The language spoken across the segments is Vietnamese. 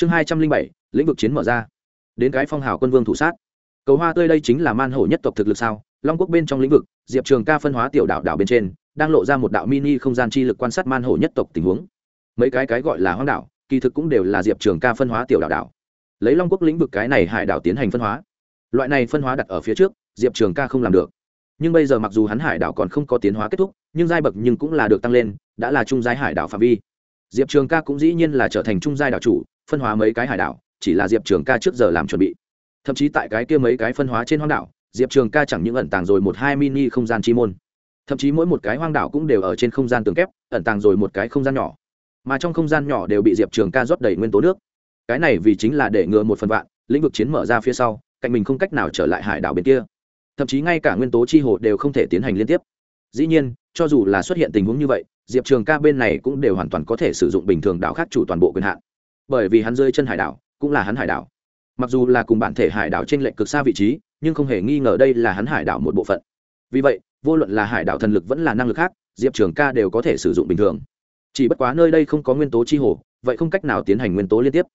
chương hai trăm linh bảy, lĩnh vực chiến mở ra. Đến cái phong hào quân vương thủ sát. Cầu hoa tươi đây chính là man hổ nhất tộc thực lực sao? Long quốc bên trong lĩnh vực, diệp trường ca phân hóa tiểu đảo đảo bên trên, đang lộ ra một đạo mini không gian chi lực quan sát man hổ nhất tộc tình huống. Mấy cái cái gọi là hoang đảo, kỳ thực cũng đều là diệp trường ca phân hóa tiểu đảo đảo. Lấy long quốc lĩnh vực cái này hải đảo tiến hành phân hóa. Loại này phân hóa đặt ở phía trước, diệp trường ca không làm được. Nhưng bây giờ mặc dù hắn hải đảo còn không có tiến hóa kết thúc, nhưng giai bậc nhưng cũng là được tăng lên, đã là trung giai hải đảo phạm vi. Diệp trường ca cũng dĩ nhiên là trở thành trung giai đảo chủ phân hóa mấy cái hải đảo, chỉ là diệp trường ca trước giờ làm chuẩn bị. Thậm chí tại cái kia mấy cái phân hóa trên hoang đảo, diệp trường ca chẳng những ẩn tàng rồi một hai mini không gian chi môn. Thậm chí mỗi một cái hoang đảo cũng đều ở trên không gian tường kép, ẩn tàng rồi một cái không gian nhỏ. Mà trong không gian nhỏ đều bị diệp trường ca rót đầy nguyên tố nước. Cái này vì chính là để ngừa một phần vạn, lĩnh vực chiến mở ra phía sau, cạnh mình không cách nào trở lại hải đảo bên kia. Thậm chí ngay cả nguyên tố chi hồ đều không thể tiến hành liên tiếp. Dĩ nhiên, cho dù là xuất hiện tình huống như vậy, diệp trường ca bên này cũng đều hoàn toàn có thể sử dụng bình thường đảo khác chủ toàn bộ quyền hạn bởi vì hắn rơi chân hải đảo, cũng là hắn hải đảo. Mặc dù là cùng bản thể hải đảo trên lệnh cực xa vị trí, nhưng không hề nghi ngờ đây là hắn hải đảo một bộ phận. Vì vậy, vô luận là hải đảo thần lực vẫn là năng lực khác, diệp trường ca đều có thể sử dụng bình thường. Chỉ bất quá nơi đây không có nguyên tố chi hồ, vậy không cách nào tiến hành nguyên tố liên tiếp.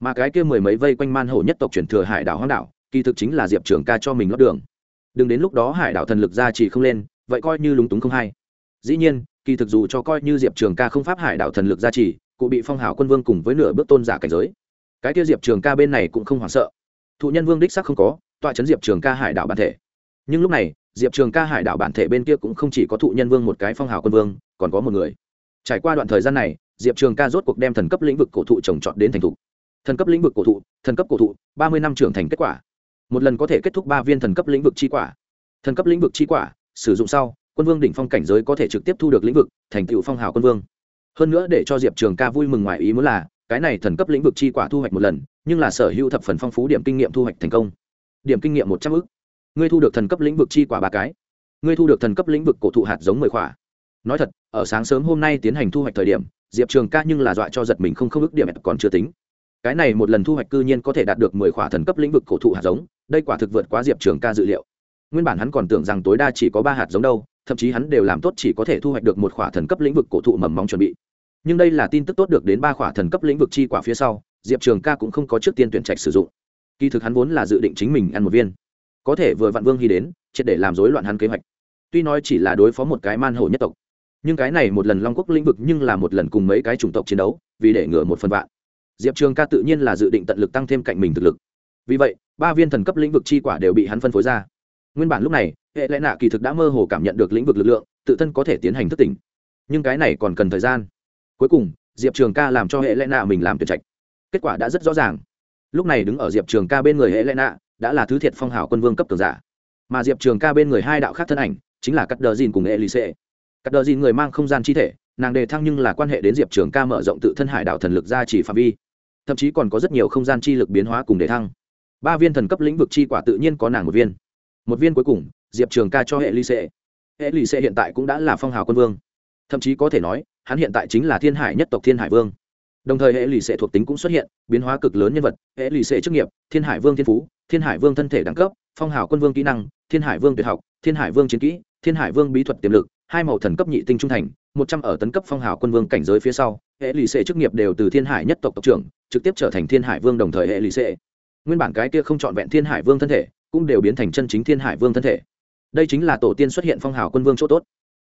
Mà cái kia mười mấy vây quanh man hồ nhất tộc chuyển thừa hải đảo hoang đảo, kỳ thực chính là diệp trường ca cho mình lót đường. Đừng đến lúc đó hải đảo thần lực ra chỉ không lên, vậy coi như lúng túng không hay. Dĩ nhiên, kỳ thực dù cho coi như diệp trường ca không pháp hải đảo thần lực gia trì cụ bị phong hào quân vương cùng với nửa bước tôn giả cảnh giới. Cái kia diệp trường ca bên này cũng không hoảng sợ. Thụ nhân vương đích sắc không có tọa chấn diệp trường ca hải đảo bản thể. Nhưng lúc này diệp trường ca hải đảo bản thể bên kia cũng không chỉ có thụ nhân vương một cái phong hào quân vương còn có một người. Trải qua đoạn thời gian này diệp trường ca rốt cuộc đem thần cấp lĩnh vực cổ thụ trồng trọt đến thành thụ, thần cấp lĩnh vực cổ thụ thần cấp cổ thụ ba mươi năm trưởng thành kết quả. Một lần có thể kết thúc ba viên thần cấp lĩnh vực chi quả. Thần cấp lĩnh vực chi quả sử dụng sau quân vương đỉnh phong cảnh giới có thể trực tiếp thu được lĩnh vực thành tựu phong hào quân vương hơn nữa để cho diệp trường ca vui mừng ngoài ý muốn là, cái này thần cấp lĩnh vực chi quả thu hoạch một lần, nhưng là sở hữu thập phần phong phú điểm kinh nghiệm thu hoạch thành công. Điểm kinh nghiệm một trăm ư c ngươi thu được thần cấp lĩnh vực chi quả ba cái. Ngươi thu được thần cấp lĩnh vực cổ thụ hạt giống mười quả. Nói thật, ở sáng sớm hôm nay tiến hành thu hoạch thời điểm, diệp trường ca nhưng là dọa cho giật mình không không ước điểm còn chưa tính. Cái này một lần thu hoạch cư nhiên có thể đạt được mười khỏa thần cấp lĩnh vực cổ thụ hạt giống, đây quả thực vượt quá diệp trường ca dự liệu. Nguyên bản hắn còn tưởng rằng tối đa chỉ có ba hạt giống đâu, thậm chí hắn đều làm tốt chỉ có thể thu hoạch được một khỏa thần cấp lĩnh vực cổ thụ mầm móng chuẩn bị nhưng đây là tin tức tốt được đến ba khỏa thần cấp lĩnh vực chi quả phía sau, diệp trường ca cũng không có trước tiên tuyển trạch sử dụng. Kỳ thực hắn vốn là dự định chính mình ăn một viên. Có thể vừa vạn vương hy đến, triệt để làm rối loạn hắn kế hoạch. Tuy nói chỉ là đối phó một cái man hổ nhất tộc, nhưng cái này một lần long quốc lĩnh vực nhưng là một lần cùng mấy cái chủng tộc chiến đấu, vì để ngừa một phần vạn. Diệp trường ca tự nhiên là dự định tận lực tăng thêm cạnh mình thực lực. Vì vậy, ba viên thần cấp lĩnh vực chi quả đều bị hắn phân phối ra. Nguyên bản lúc này, hệ lẽ nạ kỳ thực đã mơ hồ cảm nhận được lĩnh vực lực lượng, tự thân có thể tiến hành thức tỉnh. Nhưng cái này còn cần thời gian cuối cùng, diệp trường ca làm cho hệ lẽ nạ mình làm tuyệt trạch. Kết quả đã rất rõ ràng. Lúc này đứng ở diệp trường ca bên người hệ lẽ nạ đã là thứ thiệt phong hào quân vương cấp cường giả. Mà diệp trường ca bên người hai đạo khác thân ảnh chính là cắt đờ dìn cùng elise. Cắt đờ dìn người mang không gian chi thể, nàng đề thăng nhưng là quan hệ đến diệp trường ca mở rộng tự thân hải đạo thần lực ra chỉ phạm vi. Thậm chí còn có rất nhiều không gian chi lực biến hóa cùng đề thăng. Ba viên thần cấp lĩnh vực chi quả tự nhiên có nàng một viên. Một viên cuối cùng, diệp trường ca cho hệ ly sệ hệ ly sệ hiện tại cũng đã là phong hào quân vương. Thậm chí có thể nói hắn hiện tại chính là thiên hải nhất tộc thiên hải vương đồng thời hệ lì xệ thuộc tính cũng xuất hiện biến hóa cực lớn nhân vật hệ lì xệ chức nghiệp thiên hải vương thiên phú thiên hải vương thân thể đẳng cấp phong hào quân vương kỹ năng thiên hải vương tuyệt học thiên hải vương chiến kỹ thiên hải vương bí thuật tiềm lực hai màu thần cấp nhị tinh trung thành một trăm ở tấn cấp phong hào quân vương cảnh giới phía sau hệ lì xệ chức nghiệp đều từ thiên hải nhất tộc tộc trưởng trực tiếp trở thành thiên hải vương đồng thời hệ lì xệ nguyên bản cái kia không trọn vẹn thiên hải vương thân thể cũng đều biến thành chân chính thiên hải vương thân thể đây chính là tổ tiên xuất hiện phong hào quân vương chỗ tốt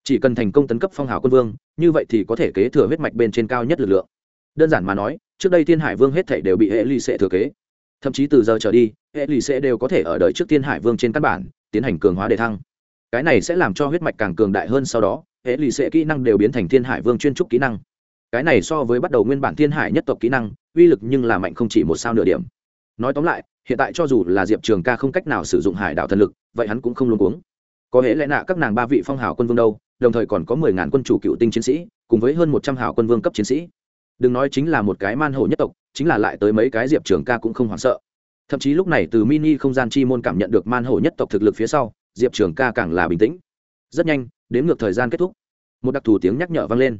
chỉ cần thành công tấn cấp phong hào quân vương, như vậy thì có thể kế thừa huyết mạch bên trên cao nhất lực lượng. Đơn giản mà nói, trước đây thiên hải vương hết thể đều bị hệ ly sẽ thừa kế. Thậm chí từ giờ trở đi, hệ ly sẽ đều có thể ở đời trước thiên hải vương trên căn bản, tiến hành cường hóa đề thăng. Cái này sẽ làm cho huyết mạch càng cường đại hơn sau đó, hệ lụy sẽ kỹ năng đều biến thành thiên hải vương chuyên trúc kỹ năng. Cái này so với bắt đầu nguyên bản thiên hải nhất tộc kỹ năng, uy lực nhưng là mạnh không chỉ một sao nửa điểm. Nói tóm lại, hiện tại cho dù là diệp trường ca không cách nào sử dụng hải đạo thần lực, vậy hắn cũng không luôn uống có hễ lẽ nạ các nàng ba vị phong hào quân vương đâu đồng thời còn có mười ngàn quân chủ cựu tinh chiến sĩ, cùng với hơn một trăm hào quân vương cấp chiến sĩ. Đừng nói chính là một cái man hổ nhất tộc, chính là lại tới mấy cái diệp trường ca cũng không hoảng sợ. Thậm chí lúc này từ mini không gian chi môn cảm nhận được man hổ nhất tộc thực lực phía sau, diệp trường ca càng là bình tĩnh. Rất nhanh, đến ngược thời gian kết thúc. Một đặc thù tiếng nhắc nhở vang lên.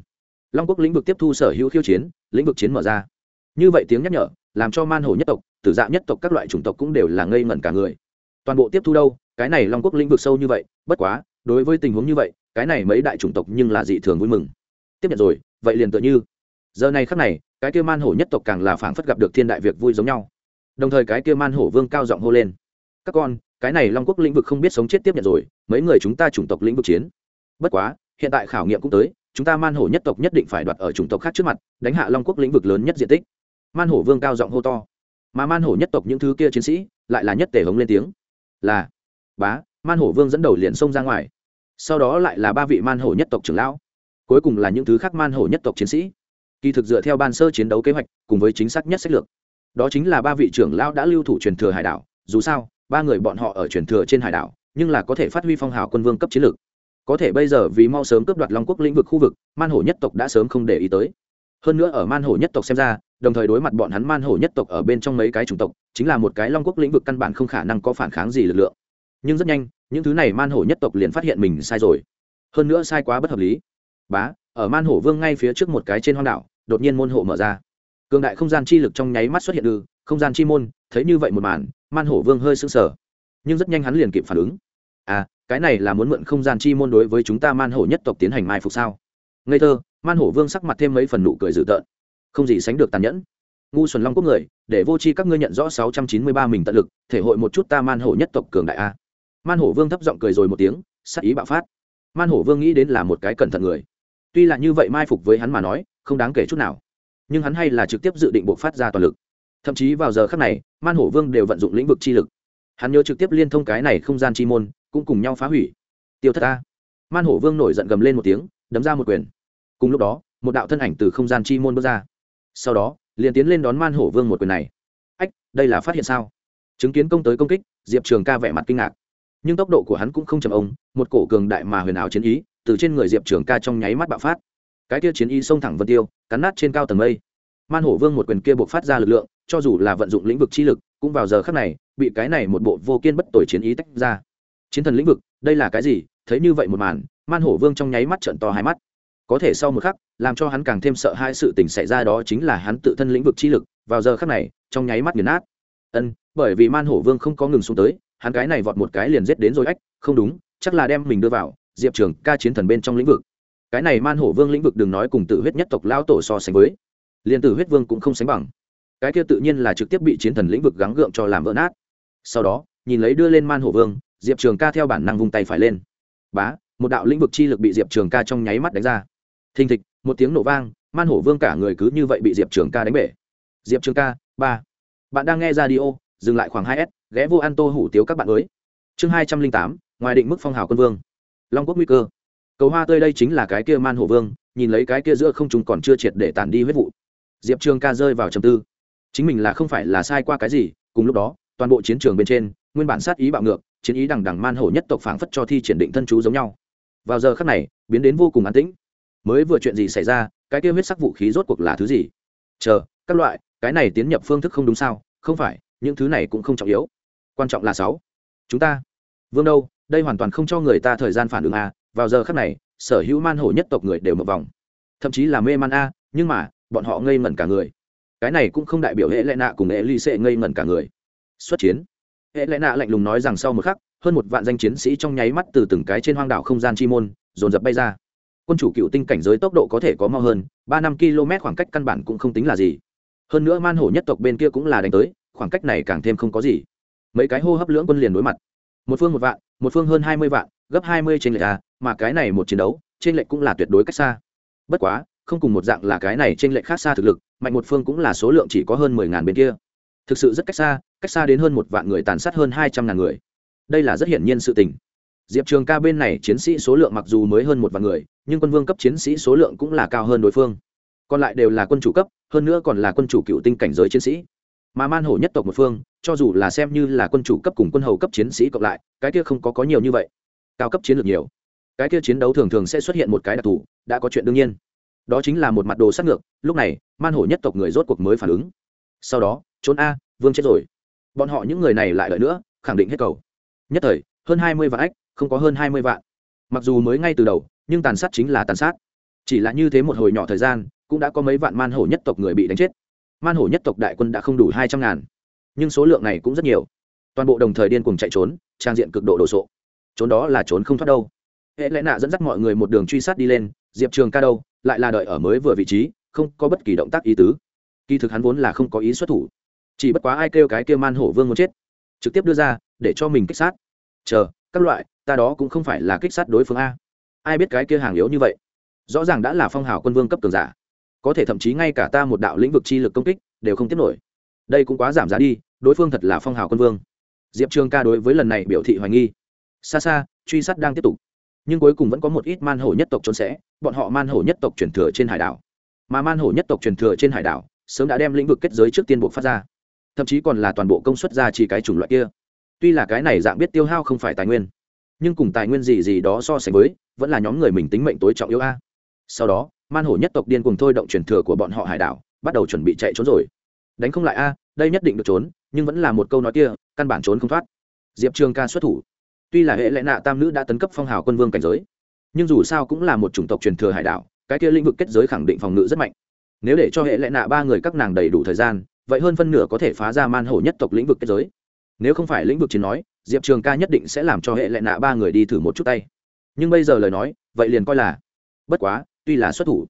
Long quốc lĩnh vực tiếp thu sở hữu khiêu chiến, lĩnh vực chiến mở ra. Như vậy tiếng nhắc nhở, làm cho man hổ nhất tộc, tử dạ nhất tộc các loại chủng tộc cũng đều là ngây ngẩn cả người. Toàn bộ tiếp thu đâu? Cái này long quốc lĩnh vực sâu như vậy, bất quá, đối với tình huống như vậy cái này mấy đại chủng tộc nhưng là dị thường vui mừng. Tiếp nhận rồi, vậy liền tựa như. Giờ này khắc này, cái kia man hổ nhất tộc càng là phảng phất gặp được thiên đại việc vui giống nhau. Đồng thời cái kia man hổ vương cao giọng hô lên. Các con, cái này long quốc lĩnh vực không biết sống chết tiếp nhận rồi, mấy người chúng ta chủng tộc lĩnh vực chiến. Bất quá, hiện tại khảo nghiệm cũng tới, chúng ta man hổ nhất tộc nhất định phải đoạt ở chủng tộc khác trước mặt, đánh hạ long quốc lĩnh vực lớn nhất diện tích. Man hổ vương cao giọng hô to. Mà man hổ nhất tộc những thứ kia chiến sĩ, lại là nhất tể hống lên tiếng. Là, bá, man hổ vương dẫn đầu liền xông ra ngoài sau đó lại là ba vị man hổ nhất tộc trưởng lão, cuối cùng là những thứ khác man hổ nhất tộc chiến sĩ. Kỳ thực dựa theo ban sơ chiến đấu kế hoạch, cùng với chính xác nhất sách lược, đó chính là ba vị trưởng lão đã lưu thủ truyền thừa hải đảo. Dù sao, ba người bọn họ ở truyền thừa trên hải đảo, nhưng là có thể phát huy phong hào quân vương cấp chiến lược. Có thể bây giờ vì mau sớm cướp đoạt long quốc lĩnh vực khu vực, man hổ nhất tộc đã sớm không để ý tới. Hơn nữa ở man hổ nhất tộc xem ra, đồng thời đối mặt bọn hắn man hổ nhất tộc ở bên trong mấy cái chủng tộc, chính là một cái long quốc lĩnh vực căn bản không khả năng có phản kháng gì lực lượng. Nhưng rất nhanh những thứ này man hổ nhất tộc liền phát hiện mình sai rồi. Hơn nữa sai quá bất hợp lý. Bá, ở man hổ vương ngay phía trước một cái trên hoang đảo, đột nhiên môn hộ mở ra. Cường đại không gian chi lực trong nháy mắt xuất hiện ư không gian chi môn, thấy như vậy một màn, man hổ vương hơi sững sờ. Nhưng rất nhanh hắn liền kịp phản ứng. À cái này là muốn mượn không gian chi môn đối với chúng ta man hổ nhất tộc tiến hành mai phục sao? Ngây thơ, man hổ vương sắc mặt thêm mấy phần nụ cười dữ tợn. Không gì sánh được tàn nhẫn. Ngu xuẩn long quốc người, để vô tri các ngươi nhận rõ sáu trăm chín mươi ba mình tận lực, thể hội một chút ta man hổ nhất tộc cường đại a man hổ vương thấp giọng cười rồi một tiếng sắc ý bạo phát. Man hổ vương nghĩ đến là một cái cẩn thận người. Tuy là như vậy mai phục với hắn mà nói, không đáng kể chút nào. Nhưng hắn hay là trực tiếp dự định buộc phát ra toàn lực. Thậm chí vào giờ khác này, man hổ vương đều vận dụng lĩnh vực chi lực. Hắn nhớ trực tiếp liên thông cái này không gian chi môn, cũng cùng nhau phá hủy. Tiêu thất ta. Man hổ vương nổi giận gầm lên một tiếng, đấm ra một quyền. Cùng lúc đó, một đạo thân ảnh từ không gian chi môn bước ra. Sau đó, liền tiến lên đón man hổ vương một quyền này. Ách, đây là phát hiện sao? Chứng kiến công tới công kích, diệp trường ca vẻ mặt kinh ngạc nhưng tốc độ của hắn cũng không chậm ông, một cổ cường đại mà huyền ảo chiến ý từ trên người diệp trường ca trong nháy mắt bạo phát. Cái kia chiến ý xông thẳng vân tiêu, cắn nát trên cao tầng mây. Man hổ vương một quyền kia buộc phát ra lực lượng, cho dù là vận dụng lĩnh vực chi lực, cũng vào giờ khắc này, bị cái này một bộ vô kiên bất tội chiến ý tách ra. Chiến thần lĩnh vực, đây là cái gì? Thấy như vậy một màn, man hổ vương trong nháy mắt trận to hai mắt. Có thể sau một khắc, làm cho hắn càng thêm sợ hai sự tình xảy ra đó chính là hắn tự thân lĩnh vực chi lực, vào giờ khắc này, trong nháy mắt nghiền nát. Ân, bởi vì man hổ vương không có ngừng xuống tới hắn cái này vọt một cái liền giết đến rồi ách, không đúng, chắc là đem mình đưa vào, diệp trường ca chiến thần bên trong lĩnh vực. Cái này man hổ vương lĩnh vực đừng nói cùng tự huyết nhất tộc lao tổ so sánh với, liền tử huyết vương cũng không sánh bằng. Cái kia tự nhiên là trực tiếp bị chiến thần lĩnh vực gắng gượng cho làm vỡ nát. Sau đó, nhìn lấy đưa lên man hổ vương, diệp trường ca theo bản năng vung tay phải lên. Bá, một đạo lĩnh vực chi lực bị diệp trường ca trong nháy mắt đánh ra. Thình thịch, một tiếng nổ vang, man hổ vương cả người cứ như vậy bị diệp trường ca đánh bể. Diệp trường ca, ba. Bạn đang nghe ra đi ô dừng lại khoảng hai s ghé vô an tô hủ tiếu các bạn mới chương hai trăm linh tám, ngoài định mức phong hào quân vương. Long quốc nguy cơ. Cầu hoa tươi đây chính là cái kia man hổ vương, nhìn lấy cái kia giữa không chúng còn chưa triệt để tản đi huyết vụ. Diệp trường ca rơi vào trầm tư. Chính mình là không phải là sai qua cái gì, cùng lúc đó, toàn bộ chiến trường bên trên, nguyên bản sát ý bạo ngược, chiến ý đằng đằng man hổ nhất tộc phảng phất cho thi triển định thân chú giống nhau. Vào giờ khắc này, biến đến vô cùng an tĩnh. Mới vừa chuyện gì xảy ra, cái kia huyết sắc vũ khí rốt cuộc là thứ gì? Chờ, các loại, cái này tiến nhập phương thức không đúng sao? Không phải, những thứ này cũng không trọng yếu quan trọng là sáu. Chúng ta. Vương đâu, đây hoàn toàn không cho người ta thời gian phản ứng a, vào giờ khắc này, sở hữu man hổ nhất tộc người đều một vòng. Thậm chí là mê man a, nhưng mà, bọn họ ngây ngẩn cả người. Cái này cũng không đại biểu hệ lệ nạ cùng hệ ly sệ ngây ngẩn cả người. Xuất chiến. Hệ lệ nạ lạnh lùng nói rằng sau một khắc, hơn một vạn danh chiến sĩ trong nháy mắt từ từng cái trên hoang đảo không gian chi môn, dồn dập bay ra. Quân chủ cựu tinh cảnh giới tốc độ có thể có mau hơn, ba năm km khoảng cách căn bản cũng không tính là gì. Hơn nữa man hổ nhất tộc bên kia cũng là đánh tới, khoảng cách này càng thêm không có gì mấy cái hô hấp lưỡng quân liền đối mặt. Một phương một vạn, một phương hơn hai mươi vạn, gấp hai mươi trên lệch à? mà cái này một chiến đấu trên lệch cũng là tuyệt đối cách xa. Bất quá, không cùng một dạng là cái này trên lệch khác xa thực lực, mạnh một phương cũng là số lượng chỉ có hơn mười ngàn bên kia. Thực sự rất cách xa cách xa đến hơn một vạn người tàn sát hơn hai trăm ngàn người. Đây là rất hiển nhiên sự tình. Diệp trường ca bên này chiến sĩ số lượng mặc dù mới hơn một vạn người, nhưng quân vương cấp chiến sĩ số lượng cũng là cao hơn đối phương. Còn lại đều là quân chủ cấp, hơn nữa còn là quân chủ cựu tinh cảnh giới chiến sĩ mà man hổ nhất tộc một phương, cho dù là xem như là quân chủ cấp cùng quân hầu cấp chiến sĩ cộng lại, cái kia không có có nhiều như vậy. Cao cấp chiến lược nhiều. Cái kia chiến đấu thường thường sẽ xuất hiện một cái đặc thù, đã có chuyện đương nhiên. Đó chính là một mặt đồ sát ngược, lúc này, man hổ nhất tộc người rốt cuộc mới phản ứng. Sau đó, trốn a, vương chết rồi. Bọn họ những người này lại lợi nữa, khẳng định hết cầu. Nhất thời, hơn hai mươi vạn ách, không có hơn hai mươi vạn. Mặc dù mới ngay từ đầu, nhưng tàn sát chính là tàn sát. Chỉ là như thế một hồi nhỏ thời gian, cũng đã có mấy vạn man hổ nhất tộc người bị đánh chết man hổ nhất tộc đại quân đã không đủ hai trăm ngàn. Nhưng số lượng này cũng rất nhiều. Toàn bộ đồng thời điên cùng chạy trốn, trang diện cực độ đồ sộ. Trốn đó là trốn không thoát đâu. Hệ lẽ nạ dẫn dắt mọi người một đường truy sát đi lên, diệp trường ca đâu, lại là đợi ở mới vừa vị trí, không có bất kỳ động tác ý tứ. Kỳ thực hắn vốn là không có ý xuất thủ. Chỉ bất quá ai kêu cái kia man hổ vương muốn chết, trực tiếp đưa ra, để cho mình kích sát. Chờ, các loại, ta đó cũng không phải là kích sát đối phương a. Ai biết cái kia hàng yếu như vậy? Rõ ràng đã là phong hào quân vương cấp cường giả có thể thậm chí ngay cả ta một đạo lĩnh vực chi lực công kích đều không tiếp nổi. Đây cũng quá giảm giá đi, đối phương thật là phong hào quân vương. Diệp trường ca đối với lần này biểu thị hoài nghi. Xa xa, truy sát đang tiếp tục. Nhưng cuối cùng vẫn có một ít man hổ nhất tộc trốn sẽ, bọn họ man hổ nhất tộc truyền thừa trên hải đảo. Mà man hổ nhất tộc truyền thừa trên hải đảo, sớm đã đem lĩnh vực kết giới trước tiên buộc phát ra. Thậm chí còn là toàn bộ công suất ra chỉ cái chủng loại kia. Tuy là cái này dạng biết tiêu hao không phải tài nguyên, nhưng cùng tài nguyên gì gì đó so sánh với, vẫn là nhóm người mình tính mệnh tối trọng yếu a. Sau đó man hổ nhất tộc điên cùng thôi động truyền thừa của bọn họ hải đảo, bắt đầu chuẩn bị chạy trốn rồi. Đánh không lại a, đây nhất định được trốn, nhưng vẫn là một câu nói kia, căn bản trốn không thoát. Diệp trường ca xuất thủ. Tuy là hệ lệ nạ tam nữ đã tấn cấp phong hào quân vương cảnh giới, nhưng dù sao cũng là một chủng tộc truyền thừa hải đảo, cái kia lĩnh vực kết giới khẳng định phòng ngự rất mạnh. Nếu để cho hệ lệ nạ ba người các nàng đầy đủ thời gian, vậy hơn phân nửa có thể phá ra man hổ nhất tộc lĩnh vực kết giới. Nếu không phải lĩnh vực chiến nói, diệp trường ca nhất định sẽ làm cho hệ lệ nạ ba người đi thử một chút tay. Nhưng bây giờ lời nói, vậy liền coi là, bất quá tuy là xuất thủ,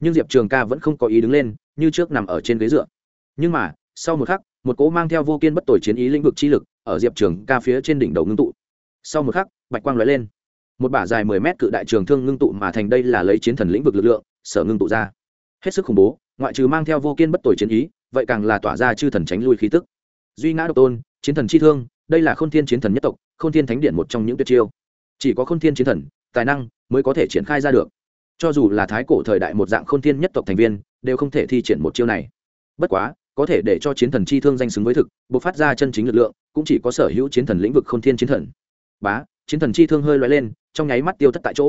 nhưng diệp trường ca vẫn không có ý đứng lên, như trước nằm ở trên ghế dựa. Nhưng mà, sau một khắc, một cỗ mang theo vô kiên bất tội chiến ý lĩnh vực chi lực ở diệp trường ca phía trên đỉnh đầu ngưng tụ. Sau một khắc, bạch quang lóe lên. Một bả dài mười mét cự đại trường thương ngưng tụ mà thành đây là lấy chiến thần lĩnh vực lực lượng, sở ngưng tụ ra. Hết sức khủng bố, ngoại trừ mang theo vô kiên bất tội chiến ý, vậy càng là tỏa ra chư thần tránh lui khí tức. Duy ngã độc tôn, chiến thần chi thương, đây là k h ô n thiên chiến thần nhất tộc k h ô n thiên thánh điện một trong những tuyệt chiêu. Chỉ có k h ô n thiên chiến thần, tài năng mới có thể triển khai ra được cho dù là thái cổ thời đại một dạng k h ô n thiên nhất tộc thành viên, đều không thể thi triển một chiêu này. Bất quá, có thể để cho chiến thần chi thương danh xứng với thực buộc phát ra chân chính lực lượng, cũng chỉ có sở hữu chiến thần lĩnh vực k h ô n thiên chiến thần. Bá, chiến thần chi thương hơi loay lên, trong nháy mắt tiêu thất tại chỗ.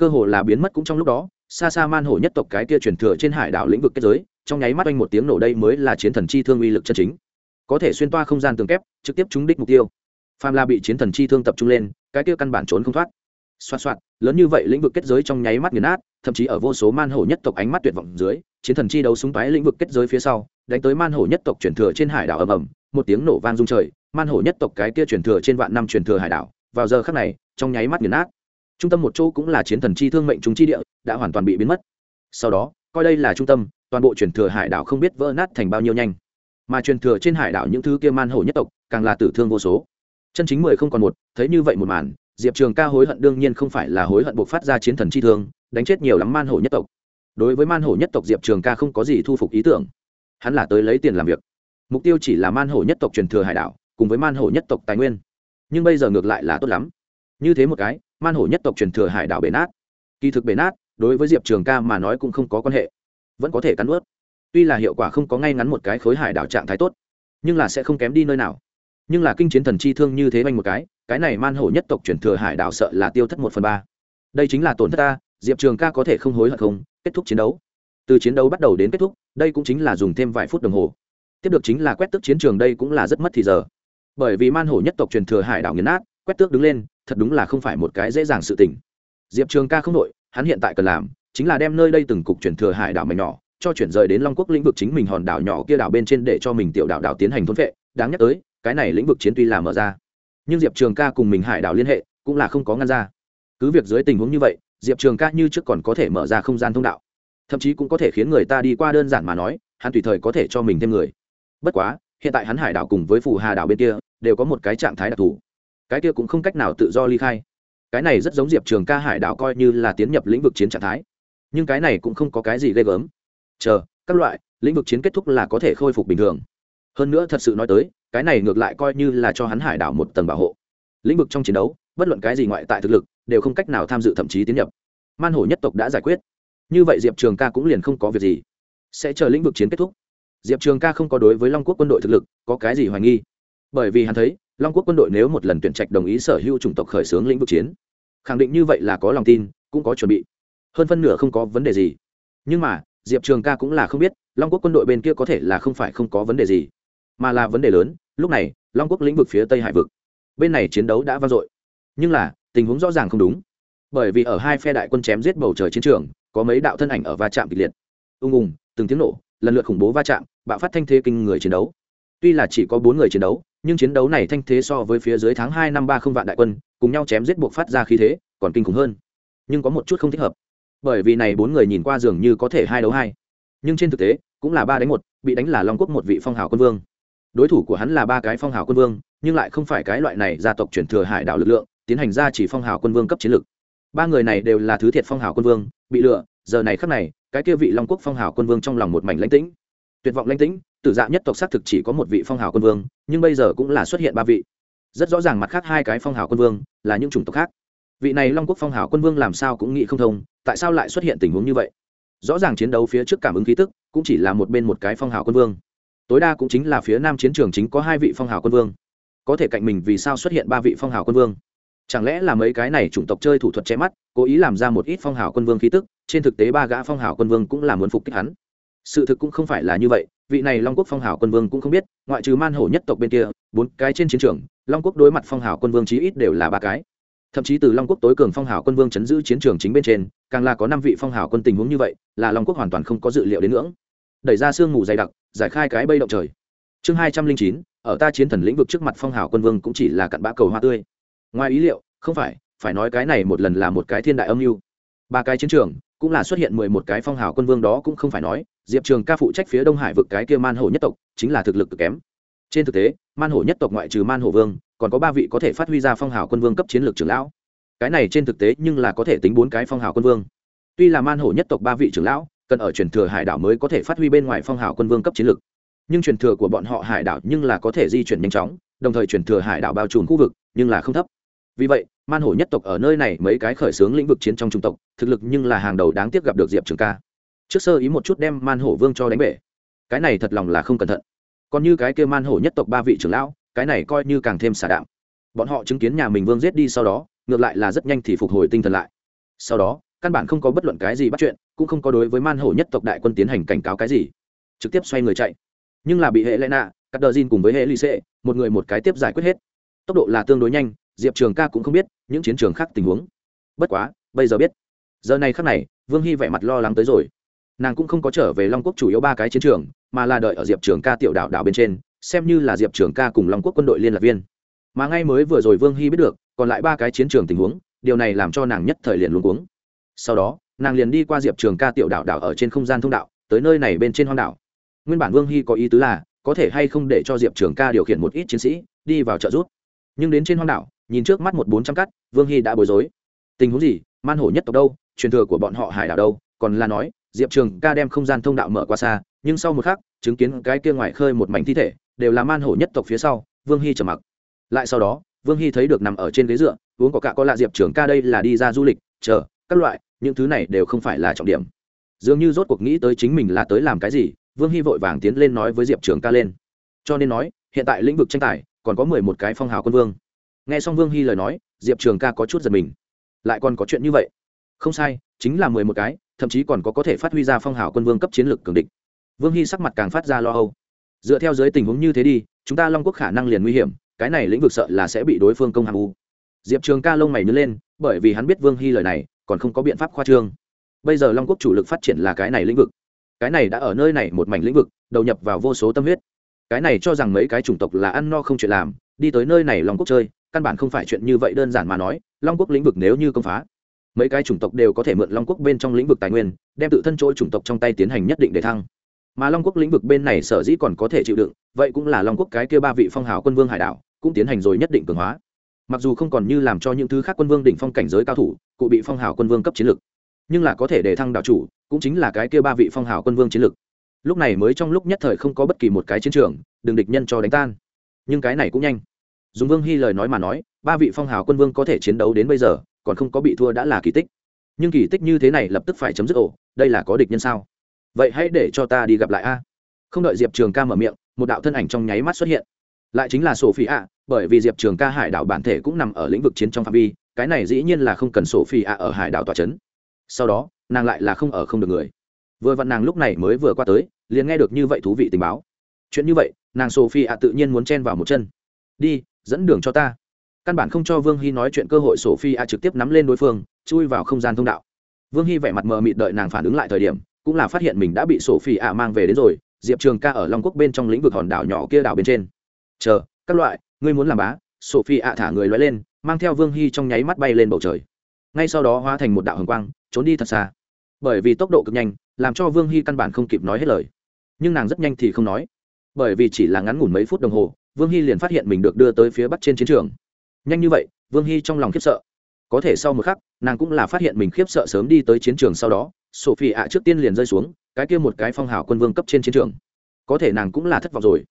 Cơ hồ là biến mất cũng trong lúc đó, xa xa man hổ nhất tộc cái kia truyền thừa trên hải đảo lĩnh vực kết giới, trong nháy mắt oanh một tiếng nổ đây mới là chiến thần chi thương uy lực chân chính. Có thể xuyên toa không gian tường kép, trực tiếp trúng đích mục tiêu. Phàm la bị chiến thần chi thương tập trung lên, cái kia căn bản trốn không thoát xoạt xoạt, lớn như vậy lĩnh vực kết giới trong nháy mắt nghiền nát, thậm chí ở vô số man hổ nhất tộc ánh mắt tuyệt vọng dưới, chiến thần chi đấu súng toái lĩnh vực kết giới phía sau, đánh tới man hổ nhất tộc truyền thừa trên hải đảo ầm ầm, một tiếng nổ vang rung trời, man hổ nhất tộc cái kia truyền thừa trên vạn năm truyền thừa hải đảo, vào giờ khắc này, trong nháy mắt nghiền nát. Trung tâm một chỗ cũng là chiến thần chi thương mệnh chúng chi địa, đã hoàn toàn bị biến mất. Sau đó, coi đây là trung tâm, toàn bộ truyền thừa hải đảo không biết vỡ nát thành bao nhiêu nhanh. Mà truyền thừa trên hải đảo những thứ kia man hổ nhất tộc, càng là tử thương vô số. Chân chính mười không còn một, thấy như vậy một màn diệp trường ca hối hận đương nhiên không phải là hối hận buộc phát ra chiến thần chi thương, đánh chết nhiều lắm man hổ nhất tộc. Đối với man hổ nhất tộc diệp trường ca không có gì thu phục ý tưởng. Hắn là tới lấy tiền làm việc. Mục tiêu chỉ là man hổ nhất tộc truyền thừa hải đảo, cùng với man hổ nhất tộc tài nguyên. Nhưng bây giờ ngược lại là tốt lắm. Như thế một cái, man hổ nhất tộc truyền thừa hải đảo bể nát. Kỳ thực bể nát, đối với diệp trường ca mà nói cũng không có quan hệ. Vẫn có thể cắn ướt. Tuy là hiệu quả không có ngay ngắn một cái khối hải đảo trạng thái tốt, nhưng là sẽ không kém đi nơi nào. Nhưng là kinh chiến thần chi thương như thế banh một cái cái này man hổ nhất tộc chuyển thừa hải đảo sợ là tiêu thất một phần ba. Đây chính là tổn thất ta, diệp trường ca có thể không hối hận không? Kết thúc chiến đấu. Từ chiến đấu bắt đầu đến kết thúc, đây cũng chính là dùng thêm vài phút đồng hồ. Tiếp được chính là quét tức chiến trường đây cũng là rất mất thì giờ. Bởi vì man hổ nhất tộc truyền thừa hải đảo nghiền nát, quét tước đứng lên, thật đúng là không phải một cái dễ dàng sự tình. Diệp trường ca không nội hắn hiện tại cần làm chính là đem nơi đây từng cục truyền thừa hải đảo mảnh nhỏ, cho chuyển rời đến long quốc lĩnh vực chính mình hòn đảo nhỏ kia đảo bên trên để cho mình tiểu đảo đảo tiến hành thôn vệ. Đáng nhắc tới, cái này lĩnh vực chiến tuy là mở ra nhưng diệp trường ca cùng mình hải đảo liên hệ cũng là không có ngăn ra. Cứ việc dưới tình huống như vậy, diệp trường ca như trước còn có thể mở ra không gian thông đạo. Thậm chí cũng có thể khiến người ta đi qua đơn giản mà nói, hắn tùy thời có thể cho mình thêm người. Bất quá, hiện tại hắn hải đảo cùng với phù hà đảo bên kia, đều có một cái trạng thái đặc thù. Cái kia cũng không cách nào tự do ly khai. Cái này rất giống diệp trường ca hải đảo coi như là tiến nhập lĩnh vực chiến trạng thái. Nhưng cái này cũng không có cái gì ghê gớm. Chờ, các loại, lĩnh vực chiến kết thúc là có thể khôi phục bình thường hơn nữa thật sự nói tới, cái này ngược lại coi như là cho hắn hải đảo một tầng bảo hộ. Lĩnh vực trong chiến đấu, bất luận cái gì ngoại tại thực lực, đều không cách nào tham dự thậm chí tiến nhập. Man hổ nhất tộc đã giải quyết. Như vậy diệp trường ca cũng liền không có việc gì. Sẽ chờ lĩnh vực chiến kết thúc. Diệp trường ca không có đối với long quốc quân đội thực lực, có cái gì hoài nghi? Bởi vì hắn thấy, long quốc quân đội nếu một lần tuyển trạch đồng ý sở hữu chủng tộc khởi xướng lĩnh vực chiến, khẳng định như vậy là có lòng tin, cũng có chuẩn bị. Hơn phân nửa không có vấn đề gì. Nhưng mà, diệp trường ca cũng là không biết, long quốc quân đội bên kia có thể là không phải không có vấn đề gì mà là vấn đề lớn, lúc này, long quốc lĩnh vực phía tây hải vực, bên này chiến đấu đã vang dội. Nhưng là, tình huống rõ ràng không đúng. Bởi vì ở hai phe đại quân chém giết bầu trời chiến trường, có mấy đạo thân ảnh ở va chạm kịch liệt. Ung ung, từng tiếng nổ, lần lượt khủng bố va chạm, bạo phát thanh thế kinh người chiến đấu. Tuy là chỉ có bốn người chiến đấu, nhưng chiến đấu này thanh thế so với phía dưới tháng hai năm ba không vạn đại quân, cùng nhau chém giết buộc phát ra khí thế, còn kinh khủng hơn. Nhưng có một chút không thích hợp. Bởi vì này bốn người nhìn qua dường như có thể hai đấu hai. Nhưng trên thực tế, cũng là ba đánh một, bị đánh là long quốc một vị phong hào quân vương đối thủ của hắn là ba cái phong hào quân vương, nhưng lại không phải cái loại này gia tộc chuyển thừa hải đảo lực lượng, tiến hành ra chỉ phong hào quân vương cấp chiến lực ba người này đều là thứ thiệt phong hào quân vương, bị lựa giờ này khắc này, cái kia vị long quốc phong hào quân vương trong lòng một mảnh lãnh tĩnh. Tuyệt vọng lãnh tĩnh, tử dạ nhất tộc xác thực chỉ có một vị phong hào quân vương, nhưng bây giờ cũng là xuất hiện ba vị. Rất rõ ràng mặt khác hai cái phong hào quân vương là những chủng tộc khác. Vị này long quốc phong hào quân vương làm sao cũng nghĩ không thông, tại sao lại xuất hiện tình huống như vậy? Rõ ràng chiến đấu phía trước cảm ứng khí tức, cũng chỉ là một bên một cái phong hào quân vương tối đa cũng chính là phía nam chiến trường chính có hai vị phong hào quân vương. Có thể cạnh mình vì sao xuất hiện ba vị phong hào quân vương? Chẳng lẽ là mấy cái này chủng tộc chơi thủ thuật che mắt, cố ý làm ra một ít phong hào quân vương khí tức, trên thực tế ba gã phong hào quân vương cũng là muốn phục kích hắn. Sự thực cũng không phải là như vậy, vị này long quốc phong hào quân vương cũng không biết, ngoại trừ man hổ nhất tộc bên kia, bốn cái trên chiến trường, long quốc đối mặt phong hào quân vương chí ít đều là ba cái. Thậm chí từ long quốc tối cường phong hào quân vương chấn giữ chiến trường chính bên trên, càng là có năm vị phong hào quân tình huống như vậy, là long quốc hoàn toàn không có dự liệu đến ngưỡng đẩy ra sương mù dày đặc, giải khai cái bây động trời. Chương hai trăm linh chín, ở ta chiến thần lĩnh vực trước mặt phong hào quân vương cũng chỉ là cặn bã cầu hoa tươi. Ngoài ý liệu, không phải phải nói cái này một lần là một cái thiên đại âm mưu. Ba cái chiến trường, cũng là xuất hiện mười một cái phong hào quân vương đó cũng không phải nói, diệp trường ca phụ trách phía đông hải vực cái kia man hổ nhất tộc, chính là thực lực cực kém. Trên thực tế, man hổ nhất tộc ngoại trừ man hổ vương, còn có ba vị có thể phát huy ra phong hào quân vương cấp chiến lược trưởng lão. Cái này trên thực tế nhưng là có thể tính bốn cái phong hào quân vương. Tuy là man hổ nhất tộc ba vị trưởng lão cần ở truyền thừa hải đảo mới có thể phát huy bên ngoài phong hào quân vương cấp chiến lược nhưng truyền thừa của bọn họ hải đảo nhưng là có thể di chuyển nhanh chóng, đồng thời truyền thừa hải đảo bao trùm khu vực, nhưng là không thấp. Vì vậy, man hổ nhất tộc ở nơi này mấy cái khởi xướng lĩnh vực chiến trong trung tộc, thực lực nhưng là hàng đầu đáng tiếc gặp được diệp trường ca. Trước sơ ý một chút đem man hổ vương cho đánh bể. Cái này thật lòng là không cẩn thận. Còn như cái kia man hổ nhất tộc ba vị trưởng lão, cái này coi như càng thêm xả đạm. Bọn họ chứng kiến nhà mình vương giết đi sau đó, ngược lại là rất nhanh thì phục hồi tinh thần lại. Sau đó, căn bản không có bất luận cái gì bắt chuyện cũng không có đối với man hổ nhất tộc đại quân tiến hành cảnh cáo cái gì. Trực tiếp xoay người chạy. Nhưng là bị hệ lệ nạ, cắt đờ cùng với hệ lì xệ, một người một cái tiếp giải quyết hết. Tốc độ là tương đối nhanh, diệp trường ca cũng không biết những chiến trường khác tình huống. Bất quá, bây giờ biết. Giờ này khác này, vương hy vẻ mặt lo lắng tới rồi. Nàng cũng không có trở về long quốc chủ yếu ba cái chiến trường, mà là đợi ở diệp trường ca tiểu đảo đảo bên trên, xem như là diệp trường ca cùng long quốc quân đội liên lạc viên. Mà ngay mới vừa rồi vương hy biết được, còn lại ba cái chiến trường tình huống, điều này làm cho nàng nhất thời liền luôn cuống. Sau đó nàng liền đi qua diệp trường ca tiểu đảo đảo ở trên không gian thông đạo, tới nơi này bên trên hoang đảo. Nguyên bản vương hy có ý tứ là, có thể hay không để cho diệp trường ca điều khiển một ít chiến sĩ, đi vào trợ giúp. Nhưng đến trên hoang đảo, nhìn trước mắt một bốn trăm cắt vương hy đã bối rối. Tình huống gì, man hổ nhất tộc đâu, truyền thừa của bọn họ hải đảo đâu? Còn là nói, diệp trường ca đem không gian thông đạo mở qua xa, nhưng sau một khắc, chứng kiến cái kia ngoài khơi một mảnh thi thể, đều là man hổ nhất tộc phía sau, vương hy trầm mặc. Lại sau đó, vương hy thấy được nằm ở trên ghế dựa, uống có cả có lạ, diệp trường ca đây là đi ra du lịch, chờ, các loại những thứ này đều không phải là trọng điểm. Dường như rốt cuộc nghĩ tới chính mình là tới làm cái gì, vương hy vội vàng tiến lên nói với diệp trường ca lên. Cho nên nói, hiện tại lĩnh vực tranh tài, còn có mười một cái phong hào quân vương. Nghe xong vương hy lời nói, diệp trường ca có chút giật mình. Lại còn có chuyện như vậy. Không sai, chính là mười một cái, thậm chí còn có có thể phát huy ra phong hào quân vương cấp chiến lược cường địch. Vương hy sắc mặt càng phát ra lo âu. Dựa theo giới tình huống như thế đi, chúng ta long quốc khả năng liền nguy hiểm, cái này lĩnh vực sợ là sẽ bị đối phương công hàm u. Diệp trường ca lông mày nhớ lên, bởi vì hắn biết vương hy lời này còn không có biện pháp khoa trương. Bây giờ long quốc chủ lực phát triển là cái này lĩnh vực. Cái này đã ở nơi này một mảnh lĩnh vực, đầu nhập vào vô số tâm huyết. Cái này cho rằng mấy cái chủng tộc là ăn no không chuyện làm, đi tới nơi này long quốc chơi, căn bản không phải chuyện như vậy đơn giản mà nói, long quốc lĩnh vực nếu như công phá, mấy cái chủng tộc đều có thể mượn long quốc bên trong lĩnh vực tài nguyên, đem tự thân chỗ chủng tộc trong tay tiến hành nhất định để thăng. Mà long quốc lĩnh vực bên này sở dĩ còn có thể chịu đựng, vậy cũng là long quốc cái kia ba vị phong hào quân vương hải đảo, cũng tiến hành rồi nhất định cường hóa mặc dù không còn như làm cho những thứ khác quân vương đỉnh phong cảnh giới cao thủ, cụ bị phong hào quân vương cấp chiến lực, nhưng là có thể để thăng đạo chủ, cũng chính là cái kia ba vị phong hào quân vương chiến lực. Lúc này mới trong lúc nhất thời không có bất kỳ một cái chiến trường, đừng địch nhân cho đánh tan. Nhưng cái này cũng nhanh. Dùng vương hy lời nói mà nói, ba vị phong hào quân vương có thể chiến đấu đến bây giờ, còn không có bị thua đã là kỳ tích. Nhưng kỳ tích như thế này lập tức phải chấm dứt ổ, đây là có địch nhân sao? Vậy hãy để cho ta đi gặp lại a. Không đợi diệp trường ca mở miệng, một đạo thân ảnh trong nháy mắt xuất hiện lại chính là sổ phi ạ, bởi vì diệp trường ca hải đảo bản thể cũng nằm ở lĩnh vực chiến trong phạm vi, cái này dĩ nhiên là không cần sổ phi ạ ở hải đảo tòa c h ấ n sau đó, nàng lại là không ở không được người. Vừa vặn nàng lúc này mới vừa qua tới, liền nghe được như vậy thú vị tình báo. Chuyện như vậy, nàng sổ phi ạ tự nhiên muốn chen vào một chân. Đi, dẫn đường cho ta. Căn bản không cho vương hy nói chuyện cơ hội sổ phi ạ trực tiếp nắm lên đối phương, chui vào không gian thông đạo. Vương hy vẻ mặt mờ mịt đợi nàng phản ứng lại thời điểm, cũng là phát hiện mình đã bị sổ phi ạ mang về đến rồi, diệp trường ca ở long quốc bên trong lĩnh vực hòn đảo nhỏ kia đảo bên trên chờ, các loại, ngươi muốn làm bá, sophie ạ thả người lóe lên, mang theo vương hy trong nháy mắt bay lên bầu trời. Ngay sau đó hóa thành một đạo hồng quang, trốn đi thật xa. Bởi vì tốc độ cực nhanh, làm cho vương hy căn bản không kịp nói hết lời. Nhưng nàng rất nhanh thì không nói. Bởi vì chỉ là ngắn ngủn mấy phút đồng hồ, vương hy liền phát hiện mình được đưa tới phía bắc trên chiến trường. Nhanh như vậy, vương hy trong lòng khiếp sợ. Có thể sau một khắc, nàng cũng là phát hiện mình khiếp sợ sớm đi tới chiến trường sau đó, sophie ạ trước tiên liền rơi xuống, cái kia một cái phong hào quân vương cấp trên chiến trường. Có thể nàng cũng là thất vọng rồi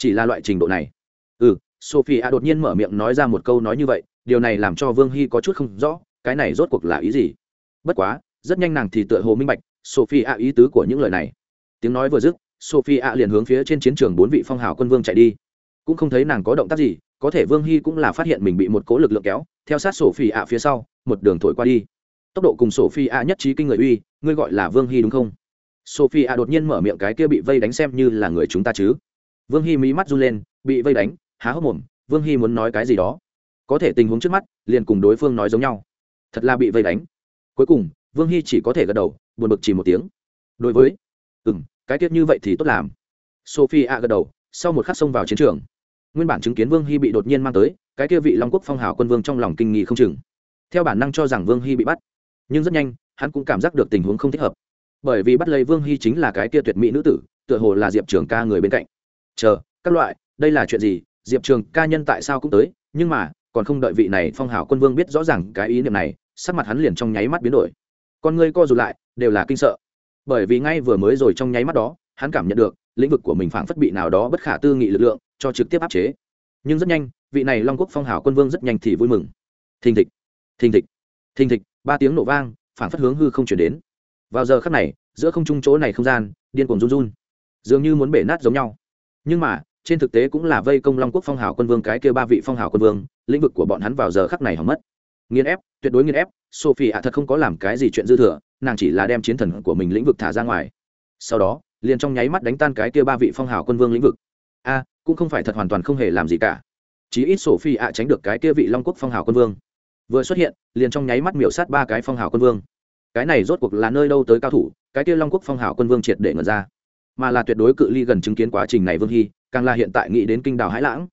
chỉ là loại trình độ này. Ừ sophie a đột nhiên mở miệng nói ra một câu nói như vậy, điều này làm cho vương hy có chút không rõ, cái này rốt cuộc là ý gì? Bất quá, rất nhanh nàng thì tựa hồ minh bạch sophie a ý tứ của những lời này. Tiếng nói vừa dứt sophie a liền hướng phía trên chiến trường bốn vị phong hào quân vương chạy đi. Cũng không thấy nàng có động tác gì, có thể vương hy cũng là phát hiện mình bị một cố lực lượng kéo, theo sát sophie a phía sau, một đường thổi qua đi. Tốc độ cùng sophie a nhất trí kinh người uy, ngươi gọi là vương hy đúng không? Sophie a đột nhiên mở miệng cái kia bị vây đánh xem như là người chúng ta chứ vương hy mí mắt run lên, bị vây đánh, há hốc mồm, vương hy muốn nói cái gì đó. Có thể tình huống trước mắt, liền cùng đối phương nói giống nhau. Thật là bị vây đánh. Cuối cùng, vương hy chỉ có thể gật đầu, buồn bực chỉ một tiếng. Đối với ừ m cái tiết như vậy thì tốt làm. Sophie a gật đầu, sau một khắc xông vào chiến trường. Nguyên bản chứng kiến vương hy bị đột nhiên mang tới, cái kia vị long quốc phong hào quân vương trong lòng kinh nghi không chừng. Theo bản năng cho rằng vương hy bị bắt. Nhưng rất nhanh, hắn cũng cảm giác được tình huống không thích hợp. Bởi vì bắt lấy vương hy chính là cái kia tuyệt mỹ nữ tử, tựa hồ là diệp trường ca người bên cạnh chờ, các loại, đây là chuyện gì? Diệp trường ca nhân tại sao cũng tới? Nhưng mà, còn không đợi vị này phong hào quân vương biết rõ ràng cái ý niệm này, sắc mặt hắn liền trong nháy mắt biến đổi. Con ngươi co rụt lại, đều là kinh sợ. Bởi vì ngay vừa mới rồi trong nháy mắt đó, hắn cảm nhận được, lĩnh vực của mình phảng phất bị nào đó bất khả tư nghị lực lượng cho trực tiếp áp chế. Nhưng rất nhanh, vị này long quốc phong hào quân vương rất nhanh thì vui mừng. Thình thịch thình thịch thình thịch, ba tiếng nổ vang, phảng phất hướng hư không chuyển đến. Vào giờ khắc này, giữa không trung chỗ này không gian, điên cuồng run run. Dường như muốn bể nát giống nhau nhưng mà, trên thực tế cũng là vây công long quốc phong hào quân vương cái kia ba vị phong hào quân vương, lĩnh vực của bọn hắn vào giờ khắc này hỏng mất. Nghiên ép, tuyệt đối nghiên ép sophie ạ thật không có làm cái gì chuyện dư thừa, nàng chỉ là đem chiến thần của mình lĩnh vực thả ra ngoài. Sau đó, liền trong nháy mắt đánh tan cái kia ba vị phong hào quân vương lĩnh vực. A, cũng không phải thật hoàn toàn không hề làm gì cả. Chí ít sophie ạ tránh được cái kia vị long quốc phong hào quân vương. Vừa xuất hiện, liền trong nháy mắt miểu sát ba cái phong hào quân vương. Cái này rốt cuộc là nơi đâu tới cao thủ, cái kia long quốc phong hào quân vương triệt để ngờ ra mà là tuyệt đối cự ly gần chứng kiến quá trình này vương hy, càng là hiện tại nghĩ đến kinh đào hãi lãng.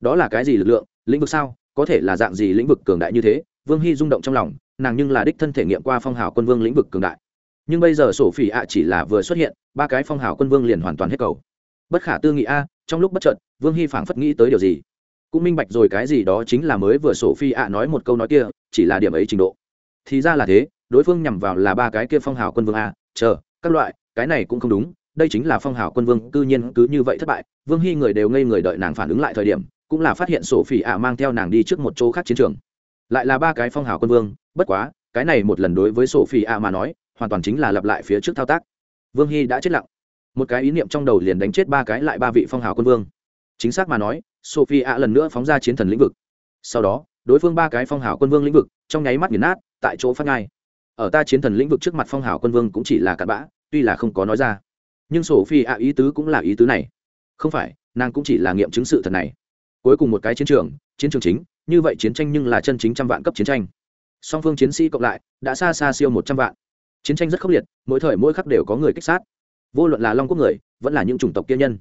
Đó là cái gì lực lượng, lĩnh vực sao? Có thể là dạng gì lĩnh vực cường đại như thế? Vương hy rung động trong lòng, nàng nhưng là đích thân thể nghiệm qua phong hào quân vương lĩnh vực cường đại. Nhưng bây giờ sổ phỉ ạ chỉ là vừa xuất hiện, ba cái phong hào quân vương liền hoàn toàn hết cầu. Bất khả tư nghị a, trong lúc bất trợn vương hy phảng phất nghĩ tới điều gì? Cũng minh bạch rồi cái gì đó chính là mới vừa sổ phi ạ nói một câu nói kia, chỉ là điểm ấy trình độ. Thì ra là thế, đối phương nhằm vào là ba cái kia phong hào quân vương a, chờ, các loại, cái này cũng không đúng đây chính là phong hào quân vương, cư nhiên cứ như vậy thất bại. Vương hy người đều ngây người đợi nàng phản ứng lại thời điểm, cũng là phát hiện sổ phỉ ạ mang theo nàng đi trước một chỗ khác chiến trường. Lại là ba cái phong hào quân vương, bất quá, cái này một lần đối với sổ phỉ ạ mà nói, hoàn toàn chính là lặp lại phía trước thao tác. Vương hy đã chết lặng. Một cái ý niệm trong đầu liền đánh chết ba cái lại ba vị phong hào quân vương. Chính xác mà nói sophie ạ lần nữa phóng ra chiến thần lĩnh vực. Sau đó, đối phương ba cái phong hào quân vương lĩnh vực, trong nháy mắt nghiền nát, tại chỗ phát ngai ở ta chiến thần lĩnh vực trước mặt phong hào quân vương cũng chỉ là cặn bã, tuy là không có nói ra nhưng sophie ạ ý tứ cũng là ý tứ này. Không phải, nàng cũng chỉ là nghiệm chứng sự thật này. Cuối cùng một cái chiến trường chiến trường chính, như vậy chiến tranh nhưng là chân chính trăm vạn cấp chiến tranh. Song phương chiến sĩ cộng lại, đã xa xa siêu một trăm vạn. Chiến tranh rất khốc liệt, mỗi thời mỗi khắc đều có người kích sát. Vô luận là long quốc người, vẫn là những chủng tộc kia nhân.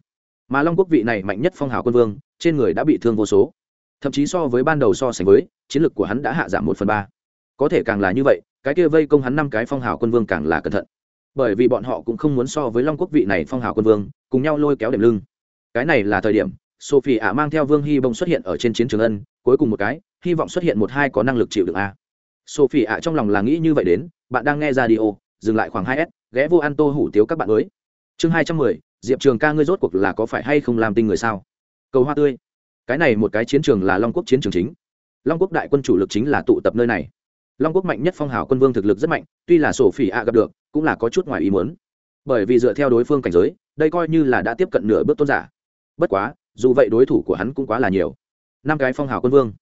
Mà long quốc vị này mạnh nhất phong hào quân vương, trên người đã bị thương vô số. Thậm chí so với ban đầu so sánh với, chiến lược của hắn đã hạ giảm một phần ba. Có thể càng là như vậy, cái kia vây công hắn năm cái phong hào quân vương càng là cẩn thận bởi vì bọn họ cũng không muốn so với long quốc vị này phong hào quân vương, cùng nhau lôi kéo đệm lưng. Cái này là thời điểm sophie ạ mang theo vương hy bông xuất hiện ở trên chiến trường ân, cuối cùng một cái, hy vọng xuất hiện một hai có năng lực chịu được a. Sophie ạ trong lòng là nghĩ như vậy đến, bạn đang nghe ra đi ô dừng lại khoảng hai s, ghé vô ăn tô hủ tiếu các bạn mới chương hai trăm mười, diệp trường ca ngươi rốt cuộc là có phải hay không làm tinh người sao? Cầu hoa tươi. Cái này một cái chiến trường là long quốc chiến trường chính. Long quốc đại quân chủ lực chính là tụ tập nơi này. Long quốc mạnh nhất phong hào quân vương thực lực rất mạnh, tuy là sổ phỉ ạ gặp được cũng là có chút ngoài ý muốn. Bởi vì dựa theo đối phương cảnh giới, đây coi như là đã tiếp cận nửa bước tôn giả. Bất quá, dù vậy đối thủ của hắn cũng quá là nhiều. Năm cái phong hào quân vương.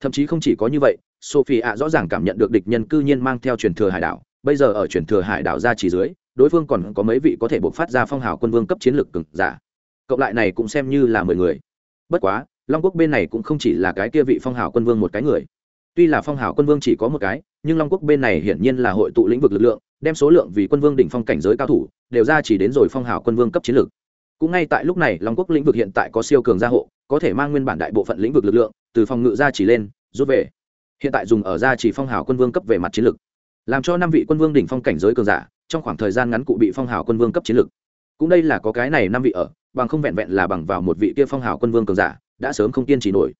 Thậm chí không chỉ có như vậy, sophie ạ rõ ràng cảm nhận được địch nhân cư nhiên mang theo truyền thừa hải đảo. Bây giờ ở truyền thừa hải đảo ra chỉ dưới, đối phương còn có mấy vị có thể buộc phát ra phong hào quân vương cấp chiến lược cực giả. Cộng lại này cũng xem như là mười người. Bất quá, long quốc bên này cũng không chỉ là cái kia vị phong hào quân vương một cái người tuy là phong hào quân vương chỉ có một cái, nhưng long quốc bên này hiển nhiên là hội tụ lĩnh vực lực lượng, đem số lượng vì quân vương đỉnh phong cảnh giới cao thủ, đều ra chỉ đến rồi phong hào quân vương cấp chiến lược. Cũng ngay tại lúc này, long quốc lĩnh vực hiện tại có siêu cường gia hộ, có thể mang nguyên bản đại bộ phận lĩnh vực lực lượng, từ phòng ngự ra chỉ lên, rút về. Hiện tại dùng ở ra chỉ phong hào quân vương cấp về mặt chiến lược, làm cho năm vị quân vương đỉnh phong cảnh giới cường giả, trong khoảng thời gian ngắn cụ bị phong hào quân vương cấp chiến lược. Cũng đây là có cái này năm vị ở, bằng không vẹn vẹn là bằng vào một vị kia phong hào quân vương cường giả, đã sớm không kiên trì nổi.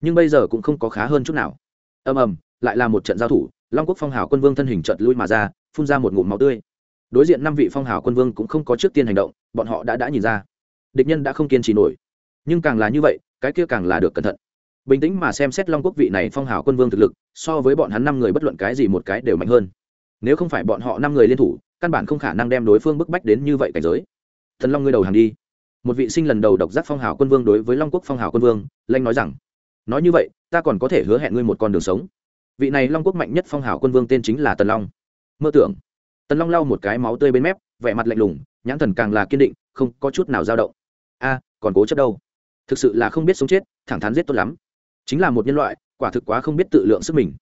Nhưng bây giờ cũng không có khá hơn chút nào ầm ầm, lại là một trận giao thủ, long quốc phong hào quân vương thân hình chợt lui mà ra, phun ra một ngụm máu tươi. Đối diện năm vị phong hào quân vương cũng không có trước tiên hành động, bọn họ đã đã nhìn ra. Địch nhân đã không kiên trì nổi. Nhưng càng là như vậy, cái kia càng là được cẩn thận. Bình tĩnh mà xem xét long quốc vị này phong hào quân vương thực lực, so với bọn hắn năm người bất luận cái gì một cái đều mạnh hơn. Nếu không phải bọn họ năm người liên thủ, căn bản không khả năng đem đối phương bức bách đến như vậy cảnh giới. Thần long ngươi đầu hàng đi. Một vị sinh lần đầu độc giác phong hào quân vương đối với long quốc phong hào quân vương, lanh nói rằng nói như vậy, ta còn có thể hứa hẹn ngươi một con đường sống. Vị này long quốc mạnh nhất phong hào quân vương tên chính là tần long. Mơ tưởng. Tần long lau một cái máu tươi bên mép, vẻ mặt lạnh lùng, nhãn thần càng là kiên định, không có chút nào dao động. A, còn cố chấp đâu? Thực sự là không biết sống chết, thẳng thắn giết tốt lắm. Chính là một nhân loại, quả thực quá không biết tự lượng sức mình.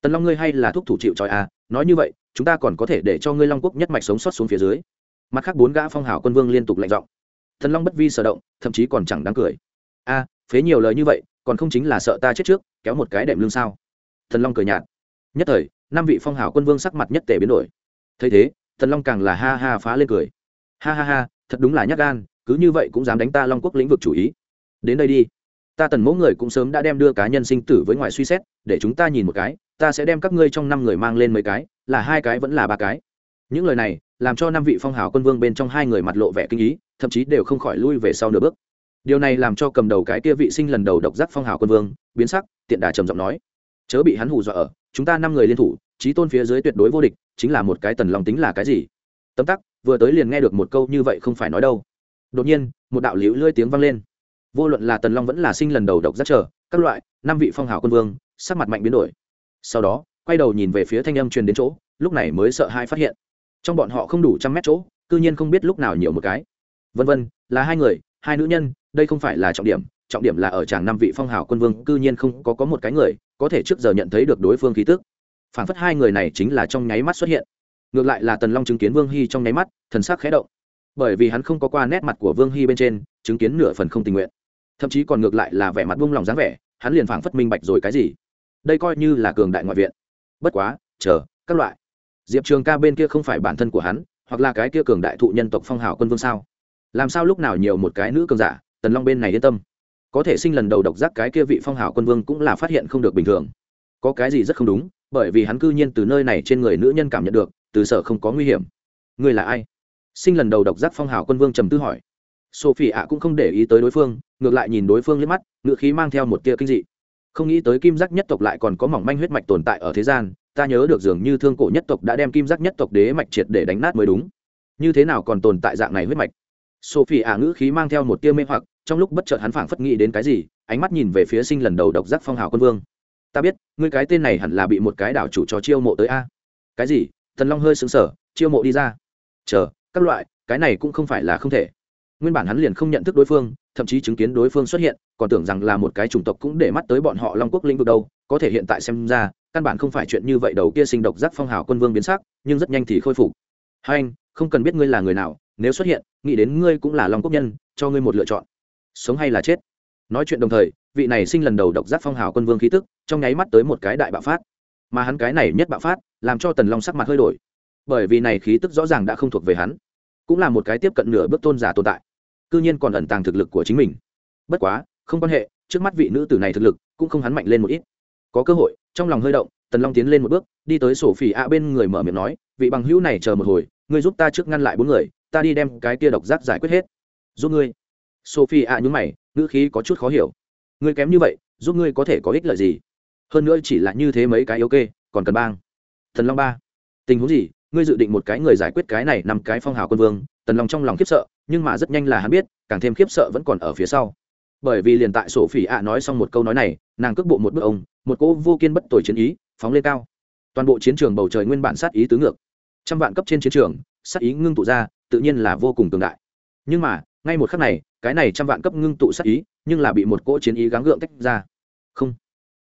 Tần long ngươi hay là thuốc thủ chịu tròi a? Nói như vậy, chúng ta còn có thể để cho ngươi long quốc nhất mạch sống sót xuống phía dưới. Mặt khác bốn gã phong hào quân vương liên tục lạnh giọng. Thần long bất vi sở động, thậm chí còn chẳng đáng cười. A, phế nhiều lời như vậy còn không chính là sợ ta chết trước, kéo một cái đệm lương sao? Thần long cười nhạt. Nhất thời, năm vị phong hào quân vương sắc mặt nhất tề biến đổi. Thấy thế, thần long càng là ha ha phá lên cười. Ha ha ha, thật đúng là nhát gan, cứ như vậy cũng dám đánh ta long quốc lĩnh vực chủ ý. Đến đây đi. Ta tần mẫu người cũng sớm đã đem đưa cá nhân sinh tử với ngoài suy xét, để chúng ta nhìn một cái, ta sẽ đem các ngươi trong năm người mang lên mấy cái, là hai cái vẫn là ba cái. Những lời này, làm cho năm vị phong hào quân vương bên trong hai người mặt lộ vẻ kinh ý, thậm chí đều không khỏi lui về sau nửa bước điều này làm cho cầm đầu cái kia vị sinh lần đầu độc giác phong hào quân vương, biến sắc, tiện đà trầm giọng nói. Chớ bị hắn hù dọa ở, chúng ta năm người liên thủ trí tôn phía dưới tuyệt đối vô địch, chính là một cái tần lòng tính là cái gì? Tấm tắc, vừa tới liền nghe được một câu như vậy không phải nói đâu. Đột nhiên, một đạo liễu lưỡi tiếng vang lên. Vô luận là tần long vẫn là sinh lần đầu độc giác trở, các loại, năm vị phong hào quân vương, sắc mặt mạnh biến đổi. Sau đó, quay đầu nhìn về phía thanh âm truyền đến chỗ, lúc này mới sợ hai phát hiện. Trong bọn họ không đủ trăm mét chỗ, cư nhiên không biết lúc nào nhiều một cái. Vân vân, là hai người, hai nữ nhân đây không phải là trọng điểm trọng điểm là ở chàng năm vị phong hào quân vương cư nhiên không có có một cái người có thể trước giờ nhận thấy được đối phương khí tức. Phản phất hai người này chính là trong nháy mắt xuất hiện. Ngược lại là tần long chứng kiến vương hy trong nháy mắt, thần sắc khẽ động. Bởi vì hắn không có qua nét mặt của vương hy bên trên, chứng kiến nửa phần không tình nguyện. Thậm chí còn ngược lại là vẻ mặt buông lòng dáng vẻ, hắn liền phảng phất minh bạch rồi cái gì. Đây coi như là cường đại ngoại viện. Bất quá, chờ, các loại. Diệp trường ca bên kia không phải bản thân của hắn, hoặc là cái kia cường đại thụ nhân tộc phong hào quân vương sao? Làm sao lúc nào nhiều một cái nữ cường giả tần long bên này yên tâm. Có thể sinh lần đầu độc giác cái kia vị phong hào quân vương cũng là phát hiện không được bình thường. Có cái gì rất không đúng, bởi vì hắn cư nhiên từ nơi này trên người nữ nhân cảm nhận được, từ sở không có nguy hiểm. Ngươi là ai? Sinh lần đầu độc giác phong hào quân vương trầm tư hỏi. Sophie ạ cũng không để ý tới đối phương, ngược lại nhìn đối phương liếc mắt, ngựa khí mang theo một tia kinh dị. Không nghĩ tới kim giác nhất tộc lại còn có mỏng manh huyết mạch tồn tại ở thế gian, ta nhớ được dường như thương cổ nhất tộc đã đem kim giác nhất tộc đế mạch triệt để đánh nát mới đúng. Như thế nào còn tồn tại dạng này huyết mạch? Sophie ả ngữ khí mang theo một tia mê hoặc, trong lúc bất chợt hắn phảng phất nghĩ đến cái gì, ánh mắt nhìn về phía sinh lần đầu độc giác phong hào quân vương. Ta biết, ngươi cái tên này hẳn là bị một cái đảo chủ cho chiêu mộ tới a. Cái gì? Thần long hơi xứng sở chiêu mộ đi ra. Chờ, các loại, cái này cũng không phải là không thể. Nguyên bản hắn liền không nhận thức đối phương, thậm chí chứng kiến đối phương xuất hiện, còn tưởng rằng là một cái chủng tộc cũng để mắt tới bọn họ long quốc lĩnh vực đâu, có thể hiện tại xem ra, căn bản không phải chuyện như vậy đầu kia sinh độc giác phong hào quân vương biến sắc, nhưng rất nhanh thì khôi phục. Hai anh không cần biết ngươi là người nào, nếu xuất hiện nghĩ đến ngươi cũng là long quốc nhân, cho ngươi một lựa chọn. Sống hay là chết? Nói chuyện đồng thời, vị này sinh lần đầu độc giác phong hào quân vương khí tức, trong nháy mắt tới một cái đại bạo phát. Mà hắn cái này nhất bạo phát, làm cho tần long sắc mặt hơi đổi. Bởi vì này khí tức rõ ràng đã không thuộc về hắn, cũng là một cái tiếp cận nửa bước tôn giả tồn tại, cư nhiên còn ẩn tàng thực lực của chính mình. Bất quá, không quan hệ, trước mắt vị nữ tử này thực lực cũng không hắn mạnh lên một ít. Có cơ hội, trong lòng hơi động, tần long tiến lên một bước, đi tới sổ phỉ a bên người mở miệng nói, vị bằng hữu này chờ một hồi, ngươi giúp ta trước ngăn lại bốn người ta đi đem cái kia độc giác giải quyết hết. Giúp ngươi. Sophie ạ nhúng mày, ngữ khí có chút khó hiểu. Ngươi kém như vậy, giúp ngươi có thể có ích lợi gì? Hơn nữa chỉ là như thế mấy cái ok còn cần bang. Thần long ba. Tình huống gì? Ngươi dự định một cái người giải quyết cái này nằm cái phong hào quân vương. Tần long trong lòng khiếp sợ, nhưng mà rất nhanh là hắn biết, càng thêm khiếp sợ vẫn còn ở phía sau. Bởi vì liền tại sổ phỉ ạ nói xong một câu nói này, nàng cước bộ một bước ông, một cỗ vô kiên bất tội chiến ý, phóng lên cao. Toàn bộ chiến trường bầu trời nguyên bản sát ý tứ ngược. Trăm vạn cấp trên chiến trường, sát ý ngưng tụ ra tự nhiên là vô cùng cường đại. Nhưng mà, ngay một khắc này, cái này trăm vạn cấp ngưng tụ sát ý, nhưng là bị một cỗ chiến ý gắng gượng tách ra. Không.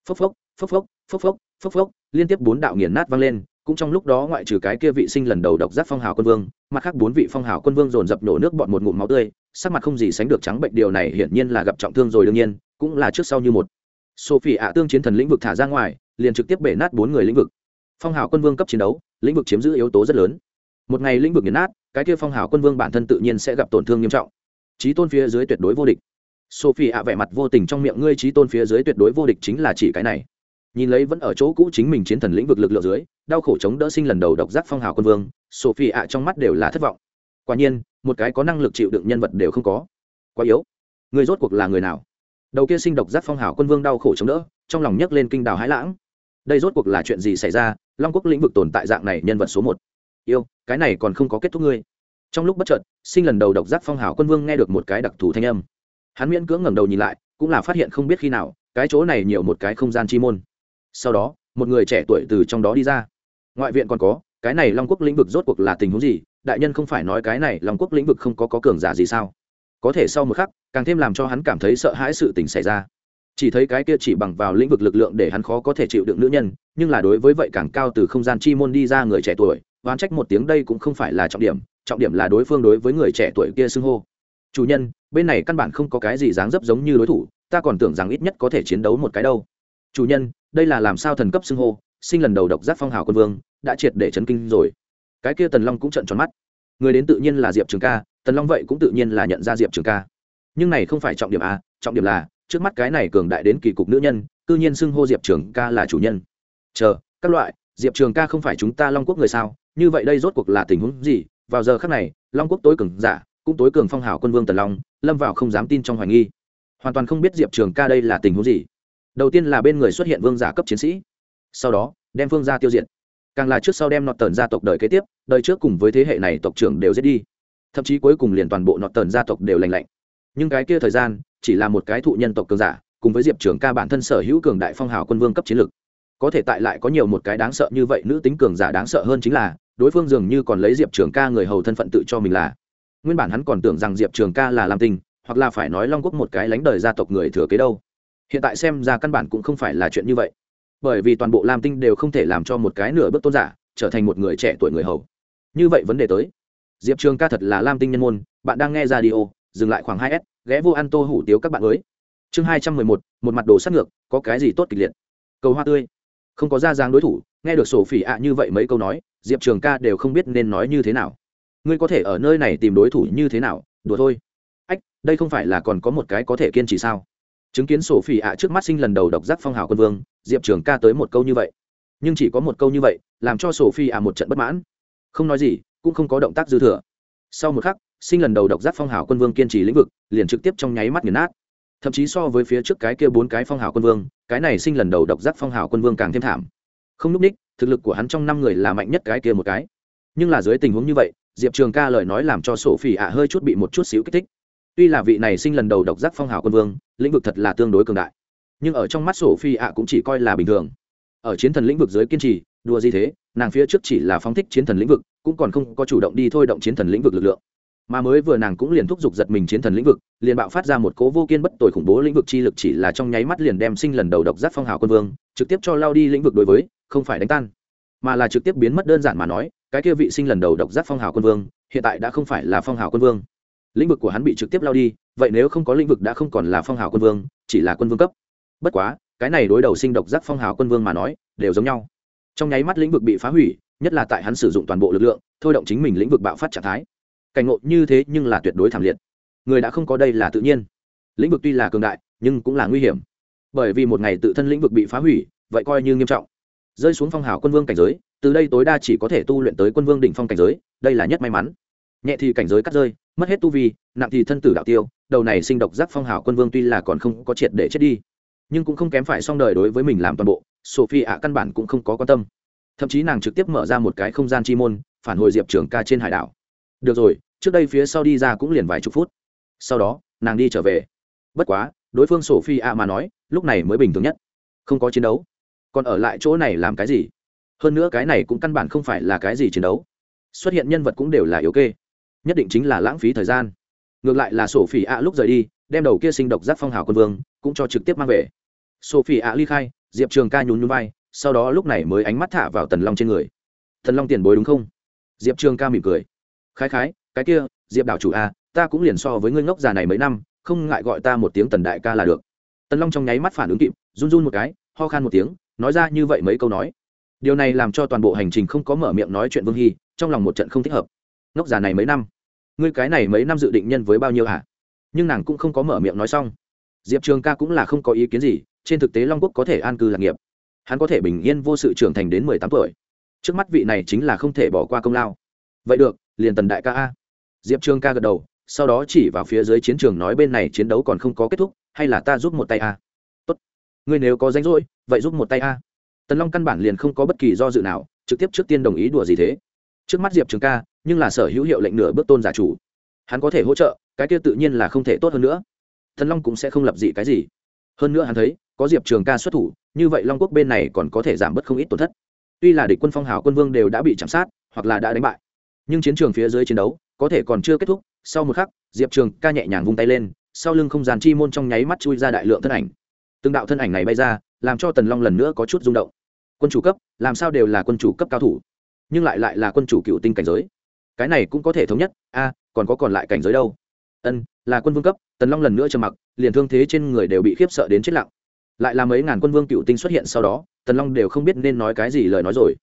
Phốc phốc phốc phốc phốc phốc phốc phốc, liên tiếp bốn đạo nghiền nát vang lên, cũng trong lúc đó ngoại trừ cái kia vị sinh lần đầu độc giác phong hào quân vương, mặt khác bốn vị phong hào quân vương dồn dập nổ nước bọn một ngụm máu tươi, sắc mặt không gì sánh được trắng bệnh, điều này hiển nhiên là gặp trọng thương rồi đương nhiên, cũng là trước sau như một. Sophie ạ tương chiến thần lĩnh vực thả ra ngoài, liền trực tiếp bể nát bốn người lĩnh vực. Phong hào quân vương cấp chiến đấu, lĩnh vực chiếm giữ yếu tố rất lớn. Một ngày lĩnh vực nghiền nát cái kia phong hào quân vương bản thân tự nhiên sẽ gặp tổn thương nghiêm trọng. Trí tôn phía dưới tuyệt đối vô địch. Sophie ạ vẻ mặt vô tình trong miệng ngươi trí tôn phía dưới tuyệt đối vô địch chính là chỉ cái này. Nhìn lấy vẫn ở chỗ cũ chính mình chiến thần lĩnh vực lực lượng dưới, đau khổ chống đỡ sinh lần đầu độc giác phong hào quân vương, sophie ạ trong mắt đều là thất vọng. Quả nhiên, một cái có năng lực chịu đựng nhân vật đều không có. Quá yếu. Người rốt cuộc là người nào? Đầu kia sinh độc giác phong hào quân vương đau khổ chống đỡ, trong lòng nhấc lên kinh đào hái lãng. Đây rốt cuộc là chuyện gì xảy ra? Long quốc lĩnh vực tồn tại dạng này nhân vật số một yêu, cái này còn không có kết thúc ngươi. Trong lúc bất chợt, sinh lần đầu độc giác phong hào quân vương nghe được một cái đặc thù thanh âm. Hắn miễn cưỡng ngẩng đầu nhìn lại, cũng là phát hiện không biết khi nào, cái chỗ này nhiều một cái không gian chi môn. Sau đó, một người trẻ tuổi từ trong đó đi ra. Ngoại viện còn có, cái này long quốc lĩnh vực rốt cuộc là tình huống gì? Đại nhân không phải nói cái này long quốc lĩnh vực không có có cường giả gì sao? Có thể sau một khắc, càng thêm làm cho hắn cảm thấy sợ hãi sự tình xảy ra. Chỉ thấy cái kia chỉ bằng vào lĩnh vực lực lượng để hắn khó có thể chịu đựng nữ nhân, nhưng là đối với vậy càng cao từ không gian chi môn đi ra người trẻ tuổi oán trách một tiếng đây cũng không phải là trọng điểm trọng điểm là đối phương đối với người trẻ tuổi kia xưng hô. Chủ nhân, bên này căn bản không có cái gì dáng dấp giống như đối thủ, ta còn tưởng rằng ít nhất có thể chiến đấu một cái đâu. Chủ nhân, đây là làm sao thần cấp xưng hô, sinh lần đầu độc giác phong hào quân vương, đã triệt để chấn kinh rồi. Cái kia tần long cũng trận tròn mắt. Người đến tự nhiên là diệp trường ca, tần long vậy cũng tự nhiên là nhận ra diệp trường ca. Nhưng này không phải trọng điểm a trọng điểm là, trước mắt cái này cường đại đến kỳ cục nữ nhân, cư nhiên xưng hô diệp trường ca là chủ nhân. Chờ, các loại diệp trường ca không phải chúng ta long quốc người sao? Như vậy đây rốt cuộc là tình huống gì? Vào giờ khác này, long quốc tối cường giả, cũng tối cường phong hào quân vương tần long, lâm vào không dám tin trong hoài nghi. Hoàn toàn không biết diệp trường ca đây là tình huống gì. Đầu tiên là bên người xuất hiện vương giả cấp chiến sĩ, sau đó đem phương gia tiêu diệt. Càng là trước sau đem nọt tần gia tộc đời kế tiếp, đời trước cùng với thế hệ này tộc trưởng đều giết đi. Thậm chí cuối cùng liền toàn bộ nọt tần gia tộc đều lành lạnh. Nhưng cái kia thời gian, chỉ là một cái thụ nhân tộc cường giả, cùng với diệp trường ca bản thân sở hữu cường đại phong hào quân vương cấp chiến lược có thể tại lại có nhiều một cái đáng sợ như vậy, nữ tính cường giả đáng sợ hơn chính là, đối phương dường như còn lấy diệp trường ca người hầu thân phận tự cho mình là. Nguyên bản hắn còn tưởng rằng diệp trường ca là lam tinh, hoặc là phải nói long quốc một cái lánh đời gia tộc người thừa kế đâu. Hiện tại xem ra căn bản cũng không phải là chuyện như vậy. Bởi vì toàn bộ lam tinh đều không thể làm cho một cái nửa bước tôn giả, trở thành một người trẻ tuổi người hầu. Như vậy vấn đề tới. Diệp trường ca thật là lam tinh nhân môn, bạn đang nghe ra đi ô dừng lại khoảng hai s, ghé vô ăn tô hủ tiếu các bạn mới chương hai trăm mười một một mặt đồ sát ngược, có cái gì tốt kịch liệt? Cầu hoa tươi không có ra dáng đối thủ, nghe được sổ phỉ ạ như vậy mấy câu nói, diệp trường ca đều không biết nên nói như thế nào. Ngươi có thể ở nơi này tìm đối thủ như thế nào? Đùa thôi. Ách, đây không phải là còn có một cái có thể kiên trì sao? Chứng kiến sổ phỉ ạ trước mắt sinh lần đầu độc giác phong hào quân vương, diệp trường ca tới một câu như vậy. Nhưng chỉ có một câu như vậy, làm cho sổ phi ạ một trận bất mãn. Không nói gì, cũng không có động tác dư thừa. Sau một khắc, sinh lần đầu độc giác phong hào quân vương kiên trì lĩnh vực, liền trực tiếp trong nháy mắt nghiền nát thậm chí so với phía trước cái kia bốn cái phong hào quân vương, cái này sinh lần đầu độc giác phong hào quân vương càng thêm thảm. Không núp ních, thực lực của hắn trong năm người là mạnh nhất cái kia một cái. Nhưng là dưới tình huống như vậy, diệp trường ca lời nói làm cho sổ phỉ ạ hơi chút bị một chút xíu kích thích. Tuy là vị này sinh lần đầu độc giác phong hào quân vương, lĩnh vực thật là tương đối cường đại. Nhưng ở trong mắt sổ phi ạ cũng chỉ coi là bình thường. Ở chiến thần lĩnh vực dưới kiên trì, đùa gì thế, nàng phía trước chỉ là phóng thích chiến thần lĩnh vực, cũng còn không có chủ động đi thôi động chiến thần lĩnh vực lực lượng mà mới vừa nàng cũng liền thúc giục giật mình chiến thần lĩnh vực, liền bạo phát ra một cố vô kiên bất tồi khủng bố lĩnh vực chi lực chỉ là trong nháy mắt liền đem sinh lần đầu độc giác phong hào quân vương, trực tiếp cho lao đi lĩnh vực đối với, không phải đánh tan, mà là trực tiếp biến mất đơn giản mà nói, cái kia vị sinh lần đầu độc giác phong hào quân vương, hiện tại đã không phải là phong hào quân vương. Lĩnh vực của hắn bị trực tiếp lao đi, vậy nếu không có lĩnh vực đã không còn là phong hào quân vương, chỉ là quân vương cấp. Bất quá, cái này đối đầu sinh độc giác phong hào quân vương mà nói, đều giống nhau. Trong nháy mắt lĩnh vực bị phá hủy, nhất là tại hắn sử dụng toàn bộ lực lượng, thôi động chính mình lĩnh vực bạo phát trạng thái cảnh ngộ như thế nhưng là tuyệt đối thảm liệt. Người đã không có đây là tự nhiên. Lĩnh vực tuy là cường đại, nhưng cũng là nguy hiểm. Bởi vì một ngày tự thân lĩnh vực bị phá hủy, vậy coi như nghiêm trọng. Rơi xuống phong hào quân vương cảnh giới, từ đây tối đa chỉ có thể tu luyện tới quân vương đỉnh phong cảnh giới, đây là nhất may mắn. Nhẹ thì cảnh giới cắt rơi, mất hết tu vi, nặng thì thân tử đạo tiêu, đầu này sinh độc giác phong hào quân vương tuy là còn không có triệt để chết đi, nhưng cũng không kém phải xong đời đối với mình làm toàn bộ, sophie ạ căn bản cũng không có quan tâm. Thậm chí nàng trực tiếp mở ra một cái không gian chi môn, phản hồi diệp trường ca trên hải đảo. Được rồi trước đây phía sau đi ra cũng liền vài chục phút. Sau đó, nàng đi trở về. Bất quá, đối phương sophie ạ mà nói, lúc này mới bình thường nhất. Không có chiến đấu. Còn ở lại chỗ này làm cái gì? Hơn nữa cái này cũng căn bản không phải là cái gì chiến đấu. Xuất hiện nhân vật cũng đều là yếu kê. Nhất định chính là lãng phí thời gian. Ngược lại là sổ phỉ ạ lúc rời đi, đem đầu kia sinh độc giác phong hào quân vương cũng cho trực tiếp mang về. Sophie ạ ly khai, diệp trường ca nhún nhún vai, sau đó lúc này mới ánh mắt thả vào tần long trên người. Thần long tiền bối đúng không? Diệp trường ca mỉm cười. Khái khái cái kia, diệp đảo chủ a, ta cũng liền so với ngươi ngốc già này mấy năm, không ngại gọi ta một tiếng tần đại ca là được. Tần long trong nháy mắt phản ứng kịp, run run một cái, ho khan một tiếng, nói ra như vậy mấy câu nói. Điều này làm cho toàn bộ hành trình không có mở miệng nói chuyện vương hy, trong lòng một trận không thích hợp. Ngốc già này mấy năm, ngươi cái này mấy năm dự định nhân với bao nhiêu hả? Nhưng nàng cũng không có mở miệng nói xong. Diệp trường ca cũng là không có ý kiến gì, trên thực tế long quốc có thể an cư lạc nghiệp. Hắn có thể bình yên vô sự trưởng thành đến mười tám tuổi. Trước mắt vị này chính là không thể bỏ qua công lao. Vậy được, liền tần đại ca a diệp trường ca gật đầu, sau đó chỉ vào phía dưới chiến trường nói bên này chiến đấu còn không có kết thúc, hay là ta giúp một tay a? Tốt. Ngươi nếu có danh rỗi, vậy giúp một tay a. Tần long căn bản liền không có bất kỳ do dự nào, trực tiếp trước tiên đồng ý đùa gì thế. Trước mắt diệp trường ca, nhưng là sở hữu hiệu lệnh nửa bước tôn giả chủ. Hắn có thể hỗ trợ, cái kia tự nhiên là không thể tốt hơn nữa. Thần long cũng sẽ không lập dị cái gì. Hơn nữa hắn thấy, có diệp trường ca xuất thủ, như vậy long quốc bên này còn có thể giảm bớt không ít tổn thất. Tuy là địch quân phong hào quân vương đều đã bị chạm sát, hoặc là đã đánh bại, nhưng chiến trường phía dưới chiến đấu có thể còn chưa kết thúc, sau một khắc, diệp trường ca nhẹ nhàng vung tay lên, sau lưng không gian chi môn trong nháy mắt chui ra đại lượng thân ảnh. Từng đạo thân ảnh này bay ra, làm cho tần long lần nữa có chút rung động. Quân chủ cấp, làm sao đều là quân chủ cấp cao thủ, nhưng lại lại là quân chủ cựu tinh cảnh giới. Cái này cũng có thể thống nhất, a, còn có còn lại cảnh giới đâu? Ân, là quân vương cấp, tần long lần nữa trầm mặc, liền thương thế trên người đều bị khiếp sợ đến chết lặng. Lại là mấy ngàn quân vương cựu tinh xuất hiện sau đó, tần long đều không biết nên nói cái gì lời nói rồi.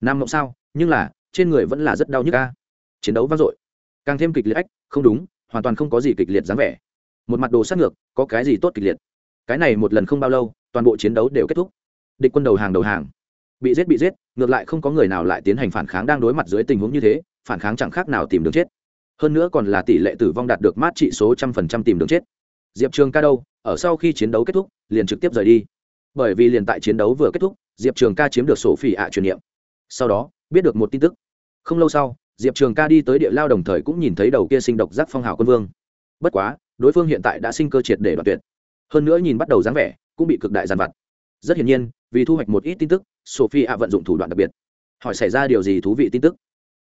Nam mộng sao? Nhưng là, trên người vẫn là rất đau nhức a. chiến đấu vang dội càng thêm kịch liệt ách, không đúng, hoàn toàn không có gì kịch liệt dáng vẻ. Một mặt đồ sát ngược, có cái gì tốt kịch liệt? Cái này một lần không bao lâu, toàn bộ chiến đấu đều kết thúc. Địch quân đầu hàng đầu hàng. Bị giết bị giết, ngược lại không có người nào lại tiến hành phản kháng đang đối mặt dưới tình huống như thế, phản kháng chẳng khác nào tìm đường chết. Hơn nữa còn là tỷ lệ tử vong đạt được mát trị số trăm phần trăm tìm đường chết. Diệp trường ca đâu, ở sau khi chiến đấu kết thúc, liền trực tiếp rời đi. Bởi vì liền tại chiến đấu vừa kết thúc, diệp trường ca chiếm được sổ phỉ ạ truyền niệm. Sau đó, biết được một tin tức. Không lâu sau diệp trường ca đi tới địa lao đồng thời cũng nhìn thấy đầu kia sinh độc giác phong hào quân vương. Bất quá, đối phương hiện tại đã sinh cơ triệt để đoạt tuyệt. Hơn nữa nhìn bắt đầu dáng vẻ, cũng bị cực đại giàn vặt. Rất hiển nhiên, vì thu hoạch một ít tin tức sophie ạ vận dụng thủ đoạn đặc biệt. Hỏi xảy ra điều gì thú vị tin tức?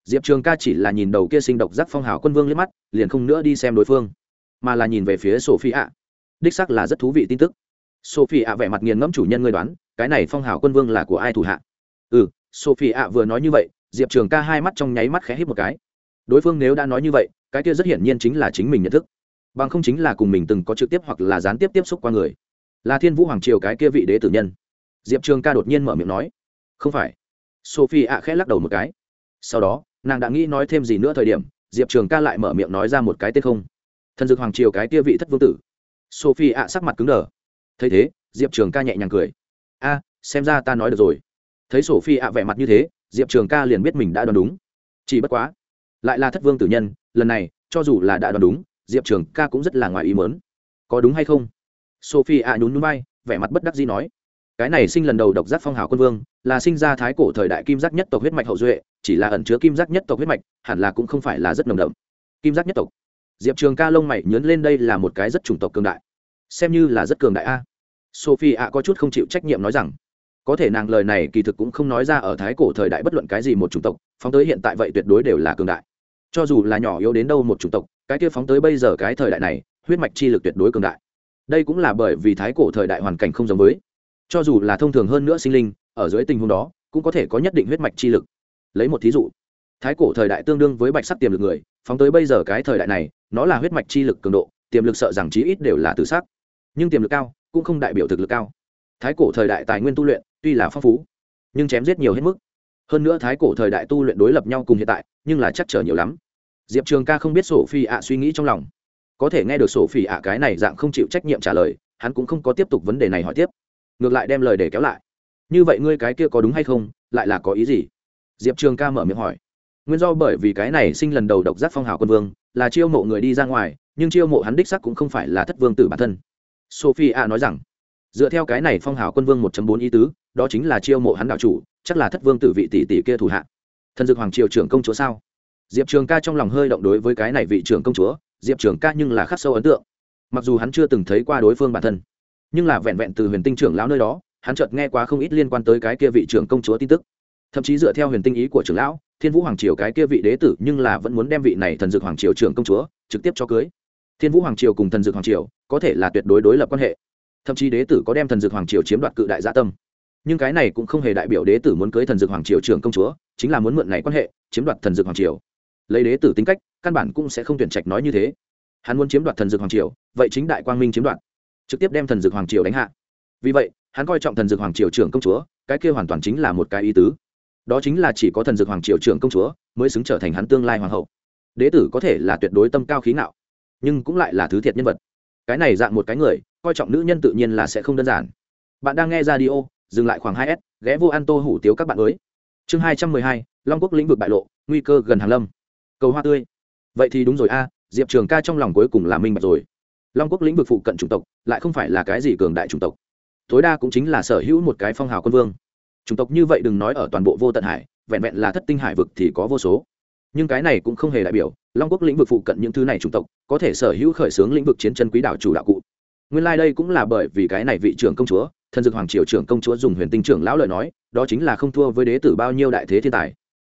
Diệp trường ca chỉ là nhìn đầu kia sinh độc giác phong hào quân vương liếc mắt, liền không nữa đi xem đối phương, mà là nhìn về phía sophie ạ đích sắc là rất thú vị tin tức. Sophie ạ vẻ mặt nghiền ngẫm chủ nhân ngươi đoán, cái này phong hào quân vương là của ai thủ hạ? Ừ sophie ạ vừa nói như vậy diệp trường ca hai mắt trong nháy mắt khẽ hít một cái. Đối phương nếu đã nói như vậy, cái kia rất hiển nhiên chính là chính mình nhận thức. Bằng không chính là cùng mình từng có trực tiếp hoặc là gián tiếp tiếp xúc qua người. Là thiên vũ hoàng triều cái kia vị đế tử nhân. Diệp trường ca đột nhiên mở miệng nói, không phải. Sophie ạ khẽ lắc đầu một cái. Sau đó, nàng đã nghĩ nói thêm gì nữa thời điểm, diệp trường ca lại mở miệng nói ra một cái tên không. Thần dược hoàng triều cái kia vị thất vương tử. Sophie ạ sắc mặt cứng đờ. Thấy thế, diệp trường ca nhẹ nhàng cười. A, xem ra ta nói được rồi. Thấy sophie ạ vẻ mặt như thế diệp trường ca liền biết mình đã đoán đúng. Chỉ bất quá, lại là thất vương tử nhân, lần này, cho dù là đã đoán đúng, diệp trường ca cũng rất là ngoài ý mớn có đúng hay không? Sophie ạ nhún núi bay vẻ mặt bất đắc dĩ nói. Cái này sinh lần đầu độc giác phong hào quân vương, là sinh ra thái cổ thời đại kim giác nhất tộc huyết mạch hậu duệ, chỉ là ẩn chứa kim giác nhất tộc huyết mạch, hẳn là cũng không phải là rất nồng đậm. Kim giác nhất tộc. Diệp trường ca lông mày nhớn lên đây là một cái rất chủng tộc cường đại. Xem như là rất cường đại a. Sophie ạ có chút không chịu trách nhiệm nói rằng có thể nàng lời này kỳ thực cũng không nói ra ở thái cổ thời đại bất luận cái gì một chủng tộc, phóng tới hiện tại vậy tuyệt đối đều là cường đại. Cho dù là nhỏ yếu đến đâu một chủng tộc, cái kia phóng tới bây giờ cái thời đại này, huyết mạch chi lực tuyệt đối cường đại. Đây cũng là bởi vì thái cổ thời đại hoàn cảnh không giống với. Cho dù là thông thường hơn nữa sinh linh, ở dưới tình huống đó, cũng có thể có nhất định huyết mạch chi lực. Lấy một thí dụ, thái cổ thời đại tương đương với bạch sắc tiềm lực người, phóng tới bây giờ cái thời đại này, nó là huyết mạch chi lực cường độ, tiềm lực sợ rằng chí ít đều là tự sắc nhưng tiềm lực cao, cũng không đại biểu thực lực cao. Thái cổ thời đại tài nguyên tu luyện tuy là phong phú, nhưng chém giết nhiều hết mức. Hơn nữa thái cổ thời đại tu luyện đối lập nhau cùng hiện tại, nhưng là chắc trở nhiều lắm. Diệp trường ca không biết sổ phi ạ suy nghĩ trong lòng. Có thể nghe được sổ phi ạ cái này dạng không chịu trách nhiệm trả lời, hắn cũng không có tiếp tục vấn đề này hỏi tiếp. Ngược lại đem lời để kéo lại. Như vậy ngươi cái kia có đúng hay không? Lại là có ý gì? Diệp trường ca mở miệng hỏi. Nguyên do bởi vì cái này sinh lần đầu độc giác phong hào quân vương, là chiêu mộ người đi ra ngoài, nhưng chiêu mộ hắn đích sắc cũng không phải là thất vương tử bản thân. Sophie a nói rằng. Dựa theo cái này phong hào quân vương 1 bốn ý tứ đó chính là chiêu mộ hắn đạo chủ, chắc là thất vương tử vị tỷ tỷ kia thủ hạ. Thần dược hoàng triều trưởng công chúa sao? Diệp trường ca trong lòng hơi động đối với cái này vị trưởng công chúa, diệp trường ca nhưng là khắc sâu ấn tượng. Mặc dù hắn chưa từng thấy qua đối phương bản thân, nhưng là vẹn vẹn từ huyền tinh trưởng lão nơi đó, hắn chợt nghe quá không ít liên quan tới cái kia vị trưởng công chúa tin tức. Thậm chí dựa theo huyền tinh ý của trưởng lão, thiên vũ hoàng triều cái kia vị đế tử nhưng là vẫn muốn đem vị này thần dược hoàng triều trưởng công chúa trực tiếp cho cưới. Thiên vũ hoàng triều cùng thần dược hoàng triều có thể là tuyệt đối đối lập quan hệ. Thậm chí đế tử có đem thần dược hoàng triều chiếm đoạt cự đại gia tâm nhưng cái này cũng không hề đại biểu đế tử muốn cưới thần dược hoàng triều trưởng công chúa, chính là muốn mượn này quan hệ, chiếm đoạt thần dược hoàng triều. Lấy đế tử tính cách, căn bản cũng sẽ không tuyển trạch nói như thế. Hắn muốn chiếm đoạt thần dược hoàng triều, vậy chính đại quang minh chiếm đoạt, trực tiếp đem thần dược hoàng triều đánh hạ. Vì vậy, hắn coi trọng thần dược hoàng triều trưởng công chúa, cái kia hoàn toàn chính là một cái ý tứ. Đó chính là chỉ có thần dược hoàng triều trưởng công chúa mới xứng trở thành hắn tương lai hoàng hậu. Đế tử có thể là tuyệt đối tâm cao khí não nhưng cũng lại là thứ thiệt nhân vật. Cái này dạng một cái người, coi trọng nữ nhân tự nhiên là sẽ không đơn giản. Bạn đang nghe ra đi ô dừng lại khoảng hai s, ghé vô ăn tô hủ tiếu các bạn mới. Chương hai trăm mười hai, long quốc lĩnh vực bại lộ, nguy cơ gần hàng lâm. Cầu hoa tươi. Vậy thì đúng rồi a, diệp trường ca trong lòng cuối cùng là minh bạch rồi. Long quốc lĩnh vực phụ cận chủng tộc, lại không phải là cái gì cường đại chủng tộc. Tối đa cũng chính là sở hữu một cái phong hào quân vương. Chủng tộc như vậy đừng nói ở toàn bộ vô tận hải, vẹn vẹn là thất tinh hải vực thì có vô số. Nhưng cái này cũng không hề đại biểu, long quốc lĩnh vực phụ cận những thứ này chủng tộc, có thể sở hữu khởi xướng lĩnh vực chiến chân quý đạo chủ đạo cụ. Nguyên lai、like、đây cũng là bởi vì cái này vị trưởng công chúa thần dược hoàng triều trưởng công chúa dùng huyền tinh trưởng lão lời nói, đó chính là không thua với đế tử bao nhiêu đại thế thiên tài.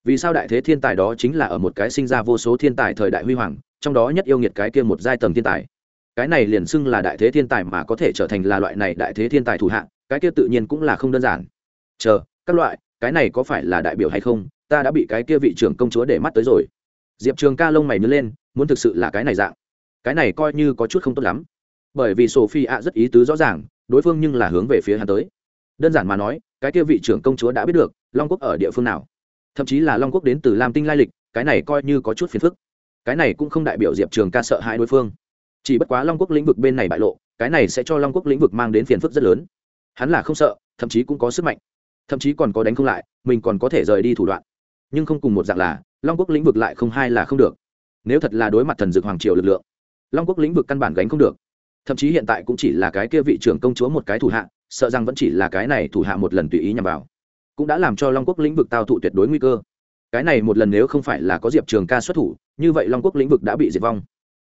Vì sao đại thế thiên tài đó chính là ở một cái sinh ra vô số thiên tài thời đại huy hoàng, trong đó nhất yêu nghiệt cái kia một giai tầng thiên tài? Cái này liền xưng là đại thế thiên tài mà có thể trở thành là loại này đại thế thiên tài thủ hạng cái kia tự nhiên cũng là không đơn giản. Chờ, các loại, cái này có phải là đại biểu hay không? Ta đã bị cái kia vị trưởng công chúa để mắt tới rồi. Diệp trường ca lông mày nhớ lên, muốn thực sự là cái này dạng. Cái này coi như có chút không tốt lắm. Bởi vì sophie ạ rất ý tứ rõ ràng đối phương nhưng là hướng về phía hắn tới. Đơn giản mà nói, cái kia vị trưởng công chúa đã biết được long quốc ở địa phương nào. Thậm chí là long quốc đến từ lam tinh lai lịch, cái này coi như có chút phiền phức. Cái này cũng không đại biểu diệp trường ca sợ hãi đối phương. Chỉ bất quá long quốc lĩnh vực bên này bại lộ, cái này sẽ cho long quốc lĩnh vực mang đến phiền phức rất lớn. Hắn là không sợ, thậm chí cũng có sức mạnh. Thậm chí còn có đánh không lại, mình còn có thể rời đi thủ đoạn. Nhưng không cùng một dạng là, long quốc lĩnh vực lại không hai là không được. Nếu thật là đối mặt thần dược hoàng triều lực lượng, long quốc lĩnh vực căn bản gánh không được thậm chí hiện tại cũng chỉ là cái kia vị trưởng công chúa một cái thủ hạ, sợ rằng vẫn chỉ là cái này thủ hạ một lần tùy ý nhằm vào. Cũng đã làm cho long quốc lĩnh vực tao thụ tuyệt đối nguy cơ. Cái này một lần nếu không phải là có diệp trường ca xuất thủ, như vậy long quốc lĩnh vực đã bị diệt vong.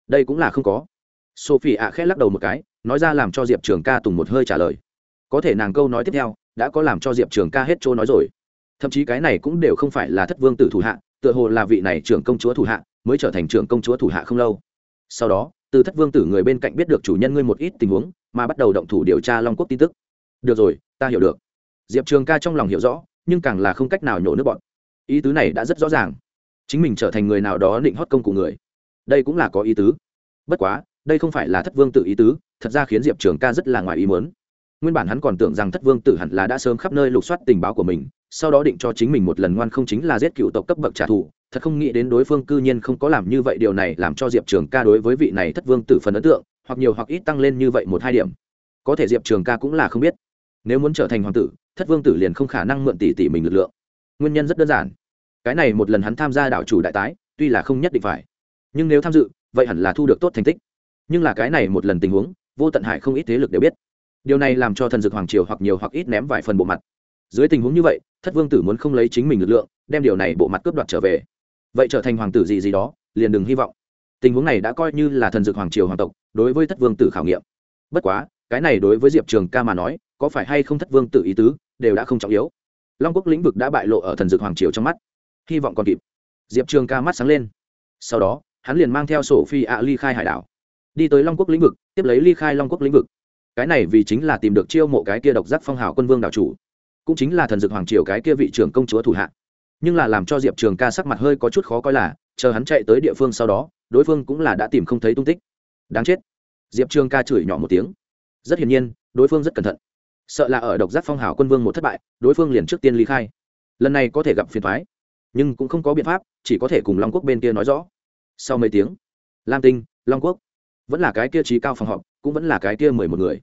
Đây cũng là không có. Sophie ạ khẽ lắc đầu một cái, nói ra làm cho diệp trường ca tùng một hơi trả lời. Có thể nàng câu nói tiếp theo, đã có làm cho diệp trường ca hết chỗ nói rồi. Thậm chí cái này cũng đều không phải là thất vương tử thủ hạ, tựa hồ là vị này trưởng công chúa thủ hạ, mới trở thành trưởng công chúa thủ hạ không lâu. Sau đó từ thất vương tử người bên cạnh biết được chủ nhân ngươi một ít tình huống, mà bắt đầu động thủ điều tra long quốc tin tức. Được rồi, ta hiểu được. Diệp trường ca trong lòng hiểu rõ, nhưng càng là không cách nào nhổ nước bọn. Ý tứ này đã rất rõ ràng. Chính mình trở thành người nào đó định hót công cụ người. Đây cũng là có ý tứ. Bất quá, đây không phải là thất vương tự ý tứ, thật ra khiến diệp trường ca rất là ngoài ý muốn nguyên bản hắn còn tưởng rằng thất vương tử hẳn là đã sớm khắp nơi lục soát tình báo của mình, sau đó định cho chính mình một lần ngoan không chính là giết cựu tộc cấp bậc trả thù. Thật không nghĩ đến đối phương cư nhiên không có làm như vậy, điều này làm cho diệp trường ca đối với vị này thất vương tử phần ấn tượng, hoặc nhiều hoặc ít tăng lên như vậy một hai điểm. Có thể diệp trường ca cũng là không biết. Nếu muốn trở thành hoàng tử, thất vương tử liền không khả năng mượn tỷ tỷ mình lực lượng. Nguyên nhân rất đơn giản. Cái này một lần hắn tham gia đảo chủ đại tái, tuy là không nhất định phải, nhưng nếu tham dự, vậy hẳn là thu được tốt thành tích. Nhưng là cái này một lần tình huống, vô tận hải không ít thế lực đều biết điều này làm cho thần dược hoàng triều hoặc nhiều hoặc ít ném vài phần bộ mặt. Dưới tình huống như vậy, thất vương tử muốn không lấy chính mình lực lượng, đem điều này bộ mặt cướp đoạt trở về. Vậy trở thành hoàng tử gì gì đó, liền đừng hy vọng. Tình huống này đã coi như là thần dược hoàng triều hoàng tộc đối với thất vương tử khảo nghiệm. Bất quá, cái này đối với diệp trường ca mà nói, có phải hay không thất vương tử ý tứ, đều đã không trọng yếu. Long quốc lĩnh vực đã bại lộ ở thần dược hoàng triều trong mắt. Hy vọng còn kịp. Diệp trường ca mắt sáng lên. Sau đó, hắn liền mang theo sổ phi ạ ly khai hải đảo. Đi tới long quốc lĩnh vực, tiếp lấy ly khai long quốc lĩnh vực cái này vì chính là tìm được chiêu mộ cái kia độc giác phong hào quân vương đảo chủ, cũng chính là thần dược hoàng triều cái kia vị trưởng công chúa thủ hạ. Nhưng là làm cho diệp trường ca sắc mặt hơi có chút khó coi là, chờ hắn chạy tới địa phương sau đó, đối phương cũng là đã tìm không thấy tung tích. Đáng chết. Diệp trường ca chửi nhỏ một tiếng. Rất hiển nhiên, đối phương rất cẩn thận. Sợ là ở độc giác phong hào quân vương một thất bại, đối phương liền trước tiên ly khai. Lần này có thể gặp phiền thoái nhưng cũng không có biện pháp, chỉ có thể cùng long quốc bên kia nói rõ. Sau mấy tiếng, lam tinh, long quốc, vẫn là cái kia trí cao phòng họp cũng vẫn là cái kia mười một người.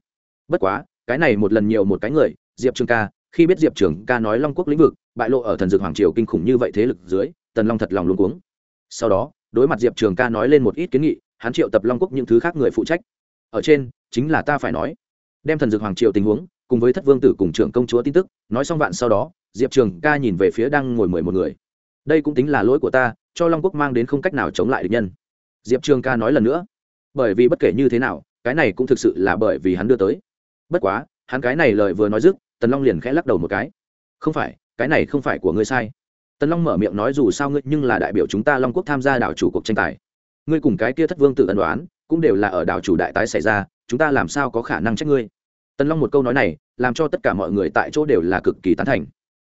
Bất quá, cái này một lần nhiều một cái người, diệp trường ca, khi biết diệp trường ca nói long quốc lĩnh vực, bại lộ ở thần dược hoàng triều kinh khủng như vậy thế lực dưới, tần long thật lòng luôn cuống. Sau đó, đối mặt diệp trường ca nói lên một ít kiến nghị, hắn triệu tập long quốc những thứ khác người phụ trách. Ở trên, chính là ta phải nói. Đem thần dược hoàng triều tình huống, cùng với thất vương tử cùng trưởng công chúa tin tức, nói xong vạn sau đó, diệp trường ca nhìn về phía đang ngồi mười một người. Đây cũng tính là lỗi của ta, cho long quốc mang đến không cách nào chống lại được nhân. Diệp trường ca nói lần nữa. Bởi vì bất kể như thế nào cái này cũng thực sự là bởi vì hắn đưa tới. Bất quá, hắn cái này lời vừa nói dứt, tần long liền khẽ lắc đầu một cái. Không phải, cái này không phải của ngươi sai. Tần long mở miệng nói dù sao ngươi nhưng là đại biểu chúng ta long quốc tham gia đảo chủ cuộc tranh tài. Ngươi cùng cái kia thất vương tự ân đoán, cũng đều là ở đảo chủ đại tái xảy ra, chúng ta làm sao có khả năng trách ngươi? Tần long một câu nói này, làm cho tất cả mọi người tại chỗ đều là cực kỳ tán thành.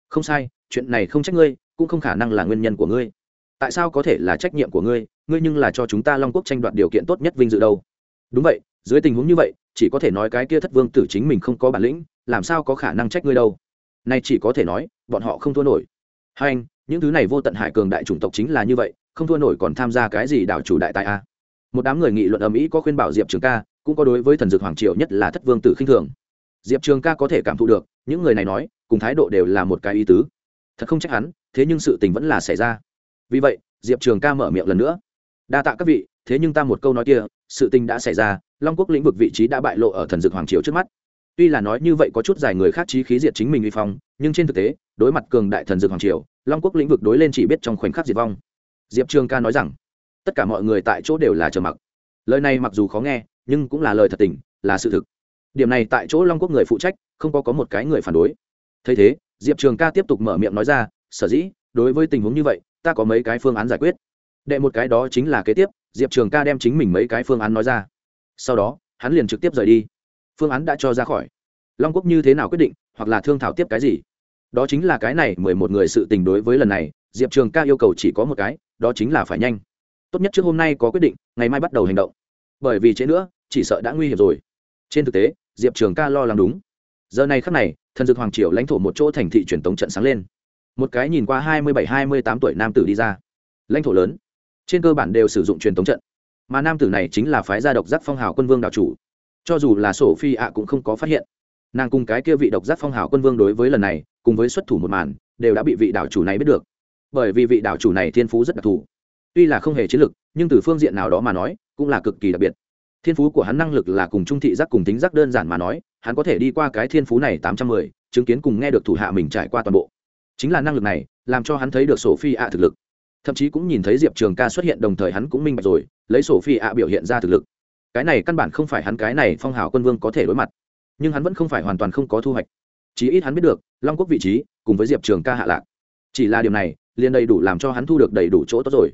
Không sai, chuyện này không trách ngươi, cũng không khả năng là nguyên nhân của ngươi. Tại sao có thể là trách nhiệm của ngươi? Ngươi nhưng là cho chúng ta long quốc tranh đoạt điều kiện tốt nhất vinh dự đâu. Đúng vậy dưới tình huống như vậy, chỉ có thể nói cái kia thất vương tử chính mình không có bản lĩnh, làm sao có khả năng trách ngươi đâu? Nay chỉ có thể nói, bọn họ không thua nổi. Hai anh, những thứ này vô tận hải cường đại chủng tộc chính là như vậy, không thua nổi còn tham gia cái gì đảo chủ đại tại a à? một đám người nghị luận ầm ĩ có khuyên bảo diệp trường ca, cũng có đối với thần dược hoàng triều nhất là thất vương tử khinh thường. Diệp trường ca có thể cảm thụ được, những người này nói, cùng thái độ đều là một cái ý tứ. Thật không trách hắn, thế nhưng sự tình vẫn là xảy ra. Vì vậy, diệp trường ca mở miệng lần nữa. Đa tạ các vị, thế nhưng ta một câu nói kia, sự tình đã xảy ra long quốc lĩnh vực vị trí đã bại lộ ở thần dược hoàng triều trước mắt. Tuy là nói như vậy có chút dài người khác trí khí diệt chính mình uy phong, nhưng trên thực tế, đối mặt cường đại thần dược hoàng triều, long quốc lĩnh vực đối lên chỉ biết trong khoảnh khắc diệt vong. Diệp trường ca nói rằng, tất cả mọi người tại chỗ đều là chờ mặc. Lời này mặc dù khó nghe, nhưng cũng là lời thật tình, là sự thực. Điểm này tại chỗ long quốc người phụ trách, không có có một cái người phản đối. Thấy thế, diệp trường ca tiếp tục mở miệng nói ra, sở dĩ, đối với tình huống như vậy, ta có mấy cái phương án giải quyết. Đệ một cái đó chính là kế tiếp, diệp trường ca đem chính mình mấy cái phương án nói ra sau đó, hắn liền trực tiếp rời đi. Phương án đã cho ra khỏi. Long quốc như thế nào quyết định, hoặc là thương thảo tiếp cái gì? Đó chính là cái này mười một người sự tình đối với lần này, diệp trường ca yêu cầu chỉ có một cái, đó chính là phải nhanh. Tốt nhất trước hôm nay có quyết định, ngày mai bắt đầu hành động. Bởi vì trễ nữa, chỉ sợ đã nguy hiểm rồi. Trên thực tế, diệp trường ca lo lắng đúng. Giờ này khắc này, thần dược hoàng triều lãnh thổ một chỗ thành thị truyền tống trận sáng lên. Một cái nhìn qua hai mươi bảy, hai mươi tám tuổi nam tử đi ra. Lãnh thổ lớn. Trên cơ bản đều sử dụng truyền tống trận mà nam tử này chính là phái gia độc giác phong hào quân vương đạo chủ. Cho dù là sổ phi ạ cũng không có phát hiện. Nàng cùng cái kia vị độc giác phong hào quân vương đối với lần này, cùng với xuất thủ một màn, đều đã bị vị đạo chủ này biết được. Bởi vì vị đạo chủ này thiên phú rất đặc thù. Tuy là không hề chiến lực, nhưng từ phương diện nào đó mà nói, cũng là cực kỳ đặc biệt. Thiên phú của hắn năng lực là cùng trung thị giác cùng tính giác đơn giản mà nói, hắn có thể đi qua cái thiên phú này tám trăm mười, chứng kiến cùng nghe được thủ hạ mình trải qua toàn bộ. Chính là năng lực này, làm cho hắn thấy được sổ phi ạ thực lực thậm chí cũng nhìn thấy diệp trường ca xuất hiện đồng thời hắn cũng minh bạch rồi, lấy sổ phi ạ biểu hiện ra thực lực. Cái này căn bản không phải hắn, cái này phong hào quân vương có thể đối mặt. Nhưng hắn vẫn không phải hoàn toàn không có thu hoạch. Chí ít hắn biết được, long quốc vị trí, cùng với diệp trường ca hạ lạc. Chỉ là điều này, liền đầy đủ làm cho hắn thu được đầy đủ chỗ tốt rồi.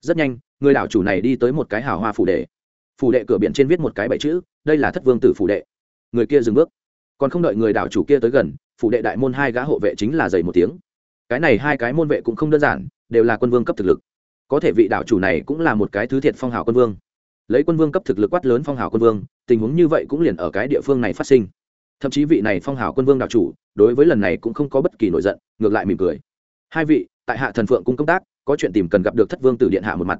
Rất nhanh, người đảo chủ này đi tới một cái hào hoa phủ đệ. Phủ đệ cửa biển trên viết một cái bảy chữ, đây là thất vương tử phủ đệ. Người kia dừng bước. Còn không đợi người đảo chủ kia tới gần, phủ đệ đại môn hai gã hộ vệ chính là dày một tiếng. Cái này hai cái môn vệ cũng không đơn giản đều là quân vương cấp thực lực. Có thể vị đảo chủ này cũng là một cái thứ thiệt phong hào quân vương. Lấy quân vương cấp thực lực quát lớn phong hào quân vương, tình huống như vậy cũng liền ở cái địa phương này phát sinh. Thậm chí vị này phong hào quân vương đảo chủ, đối với lần này cũng không có bất kỳ nổi giận, ngược lại mỉm cười. Hai vị, tại hạ thần phượng cung công tác, có chuyện tìm cần gặp được thất vương tử điện hạ một mặt.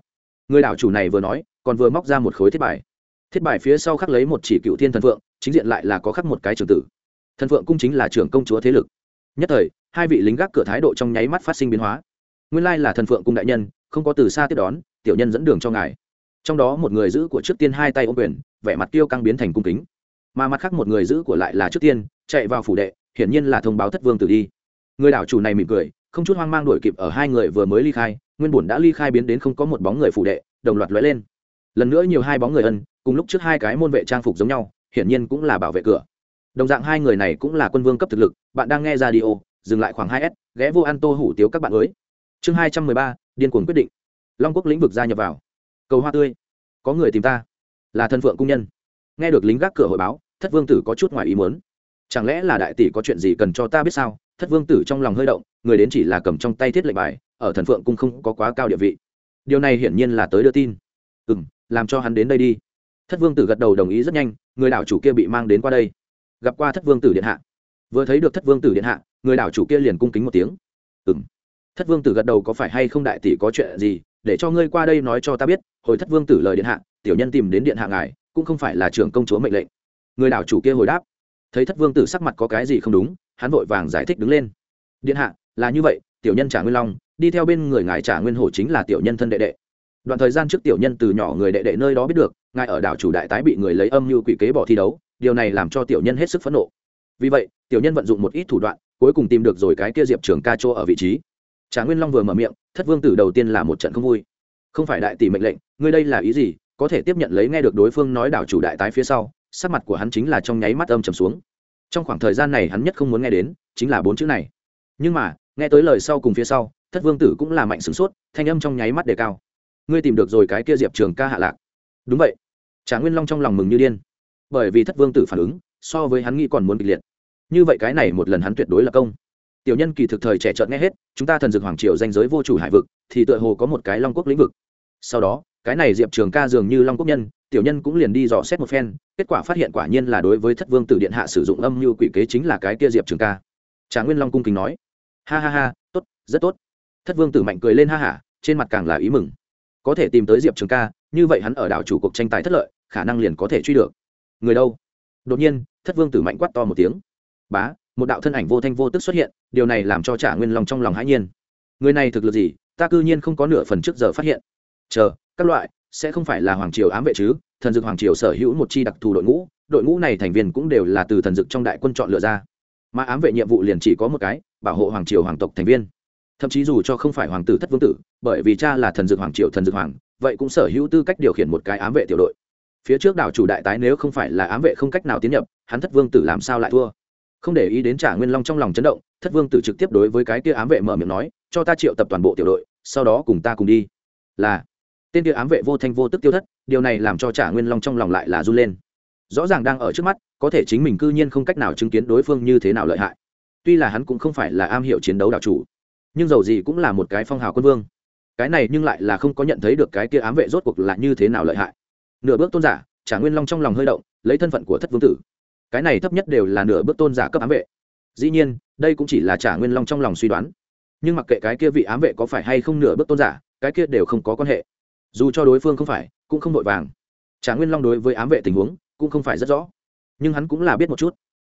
Người đảo chủ này vừa nói, còn vừa móc ra một khối thiết bài. Thiết bài phía sau khắc lấy một chỉ cựu thiên thần phượng, chính diện lại là có khắc một cái trường tử. Thần phượng cung chính là trưởng công chúa thế lực. Nhất thời, hai vị lính gác cửa thái độ trong nháy mắt phát sinh biến hóa nguyên lai là thần phượng cung đại nhân, không có từ xa tiếp đón, tiểu nhân dẫn đường cho ngài. Trong đó một người giữ của trước tiên hai tay ô quyền, vẻ mặt tiêu căng biến thành cung kính. Mà mặt khác một người giữ của lại là trước tiên, chạy vào phủ đệ, hiển nhiên là thông báo thất vương tử đi. Người đảo chủ này mỉm cười, không chút hoang mang đuổi kịp ở hai người vừa mới ly khai, nguyên bổn đã ly khai biến đến không có một bóng người phủ đệ, đồng loạt lóe lên. Lần nữa nhiều hai bóng người ân, cùng lúc trước hai cái môn vệ trang phục giống nhau, hiển nhiên cũng là bảo vệ cửa. Đồng dạng hai người này cũng là quân vương cấp thực lực, bạn đang nghe ra đi ô dừng lại khoảng hai s, ghé vô ăn tô hủ tiếu các bạn mới chương hai trăm mười ba, điên cuồng quyết định. Long quốc lĩnh vực gia nhập vào. Cầu hoa tươi. Có người tìm ta. Là thân phượng cung nhân. Nghe được lính gác cửa hội báo, thất vương tử có chút ngoài ý muốn. Chẳng lẽ là đại tỷ có chuyện gì cần cho ta biết sao? Thất vương tử trong lòng hơi động, người đến chỉ là cầm trong tay thiết lệnh bài, ở thần phượng cung không có quá cao địa vị. Điều này hiển nhiên là tới đưa tin. Ừ m làm cho hắn đến đây đi. Thất vương tử gật đầu đồng ý rất nhanh, người đảo chủ kia bị mang đến qua đây. Gặp qua thất vương tử điện hạ. Vừa thấy được thất vương tử điện hạ, người đảo chủ kia liền cung kính một tiếng. Ừ m thất vương tử gật đầu có phải hay không đại tỷ có chuyện gì, để cho ngươi qua đây nói cho ta biết, hồi thất vương tử lời điện hạ, tiểu nhân tìm đến điện hạ ngài, cũng không phải là trưởng công chúa mệnh lệnh. Người đảo chủ kia hồi đáp. Thấy thất vương tử sắc mặt có cái gì không đúng, hắn vội vàng giải thích đứng lên. Điện hạ, là như vậy, tiểu nhân trả nguyên long, đi theo bên người ngài trả nguyên hổ chính là tiểu nhân thân đệ đệ. Đoạn thời gian trước tiểu nhân từ nhỏ người đệ đệ nơi đó biết được, ngài ở đảo chủ đại tái bị người lấy âm mưu quỷ kế bỏ thi đấu, điều này làm cho tiểu nhân hết sức phẫn nộ. Vì vậy, tiểu nhân vận dụng một ít thủ đoạn, cuối cùng tìm được rồi cái kia diệp trường ca chỗ ở vị trí trả nguyên long vừa mở miệng, thất vương tử đầu tiên là một trận không vui. Không phải đại tỷ mệnh lệnh, ngươi đây là ý gì? Có thể tiếp nhận lấy nghe được đối phương nói đảo chủ đại tái phía sau, sắc mặt của hắn chính là trong nháy mắt âm trầm xuống. Trong khoảng thời gian này hắn nhất không muốn nghe đến, chính là bốn chữ này. Nhưng mà, nghe tới lời sau cùng phía sau, thất vương tử cũng là mạnh sửng sốt, thanh âm trong nháy mắt đề cao. Ngươi tìm được rồi cái kia diệp trường ca hạ lạc. Đúng vậy. Trả nguyên long trong lòng mừng như điên. Bởi vì thất vương tử phản ứng, so với hắn nghĩ còn muốn kịch liệt. Như vậy cái này một lần hắn tuyệt đối là công tiểu nhân kỳ thực thời trẻ trợn nghe hết, chúng ta thần dược hoàng triều danh giới vô chủ hải vực, thì tựa hồ có một cái long quốc lĩnh vực. Sau đó, cái này diệp trường ca dường như long quốc nhân, tiểu nhân cũng liền đi dò xét một phen, kết quả phát hiện quả nhiên là đối với thất vương tử điện hạ sử dụng âm mưu quỷ kế chính là cái kia diệp trường ca. Trà nguyên long cung kính nói, ha ha ha, tốt, rất tốt. Thất vương tử mạnh cười lên ha hả, trên mặt càng là ý mừng. Có thể tìm tới diệp trường ca, như vậy hắn ở đảo chủ cuộc tranh tài thất lợi, khả năng liền có thể truy được. Người đâu? Đột nhiên, thất vương tử mạnh quát to một tiếng. Bá một đạo thân ảnh vô thanh vô tức xuất hiện, điều này làm cho trả nguyên long trong lòng hãi nhiên. Người này thực lực gì, ta cư nhiên không có nửa phần trước giờ phát hiện. Chờ, các loại, sẽ không phải là hoàng triều ám vệ chứ, thần dược hoàng triều sở hữu một chi đặc thù đội ngũ đội ngũ này thành viên cũng đều là từ thần dực trong đại quân chọn lựa ra. Mà ám vệ nhiệm vụ liền chỉ có một cái, bảo hộ hoàng triều hoàng tộc thành viên. Thậm chí dù cho không phải hoàng tử thất vương tử, bởi vì cha là thần dược hoàng triều thần dược hoàng, vậy cũng sở hữu tư cách điều khiển một cái ám vệ tiểu đội. Phía trước đảo chủ đại tái nếu không phải là ám vệ không cách nào tiến nhập, hắn thất vương tử làm sao lại thua? Không để ý đến trả nguyên long trong lòng chấn động, thất vương tử trực tiếp đối với cái kia ám vệ mở miệng nói, cho ta triệu tập toàn bộ tiểu đội, sau đó cùng ta cùng đi. Là, tên kia ám vệ vô thanh vô tức tiêu thất, điều này làm cho trả nguyên long trong lòng lại là run lên. Rõ ràng đang ở trước mắt, có thể chính mình cư nhiên không cách nào chứng kiến đối phương như thế nào lợi hại. Tuy là hắn cũng không phải là am hiểu chiến đấu đạo chủ, nhưng dầu gì cũng là một cái phong hào quân vương. Cái này nhưng lại là không có nhận thấy được cái kia ám vệ rốt cuộc là như thế nào lợi hại. Nửa bước tôn giả, trả nguyên long trong lòng hơi động, lấy thân phận của thất vương tử cái này thấp nhất đều là nửa bước tôn giả cấp ám vệ. Dĩ nhiên, đây cũng chỉ là trả nguyên long trong lòng suy đoán. Nhưng mặc kệ cái kia vị ám vệ có phải hay không nửa bước tôn giả, cái kia đều không có quan hệ. Dù cho đối phương không phải, cũng không vội vàng. Trả nguyên long đối với ám vệ tình huống, cũng không phải rất rõ. Nhưng hắn cũng là biết một chút.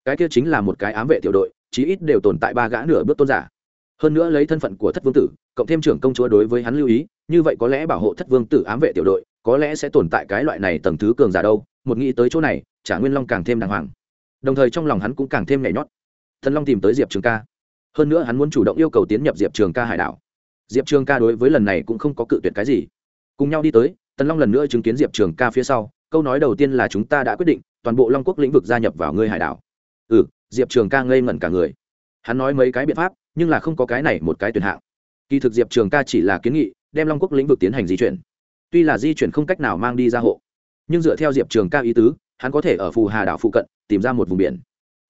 Cái kia chính là một cái ám vệ tiểu đội, chí ít đều tồn tại ba gã nửa bước tôn giả. Hơn nữa lấy thân phận của thất vương tử, cộng thêm trưởng công chúa đối với hắn lưu ý, như vậy có lẽ bảo hộ thất vương tử ám vệ tiểu đội, có lẽ sẽ tồn tại cái loại này tầng thứ cường giả đâu. Một nghĩ tới chỗ này, trả nguyên long càng thêm đàng hoàng đồng thời trong lòng hắn cũng càng thêm nhảy nhót. Thần long tìm tới diệp trường ca. Hơn nữa hắn muốn chủ động yêu cầu tiến nhập diệp trường ca hải đảo. Diệp trường ca đối với lần này cũng không có cự tuyệt cái gì. Cùng nhau đi tới tần long lần nữa chứng kiến diệp trường ca phía sau, câu nói đầu tiên là chúng ta đã quyết định, toàn bộ long quốc lĩnh vực gia nhập vào ngươi hải đảo. Ừ diệp trường ca ngây ngẩn cả người. Hắn nói mấy cái biện pháp, nhưng là không có cái này một cái tuyệt hạng. Kỳ thực diệp trường ca chỉ là kiến nghị, đem long quốc lĩnh vực tiến hành di chuyển. Tuy là di chuyển không cách nào mang đi ra hộ, nhưng dựa theo diệp trường ca ý tứ hắn có thể ở phù hà đảo phụ cận tìm ra một vùng biển.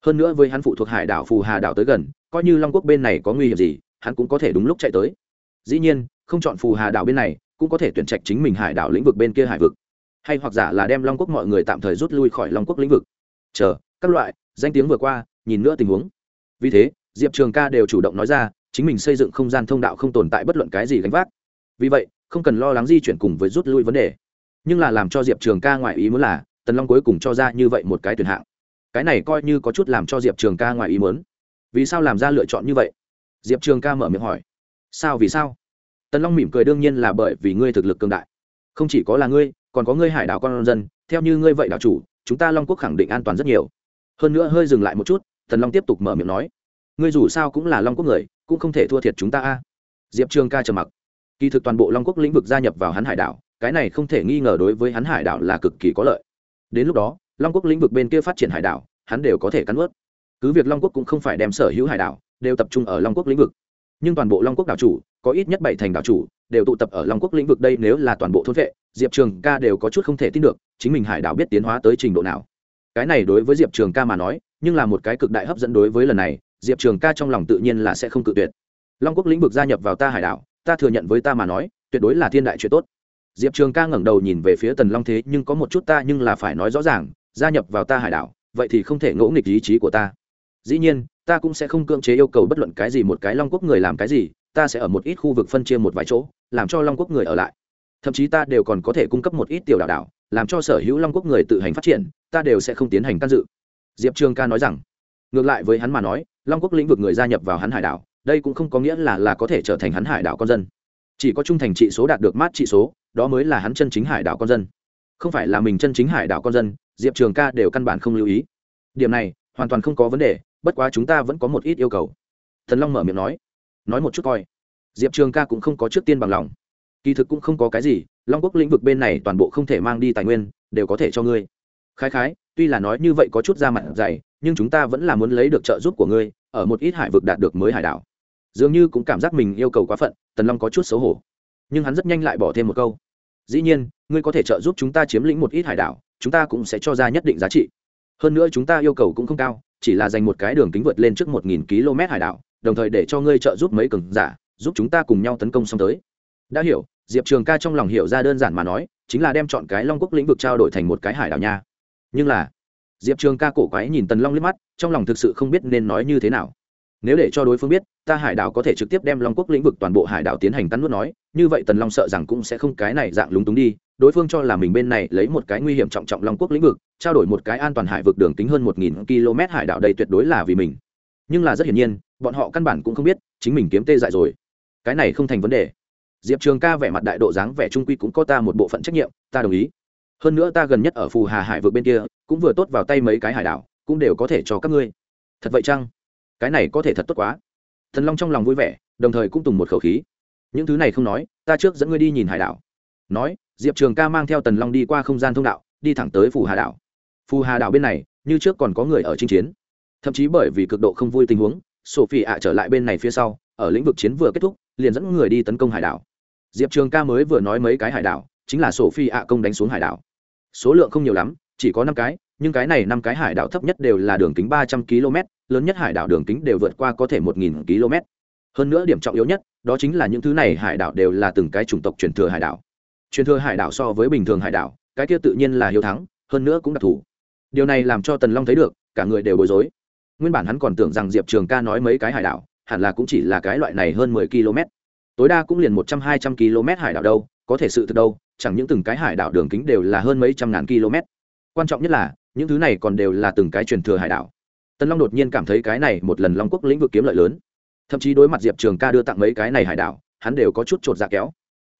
Hơn nữa với hắn phụ thuộc hải đảo phù hà đảo tới gần, coi như long quốc bên này có nguy hiểm gì, hắn cũng có thể đúng lúc chạy tới. Dĩ nhiên, không chọn phù hà đảo bên này, cũng có thể tuyển trạch chính mình hải đảo lĩnh vực bên kia hải vực. Hay hoặc giả là đem long quốc mọi người tạm thời rút lui khỏi long quốc lĩnh vực. Chờ, các loại, danh tiếng vừa qua, nhìn nữa tình huống. Vì thế, diệp trường ca đều chủ động nói ra, chính mình xây dựng không gian thông đạo không tồn tại bất luận cái gì gánh vác. Vì vậy, không cần lo lắng di chuyển cùng với rút lui vấn đề. Nhưng là làm cho diệp trường ca ngoại ý muốn là tần long cuối cùng cho ra như vậy một cái tuyển hạng. Cái này coi như có chút làm cho diệp trường ca ngoài ý muốn. Vì sao làm ra lựa chọn như vậy? Diệp trường ca mở miệng hỏi. Sao vì sao? Tần long mỉm cười đương nhiên là bởi vì ngươi thực lực cường đại. Không chỉ có là ngươi, còn có ngươi hải đảo con dân. Theo như ngươi vậy đảo chủ, chúng ta long quốc khẳng định an toàn rất nhiều. Hơn nữa hơi dừng lại một chút, tần long tiếp tục mở miệng nói. Ngươi dù sao cũng là long quốc người, cũng không thể thua thiệt chúng ta a. Diệp trường ca trầm mặc. Kỳ thực toàn bộ long quốc lĩnh vực gia nhập vào hắn hải đảo, cái này không thể nghi ngờ đối với hắn hải đảo là cực kỳ có lợi đến lúc đó, long quốc lĩnh vực bên kia phát triển hải đảo, hắn đều có thể cắn ướt cứ việc long quốc cũng không phải đem sở hữu hải đảo đều tập trung ở long quốc lĩnh vực, nhưng toàn bộ long quốc đảo chủ, có ít nhất bảy thành đảo chủ, đều tụ tập ở long quốc lĩnh vực đây nếu là toàn bộ thôn vệ, diệp trường ca đều có chút không thể tin được, chính mình hải đảo biết tiến hóa tới trình độ nào. Cái này đối với diệp trường ca mà nói, nhưng là một cái cực đại hấp dẫn đối với lần này, diệp trường ca trong lòng tự nhiên là sẽ không cự tuyệt. Long quốc lĩnh vực gia nhập vào ta hải đảo, ta thừa nhận với ta mà nói, tuyệt đối là thiên đại chuyện tốt diệp trường ca ngẩng đầu nhìn về phía tần long thế, nhưng có một chút ta nhưng là phải nói rõ ràng, gia nhập vào ta hải đảo, vậy thì không thể ngỗ nghịch ý chí của ta. Dĩ nhiên, ta cũng sẽ không cưỡng chế yêu cầu bất luận cái gì một cái long quốc người làm cái gì, ta sẽ ở một ít khu vực phân chia một vài chỗ, làm cho long quốc người ở lại. Thậm chí ta đều còn có thể cung cấp một ít tiểu đảo đảo, làm cho sở hữu long quốc người tự hành phát triển, ta đều sẽ không tiến hành can dự. Diệp trường ca nói rằng. Ngược lại với hắn mà nói, long quốc lĩnh vực người gia nhập vào hắn hải đảo, đây cũng không có nghĩa là là có thể trở thành hắn hải đảo con dân chỉ có trung thành trị số đạt được mát trị số, đó mới là hắn chân chính hải đảo con dân. Không phải là mình chân chính hải đảo con dân, diệp trường ca đều căn bản không lưu ý. Điểm này, hoàn toàn không có vấn đề, bất quá chúng ta vẫn có một ít yêu cầu. Thần long mở miệng nói. Nói một chút coi. Diệp trường ca cũng không có trước tiên bằng lòng. Kỳ thực cũng không có cái gì, long quốc lĩnh vực bên này toàn bộ không thể mang đi tài nguyên, đều có thể cho ngươi. Khái khái, tuy là nói như vậy có chút ra mặt dày, nhưng chúng ta vẫn là muốn lấy được trợ giúp của ngươi, ở một ít hải vực đạt được mới hải đảo dường như cũng cảm giác mình yêu cầu quá phận, tần long có chút xấu hổ. Nhưng hắn rất nhanh lại bỏ thêm một câu. Dĩ nhiên, ngươi có thể trợ giúp chúng ta chiếm lĩnh một ít hải đảo, chúng ta cũng sẽ cho ra nhất định giá trị. Hơn nữa chúng ta yêu cầu cũng không cao, chỉ là dành một cái đường kính vượt lên trước một nghìn km hải đảo, đồng thời để cho ngươi trợ giúp mấy cường giả, giúp chúng ta cùng nhau tấn công xong tới. Đã hiểu, diệp trường ca trong lòng hiểu ra đơn giản mà nói, chính là đem chọn cái long quốc lĩnh vực trao đổi thành một cái hải đảo nha. Nhưng là, diệp trường ca cổ quái nhìn tần long liếc mắt, trong lòng thực sự không biết nên nói như thế nào nếu để cho đối phương biết, ta hải đảo có thể trực tiếp đem long quốc lĩnh vực toàn bộ hải đảo tiến hành cắn nuốt nói, như vậy tần long sợ rằng cũng sẽ không cái này dạng lúng túng đi, đối phương cho là mình bên này lấy một cái nguy hiểm trọng trọng long quốc lĩnh vực, trao đổi một cái an toàn hải vực đường kính hơn một nghìn km hải đảo đây tuyệt đối là vì mình. Nhưng là rất hiển nhiên, bọn họ căn bản cũng không biết, chính mình kiếm tê dại rồi. Cái này không thành vấn đề. Diệp trường ca vẻ mặt đại độ dáng vẻ trung quy cũng có ta một bộ phận trách nhiệm, ta đồng ý. Hơn nữa ta gần nhất ở phù hà hải vực bên kia, cũng vừa tốt vào tay mấy cái hải đảo, cũng đều có thể cho các ngươi. Thật vậy chăng? Cái này có thể thật tốt quá. Thần long trong lòng vui vẻ, đồng thời cũng tùng một khẩu khí. Những thứ này không nói, ta trước dẫn ngươi đi nhìn hải đảo. Nói, diệp trường ca mang theo tần long đi qua không gian thông đạo, đi thẳng tới phù hà đảo. Phù hà đảo bên này, như trước còn có người ở chinh chiến. Thậm chí bởi vì cực độ không vui tình huống, sophie ạ trở lại bên này phía sau, ở lĩnh vực chiến vừa kết thúc, liền dẫn người đi tấn công hải đảo. Diệp trường ca mới vừa nói mấy cái hải đảo, chính là sophie ạ công đánh xuống hải đảo. Số lượng không nhiều lắm, chỉ có năm cái nhưng cái này năm cái hải đảo thấp nhất đều là đường kính ba trăm km, lớn nhất hải đảo đường kính đều vượt qua có thể một nghìn km. Hơn nữa điểm trọng yếu nhất, đó chính là những thứ này hải đảo đều là từng cái chủng tộc truyền thừa hải đảo. Truyền thừa hải đảo so với bình thường hải đảo, cái kia tự nhiên là hiếu thắng, hơn nữa cũng đặc thù. Điều này làm cho tần long thấy được, cả người đều bối rối. Nguyên bản hắn còn tưởng rằng diệp trường ca nói mấy cái hải đảo, hẳn là cũng chỉ là cái loại này hơn mười km. Tối đa cũng liền một trăm hai trăm km hải đảo đâu, có thể sự thật đâu, chẳng những từng cái hải đảo đường kính đều là hơn mấy trăm ngàn km. Quan trọng nhất là những thứ này còn đều là từng cái truyền thừa hải đảo. Tân long đột nhiên cảm thấy cái này một lần long quốc lĩnh vực kiếm lợi lớn. Thậm chí đối mặt diệp trường ca đưa tặng mấy cái này hải đảo, hắn đều có chút chột dạ kéo.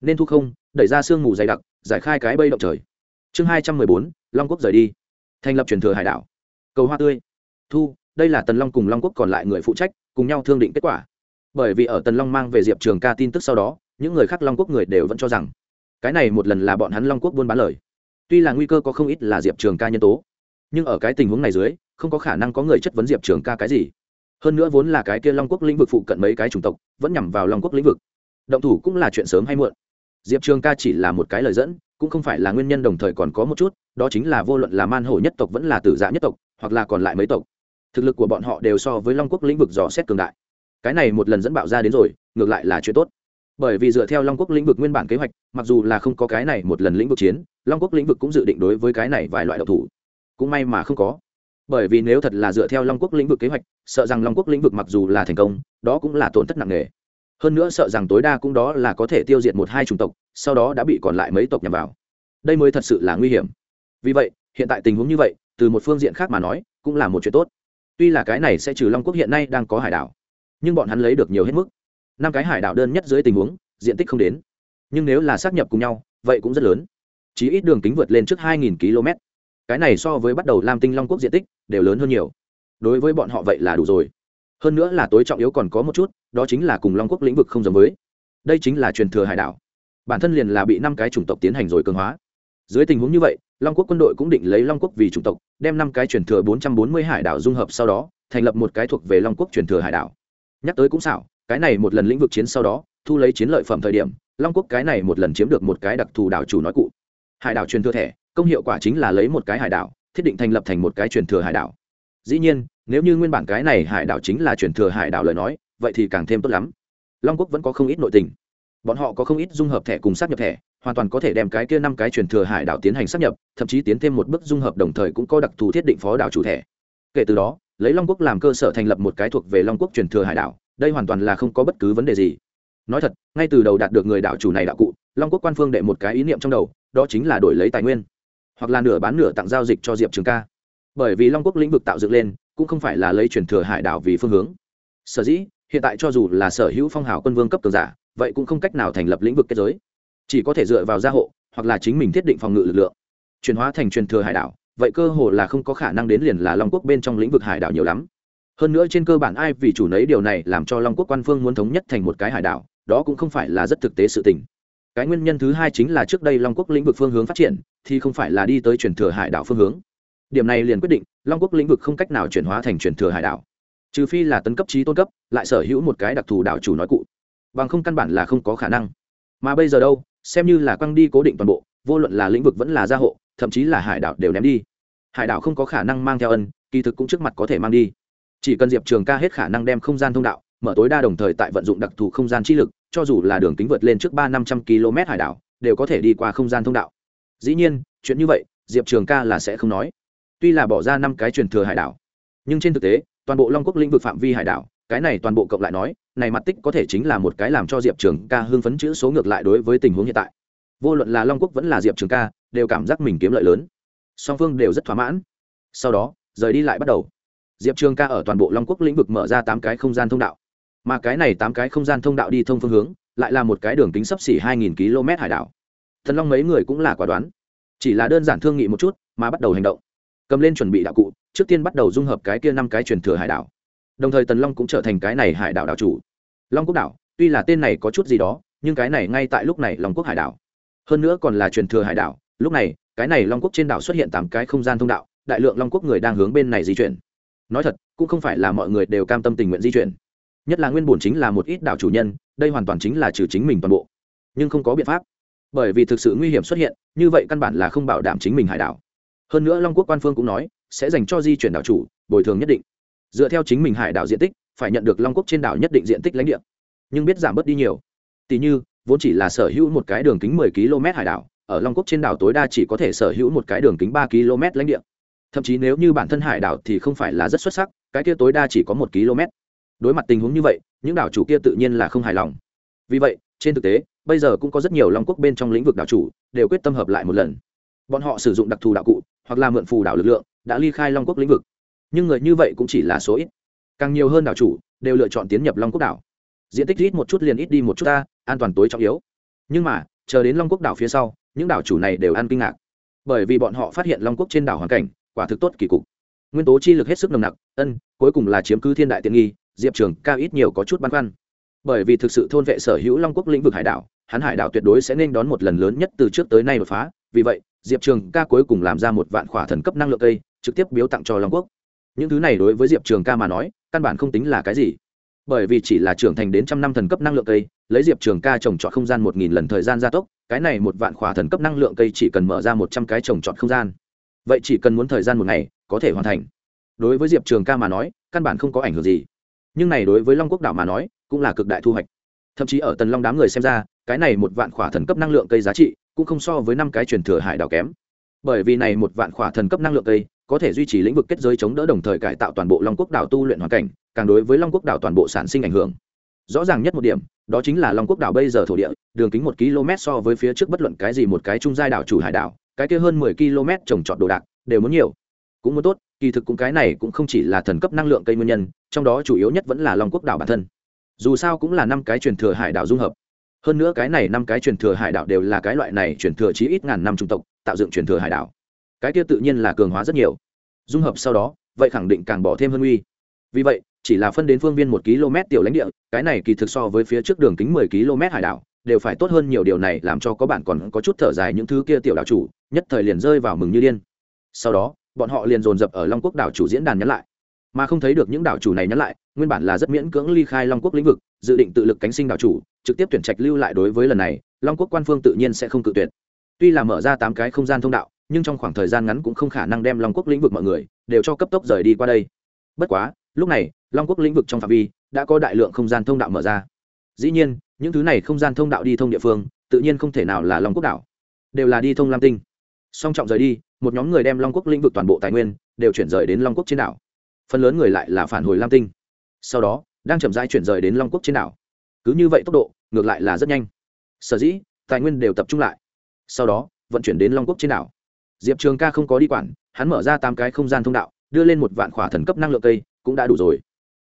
Nên thu không, đẩy ra sương mù dày đặc, giải khai cái bây động trời. Chương hai trăm mười bốn, long quốc rời đi. Thành lập truyền thừa hải đảo. Cầu hoa tươi. Thu, đây là tần long cùng long quốc còn lại người phụ trách, cùng nhau thương định kết quả. Bởi vì ở tần long mang về diệp trường ca tin tức sau đó, những người khác long quốc người đều vẫn cho rằng, cái này một lần là bọn hắn long quốc buôn bán lời. Tuy là nguy cơ có không ít là diệp trường ca nhân tố nhưng ở cái tình huống này dưới, không có khả năng có người chất vấn diệp trường ca cái gì. Hơn nữa vốn là cái kia long quốc lĩnh vực phụ cận mấy cái chủng tộc, vẫn nhằm vào long quốc lĩnh vực. Động thủ cũng là chuyện sớm hay muộn. Diệp trường ca chỉ là một cái lời dẫn, cũng không phải là nguyên nhân đồng thời còn có một chút, đó chính là vô luận là man hổ nhất tộc vẫn là tử dạ nhất tộc, hoặc là còn lại mấy tộc. Thực lực của bọn họ đều so với long quốc lĩnh vực dò xét cường đại. Cái này một lần dẫn bạo ra đến rồi, ngược lại là chuyện tốt. Bởi vì dựa theo long quốc lĩnh vực nguyên bản kế hoạch, mặc dù là không có cái này một lần lĩnh vực chiến, long quốc lĩnh vực cũng dự định đối với cái này vài loại độc thủ cũng may mà không có. Bởi vì nếu thật là dựa theo long quốc lĩnh vực kế hoạch, sợ rằng long quốc lĩnh vực mặc dù là thành công, đó cũng là tổn thất nặng nề. Hơn nữa sợ rằng tối đa cũng đó là có thể tiêu diệt một hai chủng tộc, sau đó đã bị còn lại mấy tộc nhằm vào. Đây mới thật sự là nguy hiểm. Vì vậy, hiện tại tình huống như vậy, từ một phương diện khác mà nói, cũng là một chuyện tốt. Tuy là cái này sẽ trừ long quốc hiện nay đang có hải đảo, nhưng bọn hắn lấy được nhiều hết mức. Năm cái hải đảo đơn nhất dưới tình huống, diện tích không đến. Nhưng nếu là xác nhập cùng nhau, vậy cũng rất lớn. Chỉ ít đường kính vượt lên trước 2.000 km cái này so với bắt đầu lam tinh long quốc diện tích đều lớn hơn nhiều. Đối với bọn họ vậy là đủ rồi. Hơn nữa là tối trọng yếu còn có một chút, đó chính là cùng long quốc lĩnh vực không giống với. Đây chính là truyền thừa hải đảo. Bản thân liền là bị năm cái chủng tộc tiến hành rồi cường hóa. Dưới tình huống như vậy, long quốc quân đội cũng định lấy long quốc vì chủng tộc, đem năm cái truyền thừa 440 hải đảo dung hợp sau đó, thành lập một cái thuộc về long quốc truyền thừa hải đảo. Nhắc tới cũng xảo, cái này một lần lĩnh vực chiến sau đó, thu lấy chiến lợi phẩm thời điểm, long quốc cái này một lần chiếm được một cái đặc thù đảo chủ nói cụ. Hải đảo truyền thừa thẻ công hiệu quả chính là lấy một cái hải đảo, thiết định thành lập thành một cái truyền thừa hải đảo. Dĩ nhiên, nếu như nguyên bản cái này hải đảo chính là truyền thừa hải đảo lời nói, vậy thì càng thêm tốt lắm. Long quốc vẫn có không ít nội tình. Bọn họ có không ít dung hợp thẻ cùng sát nhập thẻ, hoàn toàn có thể đem cái kia năm cái truyền thừa hải đảo tiến hành sát nhập, thậm chí tiến thêm một bước dung hợp đồng thời cũng có đặc thù thiết định phó đảo chủ thẻ. Kể từ đó, lấy long quốc làm cơ sở thành lập một cái thuộc về long quốc truyền thừa hải đảo, đây hoàn toàn là không có bất cứ vấn đề gì. Nói thật, ngay từ đầu đạt được người đạo chủ này đạo cụ, long quốc quan phương đệ một cái ý niệm trong đầu, đó chính là đổi lấy tài nguyên hoặc là nửa bán nửa tặng giao dịch cho diệp trường ca. Bởi vì long quốc lĩnh vực tạo dựng lên, cũng không phải là lấy truyền thừa hải đảo vì phương hướng. Sở dĩ, hiện tại cho dù là sở hữu phong hào quân vương cấp cường giả, vậy cũng không cách nào thành lập lĩnh vực kết giới. Chỉ có thể dựa vào gia hộ, hoặc là chính mình thiết định phòng ngự lực lượng. Chuyển hóa thành truyền thừa hải đảo, vậy cơ hồ là không có khả năng đến liền là long quốc bên trong lĩnh vực hải đảo nhiều lắm. Hơn nữa trên cơ bản ai vì chủ nấy điều này làm cho long quốc quan phương muốn thống nhất thành một cái hải đảo, đó cũng không phải là rất thực tế sự tình. Cái nguyên nhân thứ hai chính là trước đây long quốc lĩnh vực phương hướng phát triển thì không phải là đi tới chuyển thừa hải đảo phương hướng. Điểm này liền quyết định, long quốc lĩnh vực không cách nào chuyển hóa thành chuyển thừa hải đảo. Trừ phi là tấn cấp trí tôn cấp, lại sở hữu một cái đặc thù đảo chủ nói cụ. Bằng không căn bản là không có khả năng. Mà bây giờ đâu, xem như là quăng đi cố định toàn bộ, vô luận là lĩnh vực vẫn là gia hộ, thậm chí là hải đảo đều ném đi. Hải đảo không có khả năng mang theo ân, kỳ thực cũng trước mặt có thể mang đi. Chỉ cần diệp trường ca hết khả năng đem không gian thông đạo, mở tối đa đồng thời tại vận dụng đặc thù không gian chi lực, cho dù là đường kính vượt lên trước ba năm trăm km hải đảo, đều có thể đi qua không gian thông đạo dĩ nhiên, chuyện như vậy, diệp trường ca là sẽ không nói. Tuy là bỏ ra năm cái truyền thừa hải đảo, nhưng trên thực tế, toàn bộ long quốc lĩnh vực phạm vi hải đảo, cái này toàn bộ cộng lại nói, này mặt tích có thể chính là một cái làm cho diệp trường ca hưng phấn chữ số ngược lại đối với tình huống hiện tại. Vô luận là long quốc vẫn là diệp trường ca, đều cảm giác mình kiếm lợi lớn. Song phương đều rất thỏa mãn. Sau đó, rời đi lại bắt đầu. Diệp trường ca ở toàn bộ long quốc lĩnh vực mở ra tám cái không gian thông đạo. Mà cái này tám cái không gian thông đạo đi thông phương hướng, lại là một cái đường kính sấp xỉ hai nghìn km hải đảo thần long mấy người cũng là quả đoán. Chỉ là đơn giản thương nghị một chút, mà bắt đầu hành động. Cầm lên chuẩn bị đạo cụ, trước tiên bắt đầu dung hợp cái kia năm cái truyền thừa hải đảo. Đồng thời tần long cũng trở thành cái này hải đảo đảo chủ. Long quốc đảo, tuy là tên này có chút gì đó, nhưng cái này ngay tại lúc này long quốc hải đảo. Hơn nữa còn là truyền thừa hải đảo, lúc này, cái này long quốc trên đảo xuất hiện tám cái không gian thông đạo, đại lượng long quốc người đang hướng bên này di chuyển. Nói thật, cũng không phải là mọi người đều cam tâm tình nguyện di chuyển. Nhất là nguyên bổn chính là một ít đảo chủ nhân, đây hoàn toàn chính là trừ chính mình toàn bộ. Nhưng không có biện pháp bởi vì thực sự nguy hiểm xuất hiện, như vậy căn bản là không bảo đảm chính mình hải đảo. Hơn nữa long quốc quan phương cũng nói, sẽ dành cho di chuyển đảo chủ, bồi thường nhất định. Dựa theo chính mình hải đảo diện tích, phải nhận được long quốc trên đảo nhất định diện tích lãnh địa. Nhưng biết giảm bớt đi nhiều. Tỷ như, vốn chỉ là sở hữu một cái đường kính 10 km hải đảo, ở long quốc trên đảo tối đa chỉ có thể sở hữu một cái đường kính 3 km lãnh địa. Thậm chí nếu như bản thân hải đảo thì không phải là rất xuất sắc, cái kia tối đa chỉ có một km. Đối mặt tình huống như vậy, những đảo chủ kia tự nhiên là không hài lòng. Vì vậy, trên thực tế bây giờ cũng có rất nhiều long quốc bên trong lĩnh vực đảo chủ, đều quyết tâm hợp lại một lần. Bọn họ sử dụng đặc thù đạo cụ, hoặc là mượn phù đảo lực lượng, đã ly khai long quốc lĩnh vực. Nhưng người như vậy cũng chỉ là số ít. Càng nhiều hơn đảo chủ, đều lựa chọn tiến nhập long quốc đảo. Diện tích ít một chút liền ít đi một chút ta, an toàn tối trọng yếu. Nhưng mà, chờ đến long quốc đảo phía sau, những đảo chủ này đều ăn kinh ngạc. Bởi vì bọn họ phát hiện long quốc trên đảo hoàn cảnh, quả thực tốt kỳ cục. Nguyên tố chi lực hết sức nồng nặc, ân, cuối cùng là chiếm cứ thiên đại tiện nghi, diệp trường cao ít nhiều có chút băn khoăn bởi vì thực sự thôn vệ sở hữu long quốc lĩnh vực hải đảo, hắn hải đảo tuyệt đối sẽ nên đón một lần lớn nhất từ trước tới nay đột phá. Vì vậy, diệp trường ca cuối cùng làm ra một vạn khỏa thần cấp năng lượng cây, trực tiếp biếu tặng cho long quốc. Những thứ này đối với diệp trường ca mà nói, căn bản không tính là cái gì. Bởi vì chỉ là trưởng thành đến trăm năm thần cấp năng lượng cây, lấy diệp trường ca trồng trọt không gian một nghìn lần thời gian gia tốc, cái này một vạn khỏa thần cấp năng lượng cây chỉ cần mở ra một trăm cái trồng trọt không gian. Vậy chỉ cần muốn thời gian một ngày, có thể hoàn thành. Đối với diệp trường ca mà nói, căn bản không có ảnh hưởng gì nhưng này đối với long quốc đảo mà nói, cũng là cực đại thu hoạch. Thậm chí ở tần long đám người xem ra, cái này một vạn khỏa thần cấp năng lượng cây giá trị, cũng không so với năm cái truyền thừa hải đảo kém. Bởi vì này một vạn khỏa thần cấp năng lượng cây, có thể duy trì lĩnh vực kết giới chống đỡ đồng thời cải tạo toàn bộ long quốc đảo tu luyện hoàn cảnh, càng đối với long quốc đảo toàn bộ sản sinh ảnh hưởng. Rõ ràng nhất một điểm, đó chính là long quốc đảo bây giờ thổ địa, đường kính một km so với phía trước bất luận cái gì một cái trung giai đảo chủ hải đảo, cái kia hơn mười km trồng trọt đồ đạc, đều muốn nhiều. Cũng muốn tốt kỳ thực cũng cái này cũng không chỉ là thần cấp năng lượng cây nguyên nhân, trong đó chủ yếu nhất vẫn là long quốc đảo bản thân. Dù sao cũng là năm cái truyền thừa hải đảo dung hợp. Hơn nữa cái này năm cái truyền thừa hải đảo đều là cái loại này truyền thừa chí ít ngàn năm trung tộc, tạo dựng truyền thừa hải đảo. Cái kia tự nhiên là cường hóa rất nhiều. Dung hợp sau đó, vậy khẳng định càng bỏ thêm hơn uy. Vì vậy, chỉ là phân đến phương viên một km tiểu lãnh địa, cái này kỳ thực so với phía trước đường kính mười km hải đảo, đều phải tốt hơn nhiều điều này làm cho có bạn còn có chút thở dài những thứ kia tiểu đảo chủ, nhất thời liền rơi vào mừng như điên. Sau đó bọn họ liền dồn dập ở long quốc đảo chủ diễn đàn nhắn lại. Mà không thấy được những đảo chủ này nhắn lại, nguyên bản là rất miễn cưỡng ly khai long quốc lĩnh vực, dự định tự lực cánh sinh đảo chủ, trực tiếp tuyển trạch lưu lại đối với lần này, long quốc quan phương tự nhiên sẽ không cự tuyệt. Tuy là mở ra tám cái không gian thông đạo, nhưng trong khoảng thời gian ngắn cũng không khả năng đem long quốc lĩnh vực mọi người đều cho cấp tốc rời đi qua đây. Bất quá, lúc này, long quốc lĩnh vực trong phạm vi đã có đại lượng không gian thông đạo mở ra. Dĩ nhiên, những thứ này không gian thông đạo đi thông địa phương, tự nhiên không thể nào là long quốc đảo, đều là đi thông lam tinh. Song trọng rời đi một nhóm người đem long quốc lĩnh vực toàn bộ tài nguyên đều chuyển rời đến long quốc trên đảo. Phần lớn người lại là phản hồi lam tinh. Sau đó, đang chậm rãi chuyển rời đến long quốc trên đảo. Cứ như vậy tốc độ, ngược lại là rất nhanh. Sở dĩ, tài nguyên đều tập trung lại. Sau đó, vận chuyển đến long quốc trên đảo. Diệp trường ca không có đi quản, hắn mở ra tám cái không gian thông đạo, đưa lên một vạn khỏa thần cấp năng lượng cây, cũng đã đủ rồi.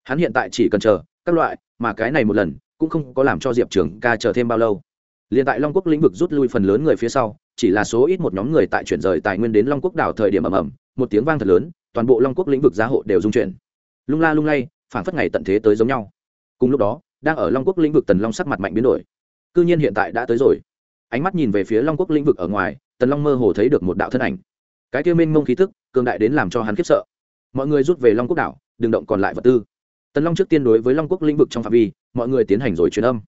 Hắn hiện tại chỉ cần chờ, các loại, mà cái này một lần, cũng không có làm cho diệp trường ca chờ thêm bao lâu. Liền tại long quốc lĩnh vực rút lui phần lớn người phía sau chỉ là số ít một nhóm người tại chuyển rời tài nguyên đến long quốc đảo thời điểm ầm ầm, một tiếng vang thật lớn, toàn bộ long quốc lĩnh vực giá hộ đều dung chuyển. Lung la lung lay phản phất ngày tận thế tới giống nhau. Cùng lúc đó, đang ở long quốc lĩnh vực tần long sắc mặt mạnh biến đổi. Cư nhiên hiện tại đã tới rồi. Ánh mắt nhìn về phía long quốc lĩnh vực ở ngoài, tần long mơ hồ thấy được một đạo thân ảnh. Cái kia minh mông khí thức cường đại đến làm cho hắn khiếp sợ. Mọi người rút về long quốc đảo, đừng động còn lại vật tư. Tần long trước tiên đối với long quốc lĩnh vực trong phạm vi, mọi người tiến hành rồi truyền âm.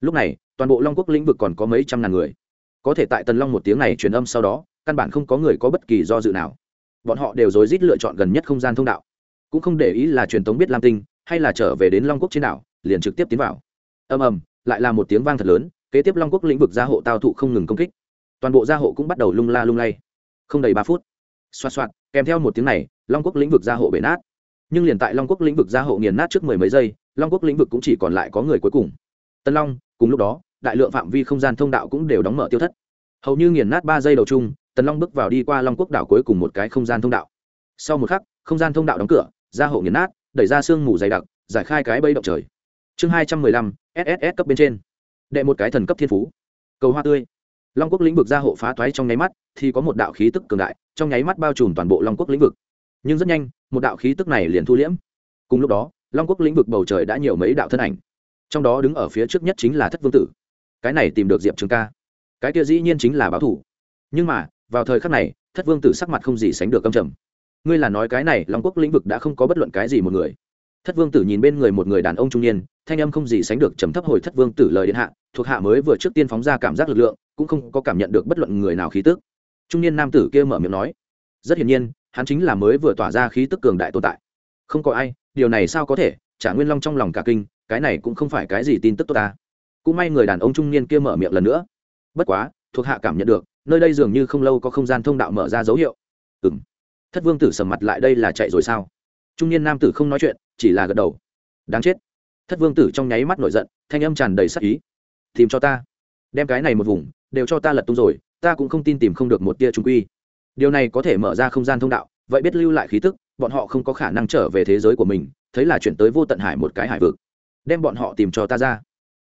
Lúc này, toàn bộ long quốc lĩnh vực còn có mấy trăm ngàn người có thể tại tần long một tiếng này truyền âm sau đó, căn bản không có người có bất kỳ do dự nào. Bọn họ đều rối rít lựa chọn gần nhất không gian thông đạo. Cũng không để ý là truyền tống biết lam tinh, hay là trở về đến long quốc trên đảo, liền trực tiếp tiến vào. Ầm ầm, lại là một tiếng vang thật lớn, kế tiếp long quốc lĩnh vực gia hộ tao thụ không ngừng công kích. Toàn bộ gia hộ cũng bắt đầu lung la lung lay. Không đầy ba phút, xoạt xoạt, kèm theo một tiếng này, long quốc lĩnh vực gia hộ bể nát. Nhưng liền tại long quốc lĩnh vực gia hộ nghiền nát trước mười mấy giây, long quốc lĩnh vực cũng chỉ còn lại có người cuối cùng. Tân long, cùng lúc đó đại lượng phạm vi không gian thông đạo cũng đều đóng mở tiêu thất. Hầu như nghiền nát ba giây đầu chung, tần long bước vào đi qua long quốc đảo cuối cùng một cái không gian thông đạo. Sau một khắc, không gian thông đạo đóng cửa gia hộ nghiền nát, đẩy ra sương mù dày đặc, giải khai cái bây động trời. Chương hai trăm mười lăm sss cấp bên trên. Đệ một cái thần cấp thiên phú. Cầu hoa tươi. Long quốc lĩnh vực gia hộ phá thoái trong nháy mắt, thì có một đạo khí tức cường đại, trong nháy mắt bao trùm toàn bộ long quốc lĩnh vực. Nhưng rất nhanh, một đạo khí tức này liền thu liễm. Cùng lúc đó, long quốc lĩnh vực bầu trời đã nhiều mấy đạo thân ảnh. Trong đó đứng ở phía trước nhất chính là thất vương tử cái này tìm được diệp trường ca. Cái kia dĩ nhiên chính là báo thủ. Nhưng mà, vào thời khắc này, thất vương tử sắc mặt không gì sánh được câm trầm. Ngươi là nói cái này, long quốc lĩnh vực đã không có bất luận cái gì một người. Thất vương tử nhìn bên người một người đàn ông trung niên, thanh âm không gì sánh được trầm thấp hồi thất vương tử lời điện hạ, thuộc hạ mới vừa trước tiên phóng ra cảm giác lực lượng, cũng không có cảm nhận được bất luận người nào khí tức. Trung niên nam tử kia mở miệng nói, rất hiển nhiên, hắn chính là mới vừa tỏa ra khí tức cường đại tồn tại. Không có ai, điều này sao có thể? Trả nguyên long trong lòng cả kinh, cái này cũng không phải cái gì tin tức tốt ta cũng may người đàn ông trung niên kia mở miệng lần nữa. Bất quá, thuộc hạ cảm nhận được, nơi đây dường như không lâu có không gian thông đạo mở ra dấu hiệu. Ừ m thất vương tử sầm mặt lại đây là chạy rồi sao? Trung niên nam tử không nói chuyện, chỉ là gật đầu. Đáng chết. Thất vương tử trong nháy mắt nổi giận, thanh âm tràn đầy sắc ý. Tìm cho ta. Đem cái này một vùng, đều cho ta lật tung rồi, ta cũng không tin tìm không được một tia trung quy. Điều này có thể mở ra không gian thông đạo, vậy biết lưu lại khí tức, bọn họ không có khả năng trở về thế giới của mình, thấy là chuyển tới vô tận hải một cái hải vực. Đem bọn họ tìm cho ta ra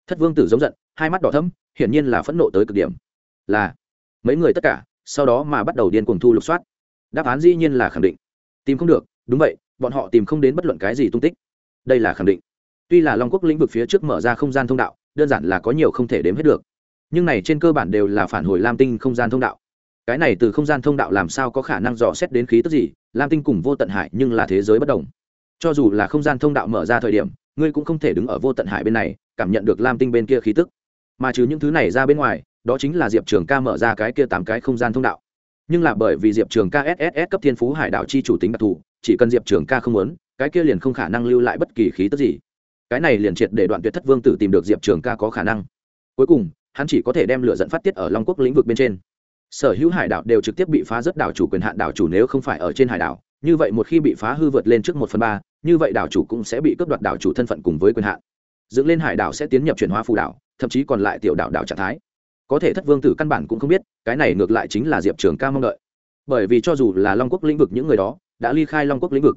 thất vương tử giống giận, hai mắt đỏ thấm hiển nhiên là phẫn nộ tới cực điểm. Là, mấy người tất cả, sau đó mà bắt đầu điên cuồng thu lục soát. Đáp án dĩ nhiên là khẳng định. Tìm không được, đúng vậy, bọn họ tìm không đến bất luận cái gì tung tích. Đây là khẳng định. Tuy là long quốc lĩnh vực phía trước mở ra không gian thông đạo, đơn giản là có nhiều không thể đếm hết được. Nhưng này trên cơ bản đều là phản hồi lam tinh không gian thông đạo. Cái này từ không gian thông đạo làm sao có khả năng dò xét đến khí tức gì, lam tinh cùng vô tận hải nhưng là thế giới bất đồng. Cho dù là không gian thông đạo mở ra thời điểm, ngươi cũng không thể đứng ở vô tận hải bên này cảm nhận được lam tinh bên kia khí tức. Mà trừ những thứ này ra bên ngoài, đó chính là diệp trường ca mở ra cái kia tám cái không gian thông đạo. Nhưng là bởi vì diệp trường ca sss cấp thiên phú hải đảo chi chủ tính đặc thù, chỉ cần diệp trường ca không muốn, cái kia liền không khả năng lưu lại bất kỳ khí tức gì. Cái này liền triệt để đoạn tuyệt thất vương tử tìm được diệp trường ca có khả năng. Cuối cùng, hắn chỉ có thể đem lửa dẫn phát tiết ở long quốc lĩnh vực bên trên. Sở hữu hải đảo đều trực tiếp bị phá rất đảo chủ quyền hạn đảo chủ nếu không phải ở trên hải đảo, như vậy một khi bị phá hư vượt lên trước một phần ba, như vậy đảo chủ cũng sẽ bị cướp đoạt đảo chủ thân phận cùng với quyền hạn dựng lên hải đảo sẽ tiến nhập chuyển hóa phù đảo, thậm chí còn lại tiểu đảo đảo trạng thái. Có thể thất vương tử căn bản cũng không biết, cái này ngược lại chính là diệp trường ca mong đợi. Bởi vì cho dù là long quốc lĩnh vực những người đó, đã ly khai long quốc lĩnh vực,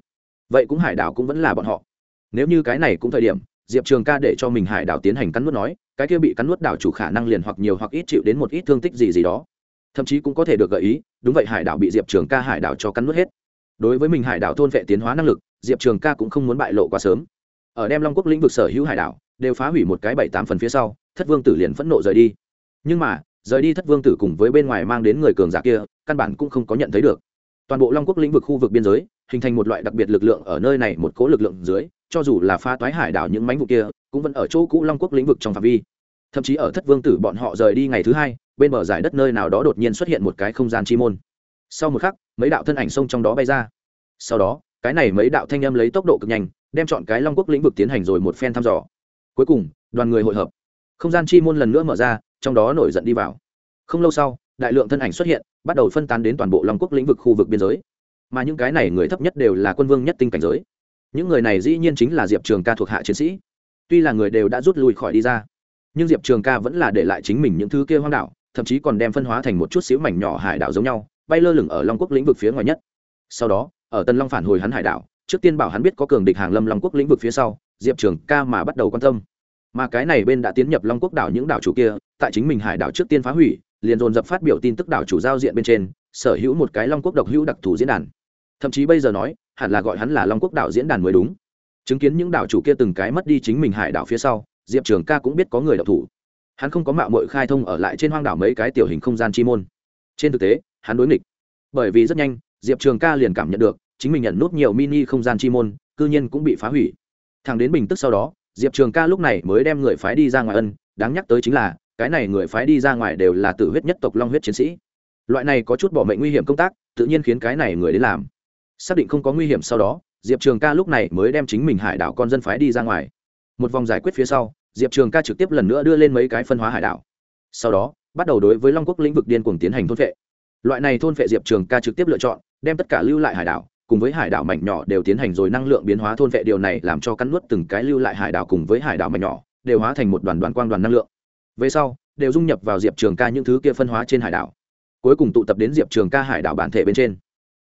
vậy cũng hải đảo cũng vẫn là bọn họ. Nếu như cái này cũng thời điểm, diệp trường ca để cho mình hải đảo tiến hành cắn nuốt nói, cái kia bị cắn nuốt đảo chủ khả năng liền hoặc nhiều hoặc ít chịu đến một ít thương tích gì gì đó. Thậm chí cũng có thể được gợi ý, đúng vậy hải đảo bị diệp trường ca hải đảo cho cắn nuốt hết. Đối với mình hải đảo thôn vệ tiến hóa năng lực, diệp trường ca cũng không muốn bại lộ quá sớm ở đem long quốc lĩnh vực sở hữu hải đảo đều phá hủy một cái bảy tám phần phía sau, thất vương tử liền phẫn nộ rời đi. Nhưng mà, rời đi thất vương tử cùng với bên ngoài mang đến người cường giả kia, căn bản cũng không có nhận thấy được. Toàn bộ long quốc lĩnh vực khu vực biên giới, hình thành một loại đặc biệt lực lượng ở nơi này một cố lực lượng dưới, cho dù là pha toái hải đảo những mánh vụ kia, cũng vẫn ở chỗ cũ long quốc lĩnh vực trong phạm vi. Thậm chí ở thất vương tử bọn họ rời đi ngày thứ hai, bên bờ giải đất nơi nào đó đột nhiên xuất hiện một cái không gian chi môn. Sau một khắc, mấy đạo thân ảnh sông trong đó bay ra. Sau đó, cái này mấy đạo thanh âm lấy tốc độ cực nhanh đem chọn cái long quốc lĩnh vực tiến hành rồi một phen thăm dò. Cuối cùng, đoàn người hội hợp. Không gian chi môn lần nữa mở ra, trong đó nổi giận đi vào. Không lâu sau, đại lượng thân ảnh xuất hiện, bắt đầu phân tán đến toàn bộ long quốc lĩnh vực khu vực biên giới. Mà những cái này người thấp nhất đều là quân vương nhất tinh cảnh giới. Những người này dĩ nhiên chính là diệp trường ca thuộc hạ chiến sĩ. Tuy là người đều đã rút lui khỏi đi ra, nhưng diệp trường ca vẫn là để lại chính mình những thứ kia hoang đảo, thậm chí còn đem phân hóa thành một chút xíu mảnh nhỏ hải đảo giống nhau, bay lơ lửng ở long quốc lĩnh vực phía ngoài nhất. Sau đó, ở tân long phản hồi hắn hải đảo trước tiên bảo hắn biết có cường địch hàng lâm long quốc lĩnh vực phía sau, diệp trường ca mà bắt đầu quan tâm. Mà cái này bên đã tiến nhập long quốc đảo những đảo chủ kia, tại chính mình hải đảo trước tiên phá hủy, liền dồn dập phát biểu tin tức đảo chủ giao diện bên trên, sở hữu một cái long quốc độc hữu đặc thù diễn đàn. Thậm chí bây giờ nói, hẳn là gọi hắn là long quốc đảo diễn đàn mới đúng. Chứng kiến những đảo chủ kia từng cái mất đi chính mình hải đảo phía sau, diệp trường ca cũng biết có người đọc thủ. Hắn không có mạo mội khai thông ở lại trên hoang đảo mấy cái tiểu hình không gian chi môn. Trên thực tế, hắn đối nghịch. Bởi vì rất nhanh, diệp trường ca liền cảm nhận được chính mình nhận nút nhiều mini không gian chi môn, cư nhiên cũng bị phá hủy. Thằng đến bình tức sau đó, diệp trường ca lúc này mới đem người phái đi ra ngoài ân, đáng nhắc tới chính là, cái này người phái đi ra ngoài đều là tử huyết nhất tộc long huyết chiến sĩ. Loại này có chút bỏ mệnh nguy hiểm công tác, tự nhiên khiến cái này người đến làm. Xác định không có nguy hiểm sau đó, diệp trường ca lúc này mới đem chính mình hải đảo con dân phái đi ra ngoài. Một vòng giải quyết phía sau, diệp trường ca trực tiếp lần nữa đưa lên mấy cái phân hóa hải đảo. Sau đó, bắt đầu đối với long quốc lĩnh vực điên cuồng tiến hành thôn vệ loại này thôn vệ diệp trường ca trực tiếp lựa chọn, đem tất cả lưu lại hải đảo cùng với hải đảo mảnh nhỏ đều tiến hành rồi năng lượng biến hóa thôn vệ. Điều này làm cho cắn nuốt từng cái lưu lại hải đảo cùng với hải đảo mảnh nhỏ đều hóa thành một đoàn đoàn quang đoàn năng lượng. Về sau, đều dung nhập vào diệp trường ca những thứ kia phân hóa trên hải đảo, cuối cùng tụ tập đến diệp trường ca hải đảo bản thể bên trên.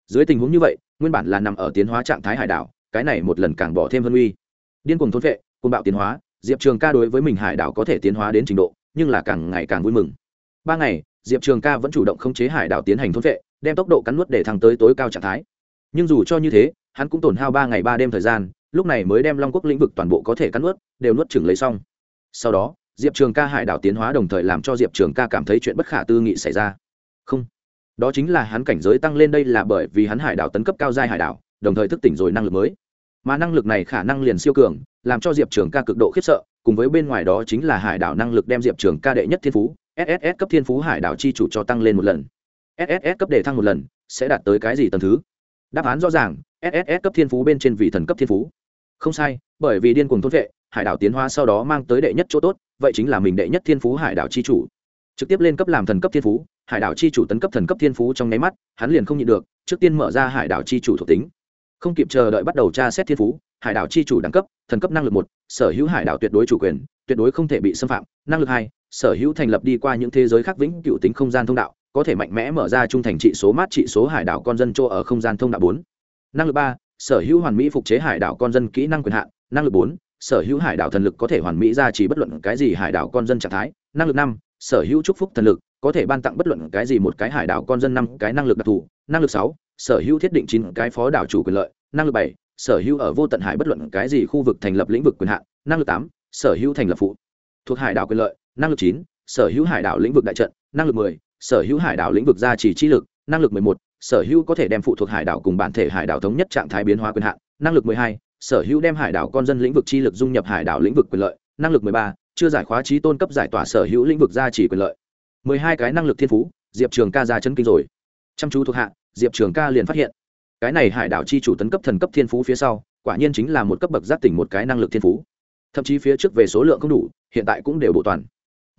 Dưới tình huống như vậy, nguyên bản là nằm ở tiến hóa trạng thái hải đảo, cái này một lần càng bỏ thêm hơn uy. Điên cùng thôn vệ cùng bạo tiến hóa, diệp trường ca đối với mình hải đảo có thể tiến hóa đến trình độ, nhưng là càng ngày càng vui mừng. Ba ngày, diệp trường ca vẫn chủ động khống chế hải đảo tiến hành thôn vệ, đem tốc độ cắn nuốt để thăng tới tối cao trạng thái nhưng dù cho như thế, hắn cũng tổn hao ba ngày ba đêm thời gian, lúc này mới đem long quốc lĩnh vực toàn bộ có thể cắn nuốt, đều nuốt chừng lấy xong. Sau đó, diệp trường ca hải đảo tiến hóa đồng thời làm cho diệp trường ca cảm thấy chuyện bất khả tư nghị xảy ra. Không, đó chính là hắn cảnh giới tăng lên đây là bởi vì hắn hải đảo tấn cấp cao giai hải đảo, đồng thời thức tỉnh rồi năng lực mới. Mà năng lực này khả năng liền siêu cường, làm cho diệp trường ca cực độ khiếp sợ, cùng với bên ngoài đó chính là hải đảo năng lực đem diệp trường ca đệ nhất thiên phú sss cấp thiên phú hải đảo chi chủ cho tăng lên một lần. Sss cấp đề thăng một lần, sẽ đạt tới cái gì tầng thứ? Đáp án rõ ràng sss cấp thiên phú bên trên vị thần cấp thiên phú. Không sai, bởi vì điên cuồng thôn vệ, hải đảo tiến hóa sau đó mang tới đệ nhất chỗ tốt, vậy chính là mình đệ nhất thiên phú hải đảo chi chủ. Trực tiếp lên cấp làm thần cấp thiên phú, hải đảo chi chủ tấn cấp thần cấp thiên phú trong nháy mắt, hắn liền không nhịn được, trước tiên mở ra hải đảo chi chủ thuộc tính. Không kịp chờ đợi bắt đầu tra xét thiên phú, hải đảo chi chủ đẳng cấp, thần cấp năng lực một, sở hữu hải đảo tuyệt đối chủ quyền, tuyệt đối không thể bị xâm phạm. Năng lực hai, sở hữu thành lập đi qua những thế giới khác vĩnh cựu tính không gian thông đạo có thể mạnh mẽ mở ra trung thành trị số mát trị số hải đảo con dân chỗ ở không gian thông đạo bốn. Năng lực ba, sở hữu hoàn mỹ phục chế hải đảo con dân kỹ năng quyền hạn. Năng lực bốn, sở hữu hải đảo thần lực có thể hoàn mỹ ra chỉ bất luận cái gì hải đảo con dân trạng thái. Năng lực năm, sở hữu chúc phúc thần lực có thể ban tặng bất luận cái gì một cái hải đảo con dân năm cái năng lực đặc thù. Năng lực sáu, sở hữu thiết định chín cái phó đảo chủ quyền lợi. Năng lực bảy, sở hữu ở vô tận hải bất luận cái gì khu vực thành lập lĩnh vực quyền hạn. Năng lực tám, sở hữu thành lập phụ thuộc hải đảo quyền lợi. Năng lực chín, sở hữu hải đảo lĩnh vực đại trận. Năng lực mười sở hữu hải đảo lĩnh vực gia trì trí lực, năng lực mười một, sở hữu có thể đem phụ thuộc hải đảo cùng bản thể hải đảo thống nhất trạng thái biến hóa quyền hạn, năng lực mười hai, sở hữu đem hải đảo con dân lĩnh vực chi lực dung nhập hải đảo lĩnh vực quyền lợi, năng lực mười ba, chưa giải khóa trí tôn cấp giải tỏa sở hữu lĩnh vực gia trì quyền lợi. mười hai cái năng lực thiên phú, diệp trường ca ra chân kinh rồi. Chăm chú thuộc hạ, diệp trường ca liền phát hiện, cái này hải đảo chi chủ tấn cấp thần cấp thiên phú phía sau, quả nhiên chính là một cấp bậc giác tỉnh một cái năng lực thiên phú. Thậm chí phía trước về số lượng không đủ, hiện tại cũng đều bộ toàn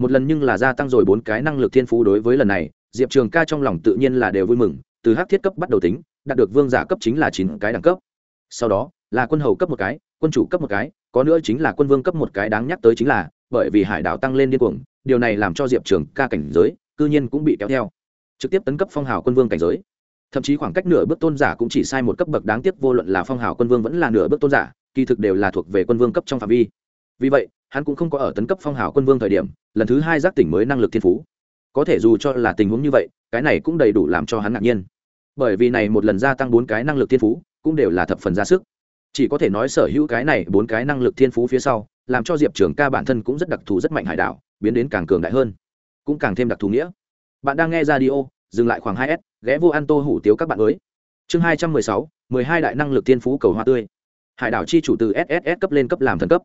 một lần nhưng là gia tăng rồi bốn cái năng lực thiên phú đối với lần này, diệp trường ca trong lòng tự nhiên là đều vui mừng, từ hắc thiết cấp bắt đầu tính, đạt được vương giả cấp chính là chín cái đẳng cấp. Sau đó, là quân hầu cấp một cái, quân chủ cấp một cái, có nữa chính là quân vương cấp một cái đáng nhắc tới chính là, bởi vì hải đảo tăng lên điên cuồng, điều này làm cho diệp trường ca cảnh giới, cư nhiên cũng bị kéo theo. Trực tiếp tấn cấp phong hào quân vương cảnh giới. Thậm chí khoảng cách nửa bước tôn giả cũng chỉ sai một cấp bậc, đáng tiếc vô luận là phong hào quân vương vẫn là nửa bước tôn giả, kỳ thực đều là thuộc về quân vương cấp trong phạm vi vì vậy, hắn cũng không có ở tấn cấp phong hào quân vương thời điểm, lần thứ hai giác tỉnh mới năng lực thiên phú. Có thể dù cho là tình huống như vậy, cái này cũng đầy đủ làm cho hắn ngạc nhiên. Bởi vì này một lần gia tăng bốn cái năng lực thiên phú, cũng đều là thập phần ra sức. Chỉ có thể nói sở hữu cái này bốn cái năng lực thiên phú phía sau, làm cho diệp trường ca bản thân cũng rất đặc thù rất mạnh hải đảo, biến đến càng cường đại hơn. Cũng càng thêm đặc thù nghĩa. Bạn đang nghe ra đi ô dừng lại khoảng hai s, ghé vô ăn tô hủ tiếu các bạn mới. Chương hai trăm mười sáu, mười hai đại năng lực thiên phú cầu hoa tươi. Hải đảo chi chủ từ sss cấp lên cấp làm thần cấp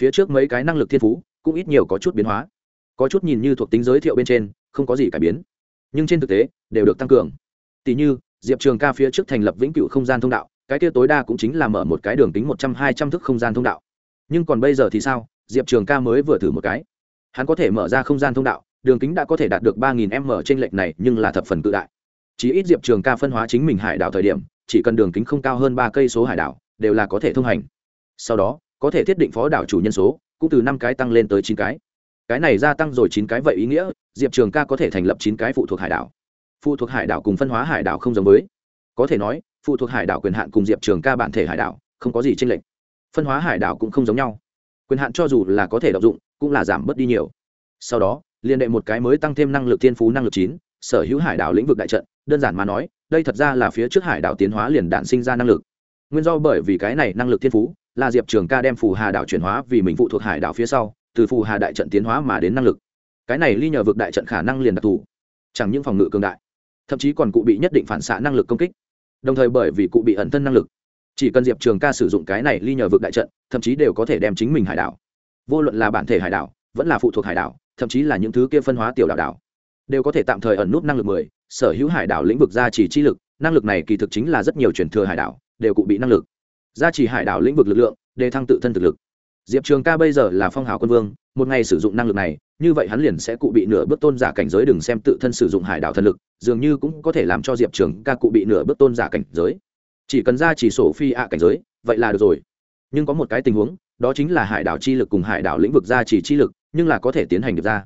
phía trước mấy cái năng lực thiên phú cũng ít nhiều có chút biến hóa. Có chút nhìn như thuộc tính giới thiệu bên trên, không có gì cải biến. Nhưng trên thực tế, đều được tăng cường. Tỷ như, diệp trường ca phía trước thành lập vĩnh cửu không gian thông đạo, cái kia tối đa cũng chính là mở một cái đường tính một trăm hai trăm thước không gian thông đạo. Nhưng còn bây giờ thì sao? Diệp trường ca mới vừa thử một cái. Hắn có thể mở ra không gian thông đạo, đường kính đã có thể đạt được ba nghìn m trên lệch này, nhưng là thập phần cự đại. Chỉ ít diệp trường ca phân hóa chính mình hải đảo thời điểm, chỉ cần đường kính không cao hơn ba cây số hải đảo, đều là có thể thông hành. Sau đó có thể thiết định phó đảo chủ nhân số, cũng từ năm cái tăng lên tới chín cái. Cái này gia tăng rồi chín cái vậy ý nghĩa, diệp trường ca có thể thành lập chín cái phụ thuộc hải đảo. Phụ thuộc hải đảo cùng phân hóa hải đảo không giống với. Có thể nói, phụ thuộc hải đảo quyền hạn cùng diệp trường ca bản thể hải đảo, không có gì tranh lệch. Phân hóa hải đảo cũng không giống nhau. Quyền hạn cho dù là có thể đ ộ n g dụng, cũng là giảm bớt đi nhiều. Sau đó, liên đệ một cái mới tăng thêm năng lực thiên phú năng lực chín, sở hữu hải đảo lĩnh vực đại trận, đơn giản mà nói, đây thật ra là phía trước hải đảo tiến hóa liền đạn sinh ra năng lực. Nguyên do bởi vì cái này năng lực thiên phú là diệp trường ca đem phù hà đảo chuyển hóa vì mình phụ thuộc hải đảo phía sau, từ phù hà đại trận tiến hóa mà đến năng lực. Cái này ly nhờ vực đại trận khả năng liền đặc thù, chẳng những phòng ngự cường đại, thậm chí còn cụ bị nhất định phản xạ năng lực công kích. Đồng thời bởi vì cụ bị ẩn thân năng lực, chỉ cần diệp trường ca sử dụng cái này ly nhờ vực đại trận, thậm chí đều có thể đem chính mình hải đảo. Vô luận là bản thể hải đảo, vẫn là phụ thuộc hải đảo, thậm chí là những thứ kia phân hóa tiểu đảo đảo, đều có thể tạm thời ẩn nút năng lực mười, sở hữu hải đảo lĩnh vực gia trì chi lực, năng lực này kỳ thực chính là rất nhiều truyền thừa hải đảo, đều cụ bị năng lực gia trì hải đảo lĩnh vực lực lượng đề thăng tự thân thực lực. Diệp trường ca bây giờ là phong hào quân vương, một ngày sử dụng năng lực này, như vậy hắn liền sẽ cụ bị nửa bước tôn giả cảnh giới đừng xem tự thân sử dụng hải đảo thần lực, dường như cũng có thể làm cho diệp trường ca cụ bị nửa bước tôn giả cảnh giới. Chỉ cần ra chỉ sổ phi ạ cảnh giới, vậy là được rồi. Nhưng có một cái tình huống, đó chính là hải đảo chi lực cùng hải đảo lĩnh vực gia chỉ chi lực, nhưng là có thể tiến hành được ra.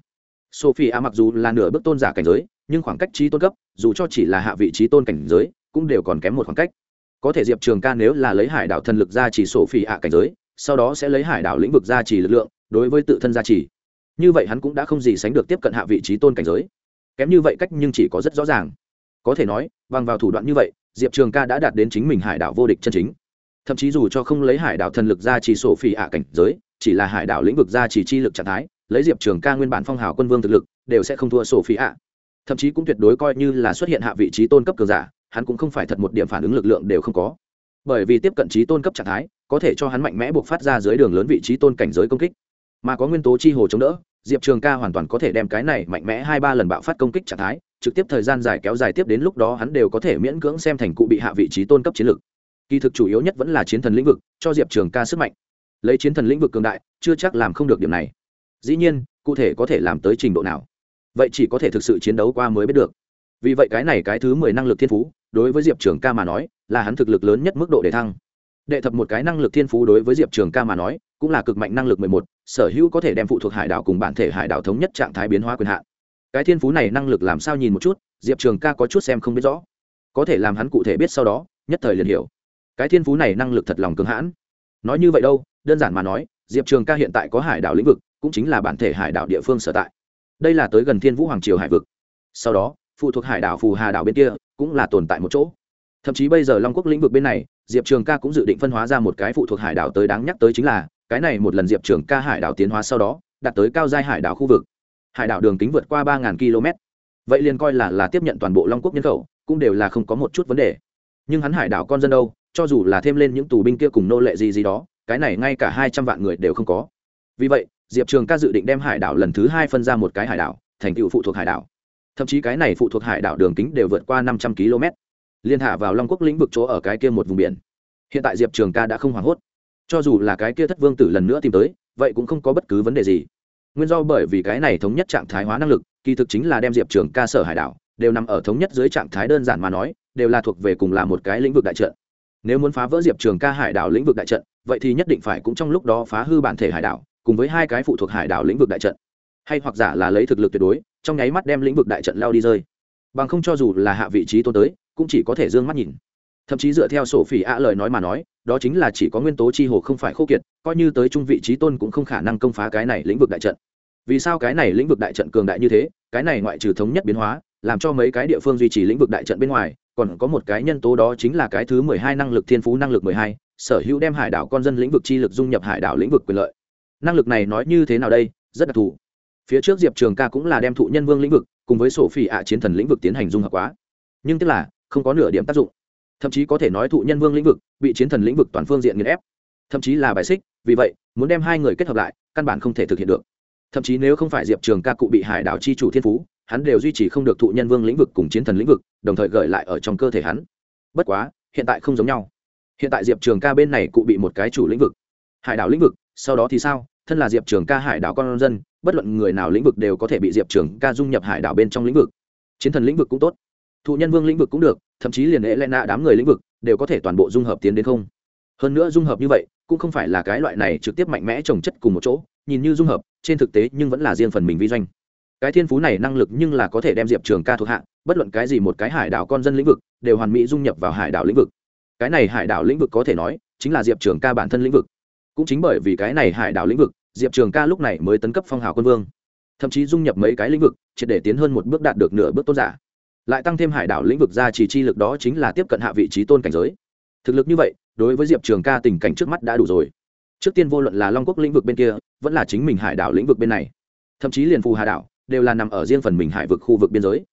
Sophie a mặc dù là nửa bước tôn giả cảnh giới, nhưng khoảng cách trí tôn cấp, dù cho chỉ là hạ vị trí tôn cảnh giới, cũng đều còn kém một khoảng cách có thể diệp trường ca nếu là lấy hải đảo thần lực ra chỉ sổ phỉ ạ cảnh giới, sau đó sẽ lấy hải đảo lĩnh vực ra chỉ lực lượng, đối với tự thân gia trì. Như vậy hắn cũng đã không gì sánh được tiếp cận hạ vị trí tôn cảnh giới. Kém như vậy cách nhưng chỉ có rất rõ ràng. Có thể nói, bằng vào thủ đoạn như vậy, diệp trường ca đã đạt đến chính mình hải đảo vô địch chân chính. Thậm chí dù cho không lấy hải đảo thần lực ra chỉ sổ phỉ ạ cảnh giới, chỉ là hải đảo lĩnh vực ra chỉ chi lực trạng thái, lấy diệp trường ca nguyên bản phong hào quân vương thực lực, đều sẽ không thua sổ phỉ ạ. Thậm chí cũng tuyệt đối coi như là xuất hiện hạ vị trí tôn cấp cường giả hắn cũng không phải thật một điểm phản ứng lực lượng đều không có. Bởi vì tiếp cận trí tôn cấp trạng thái, có thể cho hắn mạnh mẽ buộc phát ra dưới đường lớn vị trí tôn cảnh giới công kích. Mà có nguyên tố chi hồ chống đỡ, diệp trường ca hoàn toàn có thể đem cái này mạnh mẽ hai ba lần bạo phát công kích trạng thái, trực tiếp thời gian dài kéo dài tiếp đến lúc đó hắn đều có thể miễn cưỡng xem thành cụ bị hạ vị trí tôn cấp chiến lược. Kỳ thực chủ yếu nhất vẫn là chiến thần lĩnh vực, cho diệp trường ca sức mạnh. Lấy chiến thần lĩnh vực cường đại, chưa chắc làm không được điểm này. Dĩ nhiên, cụ thể có thể làm tới trình độ nào. Vậy chỉ có thể thực sự chiến đấu qua mới biết được vì vậy cái này cái thứ mười năng lực thiên phú, đối với diệp trường ca mà nói, là hắn thực lực lớn nhất mức độ để thăng. Đệ thập một cái năng lực thiên phú đối với diệp trường ca mà nói, cũng là cực mạnh năng lực mười một, sở hữu có thể đem phụ thuộc hải đảo cùng bản thể hải đảo thống nhất trạng thái biến hóa quyền hạn. Cái thiên phú này năng lực làm sao nhìn một chút, diệp trường ca có chút xem không biết rõ. Có thể làm hắn cụ thể biết sau đó, nhất thời liền hiểu. Cái thiên phú này năng lực thật lòng cứng hãn. Nói như vậy đâu, đơn giản mà nói, diệp trường ca hiện tại có hải đảo lĩnh vực, cũng chính là bản thể hải đảo địa phương sở tại. Đây là tới gần thiên vũ hoàng triều hải vực. Sau đó phụ thuộc hải đảo phù hà đảo bên kia, cũng là tồn tại một chỗ. Thậm chí bây giờ long quốc lĩnh vực bên này, diệp trường ca cũng dự định phân hóa ra một cái phụ thuộc hải đảo tới đáng nhắc tới chính là, cái này một lần diệp trường ca hải đảo tiến hóa sau đó, đạt tới cao giai hải đảo khu vực. Hải đảo đường kính vượt qua ba km. Vậy liền coi là là tiếp nhận toàn bộ long quốc nhân khẩu, cũng đều là không có một chút vấn đề. Nhưng hắn hải đảo con dân đâu, cho dù là thêm lên những tù binh kia cùng nô lệ gì gì đó, cái này ngay cả hai trăm vạn người đều không có. Vì vậy, diệp trường ca dự định đem hải đảo lần thứ hai phân ra một cái hải đảo, thành tựu phụ thuộc hải đảo thậm chí cái này phụ thuộc hải đảo đường kính đều vượt qua năm trăm km. Liên hạ vào long quốc lĩnh vực chỗ ở cái kia một vùng biển. Hiện tại diệp trường ca đã không hoảng hốt. Cho dù là cái kia thất vương tử lần nữa tìm tới, vậy cũng không có bất cứ vấn đề gì. Nguyên do bởi vì cái này thống nhất trạng thái hóa năng lực, kỳ thực chính là đem diệp trường ca sở hải đảo, đều nằm ở thống nhất dưới trạng thái đơn giản mà nói, đều là thuộc về cùng là một cái lĩnh vực đại trận. Nếu muốn phá vỡ diệp trường ca hải đảo lĩnh vực đại trận, vậy thì nhất định phải cũng trong lúc đó phá hư bản thể hải đảo, cùng với hai cái phụ thuộc hải đảo lĩnh vực đại trận. Hay hoặc giả là lấy thực lực tuyệt đối trong nháy mắt đem lĩnh vực đại trận lao đi rơi. Bằng không cho dù là hạ vị trí tôn tới, cũng chỉ có thể d ư ơ n g mắt nhìn. Thậm chí dựa theo sổ phỉ ạ lời nói mà nói, đó chính là chỉ có nguyên tố chi hồ không phải khô kiệt, coi như tới trung vị trí tôn cũng không khả năng công phá cái này lĩnh vực đại trận. Vì sao cái này lĩnh vực đại trận cường đại như thế, cái này ngoại trừ thống nhất biến hóa, làm cho mấy cái địa phương duy trì lĩnh vực đại trận bên ngoài, còn có một cái nhân tố đó chính là cái thứ mười hai năng lực thiên phú năng lực mười hai, sở hữu đem hải đảo con dân lĩnh vực chi lực dung nhập hải đảo lĩnh vực quyền lợi. Năng lực này nói như thế nào đây, rất đặc thù phía trước diệp trường ca cũng là đem thụ nhân vương lĩnh vực cùng với sổ phi ạ chiến thần lĩnh vực tiến hành dung hợp quá. Nhưng tức là, không có nửa điểm tác dụng. Thậm chí có thể nói thụ nhân vương lĩnh vực bị chiến thần lĩnh vực toàn phương diện nghiền ép. Thậm chí là bài xích, vì vậy, muốn đem hai người kết hợp lại, căn bản không thể thực hiện được. Thậm chí nếu không phải diệp trường ca cụ bị hải đảo chi chủ thiên phú, hắn đều duy trì không được thụ nhân vương lĩnh vực cùng chiến thần lĩnh vực, đồng thời gợi lại ở trong cơ thể hắn. Bất quá, hiện tại không giống nhau. Hiện tại diệp trường ca bên này cụ bị một cái chủ lĩnh vực. Hải đảo lĩnh vực, sau đó thì sao? Thân là diệp trường ca hải đảo con dân, bất luận người nào lĩnh vực đều có thể bị diệp trường ca dung nhập hải đảo bên trong lĩnh vực. Chiến thần lĩnh vực cũng tốt, thụ nhân vương lĩnh vực cũng được, thậm chí liền hệ lẽ nạ đám người lĩnh vực đều có thể toàn bộ dung hợp tiến đến không. Hơn nữa dung hợp như vậy, cũng không phải là cái loại này trực tiếp mạnh mẽ trồng chất cùng một chỗ, nhìn như dung hợp, trên thực tế nhưng vẫn là riêng phần mình vi doanh. Cái thiên phú này năng lực nhưng là có thể đem diệp trường ca thuộc hạ, bất luận cái gì một cái hải đảo con dân lĩnh vực, đều hoàn mỹ dung nhập vào hải đảo lĩnh vực. Cái này hải đảo lĩnh vực có thể nói, chính là diệp trường ca bản thân lĩnh vực. Cũng chính bởi vì cái này hải đảo lĩnh vực diệp trường ca lúc này mới tấn cấp phong hào quân vương. Thậm chí dung nhập mấy cái lĩnh vực triệt để tiến hơn một bước đạt được nửa bước tôn giả. Lại tăng thêm hải đảo lĩnh vực ra chỉ chi lực đó chính là tiếp cận hạ vị trí tôn cảnh giới. Thực lực như vậy, đối với diệp trường ca tình cảnh trước mắt đã đủ rồi. Trước tiên vô luận là long quốc lĩnh vực bên kia, vẫn là chính mình hải đảo lĩnh vực bên này. Thậm chí liền phù hà đảo, đều là nằm ở riêng phần mình hải vực khu vực biên giới.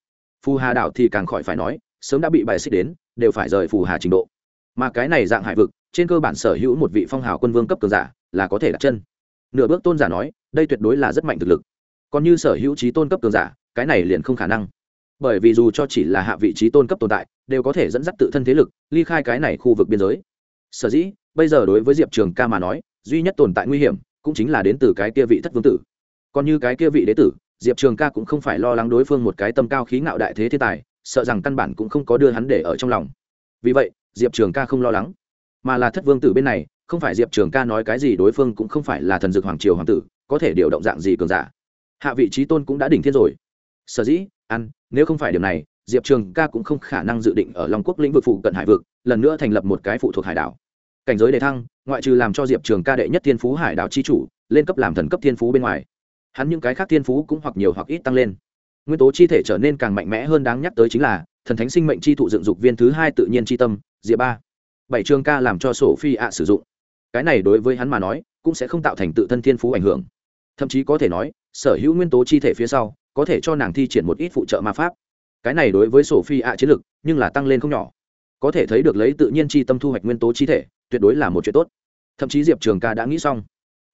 Phù hà đảo thì càng khỏi phải nói, sớm đã bị bài xích đến, đều phải rời phù hà trình độ. Mà cái này dạng hải vực, trên cơ bản sở hữu một vị phong hào quân vương cấp cường giả, là có thể đặt chân nửa bước tôn giả nói, đây tuyệt đối là rất mạnh thực lực. Còn như sở hữu trí tôn cấp cường giả, cái này liền không khả năng. Bởi vì dù cho chỉ là hạ vị trí tôn cấp tồn tại, đều có thể dẫn dắt tự thân thế lực, ly khai cái này khu vực biên giới. Sở dĩ, bây giờ đối với diệp trường ca mà nói, duy nhất tồn tại nguy hiểm, cũng chính là đến từ cái kia vị thất vương tử. Còn như cái kia vị đế tử, diệp trường ca cũng không phải lo lắng đối phương một cái tâm cao khí ngạo đại thế thiên tài, sợ rằng căn bản cũng không có đưa hắn để ở trong lòng. Vì vậy, diệp trường ca không lo lắng. Mà là thất vương tử bên này không phải diệp trường ca nói cái gì đối phương cũng không phải là thần dược hoàng triều hoàng tử, có thể điều động dạng gì cường giả. Hạ vị trí tôn cũng đã đỉnh thiên rồi. Sở dĩ, ăn, nếu không phải điều này, diệp trường ca cũng không khả năng dự định ở long quốc lĩnh vực phụ cận hải vực, lần nữa thành lập một cái phụ thuộc hải đảo. Cảnh giới đề thăng, ngoại trừ làm cho diệp trường ca đệ nhất thiên phú hải đảo chi chủ, lên cấp làm thần cấp thiên phú bên ngoài. Hắn những cái khác thiên phú cũng hoặc nhiều hoặc ít tăng lên. Nguyên tố chi thể trở nên càng mạnh mẽ hơn đáng nhắc tới chính là, thần thánh sinh mệnh chi thụ dựng dục viên thứ hai tự nhiên chi tâm, diệp ba. Bảy trường ca làm cho sổ phi ạ sử dụng cái này đối với hắn mà nói, cũng sẽ không tạo thành tự thân thiên phú ảnh hưởng. Thậm chí có thể nói, sở hữu nguyên tố chi thể phía sau, có thể cho nàng thi triển một ít phụ trợ ma pháp. Cái này đối với sổ phi ạ chiến lực, nhưng là tăng lên không nhỏ. Có thể thấy được lấy tự nhiên chi tâm thu hoạch nguyên tố chi thể, tuyệt đối là một chuyện tốt. Thậm chí diệp trường ca đã nghĩ xong.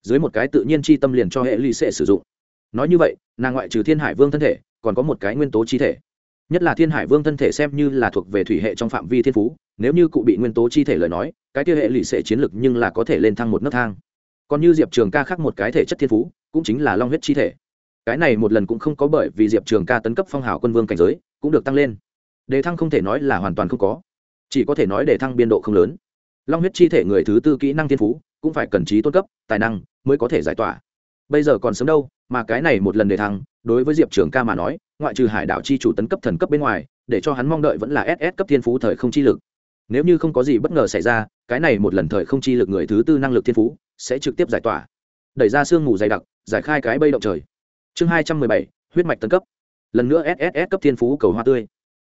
Dưới một cái tự nhiên chi tâm liền cho hệ ly sẽ sử dụng. Nói như vậy, nàng ngoại trừ thiên hải vương thân thể, còn có một cái nguyên tố chi thể. Nhất là thiên hải vương thân thể xem như là thuộc về thủy hệ trong phạm vi thiên phú nếu như cụ bị nguyên tố chi thể lời nói, cái kia hệ lụy sẽ chiến lực nhưng là có thể lên thăng một nấc thang. Còn như diệp trường ca khác một cái thể chất thiên phú, cũng chính là long huyết chi thể. Cái này một lần cũng không có bởi vì diệp trường ca tấn cấp phong hào quân vương cảnh giới, cũng được tăng lên. Đề thăng không thể nói là hoàn toàn không có, chỉ có thể nói đề thăng biên độ không lớn. Long huyết chi thể người thứ tư kỹ năng thiên phú, cũng phải cần trí tôn cấp, tài năng mới có thể giải tỏa. Bây giờ còn sớm đâu, mà cái này một lần đề thăng, đối với diệp trường ca mà nói, ngoại trừ hải đảo chi chủ tấn cấp thần cấp bên ngoài, để cho hắn mong đợi vẫn là ss cấp thiên phú thời không chi lực nếu như không có gì bất ngờ xảy ra, cái này một lần thời không chi lực người thứ tư năng lực thiên phú sẽ trực tiếp giải tỏa. Đẩy ra sương mù dày đặc, giải khai cái bây động trời. Chương hai trăm mười bảy, huyết mạch tấn cấp. Lần nữa ss cấp thiên phú cầu hoa tươi.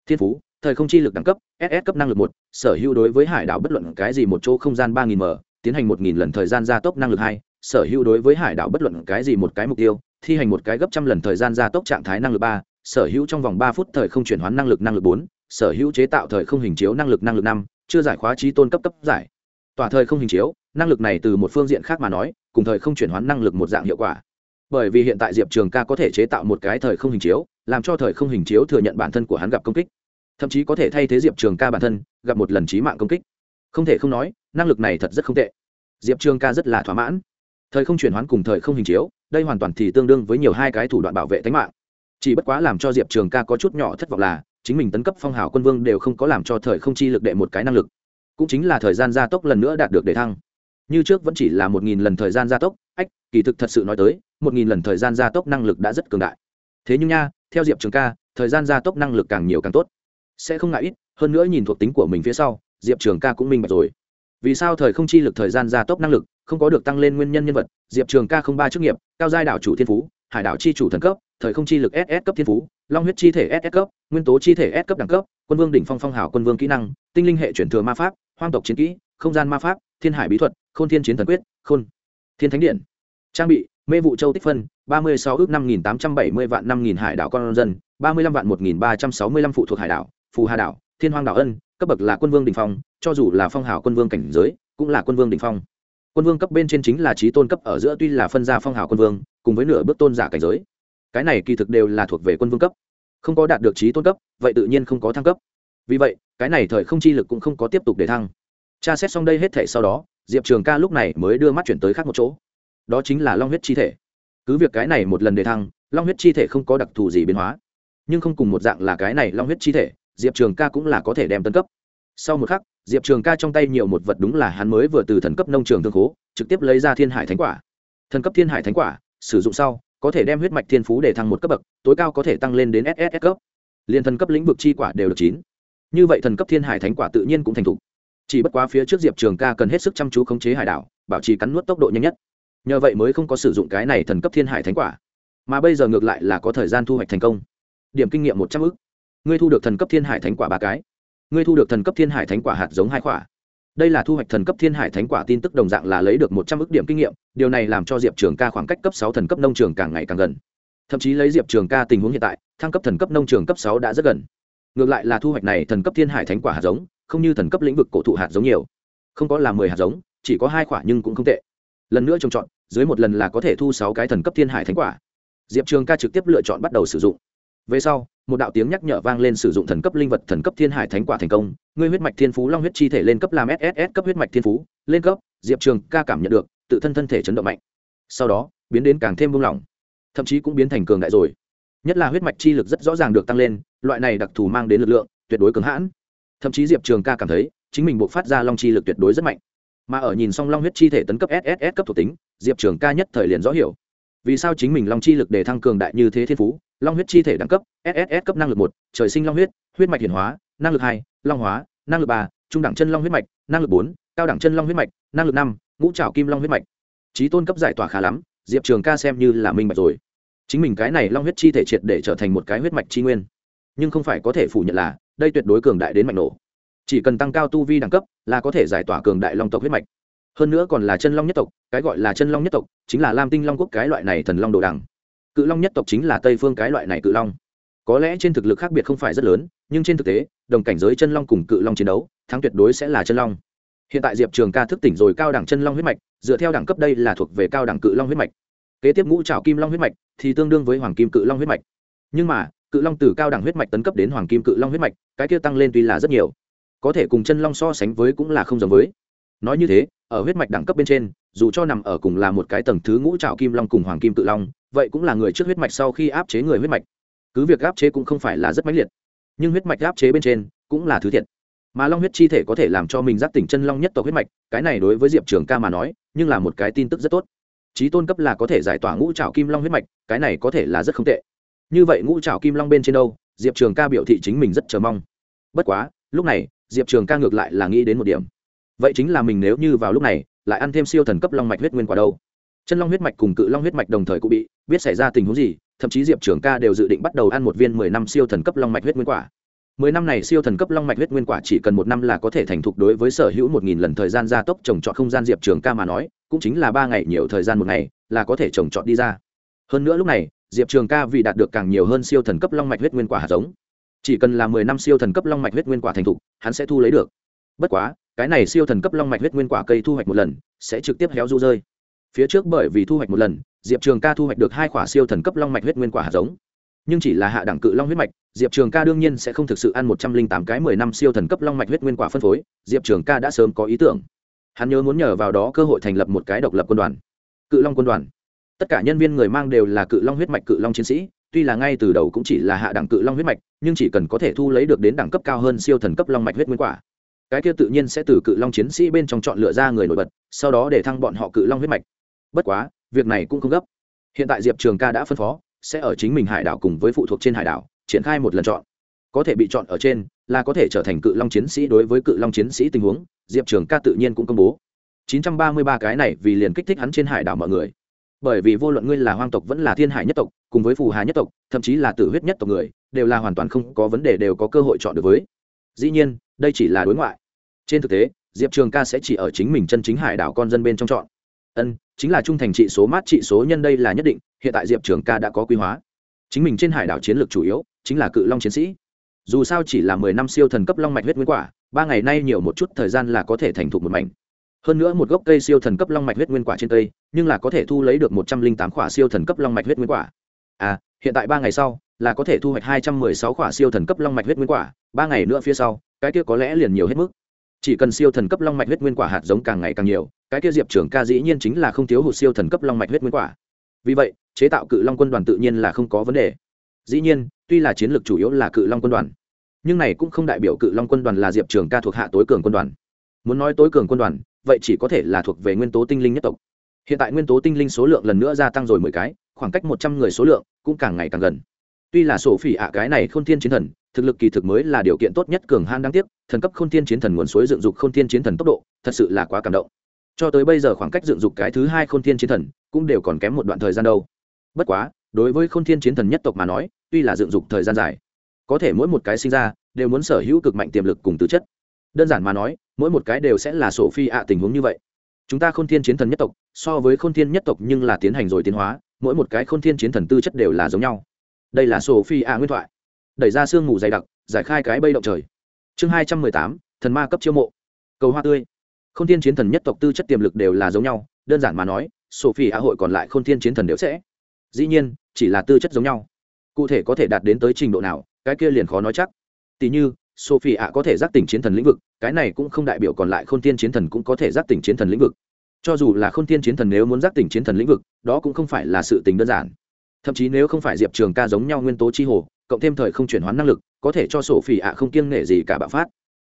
Thiên phú, thời không chi lực đẳng cấp ss cấp năng lực một, sở hữu đối với hải đảo bất luận cái gì một chỗ không gian ba nghìn m, tiến hành một nghìn lần thời gian gia tốc năng lực hai, sở hữu đối với hải đảo bất luận cái gì một cái mục tiêu, thi hành một cái gấp trăm lần thời gian gia tốc trạng thái năng lực ba, sở hữu trong vòng ba phút thời không chuyển hoán năng lực năng lực bốn sở hữu chế tạo thời không hình chiếu năng lực năng lực năm, chưa giải khóa trí tôn cấp cấp giải. Tỏa thời không hình chiếu, năng lực này từ một phương diện khác mà nói, cùng thời không chuyển hoán năng lực một dạng hiệu quả. Bởi vì hiện tại diệp trường ca có thể chế tạo một cái thời không hình chiếu, làm cho thời không hình chiếu thừa nhận bản thân của hắn gặp công kích. Thậm chí có thể thay thế diệp trường ca bản thân, gặp một lần trí mạng công kích. Không thể không nói, năng lực này thật rất không tệ. Diệp trường ca rất là thỏa mãn. Thời không chuyển hoán cùng thời không hình chiếu, đây hoàn toàn thì tương đương với nhiều hai cái thủ đoạn bảo vệ tính mạng. Chỉ bất quá làm cho diệp trường ca có chút nhỏ thất vọng là chính mình tấn cấp phong hào quân vương đều không có làm cho thời không chi lực đệ một cái năng lực. Cũng chính là thời gian gia tốc lần nữa đạt được đề thăng. Như trước vẫn chỉ là một nghìn lần thời gian gia tốc, ách, kỳ thực thật sự nói tới, một nghìn lần thời gian gia tốc năng lực đã rất cường đại. Thế nhưng nha, theo diệp trường ca, thời gian gia tốc năng lực càng nhiều càng tốt. Sẽ không ngại ít, hơn nữa nhìn thuộc tính của mình phía sau, diệp trường ca cũng minh bạch rồi. Vì sao thời không chi lực thời gian gia tốc năng lực không có được tăng lên nguyên nhân nhân vật, diệp trường ca không ba chức nghiệp, cao giai đảo chủ thiên phú, hải đảo chi chủ thần cấp thời không chi lực ss cấp thiên phú, long huyết chi thể ss cấp, nguyên tố chi thể s cấp đẳng cấp, quân vương đỉnh phong phong hảo quân vương kỹ năng, tinh linh hệ chuyển thừa ma pháp, hoang tộc chiến kỹ, không gian ma pháp, thiên hải bí thuật k h ô n thiên chiến thần quyết, khôn thiên thánh điện. Trang bị, mê vụ châu tích phân, ba mươi sáu ước năm nghìn tám trăm bảy mươi vạn năm nghìn hải đảo con dân, ba mươi lăm vạn một nghìn ba trăm sáu mươi lăm phụ thuộc hải đảo, phù hà đảo, thiên hoang đảo ân, cấp bậc là quân vương đình phong, cho dù là phong hảo quân vương cảnh giới, cũng là quân vương đình phong. Quân vương cấp bên trên chính là trí tôn cấp, ở giữa tuy là phân gia phong hào quân vương, cùng với nửa bước tôn giả cảnh giới cái này kỳ thực đều là thuộc về quân vương cấp. Không có đạt được trí tôn cấp, vậy tự nhiên không có thăng cấp. Vì vậy, cái này thời không chi lực cũng không có tiếp tục để thăng. Tra xét xong đây hết thể sau đó, diệp trường ca lúc này mới đưa mắt chuyển tới khác một chỗ. Đó chính là long huyết chi thể. Cứ việc cái này một lần để thăng, long huyết chi thể không có đặc thù gì biến hóa. Nhưng không cùng một dạng là cái này long huyết chi thể, diệp trường ca cũng là có thể đem tân cấp. Sau một khắc, diệp trường ca trong tay nhiều một vật đúng là hắn mới vừa từ thần cấp nông trường thương khố, trực tiếp lấy ra thiên hải thánh quả. Thần cấp thiên hải thánh quả, sử dụng sau có thể đem huyết mạch thiên phú để thăng một cấp bậc, tối cao có thể tăng lên đến ss cấp. Liền thần cấp lĩnh vực chi quả đều được chín. Như vậy thần cấp thiên hải thánh quả tự nhiên cũng thành thục. Chỉ bất quá phía trước diệp trường ca cần hết sức chăm chú khống chế hải đảo, bảo trì cắn nuốt tốc độ nhanh nhất. Nhờ vậy mới không có sử dụng cái này thần cấp thiên hải thánh quả. Mà bây giờ ngược lại là có thời gian thu hoạch thành công. Điểm kinh nghiệm một trăm ư ngươi thu được thần cấp thiên hải thánh quả ba cái. Ngươi thu được thần cấp thiên hải thánh quả hạt giống hai quả đây là thu hoạch thần cấp thiên hải thánh quả tin tức đồng dạng là lấy được một trăm ước điểm kinh nghiệm, điều này làm cho diệp trường ca khoảng cách cấp sáu thần cấp nông trường càng ngày càng gần. Thậm chí lấy diệp trường ca tình huống hiện tại, thăng cấp thần cấp nông trường cấp sáu đã rất gần. Ngược lại là thu hoạch này thần cấp thiên hải thánh quả hạt giống, không như thần cấp lĩnh vực cổ thụ hạt giống nhiều. Không có là mười hạt giống, chỉ có hai quả nhưng cũng không tệ. Lần nữa trồng trọt, dưới một lần là có thể thu sáu cái thần cấp thiên hải thánh quả. Diệp trường ca trực tiếp lựa chọn bắt đầu sử dụng về sau, một đạo tiếng nhắc nhở vang lên sử dụng thần cấp linh vật thần cấp thiên hải thánh quả thành công, ngươi huyết mạch thiên phú long huyết chi thể lên cấp làm sss cấp huyết mạch thiên phú, lên cấp, diệp trường ca cảm nhận được, tự thân thân thể chấn động mạnh. Sau đó, biến đến càng thêm buông lỏng, thậm chí cũng biến thành cường đại rồi. Nhất là huyết mạch chi lực rất rõ ràng được tăng lên, loại này đặc thù mang đến lực lượng, tuyệt đối cứng hãn. Thậm chí diệp trường ca cảm thấy, chính mình buộc phát ra long chi lực tuyệt đối rất mạnh. Mà ở nhìn xong long huyết chi thể tấn cấp sss cấp thuộc tính, diệp trường ca nhất thời liền rõ hiểu. Vì sao chính mình long chi lực để thăng cường đại như thế thiên phú long huyết chi thể đẳng cấp sss cấp năng lực một, trời sinh long huyết huyết mạch hiển hóa, năng lực hai, long hóa, năng lực ba, trung đẳng chân long huyết mạch, năng lực bốn, cao đẳng chân long huyết mạch, năng lực năm, ngũ trảo kim long huyết mạch. Trí tôn cấp giải tỏa khá lắm, diệp trường ca xem như là minh bạch rồi. Chính mình cái này long huyết chi thể triệt để trở thành một cái huyết mạch chi nguyên. Nhưng không phải có thể phủ nhận là, đây tuyệt đối cường đại đến mạnh nổ. Chỉ cần tăng cao tu vi đẳng cấp, là có thể giải tỏa cường đại long tộc huyết mạch. Hơn nữa còn là chân long nhất tộc, cái gọi là chân long nhất tộc, chính là lam tinh long quốc cái loại này thần long đồ đằng cự long nhất tộc chính là tây phương cái loại này cự long. Có lẽ trên thực lực khác biệt không phải rất lớn, nhưng trên thực tế, đồng cảnh giới chân long cùng cự long chiến đấu, thắng tuyệt đối sẽ là chân long. Hiện tại diệp trường ca thức tỉnh rồi cao đẳng chân long huyết mạch, dựa theo đẳng cấp đây là thuộc về cao đẳng cự long huyết mạch. Kế tiếp ngũ trào kim long huyết mạch thì tương đương với hoàng kim cự long huyết mạch. Nhưng mà, cự long từ cao đẳng huyết mạch tấn cấp đến hoàng kim cự long huyết mạch, cái kia tăng lên tuy là rất nhiều. Có thể cùng chân long so sánh với cũng là không giống với. Nói như thế, ở huyết mạch đẳng cấp bên trên dù cho nằm ở cùng là một cái tầng thứ ngũ trảo kim long cùng hoàng kim tự long, vậy cũng là người trước huyết mạch sau khi áp chế người huyết mạch. Cứ việc áp chế cũng không phải là rất mãnh liệt, nhưng huyết mạch áp chế bên trên cũng là thứ thiệt. Mà long huyết chi thể có thể làm cho mình giác tỉnh chân long nhất tộc huyết mạch, cái này đối với diệp trường ca mà nói, nhưng là một cái tin tức rất tốt. Trí tôn cấp là có thể giải tỏa ngũ trào kim long huyết mạch, cái này có thể là rất không tệ. Như vậy ngũ trào kim long bên trên đâu, diệp trường ca biểu thị chính mình rất chờ mong. Bất quá, lúc này, diệp trường ca ngược lại là nghĩ đến một điểm vậy chính là mình nếu như vào lúc này, lại ăn thêm siêu thần cấp long mạch huyết nguyên quả đâu? Chân long huyết mạch cùng cự long huyết mạch đồng thời cũng bị biết xảy ra tình huống gì, thậm chí diệp trường ca đều dự định bắt đầu ăn một viên mười năm siêu thần cấp long mạch huyết nguyên quả. Mười năm này siêu thần cấp long mạch huyết nguyên quả chỉ cần một năm là có thể thành thục đối với sở hữu một nghìn lần thời gian gia tốc trồng trọt không gian, diệp trường ca mà nói, cũng chính là ba ngày nhiều thời gian một ngày là có thể trồng trọt đi ra. Hơn nữa lúc này, diệp trường ca vì đạt được càng nhiều hơn siêu thần cấp long mạch huyết nguyên quả hạt giống. Chỉ cần là mười năm siêu thần cấp long mạch huyết nguyên quả thành thục, hắn sẽ thu lấy được. Bất quá cái này siêu thần cấp long mạch huyết nguyên quả cây thu hoạch một lần, sẽ trực tiếp héo du rơi. Phía trước bởi vì thu hoạch một lần, diệp trường ca thu hoạch được hai quả siêu thần cấp long mạch huyết nguyên quả hạt giống. Nhưng chỉ là hạ đẳng cự long huyết mạch, diệp trường ca đương nhiên sẽ không thực sự ăn một trăm linh tám cái mười năm siêu thần cấp long mạch huyết nguyên quả phân phối, diệp trường ca đã sớm có ý tưởng. Hắn nhớ muốn nhờ vào đó cơ hội thành lập một cái độc lập quân đoàn. Cự long quân đoàn. Tất cả nhân viên người mang đều là cự long huyết mạch cự long chiến sĩ, tuy là ngay từ đầu cũng chỉ là hạ đẳng cự long huyết mạch, nhưng chỉ cần có thể thu lấy được đến đẳng cấp cao hơn siêu thần cấp long mạch huyết nguyên quả cái kia tự nhiên sẽ từ cự long chiến sĩ bên trong chọn lựa ra người nổi bật, sau đó để thăng bọn họ cự long huyết mạch. Bất quá, việc này cũng không gấp. Hiện tại diệp trường ca đã phân phó, sẽ ở chính mình hải đảo cùng với phụ thuộc trên hải đảo, triển khai một lần chọn. Có thể bị chọn ở trên, là có thể trở thành cự long chiến sĩ đối với cự long chiến sĩ tình huống, diệp trường ca tự nhiên cũng công bố. 933 cái này vì liền kích thích hắn trên hải đảo mọi người. Bởi vì vô luận ngươi là hoang tộc vẫn là thiên hải nhất tộc, cùng với phù hà nhất tộc, thậm chí là tử huyết nhất tộc người, đều là hoàn toàn không có vấn đề đều có cơ hội chọn được với. Dĩ nhiên, đây chỉ là đối ngoại trên thực tế, diệp trường ca sẽ chỉ ở chính mình chân chính hải đảo con dân bên trong chọn. Ân, chính là trung thành trị số mát trị số nhân đây là nhất định, hiện tại diệp trường ca đã có quy hóa. Chính mình trên hải đảo chiến lược chủ yếu chính là cự long chiến sĩ. Dù sao chỉ là mười năm siêu thần cấp long mạch huyết nguyên quả, ba ngày nay nhiều một chút thời gian là có thể thành thục một mảnh. Hơn nữa một gốc cây siêu thần cấp long mạch huyết nguyên quả trên cây, nhưng là có thể thu lấy được một trăm linh tám quả siêu thần cấp long mạch huyết nguyên quả. À hiện tại ba ngày sau là có thể thu hoạch hai trăm mười sáu quả siêu thần cấp long mạch huyết nguyên quả, ba ngày nữa phía sau, cái kia có lẽ liền nhiều hết mức chỉ cần siêu thần cấp long mạch huyết nguyên quả hạt giống càng ngày càng nhiều, cái kia diệp trưởng ca dĩ nhiên chính là không thiếu hụt siêu thần cấp long mạch huyết nguyên quả. Vì vậy, chế tạo cự long quân đoàn tự nhiên là không có vấn đề. Dĩ nhiên, tuy là chiến lược chủ yếu là cự long quân đoàn, nhưng này cũng không đại biểu cự long quân đoàn là diệp trường ca thuộc hạ tối cường quân đoàn. Muốn nói tối cường quân đoàn, vậy chỉ có thể là thuộc về nguyên tố tinh linh nhất tộc. Hiện tại nguyên tố tinh linh số lượng lần nữa gia tăng rồi mười cái, khoảng cách một trăm người số lượng cũng càng ngày càng gần tuy là sổ phỉ ạ, cái này k h ô n thiên chiến thần, thực lực kỳ thực mới là điều kiện tốt nhất cường han đáng tiếc, thần cấp k h ô n thiên chiến thần nguồn suối dựng dục k h ô n thiên chiến thần tốc độ, thật sự là quá cảm động. Cho tới bây giờ khoảng cách dựng dục cái thứ hai k h ô n thiên chiến thần cũng đều còn kém một đoạn thời gian đâu. Bất quá, đối với k h ô n thiên chiến thần nhất tộc mà nói, tuy là dựng dục thời gian dài, có thể mỗi một cái sinh ra đều muốn sở hữu cực mạnh tiềm lực cùng tứ chất. Đơn giản mà nói, mỗi một cái đều sẽ là sổ phi ạ tình huống như vậy. Chúng ta k h ô n thiên chiến thần nhất tộc, so với k h ô n thiên nhất tộc nhưng là tiến hành rồi tiến hóa, mỗi một cái k h ô n thiên chiến thần tư chất đều là giống nhau đây là sổ phi ạ nguyên thoại. Đẩy ra sương mù dày đặc, giải khai cái bây động trời. Chương hai trăm mười tám, thần ma cấp chiêu mộ. Cầu hoa tươi. K h ô n thiên chiến thần nhất tộc tư chất tiềm lực đều là giống nhau, đơn giản mà nói, sophie a hội còn lại k h ô n thiên chiến thần đều sẽ. Dĩ nhiên, chỉ là tư chất giống nhau. Cụ thể có thể đạt đến tới trình độ nào, cái kia liền khó nói chắc. Tỉ như, sophie a có thể giác tỉnh chiến thần lĩnh vực, cái này cũng không đại biểu còn lại k h ô n thiên chiến thần cũng có thể giác tỉnh chiến thần lĩnh vực. Cho dù là k h ô n thiên chiến thần nếu muốn giác tỉnh chiến thần lĩnh vực, đó cũng không phải là sự tình đơn giản thậm chí nếu không phải diệp trường ca giống nhau nguyên tố chi hồ, cộng thêm thời không chuyển hóa năng lực, có thể cho sổ phỉ ạ không kiêng nể gì cả bạo phát.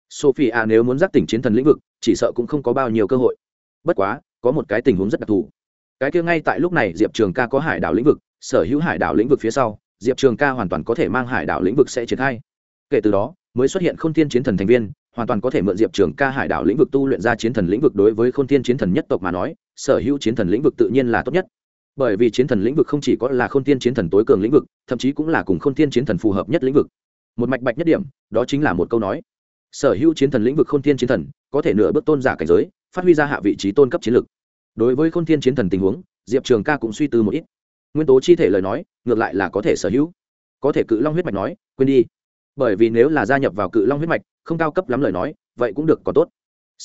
Sophie nếu muốn giác tỉnh chiến thần lĩnh vực, chỉ sợ cũng không có bao nhiêu cơ hội. Bất quá, có một cái tình huống rất đặc thù. Cái kia ngay tại lúc này diệp trường ca có hải đảo lĩnh vực, sở hữu hải đảo lĩnh vực phía sau, diệp trường ca hoàn toàn có thể mang hải đảo lĩnh vực sẽ triển khai. Kể từ đó, mới xuất hiện k h ô n thiên chiến thần thành viên, hoàn toàn có thể mượn diệp trường ca hải đảo lĩnh vực tu luyện ra chiến thần lĩnh vực đối với k h ô n thiên chiến thần nhất tộc mà nói, sở hữu chiến thần lĩnh vực tự nhiên là tốt nhất bởi vì chiến thần lĩnh vực không chỉ có là k h ô n chiến thần tối cường lĩnh vực, thậm chí cũng là cùng k h ô n chiến thần phù hợp nhất lĩnh vực. Một mạch bạch nhất điểm, đó chính là một câu nói. Sở hữu chiến thần lĩnh vực k h ô n chiến thần, có thể nửa bước tôn giả cảnh giới, phát huy ra hạ vị trí tôn cấp chiến lực. đối với k h ô n chiến thần tình huống, diệp trường ca cũng suy tư một ít. Nguyên tố chi thể lời nói, ngược lại là có thể sở hữu. Có thể cự long huyết mạch nói, quên đi. Bởi vì nếu là gia nhập vào cự long huyết mạch, không cao cấp lắm lời nói, vậy cũng được có tốt.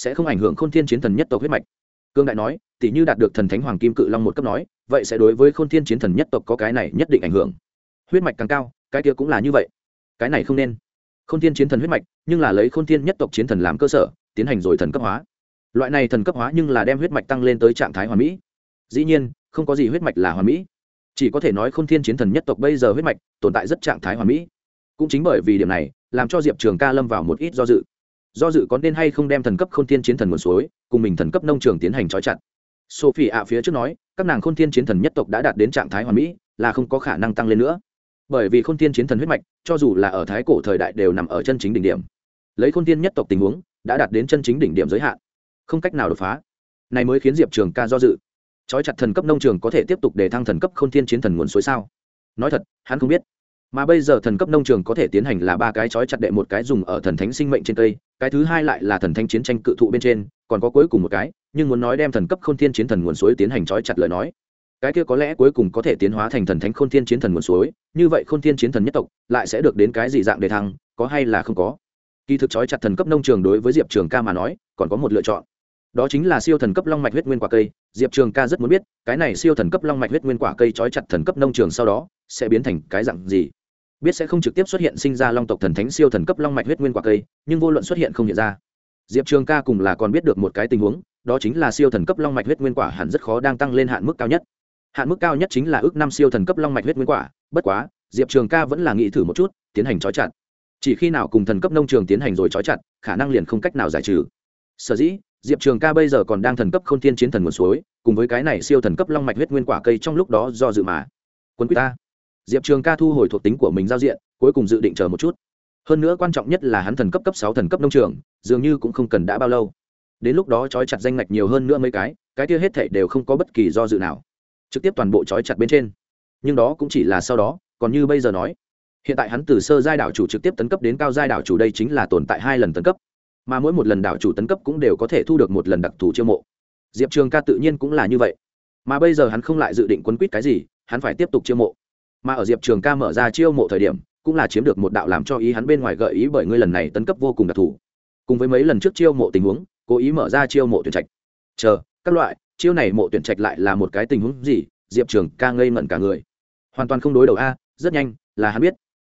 Sẽ không ảnh hưởng k h ô n thiên chiến thần nhất tộc huyết mạch. Cương đại nói tỷ như đạt được thần thánh hoàng kim cự long một cấp nói vậy sẽ đối với khôn thiên chiến thần nhất tộc có cái này nhất định ảnh hưởng. Huyết mạch càng cao, cái kia cũng là như vậy. Cái này không nên. Khôn thiên chiến thần huyết mạch, nhưng là lấy khôn thiên nhất tộc chiến thần làm cơ sở, tiến hành rồi thần cấp hóa. Loại này thần cấp hóa nhưng là đem huyết mạch tăng lên tới trạng thái hoàn mỹ. Dĩ nhiên, không có gì huyết mạch là hoàn mỹ. Chỉ có thể nói khôn thiên chiến thần nhất tộc bây giờ huyết mạch tồn tại rất trạng thái hoàn mỹ. Cũng chính bởi vì điểm này, làm cho diệp trường ca lâm vào một ít do dự. Do dự có nên hay không đem thần cấp k h ô n thiên chiến thần nguồn suối, cùng mình thần cấp nông trường tiến hành trói chặt. Sophie ạ phía trước nói các nàng khôn thiên chiến thần nhất tộc đã đạt đến trạng thái hoàn mỹ, là không có khả năng tăng lên nữa. Bởi vì khôn thiên chiến thần huyết mạch, cho dù là ở thái cổ thời đại đều nằm ở chân chính đỉnh điểm. Lấy khôn thiên nhất tộc tình huống, đã đạt đến chân chính đỉnh điểm giới hạn. Không cách nào đột phá. Này mới khiến diệp trường ca do dự. Trói chặt thần cấp nông trường có thể tiếp tục để thăng thần cấp khôn thiên chiến thần nguồn suối sao? Nói thật, hắn không biết mà bây giờ thần cấp nông trường có thể tiến hành là ba cái chói chặt đệ một cái dùng ở thần thánh sinh mệnh trên cây, cái thứ hai lại là thần thánh chiến tranh cự thụ bên trên, còn có cuối cùng một cái, nhưng muốn nói đem thần cấp k h ô n thiên chiến thần nguồn suối tiến hành chói chặt lời nói. Cái kia có lẽ cuối cùng có thể tiến hóa thành thần thánh k h ô n thiên chiến thần nguồn suối, như vậy k h ô n thiên chiến thần nhất tộc lại sẽ được đến cái gì dạng để thăng, có hay là không có? Kỳ thực chói chặt thần cấp nông trường đối với diệp trường ca mà nói, còn có một lựa chọn đó chính là siêu thần cấp long mạch huyết nguyên quả cây. Diệp trường ca rất muốn biết, cái này siêu thần cấp long mạch huyết nguyên quả cây chói chặt thần cấp nông trường sau đó, sẽ biến thành cái dạng gì? Biết sẽ không trực tiếp xuất hiện sinh ra long tộc thần thánh siêu thần cấp long mạch huyết nguyên quả cây, nhưng vô luận xuất hiện không hiện ra. Diệp trường ca cùng là còn biết được một cái tình huống, đó chính là siêu thần cấp long mạch huyết nguyên quả hẳn rất khó đang tăng lên hạn mức cao nhất. Hạn mức cao nhất chính là ước năm siêu thần cấp long mạch huyết nguyên quả, bất quá, diệp trường ca vẫn là nghĩ thử một chút, tiến hành trói chặt. Chỉ khi nào cùng thần cấp nông trường tiến hành rồi trói chặt, khả năng liền không cách nào giải trừ. Sở dĩ diệp trường ca bây giờ còn đang thần cấp k h ô n thiên chiến thần nguồn suối, cùng với cái này siêu thần cấp long mạch huyết nguyên quả cây trong lúc đó do dự mà. Quân quý ta diệp trường ca thu hồi thuộc tính của mình giao diện, cuối cùng dự định chờ một chút. Hơn nữa quan trọng nhất là hắn thần cấp cấp sáu thần cấp nông trường, dường như cũng không cần đã bao lâu. Đến lúc đó trói chặt danh ngạch nhiều hơn nữa mấy cái cái kia hết thể đều không có bất kỳ do dự nào. Trực tiếp toàn bộ trói chặt bên trên. Nhưng đó cũng chỉ là sau đó, còn như bây giờ nói, hiện tại hắn từ sơ giai đảo chủ trực tiếp tấn cấp đến cao giai đảo chủ đây chính là tồn tại hai lần tấn cấp mà mỗi một lần đảo chủ tấn cấp cũng đều có thể thu được một lần đặc thù chiêu mộ. Diệp trường ca tự nhiên cũng là như vậy. Mà bây giờ hắn không lại dự định quấn quýt cái gì, hắn phải tiếp tục chiêu mộ. Mà ở diệp trường ca mở ra chiêu mộ thời điểm, cũng là chiếm được một đạo làm cho ý hắn bên ngoài gợi ý bởi ngươi lần này tấn cấp vô cùng đặc thù. Cùng với mấy lần trước chiêu mộ tình huống, cố ý mở ra chiêu mộ tuyển trạch. Chờ, các loại, chiêu này mộ tuyển trạch lại là một cái tình huống gì? Diệp trường ca ngây ngẩn cả người. Hoàn toàn không đối đầu a, rất nhanh, là hắn biết.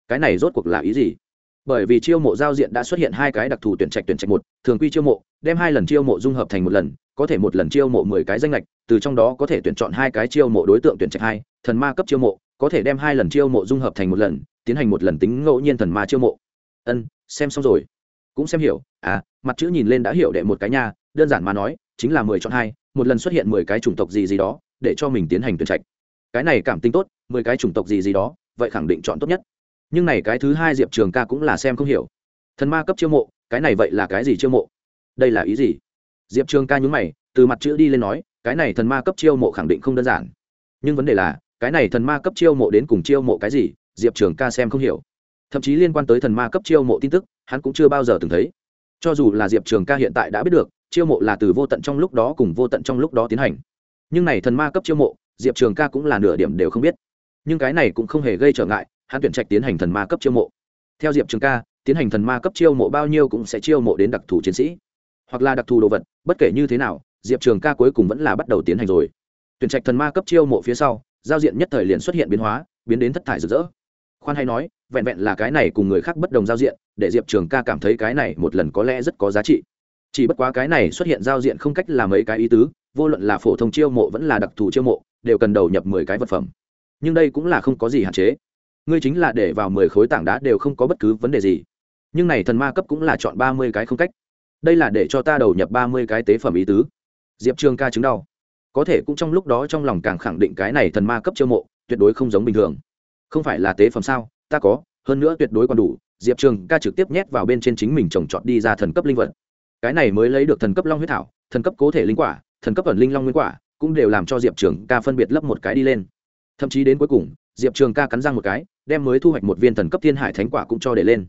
Cái này rốt cuộc là ý gì? Bởi vì chiêu mộ giao diện đã xuất hiện hai cái đặc thù tuyển trạch tuyển trạch một, thường quy chiêu mộ, đem hai lần chiêu mộ dung hợp thành một lần, có thể một lần chiêu mộ mười cái danh lệch, từ trong đó có thể tuyển chọn hai cái chiêu mộ đối tượng tuyển trạch hai, thần ma cấp chiêu mộ, có thể đem hai lần chiêu mộ dung hợp thành một lần, tiến hành một lần tính ngẫu nhiên thần ma chiêu mộ. Ân, xem xong rồi. Cũng xem hiểu. À mặt chữ nhìn lên đã hiểu đệ một cái nha, đơn giản mà nói, chính là mười chọn hai, một lần xuất hiện mười cái chủng tộc gì gì đó, để cho mình tiến hành tuyển trạch. Cái này cảm tính tốt, mười cái chủng tộc gì gì đó, vậy khẳng định chọn tốt nhất nhưng này cái thứ hai diệp trường ca cũng là xem không hiểu. Thần ma cấp chiêu mộ, cái này vậy là cái gì chiêu mộ? Đây là ý gì? Diệp trường ca nhúng mày, từ mặt chữ đi lên nói, cái này thần ma cấp chiêu mộ khẳng định không đơn giản. Nhưng vấn đề là, cái này thần ma cấp chiêu mộ đến cùng chiêu mộ cái gì, diệp trường ca xem không hiểu. Thậm chí liên quan tới thần ma cấp chiêu mộ tin tức, hắn cũng chưa bao giờ từng thấy. Cho dù là diệp trường ca hiện tại đã biết được, chiêu mộ là từ vô tận trong lúc đó cùng vô tận trong lúc đó tiến hành. Nhưng này thần ma cấp chiêu mộ, diệp trường ca cũng là nửa điểm đều không biết. Nhưng cái này cũng không hề gây trở ngại hắn tuyển trạch tiến hành thần ma cấp chiêu mộ. Theo diệp trường ca, tiến hành thần ma cấp chiêu mộ bao nhiêu cũng sẽ chiêu mộ đến đặc thù chiến sĩ. Hoặc là đặc thù đồ vật, bất kể như thế nào, diệp trường ca cuối cùng vẫn là bắt đầu tiến hành rồi. Tuyển trạch thần ma cấp chiêu mộ phía sau, giao diện nhất thời liền xuất hiện biến hóa, biến đến thất thải rực rỡ. Khoan hay nói, vẹn vẹn là cái này cùng người khác bất đồng giao diện, để diệp trường ca cảm thấy cái này một lần có lẽ rất có giá trị. Chỉ bất quá cái này xuất hiện giao diện không cách là mấy cái ý tứ, vô luận là phổ thông chiêu mộ vẫn là đặc thù chiêu mộ, đều cần đầu nhập mười cái vật phẩm. Nhưng đây cũng là không có gì hạn chế ngươi chính là để vào mười khối tảng đá đều không có bất cứ vấn đề gì. Nhưng này thần ma cấp cũng là chọn ba mươi cái không cách. Đây là để cho ta đầu nhập ba mươi cái tế phẩm ý tứ. Diệp trường ca chứng đau. Có thể cũng trong lúc đó trong lòng càng khẳng định cái này thần ma cấp chiêu mộ, tuyệt đối không giống bình thường. Không phải là tế phẩm sao? Ta có, hơn nữa tuyệt đối còn đủ. Diệp trường ca trực tiếp nhét vào bên trên chính mình trồng trọt đi ra thần cấp linh vật. Cái này mới lấy được thần cấp long huyết thảo, thần cấp cố thể linh quả, thần cấp ẩn linh long nguyên quả, cũng đều làm cho diệp trường ca phân biệt lấp một cái đi lên. Thậm chí đến cuối cùng diệp trường ca cắn răng một cái, đem mới thu hoạch một viên thần cấp thiên hải thánh quả cũng cho để lên.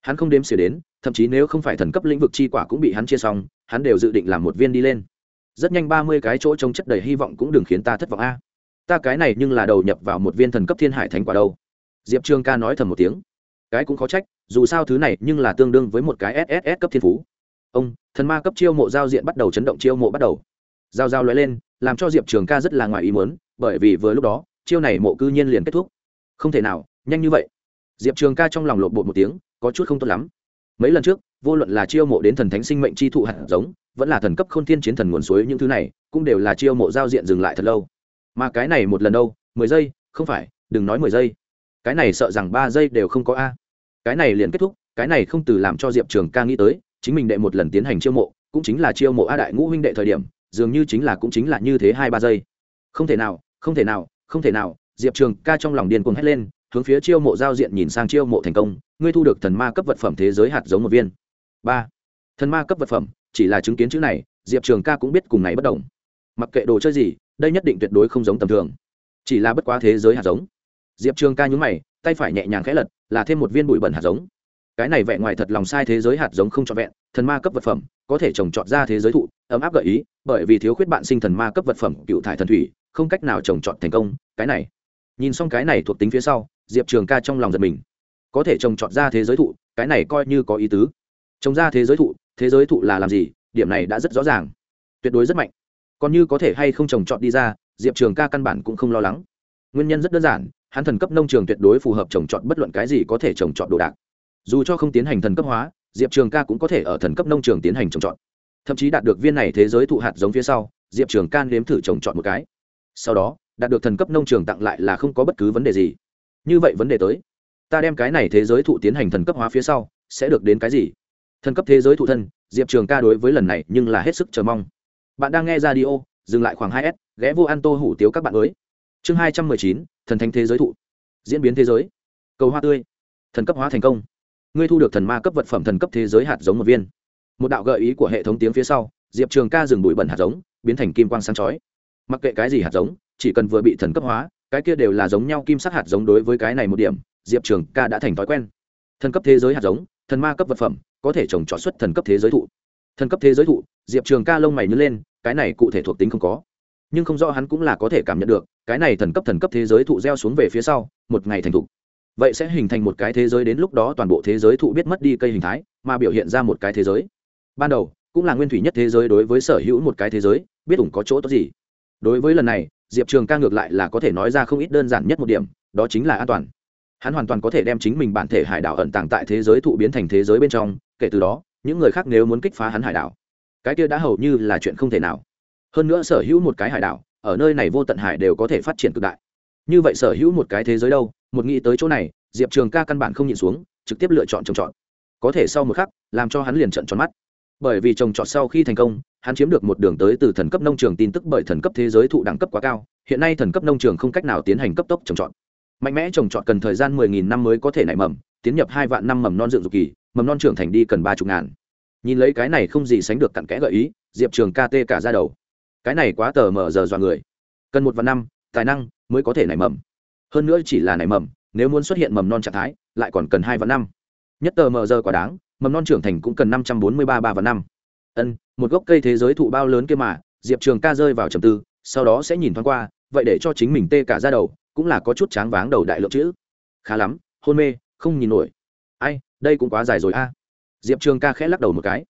Hắn không đếm xỉa đến, thậm chí nếu không phải thần cấp lĩnh vực chi quả cũng bị hắn chia xong, hắn đều dự định làm một viên đi lên. Rất nhanh ba mươi cái chỗ trông chất đầy hy vọng cũng đừng khiến ta thất vọng a. Ta cái này nhưng là đầu nhập vào một viên thần cấp thiên hải thánh quả đâu. Diệp trường ca nói thầm một tiếng. Cái cũng khó trách, dù sao thứ này nhưng là tương đương với một cái sss cấp thiên phú. Ông, thần ma cấp chiêu mộ giao diện bắt đầu chấn động chiêu mộ bắt đầu. Giao giao lóe lên, làm cho diệp trường ca rất là ngoài ý muốn, bởi vì vừa lúc đó chiêu này mộ cư nhiên liền kết thúc. Không thể nào, nhanh như vậy. Diệp trường ca trong lòng lộn bột một tiếng, có chút không tốt lắm. Mấy lần trước, vô luận là chiêu mộ đến thần thánh sinh mệnh chi thụ hạt giống, vẫn là thần cấp k h ô n thiên chiến thần nguồn suối những thứ này, cũng đều là chiêu mộ giao diện dừng lại thật lâu. Mà cái này một lần đâu, mười giây, không phải, đừng nói mười giây. Cái này sợ rằng ba giây đều không có a. Cái này liền kết thúc, cái này không từ làm cho diệp trường ca nghĩ tới, chính mình đệ một lần tiến hành chiêu mộ, cũng chính là chiêu mộ a đại ngũ huynh đệ thời điểm, dường như chính là cũng chính là như thế hai ba giây. Không thể nào, không thể nào không thể nào, diệp trường ca trong lòng điên cuồng hét lên, hướng phía chiêu mộ giao diện nhìn sang chiêu mộ thành công, ngươi thu được thần ma cấp vật phẩm thế giới hạt giống một viên. Ba, thần ma cấp vật phẩm, chỉ là chứng kiến chữ này, diệp trường ca cũng biết cùng này bất đồng. Mặc kệ đồ chơi gì, đây nhất định tuyệt đối không giống tầm thường. Chỉ là bất quá thế giới hạt giống. Diệp trường ca nhún mày, tay phải nhẹ nhàng khẽ lật, là thêm một viên bụi bẩn hạt giống. Cái này vẹn ngoài thật lòng sai thế giới hạt giống không trọn vẹn, thần ma cấp vật phẩm, có thể trồng trọt ra thế giới thụ, ấm áp gợi ý, bởi vì thiếu khuyết bạn sinh thần ma cấp vật phẩm, cựu thải thần thủy không cách nào trồng trọt thành công, cái này. Nhìn xong cái này thuộc tính phía sau, diệp trường ca trong lòng giật mình. Có thể trồng trọt ra thế giới thụ, cái này coi như có ý tứ. Trồng ra thế giới thụ, thế giới thụ là làm gì, điểm này đã rất rõ ràng. Tuyệt đối rất mạnh. Còn như có thể hay không trồng trọt đi ra, diệp trường ca căn bản cũng không lo lắng. Nguyên nhân rất đơn giản, hắn thần cấp nông trường tuyệt đối phù hợp trồng trọt bất luận cái gì có thể trồng trọt đồ đạc. Dù cho không tiến hành thần cấp hóa, diệp trường ca cũng có thể ở thần cấp nông trường tiến hành trồng trọt. Thậm chí đạt được viên này thế giới thụ hạt giống phía sau, diệp trường ca nếm thử trồng trọt một cái sau đó, đạt được thần cấp nông trường tặng lại là không có bất cứ vấn đề gì. Như vậy vấn đề tới. Ta đem cái này thế giới thụ tiến hành thần cấp hóa phía sau, sẽ được đến cái gì? Thần cấp thế giới thụ thân, diệp trường ca đối với lần này nhưng là hết sức chờ mong. Bạn đang nghe ra đi ô dừng lại khoảng hai s, ghé vô an tô hủ tiếu các bạn mới. Chương hai trăm mười chín, thần thánh thế giới thụ. Diễn biến thế giới. Cầu hoa tươi. Thần cấp hóa thành công. Ngươi thu được thần ma cấp vật phẩm thần cấp thế giới hạt giống một viên. Một đạo gợi ý của hệ thống tiếng phía sau, diệp trường ca dừng bụi bẩn hạt giống, biến thành kim quang sáng chói mặc kệ cái gì hạt giống, chỉ cần vừa bị thần cấp hóa, cái kia đều là giống nhau kim sắc hạt giống đối với cái này một điểm, diệp trường ca đã thành thói quen. Thần cấp thế giới hạt giống, thần ma cấp vật phẩm, có thể trồng trọt xuất thần cấp thế giới thụ. Thần cấp thế giới thụ, diệp trường ca lông mày nhớ lên, cái này cụ thể thuộc tính không có. Nhưng không rõ hắn cũng là có thể cảm nhận được, cái này thần cấp thần cấp thế giới thụ gieo xuống về phía sau, một ngày thành thụ vậy sẽ hình thành một cái thế giới đến lúc đó toàn bộ thế giới thụ biết mất đi cây hình thái, mà biểu hiện ra một cái thế giới. Ban đầu, cũng là nguyên thủy nhất thế giới đối với sở hữu một cái thế giới, biết ủng có chỗ tốt gì đối với lần này, diệp trường ca ngược lại là có thể nói ra không ít đơn giản nhất một điểm, đó chính là an toàn. Hắn hoàn toàn có thể đem chính mình bản thể hải đảo ẩn tàng tại thế giới thụ biến thành thế giới bên trong, kể từ đó, những người khác nếu muốn kích phá hắn hải đảo, cái kia đã hầu như là chuyện không thể nào. Hơn nữa sở hữu một cái hải đảo, ở nơi này vô tận hải đều có thể phát triển cực đại. Như vậy sở hữu một cái thế giới đâu, một nghĩ tới chỗ này, diệp trường ca căn bản không nhịn xuống, trực tiếp lựa chọn trồng trọt. Có thể sau một khắc, làm cho hắn liền trận tròn mắt. Bởi vì trồng trọt sau khi thành công hắn chiếm được một đường tới từ thần cấp nông trường tin tức bởi thần cấp thế giới thụ đẳng cấp quá cao, hiện nay thần cấp nông trường không cách nào tiến hành cấp tốc trồng trọt. Mạnh mẽ trồng trọt cần thời gian mười nghìn năm mới có thể nảy mầm, tiến nhập hai vạn năm mầm non dựng dục kỳ, mầm non trưởng thành đi cần ba chục ngàn. Nhìn lấy cái này không gì sánh được cặn kẽ gợi ý, diệp trường kt cả ra đầu. Cái này quá tờ mờ giờ dọa người. Cần một vạn năm, tài năng mới có thể nảy mầm. Hơn nữa chỉ là nảy mầm, nếu muốn xuất hiện mầm non trạng thái, lại còn cần hai vạn năm. Nhất tờ mờ giờ quá đáng, mầm non trưởng thành cũng cần năm trăm bốn mươi ba ba vạn năm ân, một gốc cây thế giới thụ bao lớn kia mà, diệp trường ca rơi vào trầm tư, sau đó sẽ nhìn thoáng qua, vậy để cho chính mình tê cả ra đầu, cũng là có chút tráng váng đầu đại lượng chữ. Khá lắm, hôn mê, không nhìn nổi. Ai, đây cũng quá dài rồi a. Diệp trường ca khẽ lắc đầu một cái.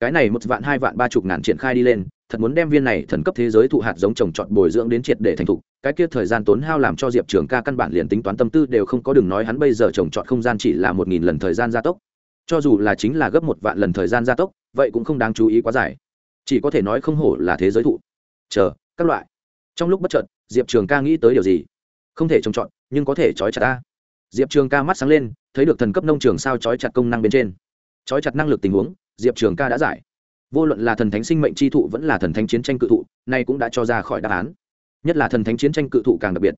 Cái này một vạn, hai vạn, ba chục ngàn triển khai đi lên, thật muốn đem viên này thần cấp thế giới thụ hạt giống trồng trọt bồi dưỡng đến triệt để thành thục. Cái kia thời gian tốn hao làm cho diệp trường ca căn bản liền tính toán tâm tư đều không có, đừng nói hắn bây giờ trồng trọt không gian chỉ là một nghìn lần thời gian gia tốc cho dù là chính là gấp một vạn lần thời gian gia tốc, vậy cũng không đáng chú ý quá dài. Chỉ có thể nói không hổ là thế giới thụ. Chờ, các loại. Trong lúc bất chợt, diệp trường ca nghĩ tới điều gì? Không thể trồng trọt nhưng có thể trói chặt ta. Diệp trường ca mắt sáng lên, thấy được thần cấp nông trường sao trói chặt công năng bên trên. Trói chặt năng lực tình huống, diệp trường ca đã giải. Vô luận là thần thánh sinh mệnh chi thụ vẫn là thần thánh chiến tranh cự thụ, nay cũng đã cho ra khỏi đáp án. Nhất là thần thánh chiến tranh cự thụ càng đặc biệt.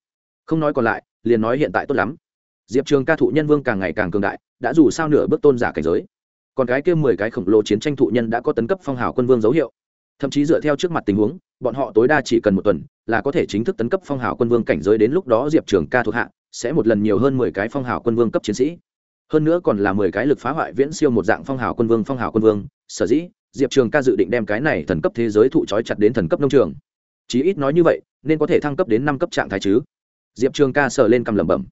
Không nói còn lại, liền nói hiện tại tốt lắm. Diệp trường ca thụ nhân vương càng ngày càng cường đại đã dù sao nửa bước tôn giả cảnh giới. Còn cái kia mười cái khổng lồ chiến tranh thụ nhân đã có tấn cấp phong hào quân vương dấu hiệu. Thậm chí dựa theo trước mặt tình huống, bọn họ tối đa chỉ cần một tuần là có thể chính thức tấn cấp phong hào quân vương cảnh giới đến lúc đó diệp trường ca thuộc hạ sẽ một lần nhiều hơn mười cái phong hào quân vương cấp chiến sĩ. Hơn nữa còn là mười cái lực phá hoại viễn siêu một dạng phong hào quân vương, phong hào quân vương. Sở dĩ, diệp trường ca dự định đem cái này thần cấp thế giới thụ trói chặt đến thần cấp nông trường. Chí ít nói như vậy, nên có thể thăng cấp đến năm cấp trạng thái chứ. Diệp trường ca sờ lên cầm lẩm bẩm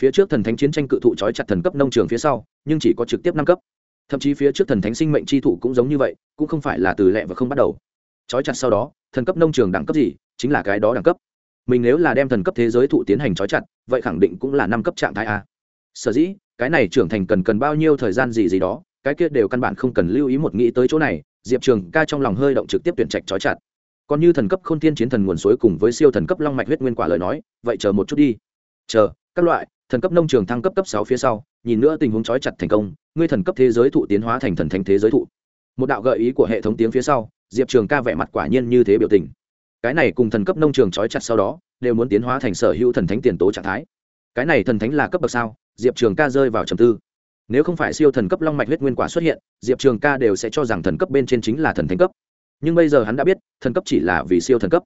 phía trước thần thánh chiến tranh cự thụ trói chặt thần cấp nông trường phía sau, nhưng chỉ có trực tiếp năm cấp. Thậm chí phía trước thần thánh sinh mệnh chi thụ cũng giống như vậy, cũng không phải là từ lẹ và không bắt đầu. Trói chặt sau đó, thần cấp nông trường đẳng cấp gì? Chính là cái đó đẳng cấp. Mình nếu là đem thần cấp thế giới thụ tiến hành trói chặt, vậy khẳng định cũng là năm cấp trạng thái a. Sở dĩ, cái này trưởng thành cần cần bao nhiêu thời gian gì gì đó, cái kia đều căn bản không cần lưu ý một nghĩ tới chỗ này, diệp trường ca trong lòng hơi động trực tiếp tuyển trạch trói chặt. Còn như thần cấp k h ô n thiên chiến thần nguồn suối cùng với siêu thần cấp long mạch huyết nguyên quả lời nói, vậy chờ một chút đi. Chờ, các loại thần cấp nông trường thăng cấp cấp sáu phía sau, nhìn nữa tình huống trói chặt thành công, ngươi thần cấp thế giới thụ tiến hóa thành thần thánh thế giới thụ. Một đạo gợi ý của hệ thống tiếng phía sau, diệp trường ca vẻ mặt quả nhiên như thế biểu tình. Cái này cùng thần cấp nông trường trói chặt sau đó, đều muốn tiến hóa thành sở hữu thần thánh tiền tố trạng thái. Cái này thần thánh là cấp bậc sao? Diệp trường ca rơi vào trầm tư. Nếu không phải siêu thần cấp long mạch huyết nguyên quả xuất hiện, diệp trường ca đều sẽ cho rằng thần cấp bên trên chính là thần thánh cấp. Nhưng bây giờ hắn đã biết, thần cấp chỉ là vì siêu thần cấp.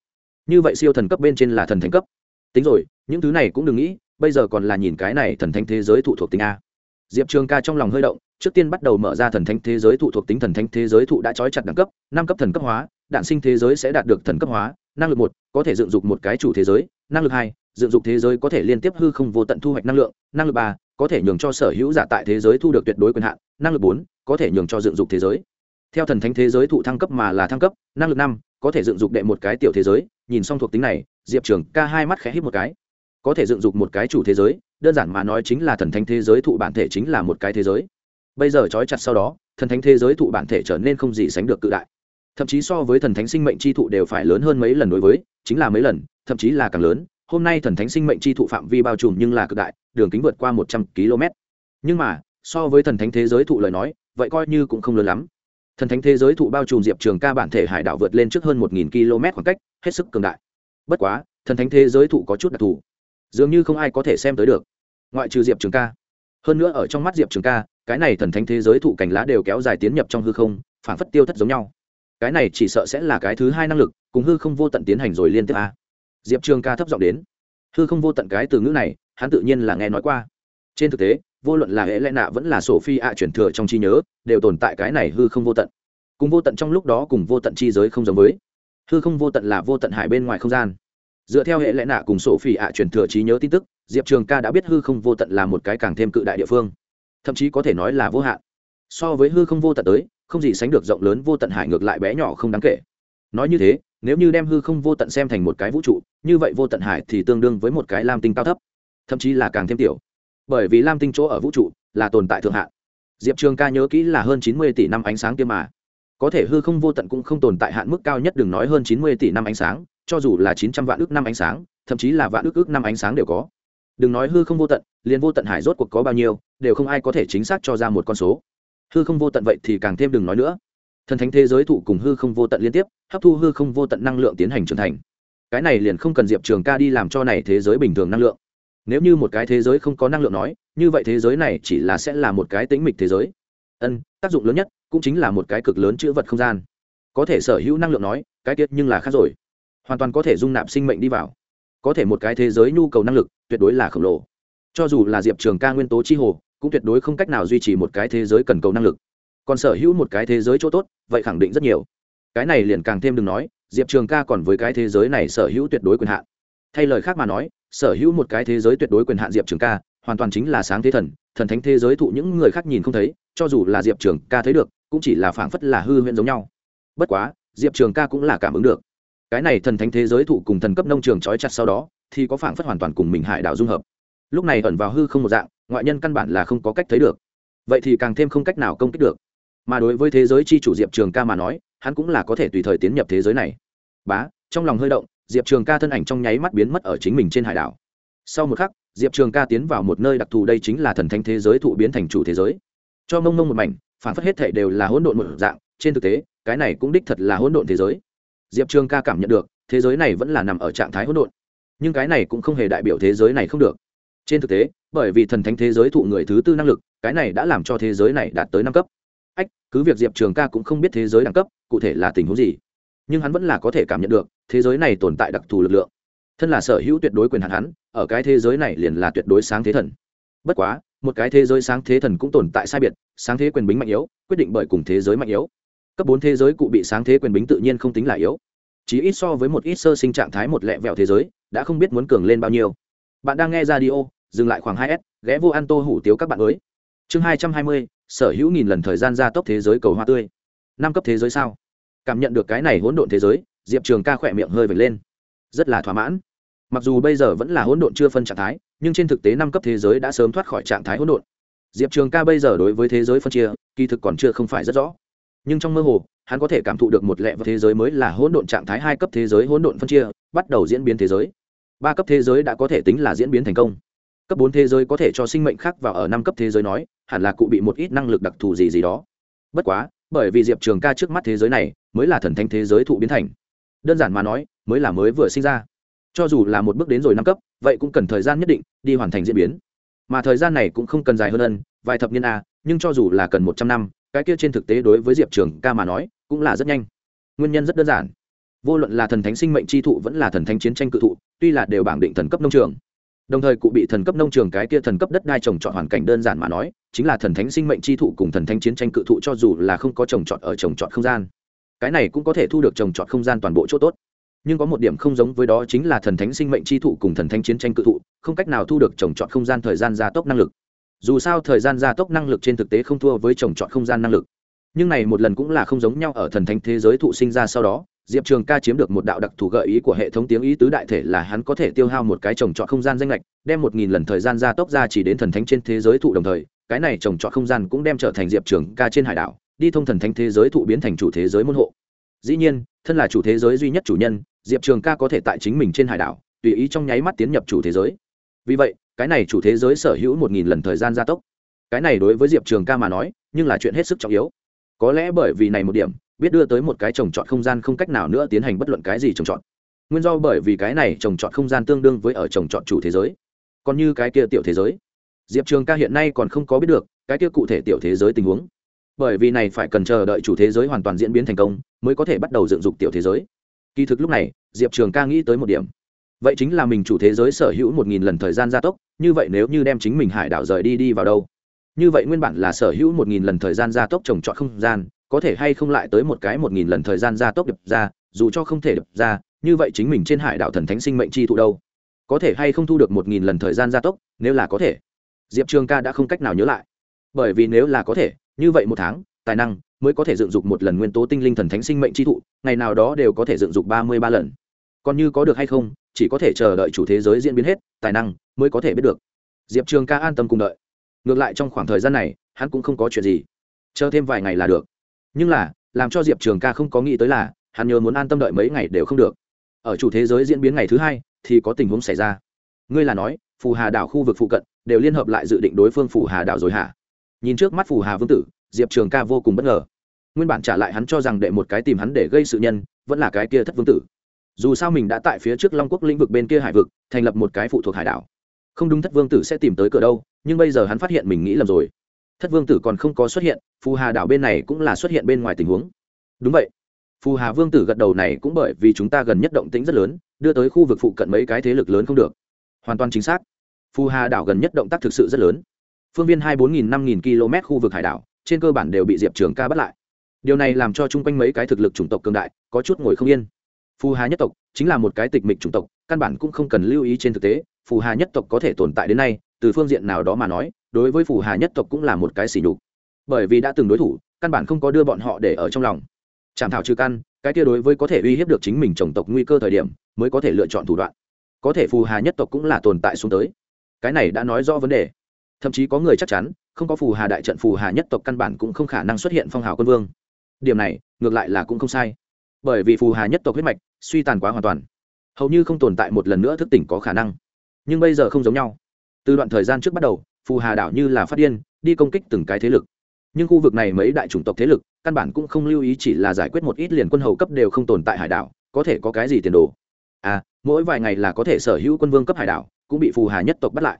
Như vậy siêu thần cấp bên trên là thần thánh cấp. Tính rồi, những thứ này cũng đừng nghĩ bây giờ còn là nhìn cái này thần thánh thế giới thụ thuộc tính a. Diệp trường ca trong lòng hơi động, trước tiên bắt đầu mở ra thần thánh thế giới thụ thuộc tính, thần thánh thế giới thụ đã trói chặt đẳng cấp, năm cấp thần cấp hóa, đạn sinh thế giới sẽ đạt được thần cấp hóa, năng lực một, có thể dựng dục một cái chủ thế giới, năng lực hai, dựng dục thế giới có thể liên tiếp hư không vô tận thu hoạch năng lượng, năng lực ba, có thể nhường cho sở hữu giả tại thế giới thu được tuyệt đối quyền hạn, năng lực bốn, có thể nhường cho dựng dục thế giới. Theo thần thánh thế giới thụ thăng cấp mà là thăng cấp, năng lực năm, có thể dựng dục đệ một cái tiểu thế giới, nhìn xong thuộc tính này, diệp trường ca hai mắt khẽ hít một cái có thể dựng dục một cái chủ thế giới, đơn giản mà nói chính là thần thánh thế giới thụ bản thể chính là một cái thế giới. Bây giờ trói chặt sau đó, thần thánh thế giới thụ bản thể trở nên không gì sánh được cự đại. Thậm chí so với thần thánh sinh mệnh c h i thụ đều phải lớn hơn mấy lần đối với, chính là mấy lần, thậm chí là càng lớn. Hôm nay thần thánh sinh mệnh c h i thụ phạm vi bao trùm nhưng là cực đại, đường kính vượt qua một trăm km. Nhưng mà, so với thần thánh thế giới thụ lời nói, vậy coi như cũng không lớn lắm. Thần thánh thế giới thụ bao trùm diệp trường ca bản thể hải đảo vượt lên trước hơn một nghìn km khoảng cách, hết sức cường đại. Bất quá, thần thánh thế giới thụ có chút đặc thù dường như không ai có thể xem tới được. Ngoại trừ diệp trường ca. Hơn nữa ở trong mắt diệp trường ca, cái này thần thánh thế giới thụ cành lá đều kéo dài tiến nhập trong hư không, phản phất tiêu thất giống nhau. Cái này chỉ sợ sẽ là cái thứ hai năng lực, cùng hư không vô tận tiến hành rồi liên tiếp a. Diệp trường ca thấp giọng đến. Hư không vô tận cái từ ngữ này, hắn tự nhiên là nghe nói qua. Trên thực tế, vô luận là hệ lẽ nạ vẫn là sổ phi ạ chuyển thừa trong trí nhớ, đều tồn tại cái này hư không vô tận. Cùng vô tận trong lúc đó cùng vô tận chi giới không giống với. Hư không vô tận là vô tận hải bên ngoài không gian dựa theo hệ lẽ nạ cùng sổ phi ạ truyền thừa trí nhớ tin tức, diệp trường ca đã biết hư không vô tận là một cái càng thêm cự đại địa phương. Thậm chí có thể nói là vô hạn. So với hư không vô tận tới, không gì sánh được rộng lớn vô tận hải ngược lại bé nhỏ không đáng kể. Nói như thế, nếu như đem hư không vô tận xem thành một cái vũ trụ, như vậy vô tận hải thì tương đương với một cái lam tinh cao thấp, thậm chí là càng thêm tiểu. Bởi vì lam tinh chỗ ở vũ trụ là tồn tại thượng hạn. Diệp trường ca nhớ kỹ là hơn chín mươi tỷ năm ánh sáng kia mà. Có thể hư không vô tận cũng không tồn tại hạn mức cao nhất đừng nói hơn chín mươi tỷ năm ánh sáng cho dù là chín trăm vạn ước năm ánh sáng, thậm chí là vạn ước ước năm ánh sáng đều có. Đừng nói hư không vô tận, liền vô tận hải rốt cuộc có bao nhiêu, đều không ai có thể chính xác cho ra một con số. Hư không vô tận vậy thì càng thêm đừng nói nữa. Thần thánh thế giới thụ cùng hư không vô tận liên tiếp, hấp thu hư không vô tận năng lượng tiến hành trưởng thành. Cái này liền không cần diệp trường ca đi làm cho này thế giới bình thường năng lượng. Nếu như một cái thế giới không có năng lượng nói, như vậy thế giới này chỉ là sẽ là một cái tĩnh mịch thế giới. Ân, tác dụng lớn nhất cũng chính là một cái cực lớn chữ vật không gian. Có thể sở hữu năng lượng nói, cái tiết nhưng là khác rồi hoàn toàn có thể dung nạp sinh mệnh đi vào. Có thể một cái thế giới nhu cầu năng lực, tuyệt đối là khổng lồ. Cho dù là diệp trường ca nguyên tố chi hồ, cũng tuyệt đối không cách nào duy trì một cái thế giới cần cầu năng lực. Còn sở hữu một cái thế giới chỗ tốt, vậy khẳng định rất nhiều. Cái này liền càng thêm đừng nói, diệp trường ca còn với cái thế giới này sở hữu tuyệt đối quyền hạn. Thay lời khác mà nói, sở hữu một cái thế giới tuyệt đối quyền hạn diệp trường ca, hoàn toàn chính là sáng thế thần thần thánh thế giới thụ những người khác nhìn không thấy, cho dù là diệp trường ca thấy được, cũng chỉ là phảng phất là hư huyễn giống nhau. Bất quá, diệp trường ca cũng là cảm ứng được cái này thần thánh thế giới thụ cùng thần cấp nông trường trói chặt sau đó, thì có phảng phất hoàn toàn cùng mình hải đảo dung hợp. Lúc này ẩn vào hư không một dạng, ngoại nhân căn bản là không có cách thấy được. Vậy thì càng thêm không cách nào công kích được. Mà đối với thế giới chi chủ diệp trường ca mà nói, hắn cũng là có thể tùy thời tiến nhập thế giới này. Bá, trong lòng hơi động, diệp trường ca thân ảnh trong nháy mắt biến mất ở chính mình trên hải đảo. Sau một khắc, diệp trường ca tiến vào một nơi đặc thù đây chính là thần thánh thế giới thụ biến thành chủ thế giới. Cho mông mông một mảnh phản phất hết thể đều là hỗn độn một dạng, trên thực tế, cái này cũng đích thật là hỗn độn thế giới diệp trường ca cảm nhận được, thế giới này vẫn là nằm ở trạng thái hỗn độn. Nhưng cái này cũng không hề đại biểu thế giới này không được. Trên thực tế, bởi vì thần thánh thế giới thụ người thứ tư năng lực, cái này đã làm cho thế giới này đạt tới năm cấp. Ách, cứ việc diệp trường ca cũng không biết thế giới đẳng cấp, cụ thể là tình huống gì. Nhưng hắn vẫn là có thể cảm nhận được, thế giới này tồn tại đặc thù lực lượng. Thân là sở hữu tuyệt đối quyền hạn hắn, ở cái thế giới này liền là tuyệt đối sáng thế thần. Bất quá, một cái thế giới sáng thế thần cũng tồn tại sai biệt, sáng thế quyền bính mạnh yếu, quyết định bởi cùng thế giới mạnh yếu cấp bốn thế giới cụ bị sáng thế quyền bính tự nhiên không tính là yếu. Chỉ ít so với một ít sơ sinh trạng thái một lẹ vẹo thế giới, đã không biết muốn cường lên bao nhiêu. Bạn đang nghe ra đi ô dừng lại khoảng hai s, ghé vô ăn tô hủ tiếu các bạn mới chương hai trăm hai mươi, sở hữu nghìn lần thời gian gia tốc thế giới cầu hoa tươi. Năm cấp thế giới sao? Cảm nhận được cái này hỗn độn thế giới, diệp trường ca khỏe miệng hơi vệt lên. Rất là thỏa mãn. Mặc dù bây giờ vẫn là hỗn độn chưa phân trạng thái, nhưng trên thực tế năm cấp thế giới đã sớm thoát khỏi trạng thái hỗn độn. Diệp trường ca bây giờ đối với thế giới phân chia, kỳ thực còn chưa không phải rất rõ nhưng trong mơ hồ, hắn có thể cảm thụ được một lẹ và thế giới mới là hỗn độn trạng thái hai cấp thế giới hỗn độn phân chia, bắt đầu diễn biến thế giới. Ba cấp thế giới đã có thể tính là diễn biến thành công. Cấp bốn thế giới có thể cho sinh mệnh khác vào ở năm cấp thế giới nói, hẳn là cụ bị một ít năng lực đặc thù gì gì đó. Bất quá, bởi vì diệp trường ca trước mắt thế giới này mới là thần thánh thế giới thụ biến thành. Đơn giản mà nói, mới là mới vừa sinh ra. Cho dù là một bước đến rồi năm cấp, vậy cũng cần thời gian nhất định đi hoàn thành diễn biến. Mà thời gian này cũng không cần dài hơn ân, vài thập niên a, nhưng cho dù là cần một trăm năm cái kia trên thực tế đối với diệp trường ca mà nói, cũng là rất nhanh. Nguyên nhân rất đơn giản. Vô luận là thần thánh sinh mệnh tri thụ vẫn là thần thánh chiến tranh cự thụ, tuy là đều bảng định thần cấp nông trường. Đồng thời cụ bị thần cấp nông trường cái kia thần cấp đất đai trồng trọt hoàn cảnh đơn giản mà nói, chính là thần thánh sinh mệnh tri thụ cùng thần thánh chiến tranh cự thụ cho dù là không có trồng trọt ở trồng trọt không gian, cái này cũng có thể thu được trồng trọt không gian toàn bộ chỗ tốt. Nhưng có một điểm không giống với đó chính là thần thánh sinh mệnh tri thụ cùng thần thánh chiến tranh cự thụ, không cách nào thu được trồng trọt không gian thời gian gia tốc năng lực dù sao thời gian gia tốc năng lực trên thực tế không thua với trồng trọt không gian năng lực. Nhưng này một lần cũng là không giống nhau ở thần thánh thế giới thụ sinh ra sau đó, diệp trường ca chiếm được một đạo đặc thù gợi ý của hệ thống tiếng ý tứ đại thể là hắn có thể tiêu hao một cái trồng trọt không gian danh lệch, đem một nghìn lần thời gian gia tốc ra chỉ đến thần thánh trên thế giới thụ đồng thời, cái này trồng trọt không gian cũng đem trở thành diệp trường ca trên hải đảo, đi thông thần thánh thế giới thụ biến thành chủ thế giới môn hộ. Dĩ nhiên, thân là chủ thế giới duy nhất chủ nhân, diệp trường ca có thể tại chính mình trên hải đảo, tùy ý trong nháy mắt tiến nhập chủ thế giới vì vậy, cái này chủ thế giới sở hữu một nghìn lần thời gian gia tốc. Cái này đối với diệp trường ca mà nói, nhưng là chuyện hết sức trọng yếu. Có lẽ bởi vì này một điểm, biết đưa tới một cái trồng trọt không gian không cách nào nữa tiến hành bất luận cái gì trồng trọt. Nguyên do bởi vì cái này trồng trọt không gian tương đương với ở trồng trọt chủ thế giới. Còn như cái kia tiểu thế giới. Diệp trường ca hiện nay còn không có biết được, cái kia cụ thể tiểu thế giới tình huống. Bởi vì này phải cần chờ đợi chủ thế giới hoàn toàn diễn biến thành công, mới có thể bắt đầu dựng dục tiểu thế giới. Kỳ thực lúc này, diệp trường ca nghĩ tới một điểm vậy chính là mình chủ thế giới sở hữu một nghìn lần thời gian gia tốc, như vậy nếu như đem chính mình hải đảo rời đi đi vào đâu? Như vậy nguyên bản là sở hữu một nghìn lần thời gian gia tốc trồng trọt không gian, có thể hay không lại tới một cái một nghìn lần thời gian gia tốc đập ra, dù cho không thể đập ra, như vậy chính mình trên hải đảo thần thánh sinh mệnh chi thụ đâu? Có thể hay không thu được một nghìn lần thời gian gia tốc, nếu là có thể? Diệp trường ca đã không cách nào nhớ lại. Bởi vì nếu là có thể, như vậy một tháng, tài năng mới có thể dựng dục một lần nguyên tố tinh linh thần thánh sinh mệnh chi thụ, ngày nào đó đều có thể dựng dục ba mươi ba lần. Còn như có được hay không chỉ có thể chờ đợi chủ thế giới diễn biến hết, tài năng mới có thể biết được. Diệp trường ca an tâm cùng đợi. Ngược lại trong khoảng thời gian này, hắn cũng không có chuyện gì. Chờ thêm vài ngày là được. Nhưng là, làm cho diệp trường ca không có nghĩ tới là, hắn nhớ muốn an tâm đợi mấy ngày đều không được. Ở chủ thế giới diễn biến ngày thứ hai, thì có tình huống xảy ra. Ngươi là nói, phù hà đảo khu vực phụ cận, đều liên hợp lại dự định đối phương phù hà đảo rồi hả? Nhìn trước mắt phù hà vương tử, diệp trường ca vô cùng bất ngờ. Nguyên bản trả lại hắn cho rằng đệ một cái tìm hắn để gây sự nhân, vẫn là cái kia thất vương tử dù sao mình đã tại phía trước long quốc lĩnh vực bên kia hải vực, thành lập một cái phụ thuộc hải đảo. Không đúng thất vương tử sẽ tìm tới cửa đâu, nhưng bây giờ hắn phát hiện mình nghĩ lầm rồi. Thất vương tử còn không có xuất hiện, phù hà đảo bên này cũng là xuất hiện bên ngoài tình huống. Đúng vậy. Phù hà vương tử gật đầu này cũng bởi vì chúng ta gần nhất động tĩnh rất lớn, đưa tới khu vực phụ cận mấy cái thế lực lớn không được. Hoàn toàn chính xác. Phù hà đảo gần nhất động tác thực sự rất lớn. Phương viên hai bốn nghìn năm nghìn km khu vực hải đảo, trên cơ bản đều bị diệp trường ca bắt lại. Điều này làm cho chung quanh mấy cái thực lực chủng tộc cường đại, có chút ngồi không yên phù hà nhất tộc chính là một cái tịch mịch chủng tộc, căn bản cũng không cần lưu ý trên thực tế, phù hà nhất tộc có thể tồn tại đến nay, từ phương diện nào đó mà nói, đối với phù hà nhất tộc cũng là một cái xỉ nhục. Bởi vì đã từng đối thủ, căn bản không có đưa bọn họ để ở trong lòng. Chạm thảo trừ căn, cái kia đối với có thể uy hiếp được chính mình chủng tộc nguy cơ thời điểm, mới có thể lựa chọn thủ đoạn. Có thể phù hà nhất tộc cũng là tồn tại xuống tới. Cái này đã nói rõ vấn đề. Thậm chí có người chắc chắn, không có phù hà đại trận, phù hà nhất tộc căn bản cũng không khả năng xuất hiện phong hào quân vương. Điểm này, ngược lại là cũng không sai bởi vì phù hà nhất tộc huyết mạch suy tàn quá hoàn toàn. Hầu như không tồn tại một lần nữa thức tỉnh có khả năng. Nhưng bây giờ không giống nhau. Từ đoạn thời gian trước bắt đầu, phù hà đảo như là phát điên, đi công kích từng cái thế lực. Nhưng khu vực này mấy đại chủng tộc thế lực, căn bản cũng không lưu ý chỉ là giải quyết một ít liền quân hầu cấp đều không tồn tại hải đảo, có thể có cái gì tiền đồ. À mỗi vài ngày là có thể sở hữu quân vương cấp hải đảo, cũng bị phù hà nhất tộc bắt lại.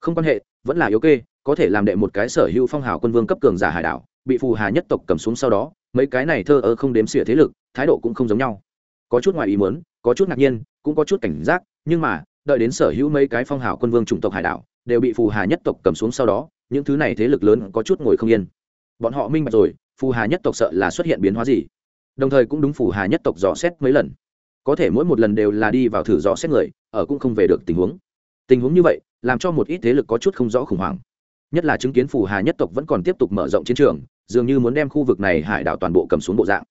Không quan hệ, vẫn là yếu kê, có thể làm đệ một cái sở hữu phong hào quân vương cấp cường giả hải đảo bị phù hà nhất tộc cầm xuống sau đó, mấy cái này thơ ơ không đếm xỉa thế lực, thái độ cũng không giống nhau. Có chút ngoài ý muốn, có chút ngạc nhiên, cũng có chút cảnh giác, nhưng mà, đợi đến sở hữu mấy cái phong hào quân vương chủng tộc hải đảo, đều bị phù hà nhất tộc cầm xuống sau đó, những thứ này thế lực lớn có chút ngồi không yên. Bọn họ minh bạch rồi, phù hà nhất tộc sợ là xuất hiện biến hóa gì. Đồng thời cũng đúng phù hà nhất tộc dò xét mấy lần. Có thể mỗi một lần đều là đi vào thử dò xét người, ở cũng không về được tình huống. Tình huống như vậy, làm cho một ít thế lực có chút không rõ khủng hoảng. Nhất là chứng kiến phù hà nhất tộc vẫn còn tiếp tục mở rộng chiến trường dường như muốn đem khu vực này hải đảo toàn bộ cầm xuống bộ dạng.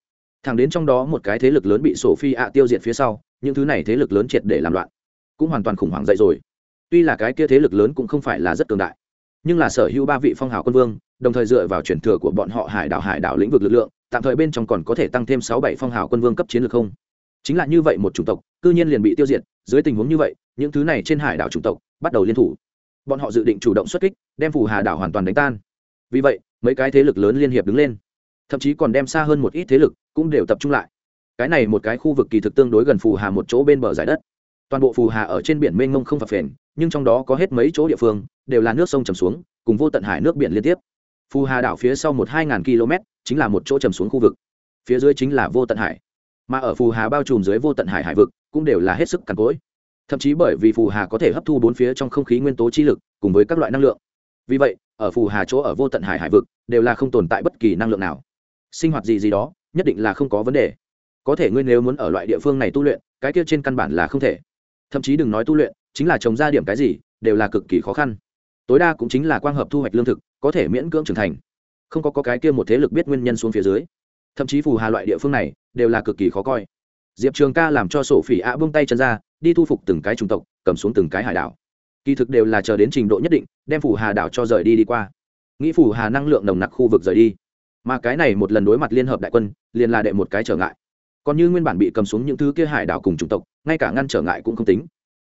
Thẳng đến trong đó một cái thế lực lớn bị sổ phi ạ tiêu diệt phía sau, những thứ này thế lực lớn triệt để làm loạn, cũng hoàn toàn khủng hoảng dậy rồi. Tuy là cái kia thế lực lớn cũng không phải là rất cường đại, nhưng là sở hữu ba vị phong hào quân vương, đồng thời dựa vào truyền thừa của bọn họ hải đảo hải đảo lĩnh vực lực lượng, tạm thời bên trong còn có thể tăng thêm sáu bảy phong hào quân vương cấp chiến lược không? Chính là như vậy một chủng tộc, cư nhiên liền bị tiêu diệt, dưới tình huống như vậy, những thứ này trên hải đảo chủng tộc bắt đầu liên thủ. Bọn họ dự định chủ động xuất kích, đem phù hà đảo hoàn toàn đánh tan. Vì vậy mấy cái thế lực lớn liên hiệp đứng lên. Thậm chí còn đem xa hơn một ít thế lực cũng đều tập trung lại. Cái này một cái khu vực kỳ thực tương đối gần phù hà một chỗ bên bờ giải đất. Toàn bộ phù hà ở trên biển mênh mông không phập phền, nhưng trong đó có hết mấy chỗ địa phương đều là nước sông trầm xuống, cùng vô tận hải nước biển liên tiếp. Phù hà đảo phía sau một hai ngàn km chính là một chỗ trầm xuống khu vực. Phía dưới chính là vô tận hải. Mà ở phù hà bao trùm dưới vô tận hải hải vực cũng đều là hết sức cằn cỗi. Thậm chí bởi vì phù hà có thể hấp thu bốn phía trong không khí nguyên tố chi lực cùng với các loại năng lượng. Vì vậy ở phù hà chỗ ở vô tận hải hải vực đều là không tồn tại bất kỳ năng lượng nào. Sinh hoạt gì gì đó nhất định là không có vấn đề. Có thể ngươi nếu muốn ở loại địa phương này tu luyện cái kia trên căn bản là không thể. Thậm chí đừng nói tu luyện chính là trồng ra điểm cái gì đều là cực kỳ khó khăn. Tối đa cũng chính là quang hợp thu hoạch lương thực có thể miễn cưỡng trưởng thành. Không có, có cái kia một thế lực biết nguyên nhân xuống phía dưới. Thậm chí phù hà loại địa phương này đều là cực kỳ khó coi. Diệp trường ca làm cho sổ phỉ ạ bông tay chân ra đi thu phục từng cái chủng tộc cầm xuống từng cái hải đảo kỳ thực đều là chờ đến trình độ nhất định, đem phù hà đảo cho rời đi đi qua. Nghĩ phù hà năng lượng nồng nặc khu vực rời đi. Mà cái này một lần đối mặt liên hợp đại quân, liền là đệ một cái trở ngại. Còn như nguyên bản bị cầm xuống những thứ kia hải đảo cùng chủng tộc, ngay cả ngăn trở ngại cũng không tính.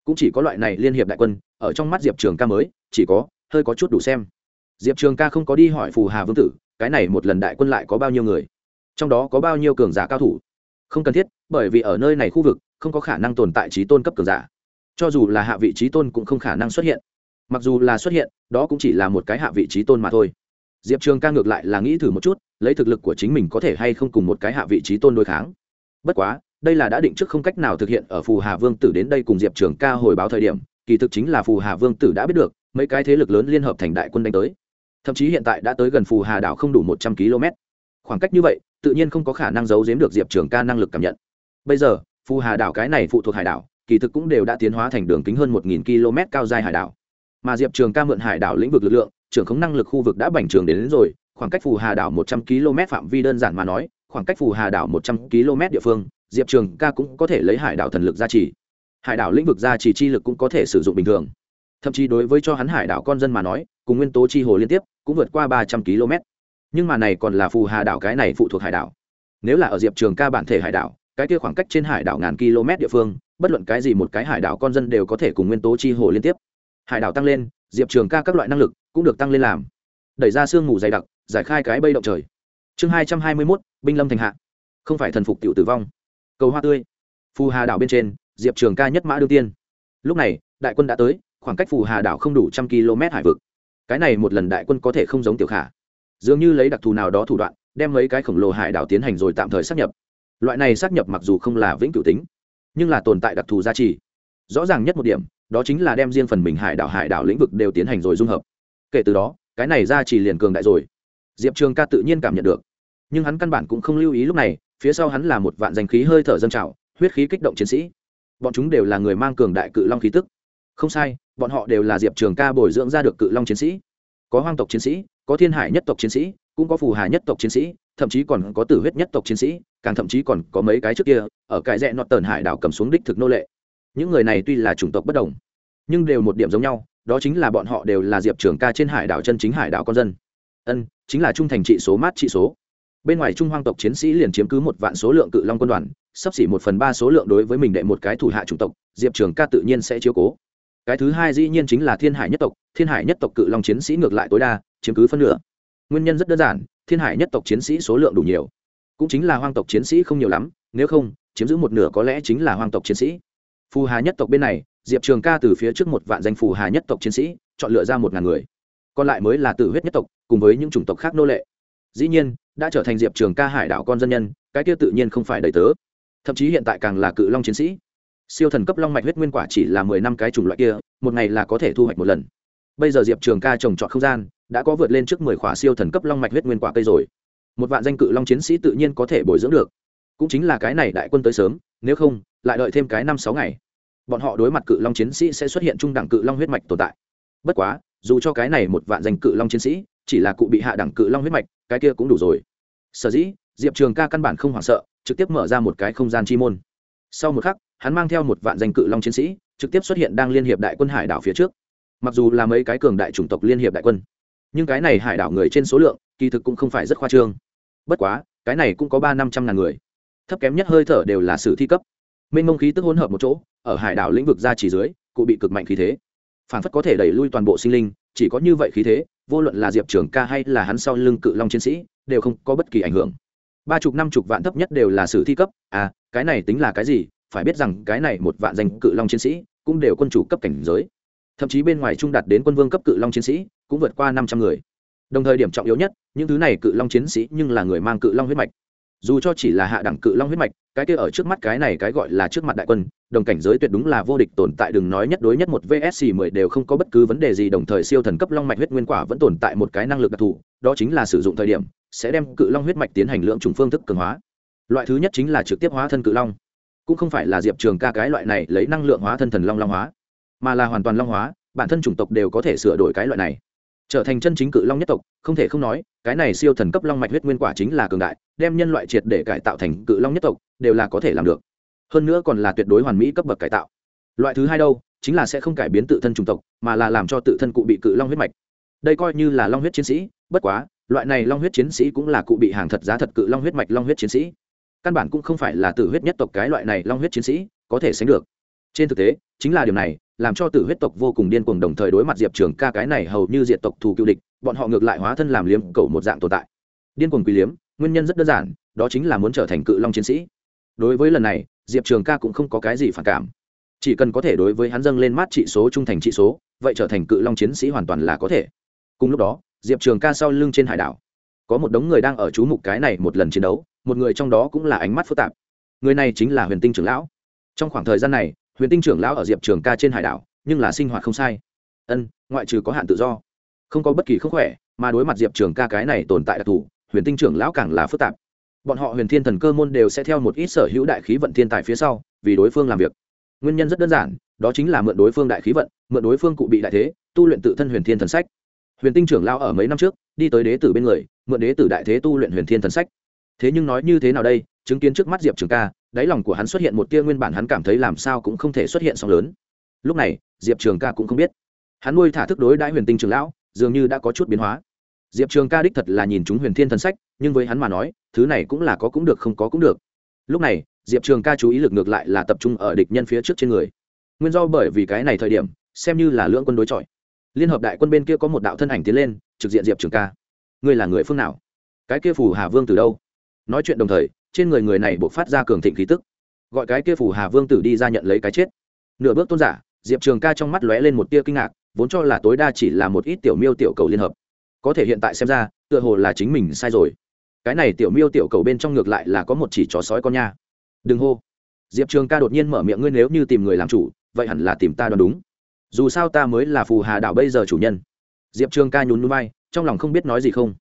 Cũng chỉ có loại này liên hiệp đại quân, ở trong mắt diệp trường ca mới, chỉ có hơi có chút đủ xem. Diệp trường ca không có đi hỏi phù hà vương tử, cái này một lần đại quân lại có bao nhiêu người? Trong đó có bao nhiêu cường giả cao thủ? Không cần thiết, bởi vì ở nơi này khu vực, không có khả năng tồn tại trí tôn cấp cường giả cho dù là hạ vị trí tôn cũng không khả năng xuất hiện. Mặc dù là xuất hiện, đó cũng chỉ là một cái hạ vị trí tôn mà thôi. Diệp trường ca ngược lại là nghĩ thử một chút, lấy thực lực của chính mình có thể hay không cùng một cái hạ vị trí tôn đối kháng. Bất quá, đây là đã định trước không cách nào thực hiện ở phù hà vương tử đến đây cùng diệp trường ca hồi báo thời điểm, kỳ thực chính là phù hà vương tử đã biết được, mấy cái thế lực lớn liên hợp thành đại quân đánh tới. Thậm chí hiện tại đã tới gần phù hà đảo không đủ một trăm km. Khoảng cách như vậy, tự nhiên không có khả năng giấu giếm được diệp trường ca năng lực cảm nhận. Bây giờ, phù hà đảo cái này phụ thuộc hải đảo kỳ thực cũng đều đã tiến hóa thành đường kính hơn một nghìn km cao dài hải đảo. Mà diệp trường ca mượn hải đảo lĩnh vực lực lượng trưởng khống năng lực khu vực đã bành trường đến, đến rồi khoảng cách phù hà đảo một trăm km phạm vi đơn giản mà nói khoảng cách phù hà đảo một trăm km địa phương diệp trường ca cũng có thể lấy hải đảo thần lực gia trì. Hải đảo lĩnh vực gia trì chi lực cũng có thể sử dụng bình thường. Thậm chí đối với cho hắn hải đảo con dân mà nói cùng nguyên tố chi hồ liên tiếp cũng vượt qua ba trăm km. Nhưng mà này còn là phù hà đảo cái này phụ thuộc hải đảo. Nếu là ở diệp trường ca bản thể hải đảo cái kia khoảng cách trên hải đảo ngàn km địa phương bất luận cái gì một cái hải đảo con dân đều có thể cùng nguyên tố chi hồ liên tiếp. Hải đảo tăng lên, diệp trường ca các loại năng lực cũng được tăng lên làm. Đẩy ra sương mù dày đặc, giải khai cái bây động trời. Chương hai trăm hai mươi mốt, binh lâm thành hạ. Không phải thần phục t tử vong. Cầu hoa tươi. Phù hà đảo bên trên, diệp trường ca nhất mã đương tiên. Lúc này, đại quân đã tới, khoảng cách phù hà đảo không đủ trăm km hải vực. Cái này một lần đại quân có thể không giống tiểu khả. Dường như lấy đặc thù nào đó thủ đoạn, đem mấy cái khổng lồ hải đảo tiến hành rồi tạm thời xác nhập. Loại này xác nhập mặc dù không là vĩnh cửu tính nhưng là tồn tại đặc thù giá trị rõ ràng nhất một điểm, đó chính là đem riêng phần mình hải đảo hải đảo lĩnh vực đều tiến hành rồi dung hợp. Kể từ đó, cái này ra chỉ liền cường đại rồi. Diệp trường ca tự nhiên cảm nhận được. Nhưng hắn căn bản cũng không lưu ý lúc này, phía sau hắn là một vạn danh khí hơi thở dâng trào, huyết khí kích động chiến sĩ. Bọn chúng đều là người mang cường đại cự long khí tức. Không sai, bọn họ đều là diệp trường ca bồi dưỡng ra được cự long chiến sĩ. Có hoang tộc chiến sĩ, có thiên hải nhất tộc chiến sĩ, cũng có phù hà nhất tộc chiến sĩ thậm chí còn có tử huyết nhất tộc chiến sĩ, càng thậm chí còn có mấy cái trước kia, ở cái rẽ nọt tờn hải đảo cầm xuống đích thực nô lệ. Những người này tuy là chủng tộc bất đồng, nhưng đều một điểm giống nhau, đó chính là bọn họ đều là diệp trường ca trên hải đảo chân chính hải đảo con dân. Ân, chính là trung thành trị số mát trị số. Bên ngoài trung hoang tộc chiến sĩ liền chiếm cứ một vạn số lượng cự long quân đoàn, sắp xỉ một phần ba số lượng đối với mình đệ một cái thủ hạ chủng tộc, diệp trường ca tự nhiên sẽ chiếu cố. Cái thứ hai dĩ nhiên chính là thiên hải nhất tộc, thiên hải nhất tộc cự long chiến sĩ ngược lại tối đa, chiếm cứ phân nửa nguyên nhân rất đơn giản, thiên hải nhất tộc chiến sĩ số lượng đủ nhiều. Cũng chính là hoang tộc chiến sĩ không nhiều lắm, nếu không, chiếm giữ một nửa có lẽ chính là hoang tộc chiến sĩ. Phù hà nhất tộc bên này, diệp trường ca từ phía trước một vạn danh phù hà nhất tộc chiến sĩ, chọn lựa ra một ngàn người. Còn lại mới là tử huyết nhất tộc, cùng với những chủng tộc khác nô lệ. Dĩ nhiên, đã trở thành diệp trường ca hải đảo con dân nhân, cái kia tự nhiên không phải đầy tớ. Thậm chí hiện tại càng là cự long chiến sĩ. Siêu thần cấp long mạch huyết nguyên quả chỉ là mười năm cái chủng loại kia, một ngày là có thể thu hoạch một lần. Bây giờ diệp trường ca trồng trọt không gian đã có vượt lên trước mười khỏa siêu thần cấp long mạch huyết nguyên quả cây rồi. Một vạn danh cự long chiến sĩ tự nhiên có thể bồi dưỡng được. Cũng chính là cái này đại quân tới sớm, nếu không, lại đợi thêm cái năm sáu ngày, bọn họ đối mặt cự long chiến sĩ sẽ xuất hiện trung đẳng cự long huyết mạch tồn tại. Bất quá, dù cho cái này một vạn danh cự long chiến sĩ, chỉ là cụ bị hạ đẳng cự long huyết mạch, cái kia cũng đủ rồi. Sở dĩ, diệp trường ca căn bản không hoảng sợ, trực tiếp mở ra một cái không gian chi môn. Sau một khắc, hắn mang theo một vạn danh cự long chiến sĩ, trực tiếp xuất hiện đang liên hiệp đại quân hải đảo phía trước. Mặc dù là mấy cái cường đại chủng tộc liên hiệp đại quân nhưng cái này hải đảo người trên số lượng, kỳ thực cũng không phải rất khoa trương. Bất quá, cái này cũng có ba năm trăm ngàn người. Thấp kém nhất hơi thở đều là sử thi cấp. Mênh mông khí tức hỗn hợp một chỗ, ở hải đảo lĩnh vực ra chỉ dưới, cụ bị cực mạnh khí thế. Phản phất có thể đẩy lui toàn bộ sinh linh, chỉ có như vậy khí thế, vô luận là diệp trường ca hay là hắn sau lưng cự long chiến sĩ, đều không có bất kỳ ảnh hưởng. Ba chục, năm chục vạn thấp nhất đều là sử thi cấp. À cái này tính là cái gì? Phải biết rằng, cái này một vạn danh cự long chiến sĩ, cũng đều quân chủ cấp cảnh giới. Thậm chí bên ngoài trung đạt đến quân vương cấp cự long chiến sĩ cũng vượt qua năm trăm người. Đồng thời điểm trọng yếu nhất, những thứ này cự long chiến sĩ nhưng là người mang cự long huyết mạch. Dù cho chỉ là hạ đẳng cự long huyết mạch, cái kia ở trước mắt cái này cái gọi là trước mặt đại quân, đồng cảnh giới tuyệt đúng là vô địch tồn tại đừng nói nhất đối nhất một vsc mười đều không có bất cứ vấn đề gì, đồng thời siêu thần cấp long mạch huyết nguyên quả vẫn tồn tại một cái năng lực đặc thù, đó chính là sử dụng thời điểm, sẽ đem cự long huyết mạch tiến hành lượng trùng phương thức cường hóa. Loại thứ nhất chính là trực tiếp hóa thân cự long, cũng không phải là diệp trường ca cái loại này lấy năng lượng hóa thân thần long long hóa, mà là hoàn toàn long hóa, bản thân chủng tộc đều có thể sửa đổi cái loại này trở thành chân chính cự long nhất tộc, không thể không nói, cái này siêu thần cấp long mạch huyết nguyên quả chính là cường đại, đem nhân loại triệt để cải tạo thành cự long nhất tộc, đều là có thể làm được. Hơn nữa còn là tuyệt đối hoàn mỹ cấp bậc cải tạo. Loại thứ hai đâu, chính là sẽ không cải biến tự thân chủng tộc, mà là làm cho tự thân cụ bị cự long huyết mạch. Đây coi như là long huyết chiến sĩ, bất quá, loại này long huyết chiến sĩ cũng là cụ bị hàng thật giá thật cự long huyết mạch long huyết chiến sĩ. Căn bản cũng không phải là tử huyết nhất tộc cái loại này long huyết chiến sĩ có thể sánh được. Trên thực tế, chính là điều này làm cho tử huyết tộc vô cùng điên cuồng đồng thời đối mặt diệp trường ca cái này hầu như diệt tộc thù cựu địch, bọn họ ngược lại hóa thân làm liếm cầu một dạng tồn tại. Điên cuồng quý liếm, nguyên nhân rất đơn giản, đó chính là muốn trở thành cự long chiến sĩ. Đối với lần này, diệp trường ca cũng không có cái gì phản cảm. Chỉ cần có thể đối với hắn dâng lên mát trị số trung thành trị số, vậy trở thành cự long chiến sĩ hoàn toàn là có thể. Cùng lúc đó, diệp trường ca sau lưng trên hải đảo, có một đống người đang ở chú mục cái này một lần chiến đấu, một người trong đó cũng là ánh mắt phức tạp. Người này chính là huyền tinh trưởng lão. Trong khoảng thời gian này huyền tinh trưởng lão ở diệp trường ca trên hải đảo, nhưng là sinh hoạt không sai. Ân, ngoại trừ có hạn tự do. Không có bất kỳ không khỏe, mà đối mặt diệp trường ca cái này tồn tại đặc thù, huyền tinh trưởng lão càng là phức tạp. Bọn họ huyền thiên thần cơ môn đều sẽ theo một ít sở hữu đại khí vận thiên tài phía sau, vì đối phương làm việc. Nguyên nhân rất đơn giản, đó chính là mượn đối phương đại khí vận, mượn đối phương cụ bị đại thế, tu luyện tự thân huyền thiên thần sách. Huyền tinh trưởng lão ở mấy năm trước, đi tới đế tử bên người, mượn đế tử đại thế tu luyện huyền thiên thần sách. Thế nhưng nói như thế nào đây, chứng kiến trước mắt diệp trường ca đáy lòng của hắn xuất hiện một tia nguyên bản hắn cảm thấy làm sao cũng không thể xuất hiện sóng lớn. Lúc này, diệp trường ca cũng không biết. Hắn nuôi thả thức đối đãi huyền tinh trường lão, dường như đã có chút biến hóa. Diệp trường ca đích thật là nhìn chúng huyền thiên thần sách, nhưng với hắn mà nói, thứ này cũng là có cũng được không có cũng được. Lúc này, diệp trường ca chú ý lực ngược lại là tập trung ở địch nhân phía trước trên người. Nguyên do bởi vì cái này thời điểm, xem như là lưỡng quân đối chọi. Liên hợp đại quân bên kia có một đạo thân ảnh tiến lên, trực diện diệp trường ca. Ngươi là người phương nào? Cái kia phù hà vương từ đâu? Nói chuyện đồng thời trên người người này buộc phát ra cường thịnh khí tức. Gọi cái kia phù hà vương tử đi ra nhận lấy cái chết. Nửa bước tôn giả, diệp trường ca trong mắt lóe lên một tia kinh ngạc, vốn cho là tối đa chỉ là một ít tiểu miêu tiểu cầu liên hợp. Có thể hiện tại xem ra, tựa hồ là chính mình sai rồi. Cái này tiểu miêu tiểu cầu bên trong ngược lại là có một chỉ chó sói con nha. Đừng hô. Diệp trường ca đột nhiên mở miệng, ngươi nếu như tìm người làm chủ, vậy hẳn là tìm ta đoán đúng. Dù sao ta mới là phù hà đảo bây giờ chủ nhân. Diệp trường ca nhún núi bay trong lòng không biết nói gì không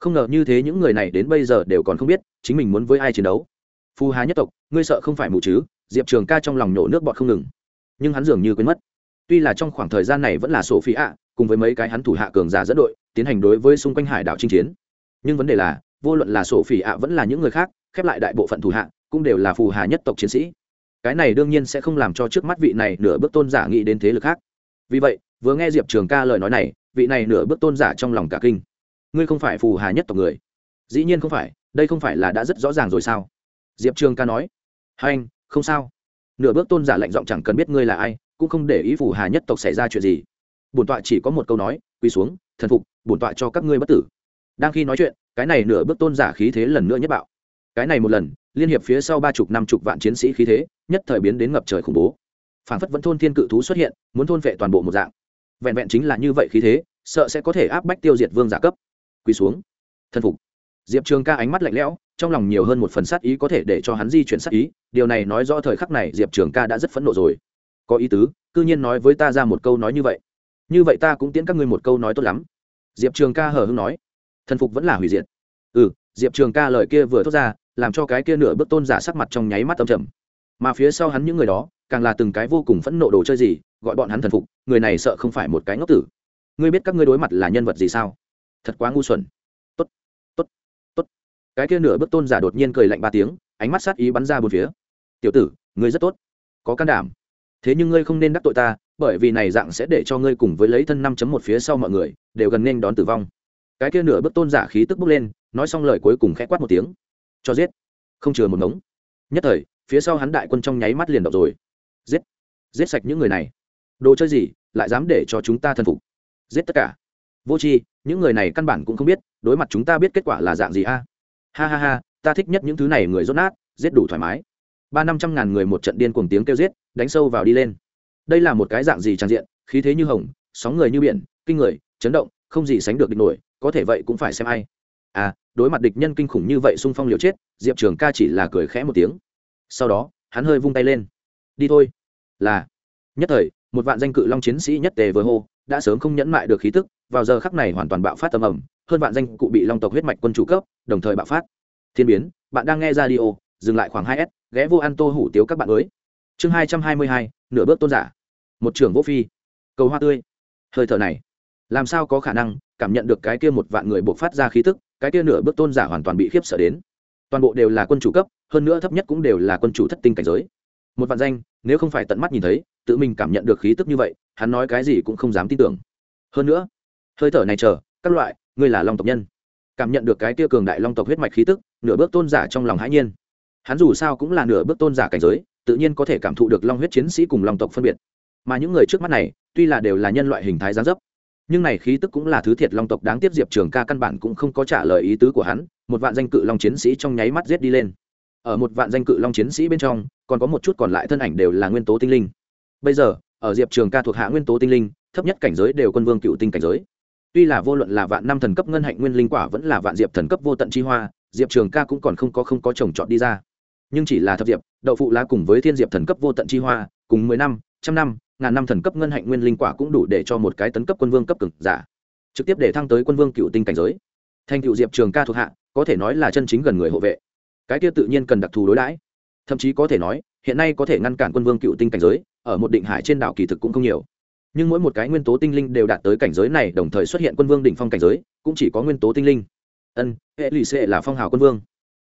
không ngờ như thế những người này đến bây giờ đều còn không biết chính mình muốn với ai chiến đấu. Phù hà nhất tộc, ngươi sợ không phải mù chứ? Diệp trường ca trong lòng nhổ nước bọt không ngừng. Nhưng hắn dường như quên mất. Tuy là trong khoảng thời gian này vẫn là sổ phi ạ cùng với mấy cái hắn thủ hạ cường giả dẫn đội, tiến hành đối với xung quanh hải đảo chinh chiến. Nhưng vấn đề là, vô luận là sổ phi ạ vẫn là những người khác, khép lại đại bộ phận thủ hạ, cũng đều là phù hà nhất tộc chiến sĩ. Cái này đương nhiên sẽ không làm cho trước mắt vị này nửa bước tôn giả nghĩ đến thế lực khác. Vì vậy, vừa nghe diệp trường ca lời nói này, vị này nửa bước tôn giả trong lòng cả kinh ngươi không phải phù hà nhất tộc người. Dĩ nhiên không phải, đây không phải là đã rất rõ ràng rồi sao? Diệp trường ca nói. Hai anh không sao. Nửa bước tôn giả lạnh giọng chẳng cần biết ngươi là ai, cũng không để ý phù hà nhất tộc xảy ra chuyện gì. Bổn tọa chỉ có một câu nói, quỳ xuống, thần phục, bổn tọa cho các ngươi bất tử. Đang khi nói chuyện, cái này nửa bước tôn giả khí thế lần nữa nhất bạo. Cái này một lần, liên hiệp phía sau ba chục, năm chục vạn chiến sĩ khí thế, nhất thời biến đến ngập trời khủng bố. Phản phất vẫn thôn thiên cự thú xuất hiện, muốn thôn vệ toàn bộ một dạng. Vẹn vẹn chính là như vậy khí thế, sợ sẽ có thể áp bách tiêu diệt vương giả cấp quỳ xuống. Thân phục. Diệp trường ca ánh mắt lạnh lẽo, trong lòng nhiều hơn một phần sát ý có thể để cho hắn di chuyển sát ý, điều này nói rõ thời khắc này diệp trường ca đã rất phẫn nộ rồi. Có ý tứ c ư nhiên nói với ta ra một câu nói như vậy. Như vậy ta cũng tiễn các ngươi một câu nói tốt lắm. Diệp trường ca hờ hưng nói. Thần phục vẫn là hủy diệt. Ừ diệp trường ca lời kia vừa thốt ra, làm cho cái kia nửa bước tôn giả sắc mặt trong nháy mắt âm trầm. Mà phía sau hắn những người đó, càng là từng cái vô cùng phẫn nộ đồ chơi gì, gọi bọn hắn thần phục, người này sợ không phải một cái ngốc tử. Ngươi biết các ngươi đối mặt là nhân vật gì sao? Thật quá ngu xuẩn. Tốt tốt tốt. Cái kia nửa bước tôn giả đột nhiên cười lạnh ba tiếng, ánh mắt sát ý bắn ra bốn phía. Tiểu tử, ngươi rất tốt. Có can đảm. Thế nhưng ngươi không nên đắc tội ta, bởi vì này dạng sẽ để cho ngươi cùng với lấy thân năm chấm một phía sau mọi người, đều gần nên đón tử vong. Cái kia nửa bước tôn giả khí tức bốc lên, nói xong lời cuối cùng khẽ quát một tiếng. Cho giết. Không chừa một ngống. Nhất thời, phía sau hắn đại quân trong nháy mắt liền đọc rồi. Giết. Giết sạch những người này. Đồ chơi gì, lại dám để cho chúng ta thân phục. Giết tất cả vô tri, những người này căn bản cũng không biết, đối mặt chúng ta biết kết quả là dạng gì a? Ha ha ha, ta thích nhất những thứ này người rốt nát, giết đủ thoải mái. Ba năm trăm ngàn người một trận điên cùng tiếng kêu giết, đánh sâu vào đi lên. Đây là một cái dạng gì trang diện, khí thế như hồng, sóng người như biển, kinh người, chấn động, không gì sánh được địch nổi, có thể vậy cũng phải xem ai. À đối mặt địch nhân kinh khủng như vậy xung phong liều chết, diệp trường ca chỉ là cười khẽ một tiếng. Sau đó, hắn hơi vung tay lên. Đi thôi. Là, nhất thời, một vạn danh cự long chiến sĩ nhất tề vừa hô, đã sớm không nhẫn mại được khí tức vào giờ khắc này hoàn toàn bạo phát tâm ẩm hơn vạn danh cụ bị long tộc huyết mạch quân chủ cấp, đồng thời bạo phát. Thiên biến, bạn đang nghe ra đi ô dừng lại khoảng hai s, ghé vô ăn tô hủ tiếu các bạn mới chương hai trăm hai mươi hai, nửa bước tôn giả. Một trưởng vô phi. Cầu hoa tươi. Hơi thở này, làm sao có khả năng cảm nhận được cái kia một vạn người buộc phát ra khí tức, cái kia nửa bước tôn giả hoàn toàn bị khiếp sợ đến. Toàn bộ đều là quân chủ cấp, hơn nữa thấp nhất cũng đều là quân chủ thất tinh cảnh giới. Một vạn danh, nếu không phải tận mắt nhìn thấy, tự mình cảm nhận được khí tức như vậy, hắn nói cái gì cũng không dám tin tưởng. Hơn nữa hơi thở này chờ, các loại, ngươi là long tộc nhân. Cảm nhận được cái tia cường đại long tộc huyết mạch khí tức, nửa bước tôn giả trong lòng hãi nhiên. Hắn dù sao cũng là nửa bước tôn giả cảnh giới, tự nhiên có thể cảm thụ được long huyết chiến sĩ cùng long tộc phân biệt. Mà những người trước mắt này, tuy là đều là nhân loại hình thái gián dấp, nhưng này khí tức cũng là thứ thiệt long tộc đáng tiếp diệp trường ca căn bản cũng không có trả lời ý tứ của hắn, một vạn danh cự long chiến sĩ trong nháy mắt giết đi lên. Ở một vạn danh cự long chiến sĩ bên trong, còn có một chút còn lại thân ảnh đều là nguyên tố tinh linh. Bây giờ, ở diệp trường ca thuộc hạ nguyên tố tinh linh, thấp nhất cảnh giới đều quân vương cựu tinh cảnh giới tuy là vô luận là vạn năm thần cấp ngân hạnh nguyên linh quả vẫn là vạn diệp thần cấp vô tận chi hoa, diệp trường ca cũng còn không có không có trồng trọt đi ra. Nhưng chỉ là thập diệp, đậu phụ lá cùng với thiên diệp thần cấp vô tận chi hoa, cùng mười năm, trăm năm, ngàn năm thần cấp ngân hạnh nguyên linh quả cũng đủ để cho một cái tấn cấp quân vương cấp cực giả, trực tiếp để thăng tới quân vương cựu tinh cảnh giới. Thành cựu diệp trường ca thuộc hạ, có thể nói là chân chính gần người hộ vệ. Cái kia tự nhiên cần đặc thù đối đãi. Thậm chí có thể nói, hiện nay có thể ngăn cản quân vương cựu tinh cảnh giới, ở một định hải trên đảo kỳ thực cũng không nhiều nhưng mỗi một cái nguyên tố tinh linh đều đạt tới cảnh giới này, đồng thời xuất hiện quân vương đỉnh phong cảnh giới, cũng chỉ có nguyên tố tinh linh. Ân, hệ lụy xệ là phong hào quân vương.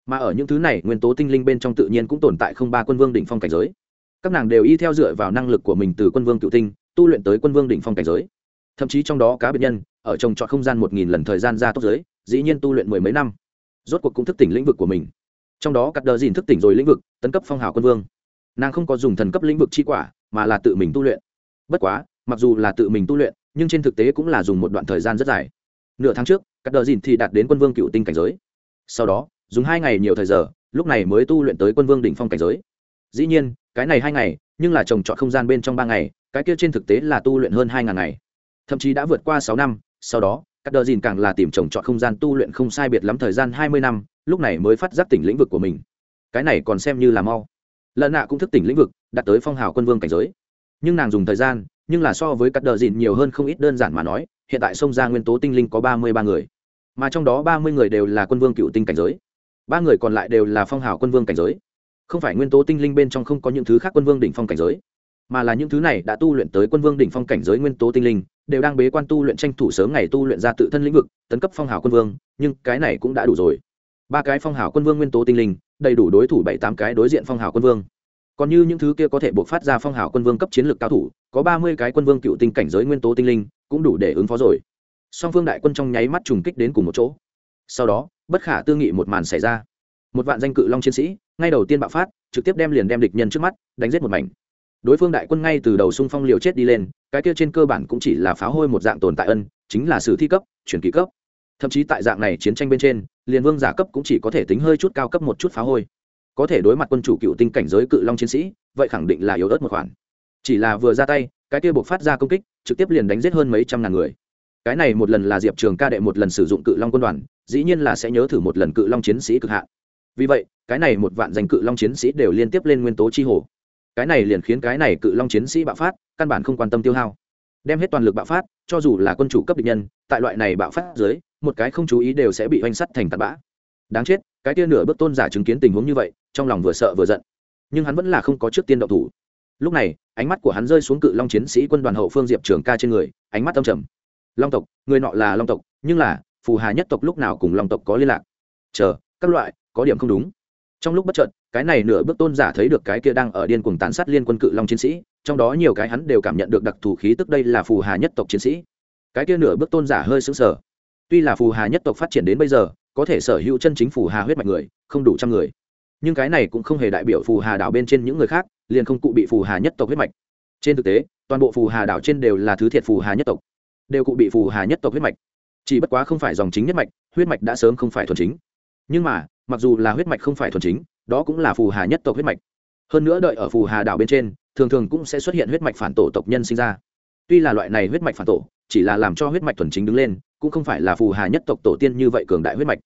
Mà ở những thứ này, nguyên tố tinh linh bên trong tự nhiên cũng tồn tại không ba quân vương đỉnh phong cảnh giới. Các nàng đều y theo dựa vào năng lực của mình từ quân vương cựu tinh, tu luyện tới quân vương đỉnh phong cảnh giới. Thậm chí trong đó cá biệt nhân, ở trồng trọt không gian một nghìn lần thời gian ra tốt giới, dĩ nhiên tu luyện mười mấy năm. Rốt cuộc cũng thức tỉnh lĩnh vực của mình. Trong đó cắt đờ dìn thức tỉnh rồi lĩnh vực, tấn cấp phong hào quân vương. Nàng không có dùng thần cấp lĩnh vực chi quả, mà là tự mình tu luyện. Bất quá mặc dù là tự mình tu luyện, nhưng trên thực tế cũng là dùng một đoạn thời gian rất dài. Nửa tháng trước, cắt đờ dìn thì đạt đến quân vương cựu tinh cảnh giới. Sau đó, dùng hai ngày nhiều thời giờ, lúc này mới tu luyện tới quân vương đỉnh phong cảnh giới. Dĩ nhiên, cái này hai ngày, nhưng là trồng trọt không gian bên trong ba ngày, cái kia trên thực tế là tu luyện hơn hai ngàn ngày. Thậm chí đã vượt qua sáu năm, sau đó các đờ dìn càng là tìm trồng trọt không gian tu luyện không sai biệt lắm thời gian hai mươi năm, lúc này mới phát giác tỉnh lĩnh vực của mình. Cái này còn xem như là mau. Lần nạ cũng thức tỉnh lĩnh vực, đạt tới phong hào quân vương cảnh giới. Nhưng nàng dùng thời gian nhưng là so với các đờ dìn nhiều hơn không ít đơn giản mà nói, hiện tại sông ra nguyên tố tinh linh có ba mươi ba người, mà trong đó ba mươi người đều là quân vương cựu tinh cảnh giới, ba người còn lại đều là phong hào quân vương cảnh giới. Không phải nguyên tố tinh linh bên trong không có những thứ khác quân vương đỉnh phong cảnh giới, mà là những thứ này đã tu luyện tới quân vương đỉnh phong cảnh giới nguyên tố tinh linh, đều đang bế quan tu luyện tranh thủ sớm ngày tu luyện ra tự thân lĩnh vực, tấn cấp phong hào quân vương, nhưng cái này cũng đã đủ rồi. Ba cái phong hào quân vương nguyên tố tinh linh, đầy đủ đối thủ bảy tám cái đối diện phong hào quân vương còn như những thứ kia có thể buộc phát ra phong hào quân vương cấp chiến lược cao thủ, có ba mươi cái quân vương cựu tinh cảnh giới nguyên tố tinh linh, cũng đủ để ứng phó rồi. Song phương đại quân trong nháy mắt trùng kích đến cùng một chỗ. Sau đó, bất khả tư nghị một màn xảy ra. Một vạn danh cự long chiến sĩ, ngay đầu tiên bạo phát, trực tiếp đem liền đem địch nhân trước mắt, đánh giết một mảnh. Đối phương đại quân ngay từ đầu xung phong liều chết đi lên, cái kia trên cơ bản cũng chỉ là pháo hôi một dạng tồn tại ân, chính là sử thi cấp, chuyển kỳ cấp. Thậm chí tại dạng này chiến tranh bên trên, liền vương giả cấp cũng chỉ có thể tính hơi chút cao cấp một chút phá hôi có thể đối mặt quân chủ cựu tinh cảnh giới cự long chiến sĩ, vậy khẳng định là yếu ớt một khoản. Chỉ là vừa ra tay, cái kia buộc phát ra công kích, trực tiếp liền đánh giết hơn mấy trăm ngàn người. Cái này một lần là diệp trường ca đệ một lần sử dụng cự long quân đoàn, dĩ nhiên là sẽ nhớ thử một lần cự long chiến sĩ cực hạn. Vì vậy, cái này một vạn danh cự long chiến sĩ đều liên tiếp lên nguyên tố chi hồ. Cái này liền khiến cái này cự long chiến sĩ bạo phát, căn bản không quan tâm tiêu hao. Đem hết toàn lực bạo phát, cho dù là quân chủ cấp địch nhân, tại loại này bạo phát dưới, một cái không chú ý đều sẽ bị oanh sắt thành tạt bã đáng chết, cái tia nửa bước tôn giả chứng kiến tình huống như vậy, trong lòng vừa sợ vừa giận. Nhưng hắn vẫn là không có trước tiên động thủ. Lúc này, ánh mắt của hắn rơi xuống cự long chiến sĩ quân đoàn hậu phương diệp trường ca trên người, ánh mắt âm trầm. Long tộc, người nọ là long tộc, nhưng là, phù hà nhất tộc lúc nào cùng long tộc có liên lạc? Chờ, các loại, có điểm không đúng. Trong lúc bất trợt cái này nửa bước tôn giả thấy được cái kia đang ở điên cuồng tàn sát liên quân cự long chiến sĩ, trong đó nhiều cái hắn đều cảm nhận được đặc thù khí tức đây là phù hà nhất tộc chiến sĩ. Cái kia nửa bước tôn giả hơi sững sờ. Tuy là phù hà nhất tộc phát triển đến bây giờ có thể sở hữu chân chính phù hà huyết mạch người, không đủ trăm người. Nhưng cái này cũng không hề đại biểu phù hà đảo bên trên những người khác, liền không cụ bị phù hà nhất tộc huyết mạch. Trên thực tế, toàn bộ phù hà đảo trên đều là thứ thiệt phù hà nhất tộc. Đều cụ bị phù hà nhất tộc huyết mạch. Chỉ bất quá không phải dòng chính nhất mạch, huyết mạch đã sớm không phải thuần chính. Nhưng mà, mặc dù là huyết mạch không phải thuần chính, đó cũng là phù hà nhất tộc huyết mạch. Hơn nữa đợi ở phù hà đảo bên trên, thường thường cũng sẽ xuất hiện huyết mạch phản tổ tộc nhân sinh ra tuy là loại này huyết mạch phản tổ, chỉ là làm cho huyết mạch thuần chính đứng lên, cũng không phải là phù hà nhất tộc tổ tiên như vậy cường đại huyết mạch.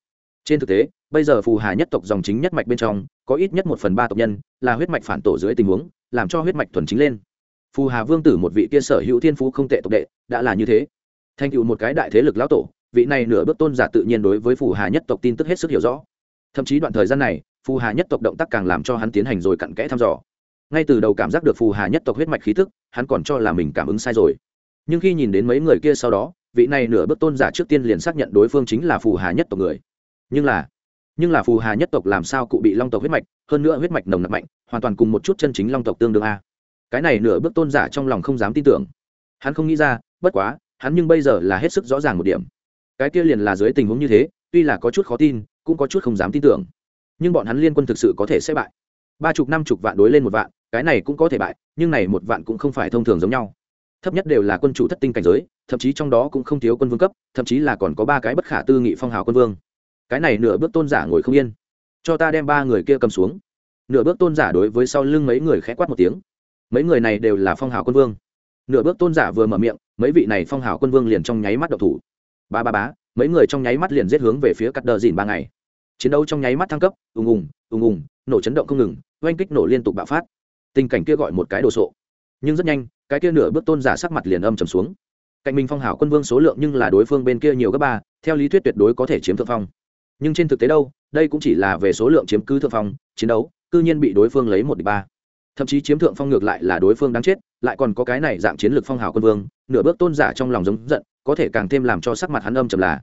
Trên thực tế, bây giờ phù hà nhất tộc dòng chính nhất mạch bên trong, có ít nhất một phần ba tộc nhân là huyết mạch phản tổ dưới tình huống, làm cho huyết mạch thuần chính lên. Phù hà vương tử một vị kia sở hữu thiên phú không tệ tộc đệ, đã là như thế. Thành tựu một cái đại thế lực lão tổ, vị này nửa bước tôn giả tự nhiên đối với phù hà nhất tộc tin tức hết sức hiểu rõ. Thậm chí đoạn thời gian này, phù hà nhất tộc động tác càng làm cho hắn tiến hành rồi cặn kẽ thăm dò ngay từ đầu cảm giác được phù hà nhất tộc huyết mạch khí thức hắn còn cho là mình cảm ứng sai rồi. Nhưng khi nhìn đến mấy người kia sau đó, vị này nửa bước tôn giả trước tiên liền xác nhận đối phương chính là phù hà nhất tộc người. Nhưng là nhưng là phù hà nhất tộc làm sao cụ bị long tộc huyết mạch, hơn nữa huyết mạch nồng nặc mạnh, hoàn toàn cùng một chút chân chính long tộc tương đương a. Cái này nửa bước tôn giả trong lòng không dám tin tưởng. Hắn không nghĩ ra, bất quá, hắn nhưng bây giờ là hết sức rõ ràng một điểm. Cái kia liền là dưới tình huống như thế, tuy là có chút khó tin, cũng có chút không dám tin tưởng. Nhưng bọn hắn liên quân thực sự có thể sẽ bại ba chục năm chục vạn đối lên một vạn, cái này cũng có thể bại, nhưng này một vạn cũng không phải thông thường giống nhau. Thấp nhất đều là quân chủ thất tinh cảnh giới, thậm chí trong đó cũng không thiếu quân vương cấp, thậm chí là còn có ba cái bất khả tư nghị phong hào quân vương. Cái này nửa bước tôn giả ngồi không yên. Cho ta đem ba người kia cầm xuống. Nửa bước tôn giả đối với sau lưng mấy người khẽ quát một tiếng. Mấy người này đều là phong hào quân vương. Nửa bước tôn giả vừa mở miệng, mấy vị này phong hào quân vương liền trong nháy mắt độc thủ. Ba ba bá mấy người trong nháy mắt liền giết hướng về phía cắt đờ dìn ba ngày chiến đấu trong nháy mắt thăng cấp, ùng ùng ùng ùng, nổ chấn động không ngừng, oanh kích nổ liên tục bạo phát. Tình cảnh kia gọi một cái đồ sộ. Nhưng rất nhanh, cái kia nửa bước tôn giả sắc mặt liền âm trầm xuống. Cạnh mình phong Hảo quân vương số lượng nhưng là đối phương bên kia nhiều gấp ba, theo lý thuyết tuyệt đối có thể chiếm thượng phong. Nhưng trên thực tế đâu, đây cũng chỉ là về số lượng chiếm cứ thượng phong, chiến đấu, cư nhiên bị đối phương lấy một địch ba. Thậm chí chiếm thượng phong ngược lại là đối phương đáng chết, lại còn có cái này dạng chiến lược phong hào quân vương, nửa bước tôn giả trong lòng giống giận, có thể càng thêm làm cho sắc mặt hắn âm trầm là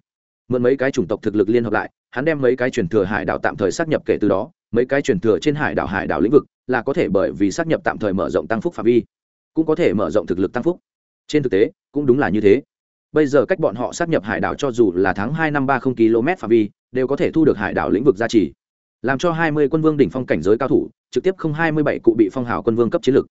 mượn mấy cái chủng tộc thực lực liên hợp lại, hắn đem mấy cái truyền thừa hải đảo tạm thời xác nhập kể từ đó, mấy cái truyền thừa trên hải đảo hải đảo lĩnh vực là có thể bởi vì xác nhập tạm thời mở rộng tăng phúc phạm vi, cũng có thể mở rộng thực lực tăng phúc. Trên thực tế, cũng đúng là như thế. Bây giờ cách bọn họ xác nhập hải đảo cho dù là tháng hai năm ba không km phạm vi, đều có thể thu được hải đảo lĩnh vực gia trì, làm cho hai mươi quân vương đỉnh phong cảnh giới cao thủ, trực tiếp không hai mươi bảy cụ bị phong hào quân vương cấp chiến lược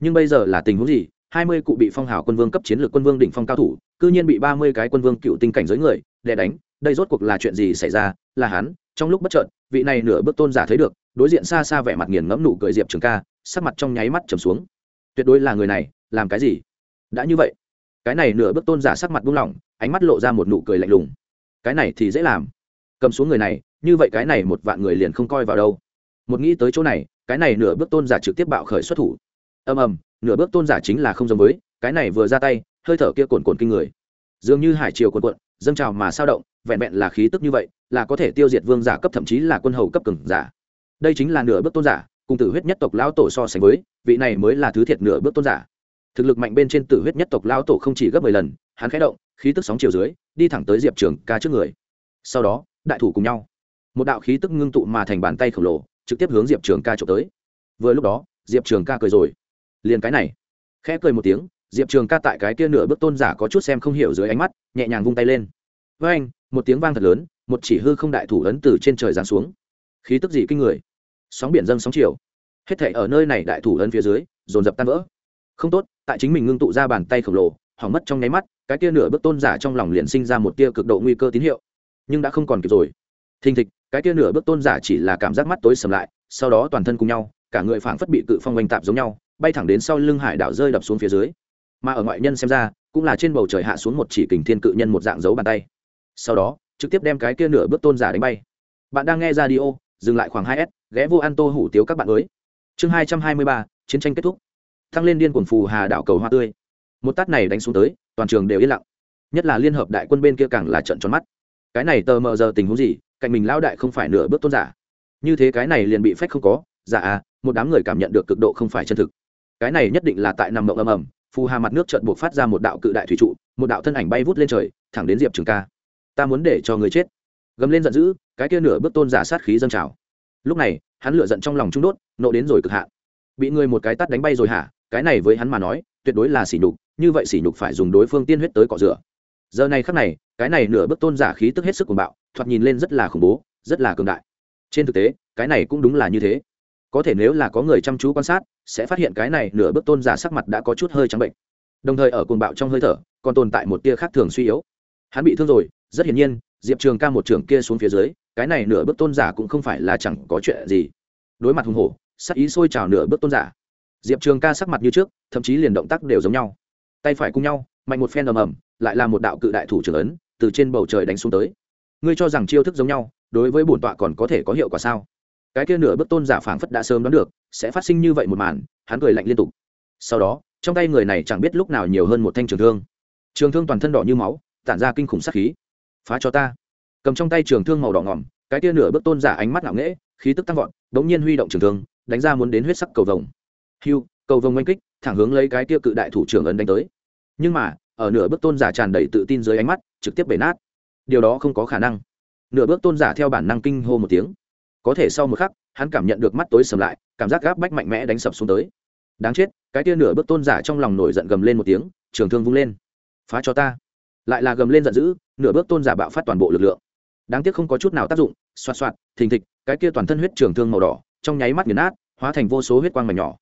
nhưng bây giờ là tình huống gì? Hai mươi cụ bị phong hào quân vương cấp chiến lược quân vương đỉnh phong cao thủ, cư nhiên bị ba mươi cái quân vương cựu tinh cảnh giới người để đánh, đây rốt cuộc là chuyện gì xảy ra? Là hắn, trong lúc bất chợt, vị này nửa bước tôn giả thấy được, đối diện xa xa vẻ mặt nghiền ngẫm nụ cười diệp trường ca, sắc mặt trong nháy mắt trầm xuống. Tuyệt đối là người này, làm cái gì? Đã như vậy, cái này nửa bước tôn giả sắc mặt buông lỏng, ánh mắt lộ ra một nụ cười lạnh lùng. Cái này thì dễ làm. Cầm xuống người này, như vậy cái này một vạn người liền không coi vào đâu. Một nghĩ tới chỗ này, cái này nửa bước tôn giả trực tiếp bạo khởi xuất thủ. Ầm ầm, nửa bước tôn giả chính là không giống với, cái này vừa ra tay, hơi thở kia cồn cồn kinh người. Dường như hải triều cuộn cuộn dâng trào mà sao động, vẹn vẹn là khí tức như vậy, là có thể tiêu diệt vương giả cấp thậm chí là quân hầu cấp cường giả. Đây chính là nửa bước tôn giả, cùng tử huyết nhất tộc lão tổ so sánh với, vị này mới là thứ thiệt nửa bước tôn giả. Thực lực mạnh bên trên tử huyết nhất tộc lão tổ không chỉ gấp mười lần, hắn khẽ động, khí tức sóng chiều dưới, đi thẳng tới diệp trường ca trước người. Sau đó, đại thủ cùng nhau. Một đạo khí tức ngưng tụ mà thành bàn tay khổng lồ, trực tiếp hướng diệp trường ca trộm tới. Vừa lúc đó, diệp trường ca cười rồi. Liền cái này. Khẽ cười một tiếng diệp trường ca tại cái kia nửa bước tôn giả có chút xem không hiểu dưới ánh mắt, nhẹ nhàng vung tay lên. Với anh, một tiếng vang thật lớn, một chỉ hư không đại thủ ấn từ trên trời giáng xuống. Khí tức gì kinh người. Sóng biển dâng sóng chiều. Hết thể ở nơi này đại thủ ấn phía dưới, dồn dập tan vỡ. Không tốt, tại chính mình ngưng tụ ra bàn tay khổng lồ, hỏng mất trong nháy mắt, cái kia nửa bước tôn giả trong lòng liền sinh ra một tia cực độ nguy cơ tín hiệu. Nhưng đã không còn kịp rồi. Thình thịch, cái kia nửa bước tôn giả chỉ là cảm giác mắt tối sầm lại, sau đó toàn thân cùng nhau, cả người phảng phất bị cự phong oanh tạp giống nhau, bay thẳng đến sau lưng hải đảo rơi đập xuống phía dưới mà ở ngoại nhân xem ra, cũng là trên bầu trời hạ xuống một chỉ kình thiên cự nhân một dạng dấu bàn tay. Sau đó, trực tiếp đem cái kia nửa bước tôn giả đánh bay. Bạn đang nghe ra đi ô dừng lại khoảng hai s, ghé vô an tô hủ tiếu các bạn mới chương hai trăm hai mươi ba, chiến tranh kết thúc. Thăng lên điên cuồng phù hà đảo cầu hoa tươi. Một tát này đánh xuống tới, toàn trường đều yên lặng. Nhất là liên hợp đại quân bên kia càng là trận tròn mắt. Cái này tờ mờ giờ tình huống gì, cạnh mình lao đại không phải nửa bước tôn giả. Như thế cái này liền bị phách không có. Giả à một đám người cảm nhận được cực độ không phải chân thực. Cái này nhất định là tại nằm mộng ầm ầm phù hà mặt nước trận buộc phát ra một đạo cự đại thủy trụ, một đạo thân ảnh bay vút lên trời, thẳng đến diệp trường ca. Ta muốn để cho người chết. Gầm lên giận dữ, cái kia nửa bước tôn giả sát khí dâng trào. Lúc này, hắn lựa giận trong lòng trung đốt, nộ đến rồi cực hạn. Bị người một cái tắt đánh bay rồi hả? Cái này với hắn mà nói, tuyệt đối là sỉ nhục, như vậy sỉ nhục phải dùng đối phương tiên huyết tới cọ rửa. Giờ này khắc này, cái này nửa bước tôn giả khí tức hết sức cuồng bạo, thoạt nhìn lên rất là khủng bố, rất là cường đại. Trên thực tế, cái này cũng đúng là như thế có thể nếu là có người chăm chú quan sát, sẽ phát hiện cái này nửa bước tôn giả sắc mặt đã có chút hơi trắng bệnh. Đồng thời ở cuồng bạo trong hơi thở, còn tồn tại một tia khác thường suy yếu. Hắn bị thương rồi, rất hiển nhiên, diệp trường ca một trường kia xuống phía dưới, cái này nửa bước tôn giả cũng không phải là chẳng có chuyện gì. Đối mặt hùng hổ, sắc ý sôi trào nửa bước tôn giả. Diệp trường ca sắc mặt như trước, thậm chí liền động tác đều giống nhau. Tay phải cùng nhau, mạnh một phen ầm ầm, lại là một đạo cự đại thủ trưởng ấn, từ trên bầu trời đánh xuống tới. Ngươi cho rằng chiêu thức giống nhau, đối với bổn tọa còn có thể có hiệu quả sao? Cái kia nửa bước tôn giả phảng phất đã sớm đoán được, sẽ phát sinh như vậy một màn, hắn cười lạnh liên tục. Sau đó, trong tay người này chẳng biết lúc nào nhiều hơn một thanh trường thương. Trường thương toàn thân đỏ như máu, tản ra kinh khủng sát khí. Phá cho ta. Cầm trong tay trường thương màu đỏ ngỏm, cái kia nửa bước tôn giả ánh mắt ngạo nghễ, khí tức tăng vọt đống nhiên huy động trường thương, đánh ra muốn đến huyết sắc cầu vồng. Hưu, cầu vồng oanh kích, thẳng hướng lấy cái kia cự đại thủ trưởng ấn đánh tới. Nhưng mà, ở nửa bước tôn giả tràn đầy tự tin dưới ánh mắt, trực tiếp bể nát. Điều đó không có khả năng. Nửa bước tôn giả theo bản năng kinh hô một tiếng có thể sau một khắc, hắn cảm nhận được mắt tối sầm lại, cảm giác gáp bách mạnh mẽ đánh sập xuống tới. Đáng chết, cái kia nửa bước tôn giả trong lòng nổi giận gầm lên một tiếng, trường thương vung lên. Phá cho ta. Lại là gầm lên giận dữ, nửa bước tôn giả bạo phát toàn bộ lực lượng. Đáng tiếc không có chút nào tác dụng, xoạt xoạt, thình thịch, cái kia toàn thân huyết trường thương màu đỏ, trong nháy mắt nghiền nát, hóa thành vô số huyết quang mảnh nhỏ.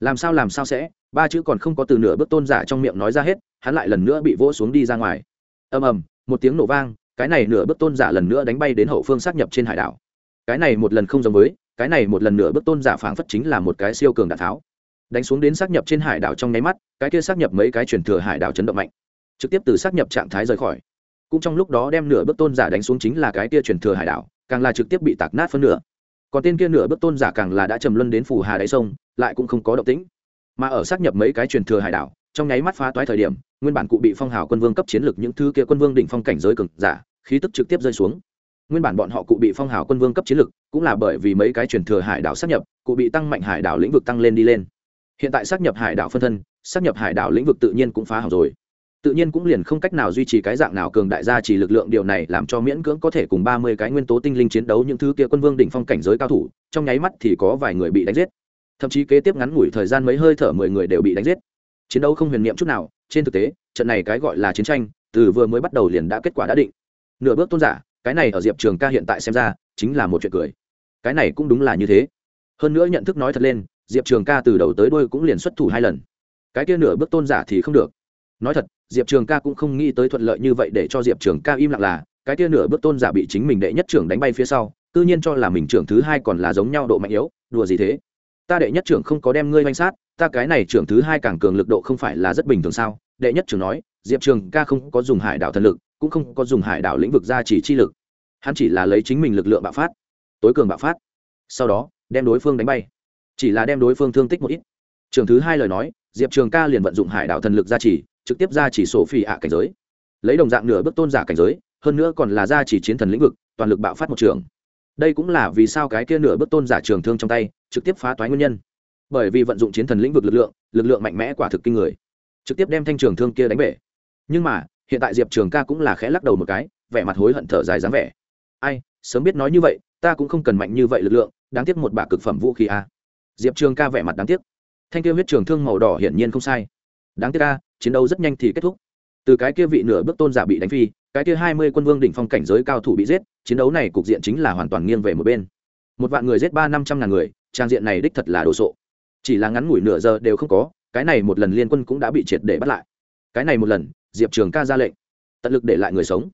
Làm sao làm sao sẽ, ba chữ còn không có từ nửa bước tôn giả trong miệng nói ra hết, hắn lại lần nữa bị vỗ xuống đi ra ngoài. Ầm ầm, một tiếng nổ vang, cái này nửa bước tôn giả lần nữa đánh bay đến hậu phương xác nhập trên hải đảo cái này một lần không giống với, cái này một lần nửa bước tôn giả phảng phất chính là một cái siêu cường đạn tháo. Đánh xuống đến xác nhập trên hải đảo trong nháy mắt, cái kia xác nhập mấy cái chuyển thừa hải đảo chấn động mạnh. Trực tiếp từ xác nhập trạng thái rời khỏi. Cũng trong lúc đó đem nửa bước tôn giả đánh xuống chính là cái kia chuyển thừa hải đảo, càng là trực tiếp bị tạc nát phân nửa. Còn tên kia nửa bước tôn giả càng là đã trầm luân đến phủ hà đáy sông, lại cũng không có động tĩnh. Mà ở xác nhập mấy cái truyền thừa hải đảo, trong nháy mắt phá toái thời điểm, nguyên bản cụ bị phong hào quân vương cấp chiến lược những thứ kia quân vương đỉnh phong cảnh giới cực giả, khí tức trực tiếp rơi xuống nguyên bản bọn họ cụ bị phong hào quân vương cấp chiến lực, cũng là bởi vì mấy cái truyền thừa hải đảo xác nhập cụ bị tăng mạnh hải đảo lĩnh vực tăng lên đi lên. Hiện tại xác nhập hải đảo phân thân xác nhập hải đảo lĩnh vực tự nhiên cũng phá hỏng rồi. Tự nhiên cũng liền không cách nào duy trì cái dạng nào cường đại gia chỉ lực lượng điều này làm cho miễn cưỡng có thể cùng ba mươi cái nguyên tố tinh linh chiến đấu những thứ kia quân vương đỉnh phong cảnh giới cao thủ trong nháy mắt thì có vài người bị đánh giết. Thậm chí kế tiếp ngắn ngủi thời gian mấy hơi thở mười người đều bị đánh giết. Chiến đấu không huyền niệm chút nào trên thực tế trận này cái gọi là chiến tranh từ vừa mới bắt đầu liền đã kết quả đã định. Nửa bước tôn giả cái này ở diệp trường ca hiện tại xem ra, chính là một chuyện cười. Cái này cũng đúng là như thế. Hơn nữa nhận thức nói thật lên, diệp trường ca từ đầu tới đôi cũng liền xuất thủ hai lần. Cái kia nửa bước tôn giả thì không được. Nói thật, diệp trường ca cũng không nghĩ tới thuận lợi như vậy để cho diệp trường ca im lặng là, cái kia nửa bước tôn giả bị chính mình đệ nhất trưởng đánh bay phía sau, tự nhiên cho là mình trưởng thứ hai còn là giống nhau độ mạnh yếu, đùa gì thế? Ta đệ nhất trưởng không có đem ngươi manh sát, ta cái này trưởng thứ hai càng cường lực độ không phải là rất bình thường sao? Đệ nhất trưởng nói, diệp trường ca không có dùng hải đảo thần lực, cũng không có dùng hải đảo lĩnh vực ra chỉ chi lực hắn chỉ là lấy chính mình lực lượng bạo phát tối cường bạo phát sau đó đem đối phương đánh bay. Chỉ là đem đối phương thương tích một ít. Trường thứ hai lời nói diệp trường ca liền vận dụng hải Đạo thần lực gia trì, trực tiếp gia trì sổ phi ạ cảnh giới. Lấy đồng dạng nửa bước tôn giả cảnh giới hơn nữa còn là gia trì chiến thần lĩnh vực toàn lực bạo phát một trường. Đây cũng là vì sao cái kia nửa bước tôn giả trường thương trong tay trực tiếp phá toái nguyên nhân. Bởi vì vận dụng chiến thần lĩnh vực lực lượng lực lượng mạnh mẽ quả thực kinh người. Trực tiếp đem thanh trường thương kia đánh bể. Nhưng mà hiện tại diệp trường ca cũng là khẽ lắc đầu một cái vẻ mặt hối hận thở dài dáng vẻ ai sớm biết nói như vậy ta cũng không cần mạnh như vậy lực lượng đáng tiếc một bả cực phẩm vũ khí a. Diệp trường ca vẻ mặt đáng tiếc. Thanh kia huyết trường thương màu đỏ hiển nhiên không sai. Đáng tiếc ca, chiến đấu rất nhanh thì kết thúc. Từ cái kia vị nửa bước tôn giả bị đánh phi cái kia hai mươi quân vương đỉnh phong cảnh giới cao thủ bị giết chiến đấu này cục diện chính là hoàn toàn nghiêng về một bên. Một vạn người giết ba năm trăm ngàn người trang diện này đích thật là đồ sộ. Chỉ là ngắn ngủi nửa giờ đều không có cái này một lần liên quân cũng đã bị triệt để bắt lại. Cái này một lần diệp trường ca ra lệnh tận lực để lại người sống.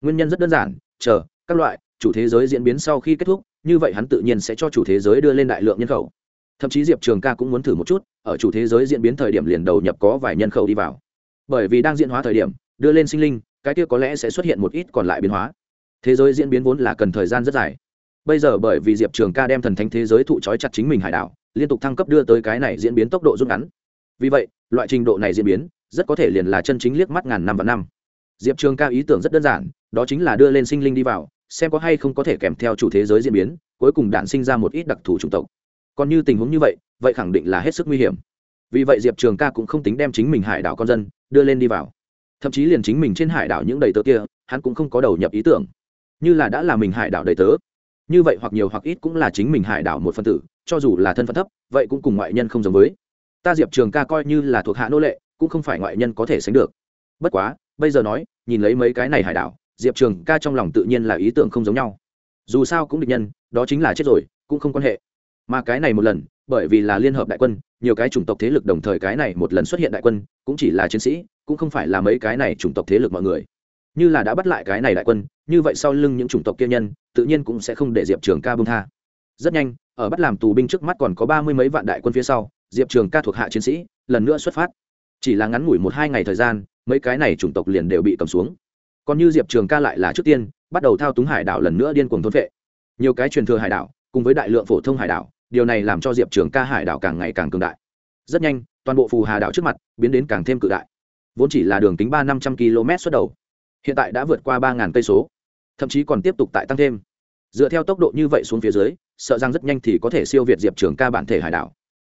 Nguyên nhân rất đơn giản chờ các loại, chủ thế giới diễn biến sau khi kết thúc, như vậy hắn tự nhiên sẽ cho chủ thế giới đưa lên đại lượng nhân khẩu. Thậm chí diệp trường ca cũng muốn thử một chút, ở chủ thế giới diễn biến thời điểm liền đầu nhập có vài nhân khẩu đi vào. Bởi vì đang diễn hóa thời điểm, đưa lên sinh linh, cái kia có lẽ sẽ xuất hiện một ít còn lại biến hóa. Thế giới diễn biến vốn là cần thời gian rất dài. Bây giờ bởi vì diệp trường ca đem thần thánh thế giới thụ trói chặt chính mình hải đảo, liên tục thăng cấp đưa tới cái này diễn biến tốc độ rút ngắn. Vì vậy, loại trình độ này diễn biến, rất có thể liền là chân chính liếc mắt ngàn năm và năm. Diệp trường ca ý tưởng rất đơn giản, đó chính là đưa lên sinh linh đi vào xem có hay không có thể kèm theo chủ thế giới diễn biến, cuối cùng đạn sinh ra một ít đặc thù chủng tộc. Còn như tình huống như vậy vậy khẳng định là hết sức nguy hiểm. Vì vậy diệp trường ca cũng không tính đem chính mình hải đảo con dân đưa lên đi vào. Thậm chí liền chính mình trên hải đảo những đầy tớ kia, hắn cũng không có đầu nhập ý tưởng. Như là đã là mình hải đảo đầy tớ. Như vậy hoặc nhiều hoặc ít cũng là chính mình hải đảo một phân tử, cho dù là thân phận thấp, vậy cũng cùng ngoại nhân không giống với. Ta diệp trường ca coi như là thuộc hạ nô lệ, cũng không phải ngoại nhân có thể sánh được. Bất quá, bây giờ nói, nhìn lấy mấy cái này hải đảo diệp trường ca trong lòng tự nhiên là ý tưởng không giống nhau. Dù sao cũng địch nhân, đó chính là chết rồi, cũng không quan hệ. Mà cái này một lần, bởi vì là liên hợp đại quân, nhiều cái chủng tộc thế lực đồng thời cái này một lần xuất hiện đại quân, cũng chỉ là chiến sĩ, cũng không phải là mấy cái này chủng tộc thế lực mọi người. Như là đã bắt lại cái này đại quân, như vậy sau lưng những chủng tộc kia nhân, tự nhiên cũng sẽ không để diệp trường ca bông tha. Rất nhanh, ở bắt làm tù binh trước mắt còn có ba mươi mấy vạn đại quân phía sau, diệp trường ca thuộc hạ chiến sĩ, lần nữa xuất phát. Chỉ là ngắn ngủi một hai ngày thời gian, mấy cái này chủng tộc liền đều bị cầm xuống còn như diệp trường ca lại là trước tiên, bắt đầu thao túng hải đảo lần nữa điên cuồng thôn vệ nhiều cái truyền thừa hải đảo, cùng với đại lượng phổ thông hải đảo, điều này làm cho diệp trường ca hải đảo càng ngày càng cường đại. Rất nhanh, toàn bộ phù hà đảo trước mặt biến đến càng thêm cự đại. Vốn chỉ là đường kính ba năm trăm km xuất đầu, hiện tại đã vượt qua ba cây số, thậm chí còn tiếp tục tại tăng thêm. Dựa theo tốc độ như vậy xuống phía dưới, sợ rằng rất nhanh thì có thể siêu việt diệp trường ca bản thể hải đảo.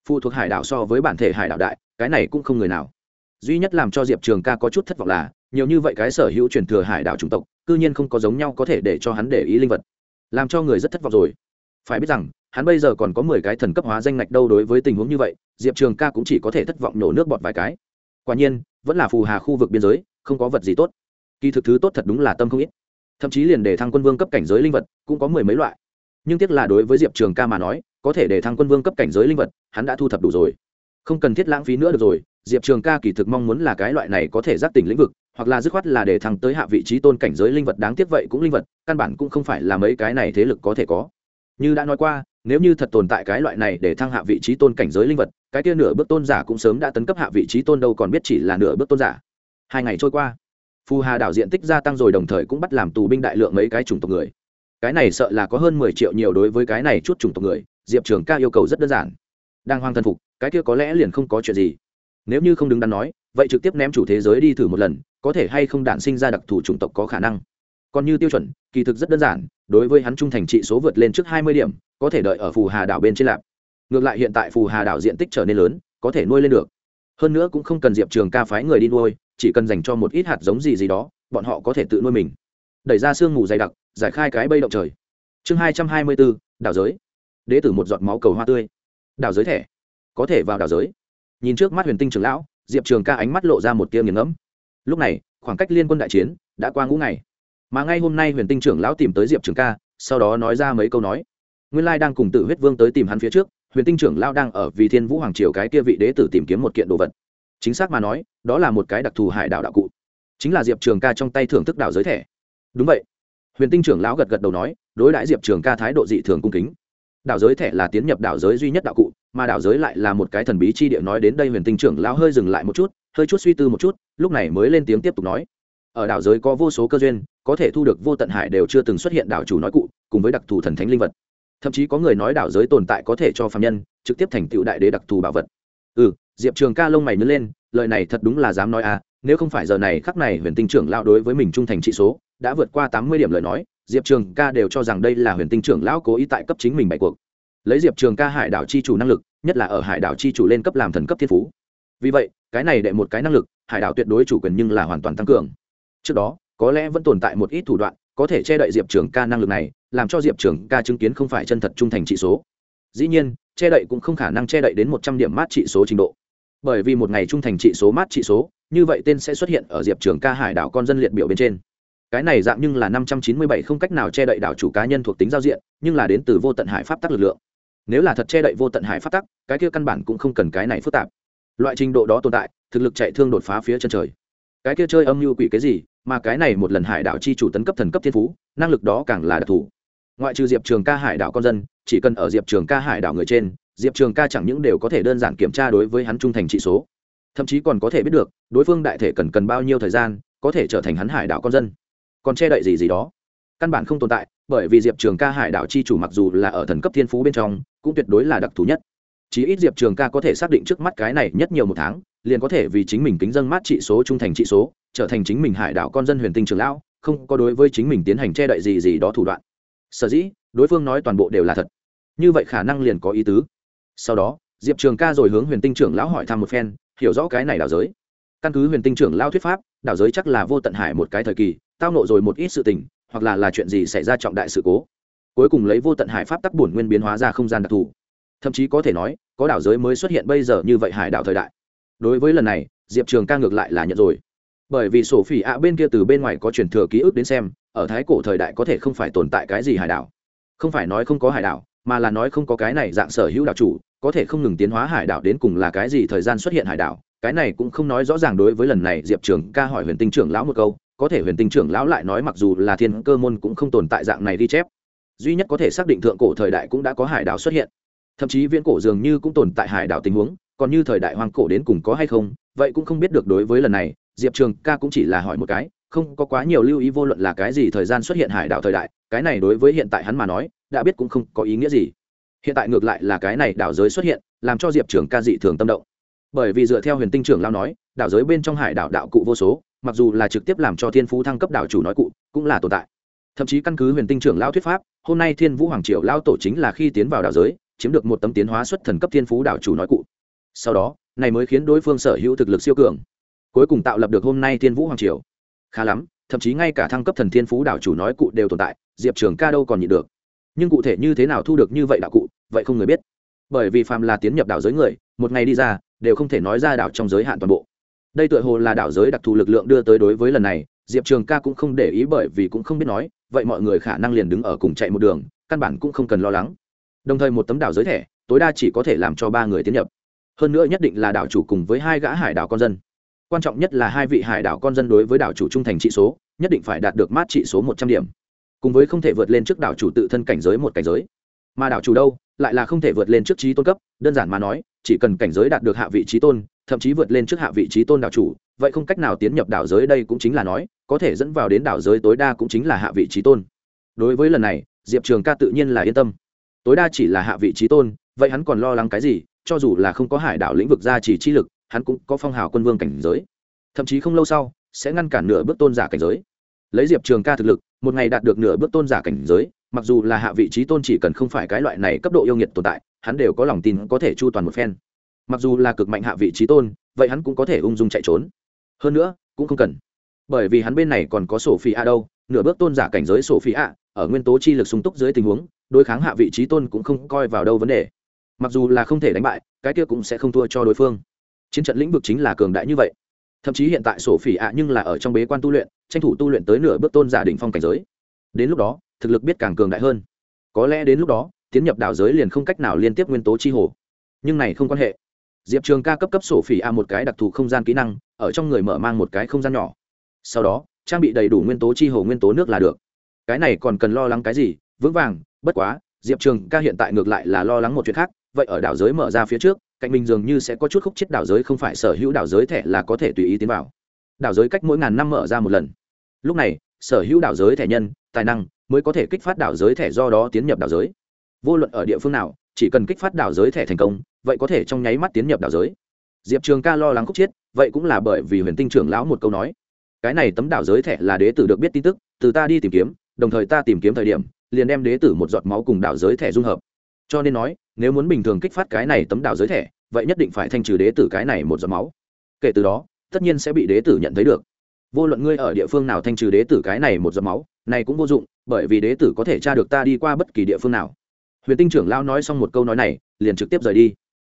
Phụ thuộc hải đảo so với bản thể hải đảo đại, cái này cũng không người nào. Duy nhất làm cho diệp trường ca có chút thất vọng là nhiều như vậy cái sở hữu truyền thừa hải đảo chủng tộc, cư nhiên không có giống nhau có thể để cho hắn để ý linh vật, làm cho người rất thất vọng rồi. Phải biết rằng, hắn bây giờ còn có mười cái thần cấp hóa danh ngạch đâu đối với tình huống như vậy, diệp trường ca cũng chỉ có thể thất vọng nổ nước bọt vài cái. Quả nhiên, vẫn là phù hà khu vực biên giới, không có vật gì tốt. Kỳ thực thứ tốt thật đúng là tâm không ít. Thậm chí liền để thăng quân vương cấp cảnh giới linh vật cũng có mười mấy loại. Nhưng tiếc là đối với diệp trường ca mà nói, có thể để thăng quân vương cấp cảnh giới linh vật, hắn đã thu thập đủ rồi không cần thiết lãng phí nữa được rồi, diệp trường ca kỳ thực mong muốn là cái loại này có thể giác tỉnh lĩnh vực, hoặc là dứt khoát là để thăng tới hạ vị trí tôn cảnh giới linh vật đáng tiếc vậy cũng linh vật, căn bản cũng không phải là mấy cái này thế lực có thể có. Như đã nói qua, nếu như thật tồn tại cái loại này để thăng hạ vị trí tôn cảnh giới linh vật, cái kia nửa bước tôn giả cũng sớm đã tấn cấp hạ vị trí tôn đâu còn biết chỉ là nửa bước tôn giả. Hai ngày trôi qua, phù hà đảo diện tích gia tăng rồi đồng thời cũng bắt làm tù binh đại lượng mấy cái chủng tộc người. Cái này sợ là có hơn mười triệu nhiều đối với cái này chút chủng tộc người, diệp trường ca yêu cầu rất đơn giản đang hoang thân phục, cái kia có lẽ liền không có chuyện gì. Nếu như không đứng đắn nói, vậy trực tiếp ném chủ thế giới đi thử một lần, có thể hay không đản sinh ra đặc thù chủng tộc có khả năng. Còn như tiêu chuẩn, kỳ thực rất đơn giản, đối với hắn trung thành trị số vượt lên trước hai mươi điểm, có thể đợi ở phù hà đảo bên trên lạp. Ngược lại hiện tại phù hà đảo diện tích trở nên lớn, có thể nuôi lên được. Hơn nữa cũng không cần diệp trường ca phái người đi nuôi, chỉ cần dành cho một ít hạt giống gì gì đó, bọn họ có thể tự nuôi mình. Đẩy ra sương mù dày đặc, giải khai cái bây động trời. Chương hai trăm hai mươi bốn, đảo giới. Đế tử một giọt máu cầu hoa tươi đảo giới thẻ. Có thể vào đảo giới. Nhìn trước mắt huyền tinh trường lão, diệp trường ca ánh mắt lộ ra một tia nghiền ngẫm. Lúc này, khoảng cách liên quân đại chiến đã qua ngũ ngày. Mà ngay hôm nay huyền tinh trưởng lão tìm tới diệp trường ca, sau đó nói ra mấy câu nói. Nguyên lai đang cùng tự huyết vương tới tìm hắn phía trước, huyền tinh trưởng lão đang ở vì thiên vũ hoàng triều cái kia vị đế tử tìm kiếm một kiện đồ vật. Chính xác mà nói, đó là một cái đặc thù hải đạo đạo cụ. Chính là diệp trường ca trong tay thưởng thức đạo giới thẻ. Đúng vậy. Huyền tinh trưởng lão gật gật đầu nói, đối đãi diệp trường ca thái độ dị thường cung kính đảo giới thẻ là tiến nhập đảo giới duy nhất đạo cụ, mà đảo giới lại là một cái thần bí chi địa. Nói đến đây, huyền tinh trưởng lão hơi dừng lại một chút, hơi chút suy tư một chút, lúc này mới lên tiếng tiếp tục nói. Ở đảo giới có vô số cơ duyên, có thể thu được vô tận hải đều chưa từng xuất hiện đảo chủ nói cụ, cùng với đặc thù thần thánh linh vật. Thậm chí có người nói đảo giới tồn tại có thể cho phạm nhân, trực tiếp thành tựu đại đế đặc thù bảo vật. Ừ diệp trường ca lông mày nhớ lên, lời này thật đúng là dám nói à nếu không phải giờ này khắc này huyền tinh trưởng lão đối với mình trung thành trị số, đã vượt qua tám mươi điểm lời nói diệp trường ca đều cho rằng đây là huyền tinh trưởng lão cố ý tại cấp chính mình bại cuộc. Lấy diệp trường ca hải đảo chi chủ năng lực, nhất là ở hải đảo chi chủ lên cấp làm thần cấp thiên phú. Vì vậy, cái này đệ một cái năng lực, hải đảo tuyệt đối chủ quyền nhưng là hoàn toàn tăng cường. Trước đó, có lẽ vẫn tồn tại một ít thủ đoạn, có thể che đậy diệp trường ca năng lực này, làm cho diệp trường ca chứng kiến không phải chân thật trung thành trị số. Dĩ nhiên, che đậy cũng không khả năng che đậy đến một trăm điểm mát trị số trình độ. Bởi vì một ngày trung thành trị số mát trị số, như vậy tên sẽ xuất hiện ở diệp trường ca hải đảo con dân liệt biểu bên trên cái này dạng nhưng là năm trăm chín mươi bảy không cách nào che đậy đảo chủ cá nhân thuộc tính giao diện, nhưng là đến từ vô tận hải pháp tắc lực lượng. Nếu là thật che đậy vô tận hải pháp tắc, cái kia căn bản cũng không cần cái này phức tạp. Loại trình độ đó tồn tại, thực lực chạy thương đột phá phía chân trời. Cái kia chơi âm mưu quỷ cái gì, mà cái này một lần hải đảo chi chủ tấn cấp thần cấp thiên phú, năng lực đó càng là đặc thù. Ngoại trừ diệp trường ca hải đảo con dân, chỉ cần ở diệp trường ca hải đảo người trên, diệp trường ca chẳng những đều có thể đơn giản kiểm tra đối với hắn trung thành trị số. Thậm chí còn có thể biết được, đối phương đại thể cần cần bao nhiêu thời gian, có thể trở thành hắn hải đảo con dân còn che đậy gì gì đó. Căn bản không tồn tại, bởi vì diệp trường ca hải đảo chi chủ mặc dù là ở thần cấp thiên phú bên trong, cũng tuyệt đối là đặc thù nhất. Chí ít diệp trường ca có thể xác định trước mắt cái này nhất nhiều một tháng, liền có thể vì chính mình kính dân mát trị số trung thành trị số, trở thành chính mình hải đảo con dân huyền tinh trường lão, không có đối với chính mình tiến hành che đậy gì gì đó thủ đoạn. Sở dĩ, đối phương nói toàn bộ đều là thật. Như vậy khả năng liền có ý tứ. Sau đó, diệp trường ca rồi hướng huyền tinh trưởng lão hỏi thăm một phen, hiểu rõ cái này đảo giới. Căn cứ huyền tinh trưởng lao thuyết pháp, đảo giới chắc là vô tận hải một cái thời kỳ tao nộ rồi một ít sự tình, hoặc là là chuyện gì xảy ra trọng đại sự cố. Cuối cùng lấy vô tận hải pháp tắc bổn nguyên biến hóa ra không gian đặc thù. Thậm chí có thể nói, có đảo giới mới xuất hiện bây giờ như vậy hải đảo thời đại. Đối với lần này, diệp trường ca ngược lại là nhận rồi. Bởi vì sổ phỉ ạ bên kia từ bên ngoài có truyền thừa ký ức đến xem, ở thái cổ thời đại có thể không phải tồn tại cái gì hải đảo. Không phải nói không có hải đảo, mà là nói không có cái này dạng sở hữu đảo chủ, có thể không ngừng tiến hóa hải đảo đến cùng là cái gì thời gian xuất hiện hải đảo. Cái này cũng không nói rõ ràng đối với lần này diệp trường ca hỏi huyền tinh trưởng lão một câu có thể huyền tinh trưởng lão lại nói mặc dù là thiên cơ môn cũng không tồn tại dạng này ghi chép. Duy nhất có thể xác định thượng cổ thời đại cũng đã có hải đảo xuất hiện. Thậm chí viễn cổ dường như cũng tồn tại hải đảo tình huống, còn như thời đại hoang cổ đến cùng có hay không, vậy cũng không biết được đối với lần này, diệp trường ca cũng chỉ là hỏi một cái, không có quá nhiều lưu ý vô luận là cái gì thời gian xuất hiện hải đảo thời đại, cái này đối với hiện tại hắn mà nói, đã biết cũng không có ý nghĩa gì. Hiện tại ngược lại là cái này đảo giới xuất hiện, làm cho diệp trường ca dị thường tâm động bởi vì dựa theo huyền tinh trưởng lao nói, đảo giới bên trong hải đảo đạo cụ vô số, mặc dù là trực tiếp làm cho thiên phú thăng cấp đảo chủ nói cụ, cũng là tồn tại. Thậm chí căn cứ huyền tinh trưởng lao thuyết pháp, hôm nay thiên vũ hoàng triều lao tổ chính là khi tiến vào đảo giới, chiếm được một tấm tiến hóa xuất thần cấp thiên phú đảo chủ nói cụ. Sau đó, này mới khiến đối phương sở hữu thực lực siêu cường, cuối cùng tạo lập được hôm nay thiên vũ hoàng triều. Khá lắm, thậm chí ngay cả thăng cấp thần thiên phú đảo chủ nói cụ đều tồn tại, diệp trường ca đâu còn nhịn được. Nhưng cụ thể như thế nào thu được như vậy đạo cụ, vậy không người biết. Bởi vì phàm là tiến nhập đảo giới người, một ngày đi ra đều không thể nói ra đảo trong giới hạn toàn bộ. Đây tựa hồ là đảo giới đặc thù lực lượng đưa tới đối với lần này, diệp trường ca cũng không để ý bởi vì cũng không biết nói, vậy mọi người khả năng liền đứng ở cùng chạy một đường, căn bản cũng không cần lo lắng. Đồng thời một tấm đảo giới thẻ, tối đa chỉ có thể làm cho ba người tiến nhập. Hơn nữa nhất định là đảo chủ cùng với hai gã hải đảo con dân. Quan trọng nhất là hai vị hải đảo con dân đối với đảo chủ trung thành trị số, nhất định phải đạt được mát trị số một trăm điểm. Cùng với không thể vượt lên trước đảo chủ tự thân cảnh giới một cảnh giới. Mà đảo chủ đâu, lại là không thể vượt lên trước trí tôn cấp, đơn giản mà nói chỉ cần cảnh giới đạt được hạ vị trí tôn, thậm chí vượt lên trước hạ vị trí tôn đạo chủ, vậy không cách nào tiến nhập đảo giới đây cũng chính là nói, có thể dẫn vào đến đảo giới tối đa cũng chính là hạ vị trí tôn. Đối với lần này, diệp trường ca tự nhiên là yên tâm. Tối đa chỉ là hạ vị trí tôn, vậy hắn còn lo lắng cái gì, cho dù là không có hải đảo lĩnh vực gia chỉ chi lực, hắn cũng có phong hào quân vương cảnh giới. Thậm chí không lâu sau, sẽ ngăn cản nửa bước tôn giả cảnh giới. Lấy diệp trường ca thực lực, một ngày đạt được nửa bước tôn giả cảnh giới, mặc dù là hạ vị trí tôn chỉ cần không phải cái loại này cấp độ yêu nghiệt tồn tại hắn đều có lòng tin có thể chu toàn một phen. Mặc dù là cực mạnh hạ vị trí tôn, vậy hắn cũng có thể ung dung chạy trốn. Hơn nữa, cũng không cần. Bởi vì hắn bên này còn có sổ phi a đâu, nửa bước tôn giả cảnh giới sổ phi a ở nguyên tố chi lực sung túc dưới tình huống, đối kháng hạ vị trí tôn cũng không coi vào đâu vấn đề. Mặc dù là không thể đánh bại, cái kia cũng sẽ không thua cho đối phương. Chiến trận lĩnh vực chính là cường đại như vậy. Thậm chí hiện tại sổ phỉ ạ nhưng là ở trong bế quan tu luyện, tranh thủ tu luyện tới nửa bước tôn giả đỉnh phong cảnh giới. Đến lúc đó, thực lực biết càng cường đại hơn. Có lẽ đến lúc đó tiến nhập đảo giới liền không cách nào liên tiếp nguyên tố chi hồ. Nhưng này không quan hệ. Diệp trường ca cấp cấp sổ phỉ a một cái đặc thù không gian kỹ năng, ở trong người mở mang một cái không gian nhỏ. Sau đó, trang bị đầy đủ nguyên tố chi hồ nguyên tố nước là được. Cái này còn cần lo lắng cái gì? Vững vàng, bất quá, diệp trường ca hiện tại ngược lại là lo lắng một chuyện khác. Vậy ở đảo giới mở ra phía trước, cạnh mình dường như sẽ có chút khúc chết đảo giới, không phải sở hữu đảo giới thẻ là có thể tùy ý tiến vào. Đảo giới cách mỗi ngàn năm mở ra một lần. Lúc này, sở hữu đảo giới thẻ nhân, tài năng mới có thể kích phát đảo giới thẻ do đó tiến nhập đảo giới vô luận ở địa phương nào, chỉ cần kích phát đảo giới thẻ thành công, vậy có thể trong nháy mắt tiến nhập đảo giới. Diệp trường ca lo lắng khúc chiết, vậy cũng là bởi vì huyền tinh trưởng lão một câu nói. Cái này tấm đảo giới thẻ là đế tử được biết tin tức, từ ta đi tìm kiếm, đồng thời ta tìm kiếm thời điểm, liền đem đế tử một giọt máu cùng đảo giới thẻ dung hợp. Cho nên nói, nếu muốn bình thường kích phát cái này tấm đảo giới thẻ, vậy nhất định phải thanh trừ đế tử cái này một giọt máu. Kể từ đó, tất nhiên sẽ bị đế tử nhận thấy được. Vô luận ngươi ở địa phương nào thanh trừ đế tử cái này một giọt máu, này cũng vô dụng, bởi vì đế tử có thể tra được ta đi qua bất kỳ địa phương nào huyền tinh trưởng lão nói xong một câu nói này, liền trực tiếp rời đi.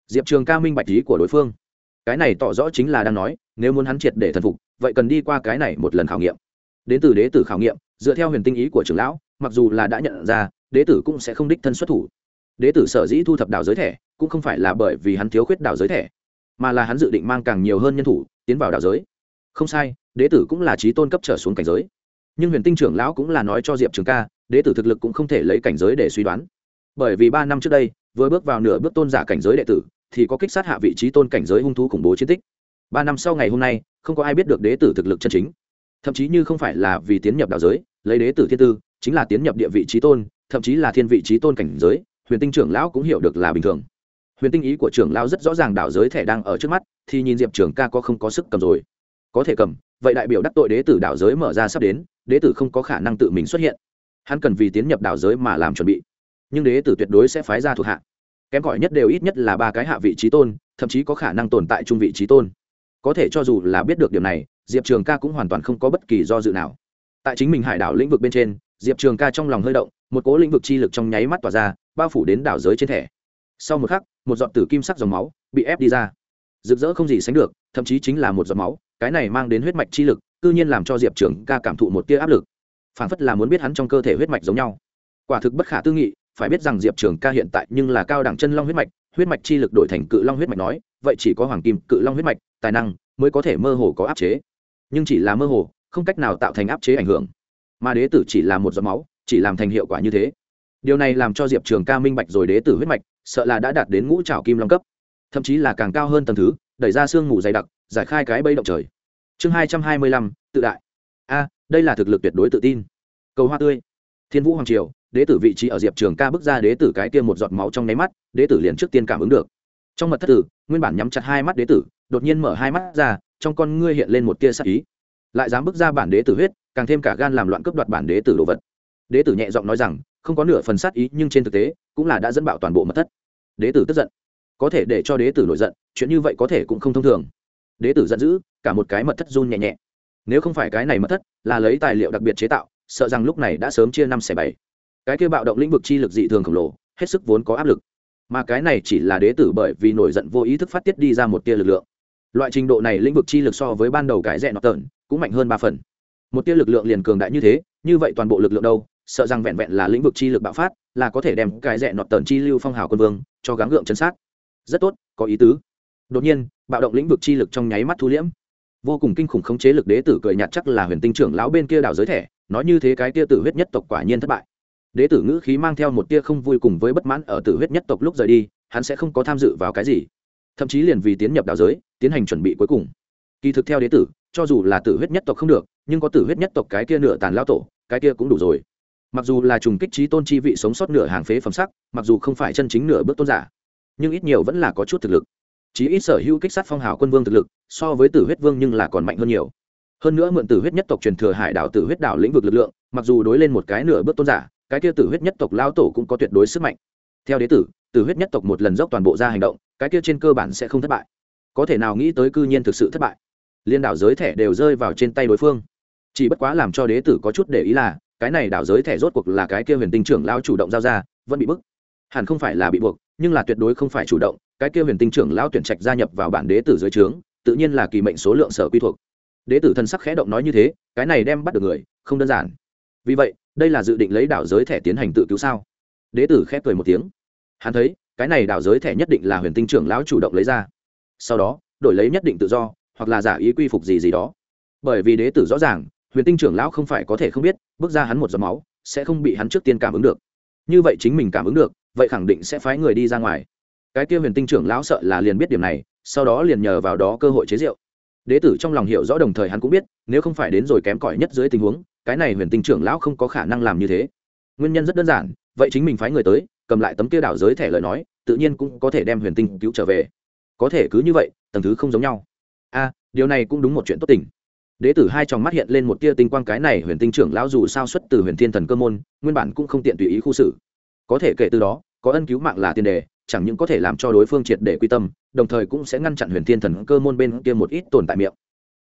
Diệp trường ca minh bạch lý của đối phương. Cái này tỏ rõ chính là đang nói, nếu muốn hắn triệt để thần phục, vậy cần đi qua cái này một lần khảo nghiệm. Đến từ đế tử khảo nghiệm, dựa theo huyền tinh ý của trưởng lão, mặc dù là đã nhận ra, đế tử cũng sẽ không đích thân xuất thủ. Đế tử sở dĩ thu thập đảo giới thẻ, cũng không phải là bởi vì hắn thiếu khuyết đảo giới thẻ, mà là hắn dự định mang càng nhiều hơn nhân thủ, tiến vào đảo giới. Không sai, đế tử cũng là trí tôn cấp trở xuống cảnh giới. Nhưng huyền tinh trưởng lão cũng là nói cho diệp trường ca, đế tử thực lực cũng không thể lấy cảnh giới để suy đoán bởi vì ba năm trước đây, vừa bước vào nửa bước tôn giả cảnh giới đệ tử, thì có kích sát hạ vị trí tôn cảnh giới hung thú khủng bố chiến tích. Ba năm sau ngày hôm nay, không có ai biết được đế tử thực lực chân chính. Thậm chí như không phải là vì tiến nhập đạo giới, lấy đế tử thiên tư, chính là tiến nhập địa vị trí tôn, thậm chí là thiên vị trí tôn cảnh giới, huyền tinh trưởng lão cũng hiểu được là bình thường. Huyền tinh ý của trưởng lão rất rõ ràng đạo giới thẻ đang ở trước mắt, thì nhìn diệp trưởng ca có không có sức cầm rồi. Có thể cầm, vậy đại biểu đắc tội đế tử đạo giới mở ra sắp đến, đế tử không có khả năng tự mình xuất hiện. Hắn cần vì tiến nhập đạo giới mà làm chuẩn bị nhưng đế tử tuyệt đối sẽ phái ra thuộc hạ. Kém cỏi nhất đều ít nhất là ba cái hạ vị trí tôn, thậm chí có khả năng tồn tại trung vị trí tôn. Có thể cho dù là biết được điểm này, diệp trường ca cũng hoàn toàn không có bất kỳ do dự nào. Tại chính mình hải đảo lĩnh vực bên trên, diệp trường ca trong lòng hơi động, một cố lĩnh vực chi lực trong nháy mắt tỏa ra, bao phủ đến đảo giới trên thẻ. Sau một khắc, một giọt tử kim sắc dòng máu bị ép đi ra. Rực rỡ không gì sánh được, thậm chí chính là một giọt máu, cái này mang đến huyết mạch chi lực tự nhiên làm cho diệp trường ca cảm thụ một tia áp lực. Phản phất là muốn biết hắn trong cơ thể huyết mạch giống nhau. Quả thực bất khả tư nghị phải biết rằng diệp trường ca hiện tại nhưng là cao đẳng chân long huyết mạch huyết mạch chi lực đổi thành cự long huyết mạch nói, vậy chỉ có hoàng kim cự long huyết mạch, tài năng mới có thể mơ hồ có áp chế. Nhưng chỉ là mơ hồ, không cách nào tạo thành áp chế ảnh hưởng. Mà đế tử chỉ là một giọt máu, chỉ làm thành hiệu quả như thế. Điều này làm cho diệp trường ca minh bạch rồi đế tử huyết mạch, sợ là đã đạt đến ngũ trào kim long cấp. Thậm chí là càng cao hơn tầng thứ, đẩy ra sương mù dày đặc, giải khai cái bây động trời. Chương hai trăm hai mươi lăm, tự đại. A, đây là thực lực tuyệt đối tự tin. Cầu hoa tươi. Thiên vũ hoàng triều đế tử vị trí ở diệp trường ca bước ra đế tử cái kia một giọt máu trong nháy mắt, đế tử liền trước tiên cảm ứng được. Trong mật thất tử, nguyên bản nhắm chặt hai mắt đế tử, đột nhiên mở hai mắt ra, trong con ngươi hiện lên một tia sắc ý. Lại dám bước ra bản đế tử huyết, càng thêm cả gan làm loạn cướp đoạt bản đế tử đồ vật. Đế tử nhẹ giọng nói rằng, không có nửa phần sát ý nhưng trên thực tế, cũng là đã dẫn bạo toàn bộ mật thất. Đế tử tức giận. Có thể để cho đế tử nổi giận, chuyện như vậy có thể cũng không thông thường. Đế tử giận dữ, cả một cái mật thất run nhẹ nhẹ. Nếu không phải cái này mật thất, là lấy tài liệu đặc biệt chế tạo, sợ rằng lúc này đã sớm chia năm xẻ bảy cái kia bạo động lĩnh vực chi lực dị thường khổng lồ, hết sức vốn có áp lực. Mà cái này chỉ là đế tử bởi vì nổi giận vô ý thức phát tiết đi ra một tia lực lượng. Loại trình độ này lĩnh vực chi lực so với ban đầu cái rẽ nọ tợn cũng mạnh hơn ba phần. Một tia lực lượng liền cường đại như thế, như vậy toàn bộ lực lượng đâu, sợ rằng vẹn vẹn là lĩnh vực chi lực bạo phát, là có thể đem cái rẽ nọ tợn chi lưu phong hào quân vương, cho gắng gượng chân sát. Rất tốt, có ý tứ. Đột nhiên, bạo động lĩnh vực chi lực trong nháy mắt thu liễm. Vô cùng kinh khủng khống chế lực đế tử cười nhạt chắc là huyền tinh trưởng lão bên kia đảo giới thẻ, nói như thế cái tia tử huyết nhất tộc quả nhiên thất bại đế tử ngữ khí mang theo một tia không vui cùng với bất mãn ở tử huyết nhất tộc lúc rời đi, hắn sẽ không có tham dự vào cái gì. Thậm chí liền vì tiến nhập đảo giới, tiến hành chuẩn bị cuối cùng. Kỳ thực theo đế tử, cho dù là tử huyết nhất tộc không được, nhưng có tử huyết nhất tộc cái kia nửa tàn lao tổ, cái kia cũng đủ rồi. Mặc dù là trùng kích trí tôn chi vị sống sót nửa hàng phế phẩm sắc, mặc dù không phải chân chính nửa bước tôn giả, nhưng ít nhiều vẫn là có chút thực lực. Chí ít sở hữu kích sát phong hào quân vương thực lực, so với tử huyết vương nhưng là còn mạnh hơn nhiều. Hơn nữa mượn tử huyết nhất tộc truyền thừa hải đảo tử huyết đảo lĩnh vực lực lượng, mặc dù đối lên một cái nửa bước tôn giả cái kia tử huyết nhất tộc lao tổ cũng có tuyệt đối sức mạnh. Theo đế tử tử huyết nhất tộc một lần dốc toàn bộ ra hành động, cái kia trên cơ bản sẽ không thất bại. Có thể nào nghĩ tới cư nhiên thực sự thất bại? Liên đảo giới thẻ đều rơi vào trên tay đối phương. Chỉ bất quá làm cho đế tử có chút để ý là, cái này đảo giới thẻ rốt cuộc là cái kia huyền tinh trưởng lao chủ động giao ra, vẫn bị bức. Hẳn không phải là bị buộc, nhưng là tuyệt đối không phải chủ động, cái kia huyền tinh trưởng lao tuyển trạch gia nhập vào bản đế tử dưới trướng, tự nhiên là kỳ mệnh số lượng sở quy thuộc. Đế tử thân sắc khẽ động nói như thế, cái này đem bắt được người, không đơn giản. Vì vậy đây là dự định lấy đảo giới thẻ tiến hành tự cứu sao? Đế tử khép cười một tiếng. Hắn thấy, cái này đảo giới thẻ nhất định là huyền tinh trưởng lão chủ động lấy ra. Sau đó, đổi lấy nhất định tự do, hoặc là giả ý quy phục gì gì đó. Bởi vì đế tử rõ ràng, huyền tinh trưởng lão không phải có thể không biết, bước ra hắn một giọt máu, sẽ không bị hắn trước tiên cảm ứng được. Như vậy chính mình cảm ứng được, vậy khẳng định sẽ phái người đi ra ngoài. Cái kia huyền tinh trưởng lão sợ là liền biết điểm này, sau đó liền nhờ vào đó cơ hội chế rượu. Đế tử trong lòng hiểu rõ đồng thời hắn cũng biết, nếu không phải đến rồi kém cỏi nhất dưới tình huống cái này huyền tinh trưởng lão không có khả năng làm như thế. Nguyên nhân rất đơn giản, vậy chính mình phái người tới, cầm lại tấm kia đảo giới thẻ lời nói, tự nhiên cũng có thể đem huyền tinh cứu trở về. Có thể cứ như vậy, tầng thứ không giống nhau. A, điều này cũng đúng một chuyện tốt tình. Đế tử hai tròng mắt hiện lên một tia tinh quang cái này huyền tinh trưởng lão dù sao xuất từ huyền thiên thần cơ môn, nguyên bản cũng không tiện tùy ý khu xử. Có thể kể từ đó, có ân cứu mạng là tiền đề, chẳng những có thể làm cho đối phương triệt để quy tâm, đồng thời cũng sẽ ngăn chặn huyền thiên thần cơ môn bên kia một ít tồn tại miệng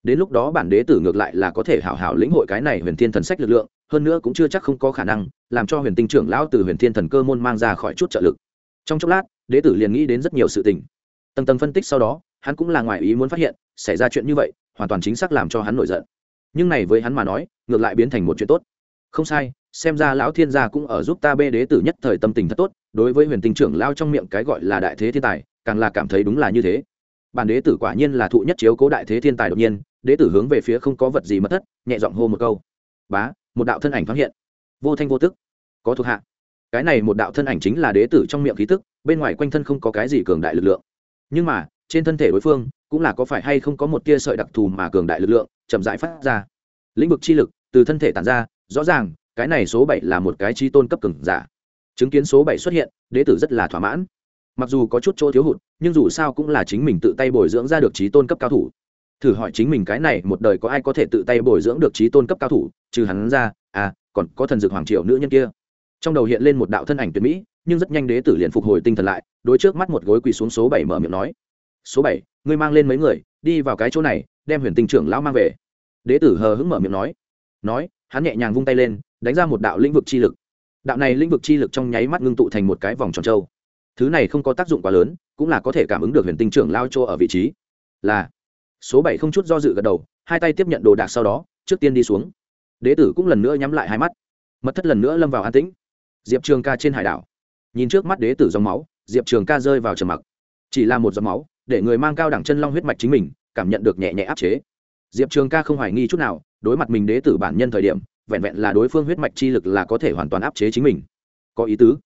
đến lúc đó bản đế tử ngược lại là có thể hảo hảo lĩnh hội cái này huyền thiên thần sách lực lượng, hơn nữa cũng chưa chắc không có khả năng, làm cho huyền tinh trưởng lão từ huyền thiên thần cơ môn mang ra khỏi chút trợ lực. Trong chốc lát, đế tử liền nghĩ đến rất nhiều sự tình. Tầng tầng phân tích sau đó, hắn cũng là ngoài ý muốn phát hiện, xảy ra chuyện như vậy, hoàn toàn chính xác làm cho hắn nổi giận. Nhưng này với hắn mà nói, ngược lại biến thành một chuyện tốt. Không sai, xem ra lão thiên gia cũng ở giúp ta bê đế tử nhất thời tâm tình thật tốt, đối với huyền tinh trưởng lao trong miệng cái gọi là đại thế thiên tài, càng là cảm thấy đúng là như thế. Bản đế tử quả nhiên là thụ nhất chiếu cố đại thế thiên tài đột nhiên đế tử hướng về phía không có vật gì mất thất, nhẹ giọng hô một câu. Bá, một đạo thân ảnh phát hiện. Vô thanh vô tức. Có thuộc hạ. Cái này một đạo thân ảnh chính là đế tử trong miệng khí tức, bên ngoài quanh thân không có cái gì cường đại lực lượng. Nhưng mà, trên thân thể đối phương, cũng là có phải hay không có một tia sợi đặc thù mà cường đại lực lượng, chậm rãi phát ra. Lĩnh vực chi lực, từ thân thể tản ra, rõ ràng, cái này số bảy là một cái chi tôn cấp cường giả. Chứng kiến số bảy xuất hiện, đế tử rất là thỏa mãn. Mặc dù có chút chỗ thiếu hụt, nhưng dù sao cũng là chính mình tự tay bồi dưỡng ra được trí tôn cấp cao thủ thử hỏi chính mình cái này, một đời có ai có thể tự tay bồi dưỡng được trí tôn cấp cao thủ? Trừ hắn ra à còn có thần dược hoàng triệu nữ nhân kia. Trong đầu hiện lên một đạo thân ảnh tuyệt mỹ, nhưng rất nhanh đế tử liền phục hồi tinh thần lại, đối trước mắt một gối quỳ xuống số bảy mở miệng nói, số bảy, ngươi mang lên mấy người, đi vào cái chỗ này, đem huyền tinh trưởng lão mang về. Đế tử hờ hững mở miệng nói nói, hắn nhẹ nhàng vung tay lên, đánh ra một đạo lĩnh vực chi lực. Đạo này lĩnh vực chi lực trong nháy mắt ngưng tụ thành một cái vòng tròn trâu thứ này không có tác dụng quá lớn, cũng là có thể cảm ứng được huyền tinh trưởng lao chỗ ở vị trí. Là số bảy không chút do dự gật đầu, hai tay tiếp nhận đồ đạc sau đó, trước tiên đi xuống. Đế tử cũng lần nữa nhắm lại hai mắt. Mật thất lần nữa lâm vào an tĩnh. Diệp trường ca trên hải đảo. Nhìn trước mắt đế tử dòng máu, diệp trường ca rơi vào trầm mặc. Chỉ là một dòng máu, để người mang cao đẳng chân long huyết mạch chính mình, cảm nhận được nhẹ nhẹ áp chế. Diệp trường ca không hoài nghi chút nào, đối mặt mình đế tử bản nhân thời điểm, vẹn vẹn là đối phương huyết mạch chi lực là có thể hoàn toàn áp chế chính mình. Có ý tứ.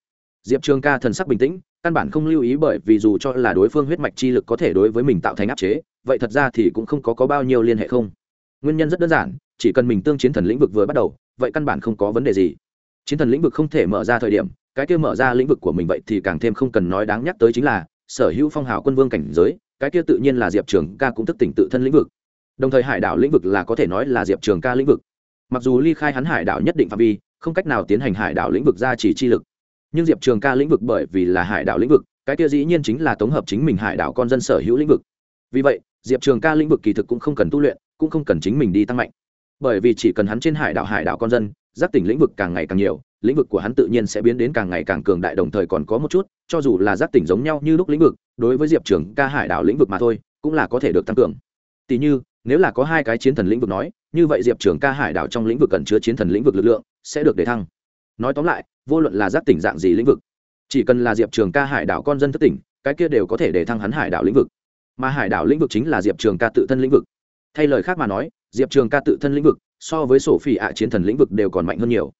Diệp trường ca thần sắc bình tĩnh, căn bản không lưu ý bởi vì dù cho là đối phương huyết mạch chi lực có thể đối với mình tạo thành áp chế vậy thật ra thì cũng không có, có bao nhiêu liên hệ không? Nguyên nhân rất đơn giản chỉ cần mình tương chiến thần lĩnh vực vừa bắt đầu vậy căn bản không có vấn đề gì. Chiến thần lĩnh vực không thể mở ra thời điểm cái kia mở ra lĩnh vực của mình vậy thì càng thêm không cần nói đáng nhắc tới chính là sở hữu phong hào quân vương cảnh giới cái kia tự nhiên là diệp trường ca cũng thức tỉnh tự thân lĩnh vực. Đồng thời hải đảo lĩnh vực là có thể nói là diệp trường ca lĩnh vực. Mặc dù ly khai hắn hải đảo nhất định phạm vi không cách nào tiến hành hải đảo lĩnh vực ra chỉ chi lực. Nhưng diệp trường ca lĩnh vực bởi vì là hải đảo lĩnh vực cái kia dĩ nhiên chính là tổng hợp chính mình hải đảo con dân sở hữu lĩnh vực. Vì vậy diệp trường ca lĩnh vực kỳ thực cũng không cần tu luyện, cũng không cần chính mình đi tăng mạnh. Bởi vì chỉ cần hắn trên hải đảo hải đảo con dân, giác tỉnh lĩnh vực càng ngày càng nhiều, lĩnh vực của hắn tự nhiên sẽ biến đến càng ngày càng cường đại, đồng thời còn có một chút, cho dù là giác tỉnh giống nhau như lúc lĩnh vực, đối với diệp trường ca hải đảo lĩnh vực mà thôi, cũng là có thể được tăng cường. Tỷ như, nếu là có hai cái chiến thần lĩnh vực nói, như vậy diệp trường ca hải đảo trong lĩnh vực cần chứa chiến thần lĩnh vực lực lượng, sẽ được đề thăng. Nói tóm lại, vô luận là giác tỉnh dạng gì lĩnh vực, chỉ cần là diệp trường ca hải đảo con dân thất tỉnh, cái kia đều có thể để thăng hắn hải đảo lĩnh vực mà hải đảo lĩnh vực chính là diệp trường ca tự thân lĩnh vực. Thay lời khác mà nói, diệp trường ca tự thân lĩnh vực so với sổ phi ạ chiến thần lĩnh vực đều còn mạnh hơn nhiều.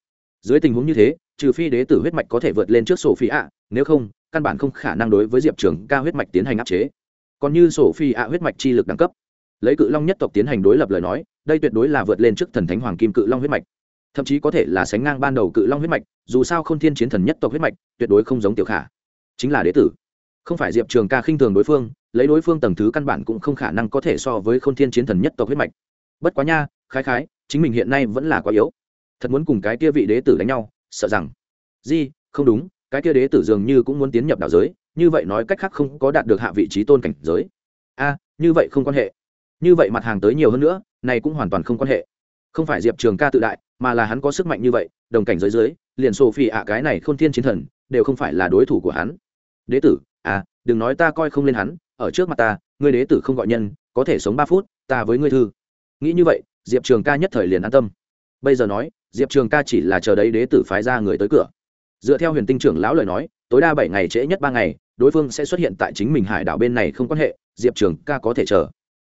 Dưới tình huống như thế, trừ phi đế tử huyết mạch có thể vượt lên trước sổ phi ạ nếu không, căn bản không khả năng đối với diệp trường ca huyết mạch tiến hành áp chế. Còn như sổ phi ạ huyết mạch chi lực đẳng cấp, lấy cự long nhất tộc tiến hành đối lập lời nói, đây tuyệt đối là vượt lên trước thần thánh hoàng kim cự long huyết mạch. Thậm chí có thể là sánh ngang ban đầu cự long huyết mạch, dù sao không thiên chiến thần nhất tộc huyết mạch tuyệt đối không giống tiểu khả, chính là đế tử không phải diệp trường ca khinh thường đối phương, lấy đối phương tầng thứ căn bản cũng không khả năng có thể so với k h ô n thiên chiến thần nhất tộc huyết mạch. Bất quá nha, khái khái, chính mình hiện nay vẫn là quá yếu. Thật muốn cùng cái kia vị đế tử đánh nhau, sợ rằng. Di, không đúng, cái kia đế tử dường như cũng muốn tiến nhập đạo giới, như vậy nói cách khác không có đạt được hạ vị trí tôn cảnh giới. A, như vậy không quan hệ. Như vậy mặt hàng tới nhiều hơn nữa, này cũng hoàn toàn không quan hệ. Không phải diệp trường ca tự đại, mà là hắn có sức mạnh như vậy, đồng cảnh giới dưới, liền sổ phi ạ cái này k h ô n thiên chiến thần, đều không phải là đối thủ của hắn. Đế tử à đừng nói ta coi không lên hắn, ở trước mặt ta, ngươi đế tử không gọi nhân, có thể sống ba phút, ta với ngươi thư. Nghĩ như vậy, diệp trường ca nhất thời liền an tâm. Bây giờ nói, diệp trường ca chỉ là chờ đấy đế tử phái ra người tới cửa. Dựa theo huyền tinh trưởng lão lời nói, tối đa bảy ngày trễ nhất ba ngày, đối phương sẽ xuất hiện tại chính mình hải đảo bên này không quan hệ, diệp trường ca có thể chờ.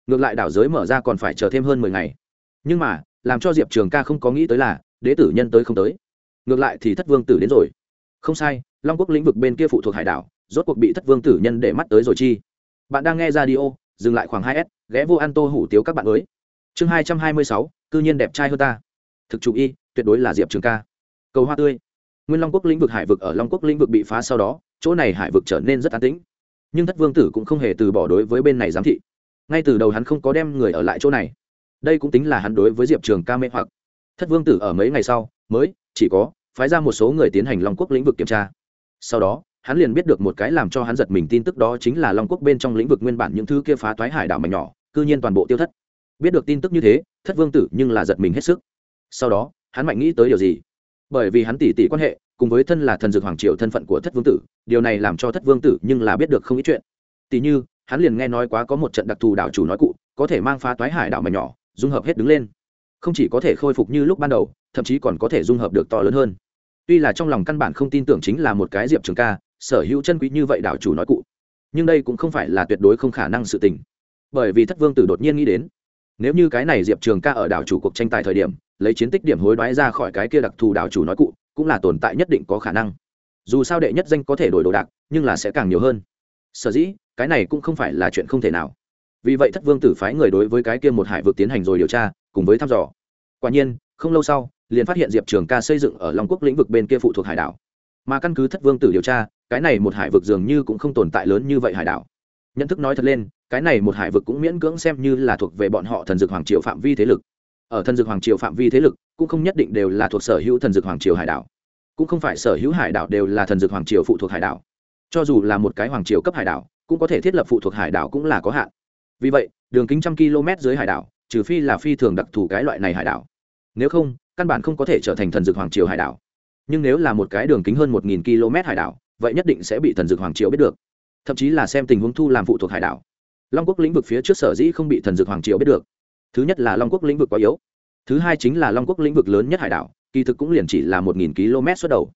Ngược lại đảo giới mở ra còn phải chờ thêm hơn mười ngày. Nhưng mà, làm cho diệp trường ca không có nghĩ tới là, đế tử nhân tới không tới. Ngược lại thì thất vương tử đến rồi. Không sai, long quốc lĩnh vực bên kia phụ thuộc hải đảo rốt cuộc bị thất vương tử nhân để mắt tới rồi chi. Bạn đang nghe ra đi ô dừng lại khoảng hai s, ghé vô ăn tô hủ tiếu các bạn mới. Chương hai trăm hai mươi sáu, cư nhiên đẹp trai hơn ta. Thực chủ y, tuyệt đối là diệp trường ca. Cầu hoa tươi. Nguyên long quốc lĩnh vực hải vực ở long quốc lĩnh vực bị phá sau đó, chỗ này hải vực trở nên rất an tĩnh. Nhưng thất vương tử cũng không hề từ bỏ đối với bên này giám thị. Ngay từ đầu hắn không có đem người ở lại chỗ này. Đây cũng tính là hắn đối với diệp trường ca mê hoặc. Thất vương tử ở mấy ngày sau, mới, chỉ có phái ra một số người tiến hành long quốc lĩnh vực kiểm tra. Sau đó hắn liền biết được một cái làm cho hắn giật mình tin tức đó chính là long quốc bên trong lĩnh vực nguyên bản những thứ kia phá toái hải đảo mảnh nhỏ, cư nhiên toàn bộ tiêu thất. Biết được tin tức như thế, thất vương tử nhưng là giật mình hết sức. Sau đó, hắn mạnh nghĩ tới điều gì? Bởi vì hắn tỉ tỉ quan hệ, cùng với thân là thần dược hoàng triều thân phận của thất vương tử, điều này làm cho thất vương tử nhưng là biết được không ít chuyện. Tỉ như, hắn liền nghe nói quá có một trận đặc thù đảo chủ nói cụ, có thể mang phá toái hải đảo mảnh nhỏ, dung hợp hết đứng lên. Không chỉ có thể khôi phục như lúc ban đầu, thậm chí còn có thể dung hợp được to lớn hơn. Tuy là trong lòng căn bản không tin tưởng chính là một cái diệp trường ca sở hữu chân quý như vậy đảo chủ nói cụ. Nhưng đây cũng không phải là tuyệt đối không khả năng sự tình. Bởi vì thất vương tử đột nhiên nghĩ đến, nếu như cái này diệp trường ca ở đảo chủ cuộc tranh tài thời điểm, lấy chiến tích điểm hối đoái ra khỏi cái kia đặc thù đảo chủ nói cụ, cũng là tồn tại nhất định có khả năng. Dù sao đệ nhất danh có thể đổi đồ đạc, nhưng là sẽ càng nhiều hơn. Sở dĩ, cái này cũng không phải là chuyện không thể nào. Vì vậy thất vương tử phái người đối với cái kia một hải vực tiến hành rồi điều tra, cùng với thăm dò. Quả nhiên, không lâu sau, liền phát hiện diệp trường ca xây dựng ở long quốc lĩnh vực bên kia phụ thuộc hải đảo mà căn cứ thất vương tử điều tra, cái này một hải vực dường như cũng không tồn tại lớn như vậy hải đảo. Nhận thức nói thật lên, cái này một hải vực cũng miễn cưỡng xem như là thuộc về bọn họ thần dược hoàng triều phạm vi thế lực. Ở thần dược hoàng triều phạm vi thế lực, cũng không nhất định đều là thuộc sở hữu thần dược hoàng triều hải đảo. Cũng không phải sở hữu hải đảo đều là thần dược hoàng triều phụ thuộc hải đảo. Cho dù là một cái hoàng triều cấp hải đảo, cũng có thể thiết lập phụ thuộc hải đảo cũng là có hạn. Vì vậy, đường kính trăm km dưới hải đảo, trừ phi là phi thường đặc thù cái loại này hải đảo. Nếu không, căn bản không có thể trở thành thần dược hoàng triều hải đảo nhưng nếu là một cái đường kính hơn một nghìn km hải đảo, vậy nhất định sẽ bị thần dược hoàng triều biết được. Thậm chí là xem tình huống thu làm phụ thuộc hải đảo. Long quốc lĩnh vực phía trước sở dĩ không bị thần dược hoàng triều biết được. Thứ nhất là long quốc lĩnh vực quá yếu. Thứ hai chính là long quốc lĩnh vực lớn nhất hải đảo, kỳ thực cũng liền chỉ là một nghìn km xuất đầu.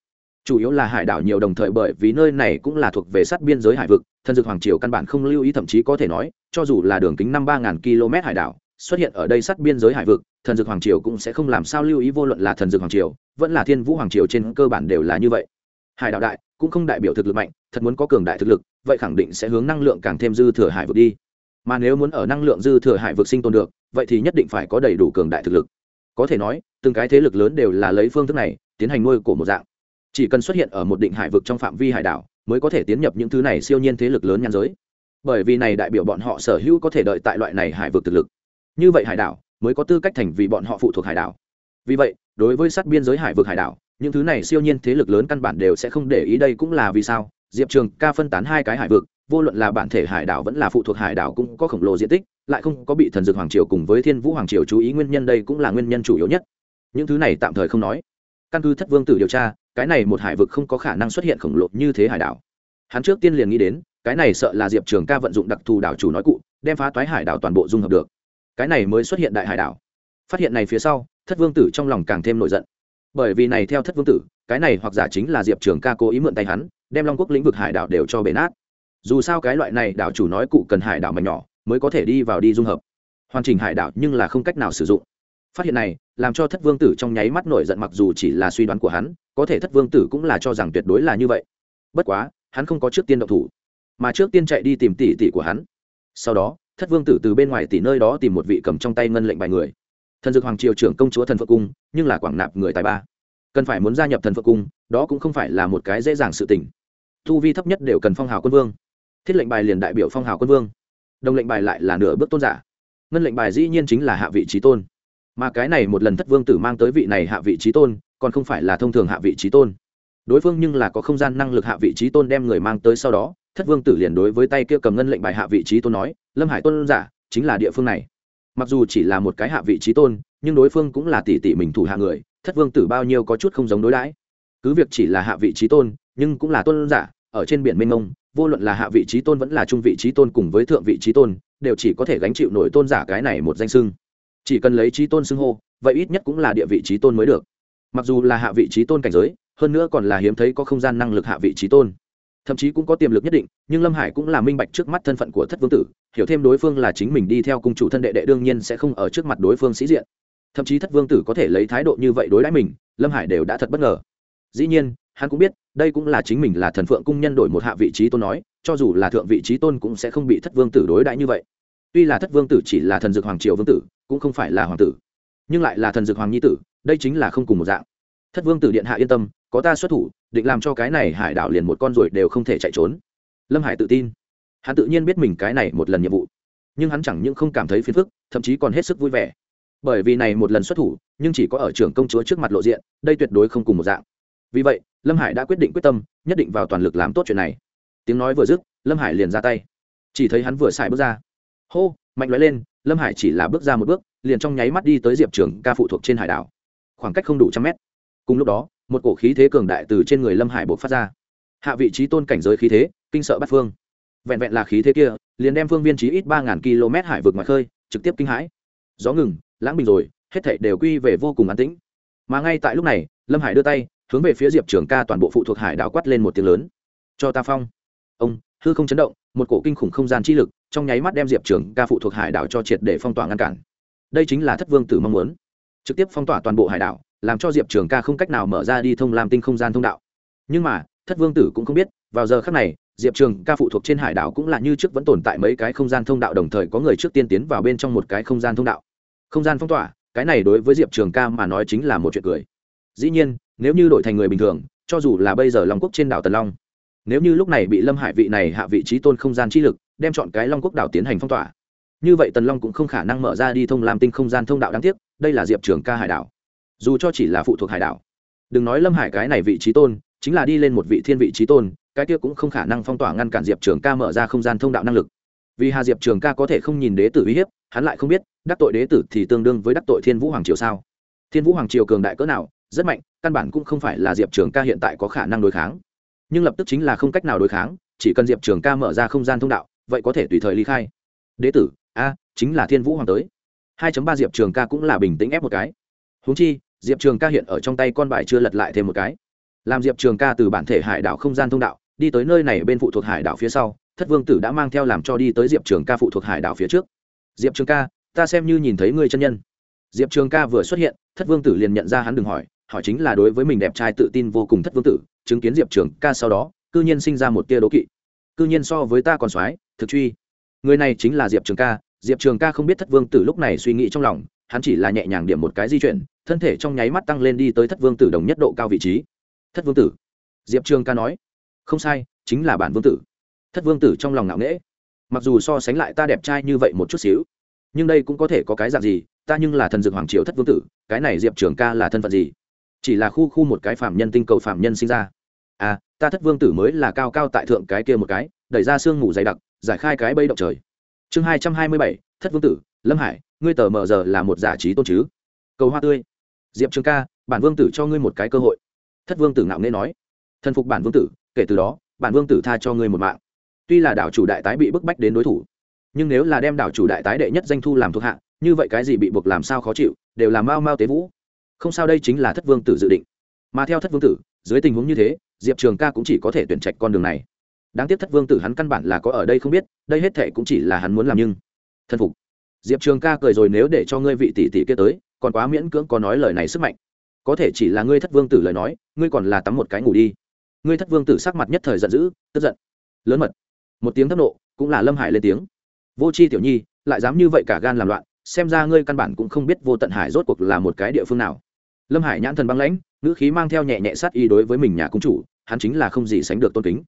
Chủ yếu là hải đảo nhiều đồng thời bởi vì nơi này cũng là thuộc về sát biên giới hải vực, thần dược hoàng triều căn bản không lưu ý thậm chí có thể nói, cho dù là đường kính năm ba ngàn km hải đảo xuất hiện ở đây sát biên giới hải vực, thần dược hoàng triều cũng sẽ không làm sao lưu ý vô luận là thần dược hoàng triều, vẫn là thiên vũ hoàng triều trên cơ bản đều là như vậy. Hải đảo đại cũng không đại biểu thực lực mạnh, thật muốn có cường đại thực lực, vậy khẳng định sẽ hướng năng lượng càng thêm dư thừa hải vực đi. Mà nếu muốn ở năng lượng dư thừa hải vực sinh tồn được, vậy thì nhất định phải có đầy đủ cường đại thực lực. Có thể nói, từng cái thế lực lớn đều là lấy phương thức này, tiến hành nuôi cổ một dạng. Chỉ cần xuất hiện ở một định hải vực trong phạm vi hải đảo, mới có thể tiến nhập những thứ này siêu nhiên thế lực lớn nhan giới. Bởi vì này đại biểu bọn họ sở hữu có thể đợi tại loại này hải vực thực lực như vậy hải đảo mới có tư cách thành vì bọn họ phụ thuộc hải đảo. Vì vậy, đối với sát biên giới hải vực hải đảo, những thứ này siêu nhiên thế lực lớn căn bản đều sẽ không để ý đây cũng là vì sao. Diệp trường ca phân tán hai cái hải vực, vô luận là bản thể hải đảo vẫn là phụ thuộc hải đảo cũng có khổng lồ diện tích, lại không có bị thần dược hoàng triều cùng với thiên vũ hoàng triều chú ý nguyên nhân đây cũng là nguyên nhân chủ yếu nhất. Những thứ này tạm thời không nói. Căn cứ thất vương tử điều tra, cái này một hải vực không có khả năng xuất hiện khổng lồ như thế hải đảo. Hắn trước tiên liền nghĩ đến, cái này sợ là diệp trường ca vận dụng đặc thù đảo chủ nói cụ, đem phá toái hải đảo toàn bộ dung hợp được cái này mới xuất hiện đại hải đảo. Phát hiện này phía sau, thất vương tử trong lòng càng thêm nổi giận. Bởi vì này theo thất vương tử, cái này hoặc giả chính là diệp trường ca cố ý mượn tay hắn, đem long quốc lĩnh vực hải đảo đều cho bể nát. Dù sao cái loại này đảo chủ nói cụ cần hải đảo mà nhỏ, mới có thể đi vào đi dung hợp. Hoàn chỉnh hải đảo nhưng là không cách nào sử dụng. Phát hiện này, làm cho thất vương tử trong nháy mắt nổi giận mặc dù chỉ là suy đoán của hắn, có thể thất vương tử cũng là cho rằng tuyệt đối là như vậy. Bất quá, hắn không có trước tiên động thủ, mà trước tiên chạy đi tìm tỷ tỷ của hắn. Sau đó thất vương tử từ bên ngoài tỷ nơi đó tìm một vị cầm trong tay ngân lệnh bài người. Thần dược hoàng triều trưởng công chúa thần phượng cung, nhưng là quảng nạp người tài ba. Cần phải muốn gia nhập thần phượng cung, đó cũng không phải là một cái dễ dàng sự tình. Thu vi thấp nhất đều cần phong hào quân vương. Thiết lệnh bài liền đại biểu phong hào quân vương. Đồng lệnh bài lại là nửa bước tôn giả. Ngân lệnh bài dĩ nhiên chính là hạ vị trí tôn. Mà cái này một lần thất vương tử mang tới vị này hạ vị trí tôn, còn không phải là thông thường hạ vị trí tôn. Đối phương nhưng là có không gian năng lực hạ vị trí tôn đem người mang tới sau đó thất vương tử liền đối với tay kia cầm ngân lệnh bài hạ vị trí tôn nói, lâm hải tôn giả, chính là địa phương này. Mặc dù chỉ là một cái hạ vị trí tôn, nhưng đối phương cũng là tỷ tỷ mình thủ hạ người, thất vương tử bao nhiêu có chút không giống đối đãi. Cứ việc chỉ là hạ vị trí tôn, nhưng cũng là tôn giả, ở trên biển mênh mông, vô luận là hạ vị trí tôn vẫn là trung vị trí tôn cùng với thượng vị trí tôn, đều chỉ có thể gánh chịu nổi tôn giả cái này một danh sưng chỉ cần lấy trí tôn xưng hô, vậy ít nhất cũng là địa vị trí tôn mới được. Mặc dù là hạ vị trí tôn cảnh giới, hơn nữa còn là hiếm thấy có không gian năng lực hạ vị trí tôn thậm chí cũng có tiềm lực nhất định, nhưng lâm hải cũng là minh bạch trước mắt thân phận của thất vương tử, hiểu thêm đối phương là chính mình đi theo cung chủ thân đệ đệ đương nhiên sẽ không ở trước mặt đối phương sĩ diện. Thậm chí thất vương tử có thể lấy thái độ như vậy đối đãi mình, lâm hải đều đã thật bất ngờ. Dĩ nhiên, hắn cũng biết, đây cũng là chính mình là thần phượng cung nhân đổi một hạ vị trí tôn nói, cho dù là thượng vị trí tôn cũng sẽ không bị thất vương tử đối đãi như vậy. Tuy là thất vương tử chỉ là thần dược hoàng triều vương tử, cũng không phải là hoàng tử, nhưng lại là thần dược hoàng nhi tử, đây chính là không cùng một dạng. Thất vương tử điện hạ yên tâm, có ta xuất thủ định làm cho cái này hải đảo liền một con ruồi đều không thể chạy trốn. Lâm hải tự tin. Hắn tự nhiên biết mình cái này một lần nhiệm vụ. Nhưng hắn chẳng những không cảm thấy phiền phức, thậm chí còn hết sức vui vẻ. Bởi vì này một lần xuất thủ, nhưng chỉ có ở trưởng công chúa trước mặt lộ diện, đây tuyệt đối không cùng một dạng. Vì vậy, lâm hải đã quyết định quyết tâm, nhất định vào toàn lực làm tốt chuyện này. Tiếng nói vừa dứt, lâm hải liền ra tay. Chỉ thấy hắn vừa xài bước ra. Hô, mạnh nói lên, lâm hải chỉ là bước ra một bước, liền trong nháy mắt đi tới diệp trường ca phụ thuộc trên hải đảo. Khoảng cách không đủ trăm mét. Cùng lúc đó một cổ khí thế cường đại từ trên người lâm hải buộc phát ra. Hạ vị trí tôn cảnh giới khí thế, kinh sợ bắt phương. Vẹn vẹn là khí thế kia, liền đem phương viên trí ít ba ngàn km hải vực ngoài khơi, trực tiếp kinh hãi. Gió ngừng, lãng bình rồi, hết thảy đều quy về vô cùng an tĩnh. Mà ngay tại lúc này, lâm hải đưa tay, hướng về phía diệp trường ca toàn bộ phụ thuộc hải đảo quát lên một tiếng lớn. Cho ta phong. Ông, hư không chấn động, một cổ kinh khủng không gian chi lực, trong nháy mắt đem diệp trường ca phụ thuộc hải đảo cho triệt để phong tỏa ngăn cản. Đây chính là thất vương tử mong muốn. Trực tiếp phong tỏa toàn bộ hải đảo làm cho diệp trường ca không cách nào mở ra đi thông lam tinh không gian thông đạo. Nhưng mà, thất vương tử cũng không biết, vào giờ khác này, diệp trường ca phụ thuộc trên hải đảo cũng là như trước vẫn tồn tại mấy cái không gian thông đạo, đồng thời có người trước tiên tiến vào bên trong một cái không gian thông đạo. Không gian phong tỏa, cái này đối với diệp trường ca mà nói chính là một chuyện cười. Dĩ nhiên, nếu như đổi thành người bình thường, cho dù là bây giờ long quốc trên đảo tần long, nếu như lúc này bị lâm hải vị này hạ vị trí tôn không gian chi lực, đem chọn cái long quốc đảo tiến hành phong tỏa. Như vậy tần long cũng không khả năng mở ra đi thông làm tinh không gian thông đạo đáng tiếc, đây là diệp trường ca hải đảo dù cho chỉ là phụ thuộc hải đảo. Đừng nói lâm hải cái này vị trí tôn, chính là đi lên một vị thiên vị trí tôn, cái kia cũng không khả năng phong tỏa ngăn cản diệp trường ca mở ra không gian thông đạo năng lực. Vì hà diệp trường ca có thể không nhìn đế tử uy hiếp, hắn lại không biết, đắc tội đế tử thì tương đương với đắc tội thiên vũ hoàng triều sao? Thiên vũ hoàng triều cường đại cỡ nào, rất mạnh, căn bản cũng không phải là diệp trường ca hiện tại có khả năng đối kháng. Nhưng lập tức chính là không cách nào đối kháng, chỉ cần diệp trường ca mở ra không gian thông đạo, vậy có thể tùy thời ly khai. Đế tử, a, chính là thiên vũ hoàng tới. 2 ba diệp trường ca cũng là bình tĩnh ép một cái. Húng chi diệp trường ca hiện ở trong tay con bài chưa lật lại thêm một cái. Làm diệp trường ca từ bản thể hải đảo không gian thông đạo, đi tới nơi này bên phụ thuộc hải đảo phía sau, thất vương tử đã mang theo làm cho đi tới diệp trường ca phụ thuộc hải đảo phía trước. Diệp trường ca, ta xem như nhìn thấy ngươi chân nhân. Diệp trường ca vừa xuất hiện, thất vương tử liền nhận ra hắn đừng hỏi hỏi chính là đối với mình đẹp trai tự tin vô cùng thất vương tử, chứng kiến diệp trường ca sau đó, cư nhiên sinh ra một tia đố kỵ. Cư nhiên so với ta còn soái thực truy. Người này chính là diệp trường ca. Diệp trường ca không biết thất vương tử lúc này suy nghĩ trong lòng hắn chỉ là nhẹ nhàng điểm một cái di chuyển, thân thể trong nháy mắt tăng lên đi tới thất vương tử đồng nhất độ cao vị trí. Thất vương tử. Diệp trường ca nói, không sai, chính là bản vương tử. Thất vương tử trong lòng ngạo nghễ, mặc dù so sánh lại ta đẹp trai như vậy một chút xíu, nhưng đây cũng có thể có cái dạng gì, ta nhưng là thần dược hoàng triều thất vương tử, cái này diệp trường ca là thân phận gì? Chỉ là khu khu một cái phạm nhân tinh cầu phạm nhân sinh ra. À ta thất vương tử mới là cao cao tại thượng cái kia một cái, đẩy ra sương mù dày đặc, giải khai cái bây động trời. Chương hai trăm hai mươi bảy, thất vương tử, lâm hải ngươi tờ mờ giờ là một giả trí tôn chứ? Cầu hoa tươi. Diệp trường ca, bản vương tử cho ngươi một cái cơ hội. Thất vương tử ngạo nghê nói. Thần phục bản vương tử, kể từ đó, bản vương tử tha cho ngươi một mạng. Tuy là đảo chủ đại tái bị bức bách đến đối thủ, nhưng nếu là đem đảo chủ đại tái đệ nhất danh thu làm thuộc hạ, như vậy cái gì bị buộc làm sao khó chịu, đều là mau mau tế vũ. Không sao đây chính là thất vương tử dự định. Mà theo thất vương tử, dưới tình huống như thế, diệp trường ca cũng chỉ có thể tuyển trạch con đường này. Đáng tiếc thất vương tử hắn căn bản là có ở đây không biết, đây hết thệ cũng chỉ là hắn muốn làm nhưng. Thân phục diệp trường ca cười rồi, nếu để cho ngươi vị tỷ tỷ kia tới, còn quá miễn cưỡng có nói lời này sức mạnh. Có thể chỉ là ngươi thất vương tử lời nói, ngươi còn là tắm một cái ngủ đi. Ngươi thất vương tử sắc mặt nhất thời giận dữ, tức giận. Lớn mật. Một tiếng thất nộ, cũng là lâm hải lên tiếng. Vô c h i tiểu nhi, lại dám như vậy cả gan làm loạn, xem ra ngươi căn bản cũng không biết vô tận hải rốt cuộc là một cái địa phương nào. Lâm hải nhãn thần băng lãnh, ngữ khí mang theo nhẹ nhẹ sát y đối với mình nhà cung chủ, hắn chính là không gì sánh được tôn kính.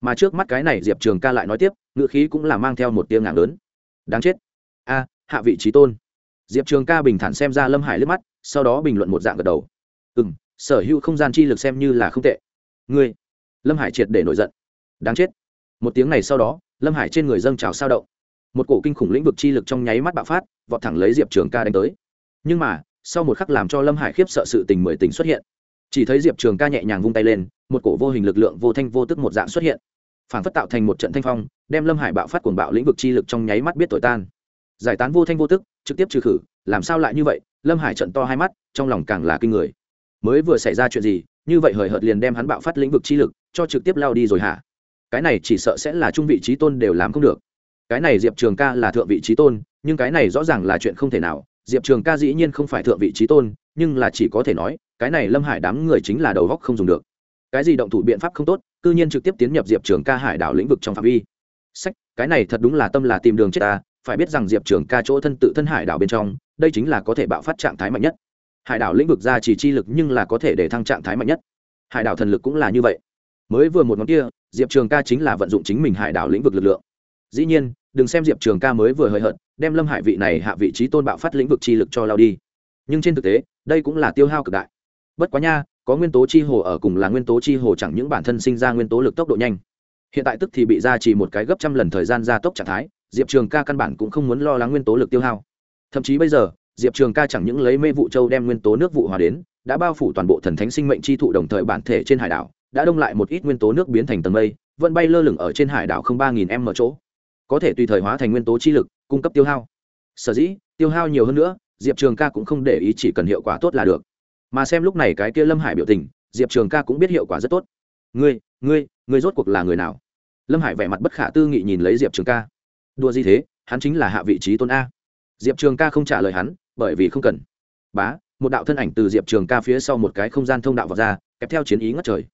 Mà trước mắt cái này diệp trường ca lại nói tiếp, ngữ khí cũng là mang theo một tiếng ngạc lớn. Đáng chết. A hạ vị trí tôn. Diệp trường ca bình thản xem ra lâm hải lướt mắt, sau đó bình luận một dạng gật đầu. Ừ m sở hữu không gian chi lực xem như là không tệ. Ngươi, lâm hải triệt để nổi giận. Đáng chết. Một tiếng này sau đó, lâm hải trên người dâng trào sao động. Một cổ kinh khủng lĩnh vực chi lực trong nháy mắt bạo phát, vọt thẳng lấy diệp trường ca đánh tới. Nhưng mà, sau một khắc làm cho lâm hải khiếp sợ sự tình mười tình xuất hiện. Chỉ thấy diệp trường ca nhẹ nhàng vung tay lên, một cổ vô hình lực lượng vô thanh vô tức một dạng xuất hiện. Phản phất tạo thành một trận thanh phong, đem lâm hải bạo phát cuồng bạo lĩnh vực chi lực trong nháy mắt biết tội tan giải tán vô thanh vô tức, trực tiếp trừ khử, làm sao lại như vậy? Lâm hải trận to hai mắt, trong lòng càng là kinh người. Mới vừa xảy ra chuyện gì, như vậy hời hợt liền đem hắn bạo phát lĩnh vực chi lực, cho trực tiếp lao đi rồi hả? Cái này chỉ sợ sẽ là trung vị trí tôn đều làm không được. Cái này diệp trường ca là thượng vị trí tôn, nhưng cái này rõ ràng là chuyện không thể nào. Diệp trường ca dĩ nhiên không phải thượng vị trí tôn, nhưng là chỉ có thể nói, cái này lâm hải đám người chính là đầu góc không dùng được. Cái gì động thủ biện pháp không tốt, cư nhiên trực tiếp tiến nhập diệp trường ca hải đảo lĩnh vực trong phạm vi. Sách, cái này thật đúng là tâm là tìm đường chết ta phải biết rằng diệp trường ca chỗ thân tự thân hải đảo bên trong, đây chính là có thể bạo phát trạng thái mạnh nhất. Hải đảo lĩnh vực ra chỉ chi lực nhưng là có thể để thăng trạng thái mạnh nhất. Hải đảo thần lực cũng là như vậy. Mới vừa một ngón kia, diệp trường ca chính là vận dụng chính mình hải đảo lĩnh vực lực lượng. Dĩ nhiên, đừng xem diệp trường ca mới vừa hơi hợt, đem lâm hải vị này hạ vị trí tôn bạo phát lĩnh vực chi lực cho lao đi. Nhưng trên thực tế, đây cũng là tiêu hao cực đại. Bất quá nha, có nguyên tố chi hồ ở cùng là nguyên tố chi hồ chẳng những bản thân sinh ra nguyên tố lực tốc độ nhanh. Hiện tại tức thì bị ra chỉ một cái gấp trăm lần thời gian gia tốc trạng thái diệp trường ca căn bản cũng không muốn lo lắng nguyên tố lực tiêu hao. Thậm chí bây giờ, diệp trường ca chẳng những lấy mê vụ châu đem nguyên tố nước vụ hòa đến, đã bao phủ toàn bộ thần thánh sinh mệnh chi thụ đồng thời bản thể trên hải đảo, đã đông lại một ít nguyên tố nước biến thành tầng mây, vẫn bay lơ lửng ở trên hải đảo không ba nghìn m chỗ. Có thể tùy thời hóa thành nguyên tố chi lực, cung cấp tiêu hao. Sở dĩ, tiêu hao nhiều hơn nữa, diệp trường ca cũng không để ý chỉ cần hiệu quả tốt là được. Mà xem lúc này cái kia lâm hải biểu tình, diệp trường ca cũng biết hiệu quả rất tốt. Ngươi ngươi ngươi rốt cuộc là người nào? Lâm hải vẻ mặt bất khả tư nghị nhìn lấy diệp trường ca đua gì thế, hắn chính là hạ vị trí tôn a. Diệp trường ca không trả lời hắn, bởi vì không cần. Bá, một đạo thân ảnh từ diệp trường ca phía sau một cái không gian thông đạo vào ra kèm theo chiến ý ngất trời.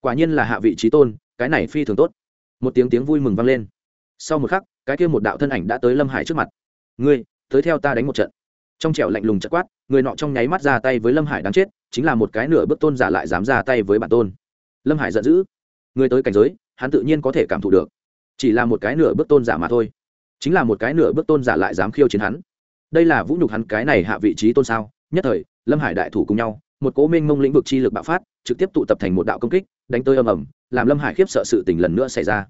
Quả nhiên là hạ vị trí tôn, cái này phi thường tốt. Một tiếng tiếng vui mừng vang lên. Sau một khắc, cái kia một đạo thân ảnh đã tới lâm hải trước mặt. Ngươi, tới theo ta đánh một trận. Trong trẻo lạnh lùng chất quát, người nọ trong nháy mắt ra tay với lâm hải đáng chết, chính là một cái nửa bước tôn giả lại dám ra tay với bản tôn. Lâm hải giận dữ. Người tới cảnh giới, hắn tự nhiên có thể cảm thụ được. Chỉ là một cái nửa bước tôn giả mà thôi chính là một cái nửa bước tôn giả lại dám khiêu chiến hắn. Đây là vũ nhục hắn cái này hạ vị trí tôn sao? Nhất thời, lâm hải đại thủ cùng nhau, một cố minh mông lĩnh vực chi lực bạo phát, trực tiếp tụ tập thành một đạo công kích, đánh tơi âm ầm, làm lâm hải khiếp sợ sự tình lần nữa xảy ra.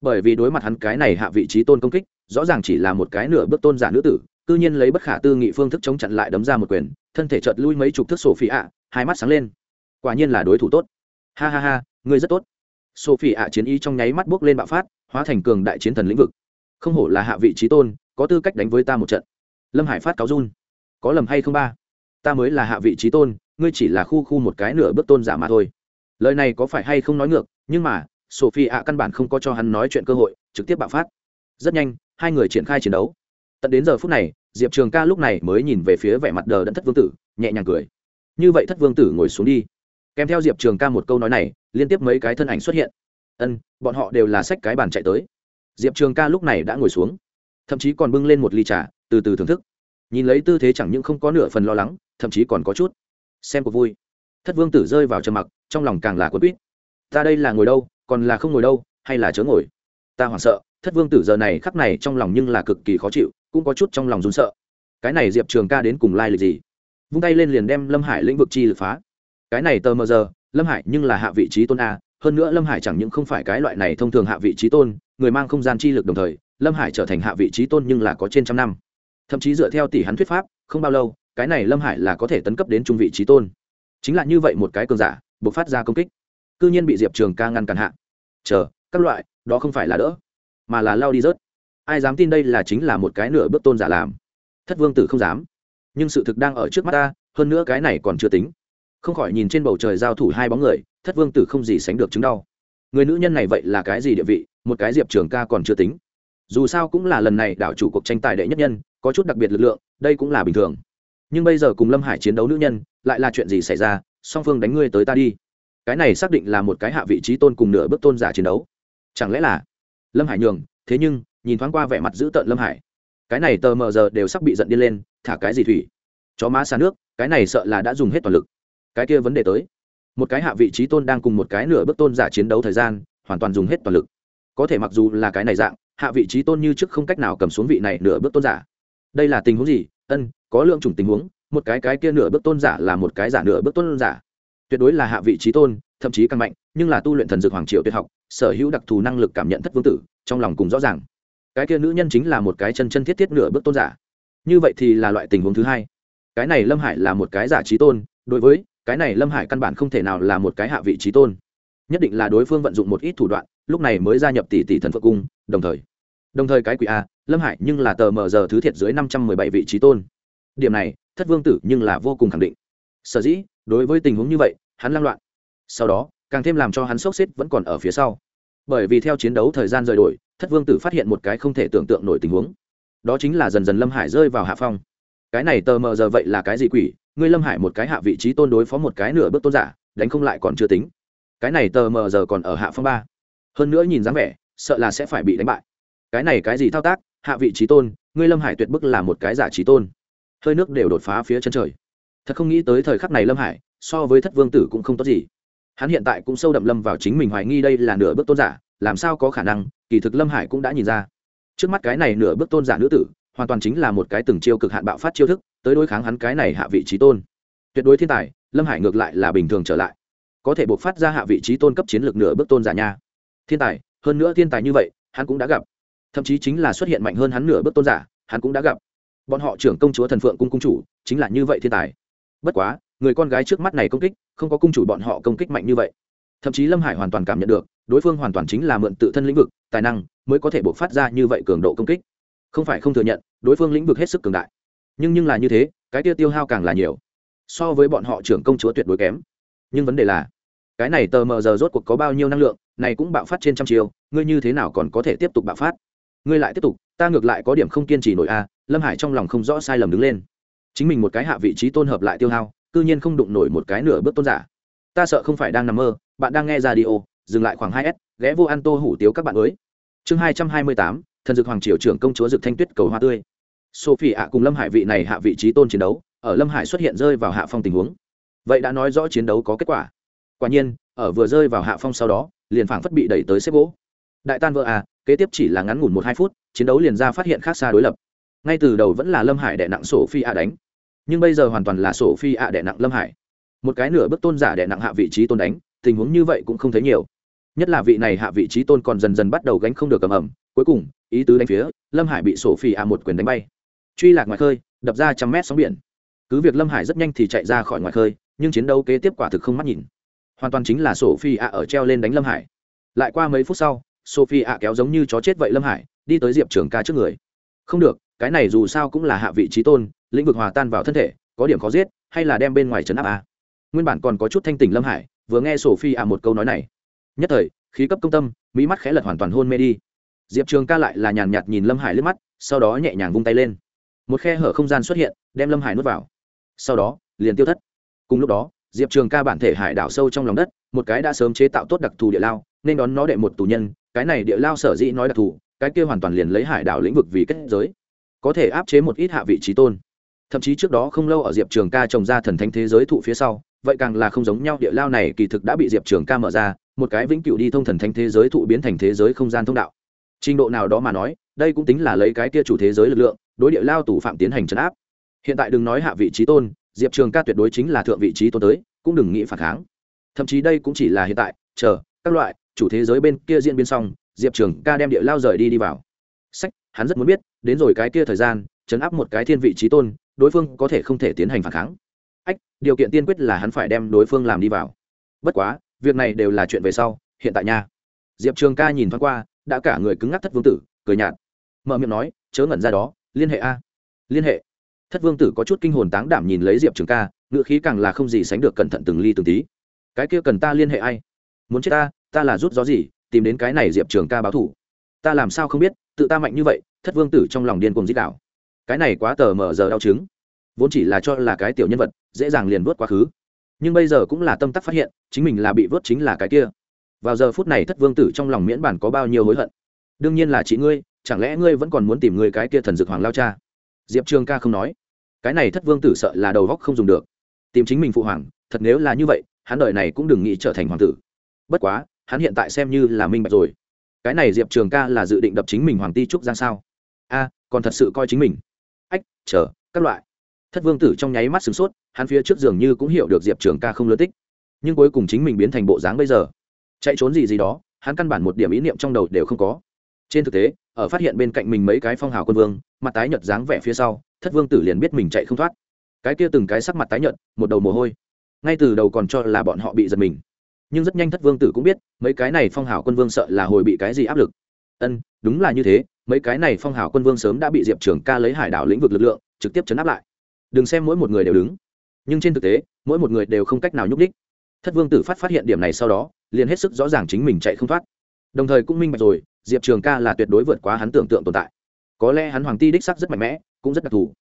Bởi vì đối mặt hắn cái này hạ vị trí tôn công kích, rõ ràng chỉ là một cái nửa bước tôn giả nữ tử, cư nhiên lấy bất khả tư nghị phương thức chống chặn lại đấm ra một quyền, thân thể chợt lui mấy chục thước sổ phi ạ hai mắt sáng lên. Quả nhiên là đối thủ tốt. Ha ha ha, ngươi rất tốt. Sophie ạ chiến ý trong nháy mắt bước lên bạo phát, hóa thành cường đại chiến thần lĩnh vực không hổ là hạ vị trí tôn, có tư cách đánh với ta một trận. Lâm hải phát cáo run. Có lầm hay không ba? Ta mới là hạ vị trí tôn, ngươi chỉ là khu khu một cái nửa bước tôn giả mà thôi. Lời này có phải hay không nói ngược, nhưng mà, sophie ạ căn bản không có cho hắn nói chuyện cơ hội, trực tiếp bạo phát. Rất nhanh, hai người triển khai chiến đấu. Tận đến giờ phút này, diệp trường ca lúc này mới nhìn về phía vẻ mặt đờ đẫn thất vương tử, nhẹ nhàng cười. Như vậy thất vương tử ngồi xuống đi. Kèm theo diệp trường ca một câu nói này, liên tiếp mấy cái thân ảnh xuất hiện. Ân, bọn họ đều là sách cái bàn chạy tới diệp trường ca lúc này đã ngồi xuống, thậm chí còn bưng lên một ly trà, từ từ thưởng thức. Nhìn lấy tư thế chẳng những không có nửa phần lo lắng, thậm chí còn có chút xem cuộc vui. Thất vương tử rơi vào trầm mặc, trong lòng càng là quấn quýt. Ta đây là ngồi đâu, còn là không ngồi đâu, hay là chớ ngồi? Ta hoảng sợ, thất vương tử giờ này khắc này trong lòng nhưng là cực kỳ khó chịu, cũng có chút trong lòng run sợ. Cái này diệp trường ca đến cùng lai lịch gì? Vung tay lên liền đem lâm hải lĩnh vực chi lực phá. Cái này tờ mờ giờ, lâm hải nhưng là hạ vị trí tôn a, hơn nữa lâm hải chẳng những không phải cái loại này thông thường hạ vị trí tôn người mang không gian chi lực đồng thời, lâm hải trở thành hạ vị trí tôn nhưng là có trên trăm năm. Thậm chí dựa theo tỷ hắn thuyết pháp, không bao lâu, cái này lâm hải là có thể tấn cấp đến trung vị trí tôn. Chính là như vậy một cái cường giả buộc phát ra công kích. C ư nhiên bị diệp trường ca ngăn cản hạ. Chờ, các loại, đó không phải là đỡ, mà là lao đi rớt. Ai dám tin đây là chính là một cái nửa bước tôn giả làm? Thất vương tử không dám. Nhưng sự thực đang ở trước mắt ta, hơn nữa cái này còn chưa tính. Không khỏi nhìn trên bầu trời giao thủ hai bóng người, thất vương tử không gì sánh được chứng đau. Người nữ nhân này vậy là cái gì địa vị? Một cái diệp trường ca còn chưa tính. Dù sao cũng là lần này đảo chủ cuộc tranh tài đệ nhất nhân, có chút đặc biệt lực lượng, đây cũng là bình thường. Nhưng bây giờ cùng lâm hải chiến đấu nữ nhân, lại là chuyện gì xảy ra, song phương đánh ngươi tới ta đi. Cái này xác định là một cái hạ vị trí tôn cùng nửa bước tôn giả chiến đấu. Chẳng lẽ là lâm hải nhường, thế nhưng, nhìn thoáng qua vẻ mặt dữ tợn lâm hải. Cái này tờ mờ giờ đều sắp bị giận điên lên, thả cái gì thủy? Chó má xa nước, cái này sợ là đã dùng hết toàn lực. Cái kia vấn đề tới. Một cái hạ vị trí tôn đang cùng một cái nửa bước tôn giả chiến đấu thời gian, hoàn toàn dùng hết toàn lực có thể mặc dù là cái này dạng, hạ vị trí tôn như trước không cách nào cầm xuống vị này nửa bước tôn giả. Đây là tình huống gì? Ân, có lượng chủng tình huống, một cái cái kia nửa bước tôn giả là một cái giả nửa bước tôn giả. Tuyệt đối là hạ vị trí tôn, thậm chí càng mạnh, nhưng là tu luyện thần dược hoàng triều tuyệt học, sở hữu đặc thù năng lực cảm nhận thất vương tử, trong lòng cùng rõ ràng. Cái kia nữ nhân chính là một cái chân chân thiết thiết nửa bước tôn giả. Như vậy thì là loại tình huống thứ hai. Cái này lâm hải là một cái giả trí tôn, đối với cái này lâm hải căn bản không thể nào là một cái hạ vị trí tôn. Nhất định là đối phương vận dụng một ít thủ đoạn lúc này mới gia nhập tỷ tỷ thần phượng cung, đồng thời đồng thời cái quỷ a, lâm hải nhưng là tờ mờ giờ thứ thiệt dưới năm trăm mười bảy vị trí tôn. Điểm này, thất vương tử nhưng là vô cùng khẳng định. Sở dĩ, đối với tình huống như vậy, hắn lăng loạn. Sau đó, càng thêm làm cho hắn sốc xếp vẫn còn ở phía sau. Bởi vì theo chiến đấu thời gian rời đổi, thất vương tử phát hiện một cái không thể tưởng tượng nổi tình huống. Đó chính là dần dần lâm hải rơi vào hạ phong. Cái này tờ mờ giờ vậy là cái gì quỷ? Ngươi lâm hải một cái hạ vị trí tôn đối phó một cái nửa bước tôn giả, đánh không lại còn chưa tính. Cái này tờ mờ giờ còn ở hạ phong ba hơn nữa nhìn dáng vẻ, sợ là sẽ phải bị đánh bại. Cái này cái gì thao tác? Hạ vị trí tôn, ngươi lâm hải tuyệt bức là một cái giả trí tôn. Hơi nước đều đột phá phía chân trời. Thật không nghĩ tới thời khắc này lâm hải, so với thất vương tử cũng không tốt gì. Hắn hiện tại cũng sâu đậm lâm vào chính mình hoài nghi đây là nửa bước tôn giả, làm sao có khả năng? Kỳ thực lâm hải cũng đã nhìn ra. Trước mắt cái này nửa bước tôn giả nữ tử, hoàn toàn chính là một cái từng chiêu cực hạn bạo phát chiêu thức, tới đối kháng hắn cái này hạ vị trí tôn. Tuyệt đối thiên tài, lâm hải ngược lại là bình thường trở lại. Có thể buộc phát ra hạ vị trí tôn cấp chiến lược nửa bước tôn giả nha thiên tài, hơn nữa thiên tài như vậy, hắn cũng đã gặp. Thậm chí chính là xuất hiện mạnh hơn hắn nửa bước tôn giả, hắn cũng đã gặp. Bọn họ trưởng công chúa thần phượng cung cung chủ, chính là như vậy thiên tài. Bất quá, người con gái trước mắt này công kích, không có cung chủ bọn họ công kích mạnh như vậy. Thậm chí lâm hải hoàn toàn cảm nhận được, đối phương hoàn toàn chính là mượn tự thân lĩnh vực, tài năng, mới có thể bộc phát ra như vậy cường độ công kích. Không phải không thừa nhận, đối phương lĩnh vực hết sức cường đại. Nhưng nhưng là như thế, cái tiêu tiêu hao càng là nhiều. So với bọn họ trưởng công chúa tuyệt đối kém. Nhưng vấn đề là, cái này tờ mờ giờ rốt cuộc có bao nhiêu năng lượng? Này cũng bạo phát trên trăm chiều ngươi như thế nào còn có thể tiếp tục bạo phát? Ngươi lại tiếp tục, ta ngược lại có điểm không kiên trì nổi a, lâm hải trong lòng không rõ sai lầm đứng lên. Chính mình một cái hạ vị trí tôn hợp lại tiêu hao, cư nhiên không đụng nổi một cái nửa bước tôn giả. Ta sợ không phải đang nằm mơ, bạn đang nghe ra đi ô dừng lại khoảng hai s, ghé vô ăn tô hủ tiếu các bạn mới. Chương hai trăm hai mươi tám, thần dược hoàng triều trưởng công chúa dực thanh tuyết cầu hoa tươi. Sophie ạ cùng lâm hải vị này hạ vị trí tôn chiến đấu, ở lâm hải xuất hiện rơi vào hạ phong tình huống. Vậy đã nói rõ chiến đấu có kết quả. Quả nhiên ở vừa rơi vào hạ phong sau đó, liền phảng phất bị đẩy tới xếp gỗ. Đại tan vợ à kế tiếp chỉ là ngắn ngủn một hai phút, chiến đấu liền ra phát hiện khác xa đối lập. Ngay từ đầu vẫn là lâm hải đẻ nặng sổ phi ạ đánh. Nhưng bây giờ hoàn toàn là sổ phi ạ đẻ nặng lâm hải. Một cái nửa bước tôn giả đẻ nặng hạ vị trí tôn đánh, tình huống như vậy cũng không thấy nhiều. Nhất là vị này hạ vị trí tôn còn dần dần bắt đầu gánh không được cầm ẩm. Cuối cùng, ý tứ đánh phía, lâm hải bị sổ phi ạ một quyền đánh bay. Truy lạc ngoài khơi, đập ra trăm mét sóng biển. Cứ việc lâm hải rất nhanh thì chạy ra khỏi ngoài khơi, nhưng chiến đấu kế tiếp quả thực không mắt nhìn hoàn toàn chính là sophie ạ ở treo lên đánh lâm hải. Lại qua mấy phút sau sophie ạ kéo giống như chó chết vậy lâm hải, đi tới diệp trường ca trước người. Không được, cái này dù sao cũng là hạ vị trí tôn, lĩnh vực hòa tan vào thân thể, có điểm khó giết, hay là đem bên ngoài trấn áp a? Nguyên bản còn có chút thanh tỉnh lâm hải, vừa nghe sophie ạ một câu nói này. Nhất thời, khí cấp công tâm, mỹ mắt khẽ lật hoàn toàn hôn mê đi. Diệp trường ca lại là nhàn nhạt nhìn lâm hải lướt mắt, sau đó nhẹ nhàng vung tay lên. Một khe hở không gian xuất hiện, đem lâm hải nuốt vào. Sau đó, liền tiêu thất. Cùng lúc đó diệp trường ca bản thể hải đảo sâu trong lòng đất, một cái đã sớm chế tạo tốt đặc thù địa lao, nên đón nó đệ một tù nhân, cái này địa lao sở dĩ nói đặc thù, cái kia hoàn toàn liền lấy hải đảo lĩnh vực vì kết giới, có thể áp chế một ít hạ vị trí tôn. Thậm chí trước đó không lâu ở diệp trường ca trồng ra thần thánh thế giới thụ phía sau, vậy càng là không giống nhau địa lao này kỳ thực đã bị diệp trường ca mở ra, một cái vĩnh cửu đi thông thần thánh thế giới thụ biến thành thế giới không gian thông đạo. Trình độ nào đó mà nói, đây cũng tính là lấy cái kia chủ thế giới lực lượng, đối địa lao tù phạm tiến hành trấn áp. Hiện tại đừng nói hạ vị trí tôn diệp trường ca tuyệt đối chính là thượng vị trí tôn tới, cũng đừng nghĩ phản kháng. Thậm chí đây cũng chỉ là hiện tại, chờ, các loại, chủ thế giới bên kia diễn biến xong, diệp trường ca đem địa lao rời đi đi vào. Sách, hắn rất muốn biết, đến rồi cái kia thời gian, chấn áp một cái thiên vị trí tôn, đối phương có thể không thể tiến hành phản kháng. Ách, điều kiện tiên quyết là hắn phải đem đối phương làm đi vào. Bất quá, việc này đều là chuyện về sau, hiện tại nha. Diệp trường ca nhìn thoáng qua, đã cả người cứng ngắc thất vương tử, cười nhạt. Mở miệng nói, chớ ngẩn ra đó, liên hệ a. Liên hệ thất vương tử có chút kinh hồn táng đảm nhìn lấy diệp trường ca, ngựa khí càng là không gì sánh được cẩn thận từng ly từng tí. Cái kia cần ta liên hệ ai? Muốn chết ta ta là rút gió gì, tìm đến cái này diệp trường ca báo thủ. Ta làm sao không biết, tự ta mạnh như vậy, thất vương tử trong lòng điên cùng dích đạo cái này quá tờ mở giờ đau chứng. Vốn chỉ là cho là cái tiểu nhân vật, dễ dàng liền vớt quá khứ. Nhưng bây giờ cũng là tâm tắc phát hiện, chính mình là bị vớt chính là cái kia. Vào giờ phút này thất vương tử trong lòng miễn bản có bao nhiêu hối hận. Đương nhiên là chị ngươi, chẳng lẽ ngươi vẫn còn muốn tìm người cái kia thần dược hoàng lao cha? Diệp trường ca không nói. Cái này thất vương tử sợ là đầu góc không dùng được. Tìm chính mình phụ hoàng, thật nếu là như vậy, hắn đợi này cũng đừng nghĩ trở thành hoàng tử. Bất quá, hắn hiện tại xem như là minh bạch rồi. Cái này diệp trường ca là dự định đập chính mình hoàng ti trúc ra sao? A, còn thật sự coi chính mình. Ách, chờ, các loại. Thất vương tử trong nháy mắt sửng sốt, hắn phía trước giường như cũng hiểu được diệp trường ca không lớn tích. Nhưng cuối cùng chính mình biến thành bộ dáng bây giờ. Chạy trốn gì gì đó, hắn căn bản một điểm ý niệm trong đầu đều không có. Trên thực tế ở phát hiện bên cạnh mình mấy cái phong hào quân vương, mặt tái nhợt dáng vẻ phía sau, thất vương tử liền biết mình chạy không thoát. Cái kia từng cái sắc mặt tái nhợt, một đầu mồ hôi. Ngay từ đầu còn cho là bọn họ bị giật mình. Nhưng rất nhanh thất vương tử cũng biết, mấy cái này phong hào quân vương sợ là hồi bị cái gì áp lực. Ân, đúng là như thế, mấy cái này phong hào quân vương sớm đã bị diệp trường ca lấy hải đảo lĩnh vực lực lượng, trực tiếp chấn áp lại. Đừng xem mỗi một người đều đứng. Nhưng trên thực tế, mỗi một người đều không cách nào nhúc đích thất vương tử phát phát hiện điểm này sau đó, liền hết sức rõ ràng chính mình chạy không thoát. Đồng thời cũng minh bạch rồi diệp trường ca là tuyệt đối vượt quá hắn tưởng tượng tồn tại. Có lẽ hắn hoàng ti đích sắc rất mạnh mẽ, cũng rất đặc thù.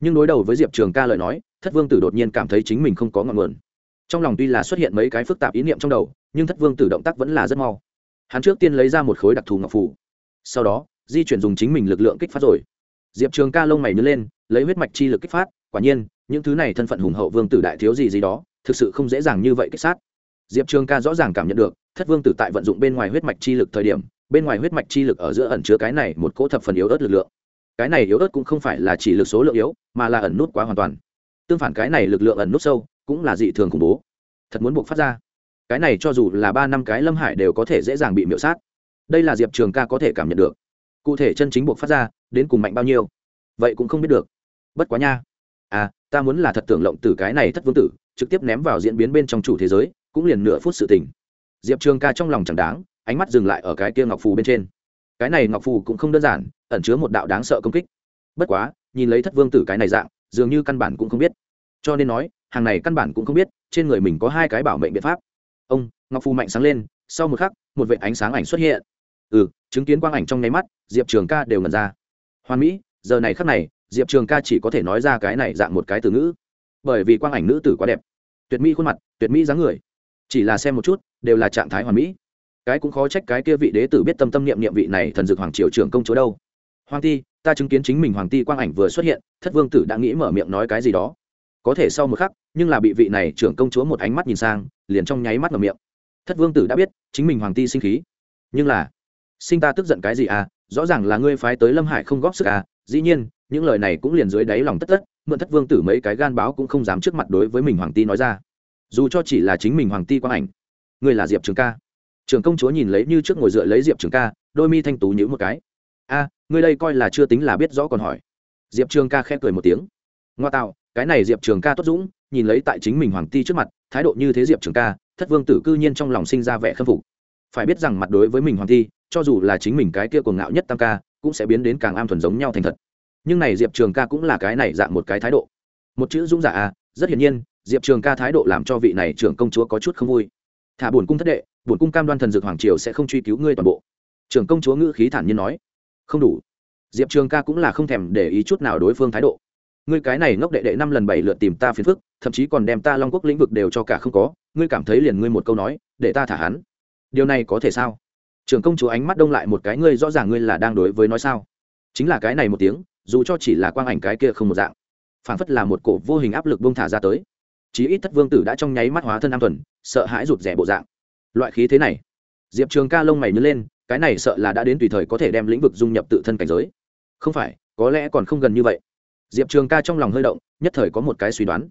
Nhưng đối đầu với diệp trường ca lời nói, thất vương tử đột nhiên cảm thấy chính mình không có ngọn nguồn. Trong lòng tuy là xuất hiện mấy cái phức tạp ý niệm trong đầu, nhưng thất vương tử động tác vẫn là rất mau. Hắn trước tiên lấy ra một khối đặc thù ngọc phủ. Sau đó, di chuyển dùng chính mình lực lượng kích phát rồi. Diệp trường ca lông mày nhớ lên, lấy huyết mạch chi lực kích phát, quả nhiên, những thứ này thân phận hùng hậu vương tử đại thiếu gì gì đó, thực sự không dễ dàng như vậy kích sát. Diệp trường ca rõ ràng cảm nhận được, thất vương tử tại vận dụng bên ngoài huyết mạch chi lực thời điểm bên ngoài huyết mạch chi lực ở giữa ẩn chứa cái này một cỗ thập phần yếu ớt lực lượng. Cái này yếu ớt cũng không phải là chỉ lực số lượng yếu, mà là ẩn nút quá hoàn toàn. Tương phản cái này lực lượng ẩn nút sâu, cũng là dị thường khủng bố. Thật muốn buộc phát ra. Cái này cho dù là ba năm cái lâm hải đều có thể dễ dàng bị miễu sát. Đây là diệp trường ca có thể cảm nhận được. Cụ thể chân chính buộc phát ra, đến cùng mạnh bao nhiêu? Vậy cũng không biết được. Bất quá nha. À ta muốn là thật tưởng lộng từ cái này thất vương tử, trực tiếp ném vào diễn biến bên trong chủ thế giới, cũng liền nửa phút sự tình. Diệp trường ca trong lòng chẳng đáng ánh mắt dừng lại ở cái kia ngọc phù bên trên. Cái này ngọc phù cũng không đơn giản, ẩn chứa một đạo đáng sợ công kích. Bất quá, nhìn lấy thất vương tử cái này dạng, dường như căn bản cũng không biết. Cho nên nói, hàng này căn bản cũng không biết, trên người mình có hai cái bảo mệnh biện pháp. Ông, ngọc phù mạnh sáng lên, sau một khắc, một vệ ánh sáng ảnh xuất hiện. Ừ chứng kiến quang ảnh trong nháy mắt, diệp trường ca đều ngẩn ra. Hoàn mỹ, giờ này khắc này, diệp trường ca chỉ có thể nói ra cái này dạng một cái từ ngữ. Bởi vì quang ảnh nữ tử quá đẹp. Tuyệt mỹ khuôn mặt, tuyệt mỹ dáng người. Chỉ là xem một chút, đều là trạng thái hoàn mỹ cái cũng khó trách cái kia vị đế tử biết tâm tâm niệm niệm vị này thần dược hoàng triều trưởng công chúa đâu. Hoàng ti, ta chứng kiến chính mình hoàng ti quang ảnh vừa xuất hiện, thất vương tử đã nghĩ mở miệng nói cái gì đó. Có thể sau một khắc, nhưng là bị vị này trưởng công chúa một ánh mắt nhìn sang, liền trong nháy mắt mở miệng. Thất vương tử đã biết, chính mình hoàng ti sinh khí. Nhưng là, sinh ta tức giận cái gì à? Rõ ràng là ngươi phái tới lâm hải không góp sức à? Dĩ nhiên, những lời này cũng liền dưới đáy lòng tất tất, mượn thất vương tử mấy cái gan báo cũng không dám trước mặt đối với mình hoàng ti nói ra. Dù cho chỉ là chính mình hoàng ti quang ảnh, ngươi là diệp trường ca trường công chúa nhìn lấy như trước ngồi dựa lấy diệp trường ca, đôi mi thanh tú nhữ một cái. A, ngươi đây coi là chưa tính là biết rõ còn hỏi. Diệp trường ca khẽ cười một tiếng. Ngoa tạo, cái này diệp trường ca tốt dũng, nhìn lấy tại chính mình hoàng ti trước mặt, thái độ như thế diệp trường ca, thất vương tử cư nhiên trong lòng sinh ra vẻ khâm phục. Phải biết rằng mặt đối với mình hoàng ti, cho dù là chính mình cái kia cuồng ngạo nhất tam ca, cũng sẽ biến đến càng am thuần giống nhau thành thật. Nhưng này diệp trường ca cũng là cái này dạng một cái thái độ. Một chữ dũng giả a, rất hiển nhiên, diệp trường ca thái độ làm cho vị này trưởng công chúa có chút không vui thả bổn cung thất đệ, bổn cung cam đoan thần dược hoàng triều sẽ không truy cứu ngươi toàn bộ. Trưởng công chúa ngữ khí thản nhiên nói. Không đủ. Diệp trường ca cũng là không thèm để ý chút nào đối phương thái độ. Ngươi cái này ngốc đệ đệ năm lần bảy lượt tìm ta phiền phức, thậm chí còn đem ta long quốc lĩnh vực đều cho cả không có, ngươi cảm thấy liền ngươi một câu nói, để ta thả hắn. Điều này có thể sao? Trưởng công chúa ánh mắt đông lại một cái, ngươi rõ ràng ngươi là đang đối với nói sao? Chính là cái này một tiếng, dù cho chỉ là quang ảnh cái kia không một dạng phản phất là một cổ vô hình áp lực bông thả ra tới chí ít thất vương tử đã trong nháy mắt hóa thân an tuần sợ hãi rụt rẻ bộ dạng. Loại khí thế này, diệp trường ca lông mày nhớ lên, cái này sợ là đã đến tùy thời có thể đem lĩnh vực dung nhập tự thân cảnh giới. Không phải, có lẽ còn không gần như vậy. Diệp trường ca trong lòng hơi động, nhất thời có một cái suy đoán.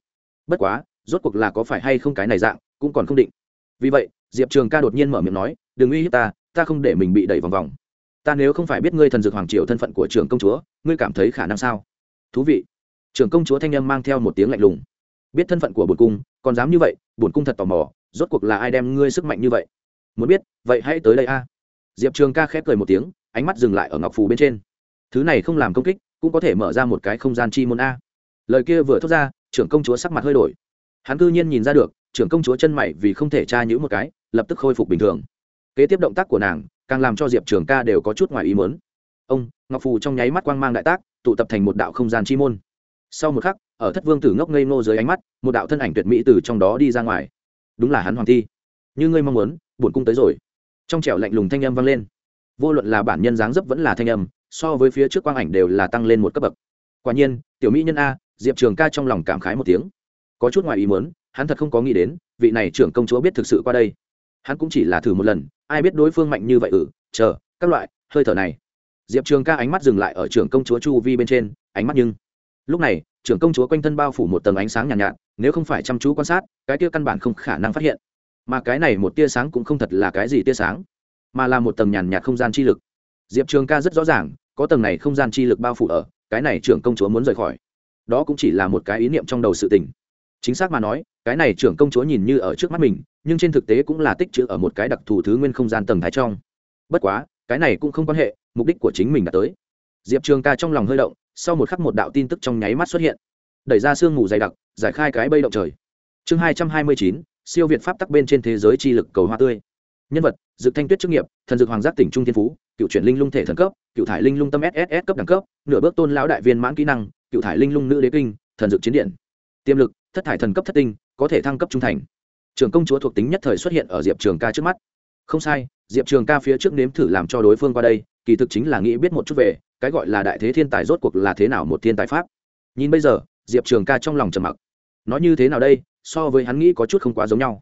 Bất quá, rốt cuộc là có phải hay không cái này dạng, cũng còn không định. Vì vậy, diệp trường ca đột nhiên mở miệng nói, đừng uy hiếp ta ta không để mình bị đẩy vòng vòng. Ta nếu không phải biết ngươi thần dược hoàng triều thân phận của trường công chúa, ngươi cảm thấy khả năng sao? Thú vị. Trường công chúa thanh âm mang theo một tiếng lạnh lùng biết thân phận của bổn cung, còn dám như vậy, bổn cung thật tò mò, rốt cuộc là ai đem ngươi sức mạnh như vậy? Muốn biết, vậy hãy tới đây a. Diệp trường ca khép cười một tiếng, ánh mắt dừng lại ở ngọc phù bên trên. Thứ này không làm công kích, cũng có thể mở ra một cái không gian chi môn a. Lời kia vừa thốt ra, trưởng công chúa sắc mặt hơi đổi. Hắn cư nhiên nhìn ra được, trưởng công chúa chân mày vì không thể tra nhữ một cái, lập tức khôi phục bình thường. Kế tiếp động tác của nàng, càng làm cho diệp trường ca đều có chút ngoài ý muốn. Ông, ngọc phù trong nháy mắt quang mang đại tác, tụ tập thành một đạo không gian chi môn. Sau một khắc ở thất vương tử ngốc ngây ngô dưới ánh mắt, một đạo thân ảnh tuyệt mỹ từ trong đó đi ra ngoài. Đúng là hắn hoàng thi. Như ngươi mong muốn bổn cung tới rồi. Trong trẻo lạnh lùng thanh âm vang lên. Vô luận là bản nhân dáng dấp vẫn là thanh âm, so với phía trước quang ảnh đều là tăng lên một cấp bậc. Quả nhiên, tiểu mỹ nhân a, diệp trường ca trong lòng cảm khái một tiếng. Có chút ngoài ý muốn, hắn thật không có nghĩ đến, vị này trưởng công chúa biết thực sự qua đây. Hắn cũng chỉ là thử một lần, ai biết đối phương mạnh như vậy ừ chờ, các loại, hơi thở này. Diệp trường ca ánh mắt dừng lại ở trưởng công chúa chu vi bên trên, ánh mắt nhưng. Lúc này trưởng công chúa quanh thân bao phủ một tầng ánh sáng nhàn nhạt, nhạt nếu không phải chăm chú quan sát cái tia căn bản không khả năng phát hiện. Mà cái này một tia sáng cũng không thật là cái gì tia sáng mà là một tầng nhàn nhạt không gian chi lực. Diệp trường ca rất rõ ràng có tầng này không gian chi lực bao phủ ở cái này trưởng công chúa muốn rời khỏi. Đó cũng chỉ là một cái ý niệm trong đầu sự tình. Chính xác mà nói cái này trưởng công chúa nhìn như ở trước mắt mình nhưng trên thực tế cũng là tích chữ ở một cái đặc thù thứ nguyên không gian tầng thái trong. Bất quá cái này cũng không quan hệ mục đích của chính mình đã tới. Diệp trường ca trong lòng hơi động sau một khắc một đạo tin tức trong nháy mắt xuất hiện. Đẩy ra sương mù dày đặc, giải khai cái bây động trời. Chương hai trăm hai mươi chín, siêu việt pháp tắc bên trên thế giới chi lực cầu hoa tươi. Nhân vật, dực thanh tuyết chức nghiệp, thần dực hoàng giác tỉnh trung thiên phú, cựu chuyển linh lung thể thần cấp, cựu thải linh lung tâm sss cấp đẳng cấp, nửa bước tôn lão đại viên mãn kỹ năng, cựu thải linh lung nữ đế kinh, thần dực chiến điện. Tiềm lực, thất thải thần cấp thất tinh, có thể thăng cấp trung thành. Trường công chúa thuộc tính nhất thời xuất hiện ở diệp trường ca trước mắt. Không sai, diệp trường ca phía trước nếm thử làm cho đối phương qua đây, kỳ thực chính là nghĩ biết một chút về cái gọi là đại thế thiên tài rốt cuộc là thế nào một thiên tài pháp? Nhìn bây giờ, diệp trường ca trong lòng trầm mặc. Nói như thế nào đây, so với hắn nghĩ có chút không quá giống nhau.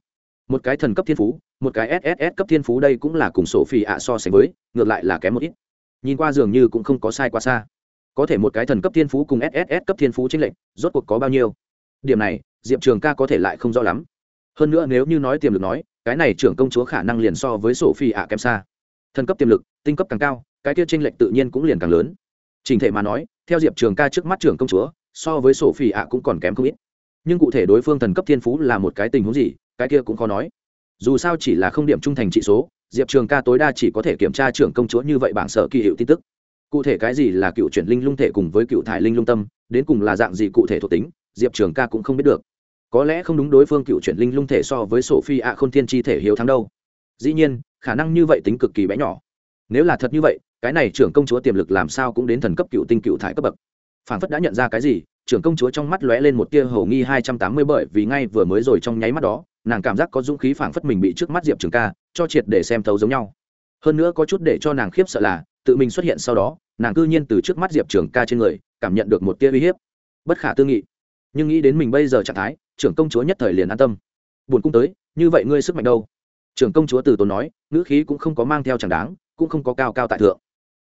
Một cái thần cấp thiên phú, một cái sss cấp thiên phú đây cũng là cùng sổ phi ạ so sánh với, ngược lại là kém một ít. Nhìn qua dường như cũng không có sai quá xa. Có thể một cái thần cấp thiên phú cùng sss cấp thiên phú tranh lệch, rốt cuộc có bao nhiêu? Điểm này, diệp trường ca có thể lại không rõ lắm. Hơn nữa nếu như nói tiềm lực nói, cái này trưởng công chúa khả năng liền so với sổ phi ạ kém xa. Thần cấp tiềm lực, tinh cấp càng cao cái kia tranh lệch tự nhiên cũng liền càng lớn. Trình thể mà nói, theo diệp trường ca trước mắt trưởng công chúa, so với sổ phi ạ cũng còn kém không ít. Nhưng cụ thể đối phương thần cấp thiên phú là một cái tình huống gì, cái kia cũng khó nói. Dù sao chỉ là không điểm trung thành trị số, diệp trường ca tối đa chỉ có thể kiểm tra trưởng công chúa như vậy bảng sở kỳ hiệu tin tức. Cụ thể cái gì là cựu chuyển linh lung thể cùng với cựu thải linh lung tâm, đến cùng là dạng gì cụ thể thuộc tính, diệp trường ca cũng không biết được. Có lẽ không đúng đối phương cựu chuyển linh lung thể so với sổ phi ạ k h ô n thiên chi thể hiếu thắng đâu. Dĩ nhiên, khả năng như vậy tính cực kỳ bé nhỏ nếu là thật như vậy, cái này trưởng công chúa tiềm lực làm sao cũng đến thần cấp cựu tinh cựu thải cấp bậc. Phảng phất đã nhận ra cái gì, trưởng công chúa trong mắt lóe lên một tia hầu nghi hai trăm tám mươi bởi vì ngay vừa mới rồi trong nháy mắt đó, nàng cảm giác có dũng khí phảng phất mình bị trước mắt diệp trường ca, cho triệt để xem thấu giống nhau. Hơn nữa có chút để cho nàng khiếp sợ là, tự mình xuất hiện sau đó, nàng cư nhiên từ trước mắt diệp trường ca trên người, cảm nhận được một tia uy hiếp. Bất khả tư nghị. Nhưng nghĩ đến mình bây giờ trạng thái, trưởng công chúa nhất thời liền an tâm. Buồn cung tới, như vậy ngươi sức mạnh đâu? Trưởng công chúa từ tốn nói, ngữ khí cũng không có mang theo chẳng đáng cũng không có cao cao tại thượng.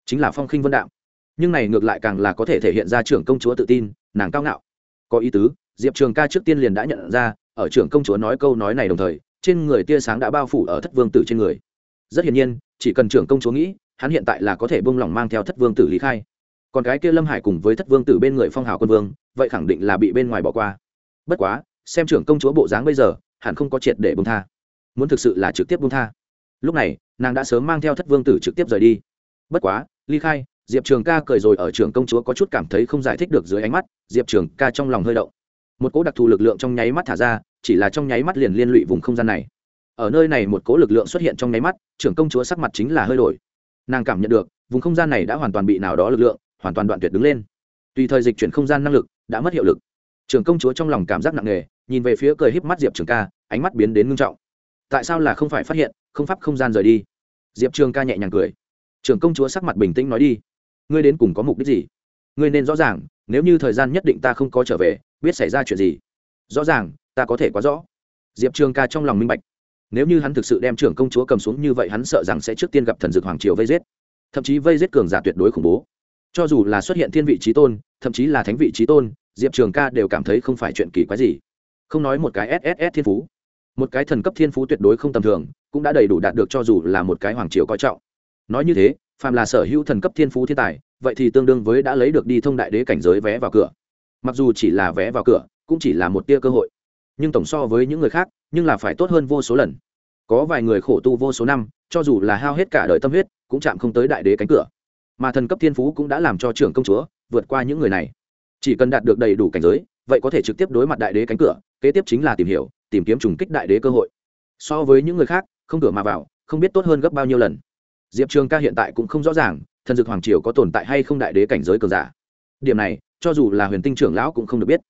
Chính là phong khinh vân đạo. Nhưng này ngược lại càng là có thể thể hiện ra trưởng công chúa tự tin, nàng cao ngạo. Có ý tứ, diệp trường ca trước tiên liền đã nhận ra, ở trưởng công chúa nói câu nói này đồng thời, trên người tia sáng đã bao phủ ở thất vương tử trên người. Rất hiển nhiên, chỉ cần trưởng công chúa nghĩ, hắn hiện tại là có thể bông lỏng mang theo thất vương tử lý khai. Còn cái kia lâm hải cùng với thất vương tử bên người phong hào quân vương, vậy khẳng định là bị bên ngoài bỏ qua. Bất quá, xem trưởng công chúa bộ dáng bây giờ, hẳn không có triệt để bông tha. Muốn thực sự là trực tiếp bông tha. Lúc này nàng đã sớm mang theo thất vương tử trực tiếp rời đi. Bất quá, ly khai, diệp trường ca cười rồi ở trường công chúa có chút cảm thấy không giải thích được dưới ánh mắt, diệp trường ca trong lòng hơi động. Một cỗ đặc thù lực lượng trong nháy mắt thả ra, chỉ là trong nháy mắt liền liên lụy vùng không gian này. Ở nơi này một cỗ lực lượng xuất hiện trong nháy mắt trưởng công chúa sắc mặt chính là hơi đổi. Nàng cảm nhận được, vùng không gian này đã hoàn toàn bị nào đó lực lượng, hoàn toàn đoạn tuyệt đứng lên. Tùy thời dịch chuyển không gian năng lực, đã mất hiệu lực. Trưởng công chúa trong lòng cảm giác nặng nề, nhìn về phía cười híp mắt diệp trường ca, ánh mắt biến đến ngưng trọng. Tại sao là không phải phát hiện, không pháp không gian rời đi? Diệp trường ca nhẹ nhàng cười. Trưởng công chúa sắc mặt bình tĩnh nói đi. Ngươi đến cùng có mục đích gì? Ngươi nên rõ ràng, nếu như thời gian nhất định ta không có trở về, biết xảy ra chuyện gì? Rõ ràng, ta có thể quá rõ. Diệp trường ca trong lòng minh bạch. Nếu như hắn thực sự đem trưởng công chúa cầm xuống như vậy, hắn sợ rằng sẽ trước tiên gặp thần dược hoàng triều vây giết. Thậm chí vây giết cường giả tuyệt đối khủng bố. Cho dù là xuất hiện thiên vị trí tôn, thậm chí là thánh vị trí tôn, diệp trường ca đều cảm thấy không phải chuyện kỳ quái gì. Không nói một cái sss thiên phú một cái thần cấp thiên phú tuyệt đối không tầm thường, cũng đã đầy đủ đạt được cho dù là một cái hoàng triều coi trọng. Nói như thế, phàm là sở hữu thần cấp thiên phú thiên tài, vậy thì tương đương với đã lấy được đi thông đại đế cảnh giới vé vào cửa. Mặc dù chỉ là vé vào cửa, cũng chỉ là một tia cơ hội. Nhưng tổng so với những người khác, nhưng là phải tốt hơn vô số lần. Có vài người khổ tu vô số năm, cho dù là hao hết cả đời tâm huyết, cũng chạm không tới đại đế cánh cửa. Mà thần cấp thiên phú cũng đã làm cho trưởng công chúa vượt qua những người này. Chỉ cần đạt được đầy đủ cảnh giới, vậy có thể trực tiếp đối mặt đại đế cánh cửa, kế tiếp chính là tìm hiểu tìm kiếm trùng kích đại đế cơ hội. So với những người khác, không cửa mà vào, không biết tốt hơn gấp bao nhiêu lần. Diệp trường ca hiện tại cũng không rõ ràng, thần dược hoàng triều có tồn tại hay không đại đế cảnh giới cường giả. Điểm này, cho dù là huyền tinh trưởng lão cũng không được biết.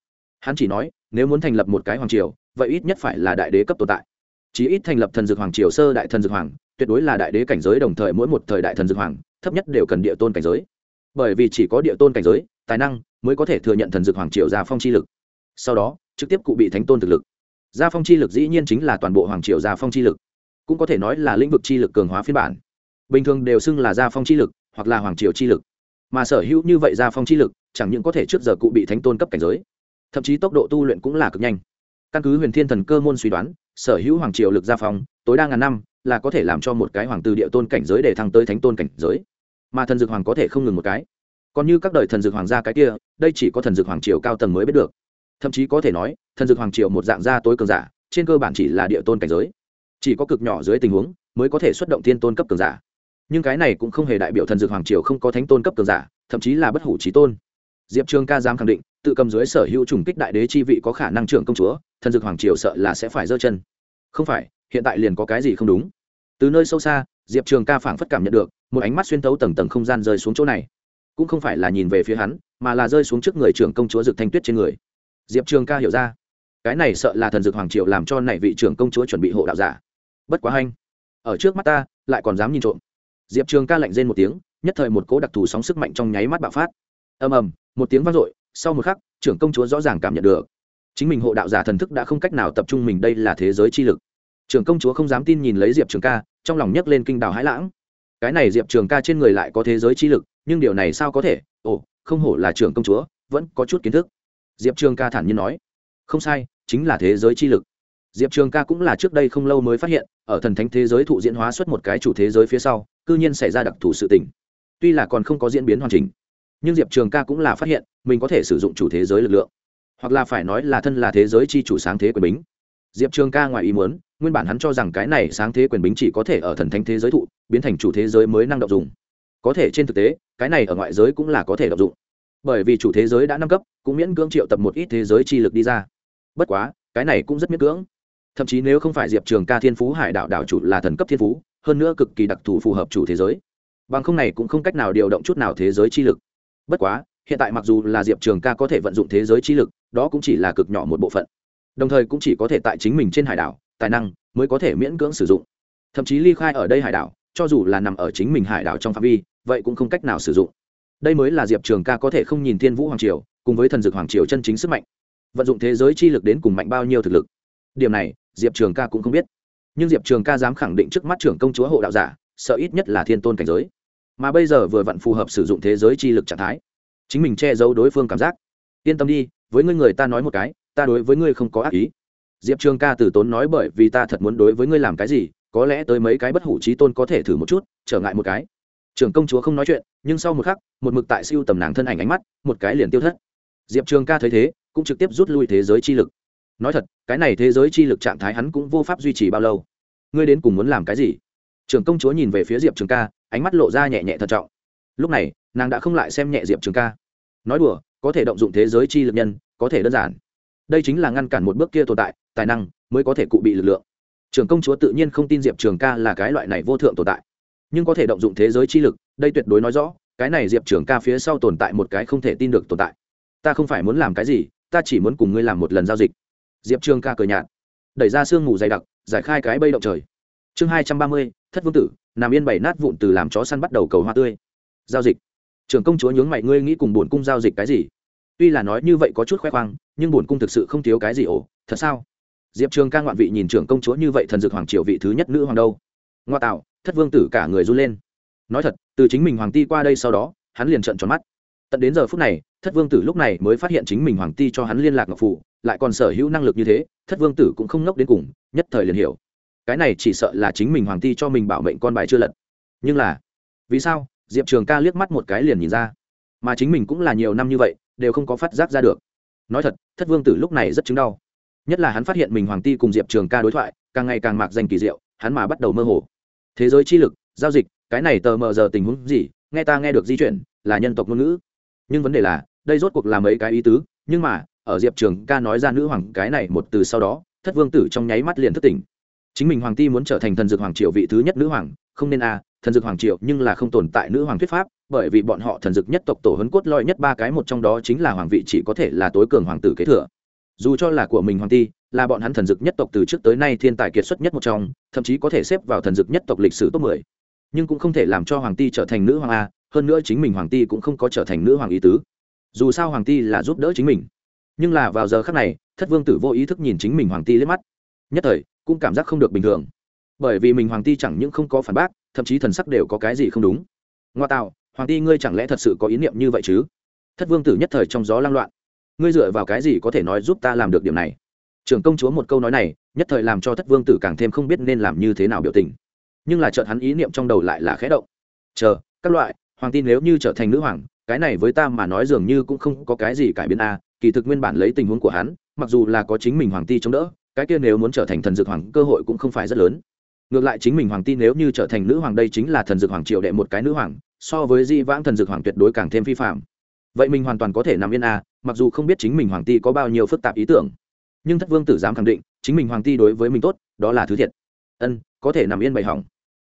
Hắn chỉ nói, nếu muốn thành lập một cái hoàng triều, vậy ít nhất phải là đại đế cấp tồn tại. Chí ít thành lập thần dược hoàng triều sơ đại thần dược hoàng, tuyệt đối là đại đế cảnh giới đồng thời mỗi một thời đại thần dược hoàng, thấp nhất đều cần địa tôn cảnh giới. Bởi vì chỉ có địa tôn cảnh giới, tài năng mới có thể thừa nhận thần dược hoàng triều gia phong chi lực. Sau đó, trực tiếp cụ bị thánh tôn thực lực gia phong chi lực dĩ nhiên chính là toàn bộ hoàng triều gia phong chi lực, cũng có thể nói là lĩnh vực chi lực cường hóa phiên bản. Bình thường đều xưng là gia phong chi lực, hoặc là hoàng triều chi lực. Mà sở hữu như vậy gia phong chi lực, chẳng những có thể trước giờ cụ bị thánh tôn cấp cảnh giới, thậm chí tốc độ tu luyện cũng là cực nhanh. Căn cứ huyền thiên thần cơ môn suy đoán, sở hữu hoàng triều lực gia phong, tối đa ngàn năm, là có thể làm cho một cái hoàng từ địa tôn cảnh giới để thăng tới thánh tôn cảnh giới. Mà thần dược hoàng có thể không ngừng một cái. Còn như các đời thần dược hoàng gia cái kia, đây chỉ có thần dược hoàng triều cao tầng mới biết được thậm chí có thể nói, thần dược hoàng triều một dạng gia tối cường giả, trên cơ bản chỉ là địa tôn cảnh giới. Chỉ có cực nhỏ dưới tình huống mới có thể xuất động thiên tôn cấp cường giả. Nhưng cái này cũng không hề đại biểu thần dược hoàng triều không có thánh tôn cấp cường giả, thậm chí là bất hủ trí tôn. Diệp trường ca dám khẳng định, tự cầm dưới sở hữu trùng kích đại đế chi vị có khả năng trưởng công chúa, thần dược hoàng triều sợ là sẽ phải giơ chân. Không phải, hiện tại liền có cái gì không đúng? Từ nơi sâu xa, diệp trường ca phảng phất cảm nhận được, một ánh mắt xuyên tấu tầng tầng không gian rơi xuống chỗ này. Cũng không phải là nhìn về phía hắn, mà là rơi xuống trước người trưởng công chúa dực thanh tuyết trên người diệp trường ca hiểu ra. Cái này sợ là thần dược hoàng triều làm cho này vị trưởng công chúa chuẩn bị hộ đạo giả. Bất quá hanh. Ở trước mắt ta, lại còn dám nhìn trộm. Diệp trường ca lạnh rên một tiếng, nhất thời một cỗ đặc thù sóng sức mạnh trong nháy mắt bạo phát. Ầm ầm, một tiếng vang dội, sau một khắc, trưởng công chúa rõ ràng cảm nhận được. Chính mình hộ đạo giả thần thức đã không cách nào tập trung mình đây là thế giới chi lực. Trưởng công chúa không dám tin nhìn lấy diệp trường ca, trong lòng nhấc lên kinh đào hãi lãng. Cái này diệp trường ca trên người lại có thế giới chi lực, nhưng điều này sao có thể? Ồ, không hổ là trưởng công chúa, vẫn có chút kiến thức diệp trường ca thản nhiên nói, không sai, chính là thế giới chi lực. Diệp trường ca cũng là trước đây không lâu mới phát hiện, ở thần thánh thế giới thụ diễn hóa xuất một cái chủ thế giới phía sau, cư nhiên xảy ra đặc thù sự tình. Tuy là còn không có diễn biến hoàn chỉnh, nhưng diệp trường ca cũng là phát hiện, mình có thể sử dụng chủ thế giới lực lượng. Hoặc là phải nói là thân là thế giới chi chủ sáng thế quyền bính. Diệp trường ca ngoài ý muốn, nguyên bản hắn cho rằng cái này sáng thế quyền bính chỉ có thể ở thần thánh thế giới thụ, biến thành chủ thế giới mới năng động dùng. Có thể trên thực tế, cái này ở ngoại giới cũng là có thể động dụng bởi vì chủ thế giới đã nâng cấp, cũng miễn cưỡng triệu tập một ít thế giới chi lực đi ra. Bất quá, cái này cũng rất miễn cưỡng. Thậm chí nếu không phải diệp trường ca thiên phú, hải đạo đạo chủ là thần cấp thiên phú, hơn nữa cực kỳ đặc thù phù hợp chủ thế giới. Bằng không này cũng không cách nào điều động chút nào thế giới chi lực. Bất quá, hiện tại mặc dù là diệp trường ca có thể vận dụng thế giới chi lực, đó cũng chỉ là cực nhỏ một bộ phận. Đồng thời cũng chỉ có thể tại chính mình trên hải đảo, tài năng mới có thể miễn cưỡng sử dụng. Thậm chí ly khai ở đây hải đảo, cho dù là nằm ở chính mình hải đảo trong phạm vi, vậy cũng không cách nào sử dụng đây mới là diệp trường ca có thể không nhìn thiên vũ hoàng triều, cùng với thần dược hoàng triều chân chính sức mạnh. Vận dụng thế giới chi lực đến cùng mạnh bao nhiêu thực lực. Điểm này, diệp trường ca cũng không biết. Nhưng diệp trường ca dám khẳng định trước mắt trưởng công chúa hộ đạo giả, sợ ít nhất là thiên tôn cảnh giới. Mà bây giờ vừa vặn phù hợp sử dụng thế giới chi lực trạng thái. Chính mình che giấu đối phương cảm giác. Yên tâm đi, với ngươi người ta nói một cái, ta đối với ngươi không có ác ý. Diệp trường ca từ tốn nói bởi vì ta thật muốn đối với ngươi làm cái gì, có lẽ tới mấy cái bất hủ trí tôn có thể thử một chút, trở ngại một cái trưởng công chúa không nói chuyện, nhưng sau một khắc, một mực tại siêu tầm nàng thân ảnh ánh mắt, một cái liền tiêu thất. Diệp trường ca thấy thế, cũng trực tiếp rút lui thế giới chi lực. Nói thật, cái này thế giới chi lực trạng thái hắn cũng vô pháp duy trì bao lâu. Ngươi đến cùng muốn làm cái gì? Trưởng công chúa nhìn về phía diệp trường ca, ánh mắt lộ ra nhẹ nhẹ thận trọng. Lúc này, nàng đã không lại xem nhẹ diệp trường ca. Nói đùa, có thể động dụng thế giới chi lực nhân, có thể đơn giản. Đây chính là ngăn cản một bước kia tồn tại, tài năng mới có thể cụ bị lực lượng. Trưởng công chúa tự nhiên không tin diệp trường ca là cái loại này vô thượng tồn tại nhưng có thể động dụng thế giới chi lực, đây tuyệt đối nói rõ, cái này diệp trường ca phía sau tồn tại một cái không thể tin được tồn tại. Ta không phải muốn làm cái gì, ta chỉ muốn cùng ngươi làm một lần giao dịch. Diệp trường ca cười nhạt. Đẩy ra sương mù dày đặc, giải khai cái bây động trời. Chương hai trăm ba mươi, thất vương tử, nằm yên bảy nát vụn từ làm chó săn bắt đầu cầu hoa tươi. Giao dịch. Trưởng công chúa nhướng mày, ngươi nghĩ cùng bổn cung giao dịch cái gì? Tuy là nói như vậy có chút khoe khoang, nhưng bổn cung thực sự không thiếu cái gì ổ, thật sao? Diệp trường ca ngoạn vị nhìn trưởng công chúa như vậy thần dược hoàng triều vị thứ nhất nữ hoàng đâu? Ngoa tạo thất vương tử cả người run lên. Nói thật, từ chính mình hoàng ti qua đây sau đó, hắn liền trợn tròn mắt. Tận đến giờ phút này, thất vương tử lúc này mới phát hiện chính mình hoàng ti cho hắn liên lạc ngọc phủ, lại còn sở hữu năng lực như thế, thất vương tử cũng không ngốc đến cùng, nhất thời liền hiểu. Cái này chỉ sợ là chính mình hoàng ti cho mình bảo mệnh con bài chưa lật. Nhưng là, vì sao? Diệp trường ca liếc mắt một cái liền nhìn ra. Mà chính mình cũng là nhiều năm như vậy, đều không có phát giác ra được. Nói thật, thất vương tử lúc này rất chứng đau. Nhất là hắn phát hiện mình hoàng ti cùng diệp trường ca đối thoại, càng ngày càng mạc danh kỳ diệu, hắn mà bắt đầu mơ hồ thế giới chi lực giao dịch cái này tờ mờ giờ tình huống gì nghe ta nghe được di chuyển là nhân tộc ngôn ngữ. Nhưng vấn đề là đây rốt cuộc là mấy cái ý tứ nhưng mà ở diệp trường ca nói ra nữ hoàng cái này một từ sau đó thất vương tử trong nháy mắt liền thất tỉnh. Chính mình hoàng ti muốn trở thành thần dược hoàng triều vị thứ nhất nữ hoàng không nên a à, thần dược hoàng triều nhưng là không tồn tại nữ hoàng thuyết pháp bởi vì bọn họ thần dược nhất tộc tổ hấn cốt lõi nhất ba cái một trong đó chính là hoàng vị chỉ có thể là tối cường hoàng tử kế thừa dù cho là của mình hoàng ti, là bọn hắn thần dược nhất tộc từ trước tới nay thiên tài kiệt xuất nhất một trong, thậm chí có thể xếp vào thần dược nhất tộc lịch sử top mười. Nhưng cũng không thể làm cho hoàng ti trở thành nữ hoàng a, hơn nữa chính mình hoàng ti cũng không có trở thành nữ hoàng ý tứ. Dù sao hoàng ti là giúp đỡ chính mình. Nhưng là vào giờ khác này, thất vương tử vô ý thức nhìn chính mình hoàng ti liếc mắt. Nhất thời, cũng cảm giác không được bình thường. Bởi vì mình hoàng ti chẳng những không có phản bác, thậm chí thần sắc đều có cái gì không đúng. Ngoa tạo, hoàng ti ngươi chẳng lẽ thật sự có ý niệm như vậy chứ? Thất vương tử nhất thời trong gió lang loạn ngươi dựa vào cái gì có thể nói giúp ta làm được điểm này? Trưởng công chúa một câu nói này, nhất thời làm cho thất vương tử càng thêm không biết nên làm như thế nào biểu tình. Nhưng là chợt hắn ý niệm trong đầu lại là khẽ động. Chờ, các loại, hoàng tin nếu như trở thành nữ hoàng, cái này với ta mà nói dường như cũng không có cái gì cải biến a kỳ thực nguyên bản lấy tình huống của hắn, mặc dù là có chính mình hoàng ti chống đỡ, cái kia nếu muốn trở thành thần dược hoàng, cơ hội cũng không phải rất lớn. Ngược lại chính mình hoàng ti nếu như trở thành nữ hoàng đây chính là thần dược hoàng triệu đệ một cái nữ hoàng, so với di vãng thần dược hoàng tuyệt đối càng thêm phi phạm vậy mình hoàn toàn có thể nằm yên à, mặc dù không biết chính mình hoàng ti có bao nhiêu phức tạp ý tưởng. Nhưng thất vương tử dám khẳng định chính mình hoàng ti đối với mình tốt đó là thứ thiệt. Ân có thể nằm yên bày hỏng.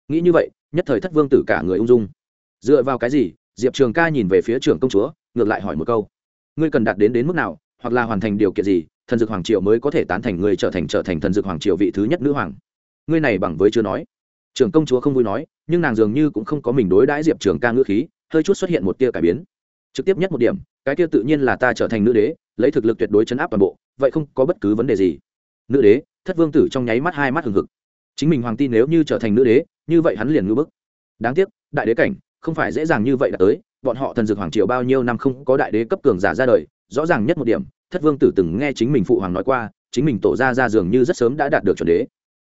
Nghĩ như vậy nhất thời thất vương tử cả người ung dung. Dựa vào cái gì diệp trường ca nhìn về phía trưởng công chúa ngược lại hỏi một câu. Ngươi cần đạt đến đến mức nào hoặc là hoàn thành điều kiện gì thần dược hoàng triều mới có thể tán thành người trở thành trở thành thần dược hoàng triều vị thứ nhất nữ hoàng? Ngươi này bằng với chưa nói. Trưởng công chúa không vui nói nhưng nàng dường như cũng không có mình đối đãi diệp trường ca ngữ khí hơi chút xuất hiện một tia cải biến trực tiếp nhất một điểm, cái kia tự nhiên là ta trở thành nữ đế, lấy thực lực tuyệt đối chấn áp toàn bộ, vậy không có bất cứ vấn đề gì. Nữ đế, thất vương tử trong nháy mắt hai mắt hừng hực. Chính mình hoàng tin nếu như trở thành nữ đế, như vậy hắn liền ngưỡng bức. Đáng tiếc, đại đế cảnh, không phải dễ dàng như vậy đã tới, bọn họ thần dược hoàng triều bao nhiêu năm không có đại đế cấp cường giả ra đời, rõ ràng nhất một điểm, thất vương tử từng nghe chính mình phụ hoàng nói qua, chính mình tổ ra ra dường như rất sớm đã đạt được chuẩn đế.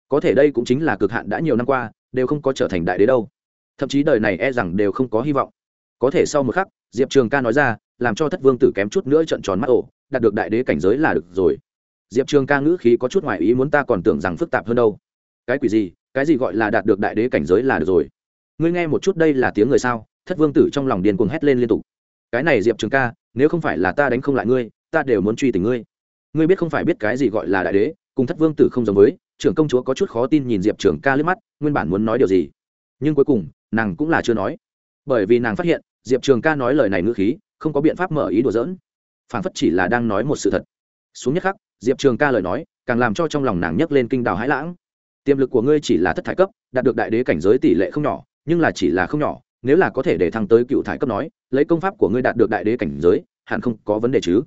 Có thể đây cũng chính là cực hạn đã nhiều năm qua, đều không có trở thành đại đế đâu. Thậm chí đời này e rằng đều không có hy vọng có thể sau một khắc, diệp trường ca nói ra, làm cho thất vương tử kém chút nữa trận tròn mắt ổ, đạt được đại đế cảnh giới là được rồi. Diệp trường ca ngữ khí có chút ngoại ý muốn ta còn tưởng rằng phức tạp hơn đâu. Cái quỷ gì, cái gì gọi là đạt được đại đế cảnh giới là được rồi? Ngươi nghe một chút đây là tiếng người sao? Thất vương tử trong lòng điền cuồng hét lên liên tục. Cái này diệp trường ca, nếu không phải là ta đánh không lại ngươi, ta đều muốn truy tình ngươi. Ngươi biết không phải biết cái gì gọi là đại đế, cùng thất vương tử không giống với, trưởng công chúa có chút khó tin nhìn diệp trường ca lướt mắt, nguyên bản muốn nói điều gì. Nhưng cuối cùng, nàng cũng là chưa nói. Bởi vì nàng phát hiện diệp trường ca nói lời này ngữ khí, không có biện pháp mở ý đùa dỡn phản phất chỉ là đang nói một sự thật. Xuống nhất khắc, diệp trường ca lời nói, càng làm cho trong lòng nàng nhấc lên kinh đào hãi lãng. Tiềm lực của ngươi chỉ là thất thải cấp, đạt được đại đế cảnh giới tỷ lệ không nhỏ, nhưng là chỉ là không nhỏ, nếu là có thể để thăng tới cựu thải cấp nói, lấy công pháp của ngươi đạt được đại đế cảnh giới, hẳn không có vấn đề chứ.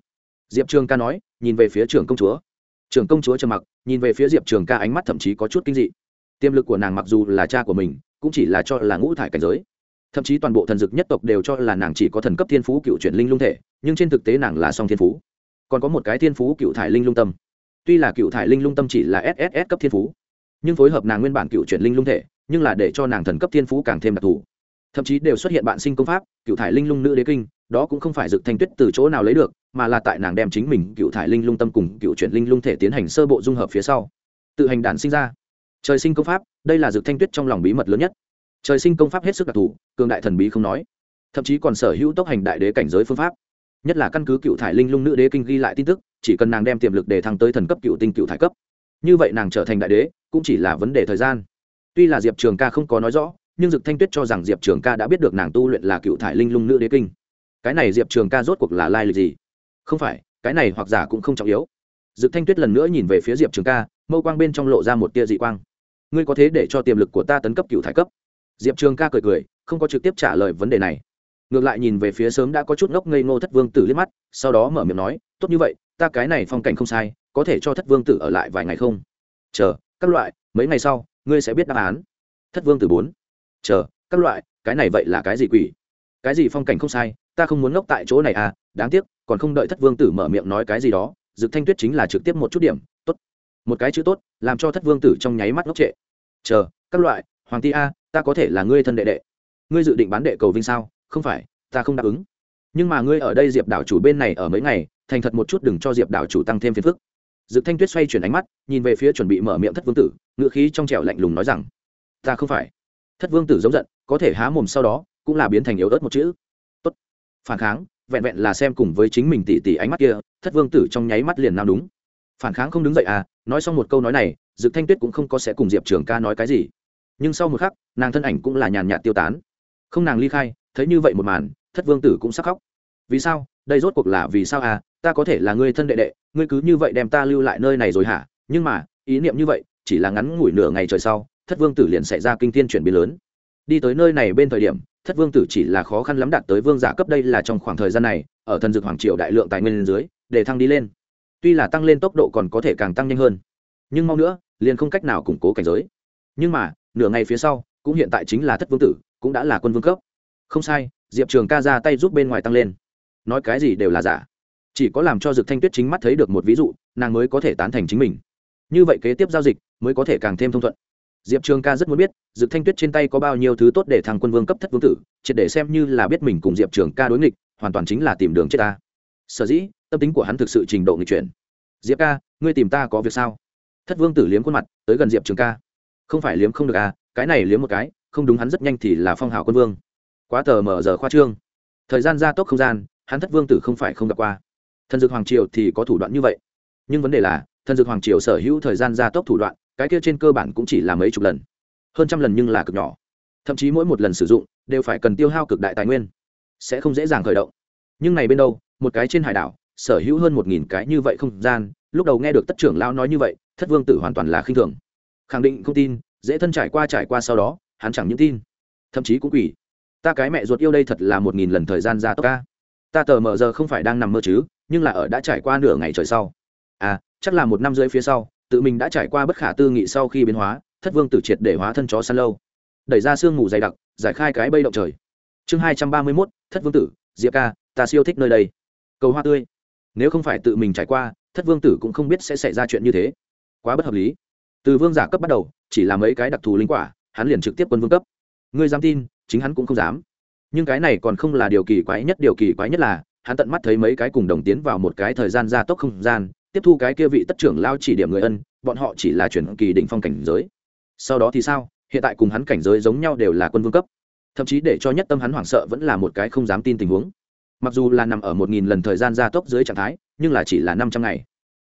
Diệp trường ca nói, nhìn về phía trưởng công chúa. Trường công chúa trầm mặc, nhìn về phía diệp trường ca ánh mắt thậm chí có chút kinh dị. Tiềm lực của nàng mặc dù là cha của mình, cũng chỉ là cho là ngũ thải cảnh giới thậm chí toàn bộ thần dực nhất tộc đều cho là nàng chỉ có thần cấp thiên phú cựu chuyển linh lung thể, nhưng trên thực tế nàng là song thiên phú. Còn có một cái thiên phú cựu thải linh lung tâm. Tuy là cựu thải linh lung tâm chỉ là sss cấp thiên phú, nhưng phối hợp nàng nguyên bản cựu chuyển linh lung thể, nhưng là để cho nàng thần cấp thiên phú càng thêm đặc thù. Thậm chí đều xuất hiện bạn sinh công pháp, cựu thải linh lung nữ đế kinh, đó cũng không phải dực thanh tuyết từ chỗ nào lấy được, mà là tại nàng đem chính mình cựu thải linh lung tâm cùng cựu chuyển linh lung thể tiến hành sơ bộ dung hợp phía sau. Tự hành đản sinh ra. Trời sinh công pháp, đây là dực thanh tuyết trong lòng bí mật lớn nhất trời sinh công pháp hết sức đặc thù, cường đại thần bí không nói. Thậm chí còn sở hữu tốc hành đại đế cảnh giới phương pháp. Nhất là căn cứ cựu thải linh lung nữ đế kinh ghi lại tin tức, chỉ cần nàng đem tiềm lực để thăng tới thần cấp cựu tinh cựu thải cấp. Như vậy nàng trở thành đại đế, cũng chỉ là vấn đề thời gian. Tuy là diệp trường ca không có nói rõ, nhưng dực thanh tuyết cho rằng diệp trường ca đã biết được nàng tu luyện là cựu thải linh lung nữ đế kinh. Cái này diệp trường ca rốt cuộc là lai lịch gì? Không phải, cái này hoặc giả cũng không trọng yếu. Dực thanh tuyết lần nữa nhìn về phía diệp trường ca, mâu quang bên trong lộ ra một tia dị quang. Ngươi có thế để cho tiềm lực của ta tấn cấp cựu thải cấp diệp trường ca cười cười, không có trực tiếp trả lời vấn đề này. Ngược lại nhìn về phía sớm đã có chút ngốc ngây ngô thất vương tử liếc mắt, sau đó mở miệng nói, tốt như vậy, ta cái này phong cảnh không sai, có thể cho thất vương tử ở lại vài ngày không? Chờ, các loại, mấy ngày sau, ngươi sẽ biết đáp án. Thất vương tử bốn, chờ, các loại, cái này vậy là cái gì quỷ? Cái gì phong cảnh không sai, ta không muốn ngốc tại chỗ này à đáng tiếc, còn không đợi thất vương tử mở miệng nói cái gì đó, dực thanh tuyết chính là trực tiếp một chút điểm, tốt, một cái chữ tốt, làm cho thất vương tử trong nháy mắt ngốc trệ. Chờ, các loại, hoàng ti a ta có thể là ngươi thân đệ đệ. Ngươi dự định bán đệ cầu vinh sao? Không phải, ta không đáp ứng. Nhưng mà ngươi ở đây diệp đảo chủ bên này ở mấy ngày, thành thật một chút đừng cho diệp đảo chủ tăng thêm phiền phức. Dực thanh tuyết xoay chuyển ánh mắt, nhìn về phía chuẩn bị mở miệng thất vương tử ngự khí trong trẻo lạnh lùng nói rằng, ta không phải. Thất vương tử giống giận, có thể há mồm sau đó, cũng là biến thành yếu ớt một chữ. Tốt. Phản kháng, vẹn vẹn là xem cùng với chính mình tỉ tỉ ánh mắt kia, thất vương tử trong nháy mắt liền nào đúng. Phản kháng không đứng dậy à nói xong một câu nói này, dực thanh tuyết cũng không có sẽ cùng diệp trường ca nói cái gì nhưng sau một khắc, nàng thân ảnh cũng là nhàn nhạt tiêu tán. Không nàng ly khai, thấy như vậy một màn, thất vương tử cũng sắc khóc. Vì sao? Đây rốt cuộc là vì sao à? Ta có thể là người thân đệ đệ, ngươi cứ như vậy đem ta lưu lại nơi này rồi hả? Nhưng mà, ý niệm như vậy, chỉ là ngắn ngủi nửa ngày trời sau, thất vương tử liền xảy ra kinh thiên chuyển biến lớn. Đi tới nơi này bên thời điểm, thất vương tử chỉ là khó khăn lắm đạt tới vương giả cấp đây là trong khoảng thời gian này, ở thần dược hoàng triều đại lượng tài nguyên dưới, để thăng đi lên. Tuy là tăng lên tốc độ còn có thể càng tăng nhanh hơn, nhưng mau nữa, liền không cách nào củng cố cảnh giới. Nhưng mà nửa ngày phía sau, cũng hiện tại chính là thất vương tử, cũng đã là quân vương cấp. Không sai, diệp trường ca ra tay giúp bên ngoài tăng lên. Nói cái gì đều là giả. Chỉ có làm cho dực thanh tuyết chính mắt thấy được một ví dụ, nàng mới có thể tán thành chính mình. Như vậy kế tiếp giao dịch, mới có thể càng thêm thông thuận. Diệp trường ca rất muốn biết, dực thanh tuyết trên tay có bao nhiêu thứ tốt để thằng quân vương cấp thất vương tử, triệt để xem như là biết mình cùng diệp trường ca đối nghịch, hoàn toàn chính là tìm đường chết ta. Sở dĩ, tâm tính của hắn thực sự trình độ nghịch chuyển. Diệp ca, ngươi tìm ta có việc sao? Thất vương tử liếm khuôn mặt, tới gần diệp trường ca không phải liếm không được à cái này liếm một cái, không đúng hắn rất nhanh thì là phong hào quân vương. Quá tờ mở giờ khoa trương. Thời gian gia tốc không gian, hắn thất vương tử không phải không gặp qua. Thần dược hoàng triều thì có thủ đoạn như vậy. Nhưng vấn đề là, thần dược hoàng triều sở hữu thời gian gia tốc thủ đoạn, cái kia trên cơ bản cũng chỉ là mấy chục lần. Hơn trăm lần nhưng là cực nhỏ. Thậm chí mỗi một lần sử dụng, đều phải cần tiêu hao cực đại tài nguyên. Sẽ không dễ dàng khởi động. Nhưng này bên đâu, một cái trên hải đảo, sở hữu hơn một nghìn cái như vậy không gian, lúc đầu nghe được tất trưởng lão nói như vậy, thất vương tử hoàn toàn là khinh thường khẳng định không tin, dễ thân trải qua trải qua sau đó, hắn chẳng những tin, thậm chí cũng quỷ. Ta cái mẹ ruột yêu đây thật là một nghìn lần thời gian ra tốc ca. Ta tờ mờ giờ không phải đang nằm mơ chứ, nhưng là ở đã trải qua nửa ngày trời sau. À chắc là một năm rưỡi phía sau, tự mình đã trải qua bất khả tư nghị sau khi biến hóa, thất vương tử triệt để hóa thân chó săn lâu. Đẩy ra sương mù dày đặc, giải khai cái bây động trời. Chương hai trăm ba mươi mốt, thất vương tử, diệp ca, ta siêu thích nơi đây. Cầu hoa tươi. Nếu không phải tự mình trải qua, thất vương tử cũng không biết sẽ xảy ra chuyện như thế. Quá bất hợp lý từ vương giả cấp bắt đầu, chỉ là mấy cái đặc thù linh quả, hắn liền trực tiếp quân vương cấp. Ngươi dám tin, chính hắn cũng không dám. Nhưng cái này còn không là điều kỳ quái nhất, điều kỳ quái nhất là, hắn tận mắt thấy mấy cái cùng đồng tiến vào một cái thời gian gia tốc không gian, tiếp thu cái kia vị tất trưởng lao chỉ điểm người ân, bọn họ chỉ là chuyển kỳ đỉnh phong cảnh giới. Sau đó thì sao? Hiện tại cùng hắn cảnh giới giống nhau đều là quân vương cấp. Thậm chí để cho nhất tâm hắn hoảng sợ vẫn là một cái không dám tin tình huống. Mặc dù là nằm ở một nghìn lần thời gian gia tốc dưới trạng thái, nhưng là chỉ là năm trăm ngày.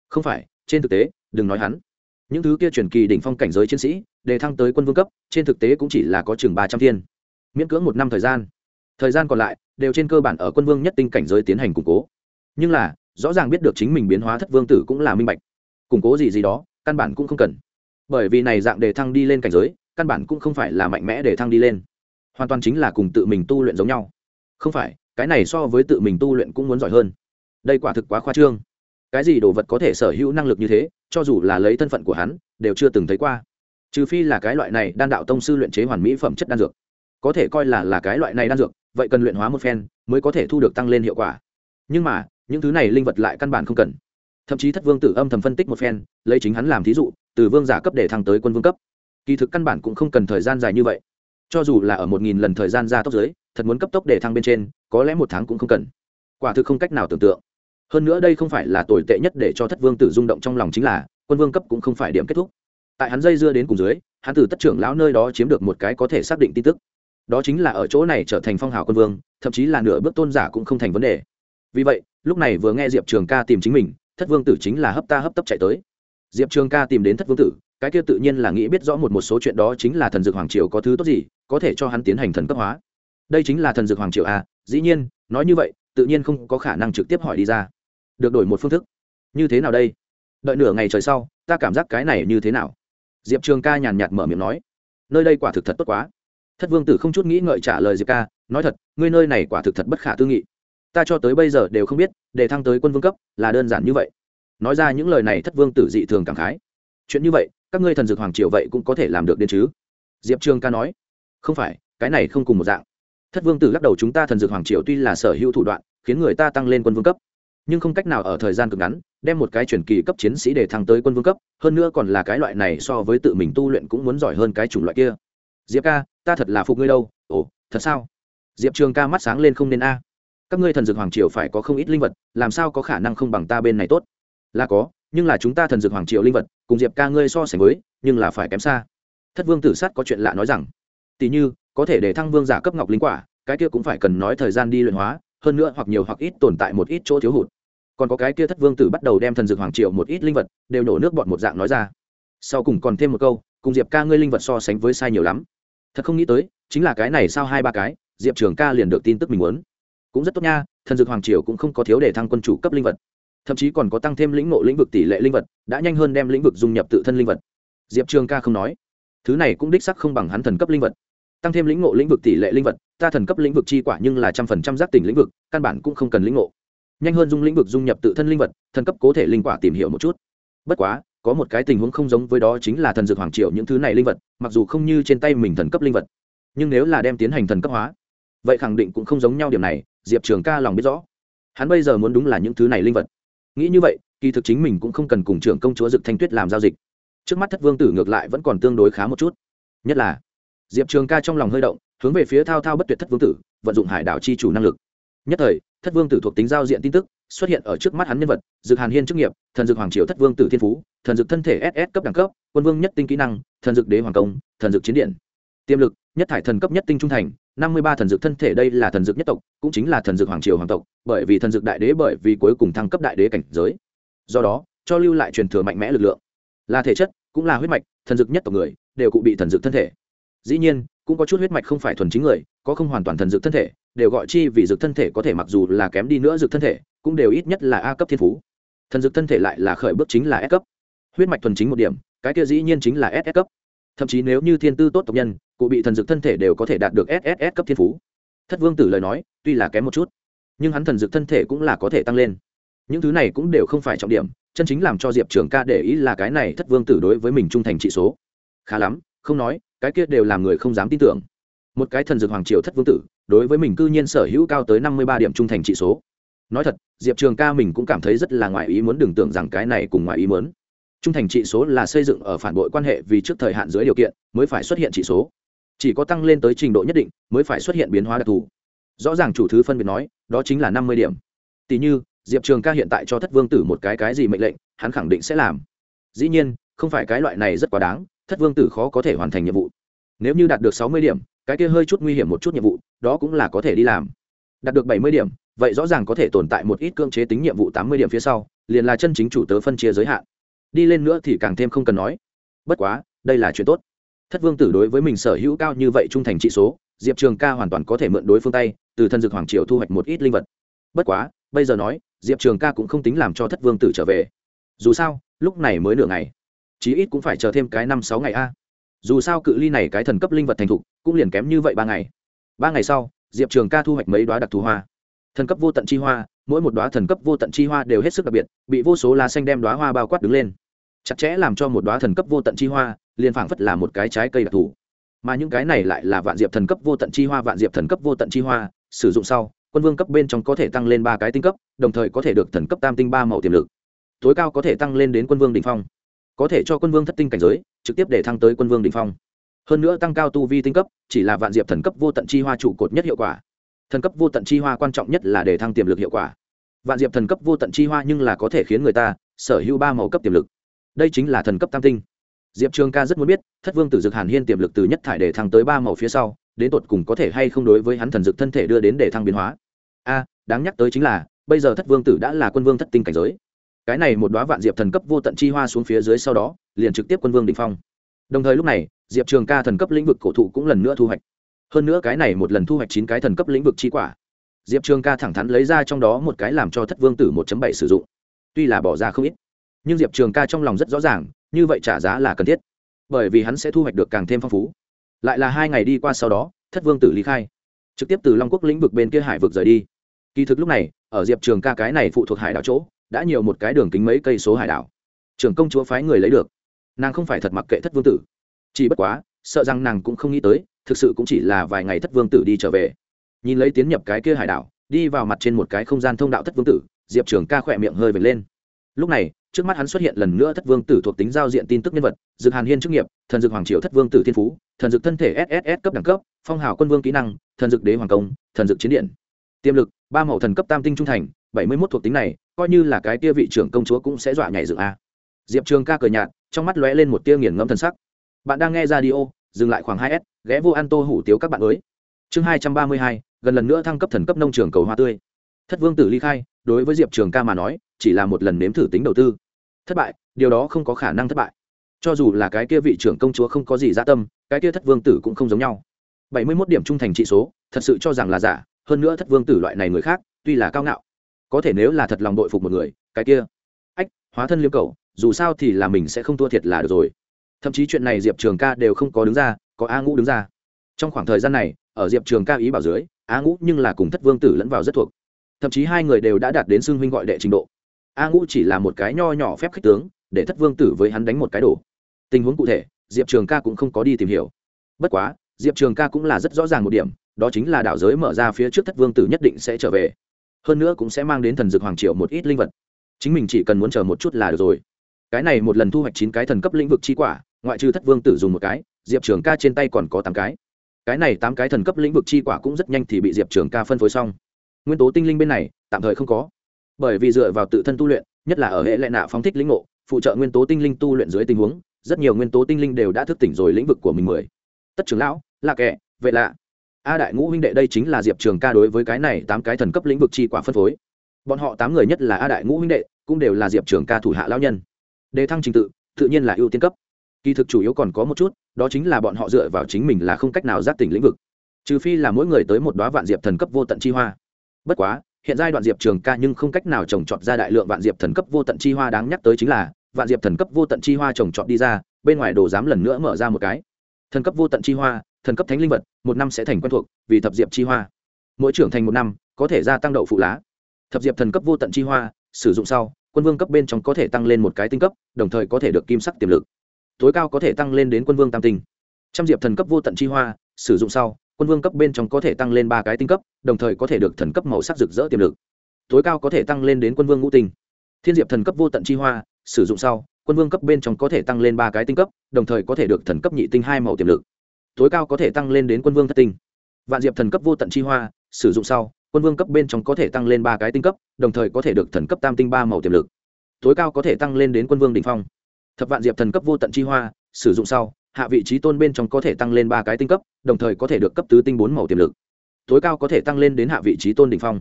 Không phải, trên thực tế, đừng nói hắn những thứ kia truyền kỳ đỉnh phong cảnh giới chiến sĩ, đề thăng tới quân vương cấp, trên thực tế cũng chỉ là có chừng ba trăm thiên. Miễn cưỡng một năm thời gian. Thời gian còn lại đều trên cơ bản ở quân vương nhất tinh cảnh giới tiến hành củng cố. Nhưng là, rõ ràng biết được chính mình biến hóa thất vương tử cũng là minh bạch. Củng cố gì gì đó, căn bản cũng không cần. Bởi vì này dạng đề thăng đi lên cảnh giới, căn bản cũng không phải là mạnh mẽ để thăng đi lên. Hoàn toàn chính là cùng tự mình tu luyện giống nhau. Không phải, cái này so với tự mình tu luyện cũng muốn giỏi hơn. Đây quả thực quá khoa trương cái gì đồ vật có thể sở hữu năng lực như thế, cho dù là lấy thân phận của hắn, đều chưa từng thấy qua. Trừ phi là cái loại này đan đạo tông sư luyện chế hoàn mỹ phẩm chất đan dược. Có thể coi là là cái loại này đan dược, vậy cần luyện hóa một phen mới có thể thu được tăng lên hiệu quả. Nhưng mà, những thứ này linh vật lại căn bản không cần. Thậm chí thất vương tử âm thầm phân tích một phen, lấy chính hắn làm thí dụ, từ vương giả cấp để thăng tới quân vương cấp. Kỳ thực căn bản cũng không cần thời gian dài như vậy. Cho dù là ở một nghìn lần thời gian ra tốc giới, thật muốn cấp tốc để thăng bên trên, có lẽ một tháng cũng không cần. Quả thực không cách nào tưởng tượng hơn nữa đây không phải là tồi tệ nhất để cho thất vương tử rung động trong lòng chính là, quân vương cấp cũng không phải điểm kết thúc. Tại hắn dây dưa đến cùng dưới, hắn từ tất trưởng lão nơi đó chiếm được một cái có thể xác định tin tức. Đó chính là ở chỗ này trở thành phong hào quân vương, thậm chí là nửa bước tôn giả cũng không thành vấn đề. Vì vậy, lúc này vừa nghe diệp trường ca tìm chính mình, thất vương tử chính là hấp ta hấp tấp chạy tới. Diệp trường ca tìm đến thất vương tử, cái kia tự nhiên là nghĩ biết rõ một một số chuyện đó chính là thần dược hoàng triều có thứ tốt gì, có thể cho hắn tiến hành thần cấp hóa. Đây chính là thần dược hoàng triều a dĩ nhiên, nói như vậy, tự nhiên không có khả năng trực tiếp hỏi đi ra được đổi một phương thức. Như thế nào đây? Đợi nửa ngày trời sau, ta cảm giác cái này như thế nào? Diệp trường ca nhàn nhạt mở miệng nói. Nơi đây quả thực thật tốt quá. Thất vương tử không chút nghĩ ngợi trả lời diệp ca, nói thật, ngươi nơi này quả thực thật bất khả tư nghị. Ta cho tới bây giờ đều không biết, để thăng tới quân vương cấp là đơn giản như vậy. Nói ra những lời này thất vương tử dị thường cảm khái. Chuyện như vậy, các ngươi thần dược hoàng triều vậy cũng có thể làm được đến chứ? Diệp trường ca nói. Không phải, cái này không cùng một dạng. Thất vương tử lắc đầu chúng ta thần dược hoàng triều tuy là sở hữu thủ đoạn, khiến người ta tăng lên quân vương cấp nhưng không cách nào ở thời gian cực ngắn, đem một cái truyền kỳ cấp chiến sĩ để thăng tới quân vương cấp, hơn nữa còn là cái loại này so với tự mình tu luyện cũng muốn giỏi hơn cái chủng loại kia. Diệp ca, ta thật là phục ngươi đâu. Ồ, thật sao? Diệp trường ca mắt sáng lên không nên a. Các ngươi thần dược hoàng triều phải có không ít linh vật, làm sao có khả năng không bằng ta bên này tốt? Là có, nhưng là chúng ta thần dược hoàng triều linh vật, cùng diệp ca ngươi so sánh với, nhưng là phải kém xa. Thất vương tử sát có chuyện lạ nói rằng tỷ như, có thể để thăng vương giả cấp ngọc linh quả, cái kia cũng phải cần nói thời gian đi luyện hóa hơn nữa hoặc nhiều hoặc ít tồn tại một ít chỗ thiếu hụt. Còn có cái kia thất vương tử bắt đầu đem thần dược hoàng triều một ít linh vật đều nổ nước bọn một dạng nói ra. Sau cùng còn thêm một câu, cùng diệp ca ngươi linh vật so sánh với sai nhiều lắm. Thật không nghĩ tới, chính là cái này sao hai ba cái, diệp trường ca liền được tin tức mình muốn. Cũng rất tốt nha, thần dược hoàng triều cũng không có thiếu để thăng quân chủ cấp linh vật. Thậm chí còn có tăng thêm lĩnh ngộ lĩnh vực tỷ lệ linh vật, đã nhanh hơn đem lĩnh vực dung nhập tự thân linh vật. Diệp trường ca không nói. Thứ này cũng đích sắc không bằng hắn thần cấp linh vật tăng thêm lĩnh ngộ lĩnh vực tỷ lệ linh vật, ta thần cấp lĩnh vực chi quả nhưng là trăm phần trăm giác tỉnh lĩnh vực, căn bản cũng không cần lĩnh ngộ. Nhanh hơn dung lĩnh vực dung nhập tự thân linh vật, thần cấp cố thể linh quả tìm hiểu một chút. Bất quá, có một cái tình huống không giống với đó chính là thần dược hoàng triệu những thứ này linh vật, mặc dù không như trên tay mình thần cấp linh vật, nhưng nếu là đem tiến hành thần cấp hóa, vậy khẳng định cũng không giống nhau điểm này, diệp trường ca lòng biết rõ. Hắn bây giờ muốn đúng là những thứ này linh vật. Nghĩ như vậy, kỳ thực chính mình cũng không cần cùng trưởng công chúa dực thanh tuyết làm giao dịch. Trước mắt thất vương tử ngược lại vẫn còn tương đối khá một chút. Nhất là diệp trường ca trong lòng hơi động, hướng về phía thao thao bất tuyệt thất vương tử, vận dụng hải đảo chi chủ năng lực. Nhất thời, thất vương tử thuộc tính giao diện tin tức xuất hiện ở trước mắt hắn nhân vật, dực hàn hiên chức nghiệp, thần dược hoàng triều thất vương tử thiên phú, thần dược thân thể ss cấp đẳng cấp, quân vương nhất tinh kỹ năng, thần dược đế hoàng công, thần dược chiến điện. Tiềm lực, nhất thải thần cấp nhất tinh trung thành, năm mươi ba thần dược thân thể đây là thần dược nhất tộc, cũng chính là thần dược hoàng triều hoàng tộc, bởi vì thần dược đại đế bởi vì cuối cùng thăng cấp đại đế cảnh giới. Do đó, cho lưu lại truyền thừa mạnh mẽ lực lượng. Là thể chất, cũng là huyết mạch, thần dược nhất tộc người, đều cụ bị thần dược thân thể dĩ nhiên, cũng có chút huyết mạch không phải thuần chính người, có không hoàn toàn thần dược thân thể, đều gọi chi vì dược thân thể có thể mặc dù là kém đi nữa dược thân thể, cũng đều ít nhất là a cấp thiên phú. Thần dược thân thể lại là khởi bước chính là s cấp. Huyết mạch thuần chính một điểm, cái kia dĩ nhiên chính là ss cấp. Thậm chí nếu như thiên tư tốt tộc nhân, cụ bị thần dược thân thể đều có thể đạt được ss cấp thiên phú. Thất vương tử lời nói, tuy là kém một chút, nhưng hắn thần dược thân thể cũng là có thể tăng lên. Những thứ này cũng đều không phải trọng điểm, chân chính làm cho diệp trường ca để ý là cái này thất vương tử đối với mình trung thành trị số. Khá lắm không nói, cái kia đều làm người không dám tin tưởng. Một cái thần dược hoàng triều thất vương tử, đối với mình cư nhiên sở hữu cao tới năm mươi ba điểm trung thành trị số. Nói thật, diệp trường ca mình cũng cảm thấy rất là ngoài ý muốn đừng tưởng rằng cái này cùng ngoài ý muốn. Trung thành trị số là xây dựng ở phản bội quan hệ vì trước thời hạn dưới điều kiện, mới phải xuất hiện trị số. Chỉ có tăng lên tới trình độ nhất định, mới phải xuất hiện biến hóa đặc thù. Rõ ràng chủ thứ phân biệt nói, đó chính là năm mươi điểm. Tỷ như, diệp trường ca hiện tại cho thất vương tử một cái cái gì mệnh lệnh, hắn khẳng định sẽ làm. Dĩ nhiên, không phải cái loại này rất quá đáng thất vương tử khó có thể hoàn thành nhiệm vụ. Nếu như đạt được sáu mươi điểm, cái kia hơi chút nguy hiểm một chút nhiệm vụ, đó cũng là có thể đi làm. Đạt được bảy mươi điểm, vậy rõ ràng có thể tồn tại một ít cưỡng chế tính nhiệm vụ tám mươi điểm phía sau, liền là chân chính chủ tớ phân chia giới hạn. Đi lên nữa thì càng thêm không cần nói. Bất quá, đây là chuyện tốt. Thất vương tử đối với mình sở hữu cao như vậy trung thành trị số, diệp trường ca hoàn toàn có thể mượn đối phương tay, từ thân dược hoàng triều thu hoạch một ít linh vật. Bất quá, bây giờ nói, diệp trường ca cũng không tính làm cho thất vương tử trở về. Dù sao, lúc này mới nửa ngày chí ít cũng phải chờ thêm cái năm sáu ngày a. Dù sao cự ly này cái thần cấp linh vật thành thục, cũng liền kém như vậy ba ngày. Ba ngày sau, diệp trường ca thu hoạch mấy đoá đặc thù hoa. Thần cấp vô tận chi hoa, mỗi một đoá thần cấp vô tận chi hoa đều hết sức đặc biệt, bị vô số lá xanh đem đoá hoa bao quát đứng lên. Chặt chẽ làm cho một đoá thần cấp vô tận chi hoa, liền phảng phất là một cái trái cây đặc thù. Mà những cái này lại là vạn diệp thần cấp vô tận chi hoa, vạn diệp thần cấp vô tận chi hoa, sử dụng sau, quân vương cấp bên trong có thể tăng lên ba cái tinh cấp, đồng thời có thể được thần cấp tam tinh ba màu tiềm lực. Tối cao có thể tăng lên đến quân vương đình phong có thể cho quân vương thất tinh cảnh giới, trực tiếp để thăng tới quân vương đình phong. Hơn nữa tăng cao tu vi tinh cấp, chỉ là vạn diệp thần cấp vô tận chi hoa trụ cột nhất hiệu quả. Thần cấp vô tận chi hoa quan trọng nhất là để thăng tiềm lực hiệu quả. Vạn diệp thần cấp vô tận chi hoa nhưng là có thể khiến người ta sở hữu ba màu cấp tiềm lực. Đây chính là thần cấp tam tinh. Diệp trường ca rất muốn biết, thất vương tử dực hàn hiên tiềm lực từ nhất thải để thăng tới ba màu phía sau, đến tột cùng có thể hay không đối với hắn thần dực thân thể đưa đến để thăng biến hóa? A, đáng nhắc tới chính là, bây giờ thất vương tử đã là quân vương thất tinh cảnh giới cái này một đoá vạn diệp thần cấp vô tận chi hoa xuống phía dưới sau đó, liền trực tiếp quân vương đ phong. Đồng thời lúc này, diệp trường ca thần cấp lĩnh vực cổ thụ cũng lần nữa thu hoạch. Hơn nữa cái này một lần thu hoạch chín cái thần cấp lĩnh vực chi quả. Diệp trường ca thẳng thắn lấy ra trong đó một cái làm cho thất vương tử một bảy sử dụng. Tuy là bỏ ra không ít, nhưng diệp trường ca trong lòng rất rõ ràng, như vậy trả giá là cần thiết. Bởi vì hắn sẽ thu hoạch được càng thêm phong phú. Lại là hai ngày đi qua sau đó, thất vương tử lý khai. Trực tiếp từ long quốc lĩnh vực bên kia hải vực rời đi. Kỳ thực lúc này, ở diệp trường ca cái này phụ thuộc hải đảo chỗ đã nhiều một cái đường kính mấy cây số hải đảo. Trưởng công chúa phái người lấy được. Nàng không phải thật mặc kệ thất vương tử. Chỉ bất quá, sợ rằng nàng cũng không nghĩ tới, thực sự cũng chỉ là vài ngày thất vương tử đi trở về. Nhìn lấy tiến nhập cái kia hải đảo, đi vào mặt trên một cái không gian thông đạo thất vương tử, diệp trường ca khỏe miệng hơi vệt lên. Lúc này, trước mắt hắn xuất hiện lần nữa thất vương tử thuộc tính giao diện tin tức nhân vật dược hàn hiên chức nghiệp, thần dược hoàng triều thất vương tử thiên phú, thần dược thân thể sss cấp đẳng cấp, phong hào quân vương kỹ năng, thần dược đế hoàng công, thần dược chiến điện. Tiềm lực, ba mẫu thần cấp tam tinh trung thành, bảy mươi mốt thuộc tính này coi như là cái tia vị trưởng công chúa cũng sẽ dọa nhảy dựng a. Diệp trường ca cờ nhạt, trong mắt lóe lên một tia nghiền ngẫm thần sắc. Bạn đang nghe ra đi ô dừng lại khoảng hai s, ghé vô ăn tô hủ tiếu các bạn mới. Chương hai trăm ba mươi hai, gần lần nữa thăng cấp thần cấp nông trường cầu hoa tươi. Thất vương tử ly khai, đối với diệp trường ca mà nói, chỉ là một lần nếm thử tính đầu tư. Thất bại, điều đó không có khả năng thất bại. Cho dù là cái kia vị trưởng công chúa không có gì gia tâm, cái kia thất vương tử cũng không giống nhau. Bảy mươi mốt điểm trung thành trị số, thật sự cho rằng là giả, hơn nữa thất vương tử loại này người khác, tuy là cao ngạo có thể nếu là thật lòng đội phục một người, cái kia, ách, hóa thân liêm cầu dù sao thì là mình sẽ không thua thiệt là được rồi. Thậm chí chuyện này diệp trường ca đều không có đứng ra, có a ngũ đứng ra. Trong khoảng thời gian này, ở diệp trường ca ý bảo dưới, a ngũ nhưng là cùng thất vương tử lẫn vào rất thuộc. Thậm chí hai người đều đã đạt đến xưng huynh gọi đệ trình độ. A ngũ chỉ là một cái nho nhỏ phép khích tướng, để thất vương tử với hắn đánh một cái đổ. Tình huống cụ thể, diệp trường ca cũng không có đi tìm hiểu. Bất quá, diệp trường ca cũng là rất rõ ràng một điểm, đó chính là đảo giới mở ra phía trước thất vương tử nhất định sẽ trở về hơn nữa cũng sẽ mang đến thần dược hoàng triệu một ít linh vật. Chính mình chỉ cần muốn chờ một chút là được rồi. Cái này một lần thu hoạch chín cái thần cấp lĩnh vực chi quả, ngoại trừ thất vương tử dùng một cái, diệp trường ca trên tay còn có tám cái. Cái này tám cái thần cấp lĩnh vực chi quả cũng rất nhanh thì bị diệp trường ca phân phối xong. Nguyên tố tinh linh bên này, tạm thời không có. Bởi vì dựa vào tự thân tu luyện, nhất là ở hệ lệ nạ phóng thích lĩnh ngộ, phụ trợ nguyên tố tinh linh tu luyện dưới tình huống, rất nhiều nguyên tố tinh linh đều đã thức tỉnh rồi lĩnh vực của mình mười. Tất trưởng lão, lạ kệ, vệ lạ a đại ngũ huynh đệ đây chính là diệp trường ca đối với cái này tám cái thần cấp lĩnh vực chi quả phân phối. Bọn họ tám người nhất là a đại ngũ huynh đệ, cũng đều là diệp trường ca thủ hạ lao nhân. Đề thăng trình tự tự nhiên là ưu tiên cấp. Kỳ thực chủ yếu còn có một chút, đó chính là bọn họ dựa vào chính mình là không cách nào giác tỉnh lĩnh vực. Trừ phi là mỗi người tới một đoá vạn diệp thần cấp vô tận chi hoa. Bất quá, hiện giai đoạn diệp trường ca nhưng không cách nào trồng trọt ra đại lượng vạn diệp thần cấp vô tận chi hoa đáng nhắc tới chính là, vạn diệp thần cấp vô tận chi hoa trồng trọt đi ra, bên ngoài đồ dám lần nữa mở ra một cái. Thần cấp vô tận chi hoa thần cấp thánh linh vật, một năm sẽ thành quen thuộc, vì thập diệp chi hoa. Mỗi trưởng thành một năm, có thể gia tăng đậu phụ lá. Thập diệp thần cấp vô tận chi hoa, sử dụng sau, quân vương cấp bên trong có thể tăng lên một cái tinh cấp, đồng thời có thể được kim sắc tiềm lực. Tối cao có thể tăng lên đến quân vương tam tinh. Trăm diệp thần cấp vô tận chi hoa, sử dụng sau, quân vương cấp bên trong có thể tăng lên ba cái tinh cấp, đồng thời có thể được thần cấp màu sắc rực rỡ tiềm lực. Tối cao có thể tăng lên đến quân vương ngũ tinh. Thiên diệp thần cấp vô tận chi hoa, sử dụng sau, quân vương cấp bên trong có thể tăng lên ba cái tinh cấp, đồng thời có thể được thần cấp nhị tinh hai màu tiềm lực tối cao có thể tăng lên đến quân vương thất tinh. Vạn diệp thần cấp vô tận chi hoa, sử dụng sau, quân vương cấp bên trong có thể tăng lên ba cái tinh cấp, đồng thời có thể được thần cấp tam tinh ba màu tiềm lực. Tối cao có thể tăng lên đến quân vương đình phong. Thập vạn diệp thần cấp vô tận chi hoa, sử dụng sau, hạ vị trí tôn bên trong có thể tăng lên ba cái tinh cấp, đồng thời có thể được cấp tứ tinh bốn màu tiềm lực. Tối cao có thể tăng lên đến hạ vị trí tôn đ ỉ n h phong.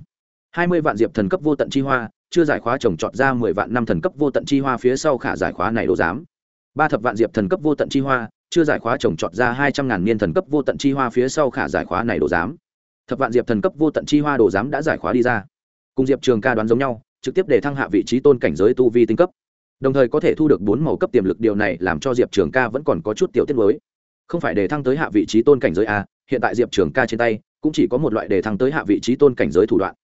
Hai mươi vạn diệp thần cấp vô tận chi hoa, chưa giải khóa trồng trọt ra mười vạn năm thần cấp vô tận chi hoa phía sau khả giải khóa này đồ giám. Ba thập vạn diệp thần cấp vô tận chi hoa chưa giải khóa trồng trọt ra hai trăm ngàn niên thần cấp vô tận chi hoa phía sau khả giải khóa này đồ giám. Thập vạn diệp thần cấp vô tận chi hoa đồ giám đã giải khóa đi ra. Cùng diệp trường ca đoán giống nhau, trực tiếp để thăng hạ vị trí tôn cảnh giới tu vi tinh cấp. Đồng thời có thể thu được bốn màu cấp tiềm lực điều này làm cho diệp trường ca vẫn còn có chút tiểu tiết mới. Không phải để thăng tới hạ vị trí tôn cảnh giới a, hiện tại diệp trường ca trên tay cũng chỉ có một loại để thăng tới hạ vị trí tôn cảnh giới thủ đoạn.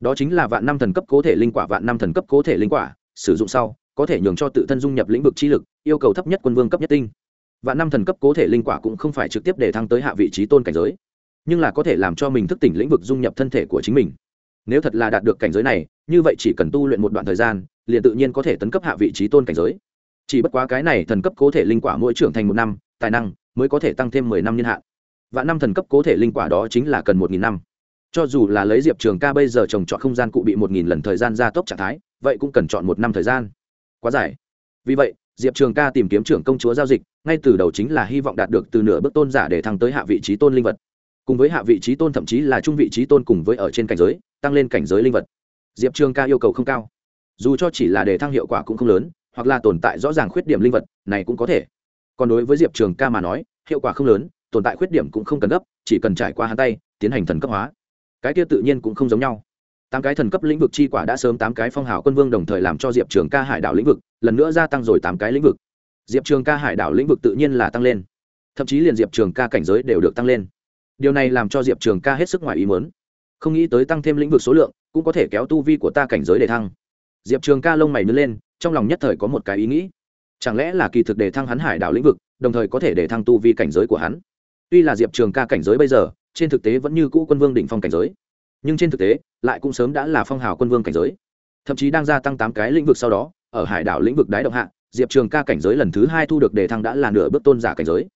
Đó chính là vạn năm thần cấp cố thể linh quả, vạn năm thần cấp cố thể linh quả, sử dụng sau, có thể nhường cho tự thân dung nhập lĩnh vực chi lực, yêu cầu thấp nhất quân vương cấp nhất tinh vạn năm thần cấp cố thể linh quả cũng không phải trực tiếp để thăng tới hạ vị trí tôn cảnh giới, nhưng là có thể làm cho mình thức tỉnh lĩnh vực dung nhập thân thể của chính mình. Nếu thật là đạt được cảnh giới này, như vậy chỉ cần tu luyện một đoạn thời gian, liền tự nhiên có thể tấn cấp hạ vị trí tôn cảnh giới. Chỉ bất quá cái này thần cấp cố thể linh quả mỗi trưởng thành một năm, tài năng mới có thể tăng thêm mười năm niên hạn. Và năm thần cấp cố thể linh quả đó chính là cần một nghìn năm. Cho dù là lấy diệp trường ca bây giờ trồng trọt không gian cụ bị một nghìn lần thời gian gia tốc trạng thái, vậy cũng cần chọn một năm thời gian. Quá dài. Vì vậy diệp trường ca tìm kiếm trưởng công chúa giao dịch, ngay từ đầu chính là hy vọng đạt được từ nửa bước tôn giả để thăng tới hạ vị trí tôn linh vật. Cùng với hạ vị trí tôn thậm chí là trung vị trí tôn cùng với ở trên cảnh giới, tăng lên cảnh giới linh vật. Diệp trường ca yêu cầu không cao. Dù cho chỉ là để thăng hiệu quả cũng không lớn, hoặc là tồn tại rõ ràng khuyết điểm linh vật, này cũng có thể. Còn đối với diệp trường ca mà nói, hiệu quả không lớn, tồn tại khuyết điểm cũng không cần gấp, chỉ cần trải qua hắn tay, tiến hành thần cấp hóa. Cái kia tự nhiên cũng không giống nhau tám cái thần cấp lĩnh vực chi quả đã sớm tám cái phong hào quân vương đồng thời làm cho diệp trường ca hải đảo lĩnh vực, lần nữa gia tăng rồi tám cái lĩnh vực. Diệp trường ca hải đảo lĩnh vực tự nhiên là tăng lên. Thậm chí liền diệp trường ca cảnh giới đều được tăng lên. Điều này làm cho diệp trường ca hết sức ngoài ý mớn không nghĩ tới tăng thêm lĩnh vực số lượng, cũng có thể kéo tu vi của ta cảnh giới để thăng. Diệp trường ca lông mày nứt lên, trong lòng nhất thời có một cái ý nghĩ. Chẳng lẽ là kỳ thực để thăng hắn hải đảo lĩnh vực, đồng thời có thể để thăng tu vi cảnh giới của hắn? Tuy là diệp trường ca cảnh giới bây giờ, trên thực tế vẫn như cũ quân vương đỉnh phong cảnh giới nhưng trên thực tế, lại cũng sớm đã là phong hào quân vương cảnh giới. Thậm chí đang gia tăng tám cái lĩnh vực sau đó, ở hải đảo lĩnh vực đái động hạ, diệp trường ca cảnh giới lần thứ hai thu được đề thăng đã là nửa bước tôn giả cảnh giới.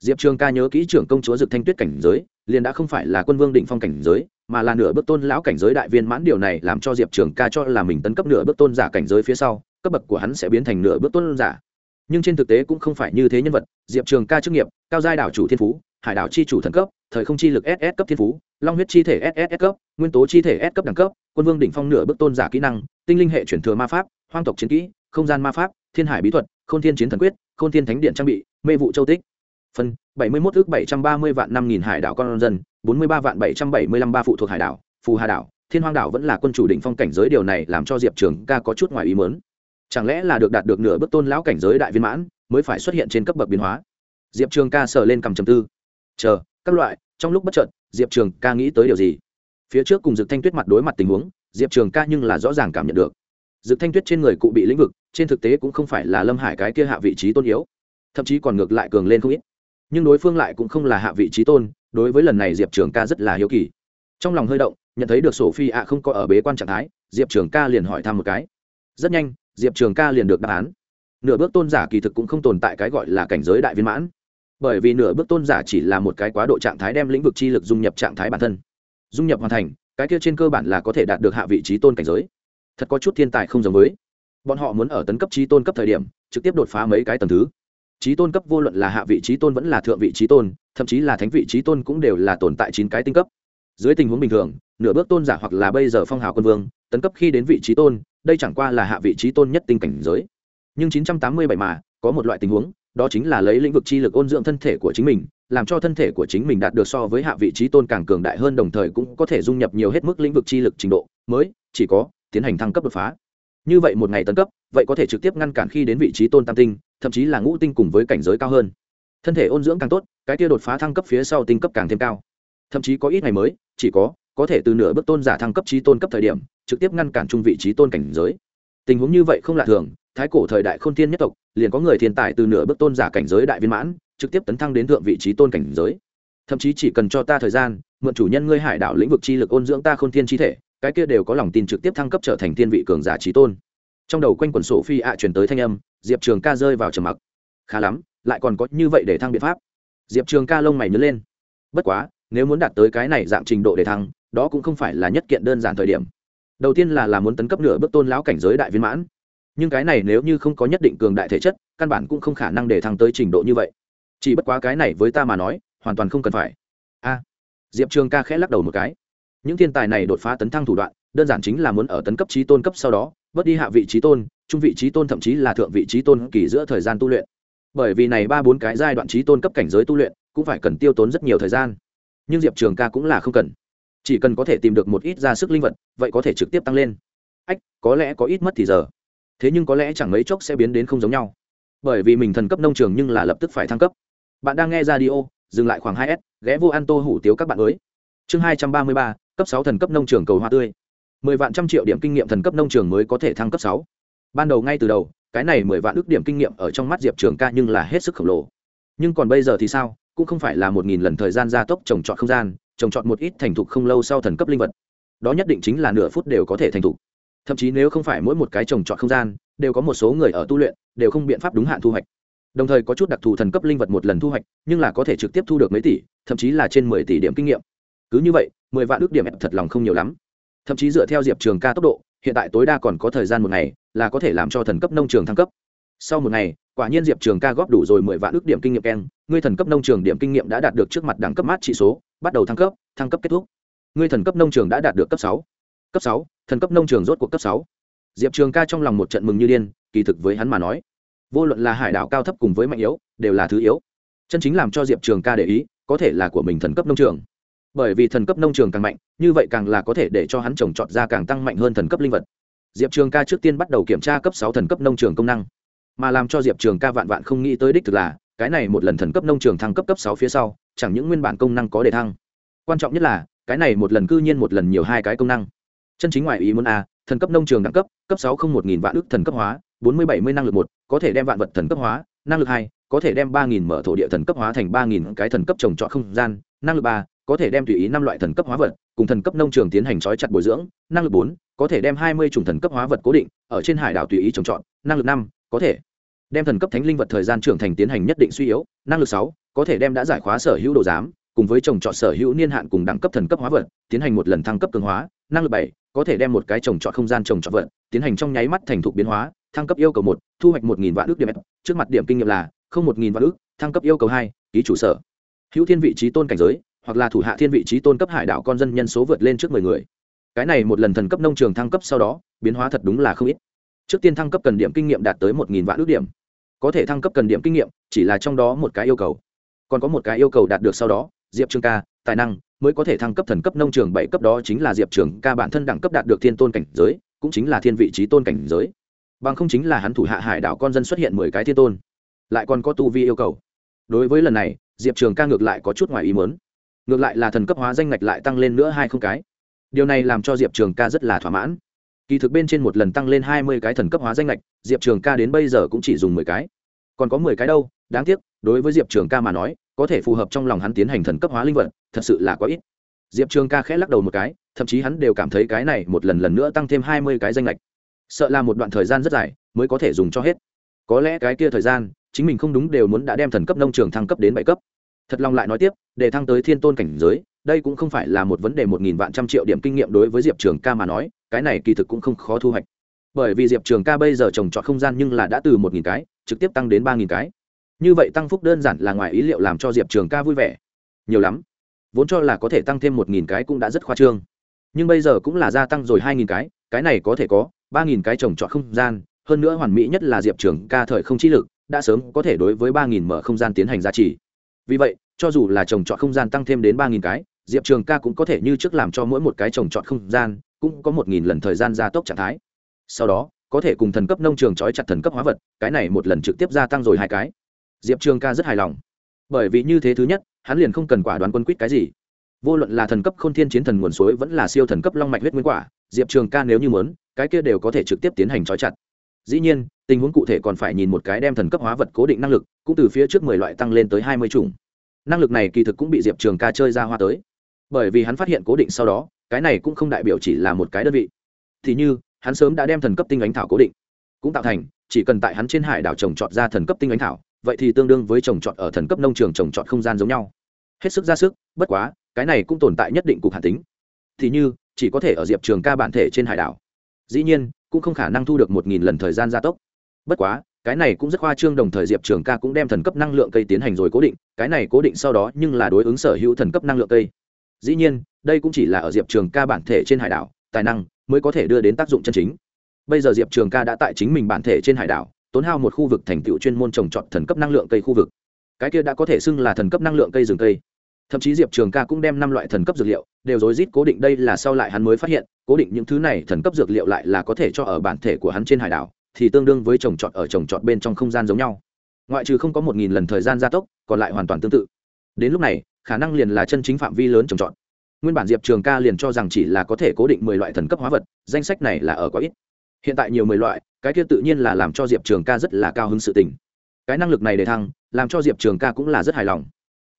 Diệp trường ca nhớ kỹ trưởng công chúa dực thanh tuyết cảnh giới, liền đã không phải là quân vương định phong cảnh giới, mà là nửa bước tôn lão cảnh giới đại viên mãn điều này làm cho diệp trường ca cho là mình tấn cấp nửa bước tôn giả cảnh giới phía sau, cấp bậc của hắn sẽ biến thành nửa bước tôn giả. Nhưng trên thực tế cũng không phải như thế nhân vật, diệp trường ca chức nghiệp, cao giai đảo chủ thiên phú hải đảo chi chủ thần cấp, thời không chi lực ss cấp thiên phú, long huyết chi thể ss cấp, nguyên tố chi thể s cấp đẳng cấp, quân vương đỉnh phong nửa bước tôn giả kỹ năng, tinh linh hệ chuyển thừa ma pháp, hoang tộc chiến kỹ, không gian ma pháp, thiên hải bí thuật k h ô n thiên chiến thần quyết k h ô n thiên thánh điện trang bị, mê vụ châu tích. Phần bảy mươi một ước bảy trăm ba mươi vạn năm nghìn hải đảo con dân, bốn mươi ba vạn bảy trăm bảy mươi lăm ba phụ thuộc hải đảo, phù hà đảo, thiên hoang đảo vẫn là quân chủ đỉnh phong cảnh giới, điều này làm cho diệp trường ca có chút ngoài ý mớn chẳng lẽ là được đạt được nửa bước tôn lão cảnh giới đại viên mãn, mới phải xuất hiện trên cấp bậc biến hóa? Diệp trường ca sờ lên cầm trầm tư chờ, các loại, trong lúc bất trợn diệp trường ca nghĩ tới điều gì? Phía trước cùng dực thanh tuyết mặt đối mặt tình huống, diệp trường ca nhưng là rõ ràng cảm nhận được. Dực thanh tuyết trên người cụ bị lĩnh vực, trên thực tế cũng không phải là lâm hải cái kia hạ vị trí tôn yếu, thậm chí còn ngược lại cường lên không ít. Nhưng đối phương lại cũng không là hạ vị trí tôn, đối với lần này diệp trường ca rất là hiếu kỳ. Trong lòng hơi động, nhận thấy được sổ phi ạ không có ở bế quan trạng thái, diệp trường ca liền hỏi thăm một cái. Rất nhanh, diệp trường ca liền được đáp án. Nửa bước tôn giả kỳ thực cũng không tồn tại cái gọi là cảnh giới đại viên mãn bởi vì nửa bước tôn giả chỉ là một cái quá độ trạng thái đem lĩnh vực chi lực dung nhập trạng thái bản thân. Dung nhập hoàn thành, cái kia trên cơ bản là có thể đạt được hạ vị trí tôn cảnh giới. Thật có chút thiên tài không giống với. Bọn họ muốn ở tấn cấp trí tôn cấp thời điểm, trực tiếp đột phá mấy cái tầng thứ. Trí tôn cấp vô luận là hạ vị trí tôn vẫn là thượng vị trí tôn, thậm chí là thánh vị trí tôn cũng đều là tồn tại chín cái tinh cấp. Dưới tình huống bình thường, nửa bước tôn giả hoặc là bây giờ phong hào quân vương, tấn cấp khi đến vị trí tôn, đây chẳng qua là hạ vị trí tôn nhất tinh cảnh giới. Nhưng chín trăm tám mươi bảy mà, có một loại tình huống đó chính là lấy lĩnh vực chi lực ôn dưỡng thân thể của chính mình, làm cho thân thể của chính mình đạt được so với hạ vị trí tôn càng cường đại hơn, đồng thời cũng có thể dung nhập nhiều hết mức lĩnh vực chi lực trình độ, mới, chỉ có, tiến hành thăng cấp đột phá. Như vậy một ngày tấn cấp, vậy có thể trực tiếp ngăn cản khi đến vị trí tôn tam tinh, thậm chí là ngũ tinh cùng với cảnh giới cao hơn. Thân thể ôn dưỡng càng tốt, cái kia đột phá thăng cấp phía sau tinh cấp càng thêm cao. Thậm chí có ít ngày mới, chỉ có có thể từ nửa bước tôn giả thăng cấp trí tôn cấp thời điểm, trực tiếp ngăn cản trung vị trí tôn cảnh giới. Tình huống như vậy không lạ thường thái cổ thời đại khôn thiên nhất tộc, liền có người thiên tài từ nửa bước tôn giả cảnh giới đại viên mãn, trực tiếp tấn thăng đến thượng vị trí tôn cảnh giới. Thậm chí chỉ cần cho ta thời gian, mượn chủ nhân ngươi hải đảo lĩnh vực chi lực ôn dưỡng ta khôn thiên chi thể, cái kia đều có lòng tin trực tiếp thăng cấp trở thành thiên vị cường giả trí tôn. Trong đầu quanh quần sổ phi ạ truyền tới thanh âm, diệp trường ca rơi vào trầm mặc. Khá lắm, lại còn có như vậy để thăng biện pháp. Diệp trường ca lông mày nhớ lên. Bất quá, nếu muốn đạt tới cái này dạng trình độ để thăng, đó cũng không phải là nhất kiện đơn giản thời điểm. Đầu tiên là là muốn tấn cấp nửa bước tôn lão cảnh giới đại viên mãn nhưng cái này nếu như không có nhất định cường đại thể chất, căn bản cũng không khả năng để thăng tới trình độ như vậy. Chỉ bất quá cái này với ta mà nói, hoàn toàn không cần phải. A. Diệp trường ca khẽ lắc đầu một cái. Những thiên tài này đột phá tấn thăng thủ đoạn, đơn giản chính là muốn ở tấn cấp trí tôn cấp sau đó, bớt đi hạ vị trí tôn, trung vị trí tôn thậm chí là thượng vị trí tôn kỳ giữa thời gian tu luyện. Bởi vì này ba bốn cái giai đoạn trí tôn cấp cảnh giới tu luyện, cũng phải cần tiêu tốn rất nhiều thời gian. Nhưng diệp trường ca cũng là không cần. Chỉ cần có thể tìm được một ít ra sức linh vật, vậy có thể trực tiếp tăng lên. Ách, có lẽ có ít mất thì giờ thế nhưng có lẽ chẳng mấy chốc sẽ biến đến không giống nhau. Bởi vì mình thần cấp nông trường nhưng là lập tức phải thăng cấp. Bạn đang nghe ra đi ô dừng lại khoảng hai s, ghé vô ăn tô hủ tiếu các bạn mới chương hai trăm ba mươi ba, cấp sáu thần cấp nông trường cầu hoa tươi. Mười vạn trăm triệu điểm kinh nghiệm thần cấp nông trường mới có thể thăng cấp sáu. Ban đầu ngay từ đầu, cái này mười vạn ước điểm kinh nghiệm ở trong mắt diệp trường ca nhưng là hết sức khổng lồ. Nhưng còn bây giờ thì sao? Cũng không phải là một nghìn lần thời gian gia tốc trồng trọt không gian, trồng trọt một ít thành thục không lâu sau thần cấp linh vật. Đó nhất định chính là nửa phút đều có thể thành thục thậm chí nếu không phải mỗi một cái trồng trọt không gian, đều có một số người ở tu luyện, đều không biện pháp đúng hạn thu hoạch. Đồng thời có chút đặc thù thần cấp linh vật một lần thu hoạch, nhưng là có thể trực tiếp thu được mấy tỷ, thậm chí là trên mười tỷ điểm kinh nghiệm. Cứ như vậy, mười vạn ước điểm thật lòng không nhiều lắm. Thậm chí dựa theo diệp trường ca tốc độ, hiện tại tối đa còn có thời gian một ngày, là có thể làm cho thần cấp nông trường thăng cấp. Sau một ngày, quả nhiên diệp trường ca góp đủ rồi mười vạn ước điểm kinh nghiệm keng, ngươi thần cấp nông trường điểm kinh nghiệm đã đạt được trước mặt đẳng cấp mát trị số, bắt đầu thăng cấp thăng cấp kết thúc. Ngươi thần cấp nông trường đã đạt được cấp sáu cấp sáu, thần cấp nông trường rốt cuộc cấp sáu. Diệp trường ca trong lòng một trận mừng như điên, kỳ thực với hắn mà nói, vô luận là hải đảo cao thấp cùng với mạnh yếu, đều là thứ yếu. Chân chính làm cho diệp trường ca để ý, có thể là của mình thần cấp nông trường. Bởi vì thần cấp nông trường càng mạnh, như vậy càng là có thể để cho hắn trồng trọt ra càng tăng mạnh hơn thần cấp linh vật. Diệp trường ca trước tiên bắt đầu kiểm tra cấp sáu thần cấp nông trường công năng. Mà làm cho diệp trường ca vạn vạn không nghĩ tới đích thực là, cái này một lần thần cấp nông trường thăng cấp cấp sáu phía sau, chẳng những nguyên bản công năng có đề thăng. Quan trọng nhất là, cái này một lần cư nhiên một lần nhiều hai cái công năng chân chính ngoài ý muốn a, thần cấp nông trường đẳng cấp cấp sáu không một nghìn vạn ước thần cấp hóa, bốn mươi bảy mươi năng lực một, có thể đem vạn vật thần cấp hóa, năng lực hai, có thể đem ba nghìn mở thổ địa thần cấp hóa thành ba nghìn cái thần cấp trồng trọt không gian, năng lực ba, có thể đem tùy ý năm loại thần cấp hóa vật cùng thần cấp nông trường tiến hành trói chặt bồi dưỡng, năng lực bốn, có thể đem hai mươi chủng thần cấp hóa vật cố định ở trên hải đảo tùy ý trồng trọt, năng lực năm, có thể đem thần cấp thánh linh vật thời gian trưởng thành tiến hành nhất định suy yếu, năng lực sáu, có thể đem đã giải khóa sở hữu đồ giám cùng với trồng trọt sở hữu niên hạn cùng đẳng cấp thần cấp hóa vật, tiến hành một lần thăng cấp cường hóa, năng lực bảy, có thể đem một cái trồng trọt không gian trồng trọt vật, tiến hành trong nháy mắt thành thục biến hóa, thăng cấp yêu cầu một, thu hoạch một nghìn vạn ước điểm trước mặt điểm kinh nghiệm là, không một nghìn vạn ước, thăng cấp yêu cầu hai, ký chủ sở. Hữu thiên vị trí tôn cảnh giới, hoặc là thủ hạ thiên vị trí tôn cấp hải đảo con dân nhân số vượt lên trước mười người. Cái này một lần thần cấp nông trường thăng cấp sau đó, biến hóa thật đúng là không ít. Trước tiên thăng cấp cần điểm kinh nghiệm đạt tới một nghìn vạn ước điểm. Có thể thăng cấp cần điểm kinh nghiệm, chỉ là trong đó một cái yêu cầu. Còn có một cái yêu cầu đạt được sau đó diệp trường ca, tài năng mới có thể thăng cấp thần cấp nông trường bảy cấp đó chính là diệp trường ca bản thân đẳng cấp đạt được thiên tôn cảnh giới, cũng chính là thiên vị trí tôn cảnh giới. Bằng không chính là hắn thủ hạ hải đảo con dân xuất hiện mười cái thiên tôn, lại còn có tu vi yêu cầu. Đối với lần này, diệp trường ca ngược lại có chút ngoài ý mớn ngược lại là thần cấp hóa danh ngạch lại tăng lên nữa hai không cái. Điều này làm cho diệp trường ca rất là thỏa mãn. Kỳ thực bên trên một lần tăng lên hai mươi cái thần cấp hóa danh lệch diệp trường ca đến bây giờ cũng chỉ dùng mười cái. Còn có mười cái đâu, đáng tiếc, đối với diệp trường ca mà nói có thể phù hợp trong lòng hắn tiến hành thần cấp hóa linh vật, thật sự là quá ít. Diệp trường ca khẽ lắc đầu một cái, thậm chí hắn đều cảm thấy cái này một lần lần nữa tăng thêm hai mươi cái danh lệch. Sợ là một đoạn thời gian rất dài mới có thể dùng cho hết. Có lẽ cái kia thời gian, chính mình không đúng đều muốn đã đem thần cấp nông trường thăng cấp đến bảy cấp. Thật lòng lại nói tiếp, để thăng tới thiên tôn cảnh giới, đây cũng không phải là một vấn đề một nghìn vạn trăm triệu điểm kinh nghiệm đối với diệp trường ca mà nói, cái này kỳ thực cũng không khó thu hoạch. Bởi vì diệp trường ca bây giờ trồng trọt không gian nhưng là đã từ một nghìn cái, trực tiếp tăng đến ba nghìn cái như vậy tăng phúc đơn giản là ngoài ý liệu làm cho diệp trường ca vui vẻ. Nhiều lắm. Vốn cho là có thể tăng thêm một nghìn cái cũng đã rất khoa trương. Nhưng bây giờ cũng là gia tăng rồi hai nghìn cái cái này có thể có, ba nghìn cái trồng trọt không gian. Hơn nữa hoàn mỹ nhất là diệp trường ca thời không trí lực, đã sớm có thể đối với ba nghìn mở không gian tiến hành giá trị vì vậy, cho dù là trồng trọt không gian tăng thêm đến ba nghìn cái, diệp trường ca cũng có thể như trước làm cho mỗi một cái trồng trọt không gian, cũng có một nghìn lần thời gian gia tốc trạng thái. Sau đó, có thể cùng thần cấp nông trường trói chặt thần cấp hóa vật, cái này một lần trực tiếp gia tăng rồi hai cái diệp trường ca rất hài lòng. Bởi vì như thế thứ nhất, hắn liền không cần quả đoán quân quýt cái gì. Vô luận là thần cấp k h ô n thiên chiến thần nguồn suối vẫn là siêu thần cấp long mạch huyết nguyên quả, diệp trường ca nếu như mớn cái kia đều có thể trực tiếp tiến hành trói chặt. Dĩ nhiên, tình huống cụ thể còn phải nhìn một cái đem thần cấp hóa vật cố định năng lực, cũng từ phía trước mười loại tăng lên tới hai mươi chủng. Năng lực này kỳ thực cũng bị diệp trường ca chơi ra hoa tới. Bởi vì hắn phát hiện cố định sau đó, cái này cũng không đại biểu chỉ là một cái đơn vị. Thì như, hắn sớm đã đem thần cấp tinh ánh thảo cố định, cũng tạo thành, chỉ cần tại hắn trên hải đảo trồng trọt ra thần cấp tinh ánh thảo vậy thì tương đương với trồng trọt ở thần cấp nông trường trồng trọt không gian giống nhau. Hết sức ra sức, bất quá, cái này cũng tồn tại nhất định cục hạt tính. Thì như, chỉ có thể ở diệp trường ca bản thể trên hải đảo. Dĩ nhiên, cũng không khả năng thu được một nghìn lần thời gian gia tốc. Bất quá, cái này cũng rất khoa trương đồng thời diệp trường ca cũng đem thần cấp năng lượng cây tiến hành rồi cố định, cái này cố định sau đó nhưng là đối ứng sở hữu thần cấp năng lượng cây. Dĩ nhiên, đây cũng chỉ là ở diệp trường ca bản thể trên hải đảo, tài năng mới có thể đưa đến tác dụng chân chính. Bây giờ diệp trường ca đã tại chính mình bản thể trên hải đảo tốn hao một khu vực thành tựu chuyên môn trồng trọt thần cấp năng lượng cây khu vực. Cái kia đã có thể xưng là thần cấp năng lượng cây rừng cây. Thậm chí diệp trường ca cũng đem năm loại thần cấp dược liệu đều rối rít cố định đây là sau lại hắn mới phát hiện, cố định những thứ này thần cấp dược liệu lại là có thể cho ở bản thể của hắn trên hải đảo, thì tương đương với trồng trọt ở trồng trọt bên trong không gian giống nhau. Ngoại trừ không có một nghìn lần thời gian gia tốc, còn lại hoàn toàn tương tự. Đến lúc này, khả năng liền là chân chính phạm vi lớn trồng trọt. Nguyên bản diệp trường ca liền cho rằng chỉ là có thể cố định mười loại thần cấp hóa vật, danh sách này là ở quá ít hiện tại nhiều mười loại, cái kia tự nhiên là làm cho diệp trường ca rất là cao hứng sự tình. Cái năng lực này để thăng, làm cho diệp trường ca cũng là rất hài lòng.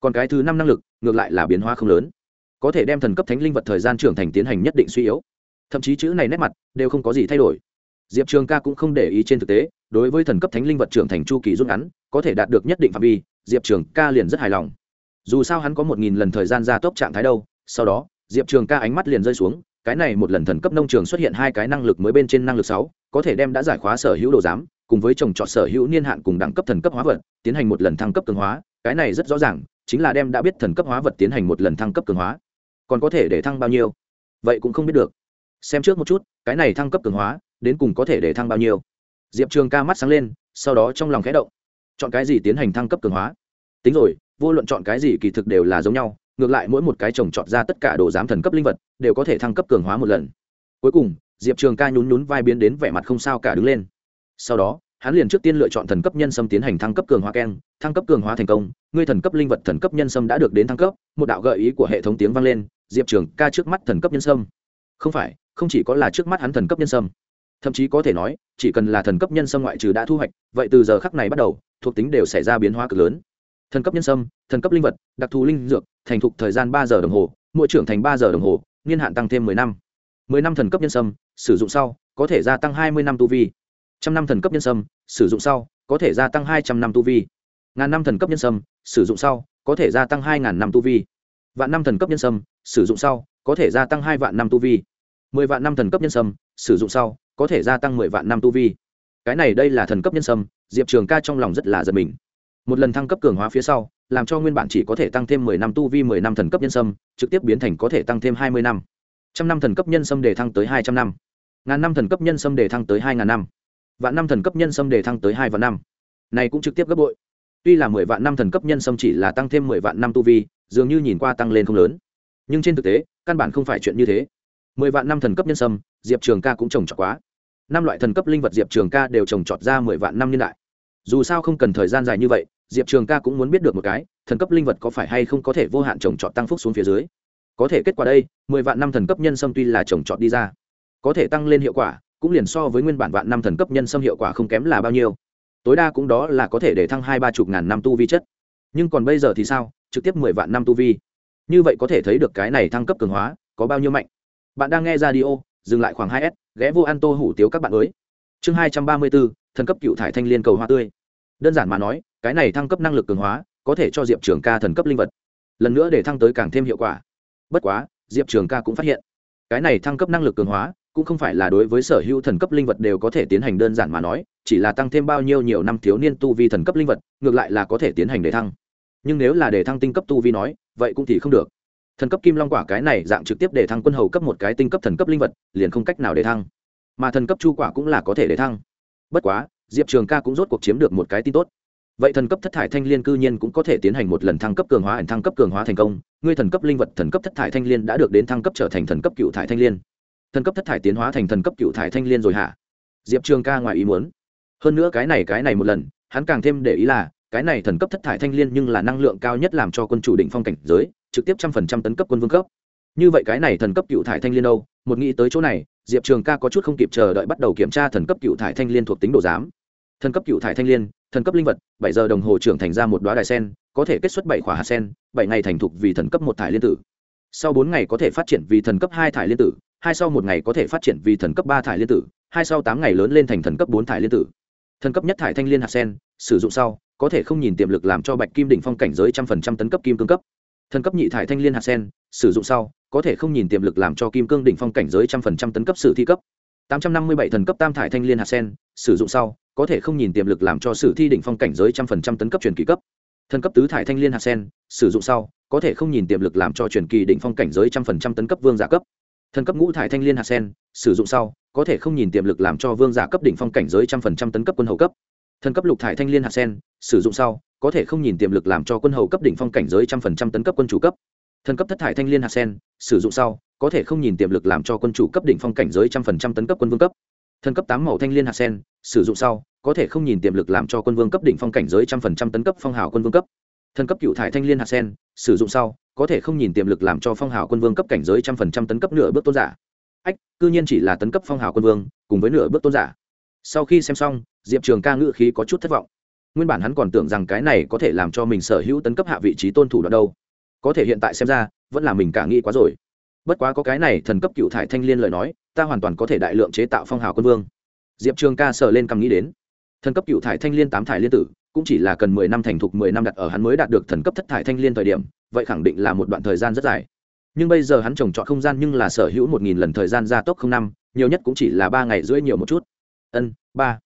Còn cái thứ năm năng lực, ngược lại là biến hóa không lớn. Có thể đem thần cấp thánh linh vật thời gian trưởng thành tiến hành nhất định suy yếu. Thậm chí chữ này nét mặt, đều không có gì thay đổi. Diệp trường ca cũng không để ý trên thực tế, đối với thần cấp thánh linh vật trưởng thành chu kỳ rút ngắn, có thể đạt được nhất định phạm vi, diệp trường ca liền rất hài lòng. Dù sao hắn có một nghìn lần thời gian gia tốc trạng thái đâu, sau đó, diệp trường ca ánh mắt liền rơi xuống cái này một lần thần cấp nông trường xuất hiện hai cái năng lực mới bên trên năng lực sáu, có thể đem đã giải khóa sở hữu đồ giám, cùng với trồng trọt sở hữu niên hạn cùng đẳng cấp thần cấp hóa vật, tiến hành một lần thăng cấp cường hóa. Cái này rất rõ ràng, chính là đem đã biết thần cấp hóa vật tiến hành một lần thăng cấp cường hóa. Còn có thể để thăng bao nhiêu? Vậy cũng không biết được. Xem trước một chút, cái này thăng cấp cường hóa, đến cùng có thể để thăng bao nhiêu? Diệp trường ca mắt sáng lên, sau đó trong lòng khẽ động. Chọn cái gì tiến hành thăng cấp cường hóa? Tính rồi, vô luận chọn cái gì kỳ thực đều là giống nhau ngược lại mỗi một cái trồng chọn ra tất cả đồ giám thần cấp linh vật, đều có thể thăng cấp cường hóa một lần. Cuối cùng, diệp trường ca nhún nhún vai biến đến vẻ mặt không sao cả đứng lên. Sau đó, hắn liền trước tiên lựa chọn thần cấp nhân sâm tiến hành thăng cấp cường hóa keng, thăng cấp cường hóa thành công, ngươi thần cấp linh vật thần cấp nhân sâm đã được đến thăng cấp, một đạo gợi ý của hệ thống tiếng vang lên, diệp trường ca trước mắt thần cấp nhân sâm. Không phải, không chỉ có là trước mắt hắn thần cấp nhân sâm. Thậm chí có thể nói, chỉ cần là thần cấp nhân sâm ngoại trừ đã thu hoạch, vậy từ giờ khắc này bắt đầu, thuộc tính đều xảy ra biến hóa cực lớn thần cấp nhân sâm, thần cấp linh vật, đặc thù linh dược, thành thục thời gian ba giờ đồng hồ, mỗi trưởng thành ba giờ đồng hồ, niên hạn tăng thêm mười năm. Mười năm thần cấp nhân sâm, sử dụng sau, có thể gia tăng hai mươi năm tu vi. Trăm năm thần cấp nhân sâm, sử dụng sau, có thể gia tăng hai trăm năm tu vi. Ngàn năm thần cấp nhân sâm, sử dụng sau, có thể gia tăng hai ngàn năm tu vi. Vạn năm thần cấp nhân sâm, sử dụng sau, có thể gia tăng hai vạn năm tu vi. Mười vạn năm thần cấp nhân sâm, sử dụng sau, có thể gia tăng mười vạn năm tu vi. Cái này đây là thần cấp nhân sâm, diệp trường ca trong lòng rất là giật mình một lần thăng cấp cường hóa phía sau, làm cho nguyên bản chỉ có thể tăng thêm mười năm tu vi mười năm thần cấp nhân sâm, trực tiếp biến thành có thể tăng thêm hai mươi năm. Trăm năm thần cấp nhân sâm để thăng tới hai trăm năm. Ngàn năm thần cấp nhân sâm để thăng tới hai ngàn năm. Vạn năm thần cấp nhân sâm để thăng tới hai vạn năm. Này cũng trực tiếp gấp bội. Tuy là mười vạn năm thần cấp nhân sâm chỉ là tăng thêm mười vạn năm tu vi, dường như nhìn qua tăng lên không lớn. Nhưng trên thực tế, căn bản không phải chuyện như thế. Mười vạn năm thần cấp nhân sâm, diệp trường ca cũng trồng trọt quá. Năm loại thần cấp linh vật diệp trường ca đều trồng trọt ra mười vạn năm niên đại. Dù sao không cần thời gian dài như vậy diệp trường ca cũng muốn biết được một cái, thần cấp linh vật có phải hay không có thể vô hạn trồng trọt tăng phúc xuống phía dưới? Có thể kết quả đây, mười vạn năm thần cấp nhân sâm tuy là trồng trọt đi ra, có thể tăng lên hiệu quả, cũng liền so với nguyên bản vạn năm thần cấp nhân sâm hiệu quả không kém là bao nhiêu. Tối đa cũng đó là có thể để thăng hai ba chục ngàn năm tu vi chất. Nhưng còn bây giờ thì sao? Trực tiếp mười vạn năm tu vi. Như vậy có thể thấy được cái này thăng cấp cường hóa có bao nhiêu mạnh. Bạn đang nghe ra đi ô dừng lại khoảng hai s, ghé vô An tô hủ tiếu các bạn mới chương hai trăm ba mươi bốn thần cấp cựu thải thanh liên cầu hoa tươi đơn giản mà nói, cái này thăng cấp năng lực cường hóa, có thể cho diệp trường ca thần cấp linh vật. Lần nữa để thăng tới càng thêm hiệu quả. Bất quá, diệp trường ca cũng phát hiện, cái này thăng cấp năng lực cường hóa, cũng không phải là đối với sở hữu thần cấp linh vật đều có thể tiến hành đơn giản mà nói, chỉ là tăng thêm bao nhiêu nhiều năm thiếu niên tu vi thần cấp linh vật, ngược lại là có thể tiến hành để thăng. Nhưng nếu là để thăng tinh cấp tu vi nói, vậy cũng thì không được. Thần cấp kim long quả cái này dạng trực tiếp để thăng quân hầu cấp một cái tinh cấp thần cấp linh vật, liền không cách nào để thăng. Mà thần cấp chu quả cũng là có thể để thăng. Bất quá diệp trường ca cũng rốt cuộc chiếm được một cái tin tốt. Vậy thần cấp thất thải thanh liên cư nhiên cũng có thể tiến hành một lần thăng cấp cường hóa ảnh thăng cấp cường hóa thành công. Ngươi thần cấp linh vật, thần cấp thất thải thanh liên đã được đến thăng cấp trở thành thần cấp cựu thải thanh liên. Thần cấp thất thải tiến hóa thành thần cấp cựu thải thanh liên rồi hả? Diệp trường ca ngoài ý muốn. Hơn nữa cái này cái này một lần, hắn càng thêm để ý là, cái này thần cấp thất thải thanh liên nhưng là năng lượng cao nhất làm cho quân chủ định phong cảnh giới, trực tiếp trăm phần trăm tấn cấp quân vương cấp. Như vậy cái này thần cấp cựu thải thanh liên đâu? Một nghĩ tới chỗ này, diệp trường ca có chút không kịp chờ đợi bắt đầu kiểm tra thần cấp cựu thải thanh liên thuộc tính độ giám thần cấp cựu thải thanh liên, thần cấp linh vật, bảy giờ đồng hồ trưởng thành ra một đoá đài sen, có thể kết xuất bảy khỏa hạt sen, bảy ngày thành thục vì thần cấp một thải liên tử. Sau bốn ngày có thể phát triển vì thần cấp hai thải liên tử, hai sau một ngày có thể phát triển vì thần cấp ba thải liên tử, hai sau tám ngày lớn lên thành thần cấp bốn thải liên tử. Thần cấp nhất thải thanh liên hạt sen, sử dụng sau, có thể không nhìn tiềm lực làm cho bạch kim đỉnh phong cảnh giới trăm phần trăm tấn cấp kim cương cấp. Thần cấp nhị thải thanh liên hạt sen, sử dụng sau, có thể không nhìn tiềm lực làm cho kim cương đỉnh phong cảnh giới trăm phần trăm tấn cấp sử thi cấp. Tám trăm năm mươi bảy thần cấp tam thải thanh liên hạt sen, sử dụng sau có thể không nhìn tiềm lực làm cho sử thi đỉnh phong cảnh giới trăm phần trăm tấn cấp truyền kỳ cấp. Thân cấp tứ thải thanh liên hạt sen, sử dụng sau, có thể không nhìn tiềm lực làm cho truyền kỳ đỉnh phong cảnh giới trăm phần trăm tấn cấp vương giả cấp. Thân cấp ngũ thải thanh liên hạt sen, sử dụng sau, có thể không nhìn tiềm lực làm cho vương giả cấp đỉnh phong cảnh giới trăm phần trăm tấn cấp quân hầu cấp. Thân cấp lục thải thanh liên hạt sen, sử dụng sau, có thể không nhìn tiềm lực làm cho quân hầu cấp đỉnh phong cảnh giới trăm phần trăm tấn cấp quân chủ cấp. Thân cấp thất thải thanh liên hạt sen, sử dụng sau, có thể không nhìn tiềm lực làm cho quân chủ cấp đỉnh phong cảnh giới trăm phần trăm tấn cấp quân vương cấp thần cấp tám màu thanh liên hạt sen, sử dụng sau, có thể không nhìn tiềm lực làm cho quân vương cấp đỉnh phong cảnh giới trăm phần trăm tấn cấp phong hào quân vương cấp. Thần cấp cựu thải thanh liên hạt sen, sử dụng sau, có thể không nhìn tiềm lực làm cho phong hào quân vương cấp cảnh giới trăm phần trăm tấn cấp nửa bước tôn giả. Ách, cư nhiên chỉ là tấn cấp phong hào quân vương, cùng với nửa bước tôn giả. Sau khi xem xong, diệp trường ca ngự khí có chút thất vọng. Nguyên bản hắn còn tưởng rằng cái này có thể làm cho mình sở hữu tấn cấp hạ vị trí tôn thủ đoạn đâu. Có thể hiện tại xem ra, vẫn là mình cả nghĩ quá rồi bất quá có cái này thần cấp cựu thải thanh liên lời nói, ta hoàn toàn có thể đại lượng chế tạo phong hào quân vương. Diệp trường ca sờ lên cầm nghĩ đến. Thần cấp cựu thải thanh liên tám thải liên tử, cũng chỉ là cần mười năm thành thục, mười năm đặt ở hắn mới đạt được thần cấp thất thải thanh liên thời điểm, vậy khẳng định là một đoạn thời gian rất dài. Nhưng bây giờ hắn trồng trọt không gian nhưng là sở hữu một nghìn lần thời gian gia tốc không năm, nhiều nhất cũng chỉ là ba ngày rưỡi nhiều một chút. Ân, ba.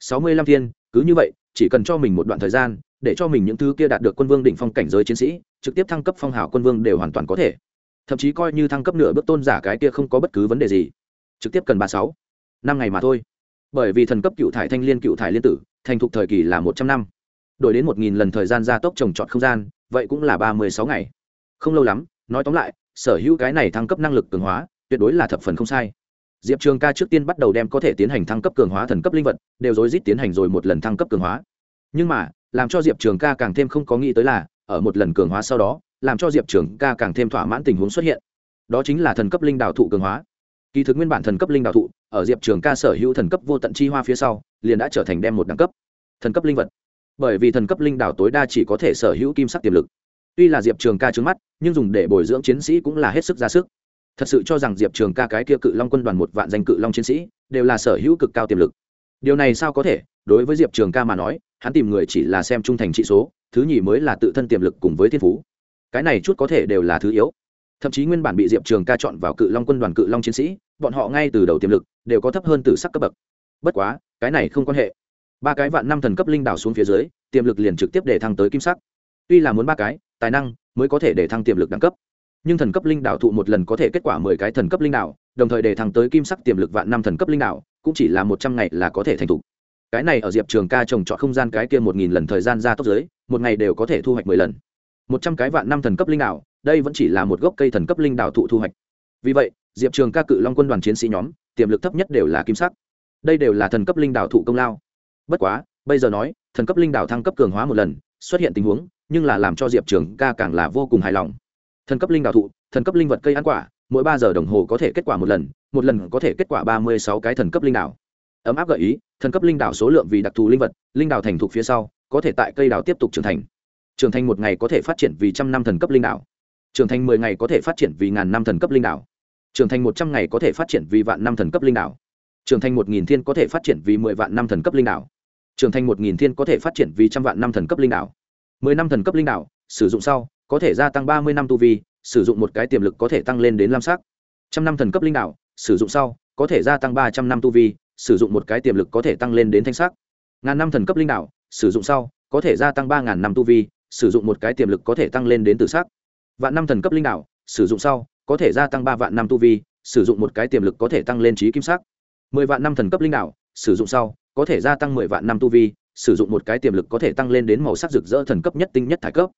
Sáu mươi lăm thiên, cứ như vậy, chỉ cần cho mình một đoạn thời gian, để cho mình những thứ kia đạt được quân vương đỉnh phong cảnh giới chiến sĩ, trực tiếp thăng cấp phong hào quân vương đều hoàn toàn có thể thậm chí coi như thăng cấp nửa bước tôn giả cái kia không có bất cứ vấn đề gì. Trực tiếp cần ba sáu. Năm ngày mà thôi. Bởi vì thần cấp cựu thải thanh liên cựu thải liên tử, thành thục thời kỳ là một trăm năm. Đổi đến một nghìn lần thời gian gia tốc trồng trọt không gian, vậy cũng là ba mươi sáu ngày. Không lâu lắm, nói tóm lại, sở hữu cái này thăng cấp năng lực cường hóa, tuyệt đối là thập phần không sai. Diệp trường ca trước tiên bắt đầu đem có thể tiến hành thăng cấp cường hóa thần cấp linh vật, đều rối rít tiến hành rồi một lần thăng cấp cường hóa. Nhưng mà, làm cho diệp trường ca càng thêm không có nghĩ tới là, ở một lần cường hóa sau đó làm cho diệp trường ca càng thêm thỏa mãn tình huống xuất hiện. Đó chính là thần cấp linh đạo thụ cường hóa. Kỳ thực nguyên bản thần cấp linh đạo thụ, ở diệp trường ca sở hữu thần cấp vô tận chi hoa phía sau, liền đã trở thành đem một đẳng cấp. Thần cấp linh vật. Bởi vì thần cấp linh đạo tối đa chỉ có thể sở hữu kim sắc tiềm lực. Tuy là diệp trường ca trứng mắt, nhưng dùng để bồi dưỡng chiến sĩ cũng là hết sức ra sức. Thật sự cho rằng diệp trường ca cái kia cự long quân đoàn một vạn danh cự long chiến sĩ, đều là sở hữu cực cao tiềm lực. Điều này sao có thể? Đối với diệp trường ca mà nói, hắn tìm người chỉ là xem trung thành trị số, thứ nhì mới là tự thân tiềm lực cùng với thiên phú cái này chút có thể đều là thứ yếu. Thậm chí nguyên bản bị diệp trường ca chọn vào cự long quân đoàn cự long chiến sĩ, bọn họ ngay từ đầu tiềm lực đều có thấp hơn từ sắc cấp bậc. Bất quá, cái này không quan hệ. Ba cái vạn năm thần cấp linh đảo xuống phía dưới, tiềm lực liền trực tiếp để thăng tới kim sắc. Tuy là muốn ba cái, tài năng mới có thể để thăng tiềm lực đẳng cấp. Nhưng thần cấp linh đảo thụ một lần có thể kết quả mười cái thần cấp linh đảo, đồng thời để thăng tới kim sắc tiềm lực vạn năm thần cấp linh đảo, cũng chỉ là một trăm ngày là có thể thành thục. Cái này ở diệp trường ca trồng trọt không gian cái kia một nghìn lần thời gian ra tốc giới, một ngày đều có thể thu hoạch mười lần một trăm cái vạn năm thần cấp linh đảo, đây vẫn chỉ là một gốc cây thần cấp linh đảo thụ thu hoạch. Vì vậy, diệp trường ca cự long quân đoàn chiến sĩ nhóm, tiềm lực thấp nhất đều là kim sắc. Đây đều là thần cấp linh đảo thụ công lao. Bất quá, bây giờ nói, thần cấp linh đảo thăng cấp cường hóa một lần, xuất hiện tình huống, nhưng là làm cho diệp trường ca càng là vô cùng hài lòng. Thần cấp linh đảo thụ, thần cấp linh vật cây ăn quả, mỗi ba giờ đồng hồ có thể kết quả một lần một lần có thể kết quả ba mươi sáu cái thần cấp linh đảo. Ấm áp gợi ý, thần cấp linh đảo số lượng vì đặc thù linh vật, linh đảo thành thục phía sau, có thể tại cây đảo tiếp tục trưởng thành trưởng thành một ngày có thể phát triển vì trăm năm thần cấp linh đảo trưởng thành mười ngày có thể phát triển vì ngàn năm thần cấp linh đảo trưởng thành một trăm ngày có thể phát triển vì vạn năm thần cấp linh đảo trưởng thành một nghìn thiên có thể phát triển vì mười vạn năm thần cấp linh đảo trưởng thành một nghìn thiên có thể phát triển vì trăm vạn năm thần cấp linh đảo mười năm thần cấp linh đảo sử dụng sau có thể gia tăng ba mươi năm tu vi sử dụng một cái tiềm lực có thể tăng lên đến lam sắc trăm năm thần cấp linh đảo sử dụng sau có thể gia tăng ba trăm năm tu vi sử dụng một cái tiềm lực có thể tăng lên đến thanh sắc ngàn năm thần cấp linh đảo sử dụng sau có thể gia tăng ba ngàn năm tu vi sử dụng một cái tiềm lực có thể tăng lên đến tự sắc vạn năm thần cấp linh đảo sử dụng sau, có thể gia tăng ba vạn năm tu vi, sử dụng một cái tiềm lực có thể tăng lên trí kim sắc. Mười vạn năm thần cấp linh đảo sử dụng sau, có thể gia tăng mười vạn năm tu vi, sử dụng một cái tiềm lực có thể tăng lên đến màu sắc rực rỡ thần cấp nhất tinh nhất thải cấp.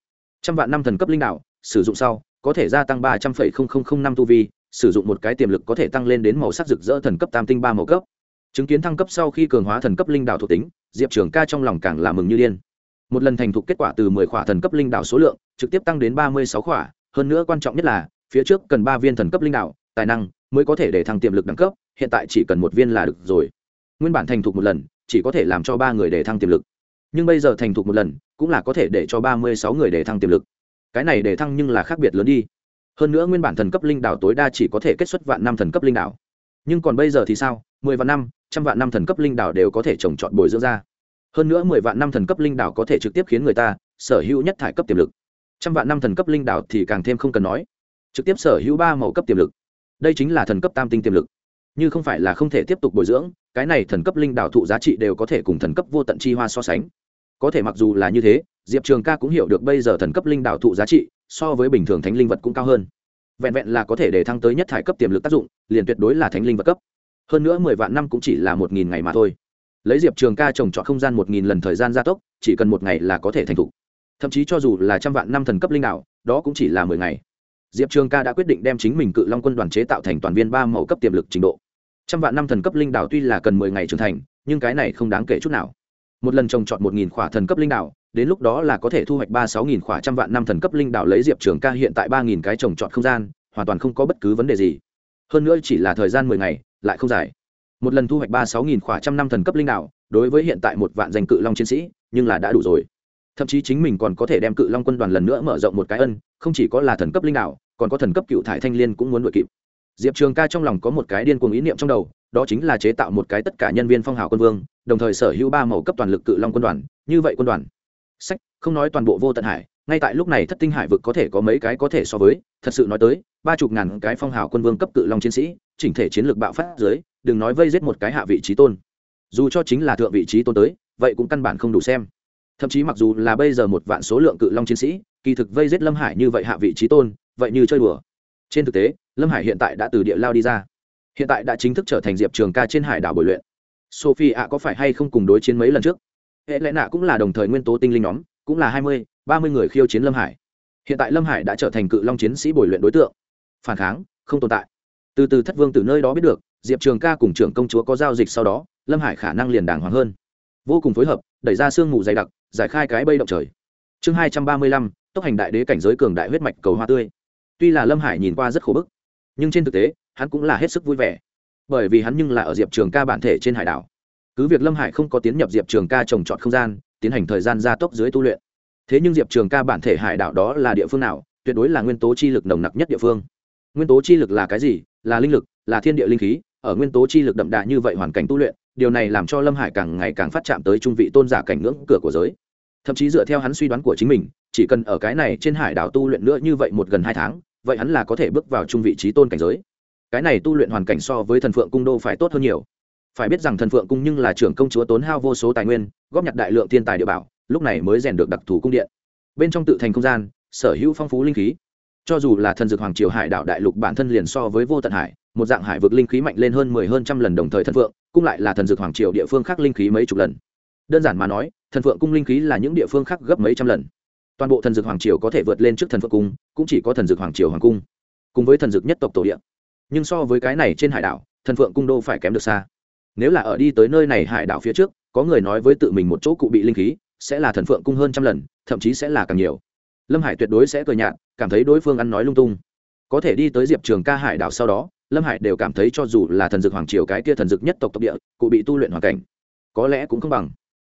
Trăm vạn năm thần cấp linh đảo sử dụng sau, có thể gia tăng ba trăm linh năm tu vi, sử dụng một cái tiềm lực có thể tăng lên đến màu sắc rực rỡ thần cấp tam tinh ba màu cấp. Chứng kiến thăng cấp sau khi cường hóa thần cấp linh đảo thuộc tính, diệp trường ca trong lòng càng là mừng như điên một lần thành thục kết quả từ mười khỏa thần cấp linh đảo số lượng, trực tiếp tăng đến ba mươi sáu khỏa. Hơn nữa quan trọng nhất là, phía trước cần ba viên thần cấp linh đảo, tài năng mới có thể để thăng tiềm lực đẳng cấp, hiện tại chỉ cần một viên là được rồi. Nguyên bản thành thục một lần, chỉ có thể làm cho ba người để thăng tiềm lực. Nhưng bây giờ thành thục một lần, cũng là có thể để cho ba mươi sáu người để thăng tiềm lực. Cái này để thăng nhưng là khác biệt lớn đi. Hơn nữa nguyên bản thần cấp linh đảo tối đa chỉ có thể kết xuất vạn năm thần cấp linh đảo. Nhưng còn bây giờ thì sao? Mười vạn năm, trăm vạn năm thần cấp linh đảo đều có thể trồng trọt bồi dưỡng ra hơn nữa mười vạn năm thần cấp linh đảo có thể trực tiếp khiến người ta sở hữu nhất thải cấp tiềm lực. Trăm vạn năm thần cấp linh đảo thì càng thêm không cần nói. Trực tiếp sở hữu ba màu cấp tiềm lực. Đây chính là thần cấp tam tinh tiềm lực. Như không phải là không thể tiếp tục bồi dưỡng, cái này thần cấp linh đảo thụ giá trị đều có thể cùng thần cấp vô tận chi hoa so sánh. Có thể mặc dù là như thế, diệp trường ca cũng hiểu được bây giờ thần cấp linh đảo thụ giá trị so với bình thường thánh linh vật cũng cao hơn. Vẹn vẹn là có thể để thăng tới nhất thải cấp tiềm lực tác dụng, liền tuyệt đối là thánh linh vật cấp. Hơn nữa mười vạn năm cũng chỉ là một nghìn ngày mà thôi lấy diệp trường ca trồng trọt không gian một nghìn lần thời gian gia tốc, chỉ cần một ngày là có thể thành thục. Thậm chí cho dù là trăm vạn năm thần cấp linh đạo, đó cũng chỉ là mười ngày. Diệp trường ca đã quyết định đem chính mình cự long quân đoàn chế tạo thành toàn viên ba mẫu cấp tiềm lực trình độ. Trăm vạn năm thần cấp linh đạo tuy là cần mười ngày trưởng thành, nhưng cái này không đáng kể chút nào. Một lần trồng trọt một nghìn khỏa thần cấp linh đạo, đến lúc đó là có thể thu hoạch ba sáu nghìn khỏa trăm vạn năm thần cấp linh đạo lấy diệp trường ca hiện tại ba nghìn cái trồng trọt không gian, hoàn toàn không có bất cứ vấn đề gì. Hơn nữa chỉ là thời gian mười ngày, lại không dài một lần thu hoạch ba sáu nghìn khỏa trăm năm thần cấp linh đạo đối với hiện tại một vạn danh cự long chiến sĩ, nhưng là đã đủ rồi. Thậm chí chính mình còn có thể đem cự long quân đoàn lần nữa mở rộng một cái ân, không chỉ có là thần cấp linh đạo còn có thần cấp cựu thải thanh liên cũng muốn đuổi kịp. Diệp trường ca trong lòng có một cái điên cuồng ý niệm trong đầu, đó chính là chế tạo một cái tất cả nhân viên phong hào quân vương, đồng thời sở hữu ba màu cấp toàn lực cự long quân đoàn, như vậy quân đoàn. Sách, không nói toàn bộ vô tận hải, ngay tại lúc này thất tinh hải vực có thể có mấy cái có thể so với, thật sự nói tới, ba chục ngàn cái phong hào quân vương cấp cự long chiến sĩ chỉnh thể chiến lược bạo phát dưới, đừng nói vây giết một cái hạ vị trí tôn. Dù cho chính là thượng vị trí tôn tới, vậy cũng căn bản không đủ xem. Thậm chí mặc dù là bây giờ một vạn số lượng cự long chiến sĩ, kỳ thực vây giết lâm hải như vậy hạ vị trí tôn, vậy như chơi đùa. Trên thực tế, lâm hải hiện tại đã từ địa lao đi ra. Hiện tại đã chính thức trở thành diệp trường ca trên hải đảo bồi luyện. Sophie ạ có phải hay không cùng đối chiến mấy lần trước? Hệ lẽ nạ cũng là đồng thời nguyên tố tinh linh nhóm, cũng là hai mươi, ba mươi người khiêu chiến lâm hải. Hiện tại lâm hải đã trở thành cự long chiến sĩ bồi luyện đối tượng. Phản kháng, không tồn tại từ từ thất vương từ nơi đó biết được, diệp trường ca cùng trưởng công chúa có giao dịch sau đó, lâm hải khả năng liền đàng hoàng hơn. Vô cùng phối hợp, đẩy ra sương mù dày đặc, giải khai cái bây động trời. Chương hai trăm ba mươi lăm, tốc hành đại đế cảnh giới cường đại huyết mạch cầu hoa tươi. Tuy là lâm hải nhìn qua rất khổ bức, nhưng trên thực tế, hắn cũng là hết sức vui vẻ. Bởi vì hắn nhưng là ở diệp trường ca bản thể trên hải đảo. Cứ việc lâm hải không có tiến nhập diệp trường ca trồng trọt không gian, tiến hành thời gian gia tốc dưới tu luyện. Thế nhưng diệp trường ca bản thể hải đảo đó là địa phương nào, tuyệt đối là nguyên tố chi lực nồng nặc nhất địa phương. Nguyên tố chi lực là cái gì là linh lực, là thiên địa linh khí, ở nguyên tố chi lực đậm đà như vậy hoàn cảnh tu luyện, điều này làm cho lâm hải càng ngày càng phát chạm tới trung vị tôn giả cảnh ngưỡng cửa của giới. Thậm chí dựa theo hắn suy đoán của chính mình, chỉ cần ở cái này trên hải đảo tu luyện nữa như vậy một gần hai tháng, vậy hắn là có thể bước vào trung vị trí tôn cảnh giới. Cái này tu luyện hoàn cảnh so với thần phượng cung đô phải tốt hơn nhiều. Phải biết rằng thần phượng cung nhưng là trưởng công chúa tốn hao vô số tài nguyên, góp nhặt đại lượng thiên tài địa bảo, lúc này mới rèn được đặc thù cung điện. Bên trong tự thành không gian, sở hữu phong phú linh khí cho dù là thần dược hoàng triều hải đảo đại lục bản thân liền so với vô tận hải, một dạng hải vực linh khí mạnh lên hơn mười hơn trăm lần đồng thời thần phượng cung lại là thần dược hoàng triều địa phương khác linh khí mấy chục lần. Đơn giản mà nói, thần phượng cung linh khí là những địa phương khác gấp mấy trăm lần. Toàn bộ thần dược hoàng triều có thể vượt lên trước thần phượng cung, cũng chỉ có thần dược hoàng triều hoàng cung. Cùng với thần dược nhất tộc tổ địa. Nhưng so với cái này trên hải đảo, thần phượng cung đô phải kém được xa. Nếu là ở đi tới nơi này hải đảo phía trước, có người nói với tự mình một chỗ cụ bị linh khí, sẽ là thần phượng cung hơn trăm lần, thậm chí sẽ là càng nhiều lâm hải tuyệt đối sẽ cười nhạt, cảm thấy đối phương ăn nói lung tung. Có thể đi tới diệp trường ca hải đảo sau đó, lâm hải đều cảm thấy cho dù là thần dược hoàng triều cái kia thần dược nhất tộc tộc địa, cụ bị tu luyện hoàn cảnh, có lẽ cũng không bằng.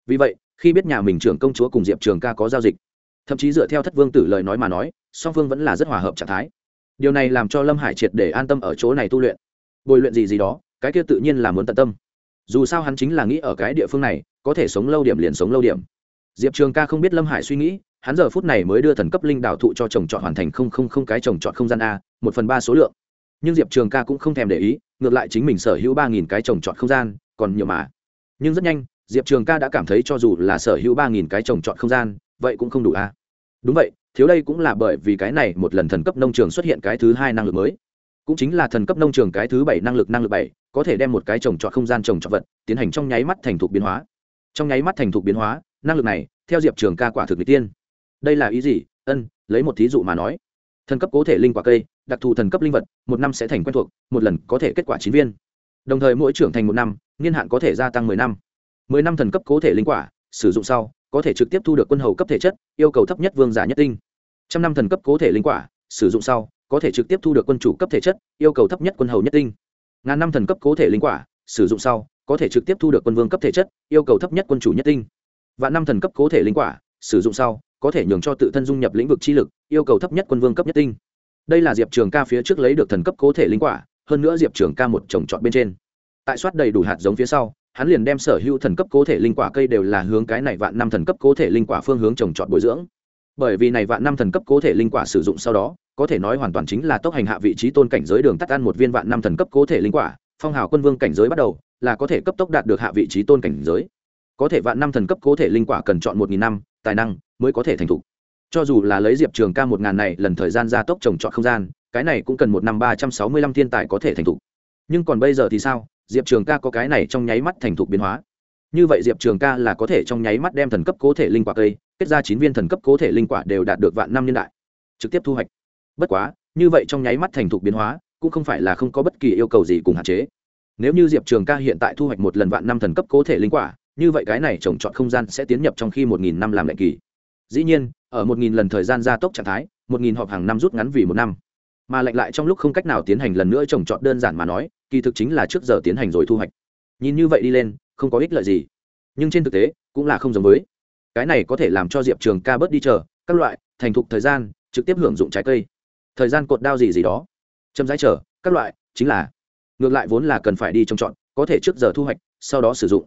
Vì vậy, khi biết nhà mình trưởng công chúa cùng diệp trường ca có giao dịch, thậm chí dựa theo thất vương tử lời nói mà nói, song phương vẫn là rất hòa hợp trạng thái. Điều này làm cho lâm hải triệt để an tâm ở chỗ này tu luyện. Bồi luyện gì gì đó, cái kia tự nhiên là muốn tận tâm. Dù sao hắn chính là nghĩ ở cái địa phương này, có thể sống lâu điểm liền sống lâu điểm diệp trường ca không biết lâm hải suy nghĩ, hắn giờ phút này mới đưa thần cấp linh đảo thụ cho chồng chọn hoàn thành không không không cái chồng chọn không gian a, một phần ba số lượng. Nhưng diệp trường ca cũng không thèm để ý, ngược lại chính mình sở hữu ba nghìn cái trồng chọn không gian, còn nhiều mà. Nhưng rất nhanh, diệp trường ca đã cảm thấy cho dù là sở hữu ba nghìn cái trồng chọn không gian, vậy cũng không đủ a. Đúng vậy, thiếu đây cũng là bởi vì cái này một lần thần cấp nông trường xuất hiện cái thứ hai năng lực mới. Cũng chính là thần cấp nông trường cái thứ bảy năng lực năng lực bảy, có thể đem một cái trồng trọt không gian trồng trọt vật, tiến hành trong nháy mắt thành thục biến hóa. Trong nháy mắt thành thục biến hóa năng lực này, theo diệp trường ca quả thực n tiên. Đây là ý gì? Ân, lấy một thí dụ mà nói. Thần cấp cố thể linh quả cây, đặc thù thần cấp linh vật, một năm sẽ thành quen thuộc, một lần có thể kết quả chín viên. Đồng thời mỗi trưởng thành một năm, niên hạn có thể gia tăng mười năm. Mười năm thần cấp cố thể linh quả, sử dụng sau, có thể trực tiếp thu được quân hầu cấp thể chất, yêu cầu thấp nhất vương giả nhất tinh. Trăm năm thần cấp cố thể linh quả, sử dụng sau, có thể trực tiếp thu được quân chủ cấp thể chất, yêu cầu thấp nhất quân hầu nhất tinh. Ngàn năm thần cấp cố thể linh quả, sử dụng sau, có thể trực tiếp thu được quân vương cấp thể chất, yêu cầu thấp nhất quân chủ nhất tinh vạn năm thần cấp cố thể linh quả, sử dụng sau, có thể nhường cho tự thân dung nhập lĩnh vực chi lực, yêu cầu thấp nhất quân vương cấp nhất tinh. Đây là diệp trường ca phía trước lấy được thần cấp cố thể linh quả, hơn nữa diệp trường ca một trồng trọt bên trên. Tại soát đầy đủ hạt giống phía sau, hắn liền đem sở hữu thần cấp cố thể linh quả cây đều là hướng cái này vạn năm thần cấp cố thể linh quả phương hướng trồng trọt bồi dưỡng. Bởi vì này vạn năm thần cấp cố thể linh quả sử dụng sau đó, có thể nói hoàn toàn chính là tốc hành hạ vị trí tôn cảnh giới đường tắt ăn một viên vạn năm thần cấp cố thể linh quả, phong hào quân vương cảnh giới bắt đầu, là có thể cấp tốc đạt được hạ vị trí tôn cảnh giới có thể vạn năm thần cấp cố thể linh quả cần chọn một nghìn năm, tài năng mới có thể thành thục. Cho dù là lấy diệp trường ca một ngàn này, lần thời gian gia tốc trồng trọt không gian, cái này cũng cần một năm ba trăm sáu mươi lăm thiên tài có thể thành thục. Nhưng còn bây giờ thì sao? Diệp trường ca có cái này trong nháy mắt thành thục biến hóa. Như vậy diệp trường ca là có thể trong nháy mắt đem thần cấp cố thể linh quả cây, kết ra chín viên thần cấp cố thể linh quả đều đạt được vạn năm niên đại. Trực tiếp thu hoạch. Bất quá, như vậy trong nháy mắt thành thục biến hóa, cũng không phải là không có bất kỳ yêu cầu gì cùng hạn chế. Nếu như diệp trường ca hiện tại thu hoạch một lần vạn năm thần cấp cố thể linh quả như vậy cái này trồng trọt không gian sẽ tiến nhập trong khi một nghìn năm làm lệnh kỳ. Dĩ nhiên, ở một nghìn lần thời gian gia tốc trạng thái, một nghìn họp hàng năm rút ngắn vì một năm. Mà lệnh lại trong lúc không cách nào tiến hành lần nữa trồng trọt đơn giản mà nói, kỳ thực chính là trước giờ tiến hành rồi thu hoạch. Nhìn như vậy đi lên, không có ích lợi gì. Nhưng trên thực tế, cũng là không giống với. Cái này có thể làm cho diệp trường ca bớt đi chờ, các loại, thành thục thời gian, trực tiếp hưởng dụng trái cây. Thời gian cột đao gì gì đó. Châm rãi chờ, các loại, chính là, ngược lại vốn là cần phải đi trồng trọt, có thể trước giờ thu hoạch, sau đó sử dụng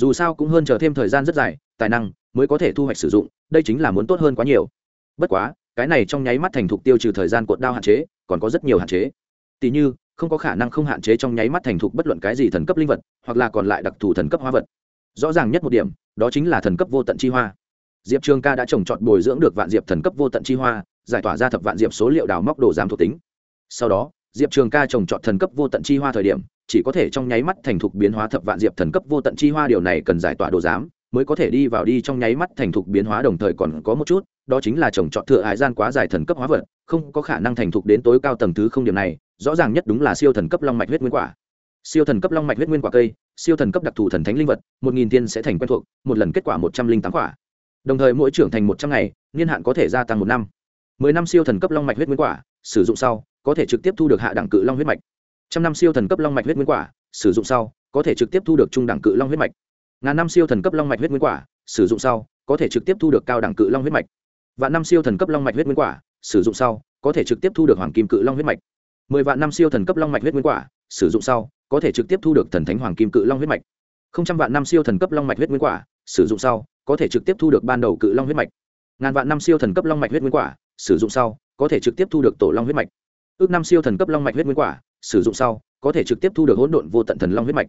dù sao cũng hơn chờ thêm thời gian rất dài, tài năng mới có thể thu hoạch sử dụng, đây chính là muốn tốt hơn quá nhiều. Bất quá, cái này trong nháy mắt thành thục tiêu trừ thời gian cuộn đao hạn chế, còn có rất nhiều hạn chế. Tỉ như, không có khả năng không hạn chế trong nháy mắt thành thục bất luận cái gì thần cấp linh vật, hoặc là còn lại đặc thù thần cấp hóa vật. Rõ ràng nhất một điểm, đó chính là thần cấp vô tận chi hoa. Diệp trường ca đã trồng trọt bồi dưỡng được vạn diệp thần cấp vô tận chi hoa, giải tỏa ra thập vạn diệp số liệu đào móc đồ giám thuộc tính. Sau đó, diệp trường ca trồng trọt thần cấp vô tận chi hoa thời điểm chỉ có thể trong nháy mắt thành thục biến hóa thập vạn diệp thần cấp vô tận chi hoa, điều này cần giải tỏa đồ giám, mới có thể đi vào đi trong nháy mắt thành thục biến hóa, đồng thời còn có một chút, đó chính là trồng trọt thừa hải gian quá dài thần cấp hóa vật, không có khả năng thành thục đến tối cao tầng thứ không điểm này, rõ ràng nhất đúng là siêu thần cấp long mạch huyết nguyên quả. Siêu thần cấp long mạch huyết nguyên quả cây, siêu thần cấp đặc thù thần thánh linh vật, một nghìn tiên sẽ thành quen thuộc, một lần kết quả một trăm linh tám quả. Đồng thời mỗi trưởng thành một trăm ngày, niên hạn có thể gia tăng một năm. Mười năm siêu thần cấp long mạch huyết nguyên quả, sử dụng sau, có thể trực tiếp thu được hạ đẳng cự long huyết mạch trăm năm siêu thần cấp long mạch huyết nguyên quả, sử dụng sau, có thể trực tiếp thu được trung đẳng cự long huyết mạch. Ngàn năm siêu thần cấp long mạch huyết nguyên quả, sử dụng sau, có thể trực tiếp thu được cao đẳng cự long huyết mạch. Vạn năm siêu thần cấp long mạch huyết nguyên quả, sử dụng sau, có thể trực tiếp thu được hoàng kim cự long huyết mạch. Mười vạn năm siêu thần cấp long mạch huyết nguyên quả, sử dụng sau, có thể trực tiếp thu được thần thánh hoàng kim cự long huyết mạch. Không trăm vạn năm siêu thần cấp long mạch huyết nguyên quả, sử dụng sau, có thể trực tiếp thu được ban đầu cự long huyết mạch. Ngàn vạn năm siêu thần cấp long mạch huyết nguyên quả, sử dụng sau, có thể trực tiếp thu được tổ long huyết mạch. Ước năm siêu thần cấp long mạch huyết nguyên quả sử dụng sau, có thể trực tiếp thu được hỗn độn vô tận thần long huyết mạch.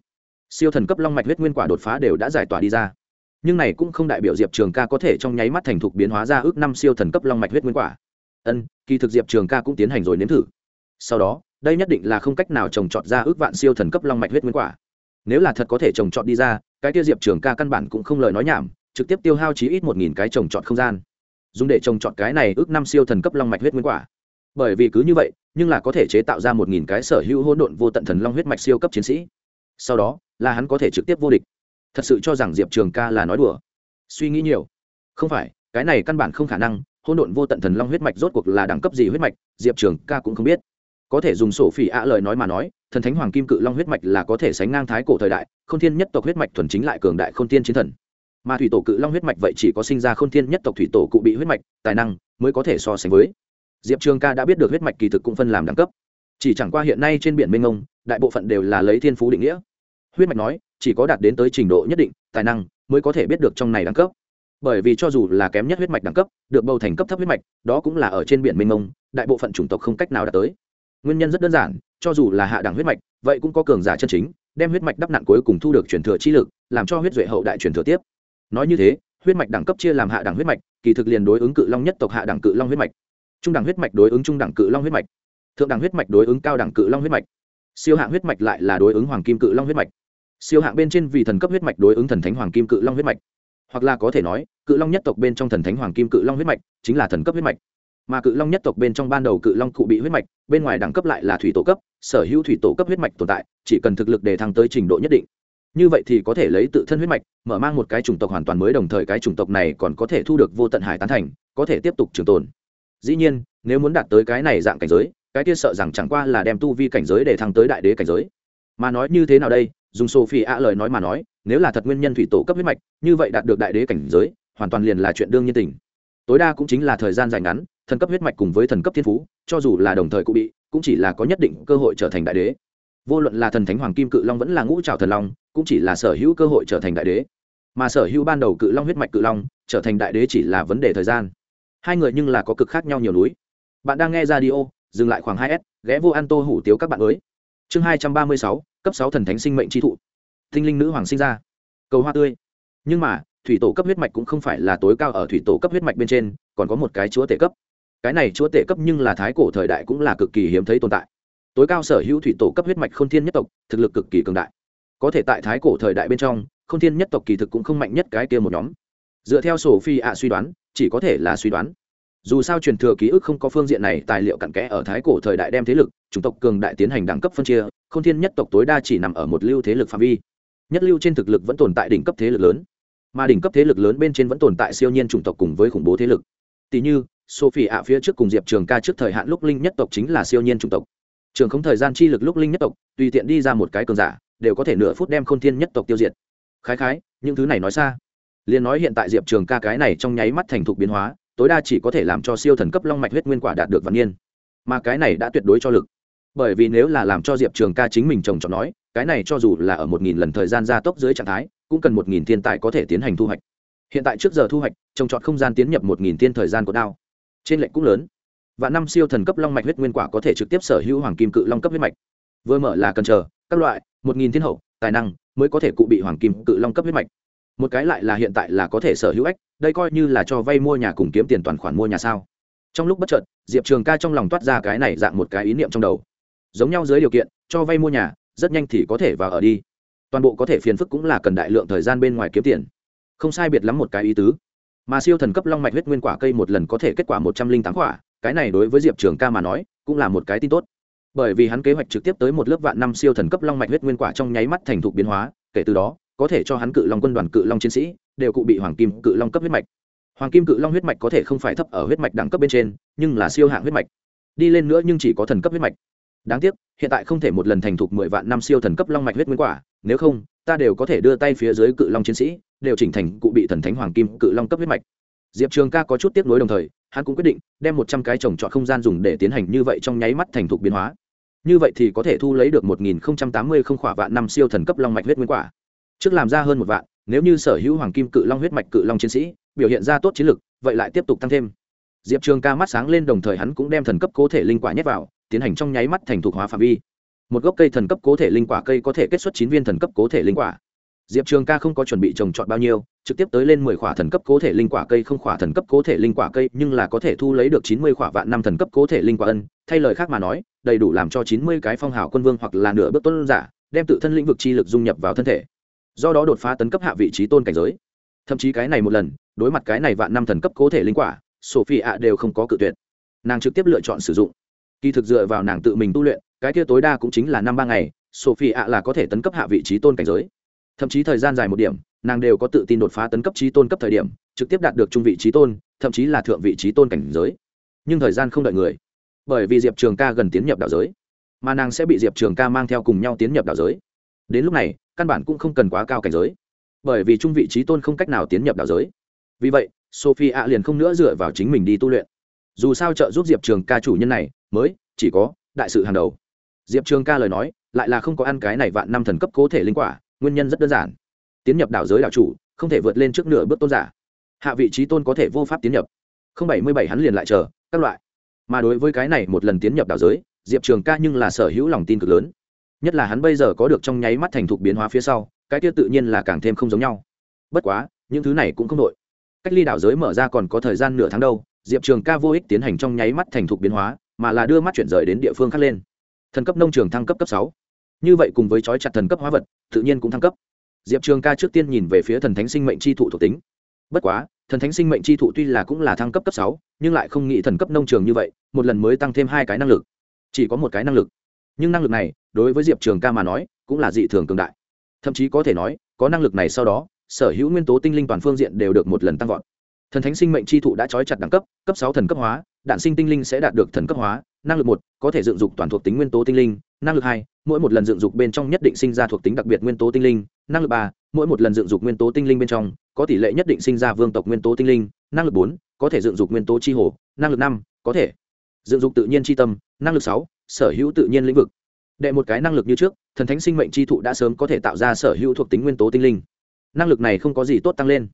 Siêu thần cấp long mạch huyết nguyên quả đột phá đều đã giải tỏa đi ra. Nhưng này cũng không đại biểu diệp trường ca có thể trong nháy mắt thành thục biến hóa ra ước năm siêu thần cấp long mạch huyết nguyên quả. Ân, kỳ thực diệp trường ca cũng tiến hành rồi nếm thử. Sau đó, đây nhất định là không cách nào trồng trọt ra ước vạn siêu thần cấp long mạch huyết nguyên quả. Nếu là thật có thể trồng trọt đi ra, cái tiêu diệp trường ca căn bản cũng không lời nói nhảm, trực tiếp tiêu hao chí ít một nghìn cái trồng trọt không gian. Dùng để trồng trọt cái này ước năm siêu thần cấp long mạch huyết nguyên quả bởi vì cứ như vậy, nhưng là có thể chế tạo ra một nghìn cái sở hữu hỗn độn vô tận thần long huyết mạch siêu cấp chiến sĩ. Sau đó, là hắn có thể trực tiếp vô địch. Thật sự cho rằng diệp trường ca là nói đùa. Suy nghĩ nhiều. Không phải, cái này căn bản không khả năng, hỗn độn vô tận thần long huyết mạch rốt cuộc là đẳng cấp gì huyết mạch, diệp trường ca cũng không biết. Có thể dùng sổ phỉ ạ lời nói mà nói, thần thánh hoàng kim cự long huyết mạch là có thể sánh ngang thái cổ thời đại k h ô n thiên nhất tộc huyết mạch thuần chính lại cường đại k h ô n thiên chiến thần. Mà thủy tổ cự long huyết mạch vậy chỉ có sinh ra k h ô n thiên nhất tộc thủy tổ cụ bị huyết mạch, tài năng mới có thể so sánh với diệp trường ca đã biết được huyết mạch kỳ thực cũng phân làm đẳng cấp chỉ chẳng qua hiện nay trên biển mênh ngông đại bộ phận đều là lấy thiên phú định nghĩa huyết mạch nói chỉ có đạt đến tới trình độ nhất định tài năng mới có thể biết được trong này đẳng cấp bởi vì cho dù là kém nhất huyết mạch đẳng cấp được bầu thành cấp thấp huyết mạch đó cũng là ở trên biển mênh mông đại bộ phận chủng tộc không cách nào đạt tới nguyên nhân rất đơn giản cho dù là hạ đẳng huyết mạch vậy cũng có cường giả chân chính đem huyết mạch đắp nặn cuối cùng thu được truyền thừa chi lực làm cho huyết duệ hậu đại truyền thừa tiếp nói như thế huyết mạch đẳng cấp chia làm hạ đẳng huyết mạch kỳ thực liền đối ứng cự long nhất tộc hạ đẳng cự long huyết mạch trung đẳng huyết mạch đối ứng trung đẳng cự long huyết mạch. Thượng đẳng huyết mạch đối ứng cao đẳng cự long huyết mạch. Siêu hạng huyết mạch lại là đối ứng hoàng kim cự long huyết mạch. Siêu hạng bên trên vì thần cấp huyết mạch đối ứng thần thánh hoàng kim cự long huyết mạch. Hoặc là có thể nói, cự long nhất tộc bên trong thần thánh hoàng kim cự long huyết mạch chính là thần cấp huyết mạch. Mà cự long nhất tộc bên trong ban đầu cự long cụ bị huyết mạch, bên ngoài đẳng cấp lại là thủy tổ cấp, sở hữu thủy tổ cấp huyết mạch tồn tại, chỉ cần thực lực để thăng tới trình độ nhất định. Như vậy thì có thể lấy tự thân huyết mạch, mở mang một cái chủng tộc hoàn toàn mới đồng thời cái chủng tộc này còn có thể thu được vô tận hải tán thành, có thể tiếp tục trường tồn dĩ nhiên, nếu muốn đạt tới cái này dạng cảnh giới, cái kia sợ rằng chẳng qua là đem tu vi cảnh giới để thăng tới đại đế cảnh giới. Mà nói như thế nào đây? Dùng sophie ạ lời nói mà nói, nếu là thật nguyên nhân thủy tổ cấp huyết mạch, như vậy đạt được đại đế cảnh giới, hoàn toàn liền là chuyện đương nhiên tình. Tối đa cũng chính là thời gian dài ngắn, thần cấp huyết mạch cùng với thần cấp thiên phú, cho dù là đồng thời cũng bị, cũng chỉ là có nhất định cơ hội trở thành đại đế. Vô luận là thần thánh hoàng kim cự long vẫn là ngũ trào thần long, cũng chỉ là sở hữu cơ hội trở thành đại đế. Mà sở hữu ban đầu cự long huyết mạch cự long, trở thành đại đế chỉ là vấn đề thời gian hai người nhưng là có cực khác nhau nhiều núi. Bạn đang nghe ra đi ô dừng lại khoảng hai s, ghé vô an tô hủ tiếu các bạn mới. Chương hai trăm ba mươi sáu, cấp sáu thần thánh sinh mệnh tri thụ. Thinh linh nữ hoàng sinh ra. Cầu hoa tươi. Nhưng mà, thủy tổ cấp huyết mạch cũng không phải là tối cao ở thủy tổ cấp huyết mạch bên trên, còn có một cái chúa tể cấp. Cái này chúa tể cấp nhưng là thái cổ thời đại cũng là cực kỳ hiếm thấy tồn tại. Tối cao sở hữu thủy tổ cấp huyết mạch k h ô n thiên nhất tộc, thực lực cực kỳ cường đại. Có thể tại thái cổ thời đại bên trong không thiên nhất tộc kỳ thực cũng không mạnh nhất cái kia một nhóm dựa theo sổ phi ạ suy đoán, chỉ có thể là suy đoán. Dù sao truyền thừa ký ức không có phương diện này, tài liệu cặn kẽ ở thái cổ thời đại đem thế lực, chủng tộc cường đại tiến hành đẳng cấp phân chia không thiên nhất tộc tối đa chỉ nằm ở một lưu thế lực phạm vi. Nhất lưu trên thực lực vẫn tồn tại đỉnh cấp thế lực lớn, mà đỉnh cấp thế lực lớn bên trên vẫn tồn tại siêu nhiên chủng tộc cùng với khủng bố thế lực. Tỷ như, sophie ạ phía trước cùng diệp trường ca trước thời hạn lúc linh nhất tộc chính là siêu nhiên chủng tộc. Trường không thời gian chi lực lúc linh nhất tộc, tùy tiện đi ra một cái cường giả, đều có thể nửa phút đem khôn thiên nhất tộc tiêu diệt. Khái khái, những thứ này nói xa liền nói hiện tại diệp trường ca cái này trong nháy mắt thành thục biến hóa, tối đa chỉ có thể làm cho siêu thần cấp long mạch huyết nguyên quả đạt được vạn niên. Mà cái này đã tuyệt đối cho lực. Bởi vì nếu là làm cho diệp trường ca chính mình trồng trọt nói, cái này cho dù là ở một nghìn lần thời gian gia tốc dưới trạng thái, cũng cần một nghìn thiên tài có thể tiến hành thu hoạch. Hiện tại trước giờ thu hoạch, trồng trọt không gian tiến nhập một nghìn thiên thời gian của đao. Trên lệnh cũng lớn. Và năm siêu thần cấp long mạch huyết nguyên quả có thể trực tiếp sở hữu hoàng kim cự long cấp huyết mạch. Vừa mở là cần chờ, các loại, một nghìn thiên hậu, tài năng mới có thể cụ bị hoàng kim cự long cấp huyết mạch một cái lại là hiện tại là có thể sở hữu ếch đây coi như là cho vay mua nhà cùng kiếm tiền toàn khoản mua nhà sao? Trong lúc bất chợt, diệp trường ca trong lòng toát ra cái này dạng một cái ý niệm trong đầu. Giống nhau dưới điều kiện, cho vay mua nhà, rất nhanh thì có thể vào ở đi. Toàn bộ có thể phiền phức cũng là cần đại lượng thời gian bên ngoài kiếm tiền. Không sai biệt lắm một cái ý tứ. Mà siêu thần cấp long mạch huyết nguyên quả cây một lần có thể kết quả một trăm linh tám quả, cái này đối với diệp trường ca mà nói, cũng là một cái tin tốt. Bởi vì hắn kế hoạch trực tiếp tới một lớp vạn năm siêu thần cấp long mạch huyết nguyên quả trong nháy mắt thành thục biến hóa, kể từ đó có thể cho hắn cự long quân đoàn cự long chiến sĩ, đều cụ bị hoàng kim cự long cấp huyết mạch. Hoàng kim cự long huyết mạch có thể không phải thấp ở huyết mạch đẳng cấp bên trên, nhưng là siêu hạng huyết mạch. Đi lên nữa nhưng chỉ có thần cấp huyết mạch. Đáng tiếc, hiện tại không thể một lần thành thục mười vạn năm siêu thần cấp long mạch huyết nguyên quả, nếu không, ta đều có thể đưa tay phía dưới cự long chiến sĩ, đều chỉnh thành cụ bị thần thánh hoàng kim cự long cấp huyết mạch. Diệp trường ca có chút tiếp nối đồng thời, hắn cũng quyết định đem một trăm cái trồng trọt không gian dùng để tiến hành như vậy trong nháy mắt thành thục biến hóa. Như vậy thì có thể thu lấy được một nghìn tám mươi không khỏa vạn năm siêu thần cấp long mạch huyết nguyên quả trước làm ra hơn một vạn, nếu như sở hữu hoàng kim cự long huyết mạch cự long chiến sĩ, biểu hiện ra tốt chiến lực, vậy lại tiếp tục tăng thêm. Diệp trường ca mắt sáng lên đồng thời hắn cũng đem thần cấp cố thể linh quả nhét vào, tiến hành trong nháy mắt thành thục hóa phạm vi. Một gốc cây thần cấp cố thể linh quả cây có thể kết xuất chín viên thần cấp cố thể linh quả. Diệp trường ca không có chuẩn bị trồng trọt bao nhiêu, trực tiếp tới lên mười khỏa thần cấp cố thể linh quả cây, không khỏa thần cấp cố thể linh quả cây, nhưng là có thể thu lấy được chín mươi khỏa vạn năm thần cấp cố thể linh quả ân, thay lời khác mà nói, đầy đủ làm cho chín mươi cái phong hào quân vương hoặc là nửa bước tuân giả, đem tự thân lĩnh vực chi lực dung nhập vào thân thể do đó đột phá tấn cấp hạ vị trí tôn cảnh giới. Thậm chí cái này một lần, đối mặt cái này vạn năm thần cấp cố thể linh quả, sophie ạ đều không có cự tuyệt. Nàng trực tiếp lựa chọn sử dụng. Kỳ thực dựa vào nàng tự mình tu luyện, cái kia tối đa cũng chính là năm ba ngày, sophie ạ là có thể tấn cấp hạ vị trí tôn cảnh giới. Thậm chí thời gian dài một điểm, nàng đều có tự tin đột phá tấn cấp trí tôn cấp thời điểm, trực tiếp đạt được trung vị trí tôn, thậm chí là thượng vị trí tôn cảnh giới. Nhưng thời gian không đợi người. Bởi vì diệp trường ca gần tiến nhập đạo giới, mà nàng sẽ bị diệp trường ca mang theo cùng nhau tiến nhập đạo giới. Đến lúc này căn bản cũng không cần quá cao cảnh giới, bởi vì trung vị trí tôn không cách nào tiến nhập đạo giới. Vì vậy, sophie ạ liền không nữa dựa vào chính mình đi tu luyện. Dù sao trợ giúp diệp trường ca chủ nhân này, mới chỉ có đại sự hàng đầu. Diệp trường ca lời nói, lại là không có ăn cái này vạn năm thần cấp cố thể linh quả, nguyên nhân rất đơn giản. Tiến nhập đạo giới đạo chủ, không thể vượt lên trước nửa bước tôn giả. Hạ vị trí tôn có thể vô pháp tiến nhập. Không bảy mươi bảy hắn liền lại chờ, các loại. Mà đối với cái này một lần tiến nhập đạo giới, diệp trường ca nhưng là sở hữu lòng tin cực lớn nhất là hắn bây giờ có được trong nháy mắt thành thục biến hóa phía sau, cái kia tự nhiên là càng thêm không giống nhau. Bất quá, những thứ này cũng không đội cách ly đảo giới mở ra còn có thời gian nửa tháng đâu, diệp trường ca vô ích tiến hành trong nháy mắt thành thục biến hóa, mà là đưa mắt chuyển rời đến địa phương khác lên. Thần cấp nông trường thăng cấp cấp sáu. Như vậy cùng với trói chặt thần cấp hóa vật, tự nhiên cũng thăng cấp. Diệp trường ca trước tiên nhìn về phía thần thánh sinh mệnh tri thụ thuộc tính. Bất quá, thần thánh sinh mệnh tri thụ tuy là cũng là thăng cấp cấp sáu, nhưng lại không nghĩ thần cấp nông trường như vậy, một lần mới tăng thêm hai cái năng lực. Chỉ có một cái năng lực nhưng năng lực này, đối với diệp trường ca mà nói, cũng là dị thường cường đại. Thậm chí có thể nói, có năng lực này sau đó, sở hữu nguyên tố tinh linh toàn phương diện đều được một lần tăng vọt. Thần thánh sinh mệnh tri thụ đã trói chặt đẳng cấp cấp sáu thần cấp hóa, đạn sinh tinh linh sẽ đạt được thần cấp hóa, năng lực một, có thể dựng dục toàn thuộc tính nguyên tố tinh linh, năng lực hai, mỗi một lần dựng dục bên trong nhất định sinh ra thuộc tính đặc biệt nguyên tố tinh linh, năng lực ba, mỗi một lần dựng dục nguyên tố tinh linh bên trong, có tỷ lệ nhất định sinh ra vương tộc nguyên tố tinh linh, năng lực bốn, có thể dựng dục nguyên tố chi hồ, năng lực năm, có thể. Dựng dục tự nhiên chi tâm, năng lực sáu sở hữu tự nhiên lĩnh vực. Đệ một cái năng lực như trước, thần thánh sinh mệnh chi thụ đã sớm có thể tạo ra sở hữu thuộc tính nguyên tố tinh linh. Năng lực này không có gì tốt tăng lên.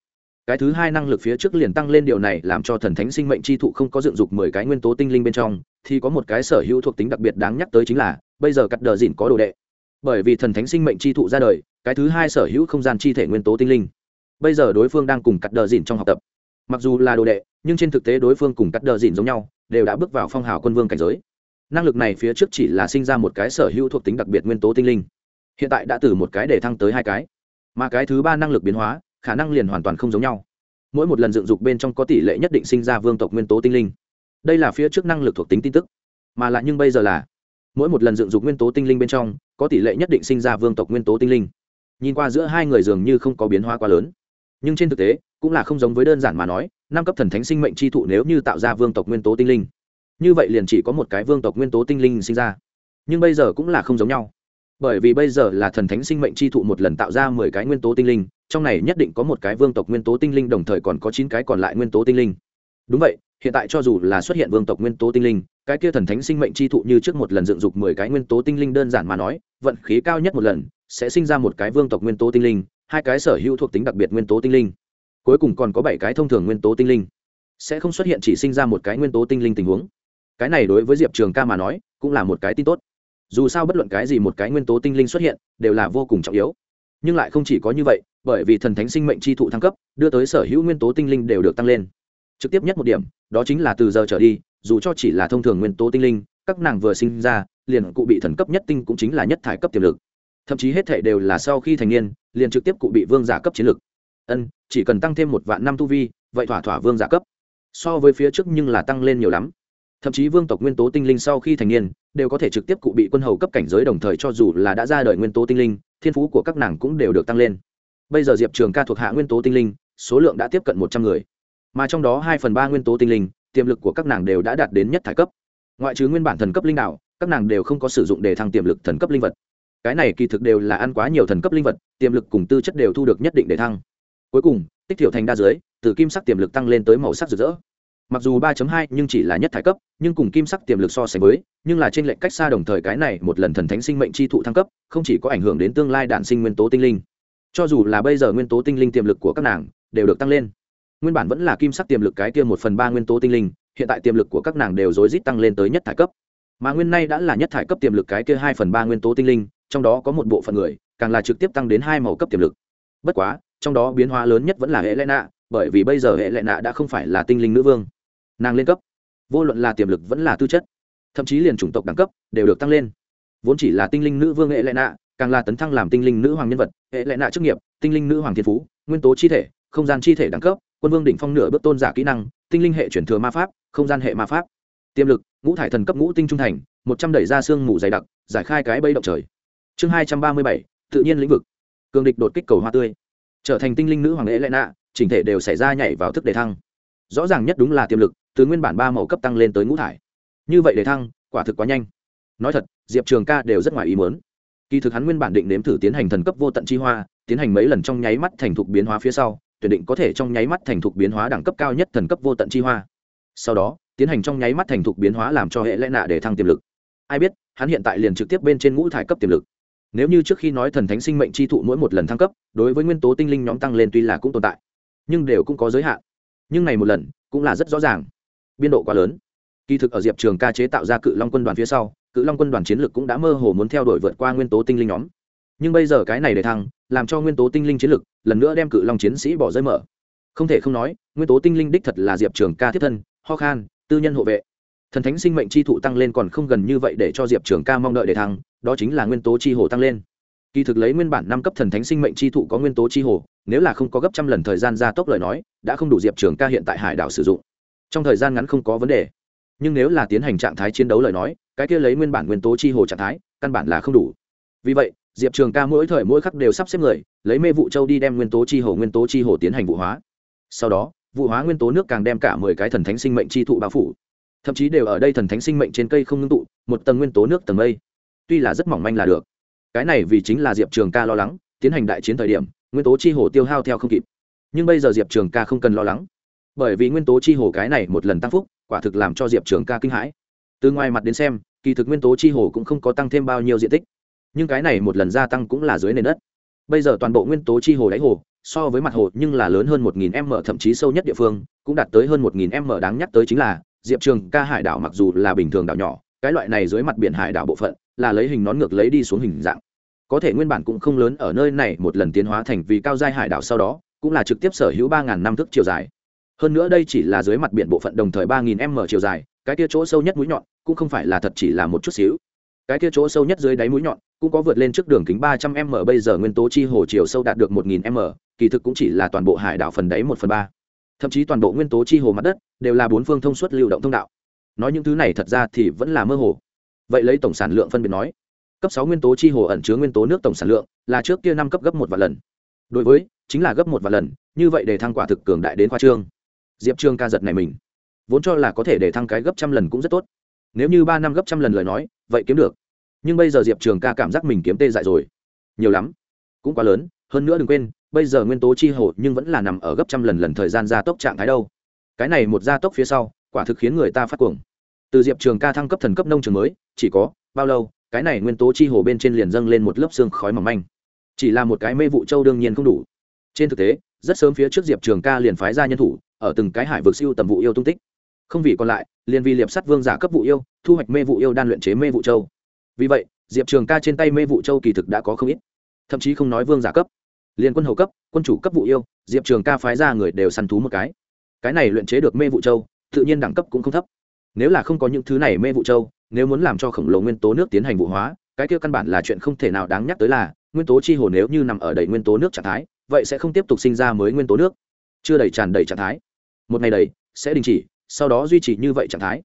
Cái thứ hai năng lực phía trước liền tăng lên điều này làm cho thần thánh sinh mệnh chi thụ không có dựng dục mười cái nguyên tố tinh linh bên trong, thì có một cái sở hữu thuộc tính đặc biệt đáng nhắc tới chính là, bây giờ cắt đờ dìn có đồ đệ. Bởi vì thần thánh sinh mệnh chi thụ ra đời, cái thứ hai sở hữu không gian chi thể nguyên tố tinh linh. Bây giờ đối phương đang cùng cắt đờ dìn trong học tập. Mặc dù là đồ đệ, nhưng trên thực tế đối phương cùng cắt đờ dìn giống nhau, đều đã bước vào phong hào quân vương cảnh giới năng lực này phía trước chỉ là sinh ra một cái sở hữu thuộc tính đặc biệt nguyên tố tinh linh. Hiện tại đã từ một cái để thăng tới hai cái. Mà cái thứ ba năng lực biến hóa, khả năng liền hoàn toàn không giống nhau. Mỗi một lần dựng dục bên trong có tỷ lệ nhất định sinh ra vương tộc nguyên tố tinh linh. Đây là phía trước năng lực thuộc tính tin tức. Mà lại nhưng bây giờ là, mỗi một lần dựng dục nguyên tố tinh linh bên trong, có tỷ lệ nhất định sinh ra vương tộc nguyên tố tinh linh. Nhìn qua giữa hai người dường như không có biến hóa quá lớn. Nhưng trên thực tế, cũng là không giống với đơn giản mà nói, năm cấp thần thánh sinh mệnh chi thụ nếu như tạo ra vương tộc nguyên tố tinh linh như vậy liền chỉ có một cái vương tộc nguyên tố tinh linh sinh ra nhưng bây giờ cũng là không giống nhau bởi vì bây giờ là thần thánh sinh mệnh chi thụ một lần tạo ra mười cái nguyên tố tinh linh trong này nhất định có một cái vương tộc nguyên tố tinh linh đồng thời còn có chín cái còn lại nguyên tố tinh linh đúng vậy hiện tại cho dù là xuất hiện vương tộc nguyên tố tinh linh cái kia thần thánh sinh mệnh chi thụ như trước một lần dựng dục mười cái nguyên tố tinh linh đơn giản mà nói vận khí cao nhất một lần sẽ sinh ra một cái vương tộc nguyên tố tinh linh hai cái sở hữu thuộc tính đặc biệt nguyên tố tinh linh cuối cùng còn có bảy cái thông thường nguyên tố tinh linh sẽ không xuất hiện chỉ sinh ra một cái nguyên tố tinh linh tình huống cái này đối với diệp trường ca mà nói, cũng là một cái tin tốt. Dù sao bất luận cái gì một cái nguyên tố tinh linh xuất hiện, đều là vô cùng trọng yếu. Nhưng lại không chỉ có như vậy, bởi vì thần thánh sinh mệnh chi thụ thăng cấp, đưa tới sở hữu nguyên tố tinh linh đều được tăng lên. Trực tiếp nhất một điểm, đó chính là từ giờ trở đi, dù cho chỉ là thông thường nguyên tố tinh linh, các nàng vừa sinh ra, liền cụ bị thần cấp nhất tinh cũng chính là nhất thải cấp tiềm lực. Thậm chí hết thể đều là sau khi thành niên, liền trực tiếp cụ bị vương giả cấp chiến lực. Ân, chỉ cần tăng thêm một vạn năm tu vi, vậy thỏa thỏa vương giả cấp. So với phía trước nhưng là tăng lên nhiều lắm thậm chí vương tộc nguyên tố tinh linh sau khi thành niên, đều có thể trực tiếp cụ bị quân hầu cấp cảnh giới đồng thời cho dù là đã ra đời nguyên tố tinh linh, thiên phú của các nàng cũng đều được tăng lên. Bây giờ diệp trường ca thuộc hạ nguyên tố tinh linh, số lượng đã tiếp cận một trăm người. Mà trong đó hai phần ba nguyên tố tinh linh, tiềm lực của các nàng đều đã đạt đến nhất thải cấp. Ngoại trừ nguyên bản thần cấp linh đạo, các nàng đều không có sử dụng để thăng tiềm lực thần cấp linh vật. Cái này kỳ thực đều là ăn quá nhiều thần cấp linh vật, tiềm lực cùng tư chất đều thu được nhất định để thăng. Cuối cùng, tích thiểu thành đa dưới, từ kim sắc tiềm lực tăng lên tới màu sắc rực rỡ mặc dù 3.2 nhưng chỉ là nhất thái cấp, nhưng cùng kim sắc tiềm lực so sánh với, nhưng là trên lệnh cách xa đồng thời cái này một lần thần thánh sinh mệnh chi thụ thăng cấp, không chỉ có ảnh hưởng đến tương lai đạn sinh nguyên tố tinh linh. Cho dù là bây giờ nguyên tố tinh linh tiềm lực của các nàng đều được tăng lên. Nguyên bản vẫn là kim sắc tiềm lực cái kia một phần ba nguyên tố tinh linh, hiện tại tiềm lực của các nàng đều rối rít tăng lên tới nhất thải cấp. Mà nguyên nay đã là nhất thải cấp tiềm lực cái kia hai phần ba nguyên tố tinh linh, trong đó có một bộ phận người, càng là trực tiếp tăng đến hai màu cấp tiềm lực. Bất quá, trong đó biến hóa lớn nhất vẫn là hệ lệ nạ bởi vì bây giờ hệ lệ nạ đã không phải là tinh linh nữ vương nàng lên cấp. Vô luận là tiềm lực vẫn là tư chất, thậm chí liền chủng tộc đẳng cấp đều được tăng lên. Vốn chỉ là tinh linh nữ vương hệ lệ nạ càng là tấn thăng làm tinh linh nữ hoàng nhân vật. Hệ lệ nạ chức nghiệp, tinh linh nữ hoàng thiên phú, nguyên tố chi thể, không gian chi thể đẳng cấp, quân vương đỉnh phong nửa bước tôn giả kỹ năng, tinh linh hệ chuyển thừa ma pháp, không gian hệ ma pháp. Tiềm lực, ngũ thải thần cấp ngũ tinh trung thành, một trăm đẩy ra xương mù dày đặc, giải khai cái bẫy động trời. Chương hai trăm ba mươi bảy, tự nhiên lĩnh vực. Cường địch đột kích cầu hoa tươi. Trở thành tinh linh nữ hoàng lễ lẽ nạ chỉnh thể đều xảy ra nhảy vào thức đề thăng rõ ràng nhất đúng là tiềm lực, từ nguyên bản ba màu cấp tăng lên tới ngũ thải. Như vậy để thăng, quả thực quá nhanh. Nói thật, diệp trường ca đều rất ngoài ý muốn. Kỳ thực hắn nguyên bản định nếm thử tiến hành thần cấp vô tận chi hoa, tiến hành mấy lần trong nháy mắt thành thục biến hóa phía sau, tuyển định có thể trong nháy mắt thành thục biến hóa đẳng cấp cao nhất thần cấp vô tận chi hoa. Sau đó, tiến hành trong nháy mắt thành thục biến hóa làm cho hệ lẽ nạ để thăng tiềm lực. Ai biết, hắn hiện tại liền trực tiếp bên trên ngũ thải cấp tiềm lực. Nếu như trước khi nói thần thánh sinh mệnh chi thụ mỗi một lần thăng cấp, đối với nguyên tố tinh linh nhóm tăng lên tuy là cũng tồn tại, nhưng đều cũng có giới hạn nhưng này một lần cũng là rất rõ ràng. Biên độ quá lớn. Kỳ thực ở diệp trường ca chế tạo ra cự long quân đoàn phía sau, cự long quân đoàn chiến lược cũng đã mơ hồ muốn theo đuổi vượt qua nguyên tố tinh linh nhóm. Nhưng bây giờ cái này để thăng, làm cho nguyên tố tinh linh chiến lược lần nữa đem cự long chiến sĩ bỏ rơi mở. Không thể không nói, nguyên tố tinh linh đích thật là diệp trường ca thiết thân, ho khan, tư nhân hộ vệ. Thần thánh sinh mệnh chi thụ tăng lên còn không gần như vậy để cho diệp trường ca mong đợi để thăng, đó chính là nguyên tố chi hồ tăng lên kỳ thực lấy nguyên bản năm cấp thần thánh sinh mệnh chi thụ có nguyên tố chi hồ, nếu là không có gấp trăm lần thời gian gia tốc lời nói, đã không đủ diệp trường ca hiện tại hải đảo sử dụng. Trong thời gian ngắn không có vấn đề. Nhưng nếu là tiến hành trạng thái chiến đấu lời nói, cái kia lấy nguyên bản nguyên tố chi hồ trạng thái, căn bản là không đủ. Vì vậy, diệp trường ca mỗi thời mỗi khắc đều sắp xếp người, lấy mê vụ châu đi đem nguyên tố chi hồ nguyên tố chi hồ tiến hành vụ hóa. Sau đó, vụ hóa nguyên tố nước càng đem cả mười cái thần thánh sinh mệnh chi thụ bao phủ. Thậm chí đều ở đây thần thánh sinh mệnh trên cây không ngưng tụ, một tầng nguyên tố nước tầng mây. Tuy là rất mỏng manh là được cái này vì chính là diệp trường ca lo lắng, tiến hành đại chiến thời điểm, nguyên tố chi hồ tiêu hao theo không kịp. Nhưng bây giờ diệp trường ca không cần lo lắng. Bởi vì nguyên tố chi hồ cái này một lần tăng phúc, quả thực làm cho diệp trường ca kinh hãi. Từ ngoài mặt đến xem, kỳ thực nguyên tố chi hồ cũng không có tăng thêm bao nhiêu diện tích. Nhưng cái này một lần gia tăng cũng là dưới nền đất. Bây giờ toàn bộ nguyên tố chi hồ đáy hồ, so với mặt hồ nhưng là lớn hơn một nghìn m thậm chí sâu nhất địa phương, cũng đạt tới hơn một nghìn m đáng nhắc tới chính là, diệp trường ca hải đảo mặc dù là bình thường đảo nhỏ cái loại này dưới mặt biển hải đảo bộ phận, là lấy hình nón ngược lấy đi xuống hình dạng. Có thể nguyên bản cũng không lớn ở nơi này một lần tiến hóa thành vì cao giai hải đảo sau đó, cũng là trực tiếp sở hữu ba ngàn năm thức chiều dài. Hơn nữa đây chỉ là dưới mặt biển bộ phận đồng thời ba nghìn m chiều dài, cái kia chỗ sâu nhất mũi nhọn cũng không phải là thật chỉ là một chút xíu. Cái kia chỗ sâu nhất dưới đáy mũi nhọn cũng có vượt lên trước đường kính ba trăm m, bây giờ nguyên tố chi hồ chiều sâu đạt được một nghìn m, kỳ thực cũng chỉ là toàn bộ hải đảo phần đáy một phần ba. Thậm chí toàn bộ nguyên tố chi hồ mặt đất đều là bốn phương thông suốt lưu động thông đạo nói những thứ này thật ra thì vẫn là mơ hồ. Vậy lấy tổng sản lượng phân biệt nói, cấp sáu nguyên tố chi hồ ẩn chứa nguyên tố nước tổng sản lượng là trước kia năm cấp gấp một vạn lần. Đối với, chính là gấp một vạn lần, như vậy để thăng quả thực cường đại đến khoa trương. Diệp trương ca giật này mình. Vốn cho là có thể để thăng cái gấp trăm lần cũng rất tốt. Nếu như ba năm gấp trăm lần lời nói, vậy kiếm được. Nhưng bây giờ diệp trường ca cảm giác mình kiếm tê dại rồi. Nhiều lắm. Cũng quá lớn, hơn nữa đừng quên, bây giờ nguyên tố chi hồ nhưng vẫn là nằm ở gấp trăm lần lần thời gian gia tốc trạng thái đâu. Cái này một gia tốc phía sau quả thực khiến người ta phát cuồng. Từ diệp trường ca thăng cấp thần cấp nông trường mới, chỉ có, bao lâu, cái này nguyên tố chi hồ bên trên liền dâng lên một lớp xương khói mỏng manh. Chỉ là một cái mê vụ châu đương nhiên không đủ. Trên thực tế, rất sớm phía trước diệp trường ca liền phái ra nhân thủ, ở từng cái hải vực siêu tầm vụ yêu tung tích. Không vì còn lại, liền vì liệp sắt vương giả cấp vụ yêu, thu hoạch mê vụ yêu đan luyện chế mê vụ châu. Vì vậy, diệp trường ca trên tay mê vụ châu kỳ thực đã có không ít. Thậm chí không nói vương giả cấp, liền quân hầu cấp, quân chủ cấp vụ yêu, diệp trường ca phái ra người đều săn thú một cái. Cái này luyện chế được mê vụ châu tự nhiên đẳng cấp cũng không thấp. Nếu là không có những thứ này mê vụ châu, nếu muốn làm cho khổng lồ nguyên tố nước tiến hành vụ hóa, cái kia căn bản là chuyện không thể nào đáng nhắc tới là, nguyên tố chi hồ nếu như nằm ở đầy nguyên tố nước trạng thái, vậy sẽ không tiếp tục sinh ra mới nguyên tố nước. Chưa đầy tràn đầy trạng thái. Một ngày đầy, sẽ đình chỉ, sau đó duy trì như vậy trạng thái.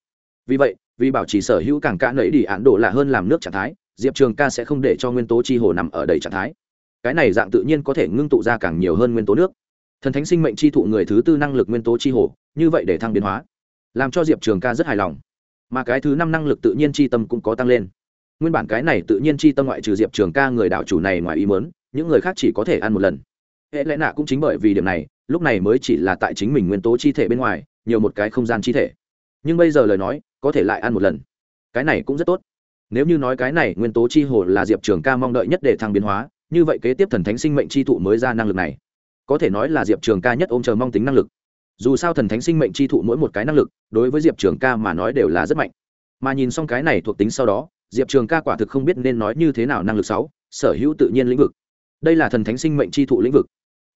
Vì vậy, vì bảo trì sở hữu càng cạn nẫy đi án đổ là hơn làm nước trạng thái, diệp trường ca sẽ không để cho nguyên tố chi hồ nằm ở đầy trạng thái. Cái này dạng tự nhiên có thể ngưng tụ ra càng nhiều hơn nguyên tố nước. Thần thánh sinh mệnh chi thụ người thứ tư năng lực nguyên tố chi hồ, như vậy để thăng biến hóa làm cho diệp trường ca rất hài lòng. Mà cái thứ năm năng lực tự nhiên chi tâm cũng có tăng lên. Nguyên bản cái này tự nhiên chi tâm ngoại trừ diệp trường ca người đảo chủ này ngoài ý mớn những người khác chỉ có thể ăn một lần. Hệ lẽ nạ cũng chính bởi vì điểm này, lúc này mới chỉ là tại chính mình nguyên tố chi thể bên ngoài, nhiều một cái không gian chi thể. Nhưng bây giờ lời nói, có thể lại ăn một lần. Cái này cũng rất tốt. Nếu như nói cái này nguyên tố chi hồ là diệp trường ca mong đợi nhất để thăng biến hóa, như vậy kế tiếp thần thánh sinh mệnh chi thụ mới ra năng lực này. Có thể nói là diệp trường ca nhất ôm chờ mong tính năng lực dù sao thần thánh sinh mệnh chi thụ mỗi một cái năng lực, đối với diệp trường ca mà nói đều là rất mạnh. Mà nhìn xong cái này thuộc tính sau đó, diệp trường ca quả thực không biết nên nói như thế nào năng lực sáu, sở hữu tự nhiên lĩnh vực. Đây là thần thánh sinh mệnh chi thụ lĩnh vực.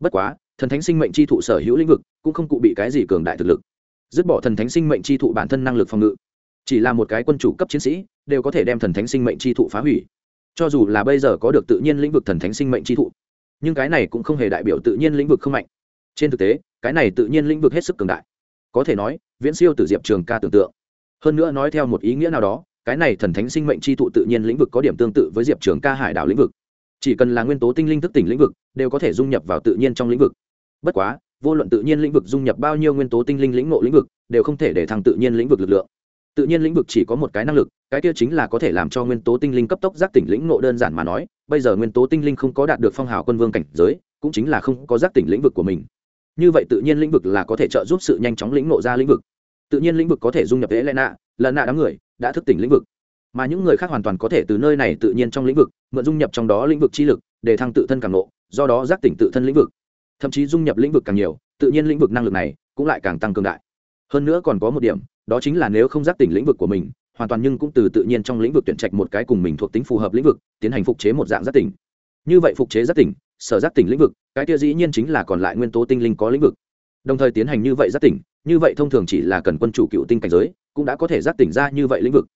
Bất quá, thần thánh sinh mệnh chi thụ sở hữu lĩnh vực cũng không cụ bị cái gì cường đại thực lực. Dứt bỏ thần thánh sinh mệnh chi thụ bản thân năng lực phòng ngự, chỉ là một cái quân chủ cấp chiến sĩ đều có thể đem thần thánh sinh mệnh chi thụ phá hủy. Cho dù là bây giờ có được tự nhiên lĩnh vực thần thánh sinh mệnh chi thụ, nhưng cái này cũng không hề đại biểu tự nhiên lĩnh vực không mạnh. Trên thực tế cái này tự nhiên lĩnh vực hết sức cường đại. Có thể nói, viễn siêu từ diệp trường ca tưởng tượng. Hơn nữa nói theo một ý nghĩa nào đó, cái này thần thánh sinh mệnh chi thụ tự nhiên lĩnh vực có điểm tương tự với diệp trường ca hải đảo lĩnh vực. Chỉ cần là nguyên tố tinh linh thức tỉnh lĩnh vực, đều có thể dung nhập vào tự nhiên trong lĩnh vực. Bất quá, vô luận tự nhiên lĩnh vực dung nhập bao nhiêu nguyên tố tinh linh lĩnh ngộ lĩnh vực, đều không thể để thằng tự nhiên lĩnh vực lực lượng. Tự nhiên lĩnh vực chỉ có một cái năng lực, cái kia chính là có thể làm cho nguyên tố tinh linh cấp tốc giác tỉnh lĩnh ngộ đơn giản mà nói, bây giờ nguyên tố tinh linh không có đạt được phong hào quân vương cảnh giới, cũng chính là không có giác tỉnh lĩnh vực của mình như vậy tự nhiên lĩnh vực là có thể trợ giúp sự nhanh chóng lĩnh ngộ ra lĩnh vực. Tự nhiên lĩnh vực có thể dung nhập lẽ lẽ nạ lần nạ đám người đã thức tỉnh lĩnh vực. Mà những người khác hoàn toàn có thể từ nơi này tự nhiên trong lĩnh vực, mượn dung nhập trong đó lĩnh vực chi lực, để thăng tự thân càng nộ do đó giác tỉnh tự thân lĩnh vực. Thậm chí dung nhập lĩnh vực càng nhiều, tự nhiên lĩnh vực năng lực này cũng lại càng tăng cường đại. Hơn nữa còn có một điểm, đó chính là nếu không giác tỉnh lĩnh vực của mình, hoàn toàn nhưng cũng từ tự nhiên trong lĩnh vực tuyển trạch một cái cùng mình thuộc tính phù hợp lĩnh vực, tiến hành phục chế một dạng giác tỉnh. Như vậy phục chế giác tỉnh sở giác tỉnh lĩnh vực, cái kia dĩ nhiên chính là còn lại nguyên tố tinh linh có lĩnh vực. Đồng thời tiến hành như vậy giác tỉnh, như vậy thông thường chỉ là cần quân chủ cựu tinh cảnh giới, cũng đã có thể giác tỉnh ra như vậy lĩnh vực.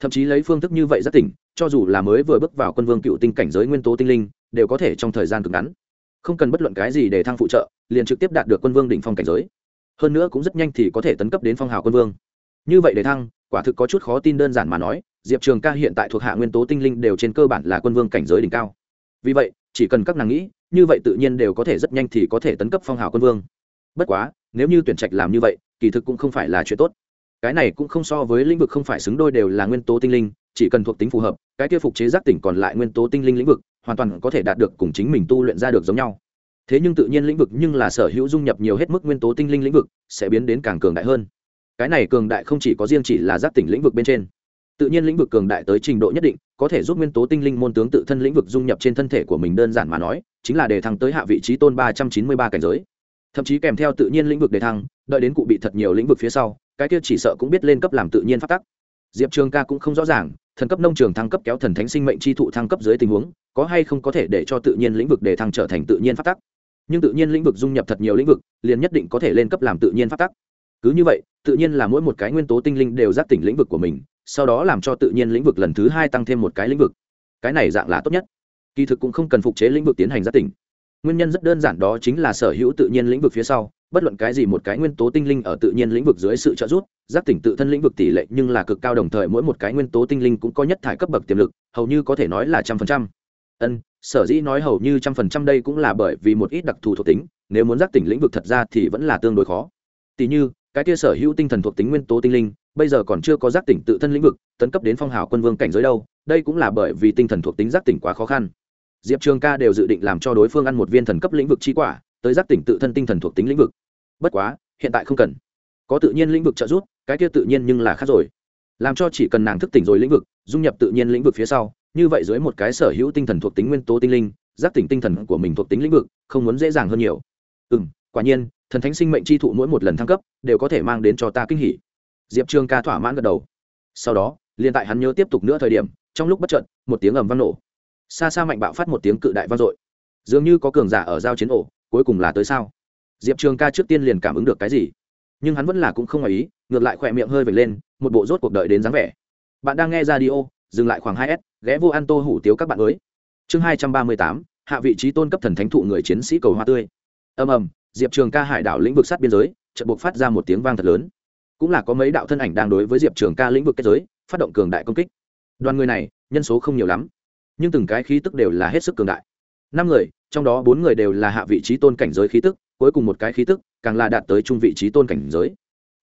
Thậm chí lấy phương thức như vậy giác tỉnh, cho dù là mới vừa bước vào quân vương cựu tinh cảnh giới nguyên tố tinh linh, đều có thể trong thời gian cực ngắn. Không cần bất luận cái gì để thăng phụ trợ, liền trực tiếp đạt được quân vương đỉnh phong cảnh giới. Hơn nữa cũng rất nhanh thì có thể tấn cấp đến phong hào quân vương. Như vậy để thăng, quả thực có chút khó tin đơn giản mà nói, diệp trường ca hiện tại thuộc hạ nguyên tố tinh linh đều trên cơ bản là quân vương cảnh giới đỉnh cao. Vì vậy, chỉ cần các nàng nghĩ như vậy tự nhiên đều có thể rất nhanh thì có thể tấn cấp phong hào quân vương. Bất quá, nếu như tuyển trạch làm như vậy, kỳ thực cũng không phải là chuyện tốt. Cái này cũng không so với lĩnh vực không phải xứng đôi đều là nguyên tố tinh linh, chỉ cần thuộc tính phù hợp, cái kia phục chế giác tỉnh còn lại nguyên tố tinh linh lĩnh vực, hoàn toàn có thể đạt được cùng chính mình tu luyện ra được giống nhau. Thế nhưng tự nhiên lĩnh vực nhưng là sở hữu dung nhập nhiều hết mức nguyên tố tinh linh lĩnh vực, sẽ biến đến càng cường đại hơn. Cái này cường đại không chỉ có riêng chỉ là giác tỉnh lĩnh vực bên trên tự nhiên lĩnh vực cường đại tới trình độ nhất định, có thể giúp nguyên tố tinh linh môn tướng tự thân lĩnh vực dung nhập trên thân thể của mình đơn giản mà nói, chính là đề thăng tới hạ vị trí tôn ba trăm chín mươi ba cảnh giới. Thậm chí kèm theo tự nhiên lĩnh vực đề thăng, đợi đến cụ bị thật nhiều lĩnh vực phía sau, cái kia chỉ sợ cũng biết lên cấp làm tự nhiên phát tắc. Diệp trường ca cũng không rõ ràng, thần cấp nông trường thăng cấp kéo thần thánh sinh mệnh chi thụ thăng cấp dưới tình huống, có hay không có thể để cho tự nhiên lĩnh vực đề thăng trở thành tự nhiên phát tắc. Nhưng tự nhiên lĩnh vực dung nhập thật nhiều lĩnh vực, liền nhất định có thể lên cấp làm tự nhiên phát tắc cứ như vậy, tự nhiên là mỗi một cái nguyên tố tinh linh đều giác tỉnh lĩnh vực của mình, sau đó làm cho tự nhiên lĩnh vực lần thứ hai tăng thêm một cái lĩnh vực. Cái này dạng là tốt nhất. Kỳ thực cũng không cần phục chế lĩnh vực tiến hành giác tỉnh. Nguyên nhân rất đơn giản đó chính là sở hữu tự nhiên lĩnh vực phía sau, bất luận cái gì một cái nguyên tố tinh linh ở tự nhiên lĩnh vực dưới sự trợ giúp, giác tỉnh tự thân lĩnh vực tỷ lệ nhưng là cực cao đồng thời mỗi một cái nguyên tố tinh linh cũng có nhất thải cấp bậc tiềm lực, hầu như có thể nói là trăm phần trăm. Ân, sở dĩ nói hầu như trăm phần trăm đây cũng là bởi vì một ít đặc thù thuộc tính, nếu muốn giác tỉnh lĩnh vực thật ra thì vẫn là tương đối khó. Tỷ như cái kia sở hữu tinh thần thuộc tính nguyên tố tinh linh, bây giờ còn chưa có giác tỉnh tự thân lĩnh vực, tấn cấp đến phong hào quân vương cảnh giới đâu, đây cũng là bởi vì tinh thần thuộc tính giác tỉnh quá khó khăn. Diệp trường ca đều dự định làm cho đối phương ăn một viên thần cấp lĩnh vực chi quả, tới giác tỉnh tự thân tinh thần thuộc tính lĩnh vực. Bất quá, hiện tại không cần. Có tự nhiên lĩnh vực trợ giúp, cái kia tự nhiên nhưng là khác rồi. Làm cho chỉ cần nàng thức tỉnh rồi lĩnh vực, dung nhập tự nhiên lĩnh vực phía sau, như vậy dưới một cái sở hữu tinh thần thuộc tính nguyên tố tinh linh, giác tỉnh tinh thần của mình thuộc tính lĩnh vực, không muốn dễ dàng hơn nhiều. Ừ quả nhiên thần thánh sinh mệnh chi thụ mỗi một lần thăng cấp đều có thể mang đến cho ta kinh hỉ. Diệp trường ca thỏa mãn gật đầu. Sau đó, liền tại hắn nhớ tiếp tục nữa thời điểm, trong lúc bất trợn một tiếng ầm vang nổ. Xa xa mạnh bạo phát một tiếng cự đại vang dội. Dường như có cường giả ở giao chiến ổ, cuối cùng là tới sao? Diệp trường ca trước tiên liền cảm ứng được cái gì? Nhưng hắn vẫn là cũng không ngoài ý, ngược lại khỏe miệng hơi vệt lên, một bộ rốt cuộc đợi đến dáng vẻ. Bạn đang nghe ra đi ô dừng lại khoảng hai s, ghé vô ăn tô hủ tiếu các bạn mới. Chương hai trăm ba mươi tám, hạ vị trí tôn cấp thần thánh thụ người chiến sĩ cầu hoa tươi. Ầm ầm diệp trường ca hải đảo lĩnh vực sát biên giới, chợt buộc phát ra một tiếng vang thật lớn. Cũng là có mấy đạo thân ảnh đang đối với diệp trường ca lĩnh vực kết giới, phát động cường đại công kích. Đoàn người này, nhân số không nhiều lắm, nhưng từng cái khí tức đều là hết sức cường đại. Năm người, trong đó bốn người đều là hạ vị trí tôn cảnh giới khí tức, cuối cùng một cái khí tức, càng là đạt tới trung vị trí tôn cảnh giới.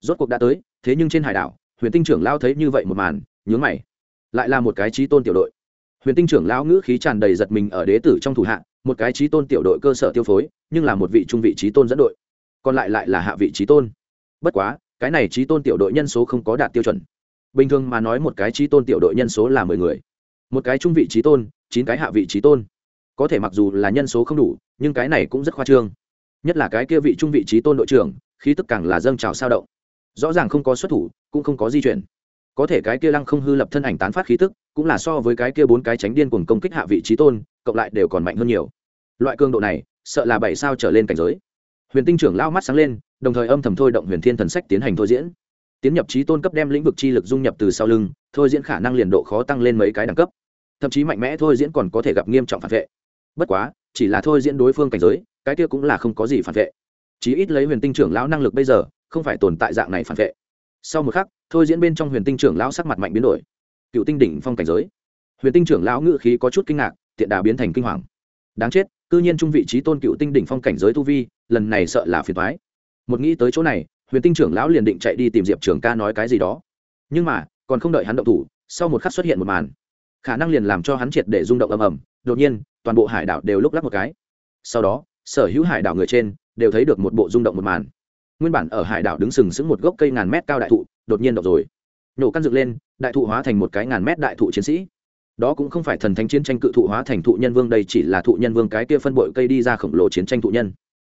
Rốt cuộc đã tới, thế nhưng trên hải đảo, huyền tinh trưởng lao thấy như vậy một màn, nhướng mày. Lại là một cái trí tôn tiểu đội. Huyền tinh trưởng lão ngữ khí tràn đầy giật mình ở đế tử trong thủ hạ một cái trí tôn tiểu đội cơ sở tiêu phối, nhưng là một vị trung vị trí tôn dẫn đội. Còn lại lại là hạ vị trí tôn. Bất quá, cái này trí tôn tiểu đội nhân số không có đạt tiêu chuẩn. Bình thường mà nói một cái trí tôn tiểu đội nhân số là mười người. Một cái trung vị trí tôn, chín cái hạ vị trí tôn. Có thể mặc dù là nhân số không đủ, nhưng cái này cũng rất khoa trương. Nhất là cái kia vị trung vị trí tôn đội trưởng, khí tức càng là dâng trào sao động. Rõ ràng không có xuất thủ, cũng không có di chuyển. Có thể cái kia lăng không hư lập thân ảnh tán phát khí tức cũng là so với cái kia bốn cái tránh điên cuồng công kích hạ vị trí tôn, cộng lại đều còn mạnh hơn nhiều. Loại cường độ này, sợ là bảy sao trở lên cảnh giới. Huyền tinh trưởng lao mắt sáng lên, đồng thời âm thầm thôi động huyền thiên thần sách tiến hành thôi diễn. Tiến nhập trí tôn cấp đem lĩnh vực chi lực dung nhập từ sau lưng, thôi diễn khả năng liền độ khó tăng lên mấy cái đẳng cấp. Thậm chí mạnh mẽ thôi diễn còn có thể gặp nghiêm trọng phản vệ. Bất quá, chỉ là thôi diễn đối phương cảnh giới, cái kia cũng là không có gì phản vệ. Chí ít lấy huyền tinh trưởng lão năng lực bây giờ, không phải tồn tại dạng này phản vệ. Sau một khắc, thôi diễn bên trong huyền tinh trưởng lão sắc mặt mạnh biến đổi cựu tinh đỉnh phong cảnh giới. Huyền tinh trưởng lão ngự khí có chút kinh ngạc, tiện đà biến thành kinh hoàng. Đáng chết, cư nhiên trung vị trí tôn cựu tinh đỉnh phong cảnh giới tu vi, lần này sợ là phiền thoái một nghĩ tới chỗ này, huyền tinh trưởng lão liền định chạy đi tìm diệp trường ca nói cái gì đó. Nhưng mà, còn không đợi hắn động thủ, sau một khắc xuất hiện một màn. Khả năng liền làm cho hắn triệt để rung động ầm ầm, đột nhiên, toàn bộ hải đảo đều lúc lắc một cái. Sau đó, sở hữu hải đảo người trên đều thấy được một bộ rung động một màn. Nguyên bản ở hải đảo đứng sừng sững một gốc cây ngàn mét cao đại thụ, đột nhiên động rồi nổ căn dựng lên, đại thụ hóa thành một cái ngàn mét đại thụ chiến sĩ. Đó cũng không phải thần thánh chiến tranh cự thụ hóa thành thụ nhân vương đây chỉ là thụ nhân vương cái kia phân bội cây đi ra khổng lồ chiến tranh thụ nhân.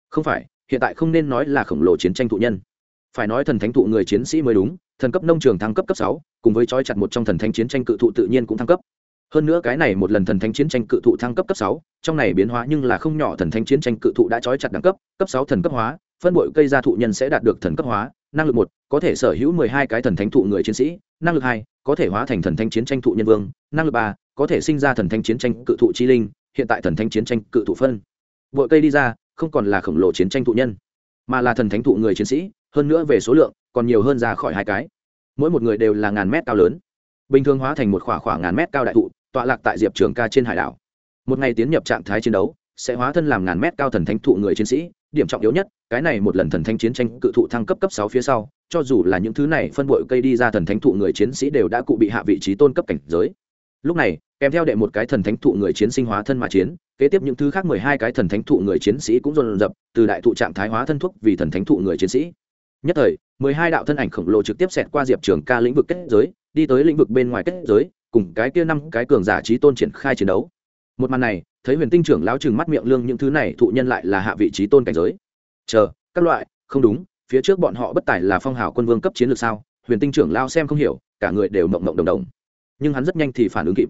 Không phải, hiện tại không nên nói là khổng lồ chiến tranh thụ nhân. Phải nói thần thánh thụ người chiến sĩ mới đúng, thần cấp nông trường thăng cấp cấp sáu, cùng với trói chặt một trong thần thánh chiến tranh cự thụ tự nhiên cũng thăng cấp. Hơn nữa cái này một lần thần thánh chiến tranh cự thụ thăng cấp cấp sáu, trong này biến hóa nhưng là không nhỏ thần thánh chiến tranh cự thụ đã trói chặt đẳng cấp cấp sáu thần cấp hóa, phân bội cây gia thụ nhân sẽ đạt được thần cấp hóa năng lực một, có thể sở hữu mười hai cái thần thánh thụ người chiến sĩ, năng lực hai, có thể hóa thành thần thánh chiến tranh thụ nhân vương, năng lực ba, có thể sinh ra thần thánh chiến tranh cự thụ chi linh, hiện tại thần thánh chiến tranh cự thụ phân. Bội cây đi ra, không còn là khổng lồ chiến tranh thụ nhân, mà là thần thánh thụ người chiến sĩ, hơn nữa về số lượng, còn nhiều hơn ra khỏi hai cái. Mỗi một người đều là ngàn mét cao lớn. Bình thường hóa thành một khoảng khoảng ngàn mét cao đại thụ, tọa lạc tại diệp trường ca trên hải đảo. Một ngày tiến nhập trạng thái chiến đấu sẽ hóa thân làm ngàn mét cao thần thánh thụ người chiến sĩ. Điểm trọng yếu nhất, cái này một lần thần thánh chiến tranh cự thụ thăng cấp cấp sáu phía sau, cho dù là những thứ này phân bội cây đi ra thần thánh thụ người chiến sĩ đều đã cụ bị hạ vị trí tôn cấp cảnh giới. Lúc này, kèm theo đệ một cái thần thánh thụ người chiến sinh hóa thân mà chiến, kế tiếp những thứ khác mười hai cái thần thánh thụ người chiến sĩ cũng dồn dập, từ đại thụ trạng thái hóa thân thuốc vì thần thánh thụ người chiến sĩ. Nhất thời, mười hai đạo thân ảnh khổng lồ trực tiếp xẹt qua diệp trường ca lĩnh vực kết giới, đi tới lĩnh vực bên ngoài kết giới, cùng cái kia năm cái cường giả trí tôn triển khai chiến đấu. Một màn này thấy huyền tinh trưởng lão chừng mắt miệng lương những thứ này, thụ nhân lại là hạ vị trí tôn cảnh giới. Chờ, các loại, không đúng, phía trước bọn họ bất tài là phong hào quân vương cấp chiến lược sao? Huyền tinh trưởng lao xem không hiểu, cả người đều mộng mộng đồng đồng. Nhưng hắn rất nhanh thì phản ứng kịp.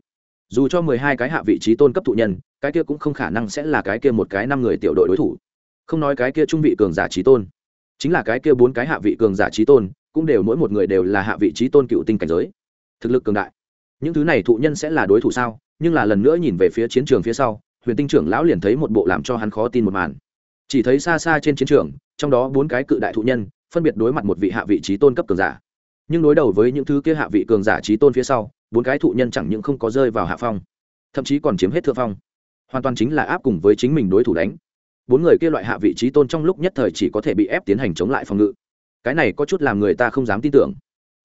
Dù cho mười hai cái hạ vị trí tôn cấp thụ nhân, cái kia cũng không khả năng sẽ là cái kia một cái năm người tiểu đội đối thủ. Không nói cái kia trung vị cường giả trí tôn, chính là cái kia bốn cái hạ vị cường giả trí tôn, cũng đều mỗi một người đều là hạ vị trí tôn cựu tinh cảnh giới. Thực lực cường đại. Những thứ này thụ nhân sẽ là đối thủ sao? Nhưng là lần nữa nhìn về phía chiến trường phía sau, huyền tinh trưởng lão liền thấy một bộ làm cho hắn khó tin một màn. Chỉ thấy xa xa trên chiến trường, trong đó bốn cái cự đại thụ nhân, phân biệt đối mặt một vị hạ vị trí tôn cấp cường giả. Nhưng đối đầu với những thứ kia hạ vị cường giả trí tôn phía sau, bốn cái thụ nhân chẳng những không có rơi vào hạ phong, thậm chí còn chiếm hết thượng phong. Hoàn toàn chính là áp cùng với chính mình đối thủ đánh. Bốn người kia loại hạ vị trí tôn trong lúc nhất thời chỉ có thể bị ép tiến hành chống lại phòng ngự. Cái này có chút làm người ta không dám tin tưởng.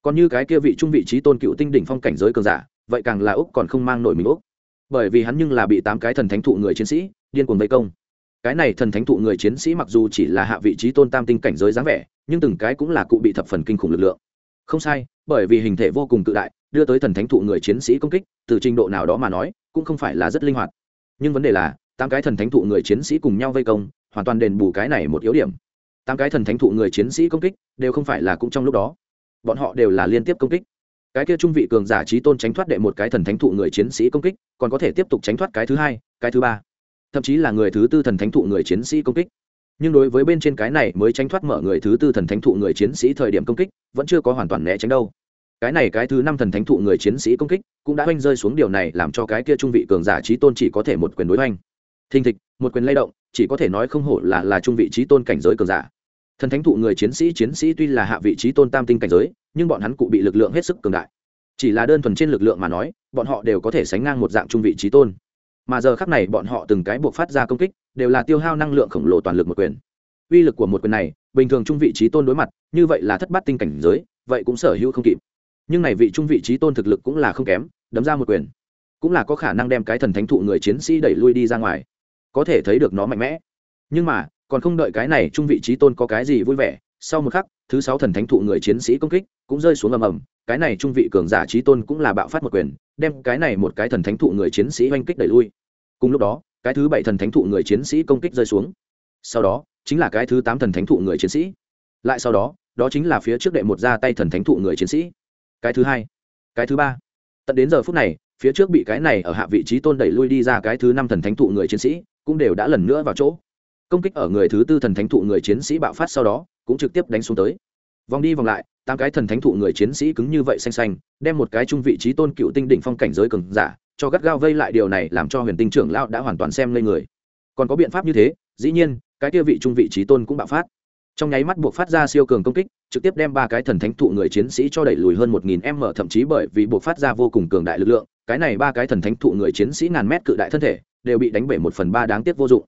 Còn như cái kia vị trung vị trí tôn cựu tinh đỉnh phong cảnh giới cường giả, vậy càng là úc còn không mang nổi mình úc bởi vì hắn nhưng là bị tám cái thần thánh thụ người chiến sĩ, điên cuồng vây công. Cái này thần thánh thụ người chiến sĩ mặc dù chỉ là hạ vị trí tôn tam tinh cảnh giới dáng vẻ, nhưng từng cái cũng là cụ bị thập phần kinh khủng lực lượng. Không sai, bởi vì hình thể vô cùng cự đại, đưa tới thần thánh thụ người chiến sĩ công kích, từ trình độ nào đó mà nói, cũng không phải là rất linh hoạt. Nhưng vấn đề là, tám cái thần thánh thụ người chiến sĩ cùng nhau vây công, hoàn toàn đền bù cái này một yếu điểm. Tám cái thần thánh thụ người chiến sĩ công kích, đều không phải là cũng trong lúc đó. Bọn họ đều là liên tiếp công kích cái kia trung vị cường giả trí tôn tránh thoát đệ một cái thần thánh thụ người chiến sĩ công kích, còn có thể tiếp tục tránh thoát cái thứ hai, cái thứ ba. Thậm chí là người thứ tư thần thánh thụ người chiến sĩ công kích. Nhưng đối với bên trên cái này mới tránh thoát mở người thứ tư thần thánh thụ người chiến sĩ thời điểm công kích, vẫn chưa có hoàn toàn né tránh đâu. Cái này cái thứ năm thần thánh thụ người chiến sĩ công kích cũng đã oanh rơi xuống điều này làm cho cái kia trung vị cường giả trí tôn chỉ có thể một quyền đối oanh thình thịch, một quyền lay động, chỉ có thể nói không hổ là là trung vị trí tôn cảnh giới cường giả thần thánh thụ người chiến sĩ chiến sĩ tuy là hạ vị trí tôn tam tinh cảnh giới, nhưng bọn hắn cụ bị lực lượng hết sức cường đại. Chỉ là đơn thuần trên lực lượng mà nói, bọn họ đều có thể sánh ngang một dạng trung vị trí tôn. Mà giờ khắc này bọn họ từng cái buộc phát ra công kích, đều là tiêu hao năng lượng khổng lồ toàn lực một quyền. Uy lực của một quyền này, bình thường trung vị trí tôn đối mặt, như vậy là thất bát tinh cảnh giới, vậy cũng sở hữu không kịp. Nhưng này vị trung vị trí tôn thực lực cũng là không kém, đấm ra một quyền cũng là có khả năng đem cái thần thánh thụ người chiến sĩ đẩy lui đi ra ngoài. Có thể thấy được nó mạnh mẽ. Nhưng mà còn không đợi cái này trung vị trí tôn có cái gì vui vẻ, sau một khắc, thứ sáu thần thánh thụ người chiến sĩ công kích cũng rơi xuống ầm ầm, cái này trung vị cường giả trí tôn cũng là bạo phát một quyền, đem cái này một cái thần thánh thụ người chiến sĩ oanh kích đẩy lui. Cùng lúc đó, cái thứ bảy thần thánh thụ người chiến sĩ công kích rơi xuống. Sau đó, chính là cái thứ tám thần thánh thụ người chiến sĩ. Lại sau đó đó chính là phía trước đệ một ra tay thần thánh thụ người chiến sĩ. Cái thứ hai, cái thứ ba. Tận đến giờ phút này, phía trước bị cái này ở hạ vị trí tôn đẩy lui đi ra cái thứ năm thần thánh thụ người chiến sĩ cũng đều đã lần nữa vào chỗ công kích ở người thứ tư thần thánh thụ người chiến sĩ bạo phát sau đó, cũng trực tiếp đánh xuống tới. Vòng đi vòng lại, tám cái thần thánh thụ người chiến sĩ cứng như vậy xanh xanh, đem một cái trung vị trí tôn cựu tinh đỉnh phong cảnh giới cường giả, cho gắt gao vây lại điều này làm cho huyền tinh trưởng lão đã hoàn toàn xem lên người. Còn có biện pháp như thế, dĩ nhiên, cái kia vị trung vị trí tôn cũng bạo phát. Trong nháy mắt buộc phát ra siêu cường công kích, trực tiếp đem ba cái thần thánh thụ người chiến sĩ cho đẩy lùi hơn một nghìn m thậm chí bởi vì buộc phát ra vô cùng cường đại lực lượng, cái này ba cái thần thánh thụ người chiến sĩ ngàn mét cự đại thân thể, đều bị đánh bể một phần ba đáng tiếc vô dụng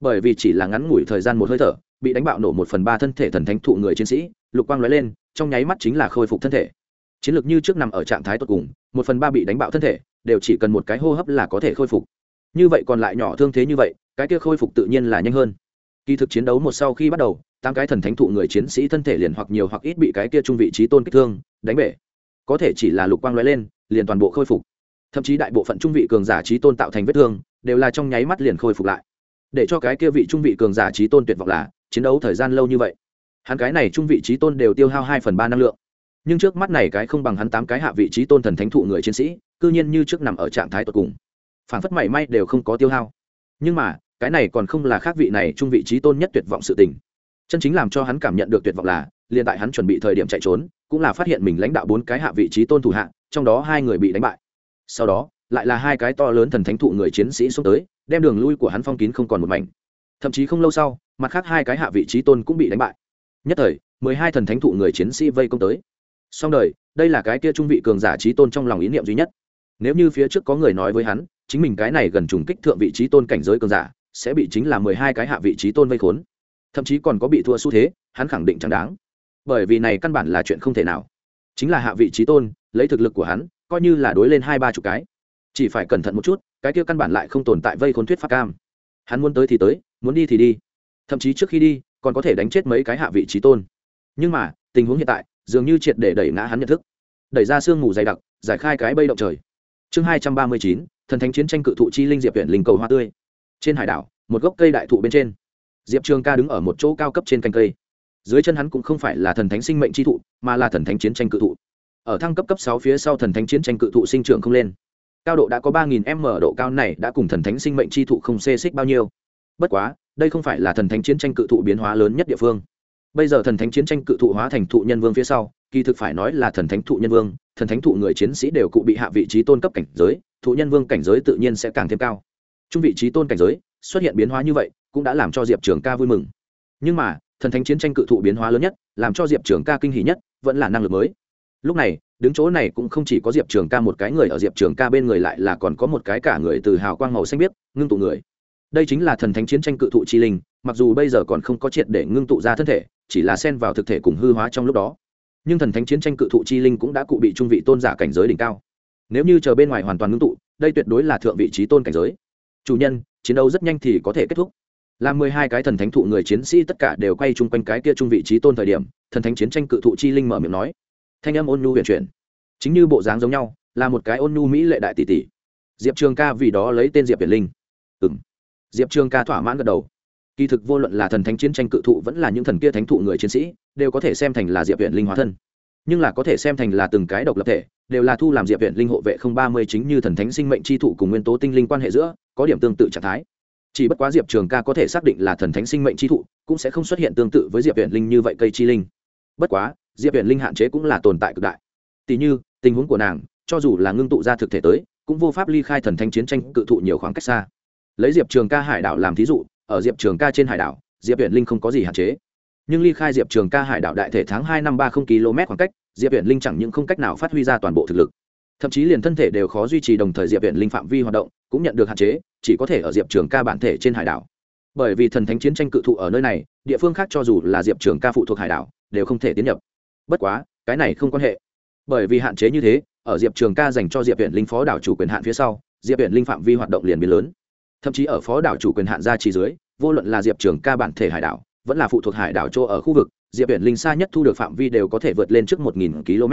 bởi vì chỉ là ngắn ngủi thời gian một hơi thở, bị đánh bạo nổ một phần ba thân thể thần thánh thụ người chiến sĩ, lục quang lóe lên, trong nháy mắt chính là khôi phục thân thể. Chiến lược như trước nằm ở trạng thái tốt cùng, một phần ba bị đánh bạo thân thể, đều chỉ cần một cái hô hấp là có thể khôi phục. Như vậy còn lại nhỏ thương thế như vậy, cái kia khôi phục tự nhiên là nhanh hơn. Kỳ thực chiến đấu một sau khi bắt đầu, tám cái thần thánh thụ người chiến sĩ thân thể liền hoặc nhiều hoặc ít bị cái kia trung vị trí tôn kích thương, đánh bể. Có thể chỉ là lục quang lóe lên, liền toàn bộ khôi phục. Thậm chí đại bộ phận trung vị cường giả trí tôn tạo thành vết thương, đều là trong nháy mắt liền khôi phục lại để cho cái kia vị trung vị cường giả trí tôn tuyệt vọng là, chiến đấu thời gian lâu như vậy. Hắn cái này trung vị trí tôn đều tiêu hao hai phần ba năng lượng. Nhưng trước mắt này cái không bằng hắn tám cái hạ vị trí tôn thần thánh thụ người chiến sĩ, cư nhiên như trước nằm ở trạng thái tột cùng. Phản phất mảy may đều không có tiêu hao. Nhưng mà, cái này còn không là khác vị này trung vị trí tôn nhất tuyệt vọng sự tình. Chân chính làm cho hắn cảm nhận được tuyệt vọng là, liền tại hắn chuẩn bị thời điểm chạy trốn, cũng là phát hiện mình lãnh đạo bốn cái hạ vị trí tôn thủ hạ, trong đó hai người bị đánh bại. Sau đó, lại là hai cái to lớn thần thánh thụ người chiến sĩ xuống tới đem đường lui của hắn phong kín không còn một mảnh. Thậm chí không lâu sau, mặt khác hai cái hạ vị trí tôn cũng bị đánh bại. Nhất thời, mười hai thần thánh thụ người chiến sĩ vây công tới. Song đời, đây là cái kia trung vị cường giả trí tôn trong lòng ý niệm duy nhất. Nếu như phía trước có người nói với hắn, chính mình cái này gần trùng kích thượng vị trí tôn cảnh giới cường giả, sẽ bị chính là mười hai cái hạ vị trí tôn vây khốn. Thậm chí còn có bị thua xu thế, hắn khẳng định chẳng đáng. Bởi vì này căn bản là chuyện không thể nào. Chính là hạ vị trí tôn, lấy thực lực của hắn, coi như là đối lên hai ba chục cái chỉ phải cẩn thận một chút, cái kia căn bản lại không tồn tại vây khốn thuyết pháp cam. Hắn muốn tới thì tới, muốn đi thì đi. Thậm chí trước khi đi, còn có thể đánh chết mấy cái hạ vị trí tôn. Nhưng mà, tình huống hiện tại, dường như triệt để đẩy ngã hắn nhận thức. Đẩy ra sương mù dày đặc, giải khai cái bây động trời. Chương hai trăm ba mươi chín, thần thánh chiến tranh cự thụ chi linh diệp huyện linh cầu hoa tươi. Trên hải đảo, một gốc cây đại thụ bên trên, diệp trường ca đứng ở một chỗ cao cấp trên cành cây. Dưới chân hắn cũng không phải là thần thánh sinh mệnh chi thụ, mà là thần thánh chiến tranh cự thụ. Ở thăng cấp cấp sáu phía sau thần thánh chiến tranh cự thụ sinh trưởng không lên cao độ đã có ba nghìn m, độ cao này đã cùng thần thánh sinh mệnh chi thụ không xê xích bao nhiêu. Bất quá, đây không phải là thần thánh chiến tranh cự thụ biến hóa lớn nhất địa phương. Bây giờ thần thánh chiến tranh cự thụ hóa thành thụ nhân vương phía sau, kỳ thực phải nói là thần thánh thụ nhân vương, thần thánh thụ người chiến sĩ đều cụ bị hạ vị trí tôn cấp cảnh giới, thụ nhân vương cảnh giới tự nhiên sẽ càng thêm cao. Trung vị trí tôn cảnh giới xuất hiện biến hóa như vậy, cũng đã làm cho diệp trường ca vui mừng. Nhưng mà, thần thánh chiến tranh cự thụ biến hóa lớn nhất, làm cho diệp trường ca kinh hỉ nhất, vẫn là năng lực mới. Lúc này đứng chỗ này cũng không chỉ có diệp trường ca một cái người, ở diệp trường ca bên người lại là còn có một cái cả người từ hào quang màu xanh biếc, ngưng tụ người. Đây chính là thần thánh chiến tranh cự thụ chi linh, mặc dù bây giờ còn không có triệt để ngưng tụ ra thân thể, chỉ là xen vào thực thể cùng hư hóa trong lúc đó. Nhưng thần thánh chiến tranh cự thụ chi linh cũng đã cụ bị trung vị tôn giả cảnh giới đỉnh cao. Nếu như chờ bên ngoài hoàn toàn ngưng tụ, đây tuyệt đối là thượng vị trí tôn cảnh giới. Chủ nhân, chiến đấu rất nhanh thì có thể kết thúc. Làm mười hai cái thần thánh thụ người chiến sĩ tất cả đều quay chung quanh cái kia trung vị trí tôn thời điểm, thần thánh chiến tranh cự thụ chi linh mở miệng nói thanh âm ôn nhu huyền chuyển. Chính như bộ dáng giống nhau, là một cái ôn nhu mỹ lệ đại tỷ tỷ. Diệp trường ca vì đó lấy tên diệp huyền linh. Ừ m diệp trường ca thỏa mãn gật đầu. Kỳ thực vô luận là thần thánh chiến tranh cự thụ vẫn là những thần kia thánh thụ người chiến sĩ, đều có thể xem thành là diệp huyện linh hóa thân. Nhưng là có thể xem thành là từng cái độc lập thể, đều là thu làm diệp huyện linh hộ vệ không ba mươi chính như thần thánh sinh mệnh tri thụ cùng nguyên tố tinh linh quan hệ giữa, có điểm tương tự trạng thái. Chỉ bất quá diệp trường ca có thể xác định là thần thánh sinh mệnh tri thụ, cũng sẽ không xuất hiện tương tự với diệp huyện linh như vậy cây chi linh. Bất quá diệp huyện linh hạn chế cũng là tồn tại cực đại. Tỉ như, tình huống của nàng, cho dù là ngưng tụ ra thực thể tới, cũng vô pháp ly khai thần thánh chiến tranh cự thụ nhiều khoảng cách xa. Lấy diệp trường ca hải đảo làm thí dụ, ở diệp trường ca trên hải đảo, diệp huyện linh không có gì hạn chế. Nhưng ly khai diệp trường ca hải đảo đại thể tháng hai năm ba không km khoảng cách, diệp huyện linh chẳng những không cách nào phát huy ra toàn bộ thực lực. Thậm chí liền thân thể đều khó duy trì đồng thời diệp huyện linh phạm vi hoạt động, cũng nhận được hạn chế, chỉ có thể ở diệp trường ca bản thể trên hải đảo. Bởi vì thần thánh chiến tranh cự thụ ở nơi này, địa phương khác cho dù là diệp trường ca phụ thuộc hải đảo, đều không thể tiến nhập bất quá, cái này không quan hệ. Bởi vì hạn chế như thế, ở diệp trường ca dành cho diệp huyện linh phó đảo chủ quyền hạn phía sau, diệp huyện linh phạm vi hoạt động liền biến lớn. Thậm chí ở phó đảo chủ quyền hạn ra chỉ dưới, vô luận là diệp trường ca bản thể hải đảo, vẫn là phụ thuộc hải đảo chỗ ở khu vực, diệp huyện linh xa nhất thu được phạm vi đều có thể vượt lên trước một nghìn km.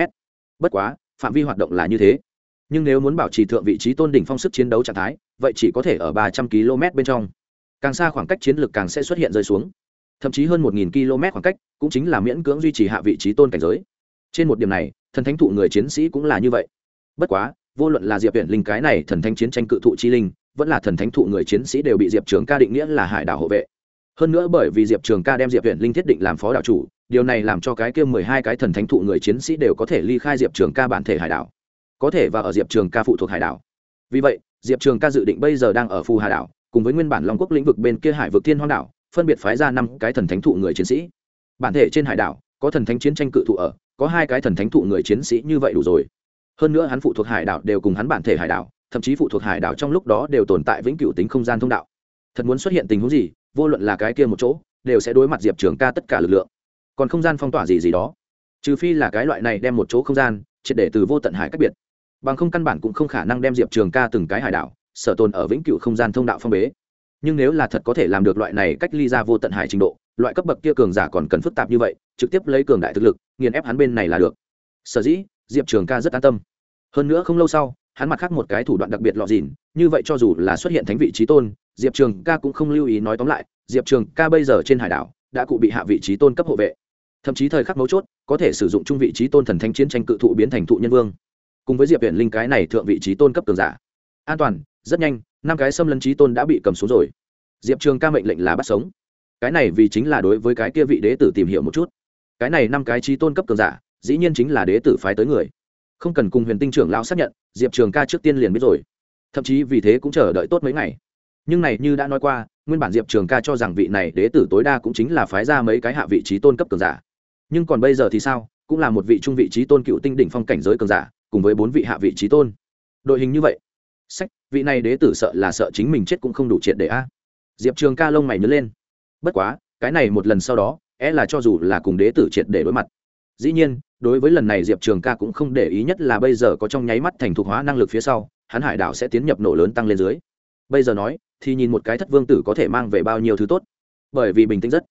Bất quá, phạm vi hoạt động là như thế. Nhưng nếu muốn bảo trì thượng vị trí tôn đỉnh phong sức chiến đấu trạng thái, vậy chỉ có thể ở ba trăm km bên trong. Càng xa khoảng cách chiến lược càng sẽ xuất hiện rơi xuống thậm chí hơn một nghìn km khoảng cách, cũng chính là miễn cưỡng duy trì hạ vị trí tôn cảnh giới. Trên một điểm này, thần thánh thụ người chiến sĩ cũng là như vậy. Bất quá, vô luận là diệp viện linh cái này thần thánh chiến tranh cự thụ chi linh, vẫn là thần thánh thụ người chiến sĩ đều bị diệp trường ca định nghĩa là hải đảo hộ vệ. Hơn nữa bởi vì diệp trường ca đem diệp viện linh thiết định làm phó đạo chủ, điều này làm cho cái kia mười hai cái thần thánh thụ người chiến sĩ đều có thể ly khai diệp trường ca bản thể hải đảo. Có thể và ở diệp trường ca phụ thuộc hải đảo. Vì vậy, diệp trường ca dự định bây giờ đang ở phù hà đảo, cùng với nguyên bản long quốc lĩnh vực bên kia hải vực thiên hoang đảo phân biệt phái ra năm cái thần thánh thụ người chiến sĩ. Bản thể trên hải đảo, có thần thánh chiến tranh cự thụ ở, có hai cái thần thánh thụ người chiến sĩ như vậy đủ rồi. Hơn nữa hắn phụ thuộc hải đảo đều cùng hắn bản thể hải đảo, thậm chí phụ thuộc hải đảo trong lúc đó đều tồn tại vĩnh cửu tính không gian thông đạo. Thật muốn xuất hiện tình huống gì, vô luận là cái kia một chỗ, đều sẽ đối mặt diệp trường ca tất cả lực lượng. Còn không gian phong tỏa gì gì đó. Trừ phi là cái loại này đem một chỗ không gian, triệt để từ vô tận hải cách biệt. Bằng không căn bản cũng không khả năng đem diệp trường ca từng cái hải đảo, sở tồn ở vĩnh cửu không gian thông đạo phong bế nhưng nếu là thật có thể làm được loại này cách ly ra vô tận hải trình độ, loại cấp bậc kia cường giả còn cần phức tạp như vậy, trực tiếp lấy cường đại thực lực, nghiền ép hắn bên này là được. Sở dĩ, diệp trường ca rất an tâm. Hơn nữa không lâu sau, hắn mặt khác một cái thủ đoạn đặc biệt lọ dìn như vậy cho dù là xuất hiện thánh vị trí tôn, diệp trường ca cũng không lưu ý nói tóm lại, diệp trường ca bây giờ trên hải đảo đã cụ bị hạ vị trí tôn cấp hộ vệ. Thậm chí thời khắc mấu chốt, có thể sử dụng trung vị trí tôn thần thanh chiến tranh cự thụ biến thành thụ nhân vương. Cùng với diệp viện linh cái này thượng vị trí tôn cấp cường giả. An toàn rất nhanh, năm cái xâm lấn trí tôn đã bị cầm xuống rồi. Diệp trường ca mệnh lệnh là bắt sống. Cái này vì chính là đối với cái kia vị đế tử tìm hiểu một chút. Cái này năm cái trí tôn cấp cường giả, dĩ nhiên chính là đế tử phái tới người. Không cần cùng huyền tinh trưởng lão xác nhận, diệp trường ca trước tiên liền biết rồi. Thậm chí vì thế cũng chờ đợi tốt mấy ngày. Nhưng này như đã nói qua, nguyên bản diệp trường ca cho rằng vị này đế tử tối đa cũng chính là phái ra mấy cái hạ vị trí tôn cấp cường giả. Nhưng còn bây giờ thì sao? Cũng là một vị trung vị trí tôn cựu tinh đỉnh phong cảnh giới cường giả, cùng với bốn vị hạ vị trí tôn. Đội hình như vậy sách, vị này đế tử sợ là sợ chính mình chết cũng không đủ triệt để a. Diệp trường ca lông mày nhớ lên. Bất quá, cái này một lần sau đó é e là cho dù là cùng đế tử triệt để đối mặt. Dĩ nhiên, đối với lần này diệp trường ca cũng không để ý nhất là bây giờ có trong nháy mắt thành thục hóa năng lực phía sau, hắn hải đảo sẽ tiến nhập nổ lớn tăng lên dưới. Bây giờ nói, thì nhìn một cái thất vương tử có thể mang về bao nhiêu thứ tốt. Bởi vì bình tĩnh rất.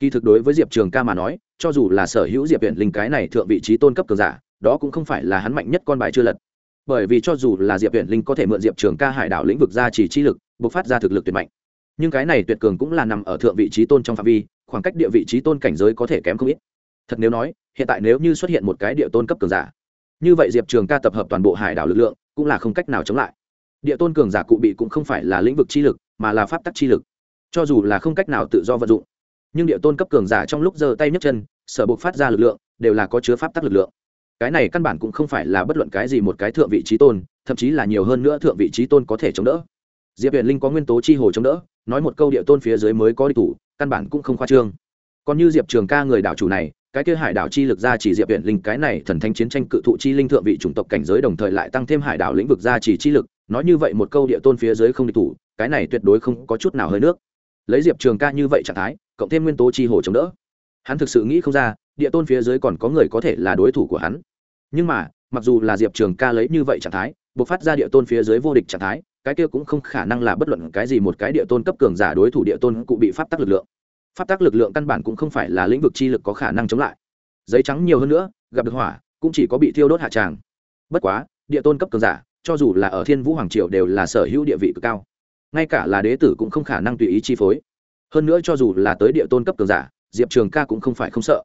Kỳ thực đối với diệp trường ca mà nói, cho dù là sở hữu diệp viện linh cái này thượng vị trí tôn cấp cường giả, đó cũng không phải là hắn mạnh nhất con bài chưa lật bởi vì cho dù là diệp viện linh có thể mượn diệp trường ca hải đảo lĩnh vực ra chỉ chi lực, bộc phát ra thực lực tuyệt mạnh. Nhưng cái này tuyệt cường cũng là nằm ở thượng vị trí tôn trong phạm vi, khoảng cách địa vị trí tôn cảnh giới có thể kém không ít. Thật nếu nói, hiện tại nếu như xuất hiện một cái địa tôn cấp cường giả, như vậy diệp trường ca tập hợp toàn bộ hải đảo lực lượng, cũng là không cách nào chống lại. Địa tôn cường giả cụ bị cũng không phải là lĩnh vực chi lực, mà là pháp tắc chi lực. Cho dù là không cách nào tự do vận dụng, nhưng địa tôn cấp cường giả trong lúc giơ tay nhấc chân, sở buộc phát ra lực lượng, đều là có chứa pháp tắc lực lượng cái này căn bản cũng không phải là bất luận cái gì một cái thượng vị trí tôn, thậm chí là nhiều hơn nữa thượng vị trí tôn có thể chống đỡ. Diệp huyền linh có nguyên tố chi hồ chống đỡ, nói một câu địa tôn phía dưới mới có đi thủ, căn bản cũng không khoa trương. Còn như diệp trường ca người đảo chủ này, cái kia hải đảo chi lực ra chỉ diệp huyền linh, cái này thần thanh chiến tranh cự thụ chi linh thượng vị chủng tộc cảnh giới đồng thời lại tăng thêm hải đảo lĩnh vực ra chỉ chi lực, nói như vậy một câu địa tôn phía dưới không địch thủ, cái này tuyệt đối không có chút nào hơi nước. Lấy diệp trường ca như vậy trạng thái, cộng thêm nguyên tố chi hồ chống đỡ. Hắn thực sự nghĩ không ra, địa tôn phía dưới còn có người có thể là đối thủ của hắn nhưng mà, mặc dù là diệp trường ca lấy như vậy trạng thái buộc phát ra địa tôn phía dưới vô địch trạng thái, cái kia cũng không khả năng là bất luận cái gì một cái địa tôn cấp cường giả đối thủ địa tôn cụ bị pháp tắc lực lượng. Pháp tắc lực lượng căn bản cũng không phải là lĩnh vực chi lực có khả năng chống lại. Giấy trắng nhiều hơn nữa, gặp được hỏa, cũng chỉ có bị thiêu đốt hạ tràng. Bất quá, địa tôn cấp cường giả, cho dù là ở thiên vũ hoàng triều đều là sở hữu địa vị cực cao. Ngay cả là đế tử cũng không khả năng tùy ý chi phối. Hơn nữa cho dù là tới địa tôn cấp cường giả, diệp trường ca cũng không phải không sợ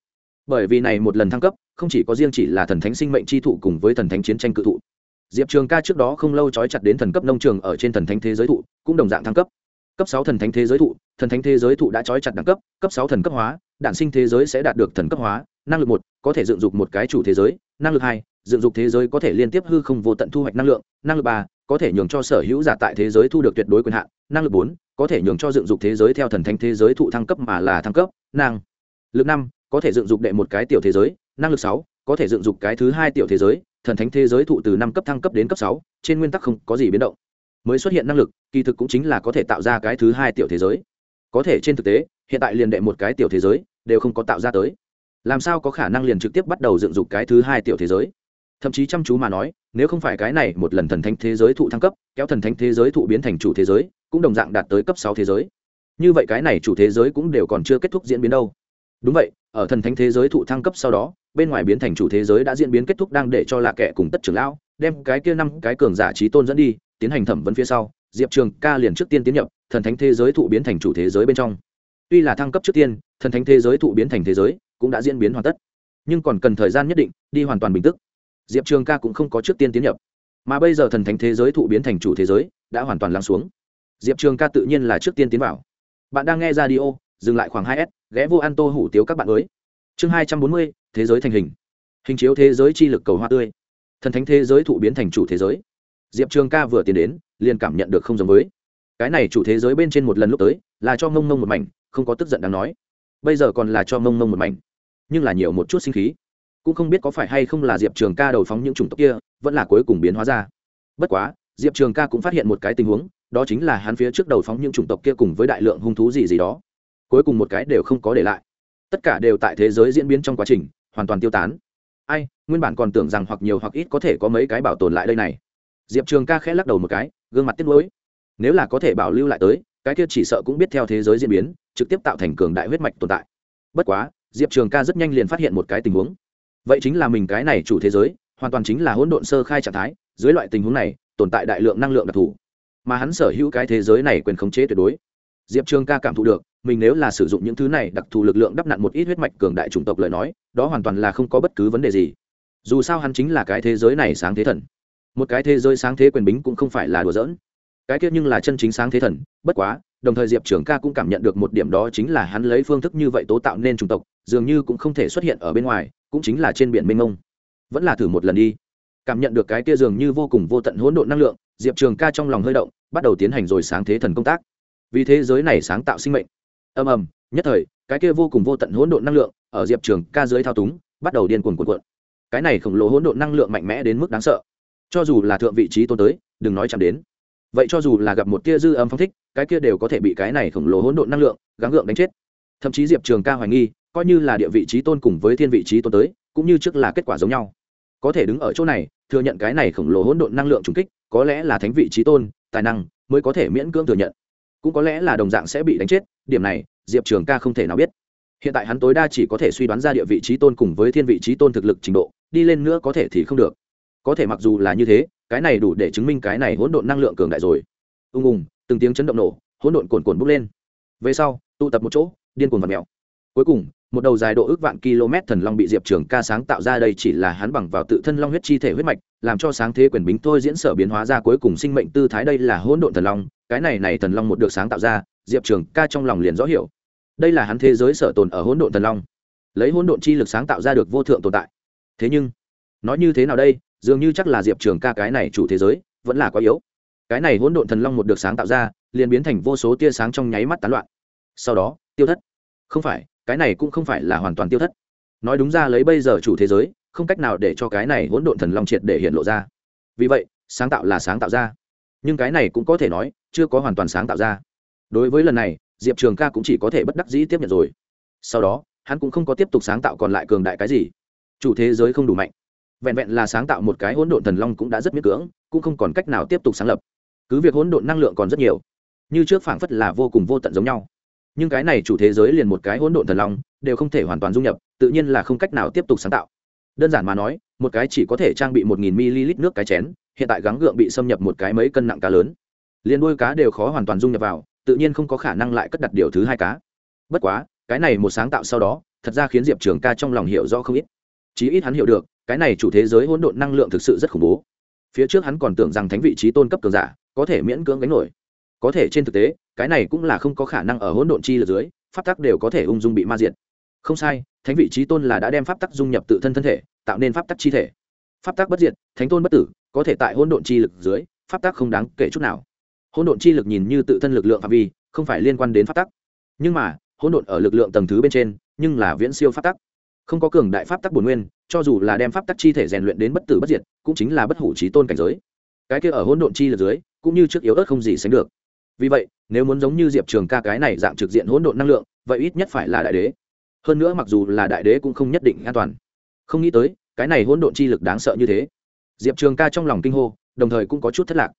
bởi vì này một lần thăng cấp, không chỉ có riêng chỉ là thần thánh sinh mệnh chi thụ cùng với thần thánh chiến tranh cự thụ. Diệp trường ca trước đó không lâu trói chặt đến thần cấp nông trường ở trên thần thánh thế giới thụ, cũng đồng dạng thăng cấp. Cấp sáu thần thánh thế giới thụ, thần thánh thế giới thụ đã trói chặt đẳng cấp cấp sáu thần cấp hóa, đản sinh thế giới sẽ đạt được thần cấp hóa, năng lực một, có thể dựng dục một cái chủ thế giới, năng lực hai, dựng dục thế giới có thể liên tiếp hư không vô tận thu hoạch năng lượng, năng lực ba, có thể nhường cho sở hữu giả tại thế giới thu được tuyệt đối quyền hạn, năng lực bốn, có thể nhường cho dựng dục thế giới theo thần thánh thế giới thụ thăng cấp mà là thăng cấp, năng lực năm có thể dựng dục đệ một cái tiểu thế giới, năng lực sáu, có thể dựng dục cái thứ hai tiểu thế giới, thần thánh thế giới thụ từ năm cấp thăng cấp đến cấp sáu, trên nguyên tắc không có gì biến động. Mới xuất hiện năng lực, kỳ thực cũng chính là có thể tạo ra cái thứ hai tiểu thế giới. Có thể trên thực tế, hiện tại liền đệ một cái tiểu thế giới, đều không có tạo ra tới. Làm sao có khả năng liền trực tiếp bắt đầu dựng dục cái thứ hai tiểu thế giới? Thậm chí chăm chú mà nói, nếu không phải cái này một lần thần thánh thế giới thụ thăng cấp, kéo thần thánh thế giới thụ biến thành chủ thế giới, cũng đồng dạng đạt tới cấp sáu thế giới. Như vậy cái này chủ thế giới cũng đều còn chưa kết thúc diễn biến đâu đúng vậy, ở thần thánh thế giới thụ thăng cấp sau đó, bên ngoài biến thành chủ thế giới đã diễn biến kết thúc đang để cho là kẻ cùng tất trưởng lão, đem cái kia năm cái cường giả trí tôn dẫn đi, tiến hành thẩm vấn phía sau, diệp trường ca liền trước tiên tiến nhập thần thánh thế giới thụ biến thành chủ thế giới bên trong. Tuy là thăng cấp trước tiên, thần thánh thế giới thụ biến thành thế giới cũng đã diễn biến hoàn tất, nhưng còn cần thời gian nhất định, đi hoàn toàn bình tức diệp trường ca cũng không có trước tiên tiến nhập, mà bây giờ thần thánh thế giới thụ biến thành chủ thế giới đã hoàn toàn lắng xuống. Diệp trường ca tự nhiên là trước tiên tiến vào. Bạn đang nghe ra d i o dừng lại khoảng hai s ghé vô an tô hủ tiếu các bạn mới. Chương hai trăm bốn mươi, thế giới thành hình. Hình chiếu thế giới chi lực cầu hoa tươi. Thần thánh thế giới thụ biến thành chủ thế giới. Diệp trường ca vừa tiến đến, liền cảm nhận được không giống với. Cái này chủ thế giới bên trên một lần lúc tới, là cho mông mông một mảnh, không có tức giận đáng nói. Bây giờ còn là cho mông mông một mảnh. Nhưng là nhiều một chút sinh khí. Cũng không biết có phải hay không là diệp trường ca đầu phóng những chủng tộc kia, vẫn là cuối cùng biến hóa ra. Bất quá, diệp trường ca cũng phát hiện một cái tình huống, đó chính là hắn phía trước đầu phóng những chủng tộc kia cùng với đại lượng hung thú gì gì đó cuối cùng một cái đều không có để lại. Tất cả đều tại thế giới diễn biến trong quá trình, hoàn toàn tiêu tán. Ai, nguyên bản còn tưởng rằng hoặc nhiều hoặc ít có thể có mấy cái bảo tồn lại đây này. Diệp trường ca khẽ lắc đầu một cái, gương mặt tiếc nuối. Nếu là có thể bảo lưu lại tới, cái kia chỉ sợ cũng biết theo thế giới diễn biến, trực tiếp tạo thành cường đại huyết mạch tồn tại. Bất quá, diệp trường ca rất nhanh liền phát hiện một cái tình huống. Vậy chính là mình cái này chủ thế giới, hoàn toàn chính là hỗn độn sơ khai trạng thái, dưới loại tình huống này, tồn tại đại lượng năng lượng đặc thù. Mà hắn sở hữu cái thế giới này quyền khống chế tuyệt đối diệp trường ca cảm thụ được, mình nếu là sử dụng những thứ này đặc thù lực lượng đắp nặn một ít huyết mạch cường đại chủng tộc lời nói, đó hoàn toàn là không có bất cứ vấn đề gì. Dù sao hắn chính là cái thế giới này sáng thế thần. Một cái thế giới sáng thế quyền bính cũng không phải là đùa giỡn. Cái kia nhưng là chân chính sáng thế thần, bất quá, đồng thời diệp trường ca cũng cảm nhận được một điểm đó chính là hắn lấy phương thức như vậy tố tạo nên chủng tộc, dường như cũng không thể xuất hiện ở bên ngoài, cũng chính là trên biển mênh mông. Vẫn là thử một lần đi. Cảm nhận được cái kia dường như vô cùng vô tận hỗn độn năng lượng, diệp trường ca trong lòng hơi động, bắt đầu tiến hành rồi sáng thế thần công tác vì thế giới này sáng tạo sinh mệnh. Ầm ầm, nhất thời, cái kia vô cùng vô tận hỗn độn năng lượng ở diệp trường ca dưới thao túng, bắt đầu điên cuồng cuộn cuộn. Cái này khổng lồ hỗn độn năng lượng mạnh mẽ đến mức đáng sợ. Cho dù là thượng vị trí tôn tới, đừng nói chạm đến. Vậy cho dù là gặp một tia dư âm phong thích, cái kia đều có thể bị cái này khổng lồ hỗn độn năng lượng gắng gượng đánh chết. Thậm chí diệp trường ca hoài nghi, coi như là địa vị trí tôn cùng với thiên vị trí tôn tới, cũng như trước là kết quả giống nhau. Có thể đứng ở chỗ này, thừa nhận cái này khổng lồ hỗn độn năng lượng trùng kích, có lẽ là thánh vị trí tôn, tài năng mới có thể miễn cưỡng thừa nhận cũng có lẽ là đồng dạng sẽ bị đánh chết, điểm này, diệp trường ca không thể nào biết. Hiện tại hắn tối đa chỉ có thể suy đoán ra địa vị trí tôn cùng với thiên vị trí tôn thực lực trình độ, đi lên nữa có thể thì không được. Có thể mặc dù là như thế, cái này đủ để chứng minh cái này hỗn độn năng lượng cường đại rồi. Ung ung, từng tiếng chấn động nổ, hỗn độn cuồn cồn bốc lên. Về sau, tụ tập một chỗ, điên cuồng và mèo. Cuối cùng, một đầu dài độ ước vạn km thần long bị diệp trường ca sáng tạo ra đây chỉ là hắn bằng vào tự thân long huyết chi thể huyết mạch, làm cho sáng thế quyền bính thôi diễn sở biến hóa ra cuối cùng sinh mệnh tư thái đây là hỗn độn thần long cái này này thần long một được sáng tạo ra, diệp trường ca trong lòng liền rõ hiểu. Đây là hắn thế giới sở tồn ở hỗn độn thần long. Lấy hỗn độn chi lực sáng tạo ra được vô thượng tồn tại. Thế nhưng, nói như thế nào đây, dường như chắc là diệp trường ca cái này chủ thế giới, vẫn là quá yếu. Cái này hỗn độn thần long một được sáng tạo ra, liền biến thành vô số tia sáng trong nháy mắt tán loạn. Sau đó, tiêu thất. Không phải, cái này cũng không phải là hoàn toàn tiêu thất. Nói đúng ra lấy bây giờ chủ thế giới, không cách nào để cho cái này hỗn độn thần long triệt để hiện lộ ra. Vì vậy, sáng tạo là sáng tạo ra nhưng cái này cũng có thể nói, chưa có hoàn toàn sáng tạo ra. Đối với lần này, diệp trường ca cũng chỉ có thể bất đắc dĩ tiếp nhận rồi. Sau đó, hắn cũng không có tiếp tục sáng tạo còn lại cường đại cái gì. Chủ thế giới không đủ mạnh. Vẹn vẹn là sáng tạo một cái hỗn độn thần long cũng đã rất miễn cưỡng, cũng không còn cách nào tiếp tục sáng lập. Cứ việc hỗn độn năng lượng còn rất nhiều, như trước phảng phất là vô cùng vô tận giống nhau. Nhưng cái này chủ thế giới liền một cái hỗn độn thần long, đều không thể hoàn toàn dung nhập, tự nhiên là không cách nào tiếp tục sáng tạo. Đơn giản mà nói, một cái chỉ có thể trang bị một nghìn ml nước cái chén hiện tại gắng gượng bị xâm nhập một cái mấy cân nặng cá lớn. Liền đôi cá đều khó hoàn toàn dung nhập vào, tự nhiên không có khả năng lại cất đặt điều thứ hai cá. Bất quá, cái này một sáng tạo sau đó, thật ra khiến diệp trường ca trong lòng hiểu rõ không ít. Chí ít hắn hiểu được, cái này chủ thế giới hỗn độn năng lượng thực sự rất khủng bố. Phía trước hắn còn tưởng rằng thánh vị trí tôn cấp cường giả, có thể miễn cưỡng gánh nổi. Có thể trên thực tế, cái này cũng là không có khả năng ở hỗn độn chi lực dưới, pháp tắc đều có thể ung dung bị ma diệt. Không sai, thánh vị trí tôn là đã đem pháp tắc dung nhập tự thân thân thể, tạo nên pháp tắc chi thể. Pháp tắc bất diệt, thánh tôn bất tử có thể tại hỗn độn chi lực dưới, pháp tắc không đáng kể chút nào. Hỗn độn chi lực nhìn như tự thân lực lượng phạm vi, không phải liên quan đến pháp tắc. Nhưng mà, hỗn độn ở lực lượng tầng thứ bên trên, nhưng là viễn siêu pháp tắc. Không có cường đại pháp tắc bổn nguyên, cho dù là đem pháp tắc chi thể rèn luyện đến bất tử bất diệt, cũng chính là bất hủ trí tôn cảnh giới. Cái kia ở hỗn độn chi lực dưới, cũng như trước yếu ớt không gì sánh được. Vì vậy, nếu muốn giống như diệp trường ca cái này dạng trực diện hỗn độn năng lượng, vậy ít nhất phải là đại đế. Hơn nữa mặc dù là đại đế cũng không nhất định an toàn. Không nghĩ tới, cái này hỗn độn chi lực đáng sợ như thế diệp trường ca trong lòng kinh hô, đồng thời cũng có chút thất lạc.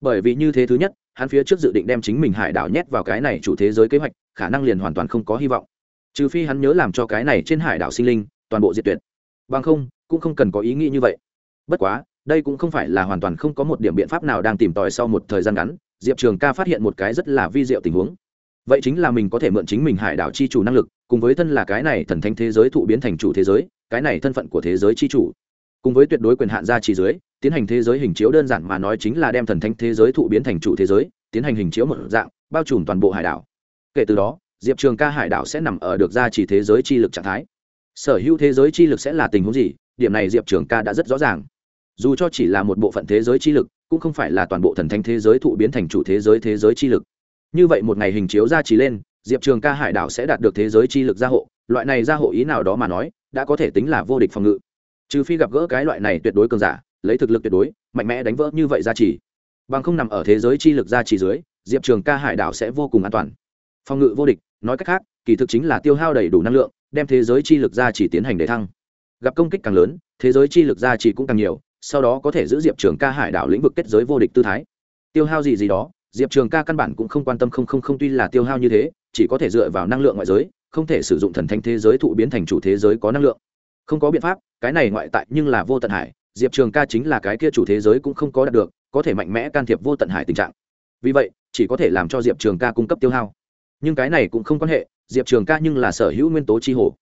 Bởi vì như thế thứ nhất, hắn phía trước dự định đem chính mình hải đảo nhét vào cái này chủ thế giới kế hoạch, khả năng liền hoàn toàn không có hy vọng. Trừ phi hắn nhớ làm cho cái này trên hải đảo sinh linh, toàn bộ diệt tuyệt. Bằng không, cũng không cần có ý nghĩ như vậy. Bất quá, đây cũng không phải là hoàn toàn không có một điểm biện pháp nào đang tìm tòi sau một thời gian ngắn, diệp trường ca phát hiện một cái rất là vi diệu tình huống. Vậy chính là mình có thể mượn chính mình hải đảo chi chủ năng lực, cùng với thân là cái này thần thánh thế giới thụ biến thành chủ thế giới, cái này thân phận của thế giới chi chủ cùng với tuyệt đối quyền hạn gia chỉ dưới, tiến hành thế giới hình chiếu đơn giản mà nói chính là đem thần thánh thế giới thụ biến thành chủ thế giới, tiến hành hình chiếu một dạng, bao trùm toàn bộ hải đảo. Kể từ đó, diệp trường ca hải đảo sẽ nằm ở được gia chỉ thế giới chi lực trạng thái. Sở hữu thế giới chi lực sẽ là tình huống gì? Điểm này diệp trường ca đã rất rõ ràng. Dù cho chỉ là một bộ phận thế giới chi lực, cũng không phải là toàn bộ thần thánh thế giới thụ biến thành chủ thế giới thế giới chi lực. Như vậy một ngày hình chiếu ra chỉ lên, diệp trường ca hải đảo sẽ đạt được thế giới chi lực gia hộ. Loại này gia hộ ý nào đó mà nói, đã có thể tính là vô địch phòng ngự trừ phi gặp gỡ cái loại này tuyệt đối cường giả, lấy thực lực tuyệt đối, mạnh mẽ đánh vỡ như vậy ra chỉ bằng không nằm ở thế giới chi lực ra chỉ dưới, diệp trường ca hải đảo sẽ vô cùng an toàn. Phòng ngự vô địch, nói cách khác, kỳ thực chính là tiêu hao đầy đủ năng lượng, đem thế giới chi lực ra chỉ tiến hành để thăng. Gặp công kích càng lớn, thế giới chi lực ra chỉ cũng càng nhiều, sau đó có thể giữ diệp trường ca hải đảo lĩnh vực kết giới vô địch tư thái. Tiêu hao gì gì đó, diệp trường ca căn bản cũng không quan tâm không không không tuy là tiêu hao như thế, chỉ có thể dựa vào năng lượng ngoại giới, không thể sử dụng thần thanh thế giới thụ biến thành chủ thế giới có năng lượng không có biện pháp, cái này ngoại tại nhưng là vô tận hải, diệp trường ca chính là cái kia chủ thế giới cũng không có đạt được, có thể mạnh mẽ can thiệp vô tận hải tình trạng. Vì vậy, chỉ có thể làm cho diệp trường ca cung cấp tiêu hao. Nhưng cái này cũng không quan hệ, diệp trường ca nhưng là sở hữu nguyên tố chi hồ.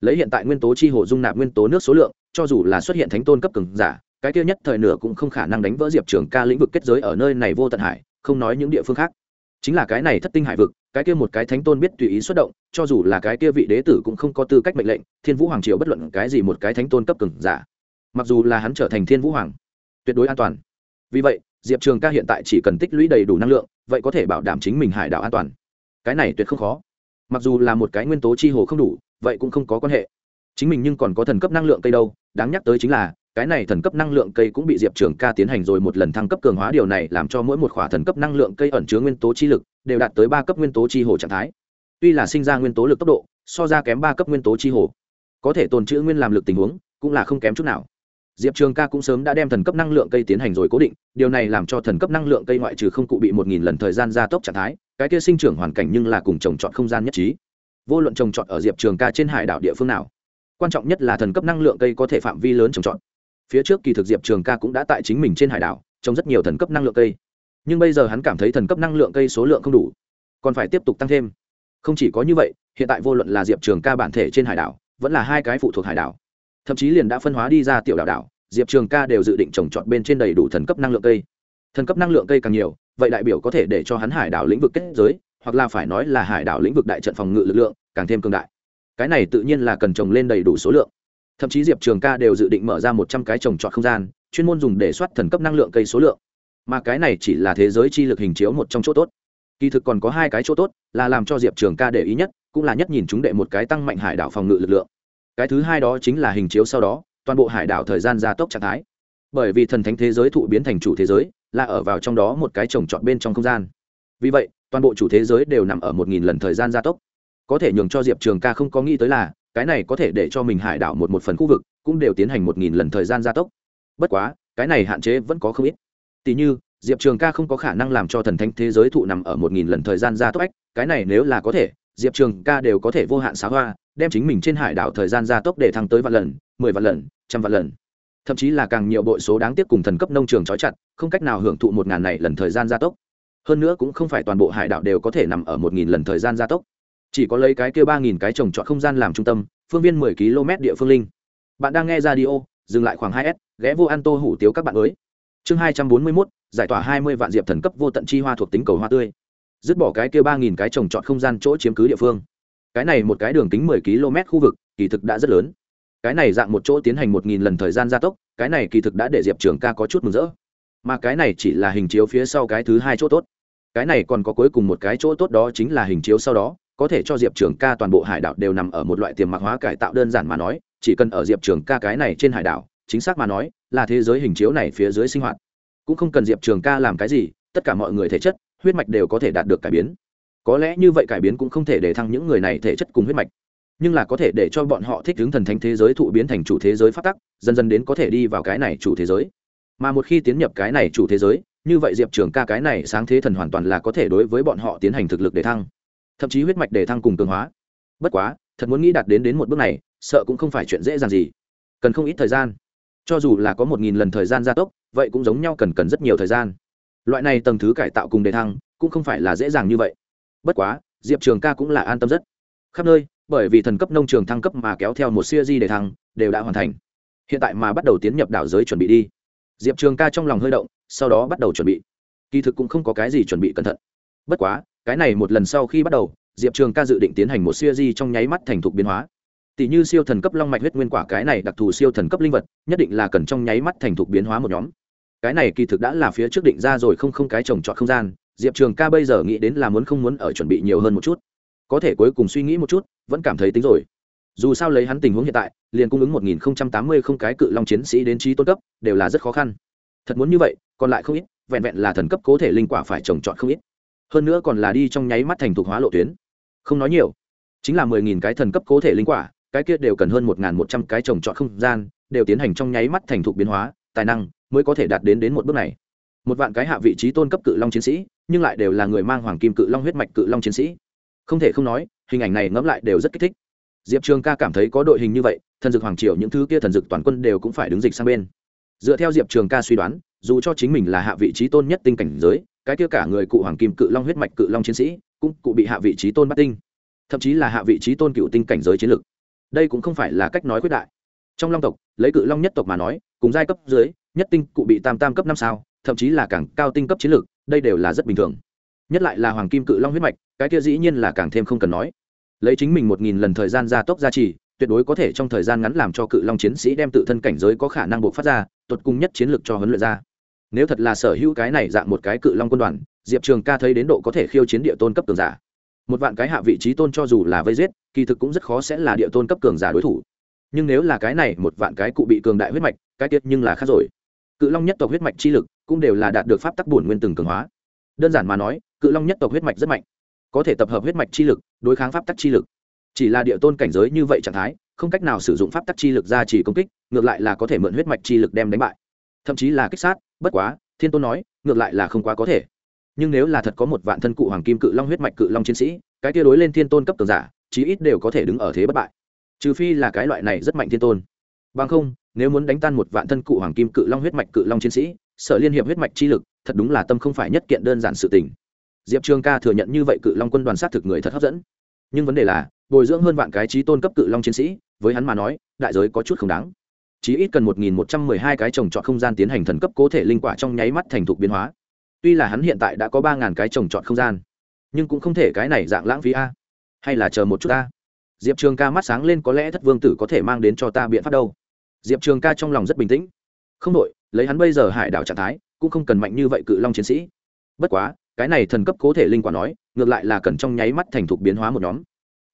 Lấy hiện tại nguyên tố chi hồ dung nạp nguyên tố nước số lượng, cho dù là xuất hiện thánh tôn cấp cường giả, cái kia nhất thời nửa cũng không khả năng đánh vỡ diệp trường ca lĩnh vực kết giới ở nơi này vô tận hải, không nói những địa phương khác. Chính là cái này thất tinh hải vực cái kia một cái thánh tôn biết tùy ý xuất động, cho dù là cái kia vị đế tử cũng không có tư cách mệnh lệnh, thiên vũ hoàng triều bất luận cái gì một cái thánh tôn cấp cường giả. Mặc dù là hắn trở thành thiên vũ hoàng, tuyệt đối an toàn. Vì vậy, diệp trường ca hiện tại chỉ cần tích lũy đầy đủ năng lượng, vậy có thể bảo đảm chính mình hải đảo an toàn. Cái này tuyệt không khó. Mặc dù là một cái nguyên tố chi hồ không đủ, vậy cũng không có quan hệ. Chính mình nhưng còn có thần cấp năng lượng cây đâu, đáng nhắc tới chính là cái này thần cấp năng lượng cây cũng bị diệp trường ca tiến hành rồi một lần thăng cấp cường hóa, điều này làm cho mỗi một khỏa thần cấp năng lượng cây ẩn chứa nguyên tố chi lực đều đạt tới ba cấp nguyên tố chi hồ trạng thái. Tuy là sinh ra nguyên tố lực tốc độ, so ra kém ba cấp nguyên tố chi hồ, có thể tồn chữ nguyên làm lực tình huống cũng là không kém chút nào. Diệp trường ca cũng sớm đã đem thần cấp năng lượng cây tiến hành rồi cố định, điều này làm cho thần cấp năng lượng cây ngoại trừ không cụ bị một nghìn lần thời gian gia tốc trạng thái, cái kia sinh trưởng hoàn cảnh nhưng là cùng trồng trọt không gian nhất trí. Vô luận trồng trọt ở diệp trường ca trên hải đảo địa phương nào, quan trọng nhất là thần cấp năng lượng cây có thể phạm vi lớn trồng trọt phía trước kỳ thực diệp trường ca cũng đã tại chính mình trên hải đảo, trồng rất nhiều thần cấp năng lượng cây. Nhưng bây giờ hắn cảm thấy thần cấp năng lượng cây số lượng không đủ, còn phải tiếp tục tăng thêm. Không chỉ có như vậy, hiện tại vô luận là diệp trường ca bản thể trên hải đảo, vẫn là hai cái phụ thuộc hải đảo, thậm chí liền đã phân hóa đi ra tiểu đảo đảo, diệp trường ca đều dự định trồng trọt bên trên đầy đủ thần cấp năng lượng cây. Thần cấp năng lượng cây càng nhiều, vậy đại biểu có thể để cho hắn hải đảo lĩnh vực kết giới, hoặc là phải nói là hải đảo lĩnh vực đại trận phòng ngự lực lượng càng thêm cường đại. Cái này tự nhiên là cần trồng lên đầy đủ số lượng thậm chí diệp trường ca đều dự định mở ra một trăm cái trồng trọt không gian, chuyên môn dùng để soát thần cấp năng lượng cây số lượng. Mà cái này chỉ là thế giới chi lực hình chiếu một trong chỗ tốt. Kỳ thực còn có hai cái chỗ tốt, là làm cho diệp trường ca để ý nhất, cũng là nhất nhìn chúng đệ một cái tăng mạnh hải đảo phòng ngự lực lượng. Cái thứ hai đó chính là hình chiếu sau đó, toàn bộ hải đảo thời gian gia tốc trạng thái. Bởi vì thần thánh thế giới thụ biến thành chủ thế giới, là ở vào trong đó một cái trồng trọt bên trong không gian. Vì vậy, toàn bộ chủ thế giới đều nằm ở một nghìn lần thời gian gia tốc. Có thể nhường cho diệp trường ca không có nghĩ tới là cái này có thể để cho mình hải đảo một một phần khu vực, cũng đều tiến hành một nghìn lần thời gian gia tốc. Bất quá, cái này hạn chế vẫn có không ít. Tỷ như, diệp trường ca không có khả năng làm cho thần thánh thế giới thụ nằm ở một nghìn lần thời gian gia tốc ách, cái này nếu là có thể, diệp trường ca đều có thể vô hạn xá hoa, đem chính mình trên hải đảo thời gian gia tốc để thăng tới vạn lần, mười vạn lần, trăm vạn lần. Thậm chí là càng nhiều bội số đáng tiếc cùng thần cấp nông trường trói chặt, không cách nào hưởng thụ một ngàn này lần thời gian gia tốc. Hơn nữa cũng không phải toàn bộ hải đảo đều có thể nằm ở một nghìn lần thời gian gia tốc chỉ có lấy cái kia ba nghìn cái trồng trọt không gian làm trung tâm, phương viên mười km địa phương linh. Bạn đang nghe ra đi ô dừng lại khoảng hai s, ghé vô ăn tô hủ tiếu các bạn mới chương hai trăm bốn mươi mốt, giải tỏa hai mươi vạn diệp thần cấp vô tận chi hoa thuộc tính cầu hoa tươi. Dứt bỏ cái kia ba nghìn cái trồng trọt không gian chỗ chiếm cứ địa phương. Cái này một cái đường kính mười km khu vực, kỳ thực đã rất lớn. Cái này dạng một chỗ tiến hành một nghìn lần thời gian gia tốc, cái này kỳ thực đã để diệp trường ca có chút mừng rỡ. Mà cái này chỉ là hình chiếu phía sau cái thứ hai chỗ tốt. Cái này còn có cuối cùng một cái chỗ tốt đó chính là hình chiếu sau đó có thể cho diệp trường ca toàn bộ hải đảo đều nằm ở một loại tiềm mạc hóa cải tạo đơn giản mà nói, chỉ cần ở diệp trường ca cái này trên hải đảo, chính xác mà nói, là thế giới hình chiếu này phía dưới sinh hoạt. Cũng không cần diệp trường ca làm cái gì, tất cả mọi người thể chất, huyết mạch đều có thể đạt được cải biến. Có lẽ như vậy cải biến cũng không thể để thăng những người này thể chất cùng huyết mạch, nhưng là có thể để cho bọn họ thích ứng thần thánh thế giới thụ biến thành chủ thế giới phát tắc, dần dần đến có thể đi vào cái này chủ thế giới. Mà một khi tiến nhập cái này chủ thế giới, như vậy diệp trường ca cái này sáng thế thần hoàn toàn là có thể đối với bọn họ tiến hành thực lực để thăng thậm chí huyết mạch để thăng cùng cường hóa. Bất quá, thật muốn nghĩ đạt đến đến một bước này, sợ cũng không phải chuyện dễ dàng gì. Cần không ít thời gian. Cho dù là có một nghìn lần thời gian gia tốc, vậy cũng giống nhau cần cần rất nhiều thời gian. Loại này tầng thứ cải tạo cùng đề thăng, cũng không phải là dễ dàng như vậy. Bất quá, diệp trường ca cũng là an tâm rất. Khắp nơi, bởi vì thần cấp nông trường thăng cấp mà kéo theo một siêu di đề thăng, đều đã hoàn thành. Hiện tại mà bắt đầu tiến nhập đảo giới chuẩn bị đi. Diệp trường ca trong lòng hơi động, sau đó bắt đầu chuẩn bị. Kỳ thực cũng không có cái gì chuẩn bị cẩn thận. Bất quá cái này một lần sau khi bắt đầu, diệp trường ca dự định tiến hành một siêu di trong nháy mắt thành thục biến hóa. Tỷ như siêu thần cấp long mạch huyết nguyên quả cái này đặc thù siêu thần cấp linh vật, nhất định là cần trong nháy mắt thành thục biến hóa một nhóm. Cái này kỳ thực đã là phía trước định ra rồi không không cái trồng trọt không gian, diệp trường ca bây giờ nghĩ đến là muốn không muốn ở chuẩn bị nhiều hơn một chút. Có thể cuối cùng suy nghĩ một chút, vẫn cảm thấy tính rồi. Dù sao lấy hắn tình huống hiện tại, liền cung ứng một nghìn tám mươi không cái cự long chiến sĩ đến trí tôn cấp, đều là rất khó khăn. Thật muốn như vậy, còn lại không ít, vẹn vẹn là thần cấp cố thể linh quả phải trồng trọt không ít hơn nữa còn là đi trong nháy mắt thành thục hóa lộ tuyến. Không nói nhiều, chính là mười nghìn cái thần cấp cố thể linh quả, cái kia đều cần hơn một nghìn một trăm cái trồng trọt không gian, đều tiến hành trong nháy mắt thành thục biến hóa, tài năng mới có thể đạt đến đến một bước này. Một vạn cái hạ vị trí tôn cấp cự long chiến sĩ, nhưng lại đều là người mang hoàng kim cự long huyết mạch cự long chiến sĩ. Không thể không nói, hình ảnh này ngẫm lại đều rất kích thích. Diệp trường ca cảm thấy có đội hình như vậy, thần dực hoàng triều những thứ kia thần dực toàn quân đều cũng phải đứng dịch sang bên. Dựa theo diệp trường ca suy đoán, dù cho chính mình là hạ vị trí tôn nhất tinh cảnh giới cái kia cả người cụ hoàng kim cự long huyết mạch cự long chiến sĩ cũng cụ bị hạ vị trí tôn bát tinh, thậm chí là hạ vị trí tôn cựu tinh cảnh giới chiến lược đây cũng không phải là cách nói quyết đại. Trong long tộc, lấy cự long nhất tộc mà nói, cùng giai cấp dưới, nhất tinh cụ bị tam tam cấp năm sao, thậm chí là càng cao tinh cấp chiến lược đây đều là rất bình thường. Nhất lại là hoàng kim cự long huyết mạch, cái kia dĩ nhiên là càng thêm không cần nói. Lấy chính mình một nghìn lần thời gian gia tốc gia trì, tuyệt đối có thể trong thời gian ngắn làm cho cự long chiến sĩ đem tự thân cảnh giới có khả năng buộc phát ra, tột cung nhất chiến lược cho huấn luyện ra nếu thật là sở hữu cái này dạng một cái cự long quân đoàn, diệp trường ca thấy đến độ có thể khiêu chiến địa tôn cấp cường giả. Một vạn cái hạ vị trí tôn cho dù là vây giết, kỳ thực cũng rất khó sẽ là địa tôn cấp cường giả đối thủ. Nhưng nếu là cái này một vạn cái cụ bị cường đại huyết mạch, cái tiết nhưng là khác rồi. Cự long nhất tộc huyết mạch chi lực cũng đều là đạt được pháp tắc bổn nguyên từng cường hóa. Đơn giản mà nói, cự long nhất tộc huyết mạch rất mạnh, có thể tập hợp huyết mạch chi lực, đối kháng pháp tắc chi lực. Chỉ là địa tôn cảnh giới như vậy trạng thái, không cách nào sử dụng pháp tắc chi lực ra chỉ công kích, ngược lại là có thể mượn huyết mạch chi lực đem đánh bại. Thậm chí là kích sát bất quá, thiên tôn nói, ngược lại là không quá có thể. Nhưng nếu là thật có một vạn thân cụ hoàng kim cự long huyết mạch cự long chiến sĩ, cái kia đối lên thiên tôn cấp tường giả, chí ít đều có thể đứng ở thế bất bại. Trừ phi là cái loại này rất mạnh thiên tôn. Bằng không, nếu muốn đánh tan một vạn thân cụ hoàng kim cự long huyết mạch cự long chiến sĩ sở liên hiệp huyết mạch chi lực, thật đúng là tâm không phải nhất kiện đơn giản sự tình. Diệp trường ca thừa nhận như vậy cự long quân đoàn sát thực người thật hấp dẫn. Nhưng vấn đề là, bồi dưỡng hơn vạn cái trí tôn cấp cự long chiến sĩ, với hắn mà nói, đại giới có chút không đáng chí ít cần một nghìn một trăm mười hai cái trồng trọt không gian tiến hành thần cấp cố thể linh quả trong nháy mắt thành thục biến hóa. Tuy là hắn hiện tại đã có ba ngàn cái trồng trọt không gian nhưng cũng không thể cái này dạng lãng phí a. Hay là chờ một chút a. Diệp trường ca mắt sáng lên có lẽ thất vương tử có thể mang đến cho ta biện pháp đâu. Diệp trường ca trong lòng rất bình tĩnh. Không đổi, lấy hắn bây giờ hải đảo trạng thái cũng không cần mạnh như vậy cự long chiến sĩ. Bất quá cái này thần cấp cố thể linh quả nói ngược lại là cần trong nháy mắt thành thục biến hóa một nhóm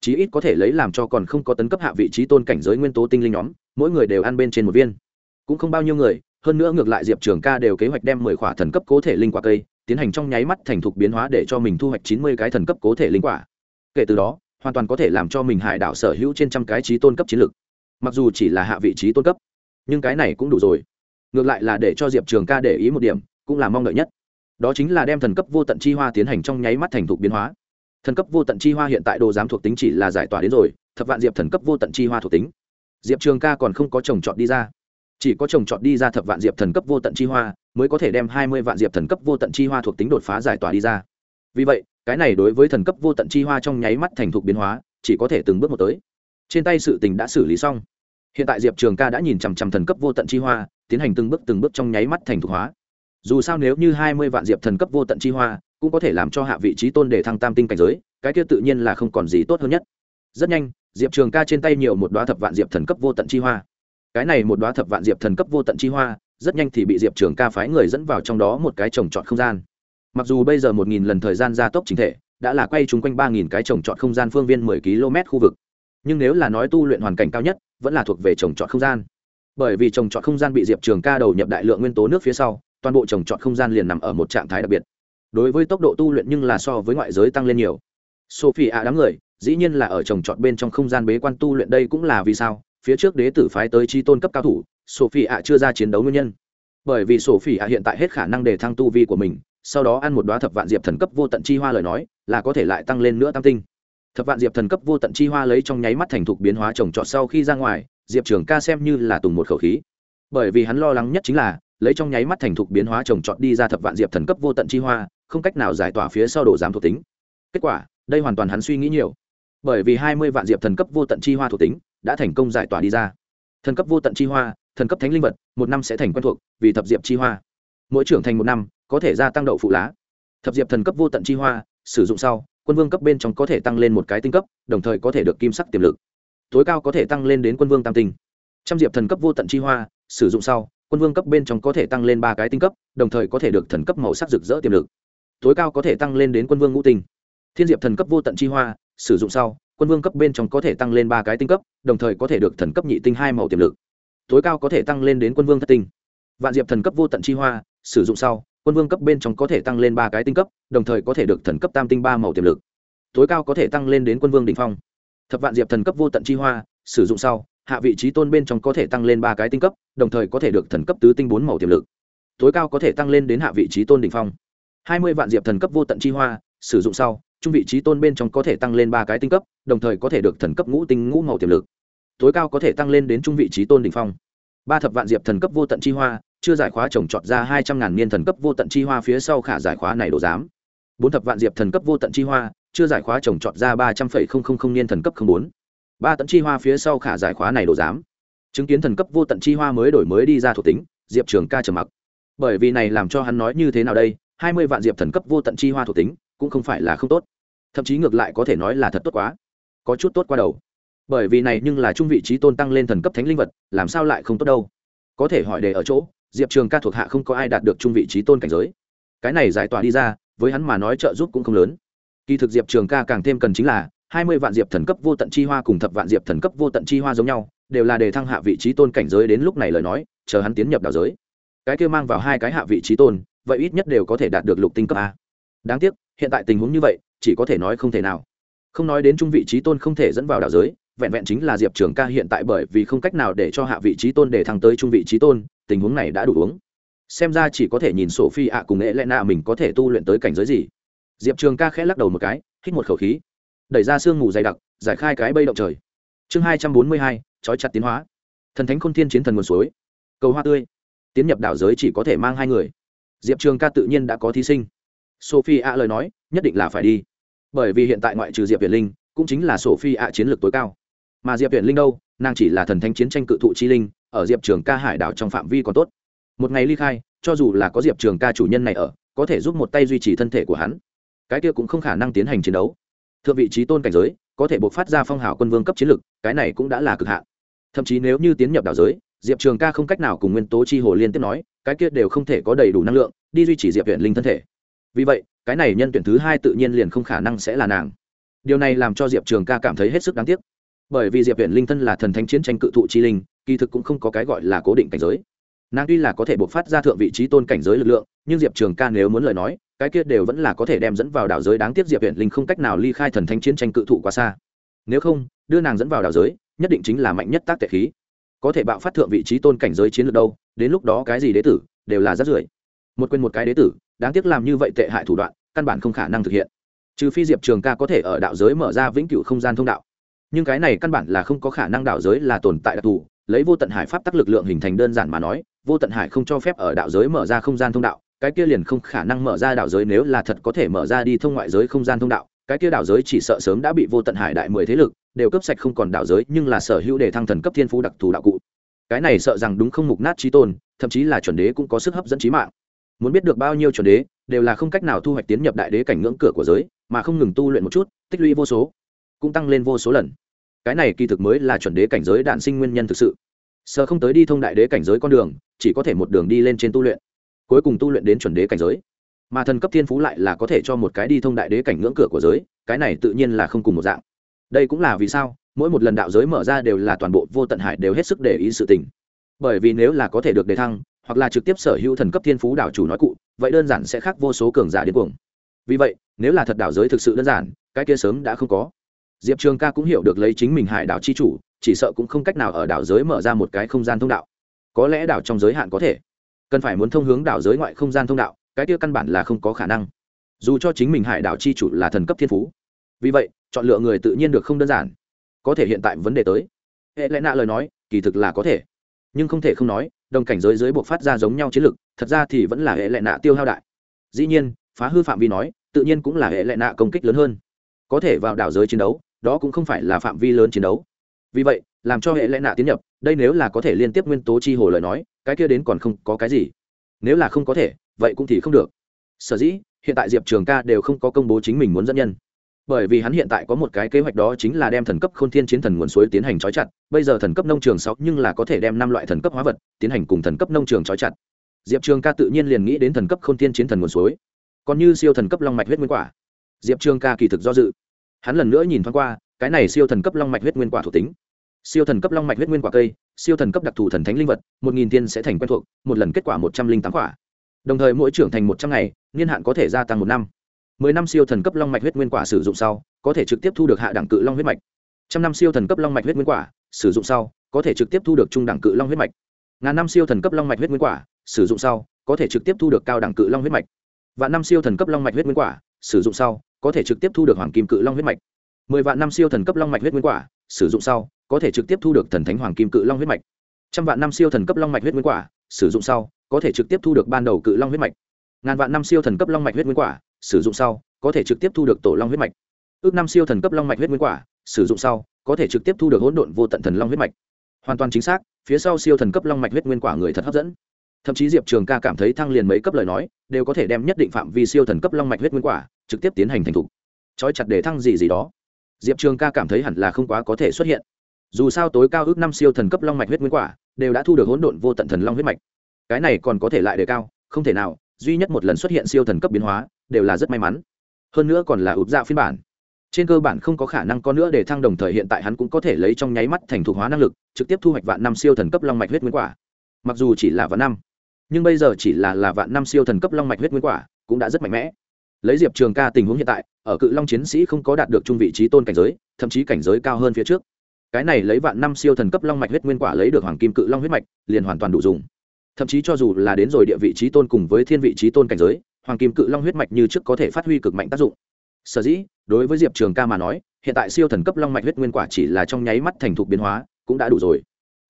chí ít có thể lấy làm cho còn không có tấn cấp hạ vị trí tôn cảnh giới nguyên tố tinh linh nhóm, mỗi người đều ăn bên trên một viên. Cũng không bao nhiêu người, hơn nữa ngược lại diệp trường ca đều kế hoạch đem mười khỏa thần cấp cố thể linh quả cây, tiến hành trong nháy mắt thành thục biến hóa để cho mình thu hoạch chín mươi cái thần cấp cố thể linh quả. Kể từ đó, hoàn toàn có thể làm cho mình hải đảo sở hữu trên trăm cái trí tôn cấp chiến lược mặc dù chỉ là hạ vị trí tôn cấp, nhưng cái này cũng đủ rồi. Ngược lại là để cho diệp trường ca để ý một điểm, cũng là mong đợi nhất. Đó chính là đem thần cấp vô tận chi hoa tiến hành trong nháy mắt thành thục biến hóa thần cấp vô tận chi hoa hiện tại đồ giám thuộc tính chỉ là giải tỏa đến rồi, thập vạn diệp thần cấp vô tận chi hoa thuộc tính. Diệp trường ca còn không có trồng trọt đi ra. Chỉ có trồng trọt đi ra thập vạn diệp thần cấp vô tận chi hoa, mới có thể đem hai mươi vạn diệp thần cấp vô tận chi hoa thuộc tính đột phá giải tỏa đi ra. Vì vậy, cái này đối với thần cấp vô tận chi hoa trong nháy mắt thành thục biến hóa, chỉ có thể từng bước một tới. Trên tay sự tình đã xử lý xong. Hiện tại diệp trường ca đã nhìn chằm chằm thần cấp vô tận chi hoa, tiến hành từng bước từng bước trong nháy mắt thành thục hóa. Dù sao nếu như hai mươi vạn diệp thần cấp vô tận chi hoa cũng có thể làm cho hạ vị trí tôn để thăng tam tinh cảnh giới, cái kia tự nhiên là không còn gì tốt hơn nhất. Rất nhanh, diệp trường ca trên tay nhiều một đoá thập vạn diệp thần cấp vô tận chi hoa. Cái này một đoá thập vạn diệp thần cấp vô tận chi hoa, rất nhanh thì bị diệp trường ca phái người dẫn vào trong đó một cái trồng trọt không gian. Mặc dù bây giờ một nghìn lần thời gian gia tốc chính thể, đã là quay chung quanh ba nghìn cái trồng trọt không gian phương viên mười km khu vực. Nhưng nếu là nói tu luyện hoàn cảnh cao nhất, vẫn là thuộc về trồng trọt không gian. Bởi vì trồng trọt không gian bị diệp trường ca đầu nhập đại lượng nguyên tố nước phía sau, toàn bộ trồng trọt không gian liền nằm ở một trạng thái đặc biệt đối với tốc độ tu luyện nhưng là so với ngoại giới tăng lên nhiều. Sophie ạ đám người, dĩ nhiên là ở trồng trọt bên trong không gian bế quan tu luyện đây cũng là vì sao, phía trước đế tử phái tới chi tôn cấp cao thủ, sophie ạ chưa ra chiến đấu nguyên nhân. Bởi vì sophie ạ hiện tại hết khả năng để thăng tu vi của mình, sau đó ăn một đoá thập vạn diệp thần cấp vô tận chi hoa lời nói, là có thể lại tăng lên nữa tam tinh. Thập vạn diệp thần cấp vô tận chi hoa lấy trong nháy mắt thành thục biến hóa trồng trọt sau khi ra ngoài, diệp trường ca xem như là tùng một khẩu khí. Bởi vì hắn lo lắng nhất chính là, lấy trong nháy mắt thành thục biến hóa trồng trọt đi ra thập vạn diệp thần cấp vô tận chi hoa không cách nào giải tỏa phía sau đồ giám thuộc tính. Kết quả, đây hoàn toàn hắn suy nghĩ nhiều. Bởi vì hai mươi vạn diệp thần cấp vô tận chi hoa thuộc tính đã thành công giải tỏa đi ra. Thần cấp vô tận chi hoa, thần cấp thánh linh vật, một năm sẽ thành quen thuộc vì thập diệp chi hoa. Mỗi trưởng thành một năm, có thể gia tăng đậu phụ lá. Thập diệp thần cấp vô tận chi hoa, sử dụng sau, quân vương cấp bên trong có thể tăng lên một cái tinh cấp, đồng thời có thể được kim sắc tiềm lực. Tối cao có thể tăng lên đến quân vương tam tinh. Trăm diệp thần cấp vô tận chi hoa, sử dụng sau, quân vương cấp bên trong có thể tăng lên ba cái tinh cấp, đồng thời có thể được thần cấp màu sắc rực rỡ tiềm lực tối cao có thể tăng lên đến quân vương ngũ tinh thiên diệp thần cấp vô tận chi hoa sử dụng sau quân vương cấp bên trong có thể tăng lên ba cái tinh cấp đồng thời có thể được thần cấp nhị tinh hai màu tiềm lực tối cao có thể tăng lên đến quân vương thất tinh vạn diệp thần cấp vô tận chi hoa sử dụng sau quân vương cấp bên trong có thể tăng lên ba cái tinh cấp đồng thời có thể được thần cấp tam tinh ba màu tiềm lực tối cao có thể tăng lên đến quân vương đ ỉ n h phong thập vạn diệp thần cấp vô tận chi hoa sử dụng sau hạ vị trí tôn bên trong có thể tăng lên ba cái tinh cấp đồng thời có thể được thần cấp tứ tinh bốn màu tiềm lực tối cao có thể tăng lên đến hạ vị trí tôn đ ỉ n h phong hai mươi vạn diệp thần cấp vô tận chi hoa, sử dụng sau, trung vị trí tôn bên trong có thể tăng lên ba cái tinh cấp, đồng thời có thể được thần cấp ngũ tinh ngũ màu tiềm lực. Tối cao có thể tăng lên đến trung vị trí tôn đ ỉ n h phong. Ba thập vạn diệp thần cấp vô tận chi hoa, chưa giải khóa trồng trọt ra hai trăm ngàn niên thần cấp vô tận chi hoa phía sau khả giải khóa này đồ giám. Bốn thập vạn diệp thần cấp vô tận chi hoa, chưa giải khóa trồng trọt ra ba trăm phẩy không không không niên thần cấp không bốn. Ba tận chi hoa phía sau khả giải khóa này đồ giám. Chứng kiến thần cấp vô tận chi hoa mới đổi mới đi ra thuộc tính, diệp trường ca trầm mặc. Bởi vì này làm cho hắn nói như thế nào đây? Hai mươi vạn diệp thần cấp vô tận chi hoa thuộc tính, cũng không phải là không tốt. Thậm chí ngược lại có thể nói là thật tốt quá. Có chút tốt qua đầu. Bởi vì này nhưng là trung vị trí tôn tăng lên thần cấp thánh linh vật, làm sao lại không tốt đâu? Có thể hỏi đề ở chỗ, diệp trường ca thuộc hạ không có ai đạt được trung vị trí tôn cảnh giới. Cái này giải tỏa đi ra, với hắn mà nói trợ giúp cũng không lớn. Kỳ thực diệp trường ca càng thêm cần chính là, hai mươi vạn diệp thần cấp vô tận chi hoa cùng thập vạn diệp thần cấp vô tận chi hoa giống nhau, đều là để thăng hạ vị trí tôn cảnh giới đến lúc này lời nói, chờ hắn tiến nhập đảo giới. Cái kia mang vào hai cái hạ vị trí tôn vậy ít nhất đều có thể đạt được lục tinh cấp a. Đáng tiếc, hiện tại tình huống như vậy, chỉ có thể nói không thể nào. Không nói đến trung vị trí tôn không thể dẫn vào đảo giới, vẹn vẹn chính là diệp trường ca hiện tại bởi vì không cách nào để cho hạ vị trí tôn để thăng tới trung vị trí tôn, tình huống này đã đủ uống. Xem ra chỉ có thể nhìn sổ phi ạ cùng nghệ lẽ nạ mình có thể tu luyện tới cảnh giới gì. Diệp trường ca khẽ lắc đầu một cái, hít một khẩu khí. Đẩy ra sương mù dày đặc, giải khai cái bây động trời. Chương hai trăm bốn mươi hai, trói chặt tiến hóa. Thần thánh khôn thiên chiến thần nguồn suối. Cầu hoa tươi. Tiến nhập đảo giới chỉ có thể mang hai người diệp trường ca tự nhiên đã có thí sinh. Sophie a lời nói, nhất định là phải đi. Bởi vì hiện tại ngoại trừ diệp việt linh, cũng chính là sophie a chiến lược tối cao. Mà diệp việt linh đâu? Nàng chỉ là thần thánh chiến tranh cự thụ chi linh, ở diệp trường ca hải đảo trong phạm vi còn tốt. Một ngày ly khai, cho dù là có diệp trường ca chủ nhân này ở, có thể giúp một tay duy trì thân thể của hắn, cái kia cũng không khả năng tiến hành chiến đấu. Thượng vị trí tôn cảnh giới, có thể buộc phát ra phong hào quân vương cấp chiến lực cái này cũng đã là cực hạn. Thậm chí nếu như tiến nhập đảo giới diệp trường ca không cách nào cùng nguyên tố chi hồ liên tiếp nói, cái kia đều không thể có đầy đủ năng lượng, đi duy trì diệp huyện linh thân thể. Vì vậy, cái này nhân tuyển thứ hai tự nhiên liền không khả năng sẽ là nàng. Điều này làm cho diệp trường ca cảm thấy hết sức đáng tiếc. Bởi vì diệp huyện linh thân là thần thánh chiến tranh cự thụ chi linh, kỳ thực cũng không có cái gọi là cố định cảnh giới. Nàng tuy là có thể buộc phát ra thượng vị trí tôn cảnh giới lực lượng, nhưng diệp trường ca nếu muốn lời nói, cái kia đều vẫn là có thể đem dẫn vào đảo giới đáng tiếc diệp huyện linh không cách nào ly khai thần thánh chiến tranh cự thụ quá xa. Nếu không, đưa nàng dẫn vào đảo giới, nhất định chính là mạnh nhất tác tệ khí có thể bạo phát thượng vị trí tôn cảnh giới chiến lược đâu, đến lúc đó cái gì đế tử đều là rất rưởi. Một quên một cái đế tử, đáng tiếc làm như vậy tệ hại thủ đoạn, căn bản không khả năng thực hiện. Trừ phi diệp trường ca có thể ở đạo giới mở ra vĩnh cửu không gian thông đạo. Nhưng cái này căn bản là không có khả năng đạo giới là tồn tại đặc thù, lấy vô tận hải pháp tắc lực lượng hình thành đơn giản mà nói, vô tận hải không cho phép ở đạo giới mở ra không gian thông đạo, cái kia liền không khả năng mở ra đạo giới nếu là thật có thể mở ra đi thông ngoại giới không gian thông đạo, cái kia đạo giới chỉ sợ sớm đã bị vô tận hải đại mười thế lực đều cấp sạch không còn đạo giới, nhưng là sở hữu để thăng thần cấp thiên phú đặc thù đạo cụ. Cái này sợ rằng đúng không mục nát trí tôn, thậm chí là chuẩn đế cũng có sức hấp dẫn trí mạng. Muốn biết được bao nhiêu chuẩn đế, đều là không cách nào thu hoạch tiến nhập đại đế cảnh ngưỡng cửa của giới, mà không ngừng tu luyện một chút, tích lũy vô số, cũng tăng lên vô số lần. Cái này kỳ thực mới là chuẩn đế cảnh giới đạn sinh nguyên nhân thực sự. Sợ không tới đi thông đại đế cảnh giới con đường, chỉ có thể một đường đi lên trên tu luyện. Cuối cùng tu luyện đến chuẩn đế cảnh giới. Mà thần cấp thiên phú lại là có thể cho một cái đi thông đại đế cảnh ngưỡng cửa của giới, cái này tự nhiên là không cùng một dạng đây cũng là vì sao, mỗi một lần đạo giới mở ra đều là toàn bộ vô tận hải đều hết sức để ý sự tình. Bởi vì nếu là có thể được đề thăng, hoặc là trực tiếp sở hữu thần cấp thiên phú đảo chủ nói cụ, vậy đơn giản sẽ khác vô số cường giả điên cuồng. Vì vậy, nếu là thật đảo giới thực sự đơn giản, cái kia sớm đã không có. Diệp trường ca cũng hiểu được lấy chính mình hải đảo chi chủ, chỉ sợ cũng không cách nào ở đảo giới mở ra một cái không gian thông đạo. Có lẽ đảo trong giới hạn có thể. Cần phải muốn thông hướng đảo giới ngoại không gian thông đạo, cái kia căn bản là không có khả năng. Dù cho chính mình hải đảo chi chủ là thần cấp thiên phú. Vì vậy chọn lựa người tự nhiên được không đơn giản. Có thể hiện tại vấn đề tới. Hệ lẽ nạ lời nói, kỳ thực là có thể. Nhưng không thể không nói, đồng cảnh giới dưới buộc phát ra giống nhau chiến lược thật ra thì vẫn là hệ lệ nạ tiêu hao đại. Dĩ nhiên, phá hư phạm vi nói, tự nhiên cũng là hệ lệ nạ công kích lớn hơn. Có thể vào đảo giới chiến đấu, đó cũng không phải là phạm vi lớn chiến đấu. Vì vậy, làm cho hệ lệ nạ tiến nhập, đây nếu là có thể liên tiếp nguyên tố chi hồ lời nói, cái kia đến còn không có cái gì. Nếu là không có thể, vậy cũng thì không được. Sở dĩ, hiện tại diệp trường ca đều không có công bố chính mình muốn dẫn nhân bởi vì hắn hiện tại có một cái kế hoạch đó chính là đem thần cấp khôn thiên chiến thần nguồn suối tiến hành trói chặt, bây giờ thần cấp nông trường sáu nhưng là có thể đem năm loại thần cấp hóa vật tiến hành cùng thần cấp nông trường trói chặt. Diệp trường ca tự nhiên liền nghĩ đến thần cấp khôn thiên chiến thần nguồn suối, còn như siêu thần cấp long mạch huyết nguyên quả. Diệp trường ca kỳ thực do dự. Hắn lần nữa nhìn thoáng qua, cái này siêu thần cấp long mạch huyết nguyên quả thuộc tính. Siêu thần cấp long mạch huyết nguyên quả cây, siêu thần cấp đặc thù thần thánh linh vật, một nghìn tiên sẽ thành quen thuộc, một lần kết quả một trăm linh tám quả. Đồng thời mỗi trưởng thành một trăm ngày, niên hạn có thể gia tăng một năm mười năm siêu thần cấp long mạch huyết nguyên quả sử dụng sau, có thể trực tiếp thu được hạ đẳng cự long huyết mạch. Trăm năm siêu thần cấp long mạch huyết nguyên quả sử dụng sau, có thể trực tiếp thu được trung đẳng cự long huyết mạch. Ngàn năm siêu thần cấp long mạch huyết nguyên quả sử dụng sau, có thể trực tiếp thu được cao đẳng cự long huyết mạch. Vạn năm siêu thần cấp long mạch huyết nguyên quả sử dụng sau, có thể trực tiếp thu được hoàng kim cự long huyết mạch. Mười vạn năm siêu thần cấp long mạch huyết nguyên quả sử dụng sau, có thể trực tiếp thu được thần thánh hoàng kim cự long huyết mạch. Trăm vạn năm siêu thần cấp long mạch huyết nguyên quả sử dụng sau, có thể trực tiếp thu được ban đầu cự long huyết mạch. Ngàn vạn năm siêu thần cấp long mạch huyết nguyên quả sử dụng sau, có thể trực tiếp thu được tổ long huyết mạch. Ước năm siêu thần cấp long mạch huyết nguyên quả, sử dụng sau, có thể trực tiếp thu được hỗn độn vô tận thần long huyết mạch. Hoàn toàn chính xác, phía sau siêu thần cấp long mạch huyết nguyên quả người thật hấp dẫn. Thậm chí diệp trường ca cảm thấy thăng liền mấy cấp lời nói, đều có thể đem nhất định phạm vi siêu thần cấp long mạch huyết nguyên quả, trực tiếp tiến hành thành t h ụ trói chặt để thăng gì gì đó. Diệp trường ca cảm thấy hẳn là không quá có thể xuất hiện. Dù sao tối cao ước năm siêu thần cấp long mạch huyết nguyên quả, đều đã thu được hỗn độn vô tận thần long huyết mạch. Cái này còn có thể lại đề cao, không thể nào, duy nhất một lần xuất hiện siêu thần cấp biến hóa đều là rất may mắn. Hơn nữa còn là ụp dạ phiên bản. Trên cơ bản không có khả năng có nữa để thăng đồng thời hiện tại hắn cũng có thể lấy trong nháy mắt thành thục hóa năng lực, trực tiếp thu hoạch vạn năm siêu thần cấp long mạch huyết nguyên quả. Mặc dù chỉ là vạn năm, nhưng bây giờ chỉ là là vạn năm siêu thần cấp long mạch huyết nguyên quả cũng đã rất mạnh mẽ. Lấy diệp trường ca tình huống hiện tại, ở cự long chiến sĩ không có đạt được trung vị trí tôn cảnh giới, thậm chí cảnh giới cao hơn phía trước. Cái này lấy vạn năm siêu thần cấp long mạch huyết nguyên quả lấy được hoàng kim cự long huyết mạch, liền hoàn toàn đủ dùng. Thậm chí cho dù là đến rồi địa vị trí tôn cùng với thiên vị trí tôn cảnh giới hoàng kim cự long huyết mạch như trước có thể phát huy cực mạnh tác dụng. Sở dĩ, đối với diệp trường ca mà nói, hiện tại siêu thần cấp long mạch huyết nguyên quả chỉ là trong nháy mắt thành thục biến hóa, cũng đã đủ rồi.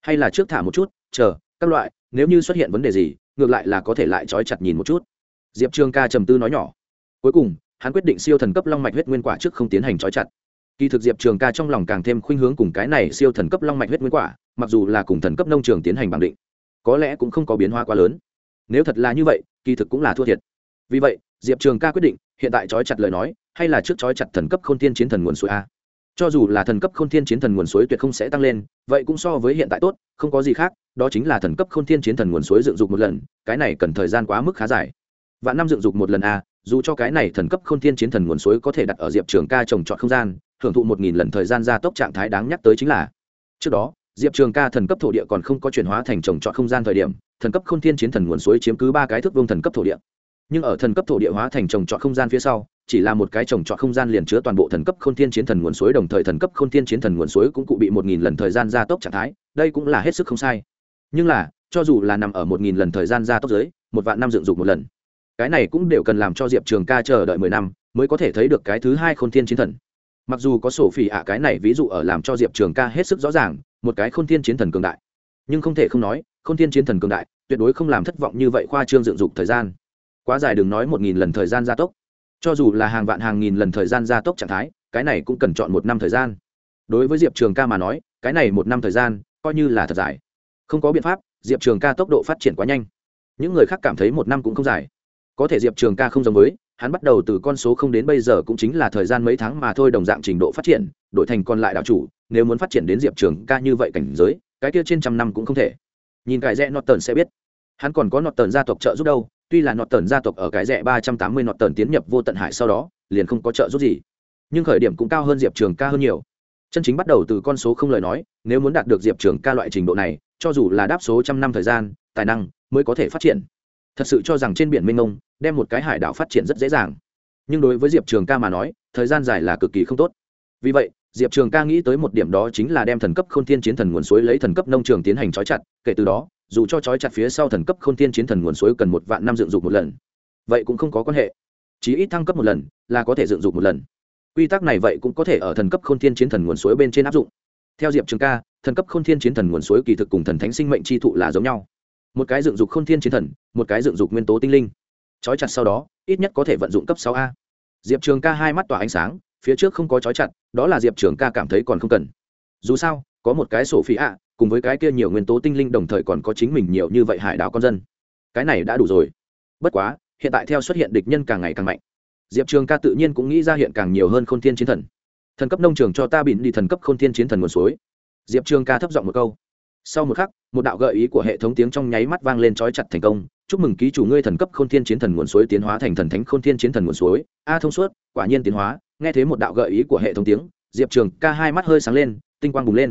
Hay là trước thả một chút, chờ, các loại, nếu như xuất hiện vấn đề gì, ngược lại là có thể lại trói chặt nhìn một chút. Diệp trường ca trầm tư nói nhỏ. Cuối cùng, hắn quyết định siêu thần cấp long mạch huyết nguyên quả trước không tiến hành trói chặt. Kỳ thực diệp trường ca trong lòng càng thêm khuynh hướng cùng cái này siêu thần cấp long mạch huyết nguyên quả, mặc dù là cùng thần cấp nông trường tiến hành bằng định, có lẽ cũng không có biến hóa quá lớn. Nếu thật là như vậy, kỳ thực cũng là thua thiệt vì vậy, diệp trường ca quyết định, hiện tại trói chặt lời nói, hay là trước trói chặt thần cấp k h ô n thiên chiến thần nguồn suối a. Cho dù là thần cấp k h ô n thiên chiến thần nguồn suối tuyệt không sẽ tăng lên, vậy cũng so với hiện tại tốt, không có gì khác, đó chính là thần cấp k h ô n thiên chiến thần nguồn suối dựng dục một lần, cái này cần thời gian quá mức khá dài. Vạn năm dựng dục một lần a, dù cho cái này thần cấp k h ô n thiên chiến thần nguồn suối có thể đặt ở diệp trường ca trồng trọt không gian hưởng thụ một nghìn lần thời gian gia tốc trạng thái đáng nhắc tới chính là trước đó, diệp trường ca thần cấp thổ địa còn không có chuyển hóa thành trồng trọt không gian thời điểm, thần cấp k h ô n thiên chiến thần nguồn suối chiếm cứ ba cái thước vương thần cấp thổ địa nhưng ở thần cấp thổ địa hóa thành trồng trọt không gian phía sau, chỉ là một cái trồng trọt không gian liền chứa toàn bộ thần cấp khôn thiên chiến thần nguồn suối, đồng thời thần cấp khôn thiên chiến thần nguồn suối cũng cụ bị một nghìn lần thời gian gia tốc trạng thái, đây cũng là hết sức không sai. Nhưng là, cho dù là nằm ở một nghìn lần thời gian gia tốc dưới, một vạn năm dựng dục một lần, cái này cũng đều cần làm cho diệp trường ca chờ đợi mười năm mới có thể thấy được cái thứ hai khôn thiên chiến thần. Mặc dù có sổ phỉ ạ, cái này ví dụ ở làm cho diệp trường ca hết sức rõ ràng, một cái khôn thiên chiến thần cường đại. Nhưng không thể không nói, khôn thiên chiến thần cường đại, tuyệt đối không làm thất vọng như vậy khoa trương dựng dục thời gian quá dài đừng nói một nghìn lần thời gian gia tốc. Cho dù là hàng vạn hàng nghìn lần thời gian gia tốc trạng thái, cái này cũng cần chọn một năm thời gian. Đối với diệp trường ca mà nói, cái này một năm thời gian, coi như là thật dài. Không có biện pháp, diệp trường ca tốc độ phát triển quá nhanh. Những người khác cảm thấy một năm cũng không dài. Có thể diệp trường ca không giống với, hắn bắt đầu từ con số không đến bây giờ cũng chính là thời gian mấy tháng mà thôi đồng dạng trình độ phát triển, đổi thành còn lại đạo chủ, nếu muốn phát triển đến diệp trường ca như vậy cảnh giới, cái kia trên trăm năm cũng không thể. Nhìn cải rẽ nọt tần sẽ biết. Hắn còn có nọt tần gia tộc trợ giúp đâu tuy là nọt tần gia tộc ở cái rẽ ba trăm tám mươi nọt tần tiến nhập vô tận hải sau đó, liền không có trợ giúp gì. Nhưng khởi điểm cũng cao hơn diệp trường ca hơn nhiều. Chân chính bắt đầu từ con số không lời nói, nếu muốn đạt được diệp trường ca loại trình độ này, cho dù là đáp số trăm năm thời gian, tài năng, mới có thể phát triển. Thật sự cho rằng trên biển mênh mông đem một cái hải đảo phát triển rất dễ dàng. Nhưng đối với diệp trường ca mà nói, thời gian dài là cực kỳ không tốt. Vì vậy, diệp trường ca nghĩ tới một điểm đó chính là đem thần cấp k h ô n thiên chiến thần nguồn suối lấy thần cấp nông trường tiến hành trói chặt, kể từ đó dù cho trói chặt phía sau thần cấp không thiên chiến thần nguồn suối cần một vạn năm dựng dục một lần, vậy cũng không có quan hệ. Chỉ ít thăng cấp một lần là có thể dựng dục một lần. Quy tắc này vậy cũng có thể ở thần cấp không thiên chiến thần nguồn suối bên trên áp dụng. Theo diệp trường ca, thần cấp không thiên chiến thần nguồn suối kỳ thực cùng thần thánh sinh mệnh chi thụ là giống nhau. Một cái dựng dục không thiên chiến thần, một cái dựng dục nguyên tố tinh linh. Trói chặt sau đó, ít nhất có thể vận dụng cấp sáu a. Diệp trường ca hai mắt tỏa ánh sáng, phía trước không có trói chặt, đó là diệp trường ca cảm thấy còn không cần. Dù sao có một cái sổ phí ạ, cùng với cái kia nhiều nguyên tố tinh linh đồng thời còn có chính mình nhiều như vậy hải đảo con dân. Cái này đã đủ rồi. Bất quá, hiện tại theo xuất hiện địch nhân càng ngày càng mạnh. Diệp trường ca tự nhiên cũng nghĩ ra hiện càng nhiều hơn k h ô n thiên chiến thần. Thần cấp nông trường cho ta bịn đi thần cấp k h ô n thiên chiến thần nguồn suối. Diệp trường ca thấp giọng một câu. Sau một khắc, một đạo gợi ý của hệ thống tiếng trong nháy mắt vang lên trói chặt thành công. Chúc mừng ký chủ ngươi thần cấp k h ô n thiên chiến thần nguồn suối tiến hóa thành thần thánh k h ô n thiên chiến thần nguồn suối. A thông suốt, quả nhiên tiến hóa. Nghe thấy một đạo gợi ý của hệ thống tiếng, diệp trường ca hai mắt hơi sáng lên, tinh quang bùng lên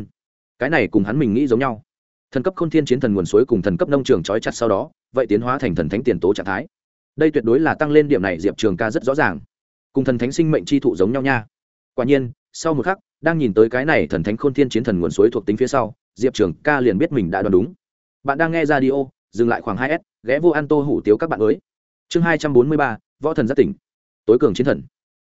cái này cùng hắn mình nghĩ giống nhau. Thần cấp k h ô n thiên chiến thần nguồn suối cùng thần cấp nông trường trói chặt sau đó, vậy tiến hóa thành thần thánh tiền tố trạng thái. Đây tuyệt đối là tăng lên điểm này diệp trường ca rất rõ ràng. Cùng thần thánh sinh mệnh chi thụ giống nhau nha. Quả nhiên, sau một khắc, đang nhìn tới cái này thần thánh k h ô n thiên chiến thần nguồn suối thuộc tính phía sau, diệp trường ca liền biết mình đã đoán đúng. Bạn đang nghe ra đi ô dừng lại khoảng hai s, ghé vô an tô hủ tiếu các bạn mới. Chương hai trăm bốn mươi ba, võ thần gia tỉnh. Tối cường chiến thần.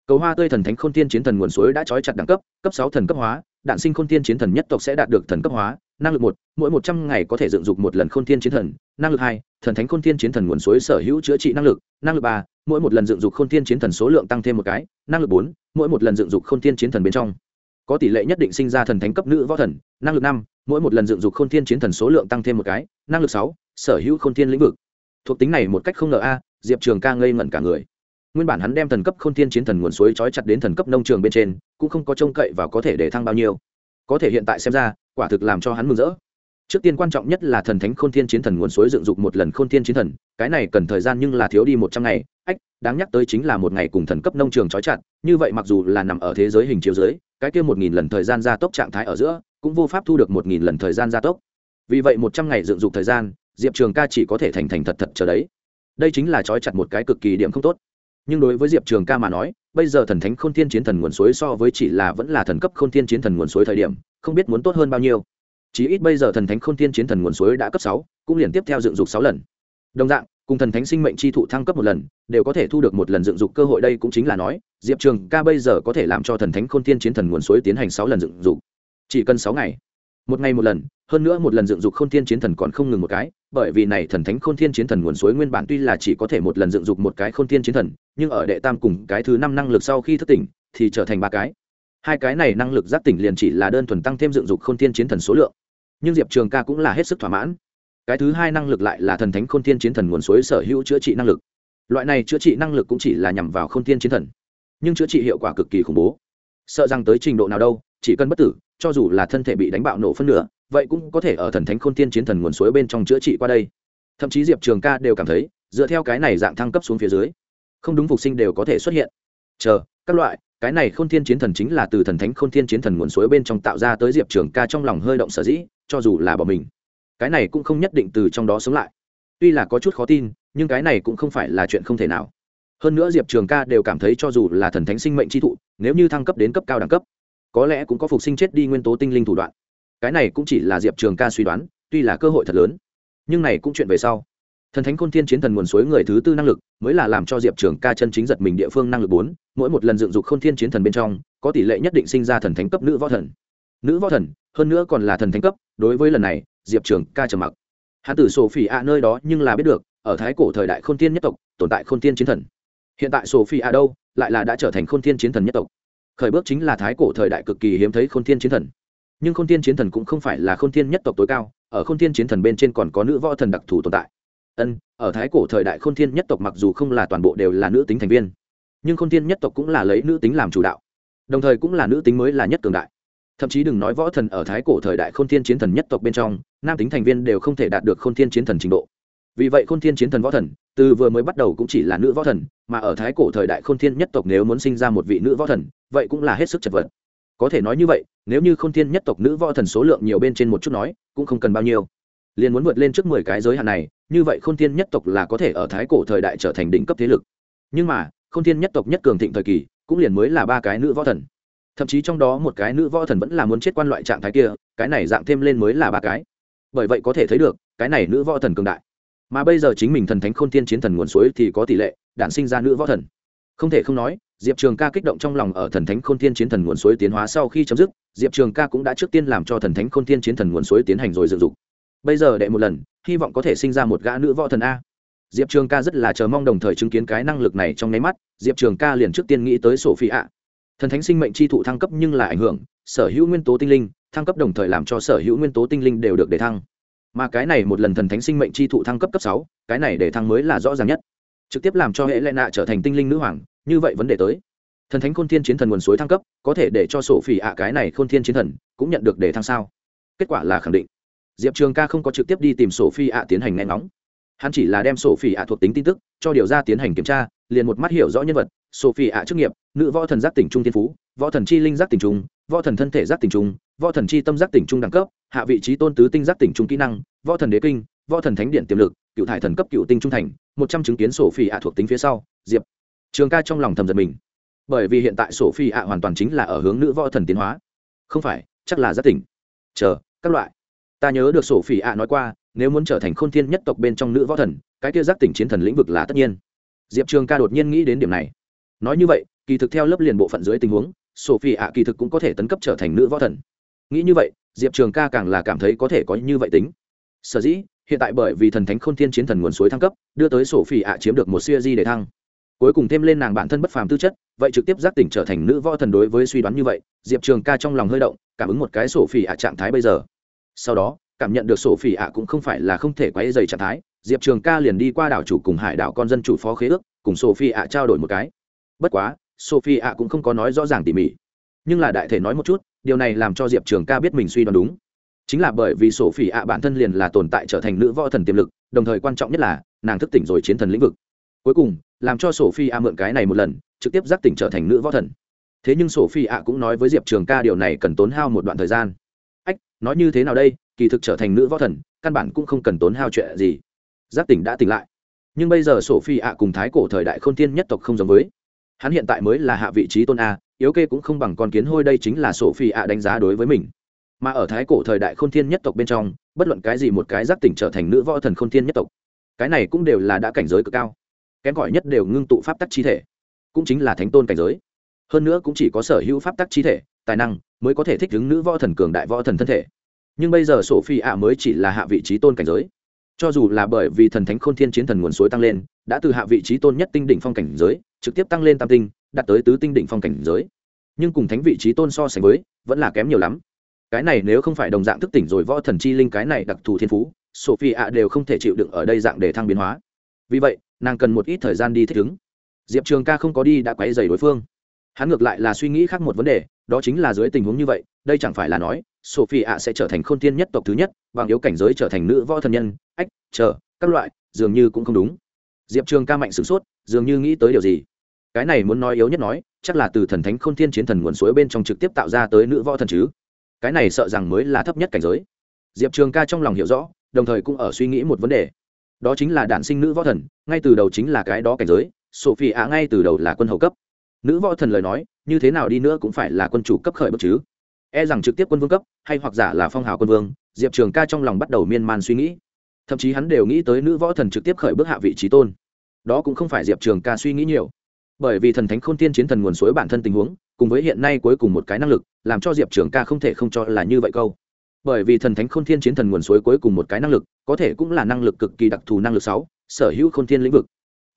Cầu hoa tươi thần thánh k h ô n thiên chiến thần nguồn suối đã trói chặt đẳng cấp cấp sáu thần cấp hóa đạn sinh khôn thiên chiến thần nhất tộc sẽ đạt được thần cấp hóa, năng lực một, mỗi một trăm ngày có thể dựng dục một lần khôn thiên chiến thần, năng lực hai, thần thánh khôn thiên chiến thần nguồn suối sở hữu chữa trị năng lực năng lực ba, mỗi một lần dựng dục khôn thiên chiến thần số lượng tăng thêm một cái, năng lực bốn, mỗi một lần dựng dục khôn thiên chiến thần bên trong. Có tỷ lệ nhất định sinh ra thần thánh cấp nữ võ thần, năng lực năm, mỗi một lần dựng dục khôn thiên chiến thần số lượng tăng thêm một cái, năng lực sáu, sở hữu khôn thiên lĩnh vực. Thuộc tính này một cách không ngờ a, diệp trường ca ngây ngẩn cả người nguyên bản hắn đem thần cấp khôn thiên chiến thần nguồn suối trói chặt đến thần cấp nông trường bên trên, cũng không có trông cậy và có thể để thăng bao nhiêu. Có thể hiện tại xem ra, quả thực làm cho hắn mừng rỡ. Trước tiên quan trọng nhất là thần thánh khôn thiên chiến thần nguồn suối dựng dục một lần khôn thiên chiến thần, cái này cần thời gian nhưng là thiếu đi một trăm ngày. Ách, đáng nhắc tới chính là một ngày cùng thần cấp nông trường trói chặt, như vậy mặc dù là nằm ở thế giới hình chiếu dưới, cái kia một nghìn lần thời gian gia tốc trạng thái ở giữa, cũng vô pháp thu được một nghìn lần thời gian gia tốc. Vì vậy một trăm ngày dựng dục thời gian, diệp trường ca chỉ có thể thành thành thật thật chờ đấy. Đây chính là trói chặt một cái cực kỳ điểm không tốt nhưng đối với diệp trường ca mà nói, bây giờ thần thánh k h ô n thiên chiến thần nguồn suối so với chỉ là vẫn là thần cấp k h ô n thiên chiến thần nguồn suối thời điểm, không biết muốn tốt hơn bao nhiêu. Chỉ ít bây giờ thần thánh k h ô n thiên chiến thần nguồn suối đã cấp sáu, cũng liên tiếp theo dựng dục sáu lần. Đồng dạng, cùng thần thánh sinh mệnh chi thụ thăng cấp một lần, đều có thể thu được một lần dựng dục cơ hội đây cũng chính là nói, diệp trường ca bây giờ có thể làm cho thần thánh k h ô n thiên chiến thần nguồn suối tiến hành sáu lần dựng dục. Chỉ cần sáu ngày, một ngày một lần, hơn nữa một lần dựng dục k h ô n thiên chiến thần còn không ngừng một cái bởi vì này thần thánh khôn thiên chiến thần nguồn suối nguyên bản tuy là chỉ có thể một lần dựng dục một cái khôn thiên chiến thần, nhưng ở đệ tam cùng cái thứ năm năng lực sau khi thức tỉnh, thì trở thành ba cái. Hai cái này năng lực giác tỉnh liền chỉ là đơn thuần tăng thêm dựng dục khôn thiên chiến thần số lượng. Nhưng diệp trường ca cũng là hết sức thỏa mãn. Cái thứ hai năng lực lại là thần thánh khôn thiên chiến thần nguồn suối sở hữu chữa trị năng lực. Loại này chữa trị năng lực cũng chỉ là nhằm vào khôn thiên chiến thần. Nhưng chữa trị hiệu quả cực kỳ khủng bố. Sợ rằng tới trình độ nào đâu, chỉ cần bất tử, cho dù là thân thể bị đánh bạo nổ phân nửa vậy cũng có thể ở thần thánh khôn tiên chiến thần nguồn suối bên trong chữa trị qua đây. Thậm chí diệp trường ca đều cảm thấy, dựa theo cái này dạng thăng cấp xuống phía dưới, không đúng phục sinh đều có thể xuất hiện. Chờ, các loại, cái này khôn thiên chiến thần chính là từ thần thánh khôn thiên chiến thần nguồn suối bên trong tạo ra tới diệp trường ca trong lòng hơi động sở dĩ, cho dù là bỏ mình. Cái này cũng không nhất định từ trong đó sống lại. Tuy là có chút khó tin, nhưng cái này cũng không phải là chuyện không thể nào. Hơn nữa diệp trường ca đều cảm thấy cho dù là thần thánh sinh mệnh tri thụ, nếu như thăng cấp đến cấp cao đẳng cấp, có lẽ cũng có phục sinh chết đi nguyên tố tinh linh thủ đoạn cái này cũng chỉ là diệp trường ca suy đoán, tuy là cơ hội thật lớn, nhưng này cũng chuyện về sau. Thần thánh khôn thiên chiến thần nguồn suối người thứ tư năng lực, mới là làm cho diệp trường ca chân chính giật mình địa phương năng lực bốn, mỗi một lần dựng dục khôn thiên chiến thần bên trong, có tỷ lệ nhất định sinh ra thần thánh cấp nữ võ thần. Nữ võ thần, hơn nữa còn là thần thánh cấp, đối với lần này, diệp trường ca trầm mặc. Hãn tử sổ phỉ ạ nơi đó nhưng là biết được, ở thái cổ thời đại khôn thiên nhất tộc, tồn tại khôn thiên chiến thần. Hiện tại sổ phi a đâu, lại là đã trở thành khôn thiên chiến thần nhất tộc. Khởi bước chính là thái cổ thời đại cực kỳ hiếm thấy khôn thiên chiến thần nhưng khôn thiên chiến thần cũng không phải là khôn thiên nhất tộc tối cao, ở khôn thiên chiến thần bên trên còn có nữ võ thần đặc thù tồn tại. Ân, ở thái cổ thời đại khôn thiên nhất tộc mặc dù không là toàn bộ đều là nữ tính thành viên, nhưng khôn thiên nhất tộc cũng là lấy nữ tính làm chủ đạo, đồng thời cũng là nữ tính mới là nhất cường đại. Thậm chí đừng nói võ thần ở thái cổ thời đại khôn thiên chiến thần nhất tộc bên trong, nam tính thành viên đều không thể đạt được khôn thiên chiến thần trình độ. Vì vậy khôn thiên chiến thần võ thần, từ vừa mới bắt đầu cũng chỉ là nữ võ thần, mà ở thái cổ thời đại khôn thiên nhất tộc nếu muốn sinh ra một vị nữ võ thần, vậy cũng là hết sức chật vật có thể nói như vậy, nếu như khôn thiên nhất tộc nữ võ thần số lượng nhiều bên trên một chút nói, cũng không cần bao nhiêu. Liền muốn vượt lên trước mười cái giới hạn này, như vậy khôn thiên nhất tộc là có thể ở thái cổ thời đại trở thành đỉnh cấp thế lực. Nhưng mà, khôn thiên nhất tộc nhất cường thịnh thời kỳ, cũng liền mới là ba cái nữ võ thần. Thậm chí trong đó một cái nữ võ thần vẫn là muốn chết quan loại trạng thái kia, cái này dạng thêm lên mới là ba cái. Bởi vậy có thể thấy được, cái này nữ võ thần cường đại. Mà bây giờ chính mình thần thánh khôn thiên chiến thần nguồn suối thì có tỷ lệ đản sinh ra nữ võ thần. Không thể không nói diệp trường ca kích động trong lòng ở thần thánh khôn Thiên chiến thần nguồn suối tiến hóa sau khi chấm dứt, diệp trường ca cũng đã trước tiên làm cho thần thánh khôn Thiên chiến thần nguồn suối tiến hành rồi dựng dục. Bây giờ đệ một lần, hy vọng có thể sinh ra một gã nữ võ thần a. Diệp trường ca rất là chờ mong đồng thời chứng kiến cái năng lực này trong nháy mắt, diệp trường ca liền trước tiên nghĩ tới sổ phi ạ thần thánh sinh mệnh chi thụ thăng cấp nhưng là ảnh hưởng, sở hữu nguyên tố tinh linh, thăng cấp đồng thời làm cho sở hữu nguyên tố tinh linh đều được đề thăng. Mà cái này một lần thần thánh sinh mệnh chi thụ thăng cấp cấp sáu, cái này để thăng mới là rõ ràng nhất. Trực tiếp làm cho hệ lệ nạ trở thành tinh linh nữ hoàng như vậy vấn đề tới. Thần thánh khôn thiên chiến thần nguồn suối thăng cấp, có thể để cho sổ phỉ ạ cái này khôn thiên chiến thần cũng nhận được để thăng sao? Kết quả là khẳng định. Diệp trường ca không có trực tiếp đi tìm sổ phi ạ tiến hành nghe ngóng. Hắn chỉ là đem sổ phi ạ thuộc tính tin tức cho điều ra tiến hành kiểm tra, liền một mắt hiểu rõ nhân vật, sổ phi ạ chức nghiệp, nữ võ thần giác tỉnh trung tiên phú, võ thần chi linh giác tỉnh trung, võ thần thân thể giác tỉnh trung, võ thần chi tâm giác tỉnh trung đẳng cấp, hạ vị trí tôn tứ tinh giác tỉnh trung kỹ năng, võ thần đế kinh, võ thần thánh điện tiềm lực, cựu thải thần cấp cựu tinh trung thành, một trăm chứng kiến sổ phi ạ thuộc tính phía sau, diệp trường ca trong lòng thầm giật mình. Bởi vì hiện tại sổ phi ạ hoàn toàn chính là ở hướng nữ võ thần tiến hóa. Không phải, chắc là giác tỉnh. Chờ, các loại. Ta nhớ được sổ phi ạ nói qua, nếu muốn trở thành khôn thiên nhất tộc bên trong nữ võ thần, cái kia giác tỉnh chiến thần lĩnh vực là tất nhiên. Diệp trường ca đột nhiên nghĩ đến điểm này. Nói như vậy, kỳ thực theo lớp liền bộ phận dưới tình huống, sophie ạ kỳ thực cũng có thể tấn cấp trở thành nữ võ thần. Nghĩ như vậy, diệp trường ca càng là cảm thấy có thể có như vậy tính. Sở dĩ, hiện tại bởi vì thần thánh k h ô n thiên chiến thần nguồn suối thăng cấp, đưa tới sophie ạ chiếm được một siêu di để thăng cuối cùng thêm lên nàng bản thân bất phàm tư chất, vậy trực tiếp giác tỉnh trở thành nữ võ thần đối với suy đoán như vậy, diệp trường ca trong lòng hơi động, cảm ứng một cái sổ phỉ ạ trạng thái bây giờ. Sau đó, cảm nhận được sổ phỉ ạ cũng không phải là không thể quay dày trạng thái, diệp trường ca liền đi qua đảo chủ cùng hải đảo con dân chủ phó khế ước, cùng sổ phỉ ạ trao đổi một cái. Bất quá, sổ phỉ ạ cũng không có nói rõ ràng tỉ mỉ. Nhưng là đại thể nói một chút, điều này làm cho diệp trường ca biết mình suy đoán đúng. Chính là bởi vì sổ phỉ ạ bản thân liền là tồn tại trở thành nữ võ thần tiềm lực, đồng thời quan trọng nhất là, nàng thức tỉnh rồi chiến thần lĩnh vực cuối cùng, làm cho sophie A mượn cái này một lần, trực tiếp giác tỉnh trở thành nữ võ thần. Thế nhưng sophie A cũng nói với diệp trường ca điều này cần tốn hao một đoạn thời gian. Ách, nói như thế nào đây? Kỳ thực trở thành nữ võ thần, căn bản cũng không cần tốn hao chuyện gì. Giác tỉnh đã tỉnh lại. Nhưng bây giờ sophie A cùng thái cổ thời đại k h ô n thiên nhất tộc không giống với. Hắn hiện tại mới là hạ vị trí tôn a, yếu kê cũng không bằng con kiến hôi đây chính là sophie phi đánh giá đối với mình. Mà ở thái cổ thời đại khôn thiên nhất tộc bên trong, bất luận cái gì một cái giác tỉnh trở thành nữ võ thần khôn thiên nhất tộc, cái này cũng đều là đã cảnh giới cực cao kém gọi nhất đều ngưng tụ pháp tắc chi thể, cũng chính là thánh tôn cảnh giới. Hơn nữa cũng chỉ có sở hữu pháp tắc chi thể, tài năng mới có thể thích ứng nữ võ thần cường đại võ thần thân thể. Nhưng bây giờ sổ phi ạ mới chỉ là hạ vị trí tôn cảnh giới. Cho dù là bởi vì thần thánh khôn thiên chiến thần nguồn suối tăng lên, đã từ hạ vị trí tôn nhất tinh đỉnh phong cảnh giới, trực tiếp tăng lên tam tinh, đạt tới tứ tinh đỉnh phong cảnh giới. Nhưng cùng thánh vị trí tôn so sánh với, vẫn là kém nhiều lắm. Cái này nếu không phải đồng dạng thức tỉnh rồi võ thần chi linh cái này đặc thù thiên phú sophie ạ đều không thể chịu đựng ở đây dạng để thăng biến hóa. Vì vậy nàng cần một ít thời gian đi thích ứng. Diệp trường ca không có đi đã quấy dày đối phương. Hắn ngược lại là suy nghĩ khác một vấn đề, đó chính là dưới tình huống như vậy, đây chẳng phải là nói, sophie ạ sẽ trở thành khôn thiên nhất tộc thứ nhất, bằng yếu cảnh giới trở thành nữ võ thần nhân, ách, chờ, các loại, dường như cũng không đúng. Diệp trường ca mạnh sửng sốt, dường như nghĩ tới điều gì. Cái này muốn nói yếu nhất nói, chắc là từ thần thánh khôn thiên chiến thần nguồn suối bên trong trực tiếp tạo ra tới nữ võ thần chứ. Cái này sợ rằng mới là thấp nhất cảnh giới. Diệp trường ca trong lòng hiểu rõ, đồng thời cũng ở suy nghĩ một vấn đề đó chính là đản sinh nữ võ thần, ngay từ đầu chính là cái đó cảnh giới, sophie ạ ngay từ đầu là quân hầu cấp. Nữ võ thần lời nói, như thế nào đi nữa cũng phải là quân chủ cấp khởi bước chứ. E rằng trực tiếp quân vương cấp, hay hoặc giả là phong hào quân vương, diệp trường ca trong lòng bắt đầu miên man suy nghĩ. Thậm chí hắn đều nghĩ tới nữ võ thần trực tiếp khởi bước hạ vị trí tôn. Đó cũng không phải diệp trường ca suy nghĩ nhiều. Bởi vì thần thánh k h ô n tiên chiến thần nguồn suối bản thân tình huống, cùng với hiện nay cuối cùng một cái năng lực, làm cho diệp trường ca không thể không cho là như vậy câu bởi vì thần thánh k h ô n thiên chiến thần nguồn suối cuối cùng một cái năng lực, có thể cũng là năng lực cực kỳ đặc thù năng lực sáu, sở hữu k h ô n thiên lĩnh vực.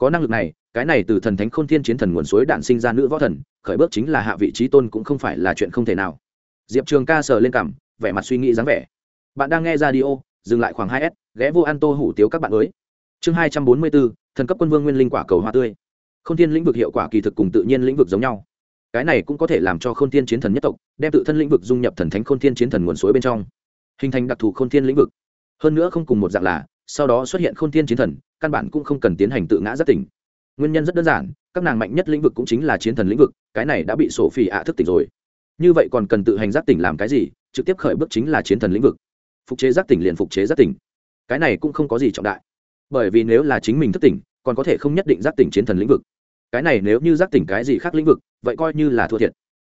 Có năng lực này, cái này từ thần thánh k h ô n thiên chiến thần nguồn suối đạn sinh ra nữ võ thần, khởi bước chính là hạ vị trí tôn cũng không phải là chuyện không thể nào. Diệp trường ca sờ lên cảm, vẻ mặt suy nghĩ dáng vẻ. Bạn đang nghe ra đi ô dừng lại khoảng hai s, ghé vô an tô hủ tiếu các bạn mới chương hai trăm bốn mươi bốn, thần cấp quân vương nguyên linh quả cầu hoa tươi. K h ô n thiên lĩnh vực hiệu quả kỳ thực cùng tự nhiên lĩnh vực giống nhau cái này cũng có thể làm cho k h ô n thiên chiến thần nhất tộc, đem tự thân lĩnh vực dung nhập thần thánh k h ô n thiên chiến thần nguồn suối bên trong, hình thành đặc thù k h ô n thiên lĩnh vực. Hơn nữa không cùng một dạng là, sau đó xuất hiện k h ô n thiên chiến thần, căn bản cũng không cần tiến hành tự ngã giác tỉnh. Nguyên nhân rất đơn giản, các nàng mạnh nhất lĩnh vực cũng chính là chiến thần lĩnh vực, cái này đã bị sổ phi ạ thức tỉnh rồi. Như vậy còn cần tự hành giác tỉnh làm cái gì? Trực tiếp khởi bước chính là chiến thần lĩnh vực. Phục chế giác tỉnh liền phục chế giác tỉnh. Cái này cũng không có gì trọng đại. Bởi vì nếu là chính mình thức tỉnh, còn có thể không nhất định giác tỉnh chiến thần lĩnh vực cái này nếu như giác tỉnh cái gì khác lĩnh vực, vậy coi như là thua thiệt.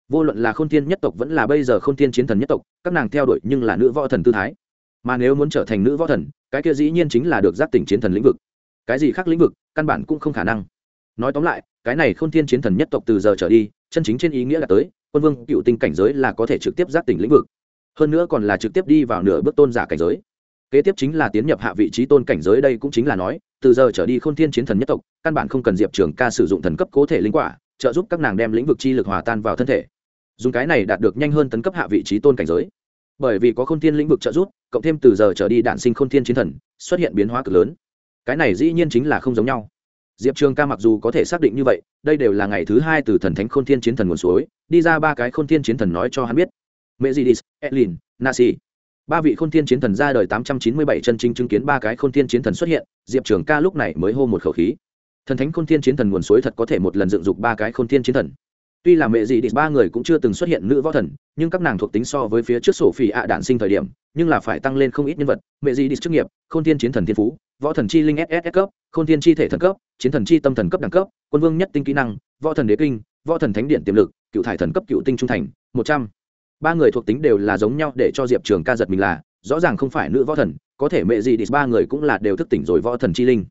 Vô luận là k h ô n thiên nhất tộc vẫn là bây giờ k h ô n thiên chiến thần nhất tộc, các nàng theo đuổi nhưng là nữ võ thần tư thái. Mà nếu muốn trở thành nữ võ thần, cái kia dĩ nhiên chính là được giác tỉnh chiến thần lĩnh vực. Cái gì khác lĩnh vực, căn bản cũng không khả năng. Nói tóm lại, cái này k h ô n thiên chiến thần nhất tộc từ giờ trở đi, chân chính trên ý nghĩa là tới, quân vương cựu tinh cảnh giới là có thể trực tiếp giác tỉnh lĩnh vực. Hơn nữa còn là trực tiếp đi vào nửa bước tôn giả cảnh giới. Kế tiếp chính là tiến nhập hạ vị trí tôn cảnh giới đây cũng chính là nói từ giờ trở đi khôn thiên chiến thần nhất tộc căn bản không cần diệp trường ca sử dụng thần cấp cố thể linh quả trợ giúp các nàng đem lĩnh vực chi lực hòa tan vào thân thể. Dùng cái này đạt được nhanh hơn tấn cấp hạ vị trí tôn cảnh giới. Bởi vì có khôn thiên lĩnh vực trợ giúp cộng thêm từ giờ trở đi đạn sinh khôn thiên chiến thần xuất hiện biến hóa cực lớn. Cái này dĩ nhiên chính là không giống nhau. Diệp trường ca mặc dù có thể xác định như vậy đây đều là ngày thứ hai từ thần thánh khôn thiên chiến thần nguồn suối đi ra ba cái khôn thiên chiến thần nói cho hắn biết. Mẹ Zidis, Elin, nasi ba vị khôn thiên chiến thần ra đời tám trăm chín mươi bảy chân chính chứng kiến ba cái khôn thiên chiến thần xuất hiện, diệp trường ca lúc này mới hô một khẩu khí. Thần thánh khôn thiên chiến thần nguồn suối thật có thể một lần dựng dục ba cái khôn thiên chiến thần. Tuy là mẹ dị địch ba người cũng chưa từng xuất hiện nữ võ thần, nhưng các nàng thuộc tính so với phía trước sổ phỉ ạ đản sinh thời điểm, nhưng là phải tăng lên không ít nhân vật, mẹ dị địch chức nghiệp, khôn thiên chiến thần thiên phú, võ thần chi linh ss cấp, khôn thiên chi thể thần cấp, chiến thần chi tâm thần cấp đẳng cấp, quân vương nhất tinh kỹ năng, võ thần đế kinh, võ thần thánh điện tiềm lực, cựu thải thần cấp cựu tinh trung thành, một trăm ba người thuộc tính đều là giống nhau để cho diệp trường ca giật mình là, rõ ràng không phải nữ võ thần, có thể mẹ gì đi ba người cũng là đều thức tỉnh rồi võ thần chi linh.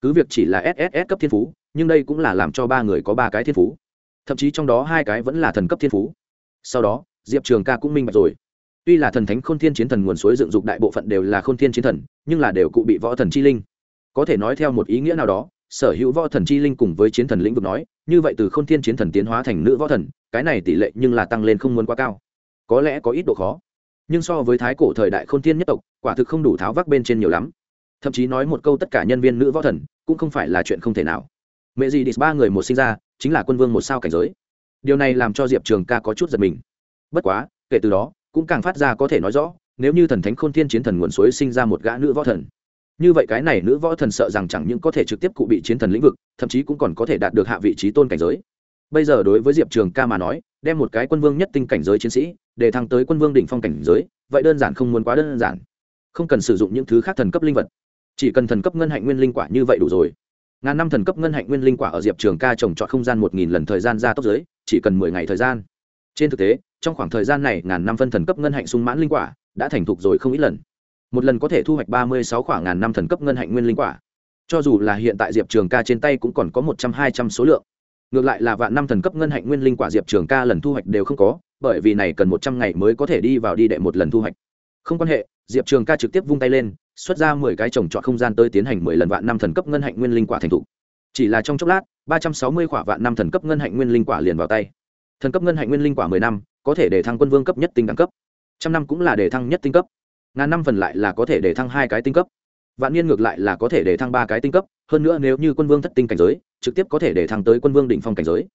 Cứ việc chỉ là sss cấp thiên phú, nhưng đây cũng là làm cho ba người có ba cái thiên phú. Thậm chí trong đó hai cái vẫn là thần cấp thiên phú. Sau đó, diệp trường ca cũng minh bạch rồi. Tuy là thần thánh k h ô n thiên chiến thần nguồn suối dựng dục đại bộ phận đều là k h ô n thiên chiến thần, nhưng là đều cụ bị võ thần chi linh. Có thể nói theo một ý nghĩa nào đó, sở hữu võ thần chi linh cùng với chiến thần lĩnh vực nói, như vậy từ k h ô n thiên chiến thần tiến hóa thành nữ võ thần, cái này tỷ lệ nhưng là tăng lên không muốn quá cao có lẽ có ít độ khó. Nhưng so với thái cổ thời đại khôn thiên nhất tộc, quả thực không đủ tháo vác bên trên nhiều lắm. Thậm chí nói một câu tất cả nhân viên nữ võ thần, cũng không phải là chuyện không thể nào. Mẹ gì đi, ba người một sinh ra, chính là quân vương một sao cảnh giới. Điều này làm cho diệp trường ca có chút giật mình. Bất quá, kể từ đó, cũng càng phát ra có thể nói rõ, nếu như thần thánh khôn thiên chiến thần nguồn suối sinh ra một gã nữ võ thần. Như vậy cái này nữ võ thần sợ rằng chẳng những có thể trực tiếp cụ bị chiến thần lĩnh vực, thậm chí cũng còn có thể đạt được hạ vị trí tôn cảnh giới. Bây giờ đối với diệp trường ca mà nói đem một cái quân vương nhất tinh cảnh giới chiến sĩ, để thăng tới quân vương đỉnh phong cảnh giới, vậy đơn giản không muốn quá đơn giản. Không cần sử dụng những thứ khác thần cấp linh vật. Chỉ cần thần cấp ngân hạnh nguyên linh quả như vậy đủ rồi. Ngàn năm thần cấp ngân hạnh nguyên linh quả ở diệp trường ca trồng trọt không gian một nghìn lần thời gian ra tốc giới, chỉ cần mười ngày thời gian. Trên thực tế, trong khoảng thời gian này, ngàn năm phân thần cấp ngân hạnh sung mãn linh quả đã thành thục rồi không ít lần. Một lần có thể thu hoạch ba mươi sáu khoảng ngàn năm thần cấp ngân hạnh nguyên linh quả. Cho dù là hiện tại diệp trường ca trên tay cũng còn có một trăm hai trăm số lượng ngược lại là vạn năm thần cấp ngân hạnh nguyên linh quả diệp trường ca lần thu hoạch đều không có, bởi vì này cần một trăm ngày mới có thể đi vào đi đệ một lần thu hoạch. Không quan hệ, diệp trường ca trực tiếp vung tay lên, xuất ra mười cái trồng trọt không gian tới tiến hành mười lần vạn năm thần cấp ngân hạnh nguyên linh quả thành t h ụ chỉ là trong chốc lát, ba trăm sáu mươi quả vạn năm thần cấp ngân hạnh nguyên linh quả liền vào tay. Thần cấp ngân hạnh nguyên linh quả mười năm, có thể để thăng quân vương cấp nhất tinh đẳng cấp. Trăm năm cũng là để thăng nhất tinh cấp. Ngàn năm phần lại là có thể để thăng hai cái tinh cấp vạn niên ngược lại là có thể để thăng ba cái tinh cấp, hơn nữa nếu như quân vương thất tinh cảnh giới, trực tiếp có thể để thăng tới quân vương đỉnh phong cảnh giới.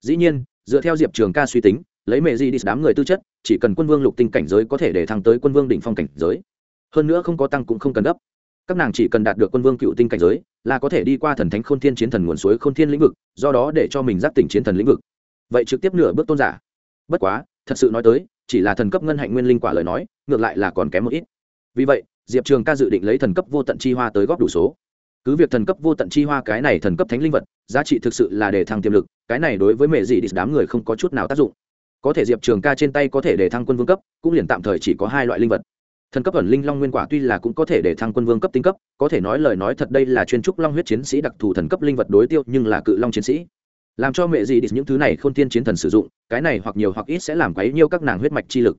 Dĩ nhiên, dựa theo diệp trường ca suy tính, lấy mẹ di đi đám người tư chất, chỉ cần quân vương lục tinh cảnh giới có thể để thăng tới quân vương đỉnh phong cảnh giới. Hơn nữa không có tăng cũng không cần gấp. Các nàng chỉ cần đạt được quân vương cựu tinh cảnh giới, là có thể đi qua thần thánh khôn thiên chiến thần nguồn suối khôn thiên lĩnh vực, do đó để cho mình giáp tỉnh chiến thần lĩnh vực. Vậy trực tiếp nửa bước tôn giả. Bất quá, thật sự nói tới, chỉ là thần cấp ngân hạnh nguyên linh quả lời nói, ngược lại là còn kém một ít. Vì vậy diệp trường ca dự định lấy thần cấp vô tận chi hoa tới góp đủ số. Cứ việc thần cấp vô tận chi hoa cái này thần cấp thánh linh vật, giá trị thực sự là để thăng tiềm lực, cái này đối với mẹ dị đi đám người không có chút nào tác dụng. Có thể diệp trường ca trên tay có thể để thăng quân vương cấp, cũng liền tạm thời chỉ có hai loại linh vật. Thần cấp ẩn linh long nguyên quả tuy là cũng có thể để thăng quân vương cấp tinh cấp, có thể nói lời nói thật đây là chuyên trúc long huyết chiến sĩ đặc thù thần cấp linh vật đối tiêu, nhưng là cự long chiến sĩ. Làm cho mẹ gì đi những thứ này k h ô n tiên chiến thần sử dụng, cái này hoặc nhiều hoặc ít sẽ làm quấy nhiêu các nàng huyết mạch chi lực.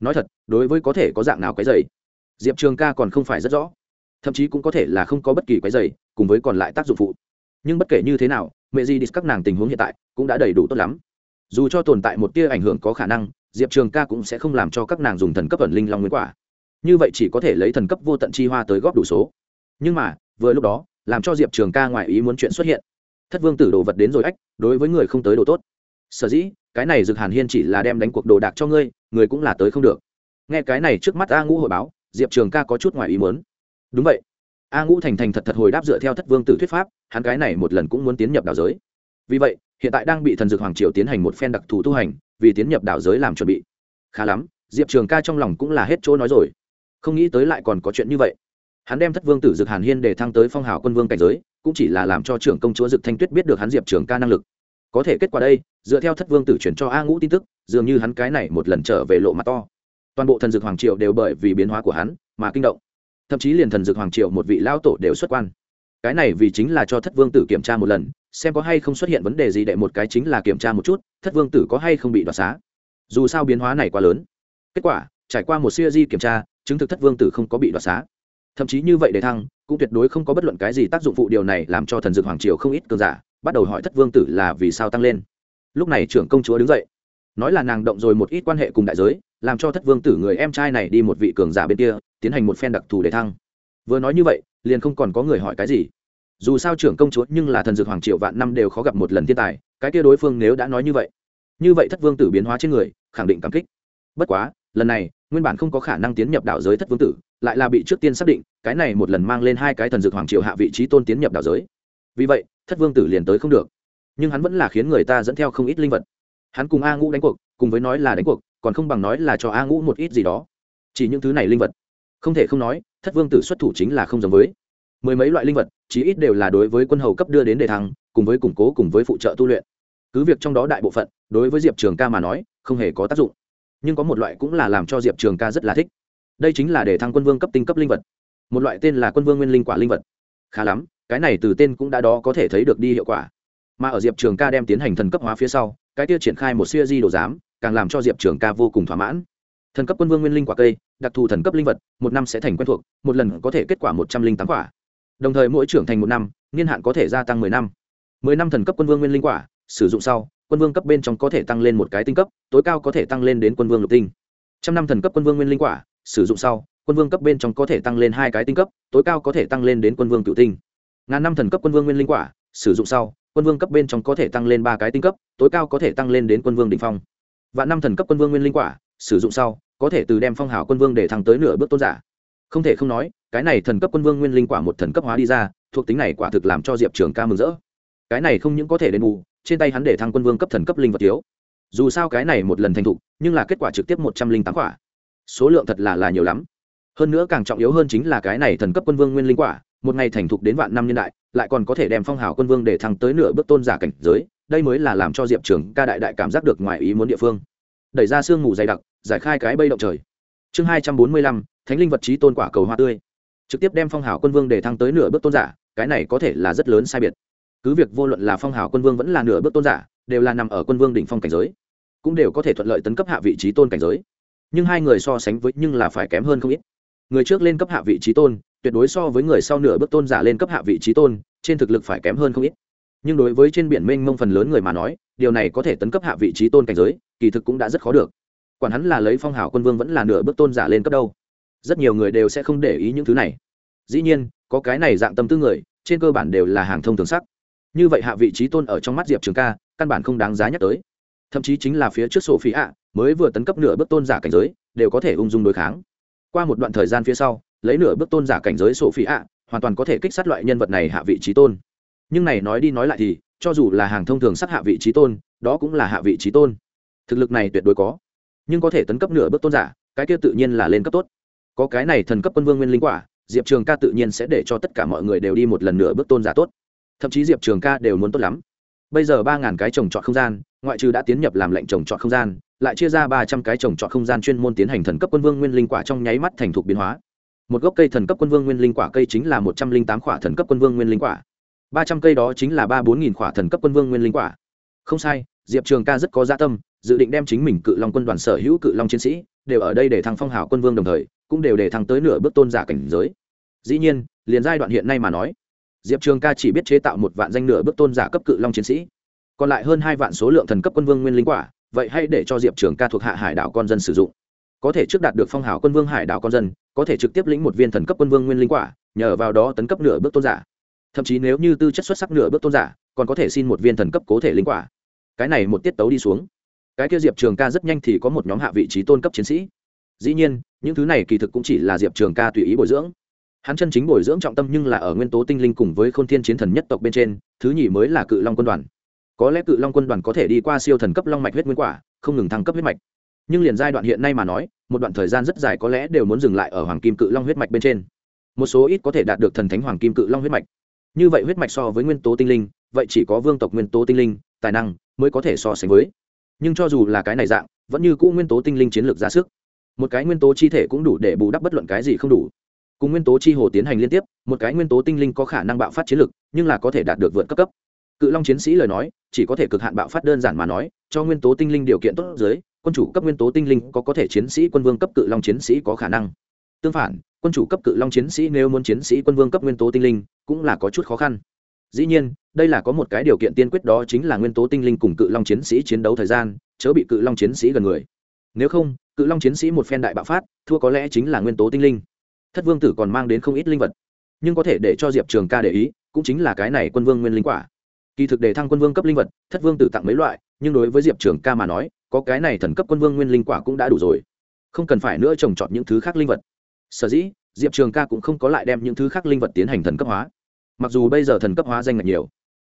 Nói thật, đối với có thể có dạng nào quấy dày diệp trường ca còn không phải rất rõ. Thậm chí cũng có thể là không có bất kỳ cái giày cùng với còn lại tác dụng phụ. Nhưng bất kể như thế nào, mẹ Di đi các nàng tình huống hiện tại cũng đã đầy đủ tốt lắm. Dù cho tồn tại một tia ảnh hưởng có khả năng, diệp trường ca cũng sẽ không làm cho các nàng dùng thần cấp ẩn linh long nguyên quả. Như vậy chỉ có thể lấy thần cấp vô tận chi hoa tới góp đủ số. Nhưng mà, vừa lúc đó, làm cho diệp trường ca ngoài ý muốn chuyện xuất hiện. Thất vương tử đồ vật đến rồi ách, đối với người không tới đồ tốt. Sở dĩ, cái này Dực hàn hiên chỉ là đem đánh cuộc đồ đạc cho ngươi, người cũng là tới không được. Nghe cái này trước mắt a ngũ hội báo diệp trường ca có chút ngoài ý muốn. Đúng vậy. A ngũ thành thành thật thật hồi đáp dựa theo thất vương tử thuyết pháp, hắn cái này một lần cũng muốn tiến nhập đảo giới. Vì vậy, hiện tại đang bị thần dược hoàng triều tiến hành một phen đặc thù tu hành, vì tiến nhập đảo giới làm chuẩn bị. Khá lắm, diệp trường ca trong lòng cũng là hết chỗ nói rồi. Không nghĩ tới lại còn có chuyện như vậy. Hắn đem thất vương tử dược hàn hiên để thăng tới phong hào quân vương cảnh giới, cũng chỉ là làm cho trưởng công chúa dực thanh tuyết biết được hắn diệp trường ca năng lực. Có thể kết quả đây, dựa theo thất vương tử chuyển cho a ngũ tin tức, dường như hắn cái này một lần trở về lộ mặt to toàn bộ thần dược hoàng triều đều bởi vì biến hóa của hắn mà kinh động. Thậm chí liền thần dược hoàng triều một vị lao tổ đều xuất quan. Cái này vì chính là cho thất vương tử kiểm tra một lần, xem có hay không xuất hiện vấn đề gì đệ một cái chính là kiểm tra một chút, thất vương tử có hay không bị đoạt xá. Dù sao biến hóa này quá lớn. Kết quả, trải qua một siêu di kiểm tra, chứng thực thất vương tử không có bị đoạt xá. Thậm chí như vậy để thăng, cũng tuyệt đối không có bất luận cái gì tác dụng phụ điều này làm cho thần dược hoàng triều không ít cường giả, bắt đầu hỏi thất vương tử là vì sao tăng lên. Lúc này trưởng công chúa đứng dậy nói là nàng động rồi một ít quan hệ cùng đại giới, làm cho thất vương tử người em trai này đi một vị cường giả bên kia, tiến hành một phen đặc thù để thăng. Vừa nói như vậy, liền không còn có người hỏi cái gì. Dù sao trưởng công chúa nhưng là thần dược hoàng triệu vạn năm đều khó gặp một lần thiên tài, cái kia đối phương nếu đã nói như vậy như vậy thất vương tử biến hóa trên người, khẳng định cảm kích. Bất quá, lần này, nguyên bản không có khả năng tiến nhập đảo giới thất vương tử, lại là bị trước tiên xác định, cái này một lần mang lên hai cái thần dược hoàng triệu hạ vị trí tôn tiến nhập đảo giới. Vì vậy, thất vương tử liền tới không được. Nhưng hắn vẫn là khiến người ta dẫn theo không ít linh vật hắn cùng a ngũ đánh cuộc, cùng với nói là đánh cuộc, còn không bằng nói là cho a ngũ một ít gì đó. Chỉ những thứ này linh vật. Không thể không nói, thất vương tử xuất thủ chính là không giống với. Mười mấy loại linh vật, chí ít đều là đối với quân hầu cấp đưa đến đề thăng, cùng với củng cố cùng với phụ trợ tu luyện. Cứ việc trong đó đại bộ phận, đối với diệp trường ca mà nói, không hề có tác dụng. Nhưng có một loại cũng là làm cho diệp trường ca rất là thích. Đây chính là để thăng quân vương cấp tinh cấp linh vật. Một loại tên là quân vương nguyên linh quả linh vật. Khá lắm, cái này từ tên cũng đã đó có thể thấy được đi hiệu quả mà ở diệp trường ca đem tiến hành thần cấp hóa phía sau, cái tiêu triển khai một siêu di đồ giám, càng làm cho diệp trường ca vô cùng thỏa mãn. Thần cấp quân vương nguyên linh quả cây, đặc thù thần cấp linh vật, một năm sẽ thành quen thuộc, một lần có thể kết quả một trăm linh tám quả. Đồng thời mỗi trưởng thành một năm, niên hạn có thể gia tăng mười năm. Mười năm thần cấp quân vương nguyên linh quả, sử dụng sau, quân vương cấp bên trong có thể tăng lên một cái tinh cấp, tối cao có thể tăng lên đến quân vương lục tinh. Trăm năm thần cấp quân vương nguyên linh quả, sử dụng sau, quân vương cấp bên trong có thể tăng lên hai cái tinh cấp, tối cao có thể tăng lên đến quân vương cựu tinh. Ngàn năm thần cấp quân vương nguyên linh quả, sử dụng sau quân vương cấp bên trong có thể tăng lên ba cái tinh cấp, tối cao có thể tăng lên đến quân vương đ ỉ n h phong. Vạn năm thần cấp quân vương nguyên linh quả, sử dụng sau, có thể từ đem phong hào quân vương để thăng tới nửa bước tôn giả. Không thể không nói, cái này thần cấp quân vương nguyên linh quả một thần cấp hóa đi ra, thuộc tính này quả thực làm cho diệp trường ca mừng rỡ. Cái này không những có thể đền bù, trên tay hắn để thăng quân vương cấp thần cấp linh vật thiếu. Dù sao cái này một lần thành thục, nhưng là kết quả trực tiếp một trăm linh tám quả. Số lượng thật là là nhiều lắm. Hơn nữa càng trọng yếu hơn chính là cái này thần cấp quân vương nguyên linh quả, một ngày thành thục đến vạn năm niên đại lại còn có thể đem phong hào quân vương để thăng tới nửa bước tôn giả cảnh giới, đây mới là làm cho diệp trường ca đại đại cảm giác được ngoài ý muốn địa phương. Đẩy ra sương mù dày đặc, giải khai cái bây động trời. Chương hai trăm bốn mươi lăm, thánh linh vật trí tôn quả cầu hoa tươi. Trực tiếp đem phong hào quân vương để thăng tới nửa bước tôn giả, cái này có thể là rất lớn sai biệt. Cứ việc vô luận là phong hào quân vương vẫn là nửa bước tôn giả, đều là nằm ở quân vương đỉnh phong cảnh giới, cũng đều có thể thuận lợi tấn cấp hạ vị trí tôn cảnh giới. Nhưng hai người so sánh với nhưng là phải kém hơn không ít. Người trước lên cấp hạ vị trí tôn tuyệt đối so với người sau nửa bước tôn giả lên cấp hạ vị trí tôn, trên thực lực phải kém hơn không ít. Nhưng đối với trên biển mênh mông phần lớn người mà nói, điều này có thể tấn cấp hạ vị trí tôn cảnh giới, kỳ thực cũng đã rất khó được. Quản hắn là lấy phong hào quân vương vẫn là nửa bước tôn giả lên cấp đâu. Rất nhiều người đều sẽ không để ý những thứ này. Dĩ nhiên, có cái này dạng tâm tư người, trên cơ bản đều là hàng thông thường sắc. Như vậy hạ vị trí tôn ở trong mắt diệp trường ca, căn bản không đáng giá nhắc tới. Thậm chí chính là phía trước sổ phí ạ, mới vừa tấn cấp nửa bước tôn giả cảnh giới, đều có thể ung dung đối kháng. Qua một đoạn thời gian phía sau lấy nửa bước tôn giả cảnh giới sổ phi ạ, hoàn toàn có thể kích sát loại nhân vật này hạ vị trí tôn. Nhưng này nói đi nói lại thì, cho dù là hàng thông thường sát hạ vị trí tôn, đó cũng là hạ vị trí tôn. Thực lực này tuyệt đối có. Nhưng có thể tấn cấp nửa bước tôn giả, cái kia tự nhiên là lên cấp tốt. Có cái này thần cấp quân vương nguyên linh quả, diệp trường ca tự nhiên sẽ để cho tất cả mọi người đều đi một lần nửa bước tôn giả tốt. Thậm chí diệp trường ca đều muốn tốt lắm. Bây giờ ba ngàn cái trồng trọt không gian, ngoại trừ đã tiến nhập làm lệnh trồng trọt không gian, lại chia ra ba trăm cái trồng trọt không gian chuyên môn tiến hành thần cấp quân vương nguyên linh quả trong nháy mắt thành thục biến hóa một gốc cây thần cấp quân vương nguyên linh quả cây chính là một trăm linh tám quả thần cấp quân vương nguyên linh quả. Ba trăm cây đó chính là ba bốn nghìn quả thần cấp quân vương nguyên linh quả. Không sai, diệp trường ca rất có gia dạ tâm, dự định đem chính mình cự long quân đoàn sở hữu cự long chiến sĩ đều ở đây để thăng phong hào quân vương đồng thời, cũng đều để thăng tới nửa bước tôn giả cảnh giới. Dĩ nhiên, liền giai đoạn hiện nay mà nói, diệp trường ca chỉ biết chế tạo một vạn danh nửa bước tôn giả cấp cự long chiến sĩ. Còn lại hơn hai vạn số lượng thần cấp quân vương nguyên linh quả, vậy hãy để cho diệp trường ca thuộc hạ hải đảo con dân sử dụng. Có thể trước đạt được phong hào quân vương hải đảo con dân có thể trực tiếp lĩnh một viên thần cấp quân vương nguyên linh quả, nhờ vào đó tấn cấp nửa bước tôn giả. Thậm chí nếu như tư chất xuất sắc nửa bước tôn giả, còn có thể xin một viên thần cấp cố thể linh quả. Cái này một tiết tấu đi xuống. Cái kia diệp trường ca rất nhanh thì có một nhóm hạ vị trí tôn cấp chiến sĩ. Dĩ nhiên, những thứ này kỳ thực cũng chỉ là diệp trường ca tùy ý bồi dưỡng. Hắn chân chính bồi dưỡng trọng tâm nhưng là ở nguyên tố tinh linh cùng với k h ô n thiên chiến thần nhất tộc bên trên, thứ nhì mới là cự long quân đoàn. Có lẽ cự long quân đoàn có thể đi qua siêu thần cấp long mạch huyết nguyên quả, không ngừng thăng cấp huyết mạch. Nhưng liền giai đoạn hiện nay mà nói một đoạn thời gian rất dài có lẽ đều muốn dừng lại ở hoàng kim cự long huyết mạch bên trên. Một số ít có thể đạt được thần thánh hoàng kim cự long huyết mạch. Như vậy huyết mạch so với nguyên tố tinh linh vậy chỉ có vương tộc nguyên tố tinh linh tài năng mới có thể so sánh với. Nhưng cho dù là cái này dạng vẫn như cũ nguyên tố tinh linh chiến lược ra sức. Một cái nguyên tố chi thể cũng đủ để bù đắp bất luận cái gì không đủ. Cùng nguyên tố chi hồ tiến hành liên tiếp một cái nguyên tố tinh linh có khả năng bạo phát chiến lược, nhưng là có thể đạt được vượt cấp cấp. Cự long chiến sĩ lời nói chỉ có thể cực hạn bạo phát đơn giản mà nói cho nguyên tố tinh linh điều kiện tốt dưới quân chủ cấp nguyên tố tinh linh có có thể chiến sĩ quân vương cấp cự long chiến sĩ có khả năng. Tương phản, quân chủ cấp cự long chiến sĩ nếu muốn chiến sĩ quân vương cấp nguyên tố tinh linh, cũng là có chút khó khăn. Dĩ nhiên, đây là có một cái điều kiện tiên quyết đó chính là nguyên tố tinh linh cùng cự long chiến sĩ chiến đấu thời gian, chớ bị cự long chiến sĩ gần người. Nếu không, cự long chiến sĩ một phen đại bạo phát, thua có lẽ chính là nguyên tố tinh linh. Thất vương tử còn mang đến không ít linh vật. Nhưng có thể để cho diệp trường ca để ý, cũng chính là cái này quân vương nguyên linh quả. Kỳ thực để thăng quân vương cấp linh vật, thất vương tử tặng mấy loại, nhưng đối với diệp trường ca mà nói có cái này thần cấp quân vương nguyên linh quả cũng đã đủ rồi. Không cần phải nữa trồng trọt những thứ khác linh vật. Sở dĩ, diệp trường ca cũng không có lại đem những thứ khác linh vật tiến hành thần cấp hóa. Mặc dù bây giờ thần cấp hóa danh ngạch nhiều,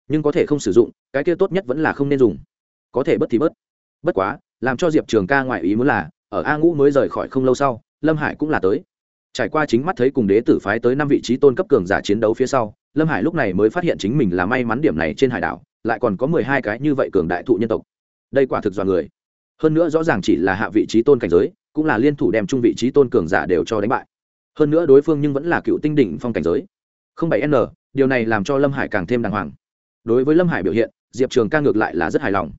nhưng có thể không sử dụng, cái kia tốt nhất vẫn là không nên dùng. Có thể bớt thì bớt. Bất quá, làm cho diệp trường ca ngoại ý muốn là, ở a ngũ mới rời khỏi không lâu sau, lâm hải cũng là tới. Trải qua chính mắt thấy cùng đế tử phái tới năm vị trí tôn cấp cường giả chiến đấu phía sau, lâm hải lúc này mới phát hiện chính mình là may mắn điểm này trên hải đảo, lại còn có mười hai cái như vậy cường đại thụ nhân tộc. Đây quả thực dọa người hơn nữa rõ ràng chỉ là hạ vị trí tôn cảnh giới, cũng là liên thủ đem chung vị trí tôn cường giả đều cho đánh bại. Hơn nữa đối phương nhưng vẫn là cựu tinh đỉnh phong cảnh giới. Không bảy n, điều này làm cho lâm hải càng thêm đàng hoàng. Đối với lâm hải biểu hiện, diệp trường ca ngược lại là rất hài lòng.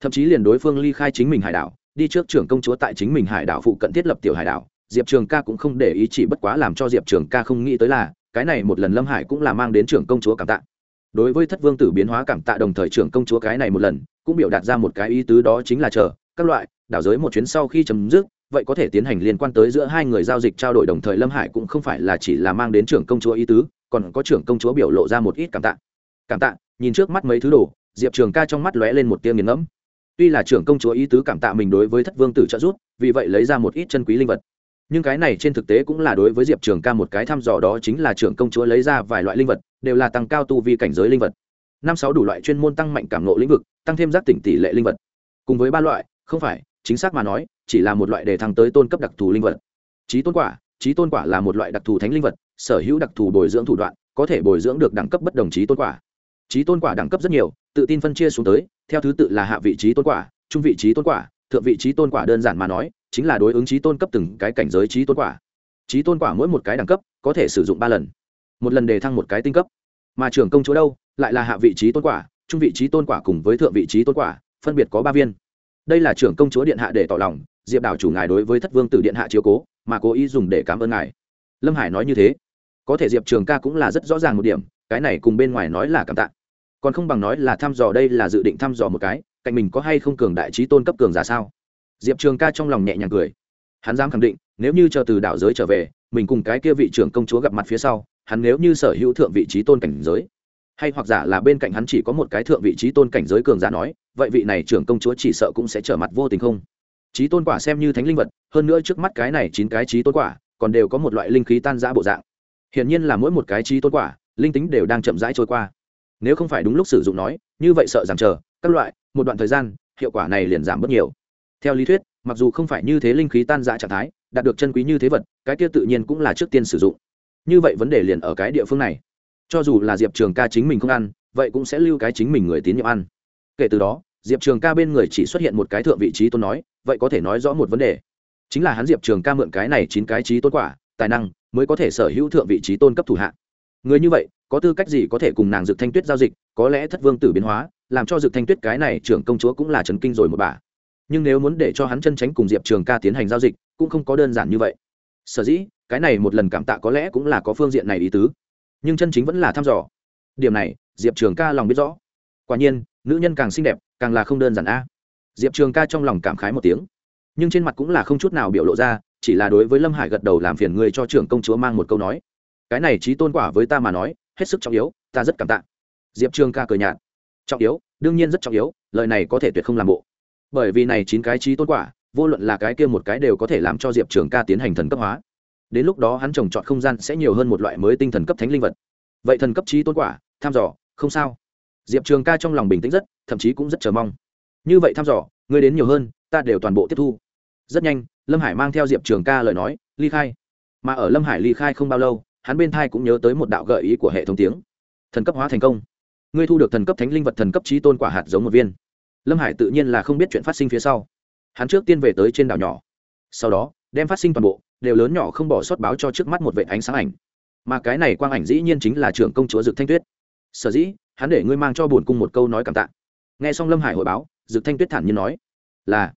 Thậm chí liền đối phương ly khai chính mình hải đảo, đi trước trưởng công chúa tại chính mình hải đảo phụ cận thiết lập tiểu hải đảo, diệp trường ca cũng không để ý chỉ bất quá làm cho diệp trường ca không nghĩ tới là, cái này một lần lâm hải cũng là mang đến trưởng công chúa cảm tạ. Đối với thất vương tử biến hóa cảm tạ đồng thời trưởng công chúa cái này một lần, cũng biểu đạt ra một cái ý tứ đó chính là chờ các loại, đảo giới một chuyến sau khi chấm dứt, vậy có thể tiến hành liên quan tới giữa hai người giao dịch trao đổi đồng thời lâm hải cũng không phải là chỉ là mang đến trưởng công chúa ý tứ, còn có trưởng công chúa biểu lộ ra một ít cảm tạ. Cảm tạ, nhìn trước mắt mấy thứ đồ, diệp trường ca trong mắt lóe lên một tia nghiền ngẫm. Tuy là trưởng công chúa ý tứ cảm tạ mình đối với thất vương tử trợ giúp, vì vậy lấy ra một ít chân quý linh vật. Nhưng cái này trên thực tế cũng là đối với diệp trường ca một cái thăm dò đó chính là trưởng công chúa lấy ra vài loại linh vật, đều là tăng cao tu vi cảnh giới linh vật. Năm sáu đủ loại chuyên môn tăng mạnh cảm nộ lĩnh vực, tăng thêm giác tỉnh tỷ lệ linh vật. Cùng với ba loại không phải chính xác mà nói chỉ là một loại đề thăng tới tôn cấp đặc thù linh vật trí tôn quả trí tôn quả là một loại đặc thù thánh linh vật sở hữu đặc thù bồi dưỡng thủ đoạn có thể bồi dưỡng được đẳng cấp bất đồng trí tôn quả trí tôn quả đẳng cấp rất nhiều tự tin phân chia xuống tới theo thứ tự là hạ vị trí tôn quả trung vị trí tôn quả thượng vị trí tôn quả đơn giản mà nói chính là đối ứng trí tôn cấp từng cái cảnh giới trí tôn quả trí tôn quả mỗi một cái đẳng cấp có thể sử dụng ba lần một lần để thăng một cái tinh cấp mà trưởng công chúa đâu lại là hạ vị trí tôn quả trung vị trí tôn quả cùng với thượng vị trí tôn quả phân biệt có ba viên đây là trưởng công chúa điện hạ để tỏ lòng, diệp đảo chủ ngài đối với thất vương tử điện hạ chiếu cố, mà cố ý dùng để cảm ơn ngài. Lâm hải nói như thế. Có thể diệp trường ca cũng là rất rõ ràng một điểm, cái này cùng bên ngoài nói là cảm tạ. Còn không bằng nói là thăm dò đây là dự định thăm dò một cái, cạnh mình có hay không cường đại trí tôn cấp cường giả sao? Diệp trường ca trong lòng nhẹ nhàng cười. Hắn dám khẳng định, nếu như chờ từ đảo giới trở về, mình cùng cái kia vị trưởng công chúa gặp mặt phía sau, hắn nếu như sở hữu thượng vị trí tôn cảnh giới hay hoặc giả là bên cạnh hắn chỉ có một cái thượng vị trí tôn cảnh giới cường giả nói, vậy vị này trưởng công chúa chỉ sợ cũng sẽ trở mặt vô tình không? Trí tôn quả xem như thánh linh vật, hơn nữa trước mắt cái này chín cái trí tôn quả, còn đều có một loại linh khí tan giã bộ dạng. Hiển nhiên là mỗi một cái trí tôn quả, linh tính đều đang chậm rãi trôi qua. Nếu không phải đúng lúc sử dụng nói, như vậy sợ giảm chờ, các loại, một đoạn thời gian, hiệu quả này liền giảm bớt nhiều. Theo lý thuyết, mặc dù không phải như thế linh khí tan giã trạng thái, đạt được chân quý như thế vật, cái kia tự nhiên cũng là trước tiên sử dụng. Như vậy vấn đề liền ở cái địa phương này cho dù là diệp trường ca chính mình không ăn, vậy cũng sẽ lưu cái chính mình người tín nhiệm ăn. Kể từ đó, diệp trường ca bên người chỉ xuất hiện một cái thượng vị trí tôn nói, vậy có thể nói rõ một vấn đề. Chính là hắn diệp trường ca mượn cái này chín cái trí tôn quả, tài năng, mới có thể sở hữu thượng vị trí tôn cấp thủ hạ. Người như vậy, có tư cách gì có thể cùng nàng dược thanh tuyết giao dịch, có lẽ thất vương tử biến hóa, làm cho dược thanh tuyết cái này trưởng công chúa cũng là trấn kinh rồi một bà. Nhưng nếu muốn để cho hắn chân tránh cùng diệp trường ca tiến hành giao dịch, cũng không có đơn giản như vậy. Sở dĩ, cái này một lần cảm tạ có lẽ cũng là có phương diện này ý tứ nhưng chân chính vẫn là thăm dò. Điểm này, diệp trường ca lòng biết rõ. Quả nhiên, nữ nhân càng xinh đẹp, càng là không đơn giản a. Diệp trường ca trong lòng cảm khái một tiếng. Nhưng trên mặt cũng là không chút nào biểu lộ ra, chỉ là đối với lâm hải gật đầu làm phiền người cho trưởng công chúa mang một câu nói. Cái này trí tôn quả với ta mà nói, hết sức trọng yếu, ta rất cảm tạ. Diệp trường ca cười nhạt. Trọng yếu, đương nhiên rất trọng yếu, lời này có thể tuyệt không làm bộ. Bởi vì này chín cái trí tôn quả, vô luận là cái kia một cái đều có thể làm cho diệp trường ca tiến hành thần cấp hóa đến lúc đó hắn trồng trọt không gian sẽ nhiều hơn một loại mới tinh thần cấp thánh linh vật. Vậy thần cấp trí tôn quả, tham dò, không sao. Diệp trường ca trong lòng bình tĩnh rất, thậm chí cũng rất chờ mong. Như vậy thăm dò người đến nhiều hơn, ta đều toàn bộ tiếp thu. Rất nhanh, lâm hải mang theo diệp trường ca lời nói, ly khai. Mà ở lâm hải ly khai không bao lâu, hắn bên thai cũng nhớ tới một đạo gợi ý của hệ thống tiếng. Thần cấp hóa thành công. Ngươi thu được thần cấp thánh linh vật thần cấp trí tôn quả hạt giống một viên. Lâm hải tự nhiên là không biết chuyện phát sinh phía sau. Hắn trước tiên về tới trên đảo nhỏ. Sau đó, đem phát sinh toàn bộ đều lớn nhỏ không bỏ sót báo cho trước mắt một vệ ánh sáng ảnh. Mà cái này quang ảnh dĩ nhiên chính là trưởng công chúa dực thanh tuyết. Sở dĩ, hắn để ngươi mang cho bổn cung một câu nói cảm tạ. Nghe xong lâm hải hội báo, dực thanh tuyết thản nhiên nói, là.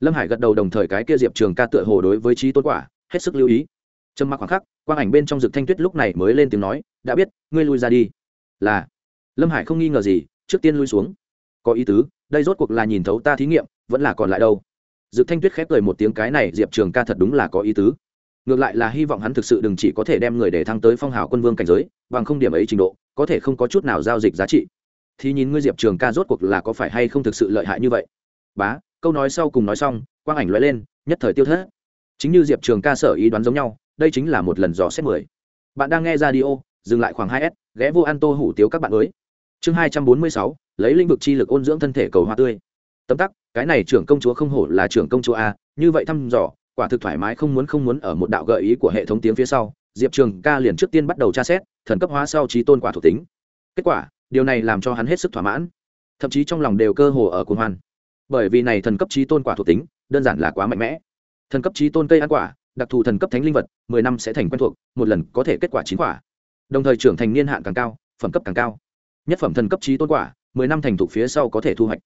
Lâm hải gật đầu đồng thời cái kia diệp trường ca tựa hồ đối với trí tôn quả, hết sức lưu ý. Trầm mặc khoảng khắc, quang ảnh bên trong dực thanh tuyết lúc này mới lên tiếng nói, đã biết, ngươi lui ra đi. Là. Lâm hải không nghi ngờ gì, trước tiên lui xuống. Có ý tứ, đây rốt cuộc là nhìn thấu ta thí nghiệm, vẫn là còn lại đâu. Dực thanh tuyết khép cười một tiếng, cái này diệp trường ca thật đúng là có ý tứ ngược lại là hy vọng hắn thực sự đừng chỉ có thể đem người để thăng tới phong hào quân vương cảnh giới, bằng không điểm ấy trình độ, có thể không có chút nào giao dịch giá trị. Thì nhìn ngươi diệp trường ca rốt cuộc là có phải hay không thực sự lợi hại như vậy? Bá, câu nói sau cùng nói xong, quang ảnh loại lên, nhất thời tiêu thất. Chính như diệp trường ca sở ý đoán giống nhau, đây chính là một lần dò xét mười. Bạn đang nghe ra đi ô dừng lại khoảng hai s, ghé vô ăn tô hủ tiếu các bạn mới. Chương hai trăm bốn mươi sáu, lấy lĩnh vực chi lực ôn dưỡng thân thể cầu hoa tươi. Tấm tắc, cái này trưởng công chúa không hổ là trưởng công chúa a, như vậy thăm dò quả thực thoải mái không muốn không muốn ở một đạo gợi ý của hệ thống tiếng phía sau, diệp trường ca liền trước tiên bắt đầu tra xét, thần cấp hóa sau trí tôn quả thuộc tính. Kết quả, điều này làm cho hắn hết sức thỏa mãn. Thậm chí trong lòng đều cơ hồ ở cuồng hoan. Bởi vì này thần cấp trí tôn quả thuộc tính, đơn giản là quá mạnh mẽ. Thần cấp trí tôn cây ăn quả, đặc thù thần cấp thánh linh vật, mười năm sẽ thành quen thuộc, một lần có thể kết quả chín quả. Đồng thời trưởng thành niên hạn càng cao, phẩm cấp càng cao. Nhất phẩm thần cấp trí tôn quả, mười năm thành thục phía sau có thể thu hoạch.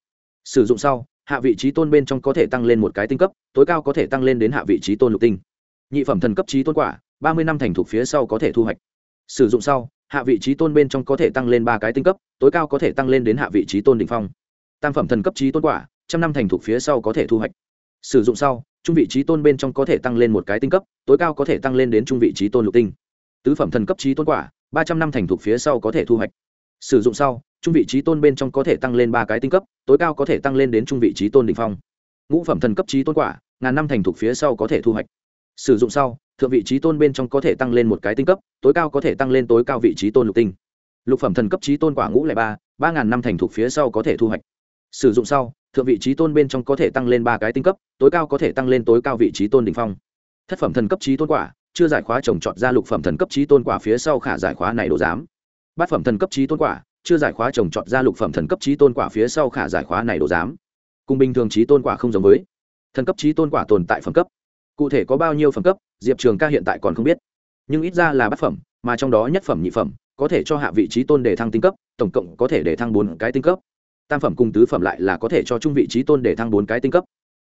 Sử dụng sau hạ vị trí tôn bên trong có thể tăng lên một cái tinh cấp, tối cao có thể tăng lên đến hạ vị trí tôn lục tinh. Nhị phẩm thần cấp trí tôn quả, ba mươi năm thành thục phía sau có thể thu hoạch. Sử dụng sau, hạ vị trí tôn bên trong có thể tăng lên ba cái tinh cấp, tối cao có thể tăng lên đến hạ vị trí tôn đ ỉ n h phong. Tam phẩm thần cấp trí tôn quả, trăm năm thành thục phía sau có thể thu hoạch. Sử dụng sau, trung vị trí tôn bên trong có thể tăng lên một cái tinh cấp, tối cao có thể tăng lên đến trung vị trí tôn lục tinh. Tứ phẩm thần cấp trí tôn quả, ba trăm năm thành thục phía sau có thể thu hoạch sử dụng sau trung vị trí tôn bên trong có thể tăng lên ba cái tinh cấp tối cao có thể tăng lên đến trung vị trí tôn đ ỉ n h phong ngũ phẩm thần cấp trí tôn quả ngàn năm thành thục phía sau có thể thu hoạch sử dụng sau thượng vị trí tôn bên trong có thể tăng lên một cái tinh cấp tối cao có thể tăng lên tối cao vị trí tôn lục tinh lục phẩm thần cấp trí tôn quả ngũ lại ba ba ngàn năm thành thục phía sau có thể thu hoạch sử dụng sau thượng vị trí tôn bên trong có thể tăng lên ba cái tinh cấp tối cao có thể tăng lên tối cao vị trí tôn đ ỉ n h phong thất phẩm thần cấp trí tôn quả chưa giải khóa trồng trọt ra lục phẩm thần cấp trí tôn quả phía sau khả giải khóa này đồ giám bát phẩm thần cấp trí tôn quả, chưa giải khóa trồng trọt ra lục phẩm thần cấp trí tôn quả phía sau khả giải khóa này đồ giám. Cùng bình thường trí tôn quả không giống với. Thần cấp trí tôn quả tồn tại phẩm cấp. Cụ thể có bao nhiêu phẩm cấp, diệp trường ca hiện tại còn không biết. Nhưng ít ra là bát phẩm, mà trong đó nhất phẩm nhị phẩm, có thể cho hạ vị trí tôn để thăng tinh cấp, tổng cộng có thể để thăng bốn cái tinh cấp. Tam phẩm cùng tứ phẩm lại là có thể cho trung vị trí tôn để thăng bốn cái tinh cấp.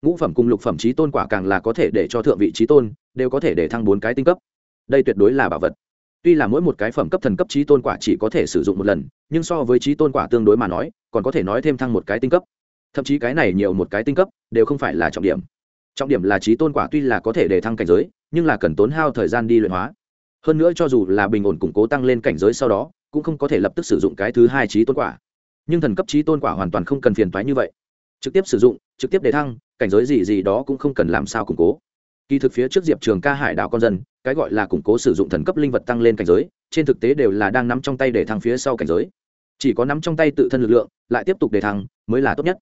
Ngũ phẩm cùng lục phẩm trí tôn quả càng là có thể để cho thượng vị trí tôn đều có thể để thăng bốn cái tinh cấp. Đây tuyệt đối là bảo vật tuy là mỗi một cái phẩm cấp thần cấp trí tôn quả chỉ có thể sử dụng một lần, nhưng so với trí tôn quả tương đối mà nói, còn có thể nói thêm thăng một cái tinh cấp. Thậm chí cái này nhiều một cái tinh cấp, đều không phải là trọng điểm. Trọng điểm là trí tôn quả tuy là có thể để thăng cảnh giới, nhưng là cần tốn hao thời gian đi luyện hóa. Hơn nữa cho dù là bình ổn củng cố tăng lên cảnh giới sau đó, cũng không có thể lập tức sử dụng cái thứ hai trí tôn quả. Nhưng thần cấp trí tôn quả hoàn toàn không cần phiền toái như vậy. Trực tiếp sử dụng, trực tiếp đề thăng, cảnh giới gì gì đó cũng không cần làm sao củng cố kỳ thực phía trước diệp trường ca hải đảo con dân, cái gọi là củng cố sử dụng thần cấp linh vật tăng lên cảnh giới, trên thực tế đều là đang nắm trong tay để thăng phía sau cảnh giới. Chỉ có nắm trong tay tự thân lực lượng, lại tiếp tục để thăng, mới là tốt nhất.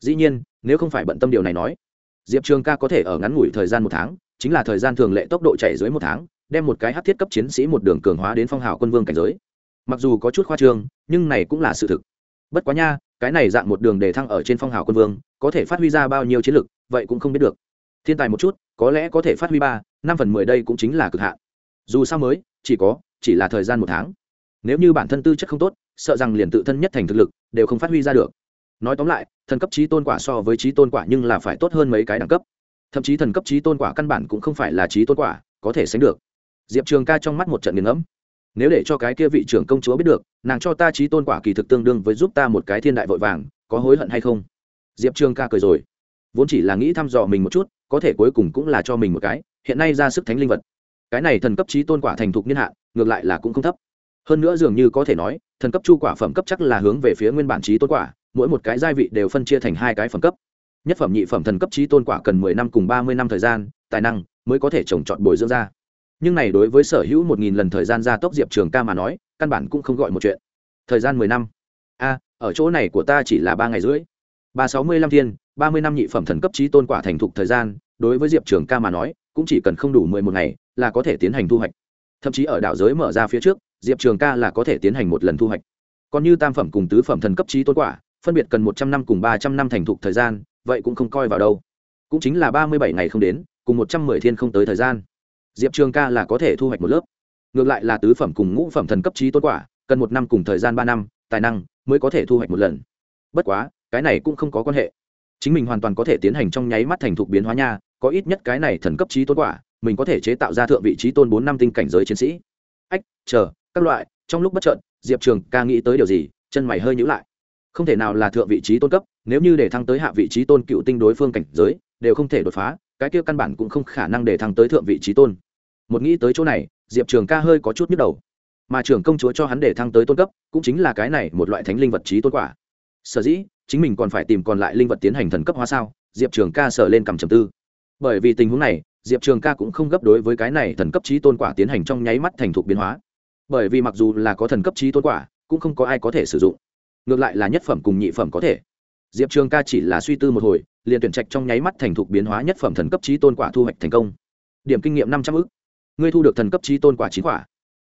Dĩ nhiên, nếu không phải bận tâm điều này nói, diệp trường ca có thể ở ngắn ngủi thời gian một tháng, chính là thời gian thường lệ tốc độ chạy dưới một tháng, đem một cái hát thiết cấp chiến sĩ một đường cường hóa đến phong hào quân vương cảnh giới. Mặc dù có chút khoa trương, nhưng này cũng là sự thực. Bất quá nha, cái này dạng một đường để thăng ở trên phong hào quân vương, có thể phát huy ra bao nhiêu chiến lực, vậy cũng không biết được thiên tài một chút, có lẽ có thể phát huy ba, năm phần mười đây cũng chính là cực hạn. Dù sao mới, chỉ có, chỉ là thời gian một tháng. Nếu như bản thân tư chất không tốt, sợ rằng liền tự thân nhất thành thực lực, đều không phát huy ra được. Nói tóm lại, thần cấp trí tôn quả so với trí tôn quả nhưng là phải tốt hơn mấy cái đẳng cấp. Thậm chí thần cấp trí tôn quả căn bản cũng không phải là trí tôn quả, có thể sánh được. Diệp trường ca trong mắt một trận nghiền ngẫm. Nếu để cho cái kia vị trưởng công chúa biết được, nàng cho ta trí tôn quả kỳ thực tương đương với giúp ta một cái thiên đại vội vàng, có hối hận hay không? Diệp trường ca cười rồi. Vốn chỉ là nghĩ thăm dò mình một chút có thể cuối cùng cũng là cho mình một cái, hiện nay ra sức thánh linh vật. Cái này thần cấp trí tôn quả thành thục niên hạn, ngược lại là cũng không thấp. Hơn nữa dường như có thể nói, thần cấp chu quả phẩm cấp chắc là hướng về phía nguyên bản trí tôn quả, mỗi một cái gia vị đều phân chia thành hai cái phẩm cấp. Nhất phẩm, nhị phẩm thần cấp trí tôn quả cần mười năm cùng ba mươi năm thời gian, tài năng mới có thể trồng trọt bồi dưỡng ra. Nhưng này đối với sở hữu một nghìn lần thời gian gia tốc diệp trường ca mà nói, căn bản cũng không gọi một chuyện. Thời gian mười năm. A, ở chỗ này của ta chỉ là ba ngày rưỡi ba sáu mươi lăm thiên, ba mươi năm nhị phẩm thần cấp trí tôn quả thành thục thời gian, đối với diệp trường ca mà nói, cũng chỉ cần không đủ mười một ngày là có thể tiến hành thu hoạch. Thậm chí ở đảo giới mở ra phía trước, diệp trường ca là có thể tiến hành một lần thu hoạch. Còn như tam phẩm cùng tứ phẩm thần cấp trí tôn quả, phân biệt cần một trăm năm cùng ba trăm năm thành thục thời gian, vậy cũng không coi vào đâu. Cũng chính là ba mươi bảy ngày không đến, cùng một trăm mười thiên không tới thời gian. Diệp trường ca là có thể thu hoạch một lớp. Ngược lại là tứ phẩm cùng ngũ phẩm thần cấp trí tôn quả, cần một năm cùng thời gian ba năm, tài năng mới có thể thu hoạch một lần. Bất quá cái này cũng không có quan hệ. Chính mình hoàn toàn có thể tiến hành trong nháy mắt thành thục biến hóa nha, có ít nhất cái này thần cấp trí tôn quả, mình có thể chế tạo ra thượng vị trí tôn bốn năm tinh cảnh giới chiến sĩ. Ách, chờ, các loại, trong lúc bất trợn diệp trường ca nghĩ tới điều gì, chân mày hơi nhữ lại. Không thể nào là thượng vị trí tôn cấp, nếu như để thăng tới hạ vị trí tôn cựu tinh đối phương cảnh giới, đều không thể đột phá, cái kia căn bản cũng không khả năng để thăng tới thượng vị trí tôn. Một nghĩ tới chỗ này, diệp trường ca hơi có chút nhức đầu. Mà trưởng công chúa cho hắn để thăng tới tôn cấp, cũng chính là cái này một loại thánh linh vật trí tôn quả sở dĩ, chính mình còn phải tìm còn lại linh vật tiến hành thần cấp hóa sao? Diệp trường ca sở lên cầm trầm tư. Bởi vì tình huống này, diệp trường ca cũng không gấp đối với cái này thần cấp trí tôn quả tiến hành trong nháy mắt thành thục biến hóa. Bởi vì mặc dù là có thần cấp trí tôn quả, cũng không có ai có thể sử dụng. Ngược lại là nhất phẩm cùng nhị phẩm có thể. Diệp trường ca chỉ là suy tư một hồi, liền tuyển trạch trong nháy mắt thành thục biến hóa nhất phẩm thần cấp trí tôn quả thu hoạch thành công. Điểm kinh nghiệm năm trăm ư c ngươi thu được thần cấp trí tôn quả chín quả.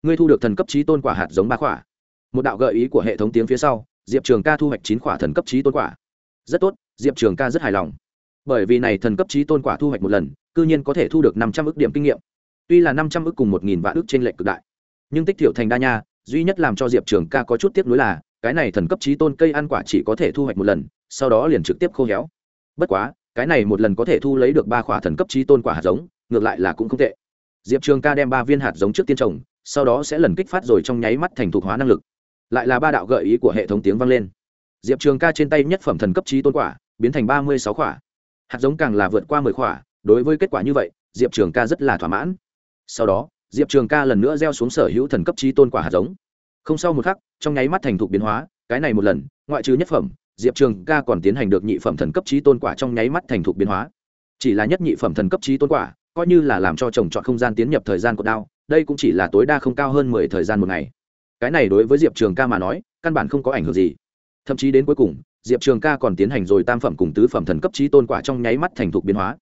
Ngươi thu được thần cấp trí tôn quả hạt giống ba quả. Một đạo gợi ý của hệ thống tiếng phía sau diệp trường ca thu hoạch chín quả thần cấp trí tôn quả. Rất tốt, diệp trường ca rất hài lòng. Bởi vì này thần cấp trí tôn quả thu hoạch một lần, cư nhiên có thể thu được năm trăm ước điểm kinh nghiệm. Tuy là năm trăm ước cùng một nghìn vạn ước trên lệch cực đại, nhưng tích thiểu thành đa nha, duy nhất làm cho diệp trường ca có chút tiếc nuối là, cái này thần cấp trí tôn cây ăn quả chỉ có thể thu hoạch một lần, sau đó liền trực tiếp khô héo. Bất quá, cái này một lần có thể thu lấy được ba quả thần cấp trí tôn quả hạt giống, ngược lại là cũng không tệ. Diệp trường ca đem ba viên hạt giống trước tiên trồng, sau đó sẽ lần kích phát rồi trong nháy mắt thành thục hóa năng lực lại là ba đạo gợi ý của hệ thống tiếng vang lên. Diệp trường ca trên tay nhất phẩm thần cấp trí tôn quả biến thành ba mươi sáu quả, hạt giống càng là vượt qua mười quả. đối với kết quả như vậy diệp trường ca rất là thỏa mãn. Sau đó diệp trường ca lần nữa gieo xuống sở hữu thần cấp trí tôn quả hạt giống. Không sau một khắc trong nháy mắt thành thục biến hóa cái này một lần ngoại trừ nhất phẩm diệp trường ca còn tiến hành được nhị phẩm thần cấp trí tôn quả trong nháy mắt thành thục biến hóa. Chỉ là nhất nhị phẩm thần cấp trí tôn quả coi như là làm cho chồng chọn không gian tiến nhập thời gian của đao đây cũng chỉ là tối đa không cao hơn mười thời gian một ngày cái này đối với diệp trường ca mà nói, căn bản không có ảnh hưởng gì. Thậm chí đến cuối cùng, diệp trường ca còn tiến hành rồi tam phẩm cùng tứ phẩm thần cấp trí tôn quả trong nháy mắt thành thục biến hóa.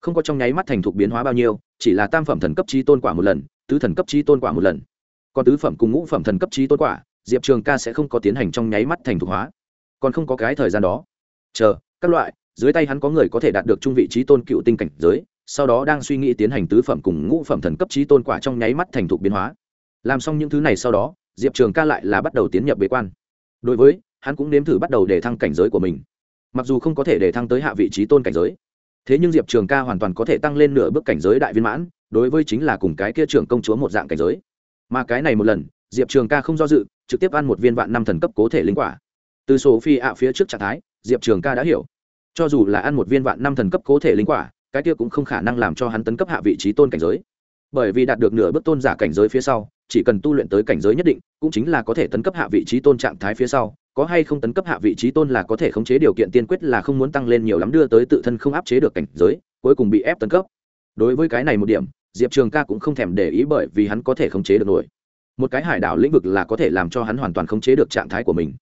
Không có trong nháy mắt thành thục biến hóa bao nhiêu, chỉ là tam phẩm thần cấp trí tôn quả một lần, tứ thần cấp trí tôn quả một lần. Còn tứ phẩm cùng ngũ phẩm thần cấp trí tôn quả, diệp trường ca sẽ không có tiến hành trong nháy mắt thành thục hóa. Còn không có cái thời gian đó. Chờ, các loại, dưới tay hắn có người có thể đạt được trung vị trí tôn cựu tinh cảnh giới, sau đó đang suy nghĩ tiến hành tứ phẩm cùng ngũ phẩm thần cấp trí tôn quả trong nháy mắt thành thục biến hóa. Làm xong những thứ này sau đó diệp trường ca lại là bắt đầu tiến nhập bế quan đối với hắn cũng nếm thử bắt đầu để thăng cảnh giới của mình mặc dù không có thể để thăng tới hạ vị trí tôn cảnh giới thế nhưng diệp trường ca hoàn toàn có thể tăng lên nửa bước cảnh giới đại viên mãn đối với chính là cùng cái kia trưởng công chúa một dạng cảnh giới mà cái này một lần diệp trường ca không do dự trực tiếp ăn một viên vạn năm thần cấp cố thể linh quả từ số phi ạ phía trước trạng thái diệp trường ca đã hiểu cho dù là ăn một viên vạn năm thần cấp cố thể linh quả cái kia cũng không khả năng làm cho hắn tấn cấp hạ vị trí tôn cảnh giới bởi vì đạt được nửa bước tôn giả cảnh giới phía sau chỉ cần tu luyện tới cảnh giới nhất định, cũng chính là có thể tấn cấp hạ vị trí tôn trạng thái phía sau. Có hay không tấn cấp hạ vị trí tôn là có thể khống chế điều kiện tiên quyết là không muốn tăng lên nhiều lắm đưa tới tự thân không áp chế được cảnh giới, cuối cùng bị ép tấn cấp. Đối với cái này một điểm, diệp trường ca cũng không thèm để ý bởi vì hắn có thể khống chế được nổi. Một cái hải đảo lĩnh vực là có thể làm cho hắn hoàn toàn khống chế được trạng thái của mình.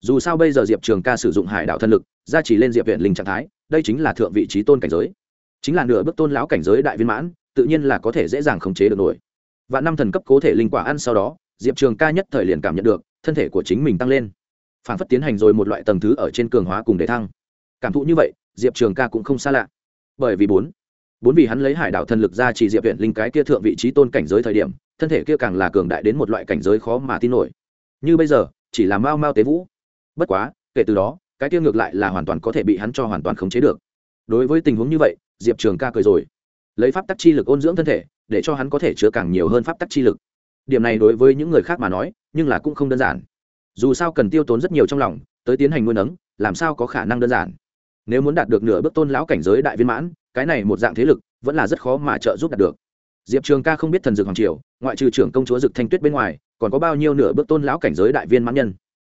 Dù sao bây giờ diệp trường ca sử dụng hải đảo thân lực ra chỉ lên diệp viện linh trạng thái, đây chính là thượng vị trí tôn cảnh giới. Chính là nửa bước tôn lão cảnh giới đại viên mãn, tự nhiên là có thể dễ dàng khống chế được nổi và năm thần cấp cố thể linh quả ăn sau đó, diệp trường ca nhất thời liền cảm nhận được, thân thể của chính mình tăng lên. Phản phất tiến hành rồi một loại tầng thứ ở trên cường hóa cùng để thăng. Cảm thụ như vậy, diệp trường ca cũng không xa lạ. Bởi vì bốn bốn vì hắn lấy hải đảo thần lực ra chỉ diệp huyện linh cái kia thượng vị trí tôn cảnh giới thời điểm, thân thể kia càng là cường đại đến một loại cảnh giới khó mà tin nổi. Như bây giờ, chỉ là mau mau tế vũ. Bất quá, kể từ đó, cái kia ngược lại là hoàn toàn có thể bị hắn cho hoàn toàn khống chế được. Đối với tình huống như vậy, diệp trường ca cười rồi lấy pháp tắc chi lực ôn dưỡng thân thể, để cho hắn có thể chứa càng nhiều hơn pháp tắc chi lực. Điểm này đối với những người khác mà nói, nhưng là cũng không đơn giản. Dù sao cần tiêu tốn rất nhiều trong lòng, tới tiến hành nuôi nấng làm sao có khả năng đơn giản? Nếu muốn đạt được nửa bước tôn lão cảnh giới đại viên mãn, cái này một dạng thế lực, vẫn là rất khó mà trợ giúp đạt được. Diệp trường ca không biết thần dược hoàng triều, ngoại trừ trưởng công chúa dực thanh tuyết bên ngoài, còn có bao nhiêu nửa bước tôn lão cảnh giới đại viên mãn nhân?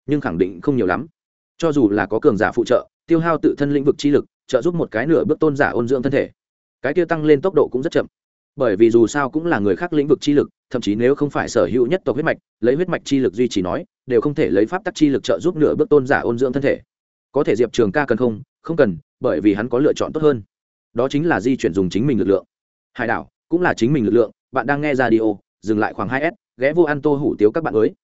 Nhưng khẳng định không nhiều lắm. Cho dù là có cường giả phụ trợ, tiêu hao tự thân lĩnh vực chi lực, trợ giúp một cái nửa bước tôn giả ôn dưỡng thân thể cái kia tăng lên tốc độ cũng rất chậm. Bởi vì dù sao cũng là người khác lĩnh vực chi lực, thậm chí nếu không phải sở hữu nhất tộc huyết mạch, lấy huyết mạch chi lực duy trì nói, đều không thể lấy pháp tắc chi lực trợ giúp nửa bước tôn giả ôn dưỡng thân thể. Có thể diệp trường ca cần không? Không cần, bởi vì hắn có lựa chọn tốt hơn. Đó chính là di chuyển dùng chính mình lực lượng. Hải đảo, cũng là chính mình lực lượng. Bạn đang nghe ra đi ô dừng lại khoảng hai s, ghé vô ăn tô hủ tiếu các bạn mới